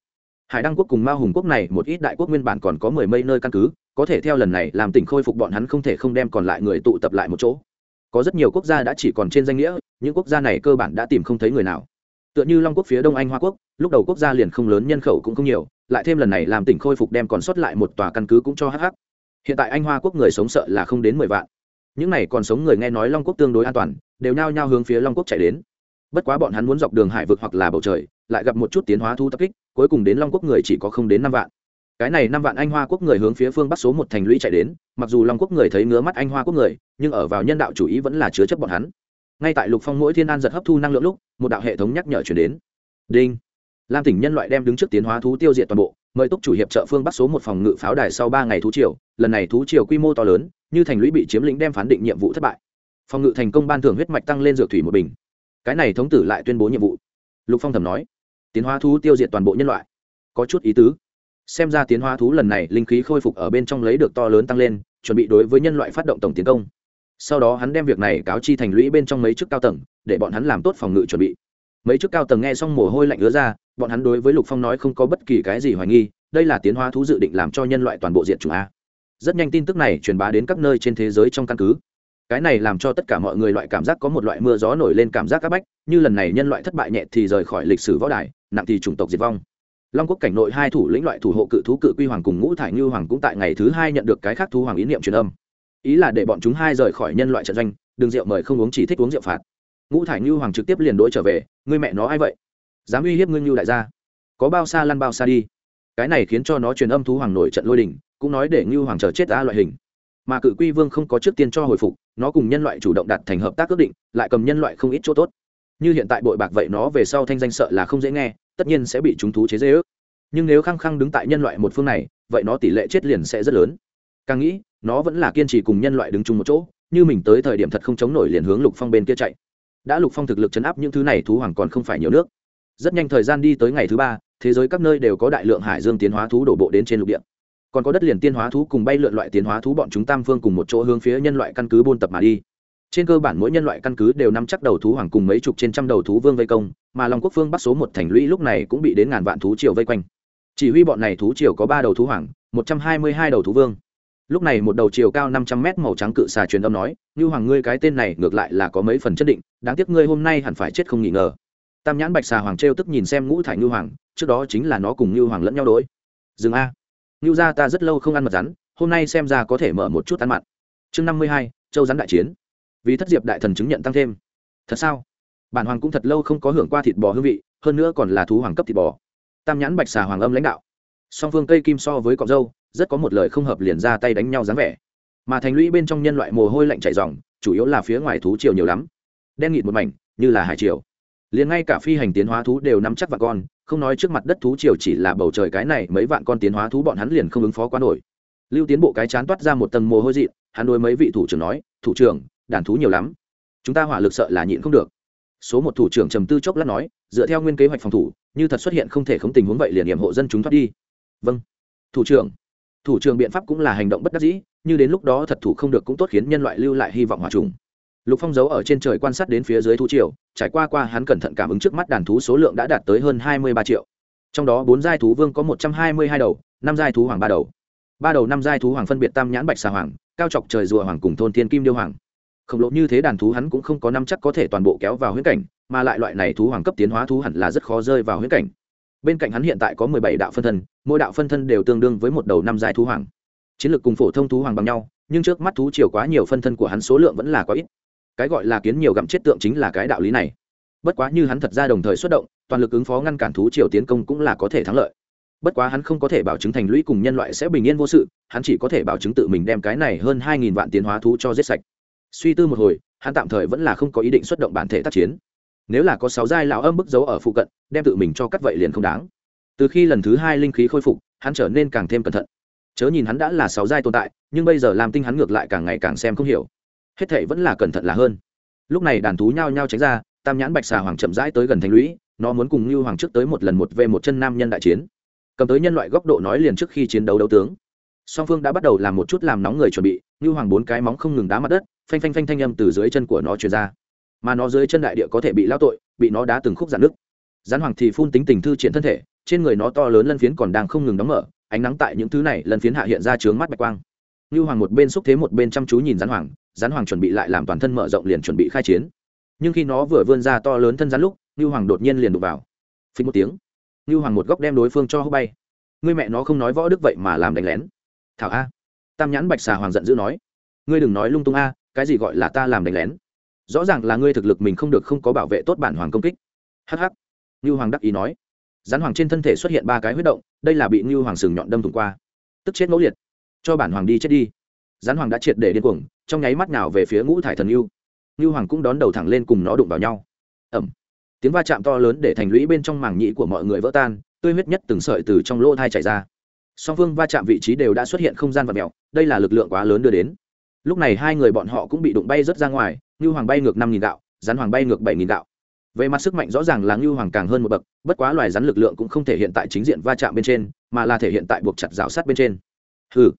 Hải đăng quốc cùng ma hùng quốc này một ít đại quốc nguyên bản còn có mười mây nơi căn cứ, có thể theo lần này làm tỉnh khôi phục bọn hắn không thể không đem còn lại người tụ tập lại một chỗ có rất nhiều quốc gia đã chỉ còn trên danh nghĩa, những quốc gia này cơ bản đã tìm không thấy người nào. Tựa như long quốc phía đông anh hoa quốc, lúc đầu quốc gia liền không lớn, nhân khẩu cũng không nhiều, lại thêm lần này làm tỉnh khôi phục đem còn sót lại một tòa căn cứ cũng cho hh hiện tại anh hoa quốc người sống sợ là không đến mười vạn. Những này còn sống người nghe nói long quốc tương đối an toàn, đều nhao nhao hướng phía long quốc chạy đến. Bất quá bọn hắn muốn dọc đường hải vực hoặc là bầu trời, lại gặp một chút tiến hóa thu tập kích, cuối cùng đến long quốc người chỉ có không đến năm vạn cái này năm vạn anh hoa quốc người hướng phía phương bắc số một thành lũy chạy đến, mặc dù long quốc người thấy ngứa mắt anh hoa quốc người, nhưng ở vào nhân đạo chủ ý vẫn là chứa chấp bọn hắn. Ngay tại lục phong mỗi thiên an giật hấp thu năng lượng lúc, một đạo hệ thống nhắc nhở chuyển đến. Đinh. Lam tỉnh nhân loại đem đứng trước tiến hóa thú tiêu diệt toàn bộ, mời túc chủ hiệp trợ phương bắc số một phòng ngự pháo đài sau ba ngày thú triều, lần này thú triều quy mô to lớn, như thành lũy bị chiếm lĩnh đem phán định nhiệm vụ thất bại. Phòng ngự thành công ban thưởng huyết mạch tăng lên dược thủy một bình. Cái này thống tử lại tuyên bố nhiệm vụ. Lục phong thầm nói, tiến hóa thú tiêu diệt toàn bộ nhân loại. Có chút ý tứ xem ra tiến hóa thú lần này linh khí khôi phục ở bên trong lấy được to lớn tăng lên, chuẩn bị đối với nhân loại phát động tổng tiến công. Sau đó hắn đem việc này cáo chi thành lũy bên trong mấy chức cao tầng, để bọn hắn làm tốt phòng ngự chuẩn bị. Mấy chức cao tầng nghe xong mồ hôi lạnh ứa ra, bọn hắn đối với lục phong nói không có bất kỳ cái gì hoài nghi, đây là tiến hóa thú dự định làm cho nhân loại toàn bộ diện chủ a. Rất nhanh tin tức này truyền bá đến các nơi trên thế giới trong căn cứ. Cái này làm cho tất cả mọi người loại cảm giác có một loại mưa gió nổi lên cảm giác áp bách, như lần này nhân loại thất bại nhẹ thì rời khỏi lịch sử võ đài, nặng thì chủng tộc diệt vong long quốc cảnh nội hai thủ lĩnh loại thủ hộ cự thú cự quy hoàng cùng ngũ thải như hoàng cũng tại ngày thứ hai nhận được cái khác thú hoàng ý niệm truyền âm. Ý là để bọn chúng hai rời khỏi nhân loại trận doanh, đừng rượu mời không uống chỉ thích uống rượu phạt. Ngũ thải như hoàng trực tiếp liền đ trở về, ngươi mẹ nó ai vậy? Dám uy hiếp ngươi như đại gia. Có bao xa lăn bao xa đi. Cái này khiến cho nó truyền âm thú hoàng nổi trận lôi đình, cũng nói để như hoàng chờ chết ta loại hình. Mà cự quy vương không có trước tiên cho hồi phục, nó cùng nhân loại chủ động đặt thành hợp tác ước định, lại cầm nhân loại không ít chỗ tốt. Như hiện tại bội bạc vậy nó về sau thanh danh sợ là không dễ nghe tất nhiên sẽ bị chúng thú chế dễ ước. Nhưng nếu khăng khăng đứng tại nhân loại một phương này, vậy nó tỷ lệ chết liền sẽ rất lớn. Càng nghĩ, nó vẫn là kiên trì cùng nhân loại đứng chung một chỗ, như mình tới thời điểm thật không chống nổi liền hướng lục phong bên kia chạy. Đã lục phong thực lực chấn áp những thứ này thú hoàng còn không phải nhiều nước. Rất nhanh thời gian đi tới ngày thứ ba, thế giới các nơi đều có đại lượng hải dương tiến hóa thú đổ bộ đến trên lục địa. Còn có đất liền tiên hóa thú cùng bay lượn loại tiến hóa thú bọn chúng tam phương cùng một chỗ hướng phía nhân loại căn cứ buôn tập mà đi trên cơ bản mỗi nhân loại căn cứ đều nắm chắc đầu thú hoàng cùng mấy chục trên trăm đầu thú vương vây công, mà long quốc phương bắc số một thành lũy lúc này cũng bị đến ngàn vạn thú triều vây quanh. Chỉ huy bọn này thú triều có ba đầu thú hoàng, một trăm hai mươi hai đầu thú vương. Lúc này một đầu chiều cao năm trăm mét màu trắng cự xà truyền âm nói như hoàng, ngươi cái tên này ngược lại là có mấy phần chất định, đáng tiếc ngươi hôm nay hẳn phải chết không nghỉ ngờ. Tam nhãn bạch xà hoàng trêu tức nhìn xem ngũ thải như hoàng, trước đó chính là nó cùng như hoàng lẫn nhau đ ố i dừng a. Như gia ta rất lâu không ăn mật rắn, hôm nay xem ra có thể mở một chút ăn mặn. Chương năm mươi hai, châu rắn đại chiến vì thất diệp đại thần chứng nhận tăng thêm. Thật sao? Bản hoàng cũng thật lâu không có hưởng qua thịt bò hương vị, hơn nữa còn là thú hoàng cấp thịt bò. Tam nhãn bạch xà hoàng âm lãnh đạo. Song phương cây kim so với cọc dâu, rất có một lời không hợp liền ra tay đánh nhau dáng vẻ. Mà thành lũy bên trong nhân loại mồ hôi lạnh chảy dòng chủ yếu là phía ngoài thú triều nhiều lắm. Đen nghịt một mảnh, như là hải triều. Liền ngay cả phi hành tiến hóa thú đều nắm chắc và con, không nói trước mặt đất thú triều chỉ là bầu trời cái này mấy vạn con tiến hóa thú bọn hắn liền không ứng phó quá nổi. Lưu tiến bộ cái chán toát ra một tầng mồ hôi dị, hắn đôi mấy vị thủ trưởng nói, thủ trưởng đàn thú nhiều lắm. Chúng ta hỏa lực sợ là nhịn không được. Số một thủ trưởng trầm tư chốc lát nói, dựa theo nguyên kế hoạch phòng thủ, như thật xuất hiện không thể không tình huống vậy liền hiểm hộ dân chúng thoát đi. Vâng. Thủ trưởng. Thủ trưởng biện pháp cũng là hành động bất đắc dĩ, như đến lúc đó thật thủ không được cũng tốt khiến nhân loại lưu lại hy vọng hòa trùng. Lục phong giấu ở trên trời quan sát đến phía dưới thú triều, trải qua qua hắn cẩn thận cảm ứng trước mắt đàn thú số lượng đã đạt tới hơn hai mươi ba triệu. Trong đó bốn giai thú vương có một trăm hai mươi hai đầu, năm giai thú hoàng ba đầu. Ba đầu năm giai thú hoàng phân biệt tam nhãn bạch xà hoàng, cao chọc trời rùa hoàng cùng thôn thiên kim điêu hoàng khổng lồ như thế đàn thú hắn cũng không có năm chắc có thể toàn bộ kéo vào huyễn cảnh, mà lại loại này thú hoàng cấp tiến hóa thú hẳn là rất khó rơi vào huyễn cảnh. Bên cạnh hắn hiện tại có mười bảy đạo phân thân, mỗi đạo phân thân đều tương đương với một đầu năm dài thú hoàng. Chiến lược cùng phổ thông thú hoàng bằng nhau, nhưng trước mắt thú chiều quá nhiều phân thân của hắn số lượng vẫn là quá ít. Cái gọi là kiến nhiều gặm chết tượng chính là cái đạo lý này. Bất quá như hắn thật ra đồng thời xuất động, toàn lực ứng phó ngăn cản thú triều tiến công cũng là có thể thắng lợi. Bất quá hắn không có thể bảo chứng thành lũy cùng nhân loại sẽ bình yên vô sự, hắn chỉ có thể bảo chứng tự mình đem cái này hơn hai nghìn vạn tiến hóa thú cho giết sạch suy tư một hồi, hắn tạm thời vẫn là không có ý định xuất động bản thể tác chiến. Nếu là có sáu giai lão âm bức dấu ở phụ cận, đem tự mình cho cắt vậy liền không đáng. Từ khi lần thứ hai linh khí khôi phục, hắn trở nên càng thêm cẩn thận. Chớ nhìn hắn đã là sáu giai tồn tại, nhưng bây giờ làm tinh hắn ngược lại càng ngày càng xem không hiểu. Hết thệ vẫn là cẩn thận là hơn. Lúc này đàn thú nhao nhao tránh ra, tam nhãn bạch xà hoàng chậm rãi tới gần thành lũy, nó muốn cùng như hoàng trước tới một lần một về một chân nam nhân đại chiến. Cầm tới nhân loại góc độ nói liền trước khi chiến đấu đấu tướng. Song phương đã bắt đầu làm một chút làm nóng người chuẩn bị như hoàng bốn cái móng không ngừng đá mặt đất phanh phanh phanh thanh âm từ dưới chân của nó truyền ra. Mà nó dưới chân đại địa có thể bị lao tội, bị nó đá từng khúc giãn nước gián hoàng thì phun tính tình thư triển thân thể, trên người nó to lớn lân phiến còn đang không ngừng đóng mở, ánh nắng tại những thứ này lân phiến hạ hiện ra trướng mắt bạch quang. Như hoàng một bên xúc thế một bên chăm chú nhìn gián hoàng gián hoàng chuẩn bị lại làm toàn thân mở rộng liền chuẩn bị khai chiến. Nhưng khi nó vừa vươn ra to lớn thân rắn lúc như hoàng đột nhiên liền đụng vào. Phí một tiếng như hoàng một góc đem đối phương cho hô bay. Người mẹ nó không nói võ đức vậy mà làm đánh lén. Thảo a. Tam nhãn bạch xà hoàng giận dữ nói. Ngươi đừng nói lung tung a cái gì gọi là ta làm đánh lén? Rõ ràng là ngươi thực lực mình không được không có bảo vệ tốt bản hoàng công kích. Hh như hoàng đắc ý nói. Rắn hoàng trên thân thể xuất hiện ba cái huyết động, đây là bị như hoàng sừng nhọn đâm thủng qua. Tức chết ngẫu liệt. Cho bản hoàng đi chết đi. Rắn hoàng đã triệt để điên cuồng, trong nháy mắt nào về phía ngũ thải thần yêu như hoàng cũng đón đầu thẳng lên cùng nó đụng vào nhau. Ẩm tiếng va chạm to lớn để thành lũy bên trong màng nhĩ của mọi người vỡ tan, tươi huyết nhất từng sợi từ trong lỗ thai chảy ra. Song phương va chạm vị trí đều đã xuất hiện không gian vật mèo đây là lực lượng quá lớn đưa đến lúc này hai người bọn họ cũng bị đụng bay rớt ra ngoài như hoàng bay ngược năm nghìn gạo rắn hoàng bay ngược bảy nghìn gạo. Về mặt sức mạnh rõ ràng là ngưu hoàng càng hơn một bậc, bất quá loài rắn lực lượng cũng không thể hiện tại chính diện va chạm bên trên, mà là thể hiện tại buộc chặt rào sát bên trên. Ừ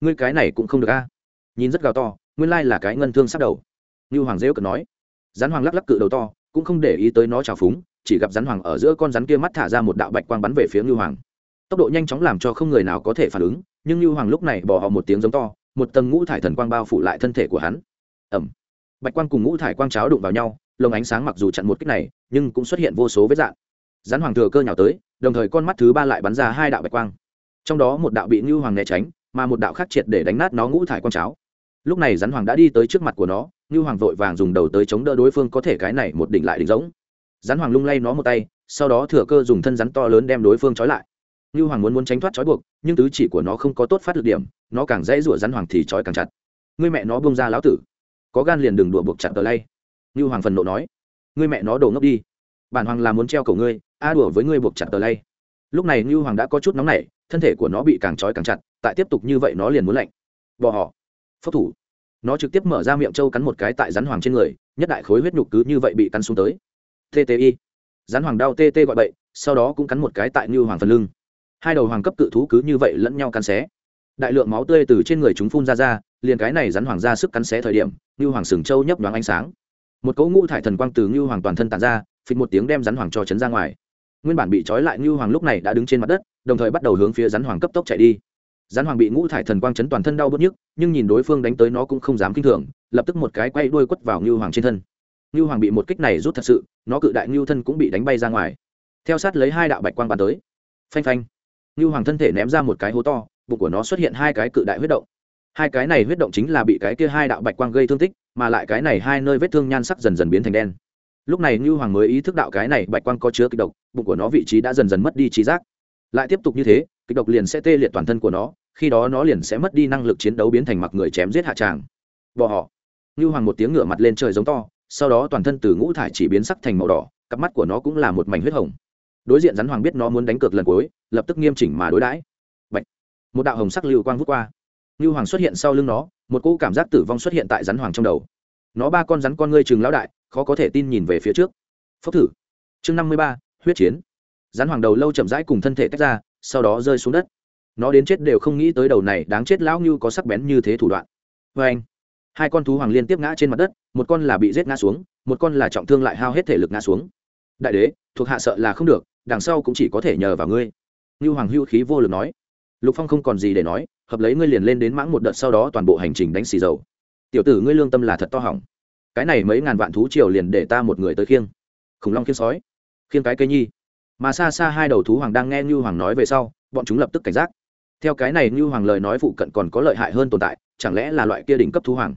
ngươi cái này cũng không được a. Nhìn rất gào to, nguyên lai là cái ngân thương sắp đầu. Ngưu hoàng rêu cần nói. Rắn hoàng lắc lắc cự đầu to, cũng không để ý tới nó trào phúng, chỉ gặp rắn hoàng ở giữa con rắn kia mắt thả ra một đạo bạch quang bắn về phía ngưu hoàng. Tốc độ nhanh chóng làm cho không người nào có thể phản ứng, nhưng ngưu hoàng lúc này bỏ họ một tiếng giống to một tầng ngũ thải thần quang bao phủ lại thân thể của hắn. Ẩm. Bạch quang cùng ngũ thải quang cháo đụng vào nhau, lồng ánh sáng mặc dù chặn một kích này, nhưng cũng xuất hiện vô số vết dạn rắn hoàng thừa cơ nhào tới, đồng thời con mắt thứ ba lại bắn ra hai đạo bạch quang. Trong đó một đạo bị ngưu hoàng né tránh, mà một đạo khác triệt để đánh nát nó ngũ thải quang cháo. Lúc này rắn hoàng đã đi tới trước mặt của nó, ngưu hoàng vội vàng dùng đầu tới chống đỡ đối phương có thể cái này một đỉnh lại đỉnh giống rắn hoàng lung lay nó một tay, sau đó thừa cơ dùng thân rắn to lớn đem đối phương trói lại. Ngưu hoàng muốn muốn tránh thoát trói buộc, nhưng tứ chỉ của nó không có tốt phát lực điểm nó càng dễ rủa rắn hoàng thì trói càng chặt. Người mẹ nó bông ra lão tử. Có gan liền đừng đùa buộc chặt tờ lay. Như hoàng phần nộ nói. Ngươi mẹ nó đổ ngốc đi. Bản hoàng là muốn treo cầu ngươi, a đùa với ngươi buộc chặt tờ lay. Lúc này như hoàng đã có chút nóng nảy, thân thể của nó bị càng trói càng chặt, tại tiếp tục như vậy nó liền muốn lạnh. Bỏ họ. Phốc thủ. Nó trực tiếp mở ra miệng trâu cắn một cái tại rắn hoàng trên người, nhất đại khối huyết nhục cứ như vậy bị cắn xuống tới. Tti rắn hoàng đau tt gọi bậy, sau đó cũng cắn một cái tại như hoàng phần lưng. Hai đầu hoàng cấp cự thú cứ như vậy lẫn nhau cắn xé đại lượng máu tươi từ trên người chúng phun ra ra, liền cái này rắn hoàng ra sức cắn xé thời điểm như hoàng sừng châu nhấp đoán ánh sáng. Một cỗ ngũ thải thần quang từ như hoàng toàn thân tàn ra, phịch một tiếng đem rắn hoàng cho chấn ra ngoài. Nguyên bản bị trói lại như hoàng lúc này đã đứng trên mặt đất, đồng thời bắt đầu hướng phía rắn hoàng cấp tốc chạy đi. Rắn hoàng bị ngũ thải thần quang chấn toàn thân đau bớt nhức, nhưng nhìn đối phương đánh tới nó cũng không dám kinh thường, lập tức một cái quay đuôi quất vào như hoàng trên thân. Như hoàng bị một kích này rút thật sự, nó cự đại như thân cũng bị đánh bay ra ngoài. Theo sát lấy hai đạo bạch quang bắn tới. Phanh phanh. Như hoàng thân thể ném ra một cái hố to bụng của nó xuất hiện hai cái cự đại huyết động. Hai cái này huyết động chính là bị cái kia hai đạo bạch quang gây thương tích, mà lại cái này hai nơi vết thương nhan sắc dần dần biến thành đen. Lúc này như hoàng mới ý thức đạo cái này bạch quang có chứa kịch độc, bụng của nó vị trí đã dần dần mất đi trí giác. Lại tiếp tục như thế, kịch độc liền sẽ tê liệt toàn thân của nó, khi đó nó liền sẽ mất đi năng lực chiến đấu biến thành mặc người chém giết hạ tràng. Bỏ họ như hoàng một tiếng ngửa mặt lên trời giống to, sau đó toàn thân từ ngũ thải chỉ biến sắc thành màu đỏ, cặp mắt của nó cũng là một mảnh huyết hồng. Đối diện rắn hoàng biết nó muốn đánh cược lần cuối, lập tức nghiêm chỉnh mà đối đãi một đạo hồng sắc lưu quang vút qua. Lưu hoàng xuất hiện sau lưng nó, một cỗ cảm giác tử vong xuất hiện tại rắn hoàng trong đầu. Nó ba con rắn con ngươi chừng lão đại, khó có thể tin nhìn về phía trước. Phốc thử. Chương năm mươi ba, huyết chiến. Rắn hoàng đầu lâu chậm rãi cùng thân thể tách ra, sau đó rơi xuống đất. Nó đến chết đều không nghĩ tới đầu này đáng chết lão như có sắc bén như thế thủ đoạn. Vê anh, hai con thú hoàng liên tiếp ngã trên mặt đất, một con là bị giết ngã xuống, một con là trọng thương lại hao hết thể lực ngã xuống. Đại đế, thuộc hạ sợ là không được, đằng sau cũng chỉ có thể nhờ vào ngươi. Như hoàng hưu khí vô lực nói lục phong không còn gì để nói, hợp lấy ngươi liền lên đến mãng một đợt sau đó toàn bộ hành trình đánh xì dầu. Tiểu tử ngươi lương tâm là thật to hỏng. Cái này mấy ngàn vạn thú triều liền để ta một người tới khiêng. Khủng long khiêng sói. Khiêng cái cây nhi. Mà xa xa hai đầu thú hoàng đang nghe như hoàng nói về sau, bọn chúng lập tức cảnh giác. Theo cái này như hoàng lời nói phụ cận còn có lợi hại hơn tồn tại, chẳng lẽ là loại kia đỉnh cấp thú hoàng?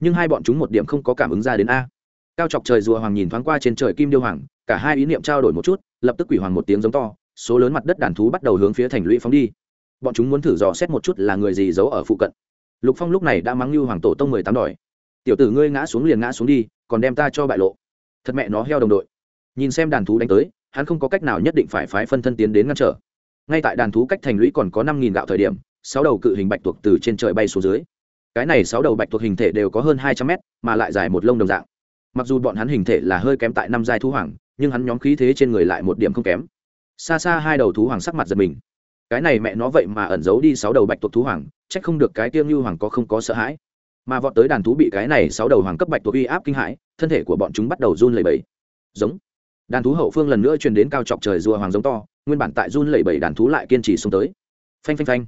Nhưng hai bọn chúng một điểm không có cảm ứng ra đến a. Cao chọc trời rùa hoàng nhìn thoáng qua trên trời kim điêu hoàng, cả hai ý niệm trao đổi một chút, lập tức quỷ hoàng một tiếng giống to, số lớn mặt đất đàn thú bắt đầu hướng phía thành lũy phóng đi bọn chúng muốn thử dò xét một chút là người gì giấu ở phụ cận. Lục phong lúc này đã mắng như hoàng tổ tông mười tám đòi. Tiểu tử ngươi ngã xuống liền ngã xuống đi, còn đem ta cho bại lộ. Thật mẹ nó heo đồng đội. Nhìn xem đàn thú đánh tới, hắn không có cách nào nhất định phải phái phân thân tiến đến ngăn trở. Ngay tại đàn thú cách thành lũy còn có năm nghìn gạo thời điểm, sáu đầu cự hình bạch tuộc từ trên trời bay xuống dưới. Cái này sáu đầu bạch tuộc hình thể đều có hơn hai trăm mét, mà lại dài một lông đồng dạng. Mặc dù bọn hắn hình thể là hơi kém tại năm giai thú hoàng, nhưng hắn nhóm khí thế trên người lại một điểm không kém. Xa xa hai đầu thú hoàng sắc mặt giật mình cái này mẹ nó vậy mà ẩn giấu đi sáu đầu bạch tuộc thú hoàng trách không được cái tiêm như hoàng có không có sợ hãi. Mà vọt tới đàn thú bị cái này sáu đầu hoàng cấp bạch tuộc uy áp kinh hãi, thân thể của bọn chúng bắt đầu run lẩy bẩy. Giống. Đàn thú hậu phương lần nữa truyền đến cao chọc trời rùa hoàng giống to, nguyên bản tại run lẩy bẩy đàn thú lại kiên trì xuống tới. Phanh phanh phanh.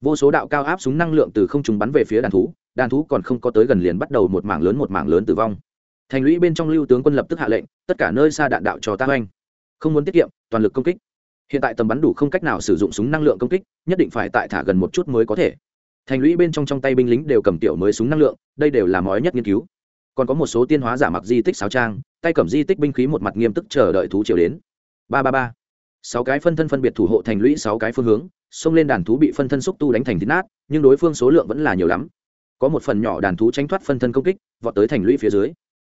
Vô số đạo cao áp súng năng lượng từ không trùng bắn về phía đàn thú đàn thú còn không có tới gần liền bắt đầu một mảng lớn một mảng lớn tử vong. Thành lũy bên trong lưu tướng quân lập tức hạ lệnh, tất cả nơi xa đạn đạo cho ta oanh không muốn tiết kiệm, toàn lực công kích hiện tại tầm bắn đủ không cách nào sử dụng súng năng lượng công kích, nhất định phải tại thả gần một chút mới có thể. Thành lũy bên trong trong tay binh lính đều cầm tiểu mới súng năng lượng, đây đều là mói nhất nghiên cứu. Còn có một số tiên hóa giả mặc di tích sáo trang, tay cầm di tích binh khí một mặt nghiêm túc chờ đợi thú triều đến. Ba ba ba. Sáu cái phân thân phân biệt thủ hộ thành lũy sáu cái phương hướng, xông lên đàn thú bị phân thân xúc tu đánh thành thịt nát, nhưng đối phương số lượng vẫn là nhiều lắm. Có một phần nhỏ đàn thú tránh thoát phân thân công kích, vọt tới thành lũy phía dưới.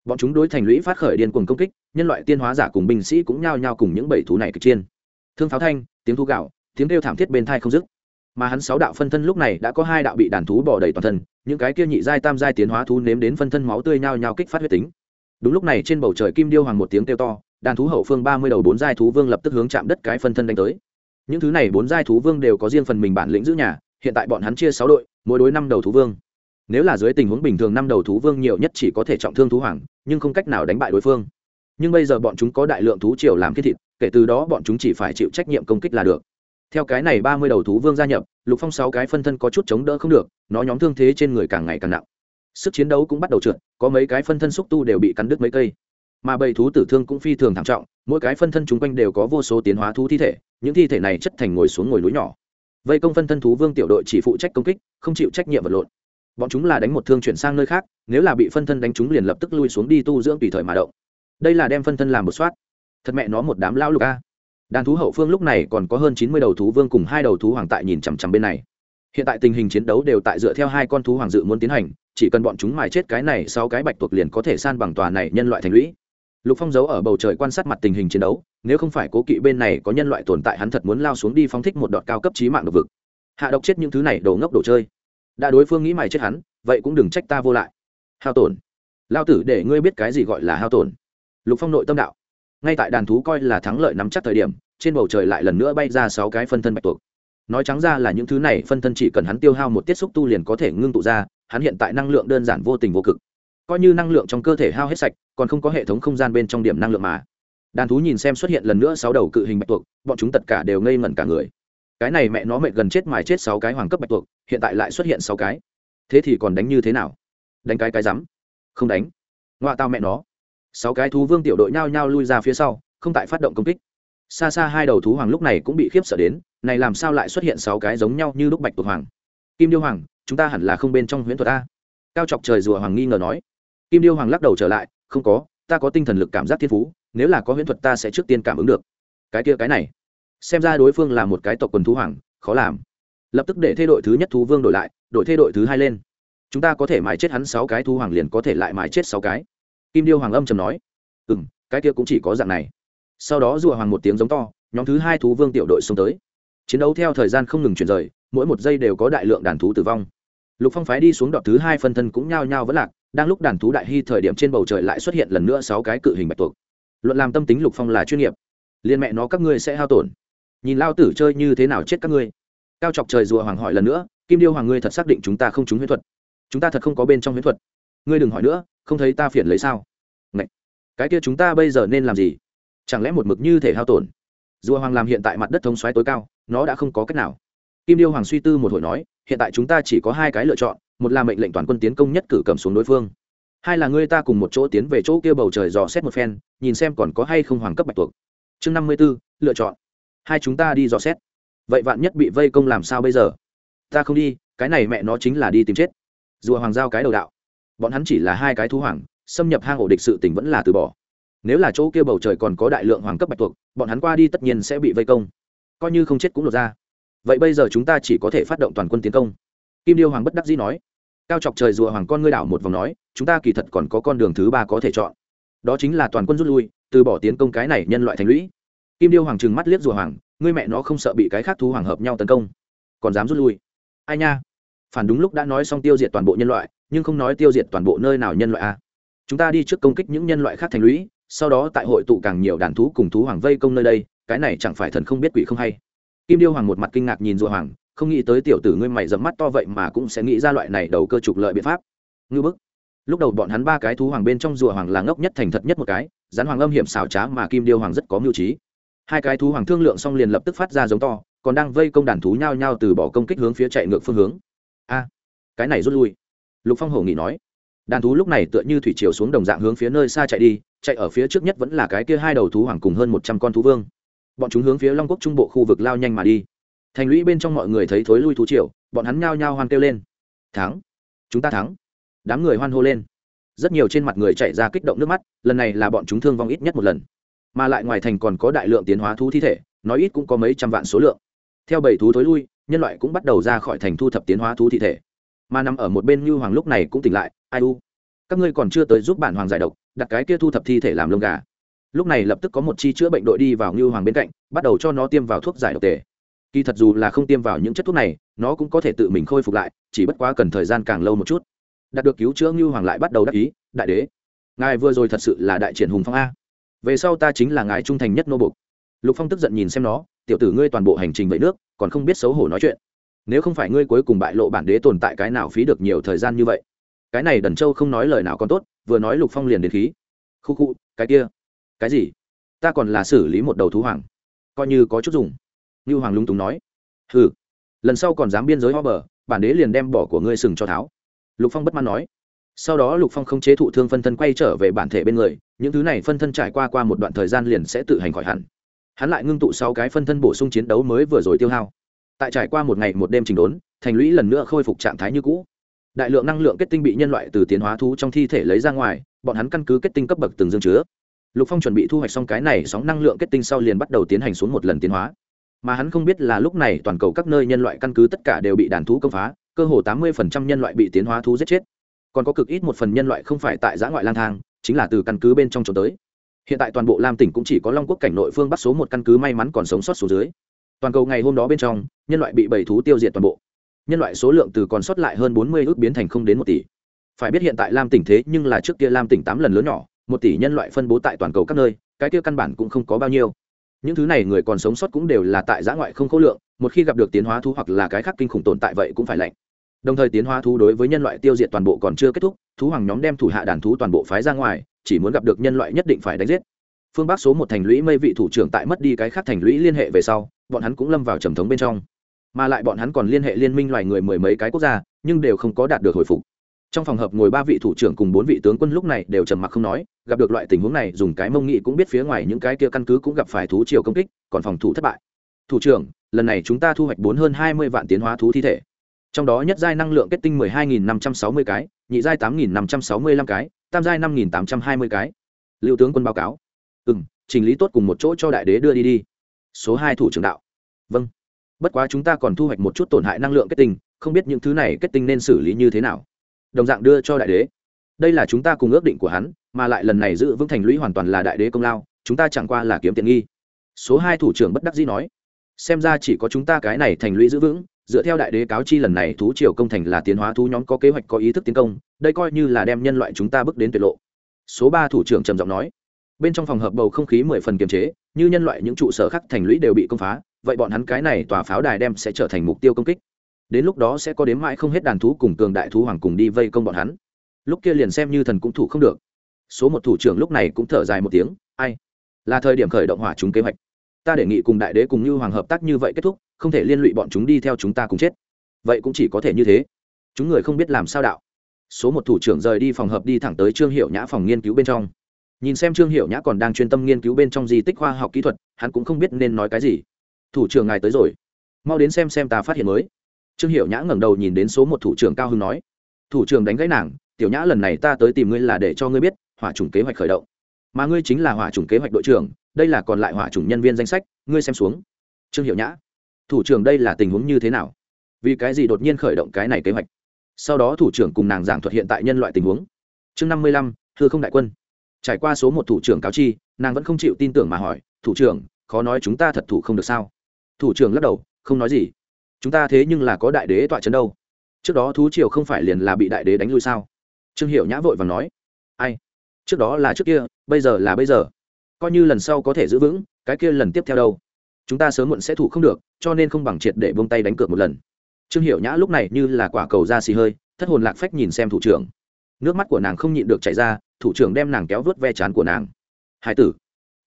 Bọn chúng đối thành lũy phát khởi điên cuồng công kích, nhân loại tiên hóa giả cùng binh sĩ cũng nhao nhao cùng những bảy thú này kịch chiên thương pháo thanh, tiếng thu gạo, tiếng kêu thảm thiết bên thai không dứt. Mà hắn sáu đạo phân thân lúc này đã có hai đạo bị đàn thú bỏ đầy toàn thân, những cái kia nhị giai tam giai tiến hóa thú nếm đến phân thân máu tươi nhao nhao kích phát huyết tính. Đúng lúc này trên bầu trời kim điêu hoàng một tiếng kêu to, đàn thú hậu phương ba mươi đầu bốn giai thú vương lập tức hướng chạm đất cái phân thân đánh tới. Những thứ này bốn giai thú vương đều có riêng phần mình bản lĩnh giữ nhà, hiện tại bọn hắn chia sáu đội, mỗi đối năm đầu thú vương. Nếu là dưới tình huống bình thường năm đầu thú vương nhiều nhất chỉ có thể trọng thương thú hoàng, nhưng không cách nào đánh bại đối phương nhưng bây giờ bọn chúng có đại lượng thú triều làm kết thịt, kể từ đó bọn chúng chỉ phải chịu trách nhiệm công kích là được. Theo cái này ba mươi đầu thú vương gia nhập, lục phong sáu cái phân thân có chút chống đỡ không được, nó nhóm thương thế trên người càng ngày càng nặng. Sức chiến đấu cũng bắt đầu trượt, có mấy cái phân thân xúc tu đều bị cắn đứt mấy cây. Mà bầy thú tử thương cũng phi thường thảm trọng, mỗi cái phân thân chung quanh đều có vô số tiến hóa thú thi thể, những thi thể này chất thành ngồi xuống ngồi núi nhỏ. Vây công phân thân thú vương tiểu đội chỉ phụ trách công kích, không chịu trách nhiệm vật lộn. Bọn chúng là đánh một thương chuyển sang nơi khác, nếu là bị phân thân đánh chúng liền lập tức lui xuống đi tu dưỡng tùy thời mà động đây là đem phân thân làm một soát. Thật mẹ nó một đám lao lục a. Đàn thú hậu phương lúc này còn có hơn chín mươi đầu thú vương cùng hai đầu thú hoàng tại nhìn chằm chằm bên này. Hiện tại tình hình chiến đấu đều tại dựa theo hai con thú hoàng dự muốn tiến hành, chỉ cần bọn chúng mài chết cái này sau cái bạch tuộc liền có thể san bằng tòa này nhân loại thành lũy. Lục phong giấu ở bầu trời quan sát mặt tình hình chiến đấu, nếu không phải cố kỵ bên này có nhân loại tồn tại hắn thật muốn lao xuống đi phóng thích một đọt cao cấp trí mạng độc vực. Hạ độc chết những thứ này đồ ngốc đồ chơi. Đã đối phương nghĩ mài chết hắn, vậy cũng đừng trách ta vô lại. Hao tổn. Lao tử để ngươi biết cái gì gọi là hao tổn lục phong nội tâm đạo. Ngay tại đàn thú coi là thắng lợi nắm chắc thời điểm, trên bầu trời lại lần nữa bay ra sáu cái phân thân bạch tuộc. Nói trắng ra là những thứ này phân thân chỉ cần hắn tiêu hao một tiết xúc tu liền có thể ngưng tụ ra, hắn hiện tại năng lượng đơn giản vô tình vô cực. Coi như năng lượng trong cơ thể hao hết sạch, còn không có hệ thống không gian bên trong điểm năng lượng mà. Đàn thú nhìn xem xuất hiện lần nữa sáu đầu cự hình bạch tuộc, bọn chúng tất cả đều ngây ngẩn cả người. Cái này mẹ nó mệt gần chết mài chết sáu cái hoàng cấp bạch tuộc, hiện tại lại xuất hiện sáu cái. Thế thì còn đánh như thế nào? Đánh cái cái rắm. Không đánh. Ngoa tao mẹ nó sáu cái thú vương tiểu đội nhao nhao lui ra phía sau, không tại phát động công kích. Xa xa hai đầu thú hoàng lúc này cũng bị khiếp sợ đến, này làm sao lại xuất hiện sáu cái giống nhau như lúc bạch tuộc hoàng? Kim điêu hoàng, chúng ta hẳn là không bên trong huyễn thuật a. Cao chọc trời rùa hoàng nghi ngờ nói. Kim điêu hoàng lắc đầu trở lại, không có, ta có tinh thần lực cảm giác thiên phú, nếu là có huyễn thuật ta sẽ trước tiên cảm ứng được. Cái kia cái này, xem ra đối phương là một cái tộc quần thú hoàng, khó làm. Lập tức để thay đội thứ nhất thú vương đổi lại, đổi thay đội thứ hai lên. Chúng ta có thể mãi chết hắn sáu cái thú hoàng liền có thể lại mãi chết sáu cái kim điêu hoàng âm trầm nói ừ m cái kia cũng chỉ có dạng này. Sau đó rùa hoàng một tiếng giống to, nhóm thứ hai thú vương tiểu đội xông tới. Chiến đấu theo thời gian không ngừng chuyển rời, mỗi một giây đều có đại lượng đàn thú tử vong. Lục phong phái đi xuống đọt thứ hai phân thân cũng nhao nhao vẫn lạc, đang lúc đàn thú đại hy thời điểm trên bầu trời lại xuất hiện lần nữa sáu cái cự hình bạch tuộc. Luận làm tâm tính lục phong là chuyên nghiệp. Liên mẹ nó, các ngươi sẽ hao tổn. Nhìn lao tử chơi như thế nào chết các ngươi. Cao chọc trời rùa hoàng hỏi lần nữa, kim điêu hoàng, ngươi thật xác định chúng ta không trúng huyễn thuật? Chúng ta thật không có bên trong huyễn thuật? Ngươi đừng hỏi nữa, không thấy ta phiền lấy sao? Ngậy! cái kia chúng ta bây giờ nên làm gì? Chẳng lẽ một mực như thể hao tổn? Rùa hoàng làm hiện tại mặt đất thông xoáy tối cao, nó đã không có cách nào. Kim điêu hoàng suy tư một hồi nói, hiện tại chúng ta chỉ có hai cái lựa chọn, một là mệnh lệnh toàn quân tiến công nhất cử cầm xuống đối phương, hai là ngươi ta cùng một chỗ tiến về chỗ kia bầu trời dò xét một phen, nhìn xem còn có hay không hoàng cấp bạch tuộc. Chương năm mươi b ố lựa chọn. Hai chúng ta đi dò xét. Vậy vạn nhất bị vây công làm sao bây giờ? Ta không đi, cái này mẹ nó chính là đi tìm chết. Rùa hoàng giao cái đầu đạo bọn hắn chỉ là hai cái thú hoàng, xâm nhập hang ổ địch sự tình vẫn là từ bỏ. Nếu là chỗ kia bầu trời còn có đại lượng hoàng cấp bạch tuộc, bọn hắn qua đi tất nhiên sẽ bị vây công. Coi như không chết cũng lột ra. Vậy bây giờ chúng ta chỉ có thể phát động toàn quân tiến công. Kim điêu hoàng bất đắc dĩ nói. Cao chọc trời rùa hoàng con ngươi đảo một vòng nói, chúng ta kỳ thật còn có con đường thứ ba có thể chọn. Đó chính là toàn quân rút lui, từ bỏ tiến công cái này nhân loại thành lũy. Kim điêu hoàng trừng mắt liếc rùa hoàng, ngươi mẹ nó không sợ bị cái khác thú hoàng hợp nhau tấn công, còn dám rút lui. Ai nha? Phản đúng lúc đã nói xong tiêu diệt toàn bộ nhân loại nhưng không nói tiêu diệt toàn bộ nơi nào nhân loại a. Chúng ta đi trước công kích những nhân loại khác thành lũy, sau đó tại hội tụ càng nhiều đàn thú cùng thú hoàng vây công nơi đây, cái này chẳng phải thần không biết quỷ không hay. Kim điêu hoàng một mặt kinh ngạc nhìn rùa hoàng, không nghĩ tới tiểu tử ngươi mày dẫm mắt to vậy mà cũng sẽ nghĩ ra loại này đầu cơ trục lợi biện pháp. Ngư bức. Lúc đầu bọn hắn ba cái thú hoàng bên trong rùa hoàng là ngốc nhất thành thật nhất một cái, rắn hoàng âm hiểm xảo trá mà kim điêu hoàng rất có mưu trí. Hai cái thú hoàng thương lượng xong liền lập tức phát ra giống to, còn đang vây công đàn thú nhao nhao từ bỏ công kích hướng phía chạy ngược phương hướng. A, cái này rút lui lục phong hổ nghị nói, đàn thú lúc này tựa như thủy chiều xuống đồng dạng hướng phía nơi xa chạy đi, chạy ở phía trước nhất vẫn là cái kia hai đầu thú hoàng cùng hơn một trăm con thú vương. Bọn chúng hướng phía long quốc trung bộ khu vực lao nhanh mà đi. Thành lũy bên trong mọi người thấy thối lui thú triều, bọn hắn nhao nhao hoan kêu lên, thắng! Chúng ta thắng! Đám người hoan hô lên. Rất nhiều trên mặt người chạy ra kích động nước mắt, lần này là bọn chúng thương vong ít nhất một lần. Mà lại ngoài thành còn có đại lượng tiến hóa thú thi thể, nói ít cũng có mấy trăm vạn số lượng. Theo bảy thú thối lui, nhân loại cũng bắt đầu ra khỏi thành thu thập tiến hóa thú thi thể mà nằm ở một bên như hoàng lúc này cũng tỉnh lại, ai u, các ngươi còn chưa tới giúp bản hoàng giải độc, đặt cái kia thu thập thi thể làm lông gà. Lúc này lập tức có một chi chữa bệnh đội đi vào như hoàng bên cạnh, bắt đầu cho nó tiêm vào thuốc giải độc tề. Kỳ thật dù là không tiêm vào những chất thuốc này, nó cũng có thể tự mình khôi phục lại, chỉ bất quá cần thời gian càng lâu một chút. Đạt được cứu chữa như hoàng lại bắt đầu đắc ý, đại đế, ngài vừa rồi thật sự là đại triển hùng phong a. Về sau ta chính là ngài trung thành nhất nô bục lục phong tức giận nhìn xem nó, tiểu tử ngươi toàn bộ hành trình vậy nước, còn không biết xấu hổ nói chuyện nếu không phải ngươi cuối cùng bại lộ bản đế tồn tại cái nào phí được nhiều thời gian như vậy. Cái này đần châu không nói lời nào còn tốt, vừa nói lục phong liền đến khí. Khu khu, cái kia. Cái gì? Ta còn là xử lý một đầu thú hoàng. Coi như có chút dùng. Như hoàng lung túng nói. Ừ lần sau còn dám biên giới ho bờ bản đế liền đem bỏ của ngươi sừng cho tháo. Lục phong bất mãn nói. Sau đó lục phong không chế thụ thương phân thân quay trở về bản thể bên người, những thứ này phân thân trải qua qua một đoạn thời gian liền sẽ tự hành khỏi hẳn. Hắn lại ngưng tụ sáu cái phân thân bổ sung chiến đấu mới vừa rồi tiêu hao tại trải qua một ngày một đêm trình đốn, thành lũy lần nữa khôi phục trạng thái như cũ. Đại lượng năng lượng kết tinh bị nhân loại từ tiến hóa thú trong thi thể lấy ra ngoài, bọn hắn căn cứ kết tinh cấp bậc từng dương chứa. Lục phong chuẩn bị thu hoạch xong cái này sóng năng lượng kết tinh sau liền bắt đầu tiến hành xuống một lần tiến hóa. Mà hắn không biết là lúc này toàn cầu các nơi nhân loại căn cứ tất cả đều bị đàn thú công phá, cơ hồ tám mươi nhân loại bị tiến hóa thú giết chết. Còn có cực ít một phần nhân loại không phải tại giã ngoại lang thang, chính là từ căn cứ bên trong trốn tới. Hiện tại toàn bộ lam tỉnh cũng chỉ có long quốc cảnh nội phương bắt số một căn cứ may mắn còn sống sót số dưới toàn cầu ngày hôm đó bên trong, nhân loại bị bảy thú tiêu diệt toàn bộ. Nhân loại số lượng từ còn sót lại hơn bốn mươi ước biến thành không đến một tỷ. Phải biết hiện tại lam tỉnh thế nhưng là trước kia lam tỉnh tám lần lớn nhỏ, một tỷ nhân loại phân bố tại toàn cầu các nơi, cái kia căn bản cũng không có bao nhiêu. Những thứ này người còn sống sót cũng đều là tại giã ngoại không khối lượng, một khi gặp được tiến hóa thú hoặc là cái khác kinh khủng tồn tại vậy cũng phải lạnh. Đồng thời tiến hóa thú đối với nhân loại tiêu diệt toàn bộ còn chưa kết thúc, thú hoàng nhóm đem thủ hạ đàn thú toàn bộ phái ra ngoài, chỉ muốn gặp được nhân loại nhất định phải đánh giết. Phương bắc số một thành lũy mây vị thủ trưởng tại mất đi cái khác thành lũy liên hệ về sau bọn hắn cũng lâm vào trầm thống bên trong. Mà lại bọn hắn còn liên hệ liên minh loài người mười mấy cái quốc gia, nhưng đều không có đạt được hồi phục. Trong phòng hợp ngồi ba vị thủ trưởng cùng bốn vị tướng quân lúc này đều trầm mặc không nói, gặp được loại tình huống này, dùng cái mông nghị cũng biết phía ngoài những cái kia căn cứ cũng gặp phải thú triều công kích, còn phòng thủ thất bại. Thủ trưởng, lần này chúng ta thu hoạch bốn hơn hai mươi vạn tiến hóa thú thi thể. Trong đó nhất giai năng lượng kết tinh mười hai nghìn năm trăm sáu mươi cái, nhị giai tám nghìn năm trăm sáu mươi lăm cái, tam giai năm nghìn tám trăm hai mươi cái. Liệu tướng quân báo cáo. Ừ n chỉnh lý tốt cùng một chỗ cho đại đế đưa đi đi số hai thủ trưởng đạo. Vâng. Bất quá chúng ta còn thu hoạch một chút tổn hại năng lượng kết tinh, không biết những thứ này kết tinh nên xử lý như thế nào. Đồng dạng đưa cho đại đế. Đây là chúng ta cùng ước định của hắn, mà lại lần này giữ vững thành lũy hoàn toàn là đại đế công lao, chúng ta chẳng qua là kiếm tiện nghi. Số hai thủ trưởng bất đắc dĩ nói. Xem ra chỉ có chúng ta cái này thành lũy giữ vững, dựa theo đại đế cáo chi lần này thú triều công thành là tiến hóa thú nhóm có kế hoạch có ý thức tiến công, đây coi như là đem nhân loại chúng ta bước đến tuyệt lộ. Số ba thủ trưởng trầm giọng nói. Bên trong phòng hợp bầu không khí mười phần kiềm chế như nhân loại những trụ sở khác thành lũy đều bị công phá, vậy bọn hắn cái này tòa pháo đài đem sẽ trở thành mục tiêu công kích. Đến lúc đó sẽ có đến mãi không hết đàn thú cùng cường đại thú hoàng cùng đi vây công bọn hắn. Lúc kia liền xem như thần cũng thủ không được. Số một thủ trưởng lúc này cũng thở dài một tiếng, ai? Là thời điểm khởi động hỏa chúng kế hoạch. Ta đề nghị cùng đại đế cùng như hoàng hợp tác như vậy kết thúc, không thể liên lụy bọn chúng đi theo chúng ta cùng chết. Vậy cũng chỉ có thể như thế. Chúng người không biết làm sao đạo. Số một thủ trưởng rời đi phòng hợp đi thẳng tới trương hiệu nhã phòng nghiên cứu bên trong nhìn xem trương hiệu nhã còn đang chuyên tâm nghiên cứu bên trong di tích khoa học kỹ thuật, hắn cũng không biết nên nói cái gì. Thủ trưởng ngài tới rồi. Mau đến xem xem ta phát hiện mới. Trương hiệu nhã ngẩng đầu nhìn đến số một thủ trưởng cao hưng nói. Thủ trưởng đánh gãy nàng, tiểu nhã, lần này ta tới tìm ngươi là để cho ngươi biết, hỏa chủng kế hoạch khởi động. Mà ngươi chính là hỏa chủng kế hoạch đội trưởng, đây là còn lại hỏa chủng nhân viên danh sách, ngươi xem xuống. Trương hiệu nhã. Thủ trưởng, đây là tình huống như thế nào? Vì cái gì đột nhiên khởi động cái này kế hoạch? Sau đó thủ trưởng cùng nàng giảng thuật hiện tại nhân loại tình huống. Chương năm mươi lăm thưa không đại quân trải qua số một thủ trưởng cáo chi, nàng vẫn không chịu tin tưởng mà hỏi, thủ trưởng, khó nói chúng ta thật thủ không được sao? Thủ trưởng lắc đầu, không nói gì. Chúng ta thế nhưng là có đại đế tọa c đâu. Trước đó thú triều không phải liền là bị đại đế đánh lui sao? Trương hiệu nhã vội và nói, ai? Trước đó là trước kia, bây giờ là bây giờ. Coi như lần sau có thể giữ vững, cái kia lần tiếp theo đâu? Chúng ta sớm muộn sẽ thủ không được, cho nên không bằng triệt để buông tay đánh cược một lần. Trương hiệu nhã lúc này như là quả cầu da xì hơi, thất hồn lạc phách nhìn xem thủ trưởng. Nước mắt của nàng không nhịn được chảy ra thủ trưởng đem nàng kéo vớt ve chán của nàng. Hải tử,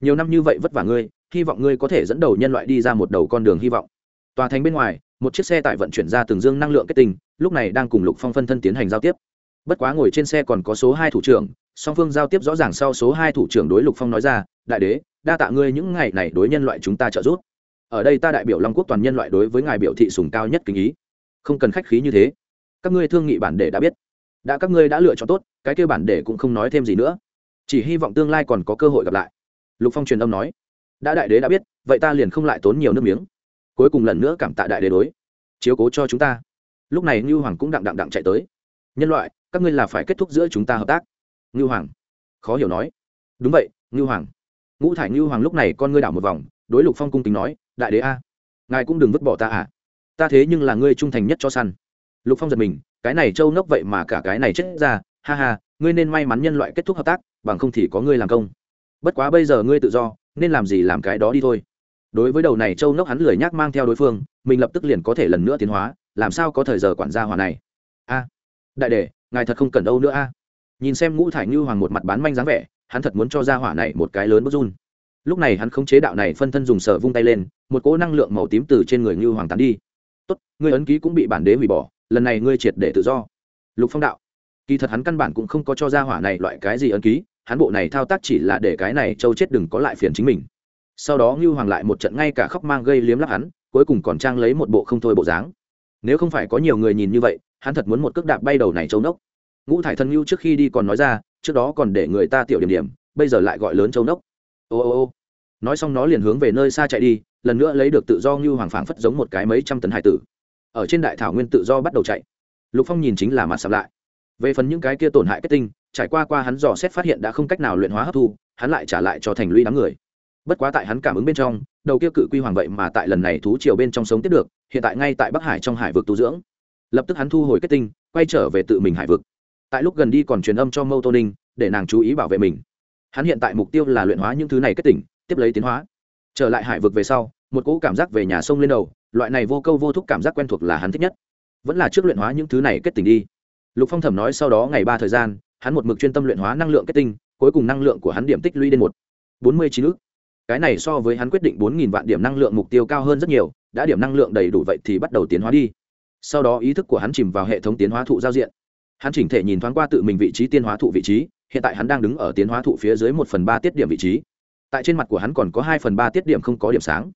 nhiều năm như vậy vất vả ngươi, hy vọng ngươi có thể dẫn đầu nhân loại đi ra một đầu con đường hy vọng. Tòa thành bên ngoài, một chiếc xe tải vận chuyển ra từng dương năng lượng kết tinh, lúc này đang cùng lục phong phân thân tiến hành giao tiếp. Bất quá ngồi trên xe còn có số hai thủ trưởng, song phương giao tiếp rõ ràng sau số hai thủ trưởng đối lục phong nói ra, đại đế, đa tạ ngươi những ngày này đối nhân loại chúng ta trợ giúp. Ở đây ta đại biểu long quốc toàn nhân loại đối với ngài biểu thị sùng cao nhất kính ý. Không cần khách khí như thế. Các ngươi thương nghị bản để đã biết đã các ngươi đã lựa chọn tốt, cái kêu bản để cũng không nói thêm gì nữa. Chỉ hy vọng tương lai còn có cơ hội gặp lại. Lục phong truyền âm nói. Đã đại đế đã biết, vậy ta liền không lại tốn nhiều nước miếng. Cuối cùng lần nữa cảm tạ đại đế đối. Chiếu cố cho chúng ta. Lúc này ngưu hoàng cũng đặng đặng đặng chạy tới. Nhân loại, các ngươi là phải kết thúc giữa chúng ta hợp tác. Ngưu hoàng khó hiểu nói. Đúng vậy, ngưu hoàng. Ngũ thải ngưu hoàng lúc này con ngươi đảo một vòng, đối lục phong cung kính nói, đại đế a, ngài cũng đừng vứt bỏ ta à. Ta thế nhưng là ngươi trung thành nhất cho săn lục phong giật mình, cái này trâu nốc vậy mà cả cái này chết ra, ha ha, ngươi nên may mắn nhân loại kết thúc hợp tác, bằng không thì có ngươi làm công. Bất quá bây giờ ngươi tự do, nên làm gì làm cái đó đi thôi. Đối với đầu này châu nốc hắn lười nhác mang theo đối phương, mình lập tức liền có thể lần nữa tiến hóa, làm sao có thời giờ quản gia hòa này? A, đại đệ, ngài thật không cần đâu nữa a. Nhìn xem ngũ thải như hoàng một mặt bán manh dáng vẻ, hắn thật muốn cho ra hỏa này một cái lớn bất run. Lúc này hắn không chế đạo này phân thân dùng sở vung tay lên, một cỗ năng lượng màu tím từ trên người như hoàng tán đi. Tốt, ngươi ấn ký cũng bị bản đế hủy bỏ lần này ngươi triệt để tự do. Lục phong đạo, kỳ thật hắn căn bản cũng không có cho ra hỏa này loại cái gì ấn ký, hắn bộ này thao tác chỉ là để cái này châu chết đừng có lại phiền chính mình. Sau đó ngưu hoàng lại một trận ngay cả khóc mang gây liếm lắp hắn, cuối cùng còn trang lấy một bộ không thôi bộ dáng. Nếu không phải có nhiều người nhìn như vậy, hắn thật muốn một cước đạp bay đầu này châu nốc. Ngũ thải thân ngưu trước khi đi còn nói ra, trước đó còn để người ta tiểu điểm điểm, bây giờ lại gọi lớn châu nốc. Ô ô ô. Nói xong nó liền hướng về nơi xa chạy đi, lần nữa lấy được tự do ngưu hoàng phảng phất giống một cái mấy trăm tấn hải tử ở trên đại thảo nguyên tự do bắt đầu chạy. Lục phong nhìn chính là mặt sập lại. Về phần những cái kia tổn hại kết tinh, trải qua qua hắn dò xét phát hiện đã không cách nào luyện hóa hấp thu, hắn lại trả lại cho thành lũy đám người. Bất quá tại hắn cảm ứng bên trong, đầu kia cự quy hoàng vậy mà tại lần này thú triều bên trong sống tiếp được, hiện tại ngay tại bắc hải trong hải vực tu dưỡng. Lập tức hắn thu hồi kết tinh, quay trở về tự mình hải vực. Tại lúc gần đi còn truyền âm cho mâu tô ninh, để nàng chú ý bảo vệ mình. Hắn hiện tại mục tiêu là luyện hóa những thứ này kết tỉnh tiếp lấy tiến hóa. Trở lại hải vực về sau, một cỗ cảm giác về nhà sông lên đầu loại này vô câu vô thúc cảm giác quen thuộc là hắn thích nhất. Vẫn là trước luyện hóa những thứ này kết tình đi. Lục phong thẩm nói sau đó ngày ba thời gian, hắn một mực chuyên tâm luyện hóa năng lượng kết tinh, cuối cùng năng lượng của hắn điểm tích lũy đến một. Bốn mươi chín ước cái này so với hắn quyết định bốn nghìn vạn điểm năng lượng mục tiêu cao hơn rất nhiều, đã điểm năng lượng đầy đủ vậy thì bắt đầu tiến hóa đi. Sau đó ý thức của hắn chìm vào hệ thống tiến hóa thụ giao diện. Hắn chỉnh thể nhìn thoáng qua tự mình vị trí tiên hóa thụ vị trí, hiện tại hắn đang đứng ở tiến hóa thụ phía dưới một phần ba tiết điểm vị trí. Tại trên mặt của hắn còn có hai phần ba tiết điểm không có điểm sáng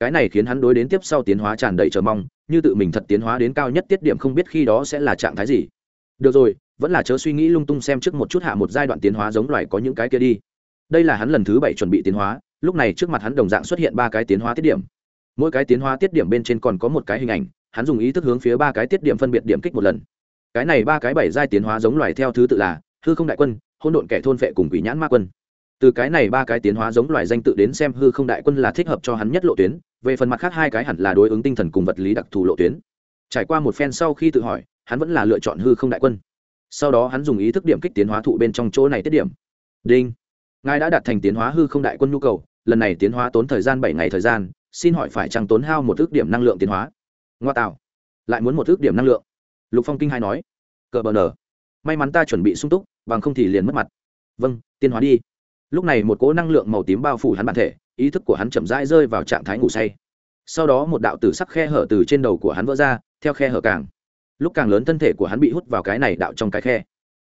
cái này khiến hắn đối đến tiếp sau tiến hóa tràn đầy chờ mong, như tự mình thật tiến hóa đến cao nhất tiết điểm không biết khi đó sẽ là trạng thái gì. Được rồi, vẫn là chớ suy nghĩ lung tung xem trước một chút hạ một giai đoạn tiến hóa giống loài có những cái kia đi. Đây là hắn lần thứ bảy chuẩn bị tiến hóa, lúc này trước mặt hắn đồng dạng xuất hiện ba cái tiến hóa tiết điểm. Mỗi cái tiến hóa tiết điểm bên trên còn có một cái hình ảnh, hắn dùng ý thức hướng phía ba cái tiết điểm phân biệt điểm kích một lần. Cái này ba cái bảy giai tiến hóa giống loài theo thứ tự là hư không đại quân hôn độn kẻ thôn vệ cùng quỷ nhãn ma quân từ cái này ba cái tiến hóa giống loài danh tự đến xem hư không đại quân là thích hợp cho hắn nhất lộ tuyến, về phần mặt khác hai cái hẳn là đối ứng tinh thần cùng vật lý đặc thù lộ tuyến. Trải qua một phen sau khi tự hỏi, hắn vẫn là lựa chọn hư không đại quân. Sau đó hắn dùng ý thức điểm kích tiến hóa thụ bên trong chỗ này tiết điểm. Đinh. Ngài đã đạt thành tiến hóa hư không đại quân nhu cầu, lần này tiến hóa tốn thời gian bảy ngày thời gian, xin hỏi phải chăng tốn hao một ước điểm năng lượng tiến hóa? Ngoa tạo. Lại muốn một ước điểm năng lượng. Lục phong kinh hai nói. Cờ bờ nở. May mắn ta chuẩn bị sung túc, bằng không thì liền mất mặt. Vâng tiến hóa đi lúc này một cỗ năng lượng màu tím bao phủ hắn bản thể, ý thức của hắn chậm rãi rơi vào trạng thái ngủ say. Sau đó một đạo tử sắc khe hở từ trên đầu của hắn vỡ ra, theo khe hở càng. Lúc càng lớn thân thể của hắn bị hút vào cái này đạo trong cái khe.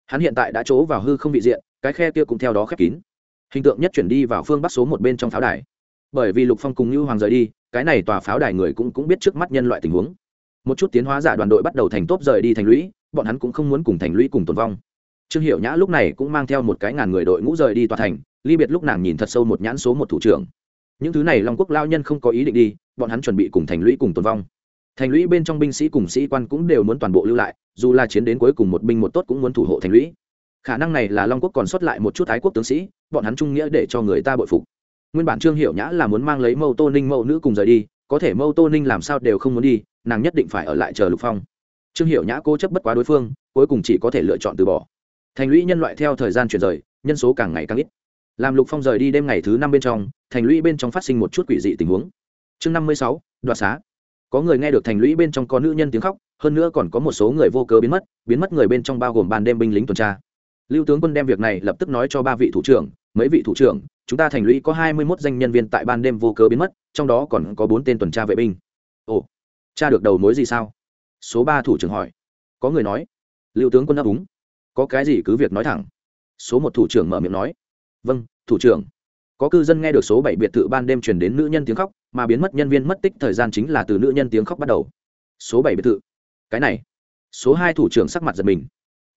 Hắn hiện tại đã trố vào hư không vị diện, cái khe kia cũng theo đó khép kín. Hình tượng nhất chuyển đi vào phương bắc số một bên trong pháo đài. Bởi vì lục phong cùng như hoàng rời đi, cái này tòa pháo đài người cũng cũng biết trước mắt nhân loại tình huống. Một chút tiến hóa giả đoàn đội bắt đầu thành tốt rời đi thành lũy, bọn hắn cũng không muốn cùng thành lũy cùng tồn vong. Trương hiệu nhã lúc này cũng mang theo một cái ngàn người đội ngũ rời đi tòa thành ly biệt lúc nàng nhìn thật sâu một nhãn số một thủ trưởng. Những thứ này long quốc lao nhân không có ý định đi, bọn hắn chuẩn bị cùng thành lũy cùng tồn vong. Thành lũy bên trong binh sĩ cùng sĩ quan cũng đều muốn toàn bộ lưu lại, dù là chiến đến cuối cùng một binh một tốt cũng muốn thủ hộ thành lũy. Khả năng này là long quốc còn sót lại một chút thái quốc tướng sĩ, bọn hắn trung nghĩa để cho người ta bội phục. Nguyên bản trương hiệu nhã là muốn mang lấy mâu tô ninh mẫu nữ cùng rời đi, có thể mâu tô ninh làm sao đều không muốn đi, nàng nhất định phải ở lại chờ lục phong. Trương hiệu nhã cố chấp bất quá đối phương, cuối cùng chỉ có thể lựa chọn từ bỏ. Thành lũy nhân loại theo thời gian chuyển rời, nhân số càng ngày càng ít làm lục phong rời đi đêm ngày thứ năm bên trong, thành lũy bên trong phát sinh một chút quỷ dị tình huống. Chương năm mươi sáu, đoạt xá. Có người nghe được thành lũy bên trong có nữ nhân tiếng khóc, hơn nữa còn có một số người vô cớ biến mất biến mất người bên trong bao gồm ban đêm binh lính tuần tra. Lưu tướng quân đem việc này lập tức nói cho ba vị thủ trưởng, mấy vị thủ trưởng, chúng ta thành lũy có hai mươi mốt danh nhân viên tại ban đêm vô cớ biến mất, trong đó còn có bốn tên tuần tra vệ binh. Ồ cha được đầu mối gì sao? Số ba thủ trưởng hỏi. Có người nói. Lưu tướng quân đáp úng có cái gì cứ việc nói thẳng. Số một thủ trưởng mở miệng nói vâng thủ trưởng. Có cư dân nghe được số bảy biệt thự ban đêm truyền đến nữ nhân tiếng khóc, mà biến mất nhân viên mất tích thời gian chính là từ nữ nhân tiếng khóc bắt đầu. Số bảy biệt thự. Cái này. Số hai thủ trưởng sắc mặt giật mình.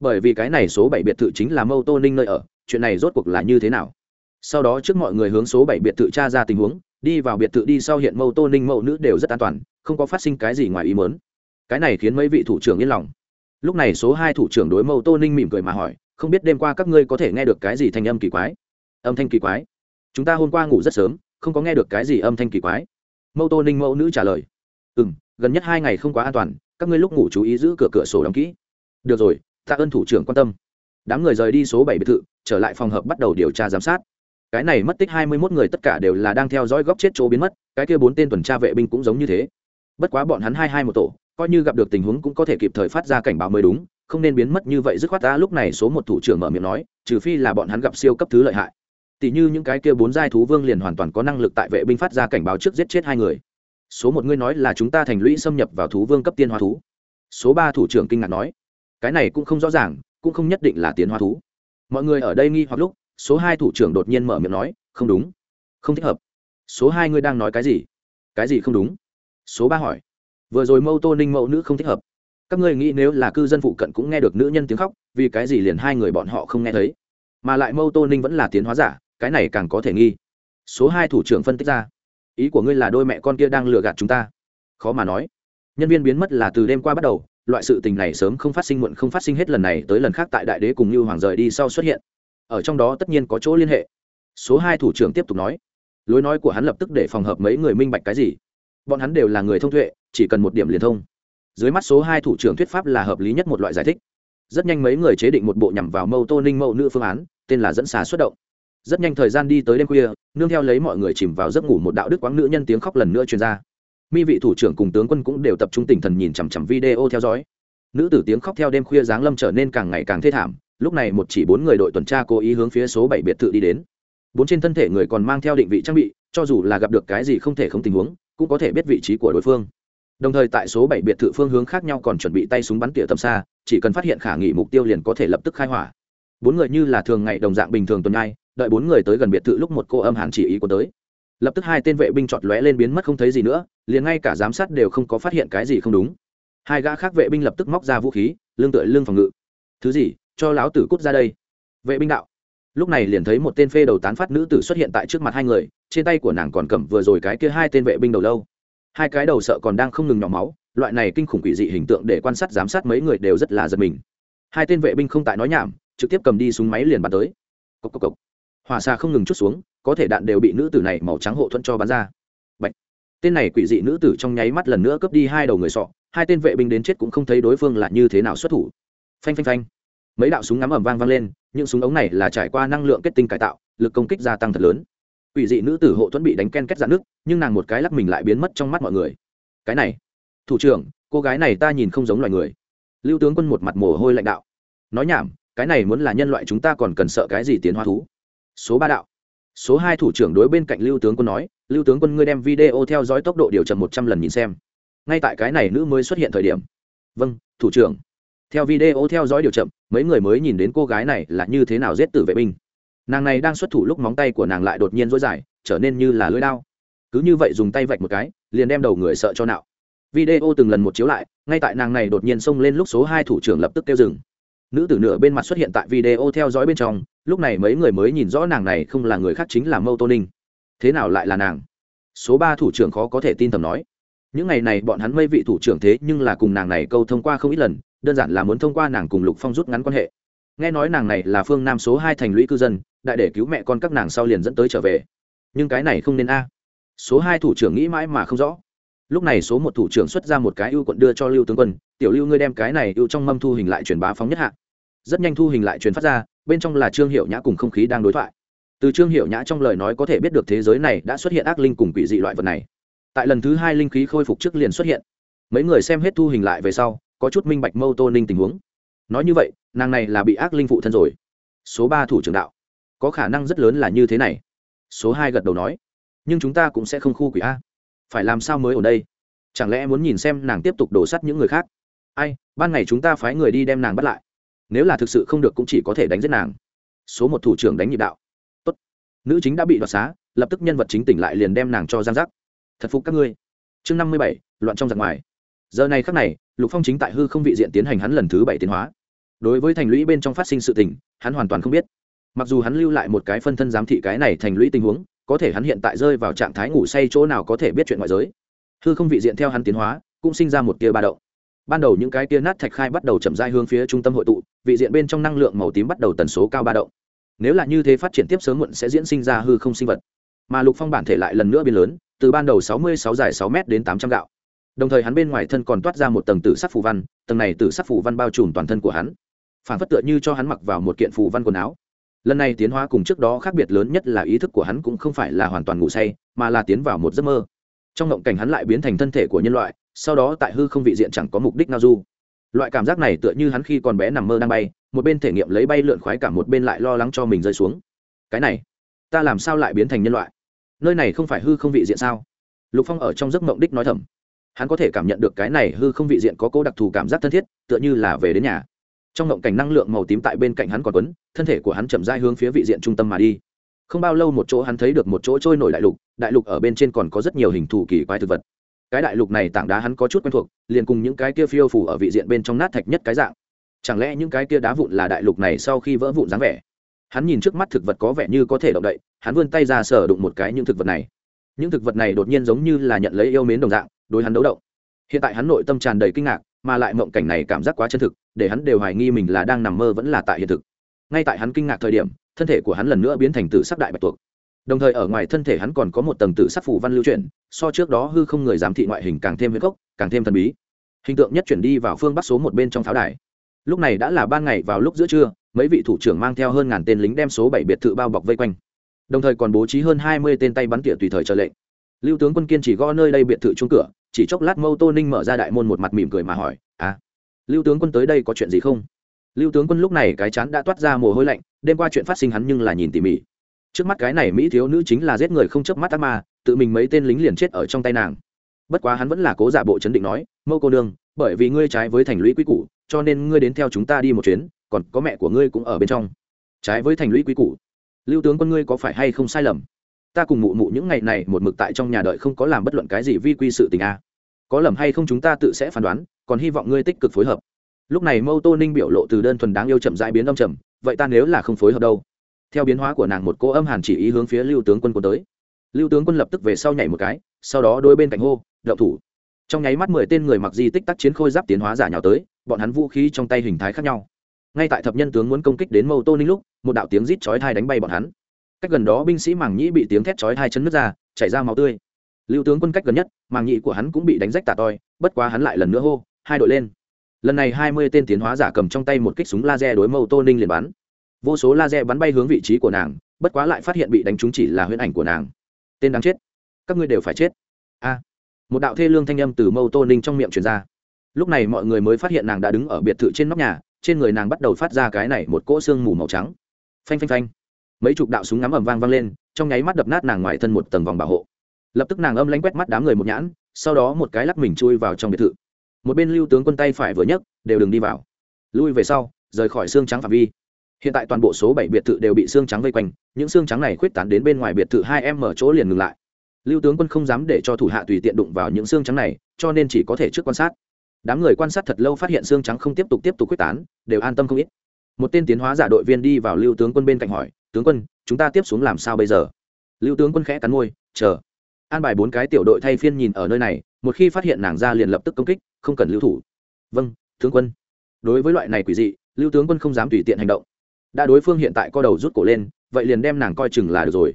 Bởi vì cái này số bảy biệt thự chính là mâu tô ninh nơi ở, chuyện này rốt cuộc là như thế nào? Sau đó trước mọi người hướng số bảy biệt thự tra ra tình huống, đi vào biệt thự đi sau hiện mâu tô ninh mẫu nữ đều rất an toàn, không có phát sinh cái gì ngoài ý mớn cái này khiến mấy vị thủ trưởng yên lòng. Lúc này số hai thủ trưởng đối mâu tô ninh mỉm cười mà hỏi, không biết đêm qua các ngươi có thể nghe được cái gì thành âm kỳ quái? Âm thanh kỳ quái. Chúng ta hôm qua ngủ rất sớm, không có nghe được cái gì âm thanh kỳ quái. Mâu tô ninh mẫu nữ trả lời. Ừ m gần nhất hai ngày không quá an toàn, các ngươi lúc ngủ chú ý giữ cửa cửa sổ đóng kỹ. Được rồi, tạ ơn thủ trưởng quan tâm. Đám người rời đi số bảy biệt thự, trở lại phòng hợp bắt đầu điều tra giám sát. Cái này mất tích hai mươi mốt người tất cả đều là đang theo dõi góc chết chỗ biến mất, cái kia bốn tên tuần tra vệ binh cũng giống như thế. Bất quá bọn hắn hai hai một tổ, coi như gặp được tình huống cũng có thể kịp thời phát ra cảnh báo mới đúng, không nên biến mất như vậy dứt khoát ta. Lúc này số một thủ trưởng mở miệng nói, trừ phi là bọn hắn gặp siêu cấp thứ lợi hại tỷ như những cái kia bốn giai thú vương liền hoàn toàn có năng lực tại vệ binh phát ra cảnh báo trước giết chết hai người. Số một ngươi nói là chúng ta thành lũy xâm nhập vào thú vương cấp tiên hoa thú. Số ba thủ trưởng kinh ngạc nói, cái này cũng không rõ ràng, cũng không nhất định là tiến hoa thú. Mọi người ở đây nghi hoặc lúc, số hai thủ trưởng đột nhiên mở miệng nói, không đúng, không thích hợp. Số hai ngươi đang nói cái gì? Cái gì không đúng? Số ba hỏi, vừa rồi mâu tô ninh mẫu nữ không thích hợp. Các ngươi nghĩ nếu là cư dân phụ cận cũng nghe được nữ nhân tiếng khóc, vì cái gì liền hai người bọn họ không nghe thấy? Mà lại mâu tô ninh vẫn là tiến hóa giả cái này càng có thể nghi. Số hai thủ trưởng phân tích ra. Ý của ngươi là đôi mẹ con kia đang lừa gạt chúng ta. Khó mà nói. Nhân viên biến mất là từ đêm qua bắt đầu, loại sự tình này sớm không phát sinh muộn không phát sinh hết lần này tới lần khác tại đại đế cùng như hoàng rời đi sau xuất hiện. Ở trong đó tất nhiên có chỗ liên hệ. Số hai thủ trưởng tiếp tục nói. Lối nói của hắn lập tức để phòng hợp mấy người minh bạch cái gì. Bọn hắn đều là người thông thuệ chỉ cần một điểm liền thông. Dưới mắt số hai thủ trưởng thuyết pháp là hợp lý nhất một loại giải thích. Rất nhanh mấy người chế định một bộ nhằm vào mâu tô ninh mẫu nữ phương án, tên là dẫn xà xuất động rất nhanh thời gian đi tới đêm khuya, nương theo lấy mọi người chìm vào giấc ngủ một đạo đức quáng nữ nhân tiếng khóc lần nữa truyền ra. Mi vị thủ trưởng cùng tướng quân cũng đều tập trung tinh thần nhìn chằm chằm video theo dõi. Nữ tử tiếng khóc theo đêm khuya giáng lâm trở nên càng ngày càng thê thảm, lúc này một chỉ bốn người đội tuần tra cố ý hướng phía số bảy biệt thự đi đến. Bốn trên thân thể người còn mang theo định vị trang bị, cho dù là gặp được cái gì không thể không tình huống, cũng có thể biết vị trí của đối phương. Đồng thời tại số bảy biệt thự phương hướng khác nhau còn chuẩn bị tay súng bắn tỉa tầm xa, chỉ cần phát hiện khả nghi mục tiêu liền có thể lập tức khai hỏa. Bốn người như là thường ngày đồng dạng bình thường tuần nhai đợi bốn người tới gần biệt thự lúc một cô âm hàn chỉ ý của tới. Lập tức hai tên vệ binh chọt lóe lên biến mất không thấy gì nữa, liền ngay cả giám sát đều không có phát hiện cái gì không đúng. Hai gã khác vệ binh lập tức móc ra vũ khí lương tựa lương phòng ngự. Thứ gì? Cho láo tử cút ra đây. Vệ binh đạo. Lúc này liền thấy một tên phê đầu tán phát nữ tử xuất hiện tại trước mặt hai người, trên tay của nàng còn cầm vừa rồi cái kia hai tên vệ binh đầu lâu. Hai cái đầu sợ còn đang không ngừng nhỏ máu, loại này kinh khủng quỷ dị hình tượng để quan sát giám sát mấy người đều rất là giật mình. Hai tên vệ binh không tại nói nhảm, trực tiếp cầm đi súng máy liền bắn tới. Cốc cốc cốc hỏa xa không ngừng chút xuống, có thể đạn đều bị nữ tử này màu trắng hộ thuẫn cho bắn ra. Bạch. tên này quỷ dị nữ tử trong nháy mắt lần nữa cướp đi hai đầu người sọ, hai tên vệ binh đến chết cũng không thấy đối phương là như thế nào xuất thủ. Phanh phanh phanh. Mấy đạo súng ngắm ẩm vang vang lên, những súng ống này là trải qua năng lượng kết tinh cải tạo, lực công kích gia tăng thật lớn. Quỷ dị nữ tử hộ thuẫn bị đánh ken kết dạn nước, nhưng nàng một cái lắc mình lại biến mất trong mắt mọi người. Cái này. Thủ trưởng, cô gái này ta nhìn không giống loài người. Lưu tướng quân một mặt mồ hôi lãnh đạo. Nói nhảm, cái này muốn là nhân loại chúng ta còn cần sợ cái gì tiến hóa thú? Số ba đạo. Số hai thủ trưởng đối bên cạnh lưu tướng quân nói, lưu tướng quân ngươi đem video theo dõi tốc độ điều chậm một trăm lần nhìn xem. Ngay tại cái này nữ mới xuất hiện thời điểm. Vâng thủ trưởng. Theo video theo dõi điều chậm mấy người mới nhìn đến cô gái này là như thế nào giết tử vệ binh? Nàng này đang xuất thủ lúc móng tay của nàng lại đột nhiên rối dài, trở nên như là lưỡi đao. Cứ như vậy dùng tay vạch một cái, liền đem đầu người sợ cho nạo. Video từng lần một chiếu lại, ngay tại nàng này đột nhiên xông lên lúc số hai thủ trưởng lập tức kêu dừng. Nữ tử nửa bên mặt xuất hiện tại video theo dõi bên trong lúc này mấy người mới nhìn rõ nàng này không là người khác chính là mâu tô ninh. Thế nào lại là nàng? Số ba thủ trưởng khó có thể tin tầm nói. Những ngày này bọn hắn mây vị thủ trưởng thế nhưng là cùng nàng này câu thông qua không ít lần, đơn giản là muốn thông qua nàng cùng lục phong rút ngắn quan hệ. Nghe nói nàng này là phương nam số hai thành lũy cư dân, đại để cứu mẹ con các nàng sau liền dẫn tới trở về. Nhưng cái này không nên a. Số hai thủ trưởng nghĩ mãi mà không rõ. Lúc này số một thủ trưởng xuất ra một cái ưu quận đưa cho lưu tướng quân, tiểu lưu ngươi đem cái này ưu trong mâm thu hình lại truyền bá phóng nhất hạ rất nhanh thu hình lại truyền phát ra, bên trong là trương hiệu nhã cùng không khí đang đối thoại. Từ trương hiệu nhã trong lời nói có thể biết được thế giới này đã xuất hiện ác linh cùng quỷ dị loại vật này. Tại lần thứ hai linh khí khôi phục trước liền xuất hiện. Mấy người xem hết thu hình lại về sau, có chút minh bạch mâu tô ninh tình huống. Nói như vậy, nàng này là bị ác linh phụ thân rồi. Số ba thủ trưởng đạo. Có khả năng rất lớn là như thế này. Số hai gật đầu nói. Nhưng chúng ta cũng sẽ không khu quỷ a. Phải làm sao mới ở đây? Chẳng lẽ muốn nhìn xem nàng tiếp tục đổ sắt những người khác? Ai, ban ngày chúng ta phái người đi đem nàng bắt lại nếu là thực sự không được cũng chỉ có thể đánh giết nàng. Số một thủ trưởng đánh nhịp đạo. Tốt. nữ chính đã bị đoạt xá, lập tức nhân vật chính tỉnh lại liền đem nàng cho giang giác thật phục các ngươi. Chương năm mươi bảy, loạn trong giặc ngoài. Giờ này khắc này, lục phong chính tại hư không vị diện tiến hành hắn lần thứ bảy tiến hóa. Đối với thành lũy bên trong phát sinh sự tình, hắn hoàn toàn không biết. Mặc dù hắn lưu lại một cái phân thân giám thị cái này thành lũy tình huống, có thể hắn hiện tại rơi vào trạng thái ngủ say chỗ nào có thể biết chuyện ngoại giới. Hư không vị diện theo hắn tiến hóa, cũng sinh ra một tia ba đậu ban đầu những cái tia nát thạch khai bắt đầu chậm dai hướng phía trung tâm hội tụ vị diện bên trong năng lượng màu tím bắt đầu tần số cao ba động. Nếu là như thế phát triển tiếp sớm muộn sẽ diễn sinh ra hư không sinh vật. Mà lục phong bản thể lại lần nữa biến lớn, từ ban đầu sáu mươi sáu dài sáu m đến tám trăm gạo. Đồng thời hắn bên ngoài thân còn toát ra một tầng tử sắc phù văn, tầng này tử sắc phù văn bao trùm toàn thân của hắn. Phản phất tựa như cho hắn mặc vào một kiện phù văn quần áo. Lần này tiến hóa cùng trước đó khác biệt lớn nhất là ý thức của hắn cũng không phải là hoàn toàn ngủ say, mà là tiến vào một giấc mơ. Trong ngộng cảnh hắn lại biến thành thân thể của nhân loại, sau đó tại hư không vị diện chẳng có mục đích nào du loại cảm giác này tựa như hắn khi còn bé nằm mơ đang bay, một bên thể nghiệm lấy bay lượn khoái cả một bên lại lo lắng cho mình rơi xuống. Cái này, ta làm sao lại biến thành nhân loại? Nơi này không phải hư không vị diện sao? Lục phong ở trong giấc mộng đích nói thầm. Hắn có thể cảm nhận được cái này hư không vị diện có cố đặc thù cảm giác thân thiết, tựa như là về đến nhà. Trong ngộng cảnh năng lượng màu tím tại bên cạnh hắn còn tuấn thân thể của hắn chậm dai hướng phía vị diện trung tâm mà đi. Không bao lâu một chỗ hắn thấy được một chỗ trôi nổi đại lục đại lục ở bên trên còn có rất nhiều hình thù kỳ quái thực vật cái đại lục này tảng đá hắn có chút quen thuộc, liền cùng những cái kia phiêu phủ ở vị diện bên trong nát thạch nhất cái dạng. Chẳng lẽ những cái kia đá vụn là đại lục này sau khi vỡ vụn dáng vẻ? Hắn nhìn trước mắt thực vật có vẻ như có thể động đậy, hắn vươn tay ra sờ đụng một cái những thực vật này. Những thực vật này đột nhiên giống như là nhận lấy yêu mến đồng dạng, đối hắn đấu động. Hiện tại hắn nội tâm tràn đầy kinh ngạc, mà lại mộng cảnh này cảm giác quá chân thực, để hắn đều hoài nghi mình là đang nằm mơ vẫn là tại hiện thực. Ngay tại hắn kinh ngạc thời điểm, thân thể của hắn lần nữa biến thành từ sắc đại bạch tuộc đồng thời ở ngoài thân thể hắn còn có một tầng tử sắc phủ văn lưu chuyển, so trước đó hư không người giám thị ngoại hình càng thêm huyết cốc, càng thêm thần bí. Hình tượng nhất chuyển đi vào phương bắc số một bên trong pháo đài. Lúc này đã là ban ngày vào lúc giữa trưa, mấy vị thủ trưởng mang theo hơn ngàn tên lính đem số bảy biệt thự bao bọc vây quanh. Đồng thời còn bố trí hơn hai mươi tên tay bắn tỉa tùy thời chờ lệnh. Lưu tướng quân kiên chỉ gõ nơi đây biệt thự chung cửa, chỉ chốc lát mâu tô ninh mở ra đại môn một mặt mỉm cười mà hỏi à lưu tướng quân tới đây có chuyện gì không? Lưu tướng quân lúc này cái chán đã toát ra mồ hôi lạnh, đêm qua chuyện phát sinh hắn nhưng là nhìn tỉ mỉ trước mắt cái này mỹ thiếu nữ chính là giết người không chớp mắt ác ma, tự mình mấy tên lính liền chết ở trong tay nàng. Bất quá hắn vẫn là cố giả bộ chấn định nói mâu cô đương bởi vì ngươi trái với thành lũy quý củ, cho nên ngươi đến theo chúng ta đi một chuyến, còn có mẹ của ngươi cũng ở bên trong. Trái với thành lũy quý củ? Lưu tướng quân ngươi có phải hay không sai lầm? Ta cùng mụ mụ những ngày này một mực tại trong nhà đợi không có làm bất luận cái gì vi quy sự tình a. À. có lầm hay không chúng ta tự sẽ phán đoán, còn hy vọng ngươi tích cực phối hợp. Lúc này mâu tô ninh biểu lộ từ đơn thuần đáng yêu chậm dãi biến đông trầm, vậy ta nếu là không phối hợp đâu? Theo biến hóa của nàng một cô âm hàn chỉ ý hướng phía lưu tướng quân quân tới. Lưu tướng quân lập tức về sau nhảy một cái, sau đó đôi bên cạnh hô, đậu thủ. Trong nháy mắt mười tên người mặc di tích tắc chiến khôi giáp tiến hóa giả nhào tới, bọn hắn vũ khí trong tay hình thái khác nhau. Ngay tại thập nhân tướng muốn công kích đến mâu tô ninh lúc, một đạo tiếng rít chói thai đánh bay bọn hắn. Cách gần đó binh sĩ màng nhĩ bị tiếng thét chói thai chân nước ra, chảy ra máu tươi. Lưu tướng quân cách gần nhất, màng nhĩ của hắn cũng bị đánh rách tả toi, bất quá hắn lại lần nữa hô, hai đội lên. Lần này hai mươi tên tiến hóa giả cầm trong tay một kích súng laser đối mâu tô ninh liền bắn vô số laser bắn bay hướng vị trí của nàng, bất quá lại phát hiện bị đánh trúng chỉ là huyễn ảnh của nàng. Tên đáng chết, các ngươi đều phải chết. A. Một đạo thê lương thanh âm từ mâu tô ninh trong miệng truyền ra. Lúc này mọi người mới phát hiện nàng đã đứng ở biệt thự trên nóc nhà, trên người nàng bắt đầu phát ra cái này một cỗ xương mù màu trắng. Phanh phanh phanh. Mấy chục đạo súng ngắm ầm vang vang lên, trong nháy mắt đập nát nàng ngoài thân một tầng vòng bảo hộ. Lập tức nàng âm lánh quét mắt đám người một nhãn, sau đó một cái lắc mình chui vào trong biệt thự. Một bên lưu tướng quân tay phải vừa nhấc, đều đừng đi vào. Lui về sau, rời khỏi xương trắng phạm vi hiện tại toàn bộ số bảy biệt thự đều bị xương trắng vây quanh, những xương trắng này khuyết tán đến bên ngoài biệt thự hai em mở chỗ liền ngừng lại. Lưu tướng quân không dám để cho thủ hạ tùy tiện đụng vào những xương trắng này, cho nên chỉ có thể trước quan sát. Đám người quan sát thật lâu phát hiện xương trắng không tiếp tục tiếp tục quyết tán, đều an tâm không ít. Một tên tiến hóa giả đội viên đi vào lưu tướng quân bên cạnh hỏi, tướng quân, chúng ta tiếp xuống làm sao bây giờ? Lưu tướng quân khẽ cắn môi, chờ. An bài bốn cái tiểu đội thay phiên nhìn ở nơi này, một khi phát hiện nàng ra liền lập tức công kích, không cần lưu thủ. Vâng tướng quân. Đối với loại này quỷ dị, lưu tướng quân không dám tùy tiện hành động đã đối phương hiện tại co đầu rút cổ lên, vậy liền đem nàng coi chừng là được rồi.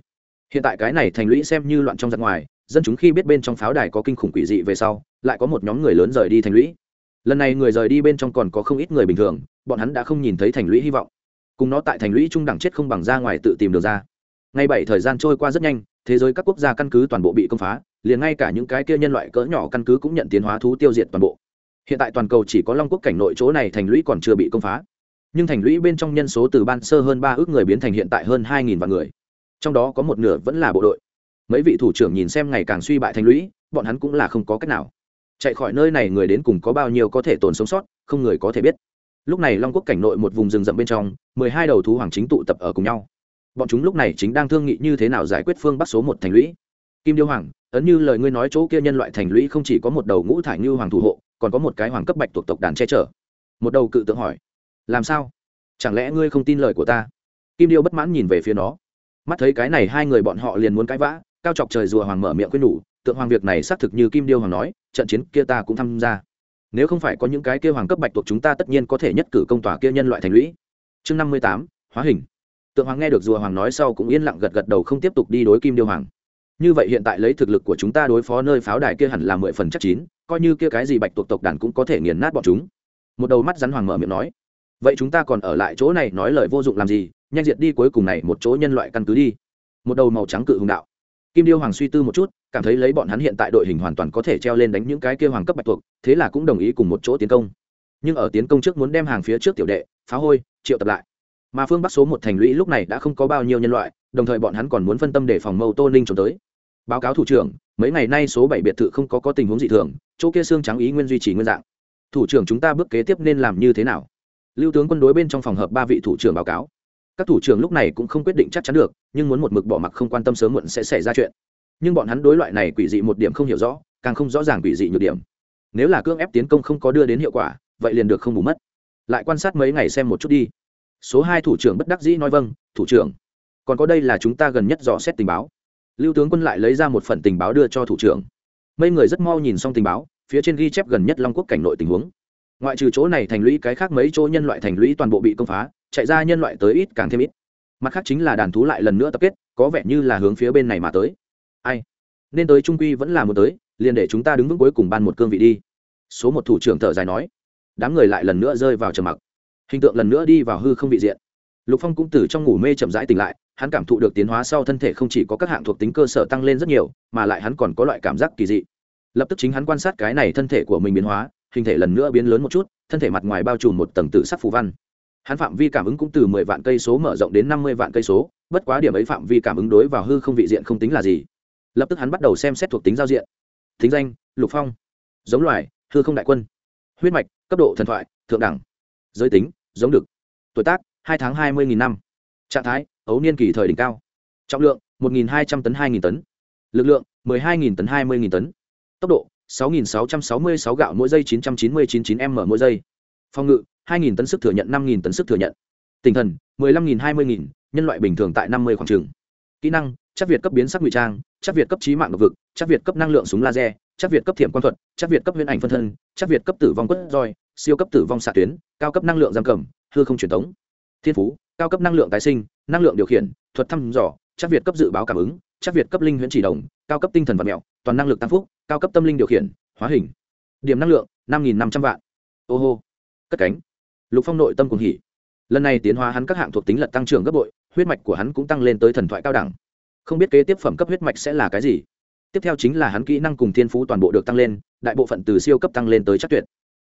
Hiện tại cái này thành lũy xem như loạn trong giặc ngoài, dân chúng khi biết bên trong pháo đài có kinh khủng quỷ dị về sau, lại có một nhóm người lớn rời đi thành lũy. Lần này người rời đi bên trong còn có không ít người bình thường, bọn hắn đã không nhìn thấy thành lũy hy vọng. Cùng nó tại thành lũy trung đẳng chết không bằng ra ngoài tự tìm được ra. Ngay bảy thời gian trôi qua rất nhanh, thế giới các quốc gia căn cứ toàn bộ bị công phá, liền ngay cả những cái kia nhân loại cỡ nhỏ căn cứ cũng nhận tiến hóa thú tiêu diệt toàn bộ. Hiện tại toàn cầu chỉ có long quốc cảnh nội chỗ này thành lũy còn chưa bị công phá nhưng thành lũy bên trong nhân số từ ban sơ hơn ba ước người biến thành hiện tại hơn hai nghìn vạn người. Trong đó có một nửa vẫn là bộ đội. Mấy vị thủ trưởng nhìn xem ngày càng suy bại thành lũy, bọn hắn cũng là không có cách nào. Chạy khỏi nơi này người đến cùng có bao nhiêu có thể tồn sống sót, không người có thể biết. Lúc này long quốc cảnh nội một vùng rừng rậm bên trong, mười hai đầu thú hoàng chính tụ tập ở cùng nhau. Bọn chúng lúc này chính đang thương nghị như thế nào giải quyết phương bắc số một thành lũy. Kim điêu hoàng, ấn như lời ngươi nói chỗ kia nhân loại thành lũy không chỉ có một đầu ngũ thải như hoàng thủ hộ, còn có một cái hoàng cấp bạch thuộc tộc đàn che chở. Một đầu cự tượng hỏi làm sao? Chẳng lẽ ngươi không tin lời của ta? Kim điêu bất mãn nhìn về phía nó. Mắt thấy cái này hai người bọn họ liền muốn cãi vã, cao chọc trời rùa hoàng mở miệng quyết nhủ, tượng hoàng việc này xác thực như kim điêu hoàng nói, trận chiến kia ta cũng tham gia. Nếu không phải có những cái kia hoàng cấp bạch thuộc chúng ta tất nhiên có thể nhất cử công tòa kia nhân loại thành lũy. Chương năm mươi tám, hóa hình. Tượng hoàng nghe được rùa hoàng nói sau cũng yên lặng gật gật đầu không tiếp tục đi đối kim điêu hoàng. Như vậy hiện tại lấy thực lực của chúng ta đối phó nơi pháo đài kia hẳn là mười phần chắc chín, coi như kia cái gì bạch tuộc tộc đàn cũng có thể nghiền nát bọn chúng. Một đầu mắt rắn hoàng mở miệng nói vậy chúng ta còn ở lại chỗ này nói lời vô dụng làm gì? Nhanh diệt đi cuối cùng này một chỗ nhân loại căn cứ đi. Một đầu màu trắng cự hùng đạo. Kim điêu hoàng suy tư một chút, cảm thấy lấy bọn hắn hiện tại đội hình hoàn toàn có thể treo lên đánh những cái kia hoàng cấp bạch thuộc thế là cũng đồng ý cùng một chỗ tiến công. Nhưng ở tiến công trước muốn đem hàng phía trước tiểu đệ, phá hôi, triệu tập lại. Mà phương bắc số một thành lũy lúc này đã không có bao nhiêu nhân loại, đồng thời bọn hắn còn muốn phân tâm để phòng mâu tô ninh trốn tới. Báo cáo thủ trưởng, mấy ngày nay số bảy biệt thự không có có tình huống dị thường, chỗ kia xương trắng ý nguyên duy trì nguyên dạng. Thủ trưởng chúng ta bước kế tiếp nên làm như thế nào? Lưu tướng quân đối bên trong phòng hợp ba vị thủ trưởng báo cáo. Các thủ trưởng lúc này cũng không quyết định chắc chắn được, nhưng muốn một mực bỏ mặc không quan tâm sớm muộn sẽ xảy ra chuyện. Nhưng bọn hắn đối loại này quỷ dị một điểm không hiểu rõ, càng không rõ ràng quỷ dị nhược điểm. Nếu là cưỡng ép tiến công không có đưa đến hiệu quả, vậy liền được không bù mất. Lại quan sát mấy ngày xem một chút đi. Số hai thủ trưởng bất đắc dĩ nói vâng thủ trưởng. Còn có đây là chúng ta gần nhất dò xét tình báo. Lưu tướng quân lại lấy ra một phần tình báo đưa cho thủ trưởng. Mấy người rất mau nhìn xong tình báo, phía trên ghi chép gần nhất long quốc cảnh nội tình huống ngoại trừ chỗ này thành lũy cái khác mấy chỗ nhân loại thành lũy toàn bộ bị công phá, chạy ra nhân loại tới ít càng thêm ít. Mặt khác chính là đàn thú lại lần nữa tập kết, có vẻ như là hướng phía bên này mà tới. Ai? Nên tới trung quy vẫn là một tới, liền để chúng ta đứng vững cuối cùng ban một cương vị đi. Số một thủ trưởng thở dài nói. Đám người lại lần nữa rơi vào trầm mặc. Hình tượng lần nữa đi vào hư không vị diện. Lục phong cũng từ trong ngủ mê chậm rãi tỉnh lại, hắn cảm thụ được tiến hóa sau thân thể không chỉ có các hạng thuộc tính cơ sở tăng lên rất nhiều, mà lại hắn còn có loại cảm giác kỳ dị. Lập tức chính hắn quan sát cái này thân thể của mình biến hóa hình thể lần nữa biến lớn một chút, thân thể mặt ngoài bao trùm một tầng tử sắc phù văn. Hắn phạm vi cảm ứng cũng từ mười vạn cây số mở rộng đến năm mươi vạn cây số, bất quá điểm ấy phạm vi cảm ứng đối vào hư không vị diện không tính là gì. Lập tức hắn bắt đầu xem xét thuộc tính giao diện. Thính danh, lục phong. Giống loài, hư không đại quân. Huyết mạch, cấp độ thần thoại, thượng đẳng. Giới tính, giống đực. Tuổi tác, hai tháng hai mươi nghìn năm. Trạng thái, ấu niên kỳ thời đỉnh cao. Trọng lượng, một nghìn hai trăm tấn, hai nghìn tấn. Lực lượng, mười hai nghìn tấn, hai mươi nghìn tấn. Tốc độ 6.666 gạo mỗi giây 999 m mỗi giây. Phong ngự 2.000 tấn sức thừa nhận 5.000 tấn sức thừa nhận. Tinh thần 15.000 20.000, nhân loại bình thường tại 50 khoảng trường. Kỹ năng chắc việt cấp biến sắc ngụy trang chắc việt cấp trí mạng độc vực chắc việt cấp năng lượng súng laser chắc việt cấp thiểm quan thuật chắc việt cấp huyễn ảnh phân thân chắc việt cấp tử vong quất roi siêu cấp tử vong xạ tuyến cao cấp năng lượng giam cầm hư không truyền tống, thiên phú cao cấp năng lượng tái sinh năng lượng điều khiển thuật thăm dò chắc việt cấp dự báo cảm ứng chắc việt cấp linh huyễn chỉ đồng, cao cấp tinh thần vật mẹo, toàn năng lực tăng phúc, cao cấp tâm linh điều khiển, hóa hình. Điểm năng lượng, năm nghìn năm trăm vạn. Ô hô. Cất cánh. Lục phong nội tâm cùng hỉ. Lần này tiến hóa hắn các hạng thuộc tính lật tăng trưởng gấp bội, huyết mạch của hắn cũng tăng lên tới thần thoại cao đẳng. Không biết kế tiếp phẩm cấp huyết mạch sẽ là cái gì. Tiếp theo chính là hắn kỹ năng cùng thiên phú toàn bộ được tăng lên, đại bộ phận từ siêu cấp tăng lên tới chắc tuyệt.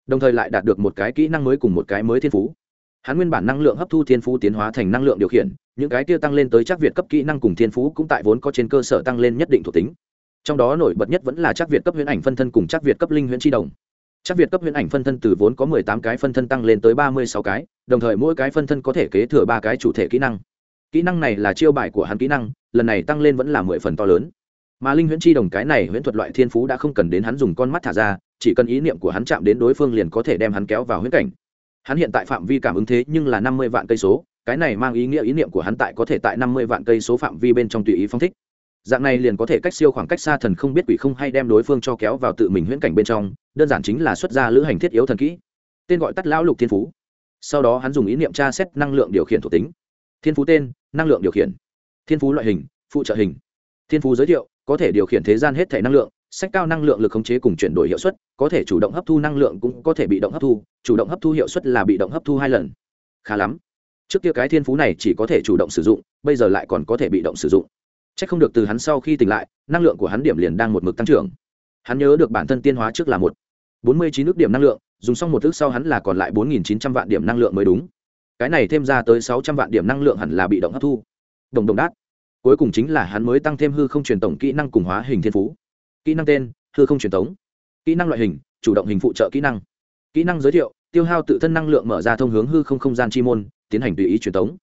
Đồng thời lại đạt được một cái kỹ năng mới cùng một cái mới thiên phú. Hắn nguyên bản năng lượng hấp thu thiên phú tiến hóa thành năng lượng điều khiển những cái kia tăng lên tới chắc việt cấp kỹ năng cùng thiên phú cũng tại vốn có trên cơ sở tăng lên nhất định thuộc tính. Trong đó nổi bật nhất vẫn là chắc việt cấp huyễn ảnh phân thân cùng chắc việt cấp linh huyễn tri đồng. Chắc việt cấp huyễn ảnh phân thân từ vốn có mười tám cái phân thân tăng lên tới ba mươi sáu cái, đồng thời mỗi cái phân thân có thể kế thừa ba cái chủ thể kỹ năng. Kỹ năng này là chiêu bài của hắn kỹ năng, lần này tăng lên vẫn là mười phần to lớn. Mà linh huyễn chi đồng cái này huyễn thuật loại thiên phú đã không cần đến hắn dùng con mắt thả ra, chỉ cần ý niệm của hắn chạm đến đối phương liền có thể đem hắn kéo vào huyễn cảnh hắn hiện tại phạm vi cảm ứng thế nhưng là năm mươi vạn cây số, cái này mang ý nghĩa ý niệm của hắn tại có thể tại năm mươi vạn cây số phạm vi bên trong tùy ý phong thích. Dạng này liền có thể cách siêu khoảng cách xa thần không biết quỷ không hay đem đối phương cho kéo vào tự mình huyễn cảnh bên trong, đơn giản chính là xuất ra lữ hành thiết yếu thần kỹ. Tên gọi tắt lão lục thiên phú. Sau đó hắn dùng ý niệm tra xét năng lượng điều khiển thuộc tính. Thiên phú tên, năng lượng điều khiển. Thiên phú loại hình, phụ trợ hình. Thiên phú giới thiệu, có thể điều khiển thế gian hết thể năng lượng sách cao năng lượng lực khống chế cùng chuyển đổi hiệu suất, có thể chủ động hấp thu năng lượng cũng có thể bị động hấp thu, chủ động hấp thu hiệu suất là bị động hấp thu hai lần. Khá lắm. Trước kia cái thiên phú này chỉ có thể chủ động sử dụng, bây giờ lại còn có thể bị động sử dụng. C h ắ c không được từ hắn sau khi tỉnh lại, năng lượng của hắn điểm liền đang một mực tăng trưởng. Hắn nhớ được bản thân tiên hóa trước là một. Bốn mươi chín ước điểm năng lượng, dùng xong một ước sau hắn là còn lại bốn nghìn chín trăm vạn điểm năng lượng mới đúng. Cái này thêm ra tới sáu trăm vạn điểm năng lượng hẳn là bị động hấp thu. Đồng đồng đát. Cuối cùng chính là hắn mới tăng thêm hư không truyền tổng kỹ năng cùng hóa hình thiên phú kỹ năng tên, hư không truyền tống kỹ năng loại hình, chủ động hình phụ trợ kỹ năng. Kỹ năng giới thiệu, tiêu hao tự thân năng lượng mở ra thông hướng hư không không gian chi môn, tiến hành tùy ý truyền tống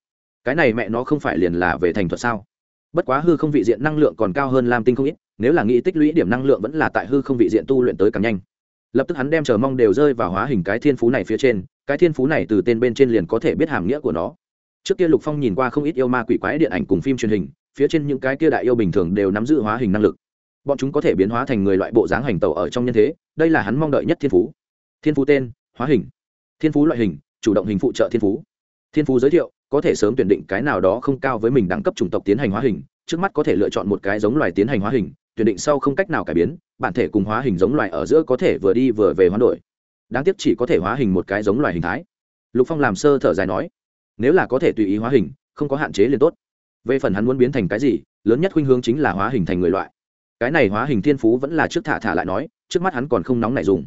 cái này mẹ nó không phải liền là về thành thuật sao? Bất quá hư không vị diện năng lượng còn cao hơn lam tinh không ít, nếu là nghĩ tích lũy điểm năng lượng vẫn là tại hư không vị diện tu luyện tới càng nhanh. Lập tức hắn đem chờ mong đều rơi vào hóa hình cái thiên phú này phía trên, cái thiên phú này từ tên bên trên liền có thể biết hàm nghĩa của nó. Trước kia lục phong nhìn qua không ít yêu ma quỷ quái điện ảnh cùng phim truyền hình, phía trên những cái kia đại yêu bình thường đều nắm giữ hóa hình năng lực bọn chúng có thể biến hóa thành người loại bộ dáng hành tàu ở trong nhân thế, đây là hắn mong đợi nhất thiên phú. Thiên phú tên, hóa hình. Thiên phú loại hình, chủ động hình phụ trợ thiên phú. Thiên phú giới thiệu, có thể sớm tuyển định cái nào đó không cao với mình đẳng cấp chủng tộc tiến hành hóa hình, trước mắt có thể lựa chọn một cái giống loài tiến hành hóa hình, tuyển định sau không cách nào cải biến, bản thể cùng hóa hình giống loài ở giữa có thể vừa đi vừa về hoán đổi. Đáng tiếc chỉ có thể hóa hình một cái giống loài hình thái. Lục phong làm sơ thở dài nói, nếu là có thể tùy ý hóa hình, không có hạn chế liền tốt. Về phần hắn muốn biến thành cái gì, lớn nhất khuynh hướng chính là hóa hình thành người loại cái này hóa hình thiên phú vẫn là trước thả thả lại nói, trước mắt hắn còn không nóng nảy dùng.